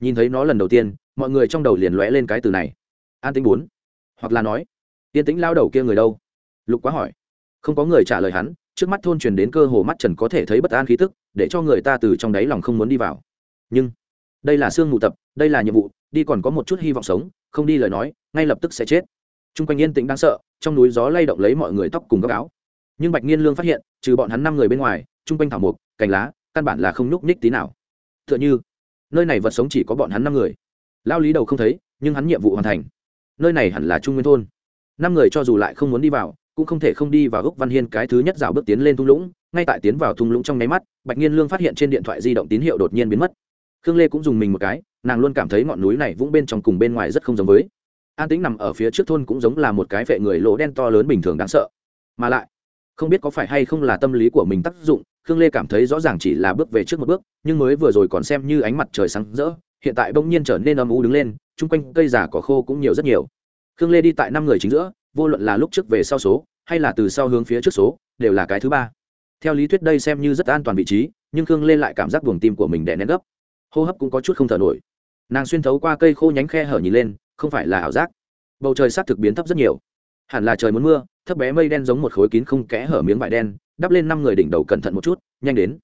Nhìn thấy nó lần đầu tiên, mọi người trong đầu liền lóe lên cái từ này. An tĩnh bốn. Hoặc là nói, yên tĩnh lao đầu kia người đâu? Lục quá hỏi. Không có người trả lời hắn trước mắt thôn truyền đến cơ hồ mắt trần có thể thấy bất an khí tức, để cho người ta từ trong đáy lòng không muốn đi vào. Nhưng, đây là sương mù tập, đây là nhiệm vụ, đi còn có một chút hy vọng sống, không đi lời nói, ngay lập tức sẽ chết. T r u n g quanh yên tĩnh đáng sợ, trong núi gió lay động lấy mọi người tóc cùng góc áo. Nhưng bạch nhiên lương phát hiện, trừ bọn hắn năm người bên ngoài t r u n g quanh thảo mộc, cành lá, căn bản là không nhúc nhích tí nào. T h ư ợ n h ư nơi này vật sống chỉ có bọn hắn năm người. Lao lý đầu không thấy, nhưng hắn nhiệm vụ hoàn thành. Nơi này hẳn là trung nguyên thôn. Năm người cho dù lại không muốn đi vào cũng không thể không đi vào úc văn hiên cái thứ nhất rào bước tiến lên thung lũng, ngay tại tiến vào thung lũng trong nháy mắt, bạch nhiên lương phát hiện trên điện thoại di động tín hiệu đột nhiên biến mất. Khương lê cũng dùng mình một cái, nàng luôn cảm thấy ngọn núi này vũng bên trong cùng bên ngoài rất không giống với. An tĩnh nằm ở phía trước thôn cũng giống là một cái vệ người lỗ đen to lớn bình thường đáng sợ. Mà lại, không biết có phải hay không là tâm lý của mình tác dụng, khương lê cảm thấy rõ ràng chỉ là bước về trước một bước, nhưng mới vừa rồi còn xem như ánh mặt trời sáng rỡ, hiện tại bỗng nhiên trở nên âm u đứng lên, chung quanh cây già cỏ khô cũng nhiều rất nhiều. Khương lê đi tại năm người chính giữa vô luận là lúc trước về sau số, hay là từ sau hướng phía trước số, đều là cái thứ ba. Theo lý thuyết đây xem như rất an toàn vị trí, nhưng khương lên lại cảm giác buồng tim của mình đè nén gấp. Hô hấp cũng có chút không thở nổi. Nàng xuyên thấu qua cây khô nhánh khe hở nhìn lên, không phải là ảo giác. Bầu trời s á t thực biến thấp rất nhiều. Hẳn là trời muốn mưa, thấp bé mây đen giống một khối kín không kẽ hở miếng vải đen, đắp lên năm người đỉnh đầu cẩn thận một chút, nhanh đến.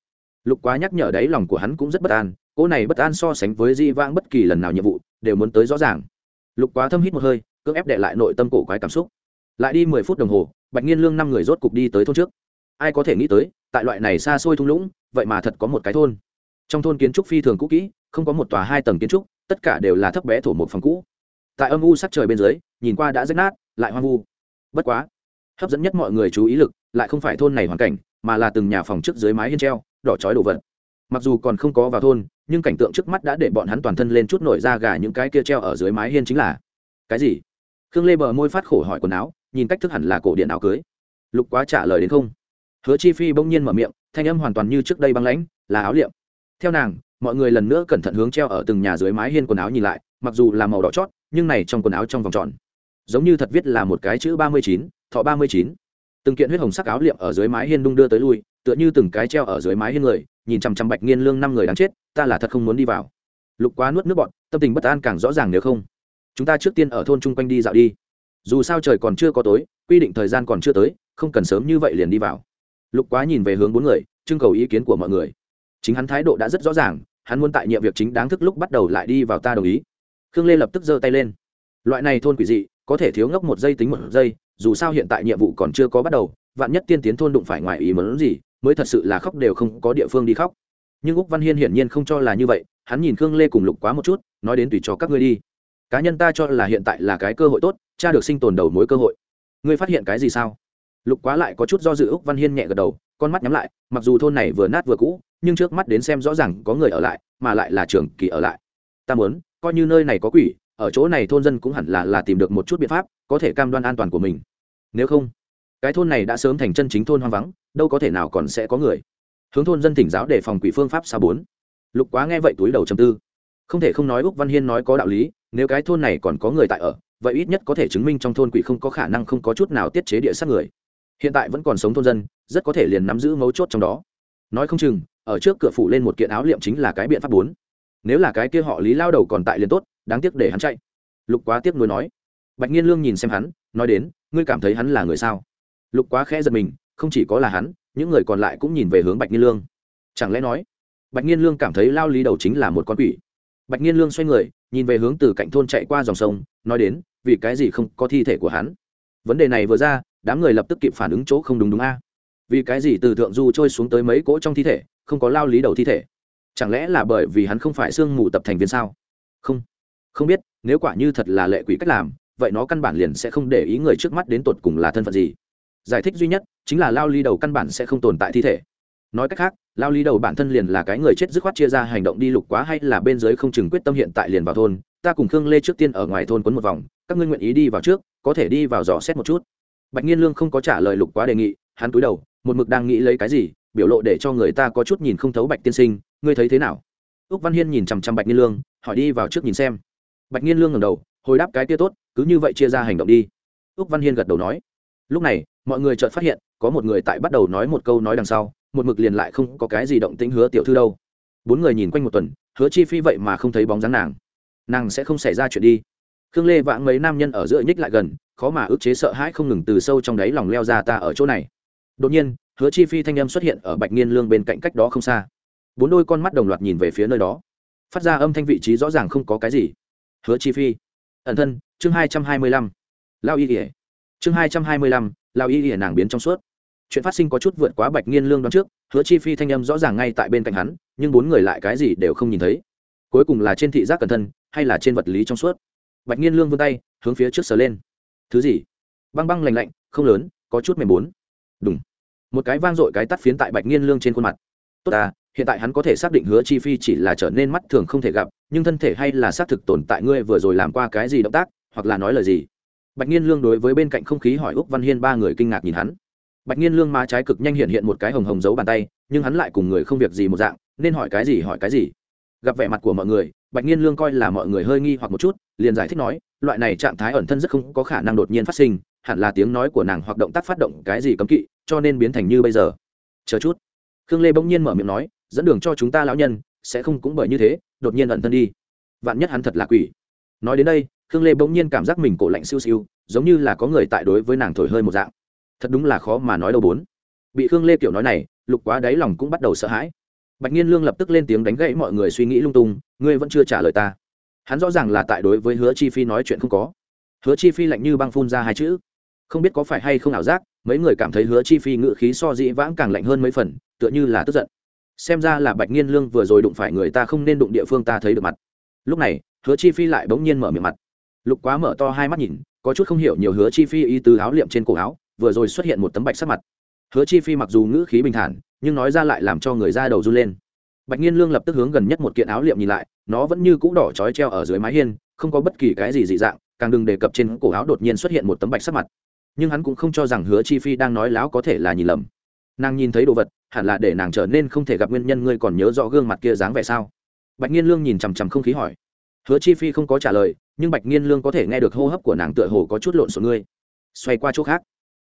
Lục quá nhắc nhở đấy lòng của hắn cũng rất bất an, cỗ này bất an so sánh với di vãng bất kỳ lần nào nhiệm vụ, đều muốn tới rõ ràng. Lục quá thâm hít một hơi, cưỡng ép đệ lại nội tâm cổ quái cảm xúc lại đi mười phút đồng hồ, bạch nhiên lương năm người rốt cục đi tới thôn trước. Ai có thể nghĩ tới, tại loại này xa xôi thung lũng, vậy mà thật có một cái thôn. Trong thôn kiến trúc phi thường cũ kỹ, không có một tòa hai tầng kiến trúc, tất cả đều là thấp bé thổ một phòng cũ. Tại âm u sắc trời bên dưới, nhìn qua đã rách nát, lại hoang vu. Bất quá, hấp dẫn nhất mọi người chú ý lực, lại không phải thôn này hoàn cảnh, mà là từng nhà phòng trước dưới mái hiên treo, đỏ chói đồ vật. Mặc dù còn không có vào thôn, nhưng cảnh tượng trước mắt đã để bọn hắn toàn thân lên chút nổi da gà những cái kia treo ở dưới mái hiên chính là, cái gì? Khương lê bờ môi phát khổ hỏi quần áo nhìn cách thức hẳn là cổ điện áo cưới. Lục quá trả lời đến không. Hứa chi phi bỗng nhiên mở miệng, thanh âm hoàn toàn như trước đây băng lãnh, là áo liệm. Theo nàng, mọi người lần nữa cẩn thận hướng treo ở từng nhà dưới mái hiên quần áo nhìn lại, mặc dù là màu đỏ chót, nhưng này trong quần áo trong vòng tròn, giống như thật viết là một cái chữ ba mươi chín, thọ ba mươi chín. Từng kiện huyết hồng sắc áo liệm ở dưới mái hiên đung đưa tới lui, tựa như từng cái treo ở dưới mái hiên người, nhìn chằm chằm bạch nghiên lương năm người đáng chết, ta là thật không muốn đi vào. Lục quá nuốt nước bọn tâm tình bất an càng rõ ràng nếu không. Chúng ta trước tiên ở thôn chung quanh đi dạo đi dù sao trời còn chưa có tối, quy định thời gian còn chưa tới, không cần sớm như vậy liền đi vào. Lục quá nhìn về hướng bốn người, trưng cầu ý kiến của mọi người. Chính hắn thái độ đã rất rõ ràng, hắn muốn tại nhiệm việc chính đáng thức lúc bắt đầu lại đi vào ta đồng ý. Khương lê lập tức giơ tay lên. Loại này thôn quỷ dị, có thể thiếu ngốc một giây tính một giây, dù sao hiện tại nhiệm vụ còn chưa có bắt đầu, vạn nhất tiên tiến thôn đụng phải ngoài ý mớn gì, mới thật sự là khóc đều không có địa phương đi khóc. Nhưng úc văn hiên hiển nhiên không cho là như vậy, hắn nhìn khương lê cùng lục quá một chút, nói đến tùy cho các ngươi đi. Cá nhân ta cho là hiện tại là cái cơ hội tốt cha được sinh tồn đầu mối cơ hội. Ngươi phát hiện cái gì sao? Lục quá lại có chút do dự, úc văn hiên nhẹ gật đầu, con mắt nhắm lại, mặc dù thôn này vừa nát vừa cũ, nhưng trước mắt đến xem rõ ràng có người ở lại, mà lại là trường kỳ ở lại. Ta muốn, coi như nơi này có quỷ, ở chỗ này thôn dân cũng hẳn là là tìm được một chút biện pháp, có thể cam đoan an toàn của mình. Nếu không, cái thôn này đã sớm thành chân chính thôn hoang vắng, đâu có thể nào còn sẽ có người. Hướng thôn dân tỉnh giáo để phòng quỷ phương pháp xa bốn? Lục quá nghe vậy túi đầu chầm tư. Không thể không nói úc văn hiên nói có đạo lý, nếu cái thôn này còn có người tại ở vậy ít nhất có thể chứng minh trong thôn quỷ không có khả năng không có chút nào tiết chế địa sát người. Hiện tại vẫn còn sống thôn dân, rất có thể liền nắm giữ mấu chốt trong đó. Nói không chừng, ở trước cửa phủ lên một kiện áo liệm chính là cái biện pháp bốn. Nếu là cái kia họ lý lao đầu còn tại liền tốt, đáng tiếc để hắn chạy. Lục quá tiếc nuối nói. Bạch nhiên lương nhìn xem hắn, nói đến, ngươi cảm thấy hắn là người sao? Lục quá khẽ giật mình, không chỉ có là hắn, những người còn lại cũng nhìn về hướng bạch nhiên lương. Chẳng lẽ nói, bạch nhiên lương cảm thấy lao lý đầu chính là một con quỷ? Bạch nhiên lương xoay người, nhìn về hướng từ cạnh thôn chạy qua dòng sông, nói đến vì cái gì không có thi thể của hắn? Vấn đề này vừa ra, đám người lập tức kịp phản ứng chỗ không đúng đúng a. Vì cái gì từ thượng du trôi xuống tới mấy cỗ trong thi thể, không có lao lý đầu thi thể? Chẳng lẽ là bởi vì hắn không phải sương mù tập thành viên sao? Không. Không biết, nếu quả như thật là lệ quỷ cách làm, vậy nó căn bản liền sẽ không để ý người trước mắt đến tột cùng là thân phận gì. Giải thích duy nhất, chính là lao ly đầu căn bản sẽ không tồn tại thi thể. Nói cách khác, lao lý đầu bản thân liền là cái người chết dứt khoát chia ra hành động đi lục quá hay là bên dưới không chừng quyết tâm hiện tại liền vào thôn ta cùng khương lê trước tiên ở ngoài thôn quấn một vòng, các ngươi nguyện ý đi vào trước, có thể đi vào dò xét một chút. Bạch nhiên lương không có trả lời lục quá đề nghị, hắn cúi đầu, một mực đang nghĩ lấy cái gì, biểu lộ để cho người ta có chút nhìn không thấu bạch tiên sinh, ngươi thấy thế nào? Úc văn hiên nhìn chằm chằm bạch nhiên lương, hỏi đi vào trước nhìn xem. Bạch nhiên lương ngầm đầu, hồi đáp cái kia tốt, cứ như vậy chia ra hành động đi. Úc văn hiên gật đầu nói. Lúc này, mọi người chợt phát hiện, có một người tại bắt đầu nói một câu nói đằng sau, một mực liền lại không có cái gì động tĩnh hứa tiểu thư đâu. Bốn người nhìn quanh một tuần, hứa chi phi vậy mà không thấy bóng dáng nàng nàng sẽ không xảy ra chuyện đi. Khương lê vãng mấy nam nhân ở giữa nhích lại gần, khó mà ức chế sợ hãi không ngừng từ sâu trong đáy lòng leo ra ta ở chỗ này. Đột nhiên, hứa chi phi thanh âm xuất hiện ở bạch nghiên lương bên cạnh cách đó không xa. Bốn đôi con mắt đồng loạt nhìn về phía nơi đó. Phát ra âm thanh vị trí rõ ràng không có cái gì. Hứa chi phi. Ẩn thân, chương hai trăm hai mươi lăm. Lao y ỉa chương hai trăm hai mươi lăm, lao y ỉa nàng biến trong suốt. Chuyện phát sinh có chút vượt quá bạch nghiên lương đoán trước, hứa chi phi thanh âm rõ ràng ngay tại bên cạnh hắn, nhưng bốn người lại cái gì đều không nhìn thấy cuối cùng là trên thị giác cẩn thân hay là trên vật lý trong suốt. Bạch nhiên lương vươn tay, hướng phía trước sờ lên. Thứ gì? Băng băng lành lạnh, không lớn, có chút mềm bốn. Đúng một cái vang dội cái tắt phiến tại bạch nhiên lương trên khuôn mặt. Tốt à hiện tại hắn có thể xác định hứa chi phi chỉ là trở nên mắt thường không thể gặp, nhưng thân thể hay là xác thực tồn tại ngươi vừa rồi làm qua cái gì động tác, hoặc là nói lời gì? Bạch nhiên lương đối với bên cạnh không khí hỏi úc văn hiên ba người kinh ngạc nhìn hắn. Bạch nhiên lương má trái cực nhanh hiện hiện một cái hồng hồng giấu bàn tay, nhưng hắn lại cùng người không việc gì một dạng, nên hỏi cái gì hỏi cái gì? Gặp vẻ mặt của mọi người, bạch nhiên lương coi là mọi người hơi nghi hoặc một chút, liền giải thích nói, loại này trạng thái ẩn thân rất không có khả năng đột nhiên phát sinh, hẳn là tiếng nói của nàng hoặc động tác phát động cái gì cấm kỵ, cho nên biến thành như bây giờ. Chờ chút. Khương lê bỗng nhiên mở miệng nói, dẫn đường cho chúng ta lão nhân, sẽ không cũng bởi như thế, đột nhiên ẩn thân đi. Vạn nhất hắn thật là quỷ. Nói đến đây, khương lê bỗng nhiên cảm giác mình cổ lạnh siêu siêu, giống như là có người tại đối với nàng thổi hơi một dạng. Thật đúng là khó mà nói đâu bốn. Bị khương lê kiểu nói này, lục quá đáy lòng cũng bắt đầu sợ hãi bạch nhiên lương lập tức lên tiếng đánh gãy mọi người suy nghĩ lung tung, ngươi vẫn chưa trả lời ta. Hắn rõ ràng là tại đối với hứa chi phi nói chuyện không có. Hứa chi phi lạnh như băng phun ra hai chữ. Không biết có phải hay không ảo giác, mấy người cảm thấy hứa chi phi ngự khí so dĩ vãng càng lạnh hơn mấy phần, tựa như là tức giận. Xem ra là bạch nhiên lương vừa rồi đụng phải người ta không nên đụng địa phương ta thấy được mặt. Lúc này, hứa chi phi lại bỗng nhiên mở miệng mặt. Lục quá mở to hai mắt nhìn, có chút không hiểu nhiều hứa chi phi y từ áo liệm trên cổ áo, vừa rồi xuất hiện một tấm bạch sắc mặt. Hứa chi phi mặc dù ngữ khí bình thản nhưng nói ra lại làm cho người ra đầu run lên. Bạch nhiên lương lập tức hướng gần nhất một kiện áo liệm nhìn lại, nó vẫn như cũ đỏ trói treo ở dưới mái hiên, không có bất kỳ cái gì dị dạng, càng đừng đề cập trên cổ áo đột nhiên xuất hiện một tấm bạch sắc mặt. Nhưng hắn cũng không cho rằng hứa chi phi đang nói láo có thể là nhìn lầm. Nàng nhìn thấy đồ vật, hẳn là để nàng trở nên không thể gặp nguyên nhân, ngươi còn nhớ rõ gương mặt kia dáng vẻ sao? Bạch nhiên lương nhìn chằm chằm không khí hỏi. Hứa chi phi không có trả lời, nhưng bạch nhiên lương có thể nghe được hô hấp của nàng tựa hồ có chút lộn xộn ngươi. Xoay qua chỗ khác.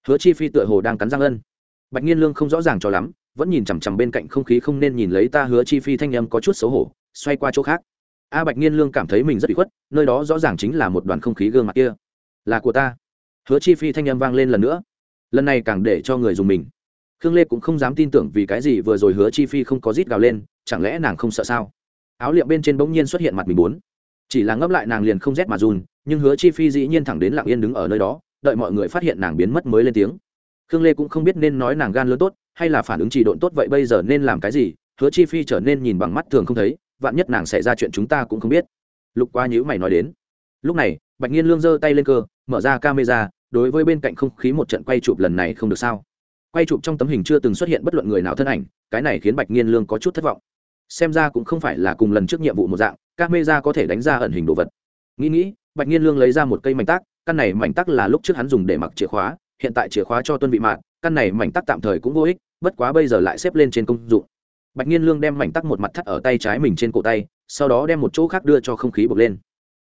Hứa chi phi tựa hồ đang cắn răng ân. Bạch nhiên lương không rõ ràng cho lắm vẫn nhìn chằm chằm bên cạnh không khí không nên nhìn lấy ta hứa chi phi thanh âm có chút xấu hổ, xoay qua chỗ khác. A bạch nghiên lương cảm thấy mình rất bị khuất, nơi đó rõ ràng chính là một đoàn không khí gương mặt kia. Là của ta. Hứa chi phi thanh âm vang lên lần nữa. Lần này càng để cho người dùng mình. Khương lê cũng không dám tin tưởng vì cái gì vừa rồi hứa chi phi không có rít gào lên, chẳng lẽ nàng không sợ sao? Áo liệm bên trên bỗng nhiên xuất hiện mặt mình bốn. Chỉ là ngấp lại nàng liền không rét mà run, nhưng hứa chi phi dĩ nhiên thẳng đến lặng yên đứng ở nơi đó, đợi mọi người phát hiện nàng biến mất mới lên tiếng. Khương lê cũng không biết nên nói nàng gan lớn tốt hay là phản ứng trì độn tốt vậy bây giờ nên làm cái gì? Hứa chi phi trở nên nhìn bằng mắt thường không thấy, vạn nhất nàng xảy ra chuyện chúng ta cũng không biết. Lục qua nhữ mày nói đến. Lúc này, bạch nhiên lương giơ tay lên cơ, mở ra camera, đối với bên cạnh không khí một trận quay chụp lần này không được sao. Quay chụp trong tấm hình chưa từng xuất hiện bất luận người nào thân ảnh, cái này khiến bạch nhiên lương có chút thất vọng. Xem ra cũng không phải là cùng lần trước nhiệm vụ một dạng, camera có thể đánh ra ẩn hình đồ vật. Nghĩ nghĩ, bạch nhiên lương lấy ra một cây mảnh tác căn này mảnh tác là lúc trước hắn dùng để mặc chìa khóa, hiện tại chìa khóa cho tuân vị mạng căn này mảnh tác tạm thời cũng vô ích, bất quá bây giờ lại xếp lên trên công dụng. Bạch nhiên lương đem mảnh tắc một mặt thắt ở tay trái mình trên cổ tay, sau đó đem một chỗ khác đưa cho không khí bực lên.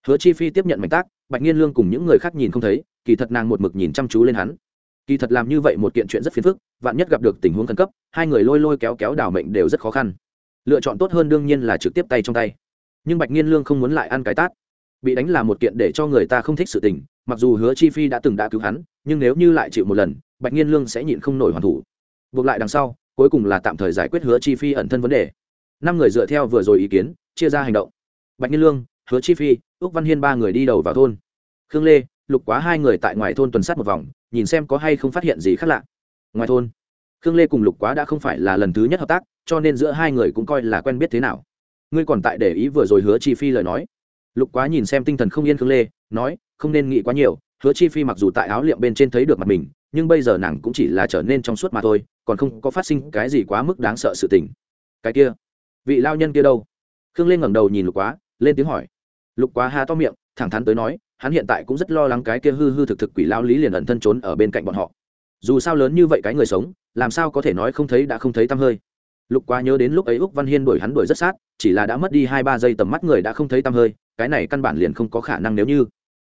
Hứa chi phi tiếp nhận mảnh tác bạch nhiên lương cùng những người khác nhìn không thấy, kỳ thật nàng một mực nhìn chăm chú lên hắn. Kỳ thật làm như vậy một kiện chuyện rất phiền phức, vạn nhất gặp được tình huống khẩn cấp, hai người lôi lôi kéo kéo đảo mệnh đều rất khó khăn. Lựa chọn tốt hơn đương nhiên là trực tiếp tay trong tay. Nhưng bạch nhiên lương không muốn lại ăn cái tát. Bị đánh là một kiện để cho người ta không thích sự tình, mặc dù hứa chi phi đã từng đã cứu hắn, nhưng nếu như lại chịu một lần bạch nhiên lương sẽ nhịn không nổi hoàn thủ. Buộc lại đằng sau, cuối cùng là tạm thời giải quyết hứa chi phi ẩn thân vấn đề. Năm người dựa theo vừa rồi ý kiến, chia ra hành động. Bạch nhiên lương, hứa chi phi ước văn hiên ba người đi đầu vào thôn. Khương lê, lục quá hai người tại ngoài thôn tuần sát một vòng, nhìn xem có hay không phát hiện gì khác lạ. Ngoài thôn, khương lê cùng lục quá đã không phải là lần thứ nhất hợp tác, cho nên giữa hai người cũng coi là quen biết thế nào. Ngươi còn tại để ý vừa rồi hứa chi phi lời nói. Lục quá nhìn xem tinh thần không yên khương lê, nói, không nên nghĩ quá nhiều, hứa chi phi mặc dù tại áo liệm bên trên thấy được mặt mình nhưng bây giờ nàng cũng chỉ là trở nên trong suốt mà thôi, còn không có phát sinh cái gì quá mức đáng sợ sự tình. Cái kia, vị lao nhân kia đâu? Khương lên ngẩng đầu nhìn lục quá, lên tiếng hỏi. Lục quá ha to miệng, thẳng thắn tới nói, hắn hiện tại cũng rất lo lắng cái kia hư hư thực thực quỷ lao lý liền ẩn thân trốn ở bên cạnh bọn họ. Dù sao lớn như vậy cái người sống, làm sao có thể nói không thấy đã không thấy tăm hơi. Lục quá nhớ đến lúc ấy úc văn hiên đuổi hắn đuổi rất sát, chỉ là đã mất đi hai ba giây tầm mắt người đã không thấy tăm hơi, cái này căn bản liền không có khả năng nếu như.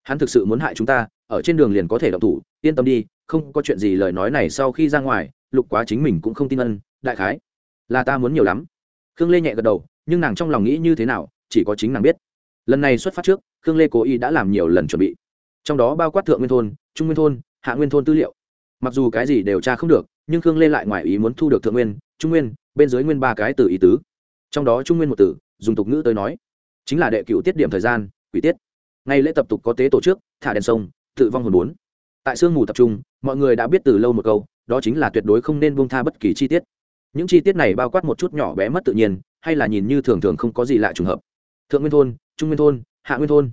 Hắn thực sự muốn hại chúng ta, ở trên đường liền có thể động thủ, yên tâm đi không có chuyện gì lời nói này sau khi ra ngoài, lục quá chính mình cũng không tin ân, đại khái. Là ta muốn nhiều lắm. Khương lê nhẹ gật đầu, nhưng nàng trong lòng nghĩ như thế nào, chỉ có chính nàng biết. Lần này xuất phát trước, khương lê cố ý đã làm nhiều lần chuẩn bị. Trong đó bao quát thượng nguyên thôn, trung nguyên thôn, hạ nguyên thôn tư liệu. Mặc dù cái gì đều tra không được, nhưng khương lê lại ngoài ý muốn thu được thượng nguyên, trung nguyên, bên dưới nguyên ba cái từ ý tứ. Trong đó trung nguyên một từ, dùng tục ngữ tới nói, chính là đệ cựu tiết điểm thời gian, quỷ tiết. Ngay lễ tập tục có tế tổ chức thả đèn sông, tự vong hồn bốn tại sương mù tập trung, mọi người đã biết từ lâu một câu, đó chính là tuyệt đối không nên buông tha bất kỳ chi tiết. Những chi tiết này bao quát một chút nhỏ bé mất tự nhiên, hay là nhìn như thường thường không có gì lạ trùng hợp. Thượng nguyên thôn, trung nguyên thôn, hạ nguyên thôn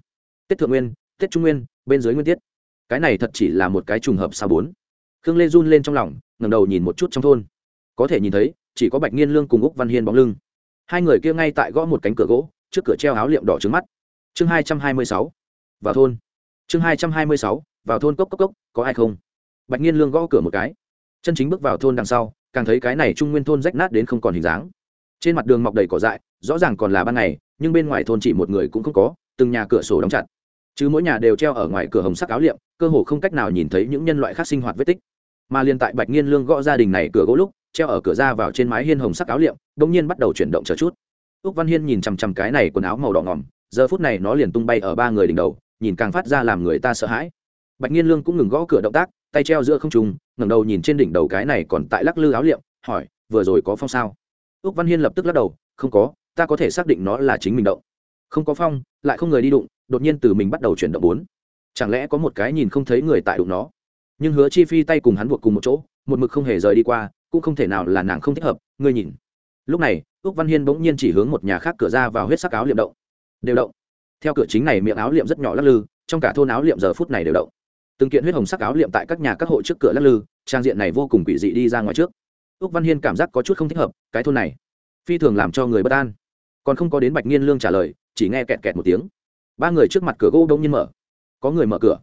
tết thượng nguyên tết trung nguyên, bên dưới nguyên tiết. Cái này thật chỉ là một cái trùng hợp sao bốn. Khương lê run lên trong lòng, ngẩng đầu nhìn một chút trong thôn. Có thể nhìn thấy, chỉ có bạch nghiên lương cùng úc văn hiên bóng lưng. Hai người kia ngay tại gõ một cánh cửa gỗ, trước cửa treo áo liệm đỏ trứng mắt. Chương hai trăm hai mươi sáu, vào thôn. Chương hai trăm hai mươi sáu vào thôn cốc cốc cốc, có ai không? Bạch nhiên lương gõ cửa một cái. Chân chính bước vào thôn đằng sau, càng thấy cái này trung nguyên thôn rách nát đến không còn hình dáng. Trên mặt đường mọc đầy cỏ dại, rõ ràng còn là ban ngày, nhưng bên ngoài thôn chỉ một người cũng không có, từng nhà cửa sổ đóng chặt. Chứ mỗi nhà đều treo ở ngoài cửa hồng sắc áo liệm, cơ hồ không cách nào nhìn thấy những nhân loại khác sinh hoạt vết tích. Mà liên tại bạch nhiên lương gõ gia đình này cửa gỗ lúc, treo ở cửa ra vào trên mái hiên hồng sắc áo liệm đ ỗ n g nhiên bắt đầu chuyển động chờ chút. Úc văn hiên nhìn chằm chằm cái này quần áo màu đỏ ngỏm, giờ phút này nó liền tung bay ở ba người đỉnh đầu, nhìn càng phát ra làm người ta sợ hãi bạch nghiên lương cũng ngừng gõ cửa động tác, tay treo giữa không trùng ngẩng đầu nhìn trên đỉnh đầu cái này còn tại lắc lư áo liệm, hỏi, vừa rồi có phong sao? Úc văn hiên lập tức lắc đầu, không có, ta có thể xác định nó là chính mình động. Không có phong, lại không người đi đụng, đột nhiên từ mình bắt đầu chuyển động bốn. Chẳng lẽ có một cái nhìn không thấy người tại đụng nó? Nhưng hứa chi phi tay cùng hắn buộc cùng một chỗ, một mực không hề rời đi qua, cũng không thể nào là nàng không thích hợp, ngươi nhìn. Lúc này, úc văn hiên bỗng nhiên chỉ hướng một nhà khác cửa ra vào huyết sắc áo liệm động. Đều động. Theo cửa chính này miệng áo liệm rất nhỏ lắc lư, trong cả thôn áo liệm giờ phút này đều động từng kiện huyết hồng sắc áo liệm tại các nhà các hộ trước cửa lắc lư, trang diện này vô cùng quỷ dị đi ra ngoài trước. Úc văn hiên cảm giác có chút không thích hợp, cái thôn này phi thường làm cho người bất an. Còn không có đến bạch nghiên lương trả lời, chỉ nghe kẹt kẹt một tiếng. Ba người trước mặt cửa gỗ đông nhiên mở. Có người mở cửa.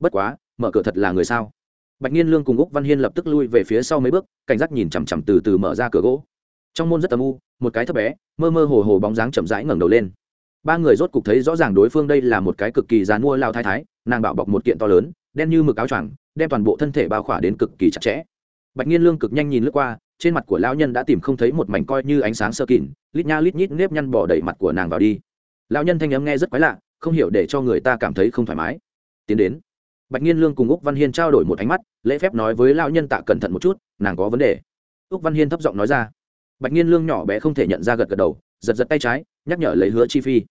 Bất quá, mở cửa thật là người sao? Bạch nhiên lương cùng úc văn hiên lập tức lui về phía sau mấy bước, cảnh giác nhìn chằm chằm từ từ mở ra cửa gỗ. Trong môn rất tầm u, một cái thấp bé, mơ mơ hồ hồ bóng dáng chậm rãi ngẩng đầu lên. Ba người rốt cục thấy rõ ràng đối phương đây là một cái cực kỳ dàn mua lao thái thái, nàng bảo bọc một kiện to lớn đen như mực áo choàng, đem toàn bộ thân thể bao khỏa đến cực kỳ chặt chẽ. Bạch nhiên lương cực nhanh nhìn lướt qua, trên mặt của lão nhân đã tìm không thấy một mảnh coi như ánh sáng sơ kỉn, lít nha lít nhít nếp nhăn bỏ đẩy mặt của nàng vào đi. Lão nhân thanh âm nghe rất quái lạ, không hiểu để cho người ta cảm thấy không thoải mái. Tiến đến. Bạch nhiên lương cùng úc văn hiên trao đổi một ánh mắt, lễ phép nói với lão nhân tạ cẩn thận một chút, nàng có vấn đề. Úc văn hiên thấp giọng nói ra. Bạch nhiên lương nhỏ bé không thể nhận ra gật gật đầu, giật giật tay trái, nhắc nhở lấy hứa chi phi.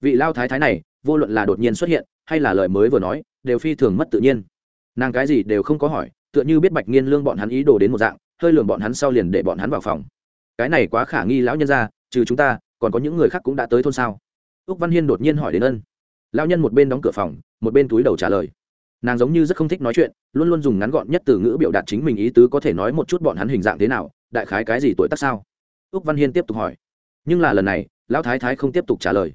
Vị lao thái thái này, vô luận là đột nhiên xuất hiện, hay là lời mới vừa nói đều phi thường mất tự nhiên. Nàng cái gì đều không có hỏi, tựa như biết bạch nghiên lương bọn hắn ý đồ đến một dạng, hơi lường bọn hắn sau liền để bọn hắn vào phòng. Cái này quá khả nghi lão nhân ra, trừ chúng ta, còn có những người khác cũng đã tới thôn sao? Úc văn hiên đột nhiên hỏi đến ân. Lão nhân một bên đóng cửa phòng, một bên túi đầu trả lời. Nàng giống như rất không thích nói chuyện, luôn luôn dùng ngắn gọn nhất từ ngữ biểu đạt chính mình ý tứ có thể nói một chút bọn hắn hình dạng thế nào, đại khái cái gì tuổi tác sao? Úc văn hiên tiếp tục hỏi. Nhưng là lần này, lão thái thái không tiếp tục trả lời.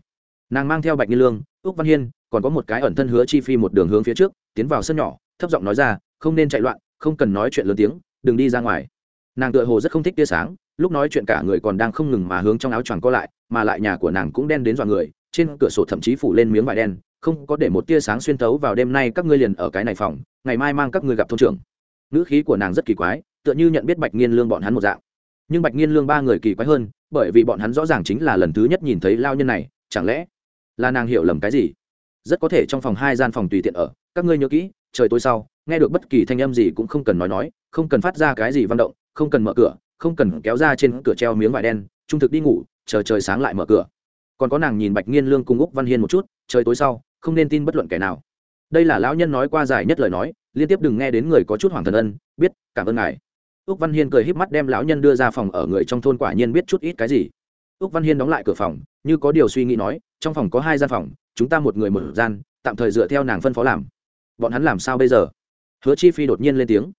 Nàng mang theo bạch nghi lương, úc văn hiên còn có một cái ẩn thân hứa chi phi một đường hướng phía trước, tiến vào sân nhỏ, thấp giọng nói ra, không nên chạy loạn, không cần nói chuyện lớn tiếng, đừng đi ra ngoài. Nàng tựa hồ rất không thích tia sáng, lúc nói chuyện cả người còn đang không ngừng mà hướng trong áo choàng co lại, mà lại nhà của nàng cũng đen đến dọa người, trên cửa sổ thậm chí phủ lên miếng vải đen, không có để một tia sáng xuyên thấu vào đêm nay các ngươi liền ở cái này phòng, ngày mai mang các ngươi gặp thôn trưởng. Ngữ khí của nàng rất kỳ quái, tựa như nhận biết bạch nghiên lương bọn hắn một dạng. Nhưng bạch nghiên lương ba người kỳ quái hơn, bởi vì bọn hắn rõ ràng chính là lần thứ nhất nhìn thấy lao nhân này, chẳng lẽ là nàng hiểu lầm cái gì? Rất có thể trong phòng hai gian phòng tùy tiện ở, các ngươi nhớ kỹ, trời tối sau, nghe được bất kỳ thanh âm gì cũng không cần nói nói, không cần phát ra cái gì văn động, không cần mở cửa, không cần kéo ra trên cửa treo miếng vải đen, trung thực đi ngủ, chờ trời sáng lại mở cửa. Còn có nàng nhìn bạch nghiên lương cùng úc văn hiên một chút, trời tối sau, không nên tin bất luận kẻ nào. Đây là lão nhân nói qua dài nhất lời nói, liên tiếp đừng nghe đến người có chút hoàng thần ân, biết, cảm ơn ngài. Úc văn hiên cười híp mắt đem lão nhân đưa ra phòng ở người trong thôn quả nhiên biết chút ít cái gì. Úc văn hiên đóng lại cửa phòng, như có điều suy nghĩ nói, trong phòng có hai gian phòng chúng ta một người một gian, tạm thời dựa theo nàng phân phó làm. Bọn hắn làm sao bây giờ? Hứa chi phi đột nhiên lên tiếng.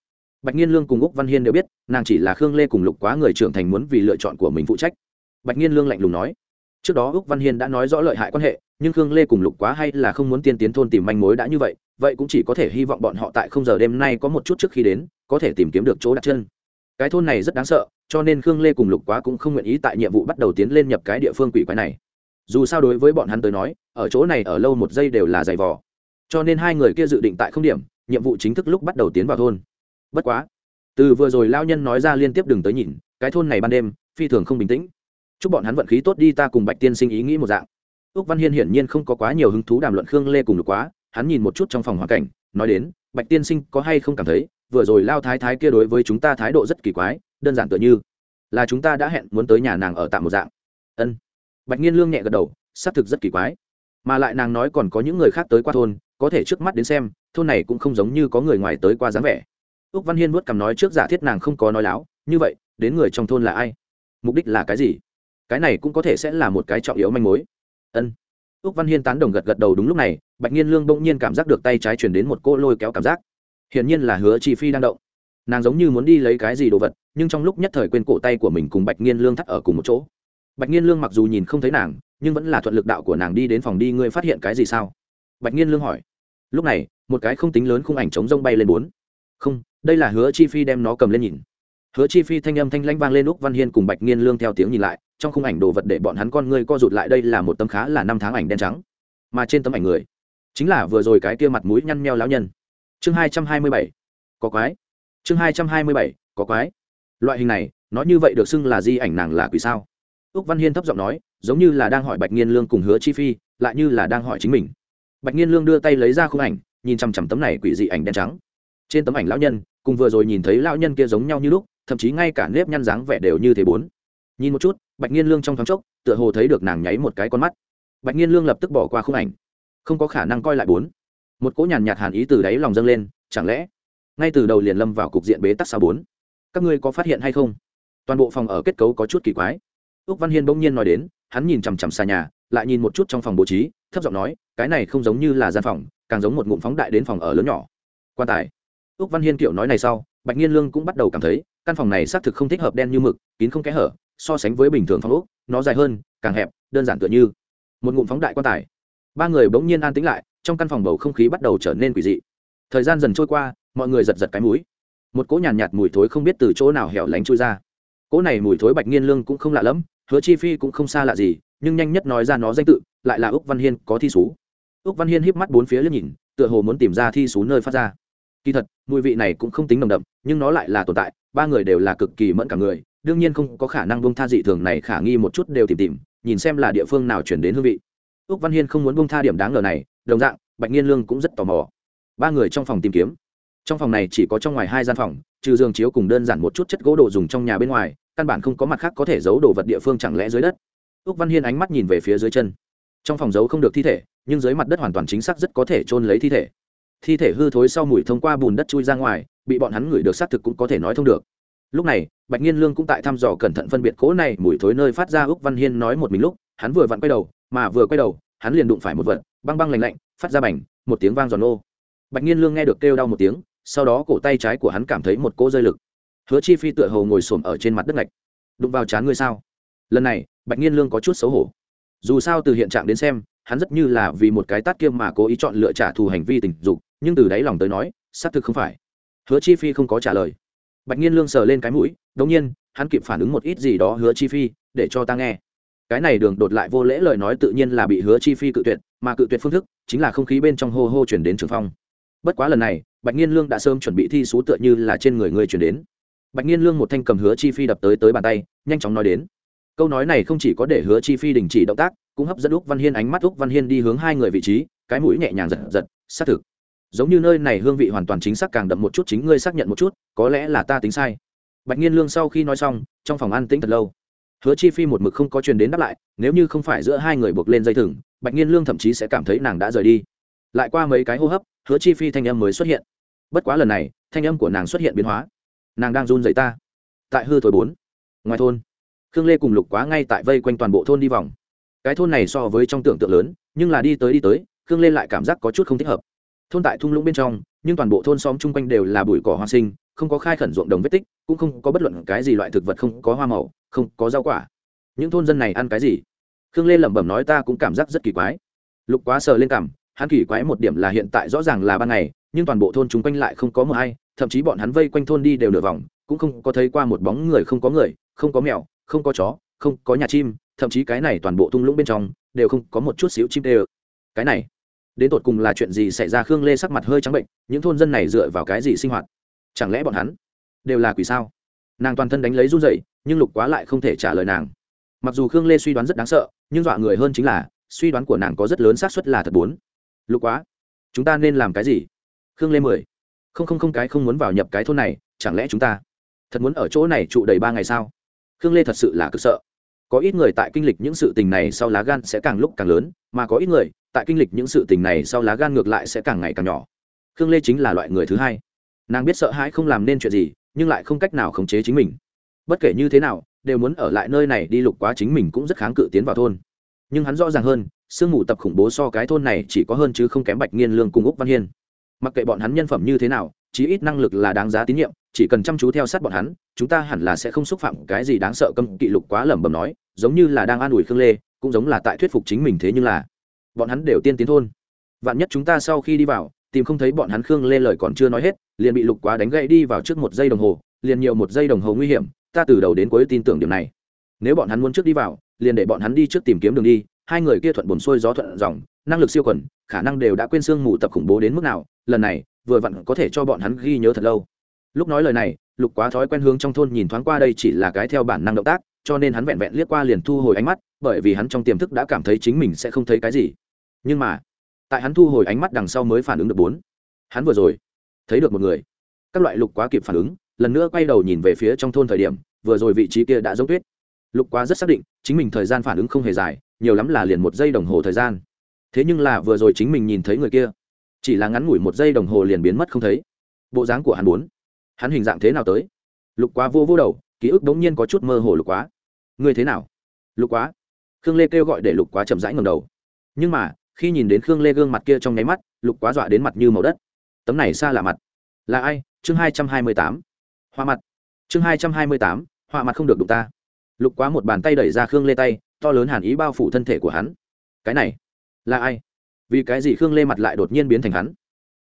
Bạch nghiên lương cùng úc văn hiên đều biết, nàng chỉ là khương lê cùng lục quá người trưởng thành muốn vì lựa chọn của mình phụ trách. Bạch nghiên lương lạnh lùng nói. Trước đó úc văn hiên đã nói rõ lợi hại quan hệ, nhưng khương lê cùng lục quá hay là không muốn tiên tiến thôn tìm manh mối đã như vậy vậy cũng chỉ có thể hy vọng bọn họ tại không giờ đêm nay có một chút trước khi đến, có thể tìm kiếm được chỗ đặt chân. Cái thôn này rất đáng sợ, cho nên khương lê cùng lục quá cũng không nguyện ý tại nhiệm vụ bắt đầu tiến lên nhập cái địa phương quỷ quái này dù sao đối với bọn hắn tới nói, ở chỗ này ở lâu một giây đều là giày vò. Cho nên hai người kia dự định tại không điểm, nhiệm vụ chính thức lúc bắt đầu tiến vào thôn. Bất quá, từ vừa rồi lao nhân nói ra liên tiếp đừng tới nhìn, cái thôn này ban đêm, phi thường không bình tĩnh. Chúc bọn hắn vận khí tốt đi ta cùng bạch tiên sinh ý nghĩ một dạng. Ước văn hiên hiển nhiên không có quá nhiều hứng thú đàm luận khương lê cùng được quá, hắn nhìn một chút trong phòng hoàn cảnh, nói đến, bạch tiên sinh có hay không cảm thấy, vừa rồi lao thái thái kia đối với chúng ta thái độ rất kỳ quái, đơn giản tựa như là chúng ta đã hẹn muốn tới nhà nàng ở tạm một dạng. Ân bạch nhiên lương nhẹ gật đầu, xác thực rất kỳ quái. Mà lại nàng nói còn có những người khác tới qua thôn, có thể trước mắt đến xem, thôn này cũng không giống như có người ngoài tới qua dáng vẻ. Úc văn hiên vuốt cằm nói trước giả thiết nàng không có nói láo, như vậy, đến người trong thôn là ai? Mục đích là cái gì? Cái này cũng có thể sẽ là một cái trọng yếu manh mối. Ân. Úc văn hiên tán đồng gật gật đầu đúng lúc này, bạch nhiên lương bỗng nhiên cảm giác được tay trái chuyển đến một cô lôi kéo cảm giác. Hiển nhiên là hứa chi phi đang động. Nàng giống như muốn đi lấy cái gì đồ vật, nhưng trong lúc nhất thời quên cổ tay của mình cùng bạch nhiên lương thắt ở cùng một chỗ bạch nhiên lương mặc dù nhìn không thấy nàng, nhưng vẫn là thuận lực đạo của nàng đi đến phòng đi, ngươi phát hiện cái gì sao? Bạch nhiên lương hỏi. Lúc này, một cái không tính lớn khung ảnh chống rông bay lên bốn. Không, đây là hứa chi phi đem nó cầm lên nhìn. Hứa chi phi thanh âm thanh lãnh vang lên úc văn hiên cùng bạch nhiên lương theo tiếng nhìn lại, trong khung ảnh đồ vật để bọn hắn con ngươi co rụt lại, đây là một tấm khá là năm tháng ảnh đen trắng. Mà trên tấm ảnh người, chính là vừa rồi cái kia mặt mũi nhăn meo lão nhân. Chương hai trăm hai mươi bảy. Có quái. Chương hai trăm hai mươi bảy. Có quái. Loại hình này nói như vậy được xưng là di ảnh nàng là quỷ sao? Úc văn hiên thấp giọng nói, giống như là đang hỏi bạch nghiên lương cùng hứa chi phi, lại như là đang hỏi chính mình. Bạch nghiên lương đưa tay lấy ra khung ảnh, nhìn chằm chằm tấm này quỷ dị ảnh đen trắng. Trên tấm ảnh lão nhân, cùng vừa rồi nhìn thấy lão nhân kia giống nhau như lúc, thậm chí ngay cả nếp nhăn dáng vẻ đều như thế bốn. Nhìn một chút, bạch nghiên lương trong thoáng chốc, tựa hồ thấy được nàng nháy một cái con mắt. Bạch nghiên lương lập tức bỏ qua khung ảnh. Không có khả năng coi lại bốn. Một cỗ nhàn nhạt hàn ý từ đáy lòng dâng lên, chẳng lẽ, ngay từ đầu liền lâm vào cục diện bế tắc sao bốn? Các ngươi có phát hiện hay không? Toàn bộ phòng ở kết cấu có chút kỳ quái úc văn hiên bỗng nhiên nói đến hắn nhìn chằm chằm xa nhà lại nhìn một chút trong phòng bố trí thấp giọng nói cái này không giống như là gian phòng càng giống một ngụm phóng đại đến phòng ở lớn nhỏ. Quan tài. Úc văn hiên kiểu nói này sau bạch nhiên lương cũng bắt đầu cảm thấy căn phòng này xác thực không thích hợp đen như mực kín không kẽ hở so sánh với bình thường phòng úc nó dài hơn càng hẹp đơn giản tựa như một ngụm phóng đại quan tài. Ba người bỗng nhiên an tĩnh lại trong căn phòng bầu không khí bắt đầu trở nên quỷ dị. Thời gian dần trôi qua mọi người giật giật cái mũi. Một cỗ nhàn nhạt, nhạt mùi thối không biết từ chỗ nào hẻo lánh trôi ra. Cỗ này mùi thối bạch nghiên lương cũng không lạ lẫm hứa chi phi cũng không xa lạ gì, nhưng nhanh nhất nói ra nó danh tự, lại là úc văn hiên có thi sú úc văn hiên híp mắt bốn phía liếc nhìn, tựa hồ muốn tìm ra thi sú nơi phát ra. Kỳ thật, mùi vị này cũng không tính nồng đậm, nhưng nó lại là tồn tại, ba người đều là cực kỳ mẫn cả người, đương nhiên không có khả năng bông tha dị thường này, khả nghi một chút đều tìm tìm, nhìn xem là địa phương nào chuyển đến hương vị. Úc văn hiên không muốn bông tha điểm đáng ngờ này, đồng dạng, bạch nghiên lương cũng rất tò mò. Ba người trong phòng tìm kiếm. Trong phòng này chỉ có trong ngoài hai gian phòng, trừ giường chiếu cùng đơn giản một chút chất gỗ đồ dùng trong nhà bên ngoài căn bản không có mặt khác có thể giấu đồ vật địa phương chẳng lẽ dưới đất. Ước văn hiên ánh mắt nhìn về phía dưới chân. Trong phòng giấu không được thi thể, nhưng dưới mặt đất hoàn toàn chính xác rất có thể trôn lấy thi thể. Thi thể hư thối sau mùi thông qua bùn đất chui ra ngoài, bị bọn hắn ngửi được xác thực cũng có thể nói thông được. Lúc này, bạch nhiên lương cũng tại thăm dò cẩn thận phân biệt cỗ này mùi thối nơi phát ra ước văn hiên nói một mình lúc, hắn vừa vặn quay đầu, mà vừa quay đầu, hắn liền đụng phải một vật, băng băng lạnh lạnh, phát ra bành, một tiếng vang giòn ô bạch nhiên lương nghe được kêu đau một tiếng, sau đó cổ tay trái của hắn cảm thấy một cỗ rơi lực hứa chi phi tựa hồ ngồi xổm ở trên mặt đất ngạch. Đụng vào chán ngươi sao? Lần này, bạch nhiên lương có chút xấu hổ. Dù sao từ hiện trạng đến xem, hắn rất như là vì một cái tát kiêm mà cố ý chọn lựa trả thù hành vi tình dục, nhưng từ đáy lòng tới nói, xác thực không phải. Hứa chi phi không có trả lời. Bạch nhiên lương sờ lên cái mũi, đống nhiên, hắn kịp phản ứng một ít gì đó hứa chi phi, để cho ta nghe. Cái này đường đột lại vô lễ lời nói tự nhiên là bị hứa chi phi cự tuyệt, mà cự tuyệt phương thức chính là không khí bên trong hô hô chuyển đến trường phong. Bất quá lần này, bạch nhiên lương đã sớm chuẩn bị thi số tựa như là trên người người chuyển đến bạch nghiên lương một thanh cầm hứa chi phi đập tới tới bàn tay, nhanh chóng nói đến. Câu nói này không chỉ có để hứa chi phi đình chỉ động tác, cũng hấp dẫn úc văn hiên ánh mắt úc văn hiên đi hướng hai người vị trí, cái mũi nhẹ nhàng giật giật, xác thực. Giống như nơi này hương vị hoàn toàn chính xác càng đậm một chút chính ngươi xác nhận một chút, có lẽ là ta tính sai. Bạch nghiên lương sau khi nói xong, trong phòng ăn tĩnh thật lâu. Hứa chi phi một mực không có truyền đến đáp lại, nếu như không phải giữa hai người buộc lên dây thừng, bạch nghiên lương thậm chí sẽ cảm thấy nàng đã rời đi. Lại qua mấy cái hô hấp, hứa chi phi thanh âm mới xuất hiện. Bất quá lần này, thanh âm của nàng xuất hiện biến hóa nàng đang run dậy ta. Tại hư thổi bốn. Ngoài thôn, khương lê cùng lục quá ngay tại vây quanh toàn bộ thôn đi vòng. Cái thôn này so với trong tưởng tượng lớn, nhưng là đi tới đi tới, khương lê lại cảm giác có chút không thích hợp. Thôn tại thung lũng bên trong, nhưng toàn bộ thôn xóm chung quanh đều là bụi cỏ hoa sinh, không có khai khẩn ruộng đồng vết tích, cũng không có bất luận cái gì loại thực vật không có hoa màu, không có rau quả. Những thôn dân này ăn cái gì? Khương lê lẩm bẩm nói ta cũng cảm giác rất kỳ quái. Lục quá sờ lên cảm, hắn kỳ quái một điểm là hiện tại rõ ràng là ban ngày, nhưng toàn bộ thôn chung quanh lại không có mờ hay thậm chí bọn hắn vây quanh thôn đi đều nửa vòng, cũng không có thấy qua một bóng người không có người, không có mèo, không có chó, không có nhà chim, thậm chí cái này toàn bộ thung lũng bên trong đều không có một chút xíu chim tê ơ. Cái này, đến tột cùng là chuyện gì xảy ra khương lê sắc mặt hơi trắng bệnh, những thôn dân này dựa vào cái gì sinh hoạt? Chẳng lẽ bọn hắn đều là quỷ sao? Nàng toàn thân đánh lấy run dậy nhưng lục quá lại không thể trả lời nàng. Mặc dù khương lê suy đoán rất đáng sợ, nhưng dọa người hơn chính là, suy đoán của nàng có rất lớn xác suất là thật bốn. Lục quá, chúng ta nên làm cái gì? Khương lê mười không không không cái không muốn vào nhập cái thôn này, chẳng lẽ chúng ta thật muốn ở chỗ này trụ đầy ba ngày sao? Khương lê thật sự là cực sợ. Có ít người tại kinh lịch những sự tình này sau lá gan sẽ càng lúc càng lớn, mà có ít người tại kinh lịch những sự tình này sau lá gan ngược lại sẽ càng ngày càng nhỏ. Khương lê chính là loại người thứ hai. Nàng biết sợ hãi không làm nên chuyện gì, nhưng lại không cách nào khống chế chính mình. Bất kể như thế nào, đều muốn ở lại nơi này đi lục quá chính mình cũng rất kháng cự tiến vào thôn. Nhưng hắn rõ ràng hơn, sương mù tập khủng bố so cái thôn này chỉ có hơn chứ không kém bạch nghiên lương cùng úc văn hiên mặc kệ bọn hắn nhân phẩm như thế nào, chí ít năng lực là đáng giá tín nhiệm, chỉ cần chăm chú theo sát bọn hắn, chúng ta hẳn là sẽ không xúc phạm cái gì đáng sợ câm kỵ lục quá lẩm bẩm nói, giống như là đang an ủi khương lê, cũng giống là tại thuyết phục chính mình thế nhưng là, bọn hắn đều tiên tiến thôn. Vạn nhất chúng ta sau khi đi vào, tìm không thấy bọn hắn khương lê lời còn chưa nói hết, liền bị lục quá đánh gậy đi vào trước một giây đồng hồ, liền nhiều một giây đồng hồ nguy hiểm, ta từ đầu đến cuối tin tưởng điểm này. Nếu bọn hắn muốn trước đi vào, liền để bọn hắn đi trước tìm kiếm đường đi hai người kia thuận buồn xuôi gió thuận dòng, năng lực siêu quần, khả năng đều đã quên sương mù tập khủng bố đến mức nào, lần này, vừa vặn có thể cho bọn hắn ghi nhớ thật lâu. Lúc nói lời này, lục quá thói quen hướng trong thôn nhìn thoáng qua đây chỉ là cái theo bản năng động tác, cho nên hắn vẹn vẹn liếc qua liền thu hồi ánh mắt, bởi vì hắn trong tiềm thức đã cảm thấy chính mình sẽ không thấy cái gì. Nhưng mà, tại hắn thu hồi ánh mắt đằng sau mới phản ứng được bốn. Hắn vừa rồi, thấy được một người. Các loại lục quá kịp phản ứng, lần nữa quay đầu nhìn về phía trong thôn thời điểm, vừa rồi vị trí kia đã giống tuyết. Lục quá rất xác định, chính mình thời gian phản ứng không hề dài nhiều lắm là liền một giây đồng hồ thời gian. Thế nhưng là vừa rồi chính mình nhìn thấy người kia, chỉ là ngắn ngủi một giây đồng hồ liền biến mất không thấy. Bộ dáng của hắn bốn hắn hình dạng thế nào tới? Lục quá vô vô đầu, ký ức đống nhiên có chút mơ hồ lục quá. Người thế nào? Lục quá. Khương lê kêu gọi để lục quá chậm rãi ngầm đầu. Nhưng mà, khi nhìn đến khương lê gương mặt kia trong nháy mắt, lục quá dọa đến mặt như màu đất. Tấm này xa lạ mặt. Là ai? Chương hai trăm hai mươi tám. Hoa mặt. Chương hai trăm hai mươi tám, hoa mặt không được đụng ta. Lục quá một bàn tay đẩy ra khương lê tay to lớn hàn ý bao phủ thân thể của hắn. Cái này là ai? Vì cái gì khương lê mặt lại đột nhiên biến thành hắn?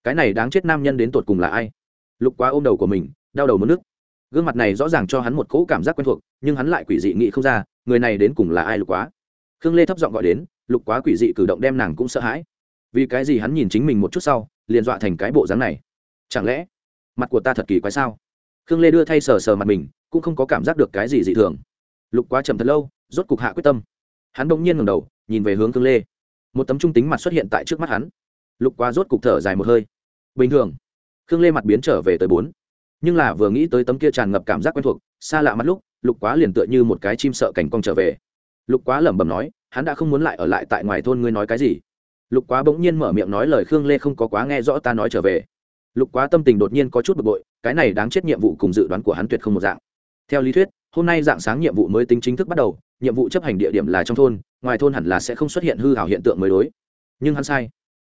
Cái này đáng chết nam nhân đến tột cùng là ai? Lục quá ôm đầu của mình, đau đầu mất nước gương mặt này rõ ràng cho hắn một cỗ cảm giác quen thuộc, nhưng hắn lại quỷ dị nghĩ không ra, người này đến cùng là ai lục quá? Khương lê thấp giọng gọi đến, lục quá quỷ dị cử động đem nàng cũng sợ hãi. Vì cái gì hắn nhìn chính mình một chút sau, liền dọa thành cái bộ dáng này? Chẳng lẽ mặt của ta thật kỳ quái sao? Khương lê đưa thay sờ sờ mặt mình, cũng không có cảm giác được cái gì dị thường. Lục quá chậm thật lâu rốt cục hạ quyết tâm. Hắn bỗng nhiên ngẩng đầu, nhìn về hướng khương lê. Một tấm trung tính mặt xuất hiện tại trước mắt hắn. Lục Qua rốt cục thở dài một hơi. Bình thường, khương lê mặt biến trở về tới bốn. Nhưng là vừa nghĩ tới tấm kia tràn ngập cảm giác quen thuộc, xa lạ mắt lúc, lục quá liền tựa như một cái chim sợ cảnh cong trở về. Lục quá lẩm bẩm nói, hắn đã không muốn lại ở lại tại ngoài thôn ngươi nói cái gì? Lục quá bỗng nhiên mở miệng nói lời khương lê không có quá nghe rõ ta nói trở về. Lục quá tâm tình đột nhiên có chút bực bội, cái này đáng chết nhiệm vụ cùng dự đoán của hắn tuyệt không một dạng. Theo lý thuyết hôm nay dạng sáng nhiệm vụ mới tính chính thức bắt đầu nhiệm vụ chấp hành địa điểm là trong thôn ngoài thôn hẳn là sẽ không xuất hiện hư hảo hiện tượng mới đối. Nhưng hắn sai.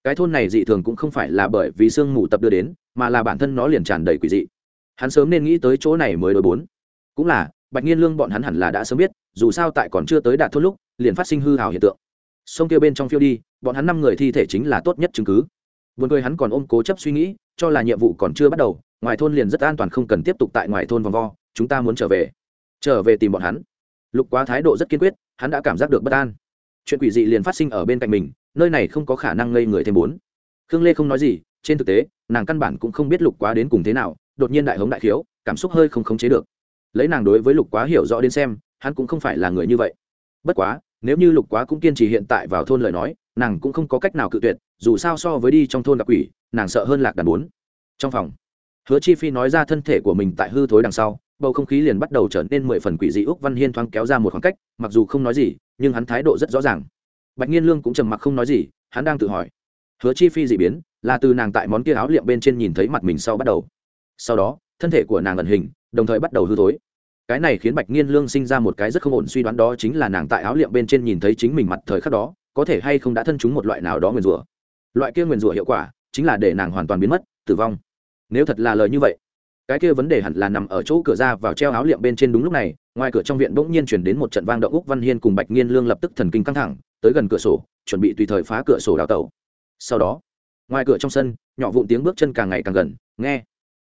Cái thôn này dị thường cũng không phải là bởi vì sương mù tập đưa đến mà là bản thân nó liền tràn đầy quỷ dị. Hắn sớm nên nghĩ tới chỗ này mới đối bốn. Cũng là bạch nhiên lương bọn hắn hẳn là đã sớm biết dù sao tại còn chưa tới đạt thôn lúc liền phát sinh hư hào hiện tượng. Sông kia bên trong phiêu đi bọn hắn năm người thi thể chính là tốt nhất chứng cứ. Buồn cười hắn còn ôm cố chấp suy nghĩ, cho là nhiệm vụ còn chưa bắt đầu, ngoài thôn liền rất an toàn không cần tiếp tục tại ngoài thôn vòng vo, chúng ta muốn trở về. Trở về tìm bọn hắn. Lục Quá thái độ rất kiên quyết, hắn đã cảm giác được bất an. Chuyện quỷ dị liền phát sinh ở bên cạnh mình, nơi này không có khả năng ngây người thêm bốn. Khương Lê không nói gì, trên thực tế, nàng căn bản cũng không biết Lục Quá đến cùng thế nào, đột nhiên đại hống đại khiếu, cảm xúc hơi không khống chế được. Lấy nàng đối với Lục Quá hiểu rõ đến xem, hắn cũng không phải là người như vậy. Bất quá, nếu như Lục Quá cũng kiên trì hiện tại vào thôn lời nói, nàng cũng không có cách nào cự tuyệt dù sao so với đi trong thôn gặp quỷ nàng sợ hơn lạc đàn bốn trong phòng hứa chi phi nói ra thân thể của mình tại hư thối đằng sau bầu không khí liền bắt đầu trở nên mười phần quỷ dị. Úc văn hiên thoáng kéo ra một khoảng cách, mặc dù không nói gì, nhưng hắn thái độ rất rõ ràng. Bạch nhiên lương cũng trầm mặc không nói gì, hắn đang tự hỏi, hứa chi phi dị biến, là từ nàng tại món kia áo liệm bên trên nhìn thấy mặt mình sau bắt đầu. Sau đó, thân thể của nàng ẩn hình, đồng thời bắt đầu hư thối. Cái này khiến bạch nhiên lương sinh ra một cái rất không ổn suy đoán, đó chính là nàng tại áo liệm bên trên nhìn thấy chính mình mặt thời khắc đó, có thể hay không đã thân chúng một loại nào đó nguyền rủa. Loại kia nguyền rủa hiệu quả, chính là để nàng hoàn toàn biến mất, tử vong. Nếu thật là lời như vậy cái kia vấn đề hẳn là nằm ở chỗ cửa ra vào treo áo liệm bên trên đúng lúc này, ngoài cửa trong viện bỗng nhiên chuyển đến một trận vang động úc văn hiên cùng bạch nghiên lương lập tức thần kinh căng thẳng, tới gần cửa sổ, chuẩn bị tùy thời phá cửa sổ đào tẩu. Sau đó, ngoài cửa trong sân, nhỏ vụn tiếng bước chân càng ngày càng gần, nghe.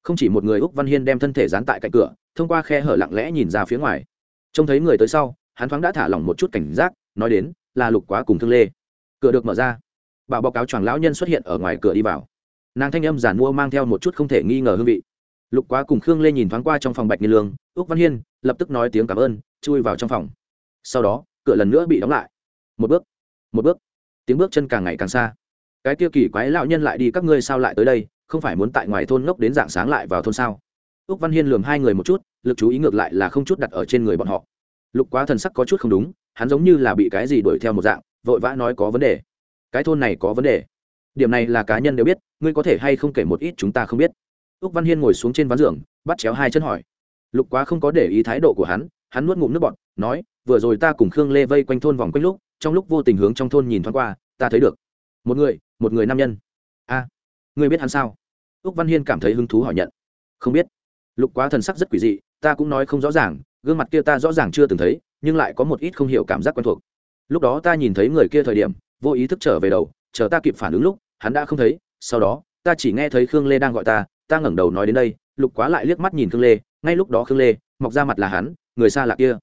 Không chỉ một người úc văn hiên đem thân thể dán tại cạnh cửa, thông qua khe hở lặng lẽ nhìn ra phía ngoài. Trông thấy người tới sau, hắn thoáng đã thả lỏng một chút cảnh giác, nói đến, là lục quá cùng thương lê. Cửa được mở ra. Bảo báo cáo choàng lão nhân xuất hiện ở ngoài cửa đi vào. Nàng thanh âm giản mua mang theo một chút không thể nghi ngờ hương vị lục quá cùng khương lê nhìn thoáng qua trong phòng bạch nghiên lương ước văn hiên lập tức nói tiếng cảm ơn, chui vào trong phòng. Sau đó, cửa lần nữa bị đóng lại. Một bước một bước. Tiếng bước chân càng ngày càng xa. Cái kia kỳ quái lão nhân lại đi, các ngươi sao lại tới đây? Không phải muốn tại ngoài thôn ngốc đến dạng sáng lại vào thôn sao? Ước văn hiên lườm hai người một chút, lực chú ý ngược lại là không chút đặt ở trên người bọn họ. Lục quá thần sắc có chút không đúng, hắn giống như là bị cái gì đuổi theo một dạng, vội vã nói có vấn đề. Cái thôn này có vấn đề. Điểm này là cá nhân đều biết, ngươi có thể hay không kể một ít chúng ta không biết úc văn hiên ngồi xuống trên ván giường, bắt chéo hai chân hỏi. Lục quá không có để ý thái độ của hắn hắn nuốt ngụm nước bọt, nói, vừa rồi ta cùng khương lê vây quanh thôn vòng quanh lúc, trong lúc vô tình hướng trong thôn nhìn thoáng qua, ta thấy được. Một người một người nam nhân. A, ngươi biết hắn sao? Úc văn hiên cảm thấy hứng thú hỏi nhận. Không biết. Lục quá thần sắc rất quỷ dị, ta cũng nói không rõ ràng, gương mặt kia ta rõ ràng chưa từng thấy, nhưng lại có một ít không hiểu cảm giác quen thuộc. Lúc đó ta nhìn thấy người kia thời điểm, vô ý thức trở về đầu, chờ ta kịp phản ứng lúc, hắn đã không thấy, sau đó, ta chỉ nghe thấy khương lê đang gọi ta ta ngẩng đầu nói đến đây, lục quá lại liếc mắt nhìn khương lê, ngay lúc đó khương lê mọc ra mặt là hắn, người xa lạ kia.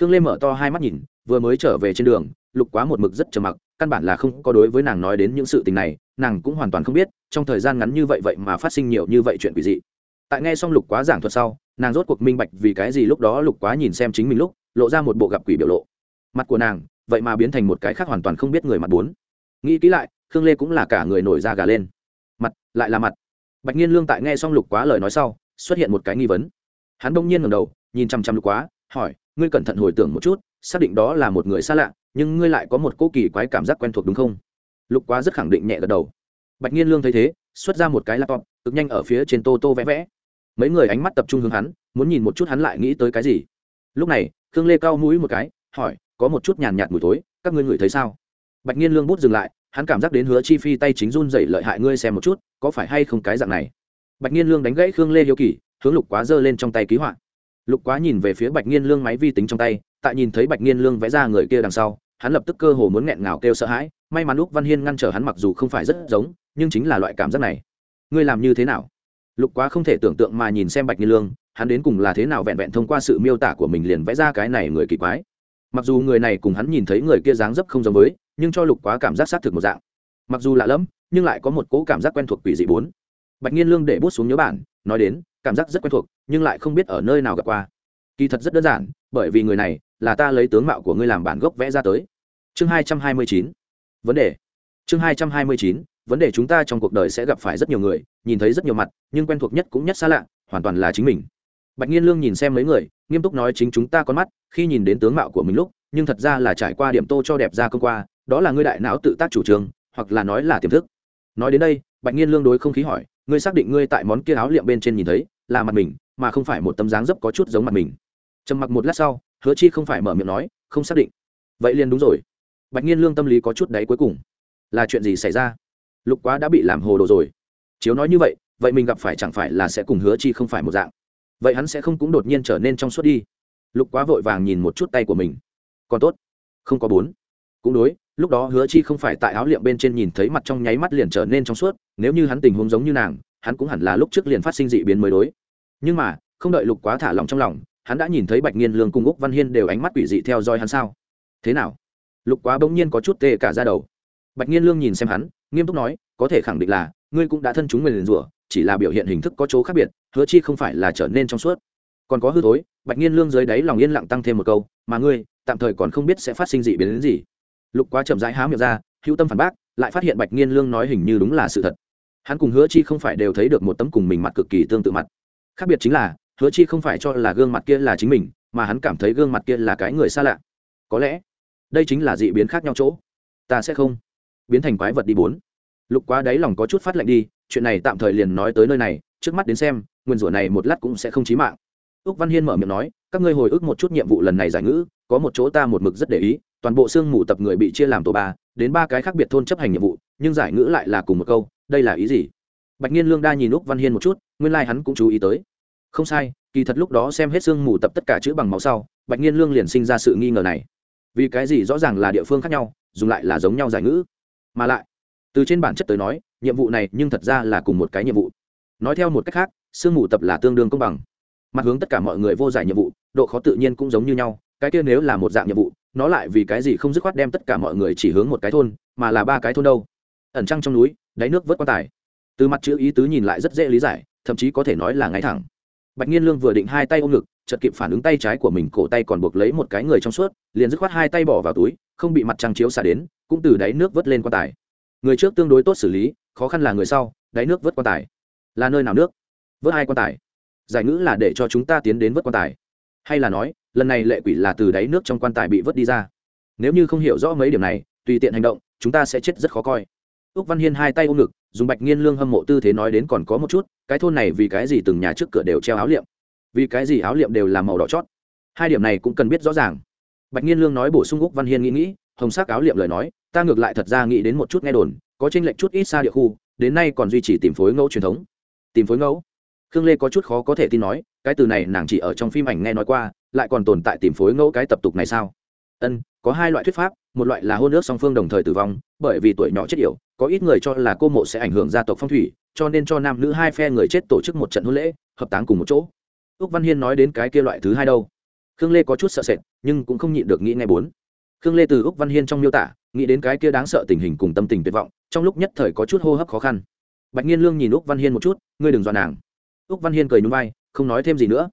Khương lê mở to hai mắt nhìn, vừa mới trở về trên đường, lục quá một mực rất trầm mặc, căn bản là không có đối với nàng nói đến những sự tình này, nàng cũng hoàn toàn không biết, trong thời gian ngắn như vậy vậy mà phát sinh nhiều như vậy chuyện quỷ dị. Tại nghe xong lục quá giảng thuật sau, nàng rốt cuộc minh bạch vì cái gì lúc đó lục quá nhìn xem chính mình lúc, lộ ra một bộ gặp quỷ biểu lộ. Mặt của nàng, vậy mà biến thành một cái khác hoàn toàn không biết người mặt bốn. Nghĩ kỹ lại, khương lê cũng là cả người nổi da gà lên. Mặt, lại là mặt bạch nhiên lương tại nghe xong lục quá lời nói sau, xuất hiện một cái nghi vấn. Hắn bỗng nhiên ngầm đầu, nhìn chăm chăm lục quá, hỏi, ngươi cẩn thận hồi tưởng một chút, xác định đó là một người xa lạ, nhưng ngươi lại có một cô kỳ quái cảm giác quen thuộc đúng không? Lục quá rất khẳng định nhẹ gật đầu. Bạch nhiên lương thấy thế, xuất ra một cái laptop, cực nhanh ở phía trên tô tô vẽ vẽ. Mấy người ánh mắt tập trung hướng hắn, muốn nhìn một chút hắn lại nghĩ tới cái gì. Lúc này, khương lê cao mũi một cái, hỏi, có một chút nhàn nhạt mùi tối các ngươi ngửi thấy sao? Bạch nhiên lương bút dừng lại hắn cảm giác đến hứa chi phi tay chính run dậy lợi hại ngươi xem một chút, có phải hay không cái dạng này? Bạch nhiên lương đánh gãy khương lê hiếu kỳ, hướng lục quá giơ lên trong tay ký họa. Lục quá nhìn về phía bạch nhiên lương máy vi tính trong tay, tại nhìn thấy bạch nhiên lương vẽ ra người kia đằng sau, hắn lập tức cơ hồ muốn nghẹn ngào kêu sợ hãi, may mắn lúc văn hiên ngăn trở hắn mặc dù không phải rất giống, nhưng chính là loại cảm giác này. Ngươi làm như thế nào? Lục quá không thể tưởng tượng mà nhìn xem bạch nhiên lương, hắn đến cùng là thế nào vẹn vẹn thông qua sự miêu tả của mình liền vẽ ra cái này người kỳ quái mặc dù người này cùng hắn nhìn thấy người kia dáng dấp không giống với, nhưng cho lục quá cảm giác xác thực một dạng. Mặc dù lạ lẫm, nhưng lại có một cỗ cảm giác quen thuộc quỷ dị bốn. Bạch nhiên lương để bút xuống nhớ bản, nói đến, cảm giác rất quen thuộc, nhưng lại không biết ở nơi nào gặp qua. Kỳ thật rất đơn giản, bởi vì người này là ta lấy tướng mạo của ngươi làm bản gốc vẽ ra tới. Chương hai trăm hai mươi chín. Vấn đề. Chương hai trăm hai mươi chín, vấn đề chúng ta trong cuộc đời sẽ gặp phải rất nhiều người, nhìn thấy rất nhiều mặt, nhưng quen thuộc nhất cũng nhất xa lạ, hoàn toàn là chính mình bạch nhiên lương nhìn xem mấy người, nghiêm túc nói chính chúng ta con mắt, khi nhìn đến tướng mạo của mình lúc, nhưng thật ra là trải qua điểm tô cho đẹp ra công qua, đó là ngươi đại não tự tác chủ trương, hoặc là nói là tiềm thức. Nói đến đây, bạch nhiên lương đối không khí hỏi, ngươi xác định ngươi tại món kia áo liệm bên trên nhìn thấy, là mặt mình, mà không phải một tấm dáng dấp có chút giống mặt mình. Trầm mặc một lát sau, hứa chi không phải mở miệng nói, không xác định. Vậy liền đúng rồi. Bạch nhiên lương tâm lý có chút đáy cuối cùng. Là chuyện gì xảy ra? Lục quá đã bị làm hồ đồ rồi. Chiếu nói như vậy vậy mình gặp phải chẳng phải là sẽ cùng hứa chi không phải một dạng vậy hắn sẽ không cũng đột nhiên trở nên trong suốt đi. Lục quá vội vàng nhìn một chút tay của mình. Còn tốt, không có bốn. Cũng đối, lúc đó hứa chi không phải tại áo liệm bên trên nhìn thấy mặt trong nháy mắt liền trở nên trong suốt, nếu như hắn tình huống giống như nàng, hắn cũng hẳn là lúc trước liền phát sinh dị biến mới đối. Nhưng mà, không đợi lục quá thả lòng trong lòng, hắn đã nhìn thấy bạch nghiên lương cùng úc văn hiên đều ánh mắt quỷ dị theo dõi hắn sao? Thế nào? Lục quá bỗng nhiên có chút tê cả ra đầu. Bạch nghiên lương nhìn xem hắn, nghiêm túc nói, có thể khẳng định là ngươi cũng đã thân chúng mình liền rủa, chỉ là biểu hiện hình thức có chỗ khác biệt, hứa chi không phải là trở nên trong suốt. Còn có hư thối, bạch nghiên lương dưới đáy lòng yên lặng tăng thêm một câu, mà ngươi, tạm thời còn không biết sẽ phát sinh dị biến đến gì. Lục quá chậm rãi há miệng ra, hữu tâm phản bác, lại phát hiện bạch nghiên lương nói hình như đúng là sự thật. Hắn cùng hứa chi không phải đều thấy được một tấm cùng mình mặt cực kỳ tương tự mặt. Khác biệt chính là, hứa chi không phải cho là gương mặt kia là chính mình, mà hắn cảm thấy gương mặt kia là cái người xa lạ. Có lẽ, đây chính là dị biến khác nhau chỗ. Ta sẽ không biến thành quái vật đi bốn lục quá đáy lòng có chút phát lạnh đi, chuyện này tạm thời liền nói tới nơi này, trước mắt đến xem, nguyên rủa này một lát cũng sẽ không chí mạng. Ước văn hiên mở miệng nói, các ngươi hồi ức một chút nhiệm vụ lần này giải ngữ, có một chỗ ta một mực rất để ý, toàn bộ xương mù tập người bị chia làm tổ ba, đến ba cái khác biệt thôn chấp hành nhiệm vụ, nhưng giải ngữ lại là cùng một câu, đây là ý gì? Bạch nhiên lương đa nhìn úc văn hiên một chút, nguyên lai、like、hắn cũng chú ý tới. Không sai, kỳ thật lúc đó xem hết xương mù tập tất cả chữ bằng máu sau, bạch nhiên lương liền sinh ra sự nghi ngờ này. Vì cái gì rõ ràng là địa phương khác nhau, dùng lại là giống nhau giải ngữ? Mà lại từ trên bản chất tới nói, nhiệm vụ này nhưng thật ra là cùng một cái nhiệm vụ. Nói theo một cách khác, sương mù tập là tương đương công bằng. Mặt hướng tất cả mọi người vô giải nhiệm vụ, độ khó tự nhiên cũng giống như nhau, cái kia nếu là một dạng nhiệm vụ, nó lại vì cái gì không dứt khoát đem tất cả mọi người chỉ hướng một cái thôn, mà là ba cái thôn đâu? Ẩn trăng trong núi, đáy nước vớt quan tài. Từ mặt chữ ý tứ nhìn lại rất dễ lý giải, thậm chí có thể nói là ngay thẳng. Bạch nhiên lương vừa định hai tay ôm ngực, chợt kịp phản ứng tay trái của mình, cổ tay còn buộc lấy một cái người trong suốt, liền dứt khoát hai tay bỏ vào túi, không bị mặt trăng chiếu xả đến, cũng từ đáy nước vớt lên quan tài người trước tương đối tốt xử lý, khó khăn là người sau, đáy nước vớt quan tài. Là nơi nào nước? Vớt hai quan tài. Giải ngữ là để cho chúng ta tiến đến vớt quan tài. Hay là nói, lần này lệ quỷ là từ đáy nước trong quan tài bị vớt đi ra. Nếu như không hiểu rõ mấy điểm này, tùy tiện hành động, chúng ta sẽ chết rất khó coi. Ước văn hiên hai tay ôm ngực, dùng bạch nghiên lương hâm mộ tư thế nói đến còn có một chút, cái thôn này vì cái gì từng nhà trước cửa đều treo áo liệm? Vì cái gì áo liệm đều là màu đỏ chót? Hai điểm này cũng cần biết rõ ràng. Bạch nghiên lương nói bổ sung úc văn hiên nghĩ nghĩ, hồng sắc áo liệm lời nói ta ngược lại thật ra nghĩ đến một chút nghe đồn, có tranh lệch chút ít xa địa khu, đến nay còn duy trì tìm phối ngẫu truyền thống. Tìm phối ngẫu? Khương lê có chút khó có thể tin nói, cái từ này nàng chỉ ở trong phim ảnh nghe nói qua, lại còn tồn tại tìm phối ngẫu cái tập tục này sao? Ân, có hai loại thuyết pháp, một loại là hôn ước song phương đồng thời tử vong, bởi vì tuổi nhỏ chết yểu, có ít người cho là cô mộ sẽ ảnh hưởng gia tộc phong thủy, cho nên cho nam nữ hai phe người chết tổ chức một trận hôn lễ, hợp táng cùng một chỗ. Úc văn hiên nói đến cái kia loại thứ hai đâu? Khương lê có chút sợ sệt, nhưng cũng không nhịn được nghĩ ngay bốn. Khương lê từ úc văn hiên trong miêu tả nghĩ đến cái kia đáng sợ tình hình cùng tâm tình tuyệt vọng, trong lúc nhất thời có chút hô hấp khó khăn. Bạch nhiên lương nhìn úc văn hiên một chút, ngươi đừng dọa nàng. Úc văn hiên cười nhún vai, không nói thêm gì nữa.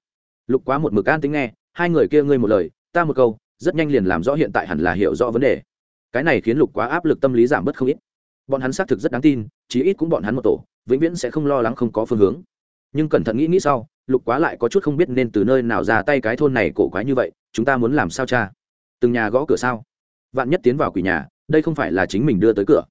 Lục quá một mực an tính nghe, hai người kia ngươi một lời, ta một câu, rất nhanh liền làm rõ hiện tại hẳn là hiểu rõ vấn đề. Cái này khiến lục quá áp lực tâm lý giảm bớt không ít. Bọn hắn xác thực rất đáng tin, chí ít cũng bọn hắn một tổ, vĩnh viễn sẽ không lo lắng không có phương hướng. Nhưng cẩn thận nghĩ nghĩ sau, lục quá lại có chút không biết nên từ nơi nào ra tay cái thôn này cổ quái như vậy, chúng ta muốn làm sao cha? Từng nhà gõ cửa sao? Vạn nhất tiến vào quỷ nhà, đây không phải là chính mình đưa tới cửa.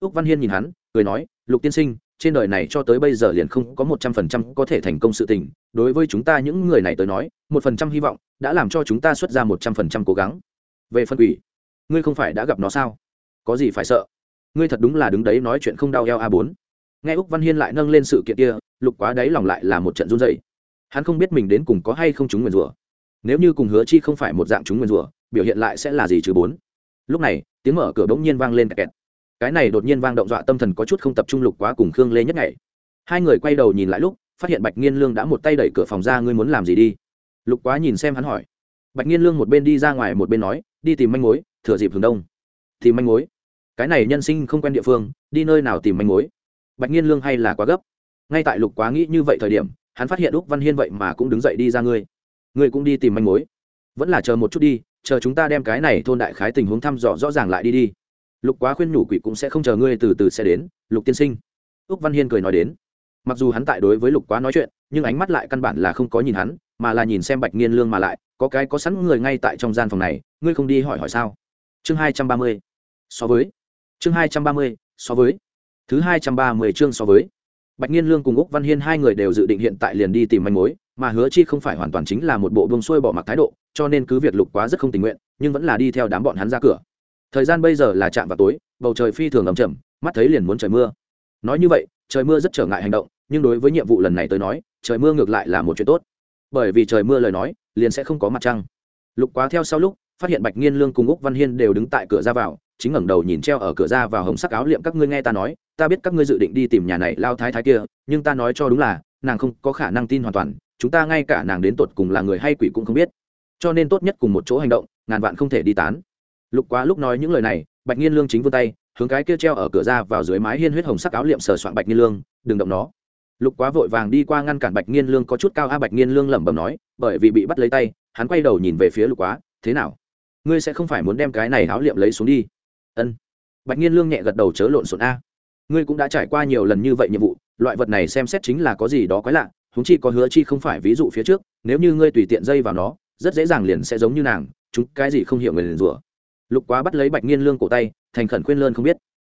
Úc văn hiên nhìn hắn, cười nói, lục tiên sinh, trên đời này cho tới bây giờ liền không có một trăm phần trăm có thể thành công sự tình. Đối với chúng ta những người này tới nói, một phần trăm hy vọng đã làm cho chúng ta xuất ra một trăm phần trăm cố gắng. Về phân quỷ, ngươi không phải đã gặp nó sao? Có gì phải sợ? Ngươi thật đúng là đứng đấy nói chuyện không đau eo a bốn. Nghe úc văn hiên lại nâng lên sự kiện kia, lục quá đáy lòng lại là một trận run dày hắn không biết mình đến cùng có hay không chúng nguyền rủa. Nếu như cùng hứa chi không phải một dạng chúng nguyền rủa, biểu hiện lại sẽ là gì chứ bốn? Lúc này, tiếng mở cửa bỗng nhiên vang lên kẹt kẹt. Cái này đột nhiên vang động dọa tâm thần có chút không tập trung lục quá cùng khương lê nhất ngày. Hai người quay đầu nhìn lại lúc, phát hiện bạch nghiên lương đã một tay đẩy cửa phòng ra, ngươi muốn làm gì đi? Lục quá nhìn xem hắn hỏi. Bạch nghiên lương một bên đi ra ngoài một bên nói, đi tìm manh mối, thừa dịp hướng đông. Tìm manh mối? Cái này nhân sinh không quen địa phương, đi nơi nào tìm manh mối? Bạch nghiên lương hay là quá gấp. Ngay tại lục quá nghĩ như vậy thời điểm, hắn phát hiện úc văn hiên vậy mà cũng đứng dậy đi ra ngươi. Ngươi cũng đi tìm manh mối? Vẫn là chờ một chút đi chờ chúng ta đem cái này thôn đại khái tình huống thăm dò rõ ràng lại đi đi. Lục quá khuyên nhủ quỷ cũng sẽ không chờ ngươi từ từ sẽ đến, lục tiên sinh. Úc văn hiên cười nói đến. Mặc dù hắn tại đối với lục quá nói chuyện, nhưng ánh mắt lại căn bản là không có nhìn hắn, mà là nhìn xem bạch nghiên lương mà lại, có cái có sẵn người ngay tại trong gian phòng này, ngươi không đi hỏi hỏi sao? Chương hai trăm ba mươi. So với. Chương hai trăm ba mươi, so với. Thứ hai trăm ba mươi chương so với. Bạch nghiên lương cùng úc văn hiên hai người đều dự định hiện tại liền đi tìm manh mối mà hứa chi không phải hoàn toàn chính là một bộ bông xuôi bỏ mặc thái độ, cho nên cứ việc lục quá rất không tình nguyện, nhưng vẫn là đi theo đám bọn hắn ra cửa. Thời gian bây giờ là chạm vào tối, bầu trời phi thường ẩm chầm mắt thấy liền muốn trời mưa. Nói như vậy, trời mưa rất trở ngại hành động, nhưng đối với nhiệm vụ lần này tới nói, trời mưa ngược lại là một chuyện tốt. Bởi vì trời mưa lời nói, liền sẽ không có mặt trăng. Lục quá theo sau lúc, phát hiện bạch nghiên lương cùng úc văn hiên đều đứng tại cửa ra vào, chính ngẩng đầu nhìn treo ở cửa ra vào hồng sắc áo liệm các ngươi nghe ta nói, ta biết các ngươi dự định đi tìm nhà này lao thái thái kia, nhưng ta nói cho đúng là, nàng không có khả năng tin hoàn toàn chúng ta ngay cả nàng đến tột cùng là người hay quỷ cũng không biết. Cho nên tốt nhất cùng một chỗ hành động, ngàn vạn không thể đi tán. Lục quá lúc nói những lời này, bạch nhiên lương chính vươn tay, hướng cái kia treo ở cửa ra vào dưới mái hiên huyết hồng sắc áo liệm sờ soạn bạch nhiên lương, đừng động nó. Lục quá vội vàng đi qua ngăn cản bạch nhiên lương có chút cao a, bạch nhiên lương lẩm bẩm nói, bởi vì bị bắt lấy tay, hắn quay đầu nhìn về phía lục quá, thế nào? Ngươi sẽ không phải muốn đem cái này áo liệm lấy xuống đi? Ân. Bạch nhiên lương nhẹ gật đầu chớ lộn xộn a. Ngươi cũng đã trải qua nhiều lần như vậy nhiệm vụ, loại vật này xem xét chính là có gì đó quái lạ huống chi có hứa chi không phải ví dụ phía trước, nếu như ngươi tùy tiện dây vào nó, rất dễ dàng liền sẽ giống như nàng, chúng cái gì không hiểu người liền rủa. Lục quá bắt lấy bạch nghiên lương cổ tay, thành khẩn khuyên lơn không biết.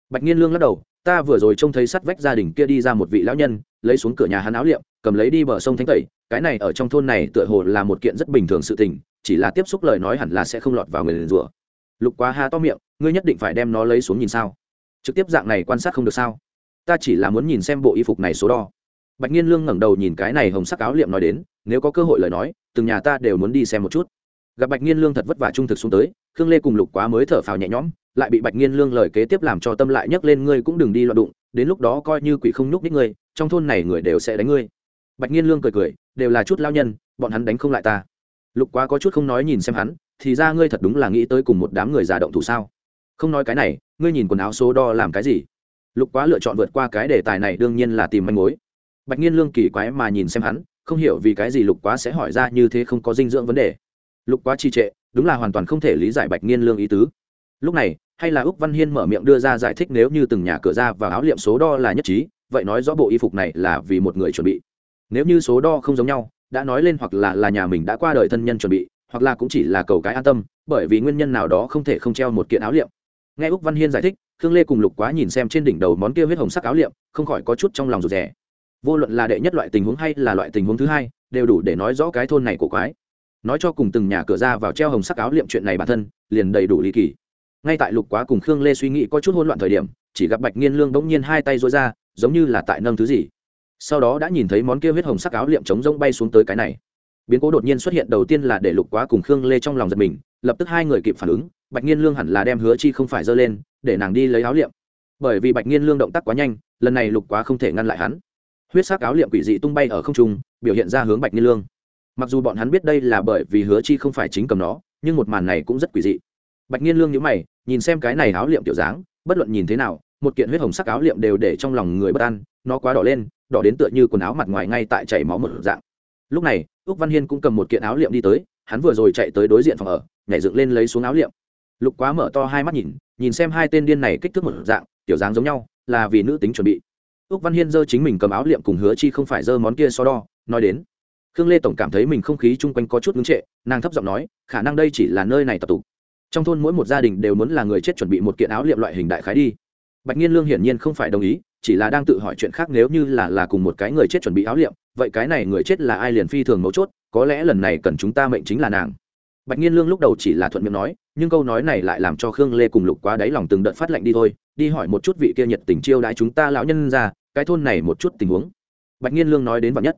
Bạch nghiên lương lắc đầu, ta vừa rồi trông thấy sắt vách gia đình kia đi ra một vị lão nhân, lấy xuống cửa nhà hắn áo liệm, cầm lấy đi bờ sông thánh tẩy, cái này ở trong thôn này tựa hồ là một kiện rất bình thường sự tình, chỉ là tiếp xúc lời nói hẳn là sẽ không lọt vào người liền rủa. Lục quá ha to miệng, ngươi nhất định phải đem nó lấy xuống nhìn sao? Trực tiếp dạng này quan sát không được sao? Ta chỉ là muốn nhìn xem bộ y phục này số đo bạch nhiên lương ngẩng đầu nhìn cái này hồng sắc áo liệm nói đến, nếu có cơ hội lời nói, từng nhà ta đều muốn đi xem một chút. Gặp bạch Nhiên lương thật vất vả trung thực xuống tới, khương lê cùng lục quá mới thở phào nhẹ nhõm, lại bị bạch Nhiên lương lời kế tiếp làm cho tâm lại nhấc lên, ngươi cũng đừng đi loạn đụng, đến lúc đó coi như quỷ không nhúc ních ngươi, trong thôn này người đều sẽ đánh ngươi. Bạch Nhiên lương cười cười, đều là chút lao nhân, bọn hắn đánh không lại ta. Lục quá có chút không nói nhìn xem hắn, thì ra ngươi thật đúng là nghĩ tới cùng một đám người già động thủ sao? Không nói cái này, ngươi nhìn quần áo số đo làm cái gì? Lục quá lựa chọn vượt qua cái đề tài này, đương nhiên là tìm manh mối bạch nhiên lương kỳ quái mà nhìn xem hắn, không hiểu vì cái gì lục quá sẽ hỏi ra như thế không có dinh dưỡng vấn đề. Lục quá trì trệ, đúng là hoàn toàn không thể lý giải bạch nhiên lương ý tứ. Lúc này, hay là úc văn hiên mở miệng đưa ra giải thích nếu như từng nhà cửa ra và áo liệm số đo là nhất trí, vậy nói rõ bộ y phục này là vì một người chuẩn bị. Nếu như số đo không giống nhau, đã nói lên hoặc là là nhà mình đã qua đời thân nhân chuẩn bị, hoặc là cũng chỉ là cầu cái an tâm, bởi vì nguyên nhân nào đó không thể không treo một kiện áo liệm. Nghe úc văn hiên giải thích, khương lê cùng lục quá nhìn xem trên đỉnh đầu món kia huyết hồng sắc áo liệm, không khỏi có chút trong lòng rụt rè vô luận là đệ nhất loại tình huống hay là loại tình huống thứ hai, đều đủ để nói rõ cái thôn này của quái. Nói cho cùng từng nhà cửa ra vào treo hồng sắc áo liệm chuyện này bản thân, liền đầy đủ lý kỳ. Ngay tại lục quá cùng khương lê suy nghĩ có chút hỗn loạn thời điểm, chỉ gặp bạch nghiên lương bỗng nhiên hai tay rối ra, giống như là tại nâng thứ gì. Sau đó đã nhìn thấy món kia huyết hồng sắc áo liệm trống rông bay xuống tới cái này. Biến cố đột nhiên xuất hiện đầu tiên là để lục quá cùng khương lê trong lòng giật mình, lập tức hai người kịp phản ứng, bạch nghiên lương hẳn là đem hứa chi không phải giơ lên, để nàng đi lấy áo liệm. Bởi vì bạch nghiên lương động tác quá nhanh, lần này lục quá không thể ngăn lại hắn huyết sắc áo liệm quỷ dị tung bay ở không trung, biểu hiện ra hướng bạch Niên lương. Mặc dù bọn hắn biết đây là bởi vì hứa chi không phải chính cầm nó, nhưng một màn này cũng rất quỷ dị. Bạch Niên lương nhíu mày, nhìn xem cái này áo liệm tiểu dáng, bất luận nhìn thế nào, một kiện huyết hồng sắc áo liệm đều để trong lòng người bất an, nó quá đỏ lên, đỏ đến tựa như quần áo mặt ngoài ngay tại chảy máu một dạng. Lúc này, úc văn hiên cũng cầm một kiện áo liệm đi tới, hắn vừa rồi chạy tới đối diện phòng ở, nhảy dựng lên lấy xuống áo liệm. Lục quá mở to hai mắt nhìn nhìn xem hai tên điên này kích thước một dạng, tiểu dáng giống nhau, là vì nữ tính chuẩn bị úc văn hiên giơ chính mình cầm áo liệm cùng hứa chi không phải giơ món kia so đo, nói đến, khương lê tổng cảm thấy mình không khí chung quanh có chút ngưng trệ, nàng thấp giọng nói, khả năng đây chỉ là nơi này tập tục trong thôn mỗi một gia đình đều muốn là người chết chuẩn bị một kiện áo liệm loại hình đại khái đi. Bạch nhiên lương hiển nhiên không phải đồng ý, chỉ là đang tự hỏi chuyện khác nếu như là là cùng một cái người chết chuẩn bị áo liệm, vậy cái này người chết là ai liền phi thường mấu chốt, có lẽ lần này cần chúng ta mệnh chính là nàng bạch nhiên lương lúc đầu chỉ là thuận miệng nói, nhưng câu nói này lại làm cho khương lê cùng lục quá đáy lòng từng đợt phát lệnh đi thôi, đi hỏi một chút vị kia nhiệt tình chiêu đãi chúng ta lão nhân ra, cái thôn này một chút tình huống. Bạch nhiên lương nói đến vạn nhất.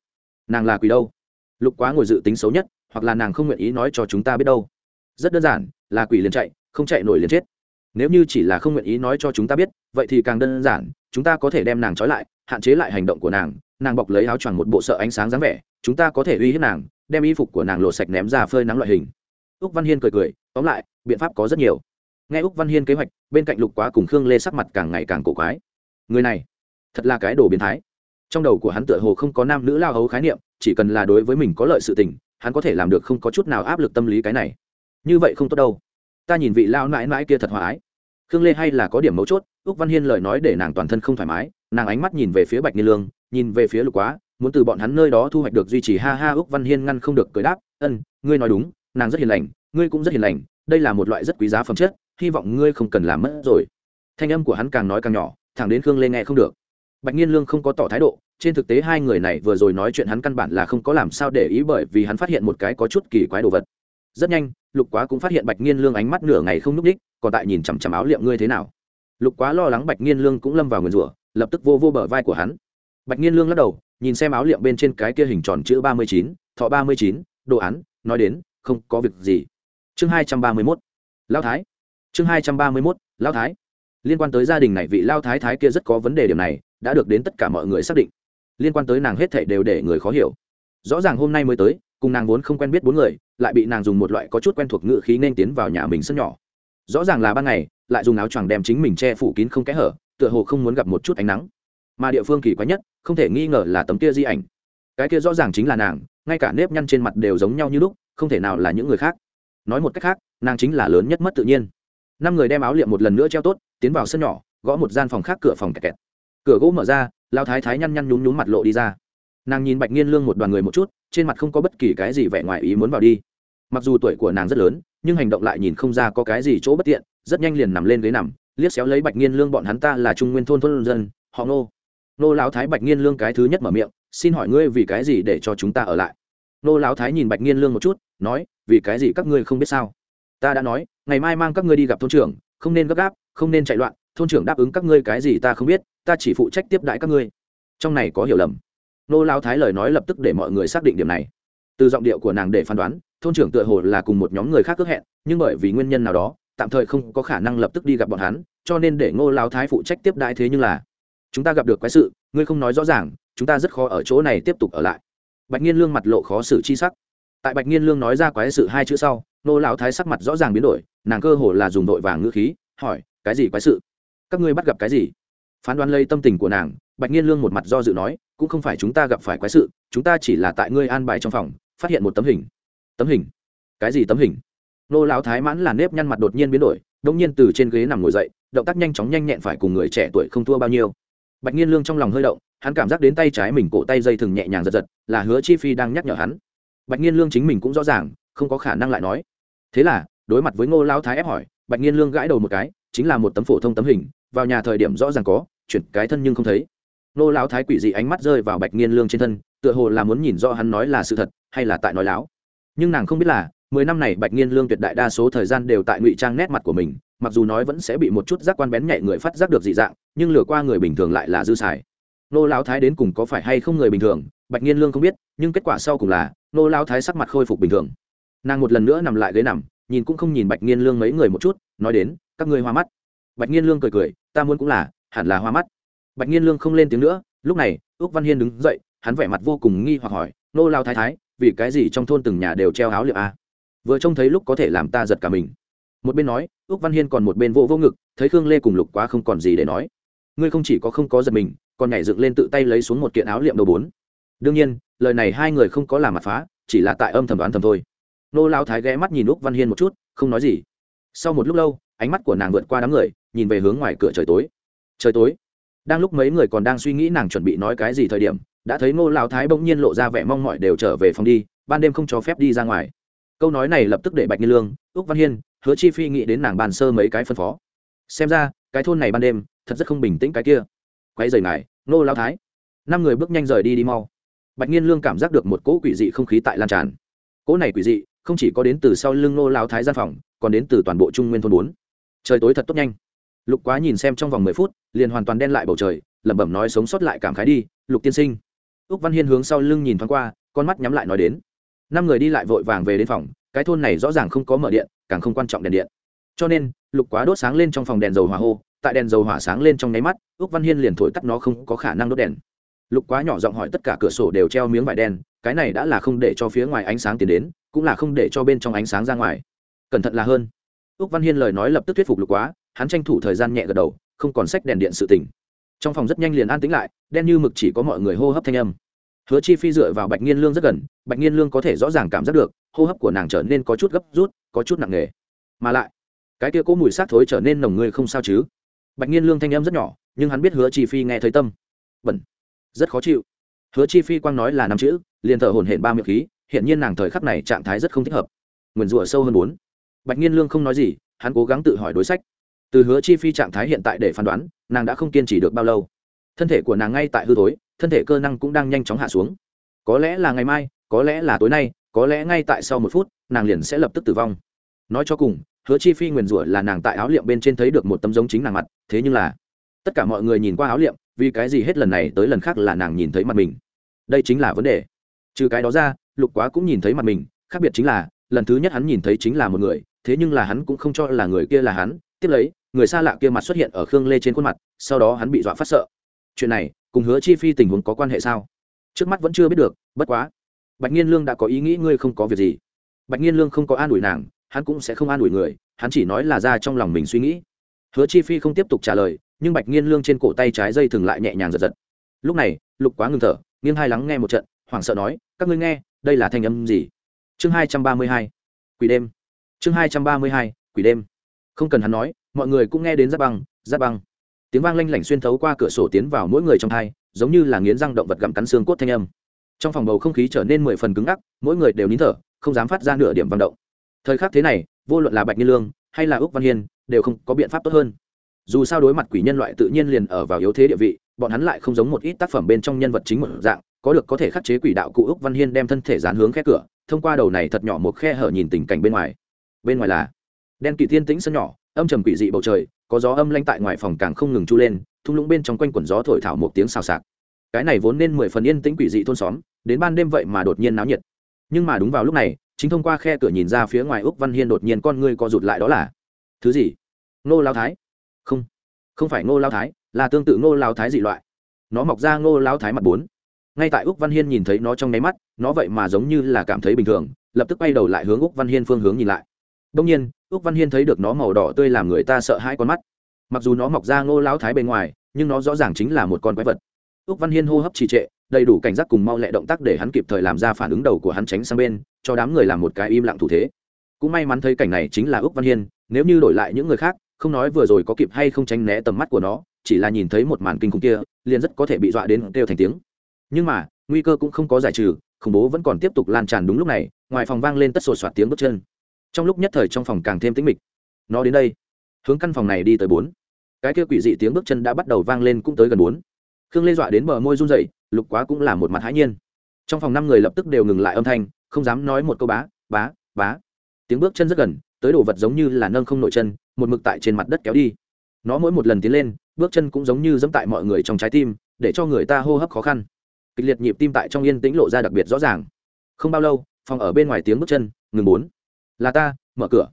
Nàng là quỷ đâu? Lục quá ngồi dự tính xấu nhất, hoặc là nàng không nguyện ý nói cho chúng ta biết đâu? Rất đơn giản, là quỷ liền chạy, không chạy nổi liền chết. Nếu như chỉ là không nguyện ý nói cho chúng ta biết, vậy thì càng đơn giản, chúng ta có thể đem nàng trói lại, hạn chế lại hành động của nàng nàng bọc lấy áo choàng một bộ sợ ánh sáng dáng vẻ, chúng ta có thể uy hiếp nàng, đem y phục của nàng lộ sạch ném ra phơi nắng loại hình úc văn hiên cười cười, tóm lại, biện pháp có rất nhiều. Nghe úc văn hiên kế hoạch, bên cạnh lục quá cùng khương lê sắc mặt càng ngày càng cổ quái. Người này, thật là cái đồ biến thái. Trong đầu của hắn tựa hồ không có nam nữ lao hấu khái niệm, chỉ cần là đối với mình có lợi sự tình, hắn có thể làm được không có chút nào áp lực tâm lý cái này. Như vậy không tốt đâu. Ta nhìn vị lao mãi mãi kia thật hòa ái. Khương lê hay là có điểm mấu chốt, úc văn hiên lời nói để nàng toàn thân không thoải mái, nàng ánh mắt nhìn về phía bạch niên lương, nhìn về phía lục quá, muốn từ bọn hắn nơi đó thu hoạch được duy trì ha ha úc văn hiên ngăn không được cười đáp, ân, ngươi nói đúng nàng rất hiền lành, ngươi cũng rất hiền lành, đây là một loại rất quý giá phẩm chất, hy vọng ngươi không cần làm mất rồi. Thanh âm của hắn càng nói càng nhỏ, thẳng đến khương lê nghe không được. Bạch nhiên lương không có tỏ thái độ, trên thực tế hai người này vừa rồi nói chuyện hắn căn bản là không có làm sao để ý bởi vì hắn phát hiện một cái có chút kỳ quái đồ vật. Rất nhanh, lục quá cũng phát hiện bạch nhiên lương ánh mắt nửa ngày không n ú c ních còn tại nhìn chằm chằm áo liệm ngươi thế nào. Lục quá lo lắng bạch nhiên lương cũng lâm vào nguyền rủa, lập tức vô vô bờ vai của hắn. Bạch nhiên lương lắc đầu, nhìn xem áo liệm bên trên cái kia hình tròn chữ ba mươi chín, thọ ba mươi chín, đồ án, nói đến không có việc gì. Chương hai trăm ba mươi mốt, lao thái. Chương hai trăm ba mươi mốt, lao thái. Liên quan tới gia đình này vị lao thái thái kia rất có vấn đề điểm này, đã được đến tất cả mọi người xác định. Liên quan tới nàng hết thảy đều để người khó hiểu. Rõ ràng hôm nay mới tới, cùng nàng vốn không quen biết bốn người, lại bị nàng dùng một loại có chút quen thuộc ngự khí nên tiến vào nhà mình sân nhỏ. Rõ ràng là ban ngày, lại dùng áo choàng đem chính mình che phủ kín không kẽ hở, tựa hồ không muốn gặp một chút ánh nắng. Mà địa phương kỳ quái nhất, không thể nghi ngờ là tấm kia di ảnh. Cái kia rõ ràng chính là nàng ngay cả nếp nhăn trên mặt đều giống nhau như lúc, không thể nào là những người khác. Nói một cách khác, nàng chính là lớn nhất mất tự nhiên. Năm người đem áo liệm một lần nữa treo tốt, tiến vào sân nhỏ, gõ một gian phòng khác cửa phòng kẹt kẹt. Cửa gỗ mở ra lao thái thái nhăn nhăn nhún nhún mặt lộ đi ra. Nàng nhìn bạch nghiên lương một đoàn người một chút, trên mặt không có bất kỳ cái gì vẻ ngoài ý muốn vào đi. Mặc dù tuổi của nàng rất lớn, nhưng hành động lại nhìn không ra có cái gì chỗ bất tiện, rất nhanh liền nằm lên ghế nằm, liếc xéo lấy bạch nghiên lương bọn hắn ta là trung nguyên thôn thôn dân, họ nô nô lão thái bạch nghiên lương cái thứ nhất mở miệng, xin hỏi ngươi vì cái gì để cho chúng ta ở lại? Nô lão thái nhìn bạch nghiên lương một chút, nói, vì cái gì các ngươi không biết sao? Ta đã nói, ngày mai mang các ngươi đi gặp thôn trưởng, không nên gấp gáp, không nên chạy loạn, thôn trưởng đáp ứng các ngươi cái gì ta không biết, ta chỉ phụ trách tiếp đãi các ngươi. Trong này có hiểu lầm. Nô lão thái lời nói lập tức để mọi người xác định điểm này. Từ giọng điệu của nàng để phán đoán, thôn trưởng tựa hồ là cùng một nhóm người khác ước hẹn, nhưng bởi vì nguyên nhân nào đó, tạm thời không có khả năng lập tức đi gặp bọn hắn, cho nên để ngô lão thái phụ trách tiếp đại thế nhưng là chúng ta gặp được quái sự, ngươi không nói rõ ràng, chúng ta rất khó ở chỗ này tiếp tục ở lại. Bạch nhiên lương mặt lộ khó xử chi sắc. Tại bạch nhiên lương nói ra quái sự hai chữ sau, nô lão thái sắc mặt rõ ràng biến đổi, nàng cơ hồ là dùng đội vàng ngữ khí, hỏi, cái gì quái sự? Các ngươi bắt gặp cái gì? Phán đoán lây tâm tình của nàng, bạch nhiên lương một mặt do dự nói, cũng không phải chúng ta gặp phải quái sự, chúng ta chỉ là tại ngươi an bài trong phòng, phát hiện một tấm hình. Tấm hình? Cái gì tấm hình? Nô lão thái mãn là nếp nhăn mặt đột nhiên biến đổi đông nhiên từ trên ghế nằm ngồi dậy, động tác nhanh chóng nhanh nhẹn phải cùng người trẻ tuổi không thua bao nhiêu bạch nghiên lương trong lòng hơi động, hắn cảm giác đến tay trái mình cổ tay dây thừng nhẹ nhàng giật giật, là hứa chi phi đang nhắc nhở hắn. Bạch nghiên lương chính mình cũng rõ ràng, không có khả năng lại nói. Thế là, đối mặt với ngô lao thái ép hỏi, bạch nghiên lương gãi đầu một cái, chính là một tấm phổ thông tấm hình, vào nhà thời điểm rõ ràng có, chuyển cái thân nhưng không thấy. Ngô lao thái quỷ dị ánh mắt rơi vào bạch nghiên lương trên thân, tựa hồ là muốn nhìn rõ hắn nói là sự thật, hay là tại nói láo. Nhưng nàng không biết là mười năm này bạch nghiên lương tuyệt đại đa số thời gian đều tại ngụy trang nét mặt của mình, mặc dù nói vẫn sẽ bị một chút giác quan bén nhạy người phát giác được dị dạng, nhưng lừa qua người bình thường lại là dư xài. Nô lão thái đến cùng có phải hay không người bình thường, bạch nghiên lương không biết, nhưng kết quả sau cùng là, nô lão thái sắc mặt khôi phục bình thường. Nàng một lần nữa nằm lại ghế nằm, nhìn cũng không nhìn bạch nghiên lương mấy người một chút, nói đến, các ngươi hoa mắt. Bạch nghiên lương cười cười, ta muốn cũng là, hẳn là hoa mắt. Bạch nghiên lương không lên tiếng nữa, lúc này ước văn hiên đứng dậy, hắn vẻ mặt vô cùng nghi hoặc hỏi, nô lao thái thái, vì cái gì trong thôn từng nhà đều treo áo liệm a? Vừa trông thấy lúc có thể làm ta giật cả mình. Một bên nói ước văn hiên còn một bên vô vô ngực, thấy khương lê cùng lục quá không còn gì để nói. Ngươi không chỉ có không có giật mình, còn nhảy dựng lên tự tay lấy xuống một kiện áo liệm đầu bốn. Đương nhiên, lời này hai người không có làm mặt phá, chỉ là tại âm thầm đoán thầm thôi. Nô lao thái ghé mắt nhìn úc văn hiên một chút, không nói gì. Sau một lúc lâu, ánh mắt của nàng vượt qua đám người, nhìn về hướng ngoài cửa trời tối. Trời tối? Đang lúc mấy người còn đang suy nghĩ nàng chuẩn bị nói cái gì thời điểm, đã thấy ngô lao thái bỗng nhiên lộ ra vẻ mong mọi đều trở về phòng đi, ban đêm không cho phép đi ra ngoài câu nói này lập tức để bạch nhiên lương ước văn hiên, hứa chi phi nghĩ đến nàng bàn sơ mấy cái phân phó. Xem ra, cái thôn này ban đêm, thật rất không bình tĩnh cái kia. Quay rời ngài, nô lao thái. Năm người bước nhanh rời đi đi mau. Bạch nhiên lương cảm giác được một cỗ quỷ dị không khí tại lan tràn. Cỗ này quỷ dị, không chỉ có đến từ sau lưng nô lao thái gian phòng, còn đến từ toàn bộ trung nguyên thôn bốn. Trời tối thật tốt nhanh. Lục quá nhìn xem trong vòng mười phút, liền hoàn toàn đen lại bầu trời, lẩm bẩm nói sống sót lại cảm khái đi, lục tiên sinh. Úc văn hiên hướng sau lưng nhìn thoáng qua, con mắt nhắm lại nói đến năm người đi lại vội vàng về đến phòng, cái thôn này rõ ràng không có mở điện, càng không quan trọng đèn điện. Cho nên, lục quá đốt sáng lên trong phòng đèn dầu hỏa hô, tại đèn dầu hỏa sáng lên trong nháy mắt ước văn hiên liền thổi tắt nó không có khả năng đốt đèn. Lục quá nhỏ giọng hỏi tất cả cửa sổ đều treo miếng vải đen, cái này đã là không để cho phía ngoài ánh sáng tiến đến, cũng là không để cho bên trong ánh sáng ra ngoài. Cẩn thận là hơn. Ước văn hiên lời nói lập tức thuyết phục lục quá, hắn tranh thủ thời gian nhẹ gật đầu, không còn sách đèn điện sự tỉnh trong phòng rất nhanh liền an tĩnh lại, đen như mực chỉ có mọi người hô hấp thanh âm hứa chi phi dựa vào bạch nghiên lương rất gần, bạch nghiên lương có thể rõ ràng cảm giác được, hô hấp của nàng trở nên có chút gấp rút, có chút nặng nề. Mà lại, cái kia cố mùi xác thối trở nên nồng người không sao chứ? Bạch nghiên lương thanh âm rất nhỏ, nhưng hắn biết hứa chi phi nghe thấy tâm. Bẩn. Rất khó chịu. Hứa chi phi quang nói là năm chữ, liền thở hổn hển ba miệng khí hiện nhiên nàng thời khắc này trạng thái rất không thích hợp. Nguyền rủa sâu hơn bốn. Bạch nghiên lương không nói gì, hắn cố gắng tự hỏi đối sách. Từ hứa chi phi trạng thái hiện tại để phán đoán, nàng đã không kiên trì được bao lâu. Thân thể của nàng ngay tại hư thối thân thể cơ năng cũng đang nhanh chóng hạ xuống. Có lẽ là ngày mai, có lẽ là tối nay, có lẽ ngay tại sau một phút, nàng liền sẽ lập tức tử vong. Nói cho cùng, hứa chi phi nguyền rủa là nàng tại áo liệm bên trên thấy được một tấm giống chính nàng mặt, thế nhưng là, tất cả mọi người nhìn qua áo liệm, vì cái gì hết lần này tới lần khác là nàng nhìn thấy mặt mình? Đây chính là vấn đề. Trừ cái đó ra, lục quá cũng nhìn thấy mặt mình, khác biệt chính là, lần thứ nhất hắn nhìn thấy chính là một người, thế nhưng là hắn cũng không cho là người kia là hắn. Tiếp lấy, người xa lạ kia mặt xuất hiện ở khương lê trên khuôn mặt, sau đó hắn bị dọa phát sợ. Chuyện này cùng hứa chi phi tình huống có quan hệ sao? Trước mắt vẫn chưa biết được, bất quá. Bạch nhiên lương đã có ý nghĩ ngươi không có việc gì. Bạch nhiên lương không có an ủi nàng, hắn cũng sẽ không an ủi người, hắn chỉ nói là ra trong lòng mình suy nghĩ. Hứa chi phi không tiếp tục trả lời, nhưng bạch nhiên lương trên cổ tay trái dây thừng lại nhẹ nhàng giật giật. Lúc này, lục quá ngừng thở, nghiêng hai lắng nghe một trận, hoảng sợ nói, các ngươi nghe, đây là thanh âm gì? Chương hai trăm ba mươi hai, quỷ đêm. Chương hai trăm ba mươi hai, quỷ đêm. Không cần hắn nói, mọi người cũng nghe đến giáp băng giáp băng tiếng vang lanh lảnh xuyên thấu qua cửa sổ tiến vào mỗi người trong thai giống như là nghiến răng động vật gặm cắn xương cốt thanh âm. Trong phòng bầu không khí trở nên mười phần cứng ngắc, mỗi người đều nín thở, không dám phát ra nửa điểm vận động. Thời khắc thế này, vô luận là bạch nhiên lương hay là úc văn hiên, đều không có biện pháp tốt hơn. Dù sao đối mặt quỷ nhân loại tự nhiên liền ở vào yếu thế địa vị, bọn hắn lại không giống một ít tác phẩm bên trong nhân vật chính một dạng, có được có thể khắc chế quỷ đạo cụ úc văn hiên đem thân thể dán hướng khe cửa, thông qua đầu này thật nhỏ một khe hở nhìn tình cảnh bên ngoài. Bên ngoài là đen kỳ thiên tĩnh sân nhỏ âm trầm quỷ dị bầu trời, có gió âm lanh tại ngoài phòng càng không ngừng chu lên, thung lũng bên trong quanh quần gió thổi thảo một tiếng xào xạc. Cái này vốn nên mười phần yên tĩnh quỷ dị thôn xóm, đến ban đêm vậy mà đột nhiên náo nhiệt. Nhưng mà đúng vào lúc này, chính thông qua khe cửa nhìn ra phía ngoài úc văn hiên đột nhiên con ngươi co rụt lại đó là, thứ gì? Ngô lao thái? Không không phải ngô lao thái, là tương tự ngô lao thái dị loại. Nó mọc ra ngô lao thái mặt bốn. Ngay tại úc văn hiên nhìn thấy nó trong nháy mắt, nó vậy mà giống như là cảm thấy bình thường, lập tức quay đầu lại hướng úc văn hiên phương hướng nhìn lại đông nhiên, úc văn hiên thấy được nó màu đỏ tươi làm người ta sợ hãi con mắt. Mặc dù nó mọc ra ngô lão thái bên ngoài, nhưng nó rõ ràng chính là một con quái vật. Úc văn hiên hô hấp trì trệ, đầy đủ cảnh giác cùng mau lẹ động tác để hắn kịp thời làm ra phản ứng đầu của hắn tránh sang bên, cho đám người làm một cái im lặng thủ thế. Cũng may mắn thấy cảnh này chính là úc văn hiên, nếu như đổi lại những người khác, không nói vừa rồi có kịp hay không tránh né tầm mắt của nó, chỉ là nhìn thấy một màn kinh khủng kia, liền rất có thể bị dọa đến kêu thành tiếng. Nhưng mà, nguy cơ cũng không có giải trừ, khủng bố vẫn còn tiếp tục lan tràn đúng lúc này, ngoài phòng vang lên tất sột soạt tiếng bước chân trong lúc nhất thời trong phòng càng thêm tĩnh mịch. Nó đến đây. Hướng căn phòng này đi tới bốn. Cái kia quỷ dị tiếng bước chân đã bắt đầu vang lên cũng tới gần bốn. Khương lê dọa đến bờ môi run rẩy, lục quá cũng là một mặt hãi nhiên. Trong phòng năm người lập tức đều ngừng lại âm thanh, không dám nói một câu bá bá bá. Tiếng bước chân rất gần, tới đồ vật giống như là nâng không nội chân, một mực tại trên mặt đất kéo đi. Nó mỗi một lần tiến lên, bước chân cũng giống như dẫm tại mọi người trong trái tim, để cho người ta hô hấp khó khăn. Kịch liệt nhịp tim tại trong yên tĩnh lộ ra đặc biệt rõ ràng. Không bao lâu, phòng ở bên ngoài tiếng bước chân, ngừng bốn là ta, mở cửa.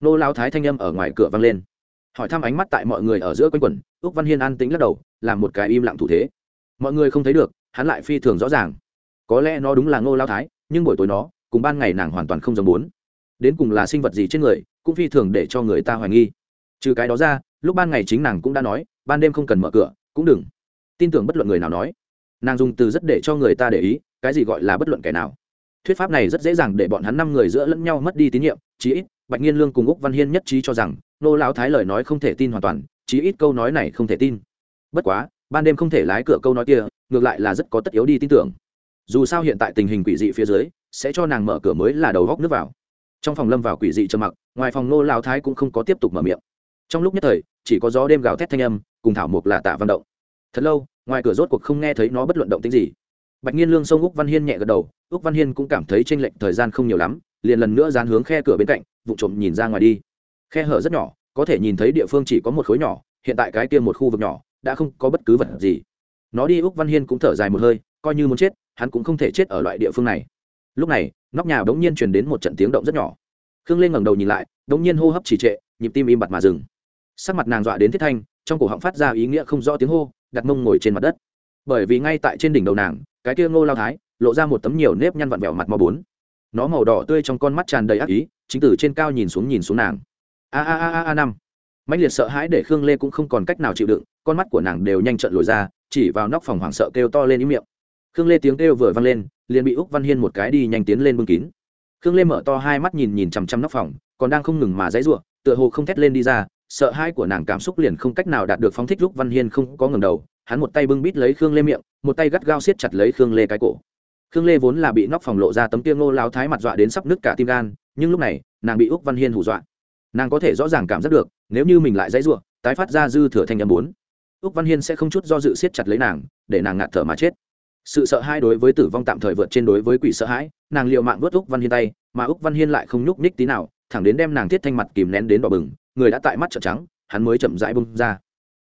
Nô lao thái thanh âm ở ngoài cửa vang lên. Hỏi thăm ánh mắt tại mọi người ở giữa quanh quẩn ước văn hiên an tĩnh lắc đầu, làm một cái im lặng thủ thế. Mọi người không thấy được, hắn lại phi thường rõ ràng. Có lẽ nó đúng là ngô lao thái, nhưng buổi tối nó, cùng ban ngày nàng hoàn toàn không giống bốn. Đến cùng là sinh vật gì trên người, cũng phi thường để cho người ta hoài nghi. Trừ cái đó ra, lúc ban ngày chính nàng cũng đã nói, ban đêm không cần mở cửa, cũng đừng. Tin tưởng bất luận người nào nói. Nàng dùng từ rất để cho người ta để ý, cái gì gọi là bất luận kẻ nào thuyết pháp này rất dễ dàng để bọn hắn năm người giữa lẫn nhau mất đi tín nhiệm, chí ít, bạch nhiên lương cùng úc văn hiên nhất trí cho rằng, nô lão thái lời nói không thể tin hoàn toàn, chí ít câu nói này không thể tin. Bất quá, ban đêm không thể lái cửa câu nói kia, ngược lại là rất có tất yếu đi tin tưởng. Dù sao hiện tại tình hình quỷ dị phía dưới, sẽ cho nàng mở cửa mới là đầu góc nước vào. Trong phòng lâm vào quỷ dị trầm mặc, ngoài phòng nô lao thái cũng không có tiếp tục mở miệng. Trong lúc nhất thời, chỉ có gió đêm gào thét thanh âm, cùng thảo mục là tạ văn động. Thật lâu, ngoài cửa rốt cuộc không nghe thấy nó bất luận động tính gì bạch nhiên lương sông úc văn hiên nhẹ gật đầu, úc văn hiên cũng cảm thấy tranh lệch thời gian không nhiều lắm, liền lần nữa dán hướng khe cửa bên cạnh, vụ trộm nhìn ra ngoài đi. Khe hở rất nhỏ, có thể nhìn thấy địa phương chỉ có một khối nhỏ, hiện tại cái kia một khu vực nhỏ, đã không có bất cứ vật gì. Nó đi úc văn hiên cũng thở dài một hơi, coi như muốn chết, hắn cũng không thể chết ở loại địa phương này. Lúc này, nóc nhà bỗng nhiên truyền đến một trận tiếng động rất nhỏ. Khương lên ngẩng đầu nhìn lại, bỗng nhiên hô hấp trì trệ, nhịp tim im bặt mà dừng. Sắc mặt nàng dọa đến thiết thanh, trong cổ họng phát ra ý nghĩa không rõ tiếng hô, đặt mông ngồi trên mặt đất. Bởi vì ngay tại trên đỉnh đầu nàng cái kia ngô lao thái, lộ ra một tấm nhiều nếp nhăn vặn vẹo mặt màu bốn. Nó màu đỏ tươi trong con mắt tràn đầy ác ý, chính từ trên cao nhìn xuống nhìn xuống nàng. A a a a a năm. Mạnh liệt sợ hãi để khương lê cũng không còn cách nào chịu đựng, con mắt của nàng đều nhanh trận lồi ra, chỉ vào nóc phòng hoảng sợ kêu to lên ý miệng. Khương lê tiếng kêu vừa vang lên, liền bị úc văn hiên một cái đi nhanh tiến lên bưng kín. Khương lê mở to hai mắt nhìn nhìn chằm chằm nóc phòng, còn đang không ngừng mà dãy ruộng tựa hồ không thét lên đi ra, sợ hãi của nàng cảm xúc liền không cách nào đạt được phóng thích lúc văn hiên không có ngừng đầu hắn một tay bưng bít lấy khương lê miệng, một tay gắt gao siết chặt lấy khương lê cái cổ. Khương lê vốn là bị nóc phòng lộ ra tấm tiêu ngô lao thái mặt dọa đến sắp nứt cả tim gan, nhưng lúc này, nàng bị úc văn hiên hù dọa. Nàng có thể rõ ràng cảm giác được, nếu như mình lại dãy ruộng tái phát ra dư thừa thanh âm bốn, úc văn hiên sẽ không chút do dự siết chặt lấy nàng, để nàng ngạt thở mà chết. Sự sợ hãi đối với tử vong tạm thời vượt trên đối với quỷ sợ hãi, nàng liệu mạng vớt úc văn hiên tay, mà úc văn hiên lại không nhúc nhích tí nào, thẳng đến đem nàng thiết thanh mặt kìm nén đến đỏ bừng, người đã tại mắt trợn trắng, hắn mới chậm rãi bông ra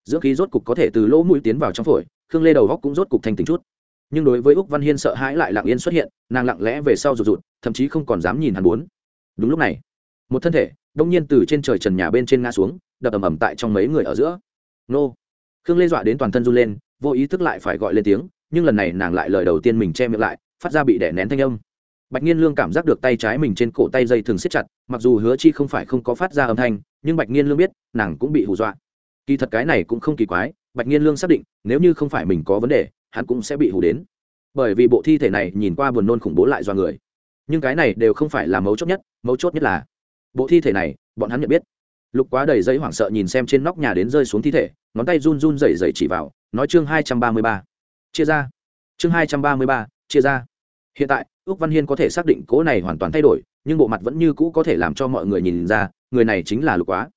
dưỡng khí rốt cục có thể từ lỗ mũi tiến vào trong phổi, khương lê đầu góc cũng rốt cục thành tính chút. Nhưng đối với úc văn hiên sợ hãi lại lặng yên xuất hiện, nàng lặng lẽ về sau rụt rụt, thậm chí không còn dám nhìn hắn bốn đúng lúc này, một thân thể đông nhiên từ trên trời trần nhà bên trên ngã xuống, đập ầm ầm tại trong mấy người ở giữa. Nô! Khương lê dọa đến toàn thân run lên, vô ý thức lại phải gọi lên tiếng, nhưng lần này nàng lại lời đầu tiên mình che miệng lại, phát ra bị đẻ nén thanh âm. Bạch nhiên lương cảm giác được tay trái mình trên cổ tay dây thường siết chặt, mặc dù hứa chi không phải không có phát ra âm thanh, nhưng bạch nhiên lương biết, nàng cũng bị hù dọa kỳ thật cái này cũng không kỳ quái, bạch nhiên lương xác định, nếu như không phải mình có vấn đề, hắn cũng sẽ bị hù đến. Bởi vì bộ thi thể này nhìn qua buồn nôn khủng bố lại do người. Nhưng cái này đều không phải là mấu chốt nhất, mấu chốt nhất là, bộ thi thể này, bọn hắn nhận biết. Lục quá đầy giấy hoảng sợ nhìn xem trên nóc nhà đến rơi xuống thi thể, ngón tay run run rẩy rẩy chỉ vào, nói chương hai trăm ba mươi ba. Chia ra. Chương hai trăm ba mươi ba, chia ra. Hiện tại ước văn hiên có thể xác định cố này hoàn toàn thay đổi, nhưng bộ mặt vẫn như cũ có thể làm cho mọi người nhìn ra, người này chính là lục quá.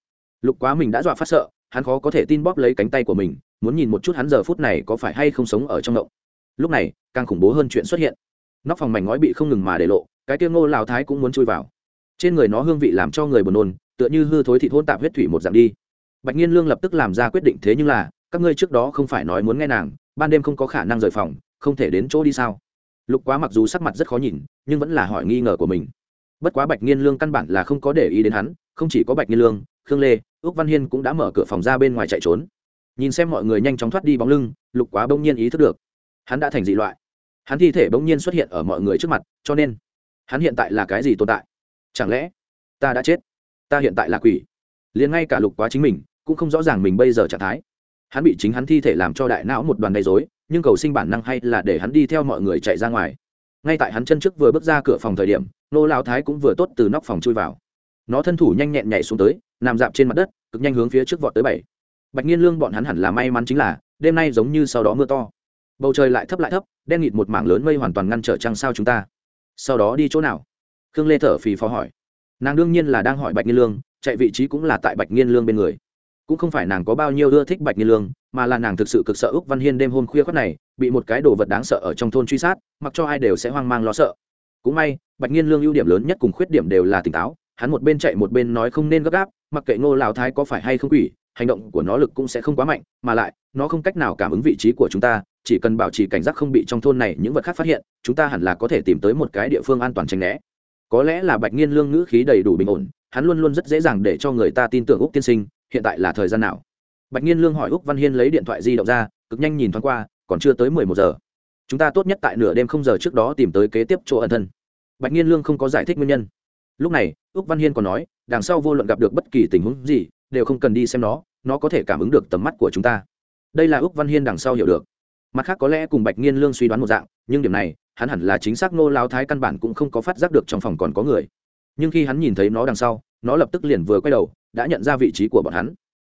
Lục quá mình đã dọa phát sợ hắn khó có thể tin bóp lấy cánh tay của mình, muốn nhìn một chút hắn giờ phút này có phải hay không sống ở trong động lúc này, càng khủng bố hơn chuyện xuất hiện. Nóc phòng mảnh ngói bị không ngừng mà để lộ, cái tiêu ngô lào thái cũng muốn chui vào. Trên người nó hương vị làm cho người buồn nôn, tựa như hư thối thịt hôn tạp huyết thủy một dạng đi. Bạch nhiên lương lập tức làm ra quyết định thế nhưng là, các ngươi trước đó không phải nói muốn nghe nàng, ban đêm không có khả năng rời phòng, không thể đến chỗ đi sao? Lục quá mặc dù sắc mặt rất khó nhìn, nhưng vẫn là hỏi nghi ngờ của mình. Bất quá bạch nghiên lương căn bản là không có để ý đến hắn, không chỉ có bạch nghiên lương, khương lê ước văn hiên cũng đã mở cửa phòng ra bên ngoài chạy trốn. Nhìn xem mọi người nhanh chóng thoát đi bóng lưng, lục quá bỗng nhiên ý thức được, hắn đã thành dị loại. Hắn thi thể bỗng nhiên xuất hiện ở mọi người trước mặt, cho nên, hắn hiện tại là cái gì tồn tại? Chẳng lẽ, ta đã chết? Ta hiện tại là quỷ. Liền ngay cả lục quá chính mình, cũng không rõ ràng mình bây giờ trạng thái. Hắn bị chính hắn thi thể làm cho đại não một đoàn gây dối nhưng cầu sinh bản năng hay là để hắn đi theo mọi người chạy ra ngoài. Ngay tại hắn chân trước vừa bước ra cửa phòng thời điểm, nô lao thái cũng vừa tốt từ nóc phòng chui vào nó thân thủ nhanh nhẹn nhảy xuống tới, nằm dạp trên mặt đất, cực nhanh hướng phía trước vọt tới bảy. Bạch nhiên lương bọn hắn hẳn là may mắn chính là, đêm nay giống như sau đó mưa to. Bầu trời lại thấp lại thấp, đen nghịt một mảng lớn mây hoàn toàn ngăn trở trăng sao chúng ta. Sau đó đi chỗ nào? Khương lê thở phì phò hỏi. Nàng đương nhiên là đang hỏi bạch nhiên lương, chạy vị trí cũng là tại bạch nhiên lương bên người. Cũng không phải nàng có bao nhiêu ưa thích bạch nhiên lương, mà là nàng thực sự cực sợ úc văn hiên đêm hôm khuya khoác này, bị một cái đồ vật đáng sợ ở trong thôn truy sát, mặc cho ai đều sẽ hoang mang lo sợ. Cũng may, bạch nhiên lương ưu điểm lớn nhất cùng khuyết điểm đều là tỉnh táo hắn một bên chạy một bên nói không nên gấp gáp, mặc kệ ngô lào thái có phải hay không quỷ, hành động của nó lực cũng sẽ không quá mạnh, mà lại, nó không cách nào cảm ứng vị trí của chúng ta, chỉ cần bảo trì cảnh giác không bị trong thôn này những vật khác phát hiện, chúng ta hẳn là có thể tìm tới một cái địa phương an toàn tránh né. Có lẽ là bạch nghiên lương ngữ khí đầy đủ bình ổn, hắn luôn luôn rất dễ dàng để cho người ta tin tưởng úc tiên sinh, hiện tại là thời gian nào? Bạch nghiên lương hỏi úc văn hiên lấy điện thoại di động ra, cực nhanh nhìn thoáng qua, còn chưa tới mười một giờ. Chúng ta tốt nhất tại nửa đêm không giờ trước đó tìm tới kế tiếp chỗ ẩn thân. Bạch nghiên lương không có giải thích nguyên nhân. Lúc này úc văn hiên còn nói, đằng sau vô luận gặp được bất kỳ tình huống gì, đều không cần đi xem nó nó có thể cảm ứng được tầm mắt của chúng ta. Đây là úc văn hiên đằng sau hiểu được. Mặt khác có lẽ cùng bạch nghiên lương suy đoán một dạng, nhưng điểm này, hắn hẳn là chính xác nô lao thái căn bản cũng không có phát giác được trong phòng còn có người. Nhưng khi hắn nhìn thấy nó đằng sau, nó lập tức liền vừa quay đầu, đã nhận ra vị trí của bọn hắn.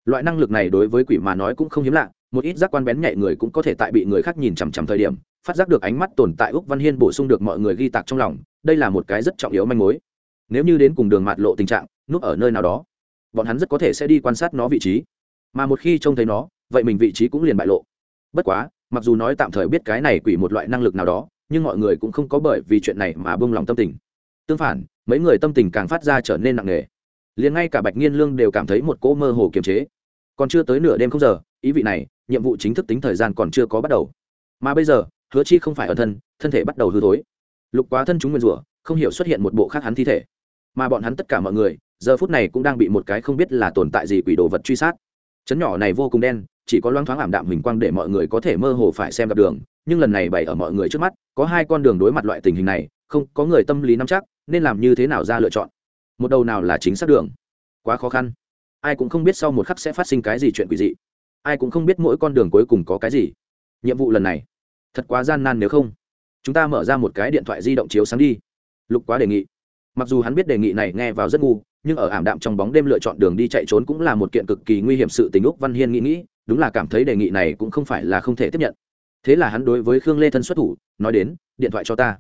Loại năng lực này đối với quỷ mà nói cũng không hiếm lạ, một ít giác quan bén nhạy người cũng có thể tại bị người khác nhìn chằm chằm thời điểm, phát giác được ánh mắt tồn tại úc văn hiên bổ sung được mọi người ghi tạc trong lòng, đây là một cái rất trọng yếu manh mối nếu như đến cùng đường mạt lộ tình trạng, núp ở nơi nào đó, bọn hắn rất có thể sẽ đi quan sát nó vị trí. Mà một khi trông thấy nó, vậy mình vị trí cũng liền bại lộ. Bất quá, mặc dù nói tạm thời biết cái này quỷ một loại năng lực nào đó, nhưng mọi người cũng không có bởi vì chuyện này mà bông lòng tâm tình. Tương phản, mấy người tâm tình càng phát ra trở nên nặng nề. Liền ngay cả bạch nghiên lương đều cảm thấy một cỗ mơ hồ kiềm chế. Còn chưa tới nửa đêm không giờ, ý vị này, nhiệm vụ chính thức tính thời gian còn chưa có bắt đầu. Mà bây giờ, hứa chi không phải ở thân thân thể bắt đầu hư thối. Lục quá thân chúng nguyên rủa, không hiểu xuất hiện một bộ khác hắn thi thể mà bọn hắn tất cả mọi người, giờ phút này cũng đang bị một cái không biết là tồn tại gì quỷ đồ vật truy sát. Chấn nhỏ này vô cùng đen, chỉ có loáng thoáng ảm đạm hình quang để mọi người có thể mơ hồ phải xem gặp đường, nhưng lần này bày ở mọi người trước mắt, có hai con đường đối mặt loại tình hình này, không có người tâm lý nắm chắc, nên làm như thế nào ra lựa chọn? Một đầu nào là chính xác đường? Quá khó khăn. Ai cũng không biết sau một khắc sẽ phát sinh cái gì chuyện quỷ dị. Ai cũng không biết mỗi con đường cuối cùng có cái gì. Nhiệm vụ lần này, thật quá gian nan nếu không. Chúng ta mở ra một cái điện thoại di động chiếu sáng đi. Lục quá đề nghị mặc dù hắn biết đề nghị này nghe vào rất ngu, nhưng ở ảm đạm trong bóng đêm lựa chọn đường đi chạy trốn cũng là một kiện cực kỳ nguy hiểm sự tình úc văn hiên nghĩ nghĩ, đúng là cảm thấy đề nghị này cũng không phải là không thể tiếp nhận. Thế là hắn đối với khương lê thân xuất thủ, nói đến, điện thoại cho ta.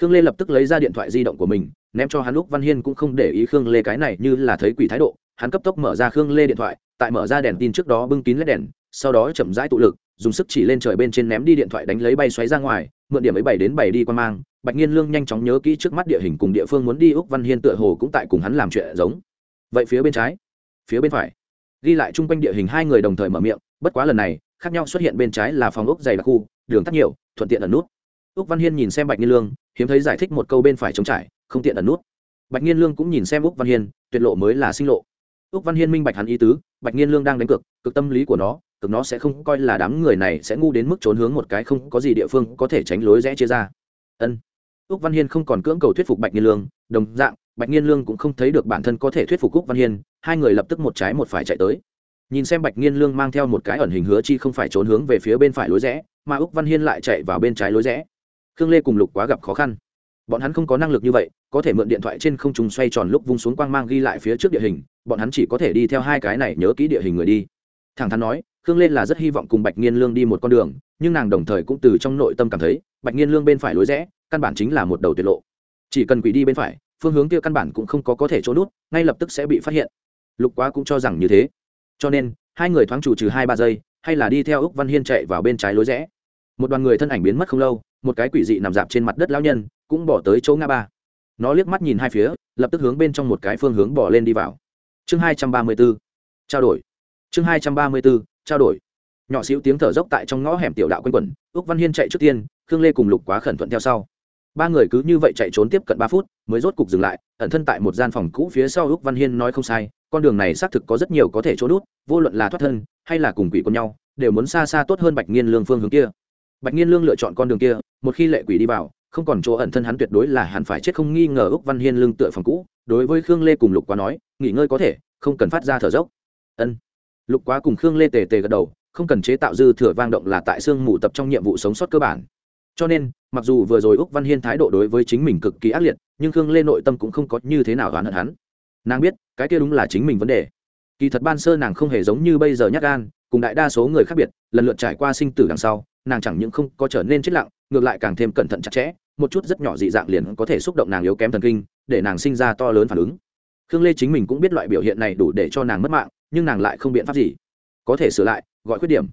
Khương lê lập tức lấy ra điện thoại di động của mình, ném cho hắn úc văn hiên cũng không để ý khương lê cái này như là thấy quỷ thái độ, hắn cấp tốc mở ra khương lê điện thoại, tại mở ra đèn tin trước đó bưng kín led đèn, sau đó chậm rãi tụ lực, dùng sức chỉ lên trời bên trên ném đi điện thoại đánh lấy bay xoáy ra ngoài, mượn điểm ấy bảy đến bảy đi qua mang bạch nhiên lương nhanh chóng nhớ kỹ trước mắt địa hình cùng địa phương muốn đi, úc văn hiên tựa hồ cũng tại cùng hắn làm chuyện giống. Vậy phía bên trái, phía bên phải. Ghi lại chung quanh địa hình hai người đồng thời mở miệng, bất quá lần này, khác nhau xuất hiện bên trái là phòng ốc dày đặc khu, đường tắt nhiều, thuận tiện ẩn nút. Úc văn hiên nhìn xem bạch nhiên lương, hiếm thấy giải thích một câu bên phải chống trải, không tiện ẩn nút. Bạch nhiên lương cũng nhìn xem úc văn hiên, tuyệt lộ mới là sinh lộ. Úc văn hiên minh bạch hắn ý tứ, bạch nhiên lương đang đánh cược, cực tâm lý của nó, cực nó sẽ không coi là đám người này sẽ ngu đến mức trốn hướng một cái không có gì địa phương có thể tránh lối rẽ chia ra. Ân úc văn hiên không còn cưỡng cầu thuyết phục bạch nhiên lương, đồng dạng, bạch nhiên lương cũng không thấy được bản thân có thể thuyết phục úc văn hiên, hai người lập tức một trái một phải chạy tới. Nhìn xem bạch nhiên lương mang theo một cái ẩn hình hứa chi không phải trốn hướng về phía bên phải lối rẽ, mà úc văn hiên lại chạy vào bên trái lối rẽ. Khương lê cùng lục quá gặp khó khăn. Bọn hắn không có năng lực như vậy, có thể mượn điện thoại trên không trùng xoay tròn lúc vung xuống quang mang ghi lại phía trước địa hình, bọn hắn chỉ có thể đi theo hai cái này nhớ kỹ địa hình người đi. Thẳng thắn nói khương lên là rất hy vọng cùng bạch nghiên lương đi một con đường, nhưng nàng đồng thời cũng từ trong nội tâm cảm thấy, bạch nghiên lương bên phải lối rẽ, căn bản chính là một đầu tuyệt lộ. Chỉ cần quỷ đi bên phải, phương hướng kia căn bản cũng không có có thể trốn nút, ngay lập tức sẽ bị phát hiện. Lục quá cũng cho rằng như thế. Cho nên, hai người thoáng chủ trừ hai ba giây, hay là đi theo úc văn hiên chạy vào bên trái lối rẽ. Một đoàn người thân ảnh biến mất không lâu, một cái quỷ dị nằm dạp trên mặt đất lão nhân, cũng bỏ tới chỗ ngã ba. Nó liếc mắt nhìn hai phía, lập tức hướng bên trong một cái phương hướng bỏ lên đi vào. Chương hai trăm ba mươi b ố trao đổi. Chương hai trăm ba mươi b ố trao đổi. Nhỏ xíu tiếng thở dốc tại trong ngõ hẻm tiểu đạo quanh quẩn ước văn hiên chạy trước tiên, khương lê cùng lục quá khẩn thuận theo sau. Ba người cứ như vậy chạy trốn tiếp cận ba phút, mới rốt cục dừng lại, ẩn thân tại một gian phòng cũ phía sau ước văn hiên nói không sai, con đường này xác thực có rất nhiều có thể trốn đút vô luận là thoát thân, hay là cùng quỷ con nhau, đều muốn xa xa tốt hơn bạch nghiên lương phương hướng kia. Bạch nghiên lương lựa chọn con đường kia, một khi lệ quỷ đi vào, không còn chỗ ẩn thân hắn tuyệt đối là hẳn phải chết không nghi ngờ ước văn hiên lương tựa phòng cũ, đối với khương lê cùng lục quá nói, nghỉ ngơi có thể, không cần phát ra thở dốc. Ân lục quá cùng khương lê tề tề gật đầu, không cần chế tạo dư thừa vang động là tại xương mù tập trong nhiệm vụ sống sót cơ bản. Cho nên, mặc dù vừa rồi úc văn hiên thái độ đối với chính mình cực kỳ ác liệt, nhưng khương lê nội tâm cũng không có như thế nào oán hận hắn. Nàng biết, cái kia đúng là chính mình vấn đề. Kỳ thật ban sơ nàng không hề giống như bây giờ nhát gan, cùng đại đa số người khác biệt, lần lượt trải qua sinh tử đằng sau, nàng chẳng những không có trở nên chết lặng, ngược lại càng thêm cẩn thận chặt chẽ, một chút rất nhỏ dị dạng liền có thể xúc động nàng yếu kém thần kinh, để nàng sinh ra to lớn phản ứng. Khương lê chính mình cũng biết loại biểu hiện này đủ để cho nàng mất mạng nhưng nàng lại không biện pháp gì. Có thể sửa lại, gọi khuyết điểm,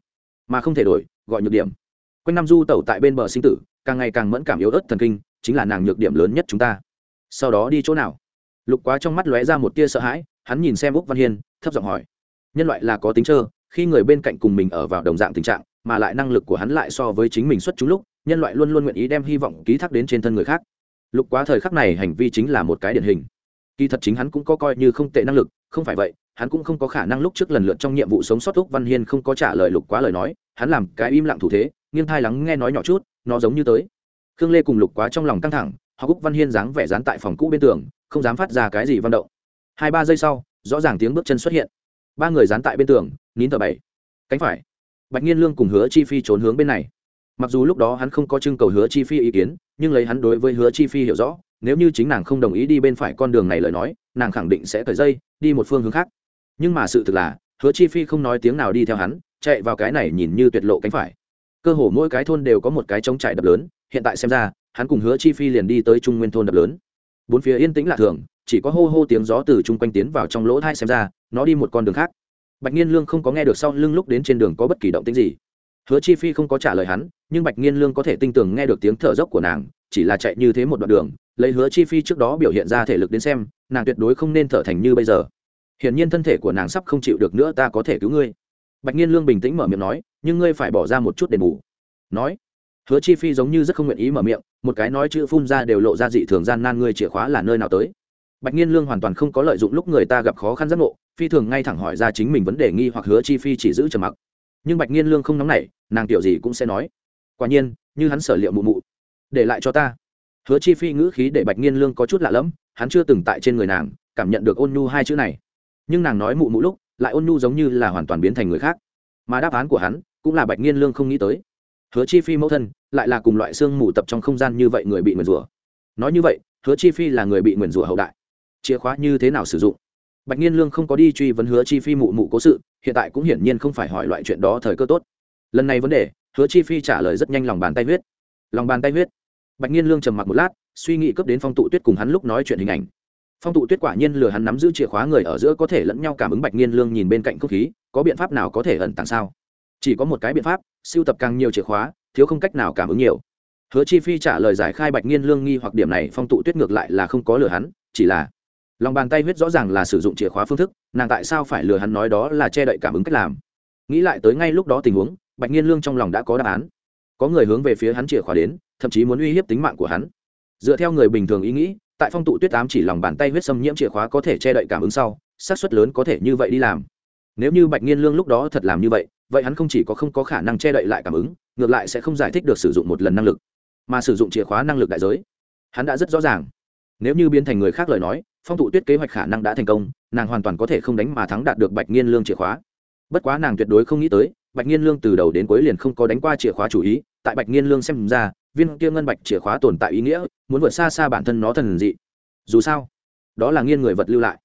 mà không thể đổi, gọi nhược điểm. Quanh năm du tẩu tại bên bờ sinh tử, càng ngày càng mẫn cảm yếu ớt thần kinh, chính là nàng nhược điểm lớn nhất chúng ta. Sau đó đi chỗ nào? Lục quá trong mắt lóe ra một tia sợ hãi, hắn nhìn xem úc văn hiên, thấp giọng hỏi. Nhân loại là có tính trơ, khi người bên cạnh cùng mình ở vào đồng dạng tình trạng, mà lại năng lực của hắn lại so với chính mình xuất chúng lúc, nhân loại luôn luôn nguyện ý đem hy vọng ký thác đến trên thân người khác. Lục quá thời khắc này hành vi chính là một cái điển hình. Kỳ thật chính hắn cũng có coi như không tệ năng lực, không phải vậy hắn cũng không có khả năng lúc trước lần lượt trong nhiệm vụ sống sót úc văn hiên không có trả lời lục quá lời nói, hắn làm cái im lặng thủ thế, nghiêng thai lắng nghe nói nhỏ chút, nó giống như tới. Khương lê cùng lục quá trong lòng căng thẳng họ úc văn hiên dáng vẻ dán tại phòng cũ bên tường, không dám phát ra cái gì văn động. Hai ba giây sau, rõ ràng tiếng bước chân xuất hiện. Ba người dán tại bên tường, nín thở bảy. Cánh phải. Bạch nhiên lương cùng hứa chi phi trốn hướng bên này. Mặc dù lúc đó hắn không có trưng cầu hứa chi phi ý kiến, nhưng lấy hắn đối với hứa chi phi hiểu rõ, nếu như chính nàng không đồng ý đi bên phải con đường này lời nói, nàng khẳng định sẽ cởi dây, đi một phương hướng khác nhưng mà sự thực là, hứa chi phi không nói tiếng nào đi theo hắn, chạy vào cái này nhìn như tuyệt lộ cánh phải. Cơ hồ mỗi cái thôn đều có một cái trống trải đập lớn, hiện tại xem ra, hắn cùng hứa chi phi liền đi tới trung nguyên thôn đập lớn. Bốn phía yên tĩnh lạ thường, chỉ có hô hô tiếng gió từ chung quanh tiến vào trong lỗ thai xem ra, nó đi một con đường khác. Bạch nhiên lương không có nghe được sau lưng lúc đến trên đường có bất kỳ động tĩnh gì. Hứa chi phi không có trả lời hắn, nhưng bạch nhiên lương có thể tinh tường nghe được tiếng thở dốc của nàng, chỉ là chạy như thế một đoạn đường, lấy hứa chi phi trước đó biểu hiện ra thể lực đến xem, nàng tuyệt đối không nên thở thành như bây giờ hiển nhiên thân thể của nàng sắp không chịu được nữa, ta có thể cứu ngươi. Bạch nhiên lương bình tĩnh mở miệng nói, nhưng ngươi phải bỏ ra một chút đền bù. Nói, hứa chi phi giống như rất không nguyện ý mở miệng, một cái nói chữ phun ra đều lộ ra dị thường gian nan, ngươi chìa khóa là nơi nào tới? Bạch nhiên lương hoàn toàn không có lợi dụng lúc người ta gặp khó khăn giác ngộ, phi thường ngay thẳng hỏi ra chính mình vấn đề nghi hoặc hứa chi phi chỉ giữ trầm mặc. Nhưng bạch nhiên lương không nóng nảy, nàng tiểu gì cũng sẽ nói. Quả nhiên, như hắn sở liệu mụ mụ. Để lại cho ta. Hứa chi phi ngữ khí để bạch nhiên lương có chút lạ lẫm, hắn chưa từng tại trên người nàng, cảm nhận được ôn nhu hai chữ này nhưng nàng nói mụ mụ lúc lại ôn nhu giống như là hoàn toàn biến thành người khác mà đáp án của hắn cũng là bạch nghiên lương không nghĩ tới hứa chi phi mẫu thân lại là cùng loại xương mù tập trong không gian như vậy người bị nguyền rủa nói như vậy hứa chi phi là người bị nguyền rủa hậu đại chìa khóa như thế nào sử dụng bạch nghiên lương không có đi truy vấn hứa chi phi mụ mụ cố sự hiện tại cũng hiển nhiên không phải hỏi loại chuyện đó thời cơ tốt lần này vấn đề hứa chi phi trả lời rất nhanh lòng bàn tay huyết lòng bàn tay huyết bạch nghiên lương trầm mặc một lát suy nghĩ cấp đến phong tụ tuyết cùng hắn lúc nói chuyện hình ảnh phong tụ tuyết quả nhiên lừa hắn nắm giữ chìa khóa người ở giữa có thể lẫn nhau cảm ứng bạch nghiên lương nhìn bên cạnh không khí, có biện pháp nào có thể ẩn tàng sao? Chỉ có một cái biện pháp, siêu tập càng nhiều chìa khóa, thiếu không cách nào cảm ứng nhiều. Hứa chi phi trả lời giải khai bạch nghiên lương nghi hoặc điểm này, phong tụ tuyết ngược lại là không có lừa hắn, chỉ là lòng bàn tay huyết rõ ràng là sử dụng chìa khóa phương thức, nàng tại sao phải lừa hắn nói đó là che đậy cảm ứng cách làm? Nghĩ lại tới ngay lúc đó tình huống, bạch nghiên lương trong lòng đã có đáp án. Có người hướng về phía hắn chìa khóa đến, thậm chí muốn uy hiếp tính mạng của hắn. Dựa theo người bình thường ý nghĩ tại phong tụ tuyết ám chỉ lòng bàn tay huyết xâm nhiễm chìa khóa có thể che đậy cảm ứng sau, xác suất lớn có thể như vậy đi làm. Nếu như bạch nghiên lương lúc đó thật làm như vậy vậy hắn không chỉ có không có khả năng che đậy lại cảm ứng, ngược lại sẽ không giải thích được sử dụng một lần năng lực, mà sử dụng chìa khóa năng lực đại giới. Hắn đã rất rõ ràng. Nếu như biến thành người khác lời nói, phong tụ tuyết kế hoạch khả năng đã thành công, nàng hoàn toàn có thể không đánh mà thắng đạt được bạch nghiên lương chìa khóa. Bất quá nàng tuyệt đối không nghĩ tới, bạch nghiên lương từ đầu đến cuối liền không có đánh qua chìa khóa chủ ý, tại bạch nghiên lương xem ra viên kia ngân bạch chìa khóa tồn tại ý nghĩa, muốn vượt xa xa bản thân nó thần dị. Dù sao, đó là nghiên người vật lưu lại.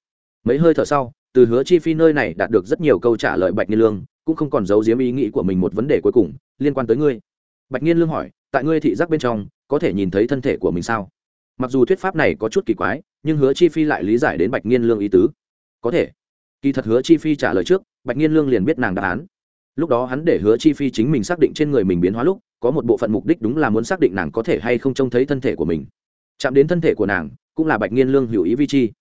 Mấy hơi thở sau, từ hứa chi phi nơi này đạt được rất nhiều câu trả lời bạch nghiên lương, cũng không còn giấu giếm ý nghĩ của mình một vấn đề cuối cùng liên quan tới ngươi. Bạch nghiên lương hỏi, tại ngươi thị giác bên trong, có thể nhìn thấy thân thể của mình sao? Mặc dù thuyết pháp này có chút kỳ quái, nhưng hứa chi phi lại lý giải đến bạch nghiên lương ý tứ. Có thể. Kỳ thật hứa chi phi trả lời trước, bạch nghiên lương liền biết nàng đáp án. Lúc đó hắn để hứa chi phi chính mình xác định trên người mình biến hóa lúc có một bộ phận mục đích đúng là muốn xác định nàng có thể hay không trông thấy thân thể của mình. Chạm đến thân thể của nàng, cũng là bạch nghiên lương hữu ý vi chi.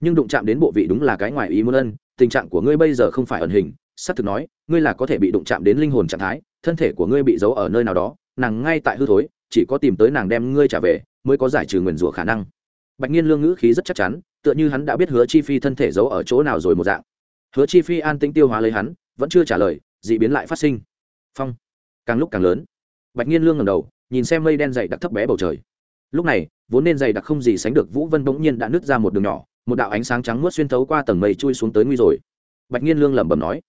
Nhưng đụng chạm đến bộ vị đúng là cái ngoài ý muốn ân, tình trạng của ngươi bây giờ không phải ẩn hình s c thực nói, ngươi là có thể bị đụng chạm đến linh hồn trạng thái, thân thể của ngươi bị giấu ở nơi nào đó, nàng ngay tại hư thối, chỉ có tìm tới nàng đem ngươi trả về, mới có giải trừ nguyền rủa khả năng. Bạch nhiên lương ngữ khí rất chắc chắn, tựa như hắn đã biết hứa chi phi thân thể giấu ở chỗ nào rồi một dạng. Hứa chi phi an tĩnh tiêu hóa lấy hắn, vẫn chưa trả lời d ị biến lại phát sinh. Phong. Càng lúc càng lớn bạch nhiên lương ngầm đầu, nhìn xem mây đen dày đặc thấp bé bầu trời. Lúc này, vốn nên dày đặc không gì sánh được vũ vân bỗng nhiên đã nứt ra một đường nhỏ, một đạo ánh sáng trắng muốt xuyên thấu qua tầng mây chui xuống tới nguy rồi. Bạch nhiên lương lẩm bẩm nói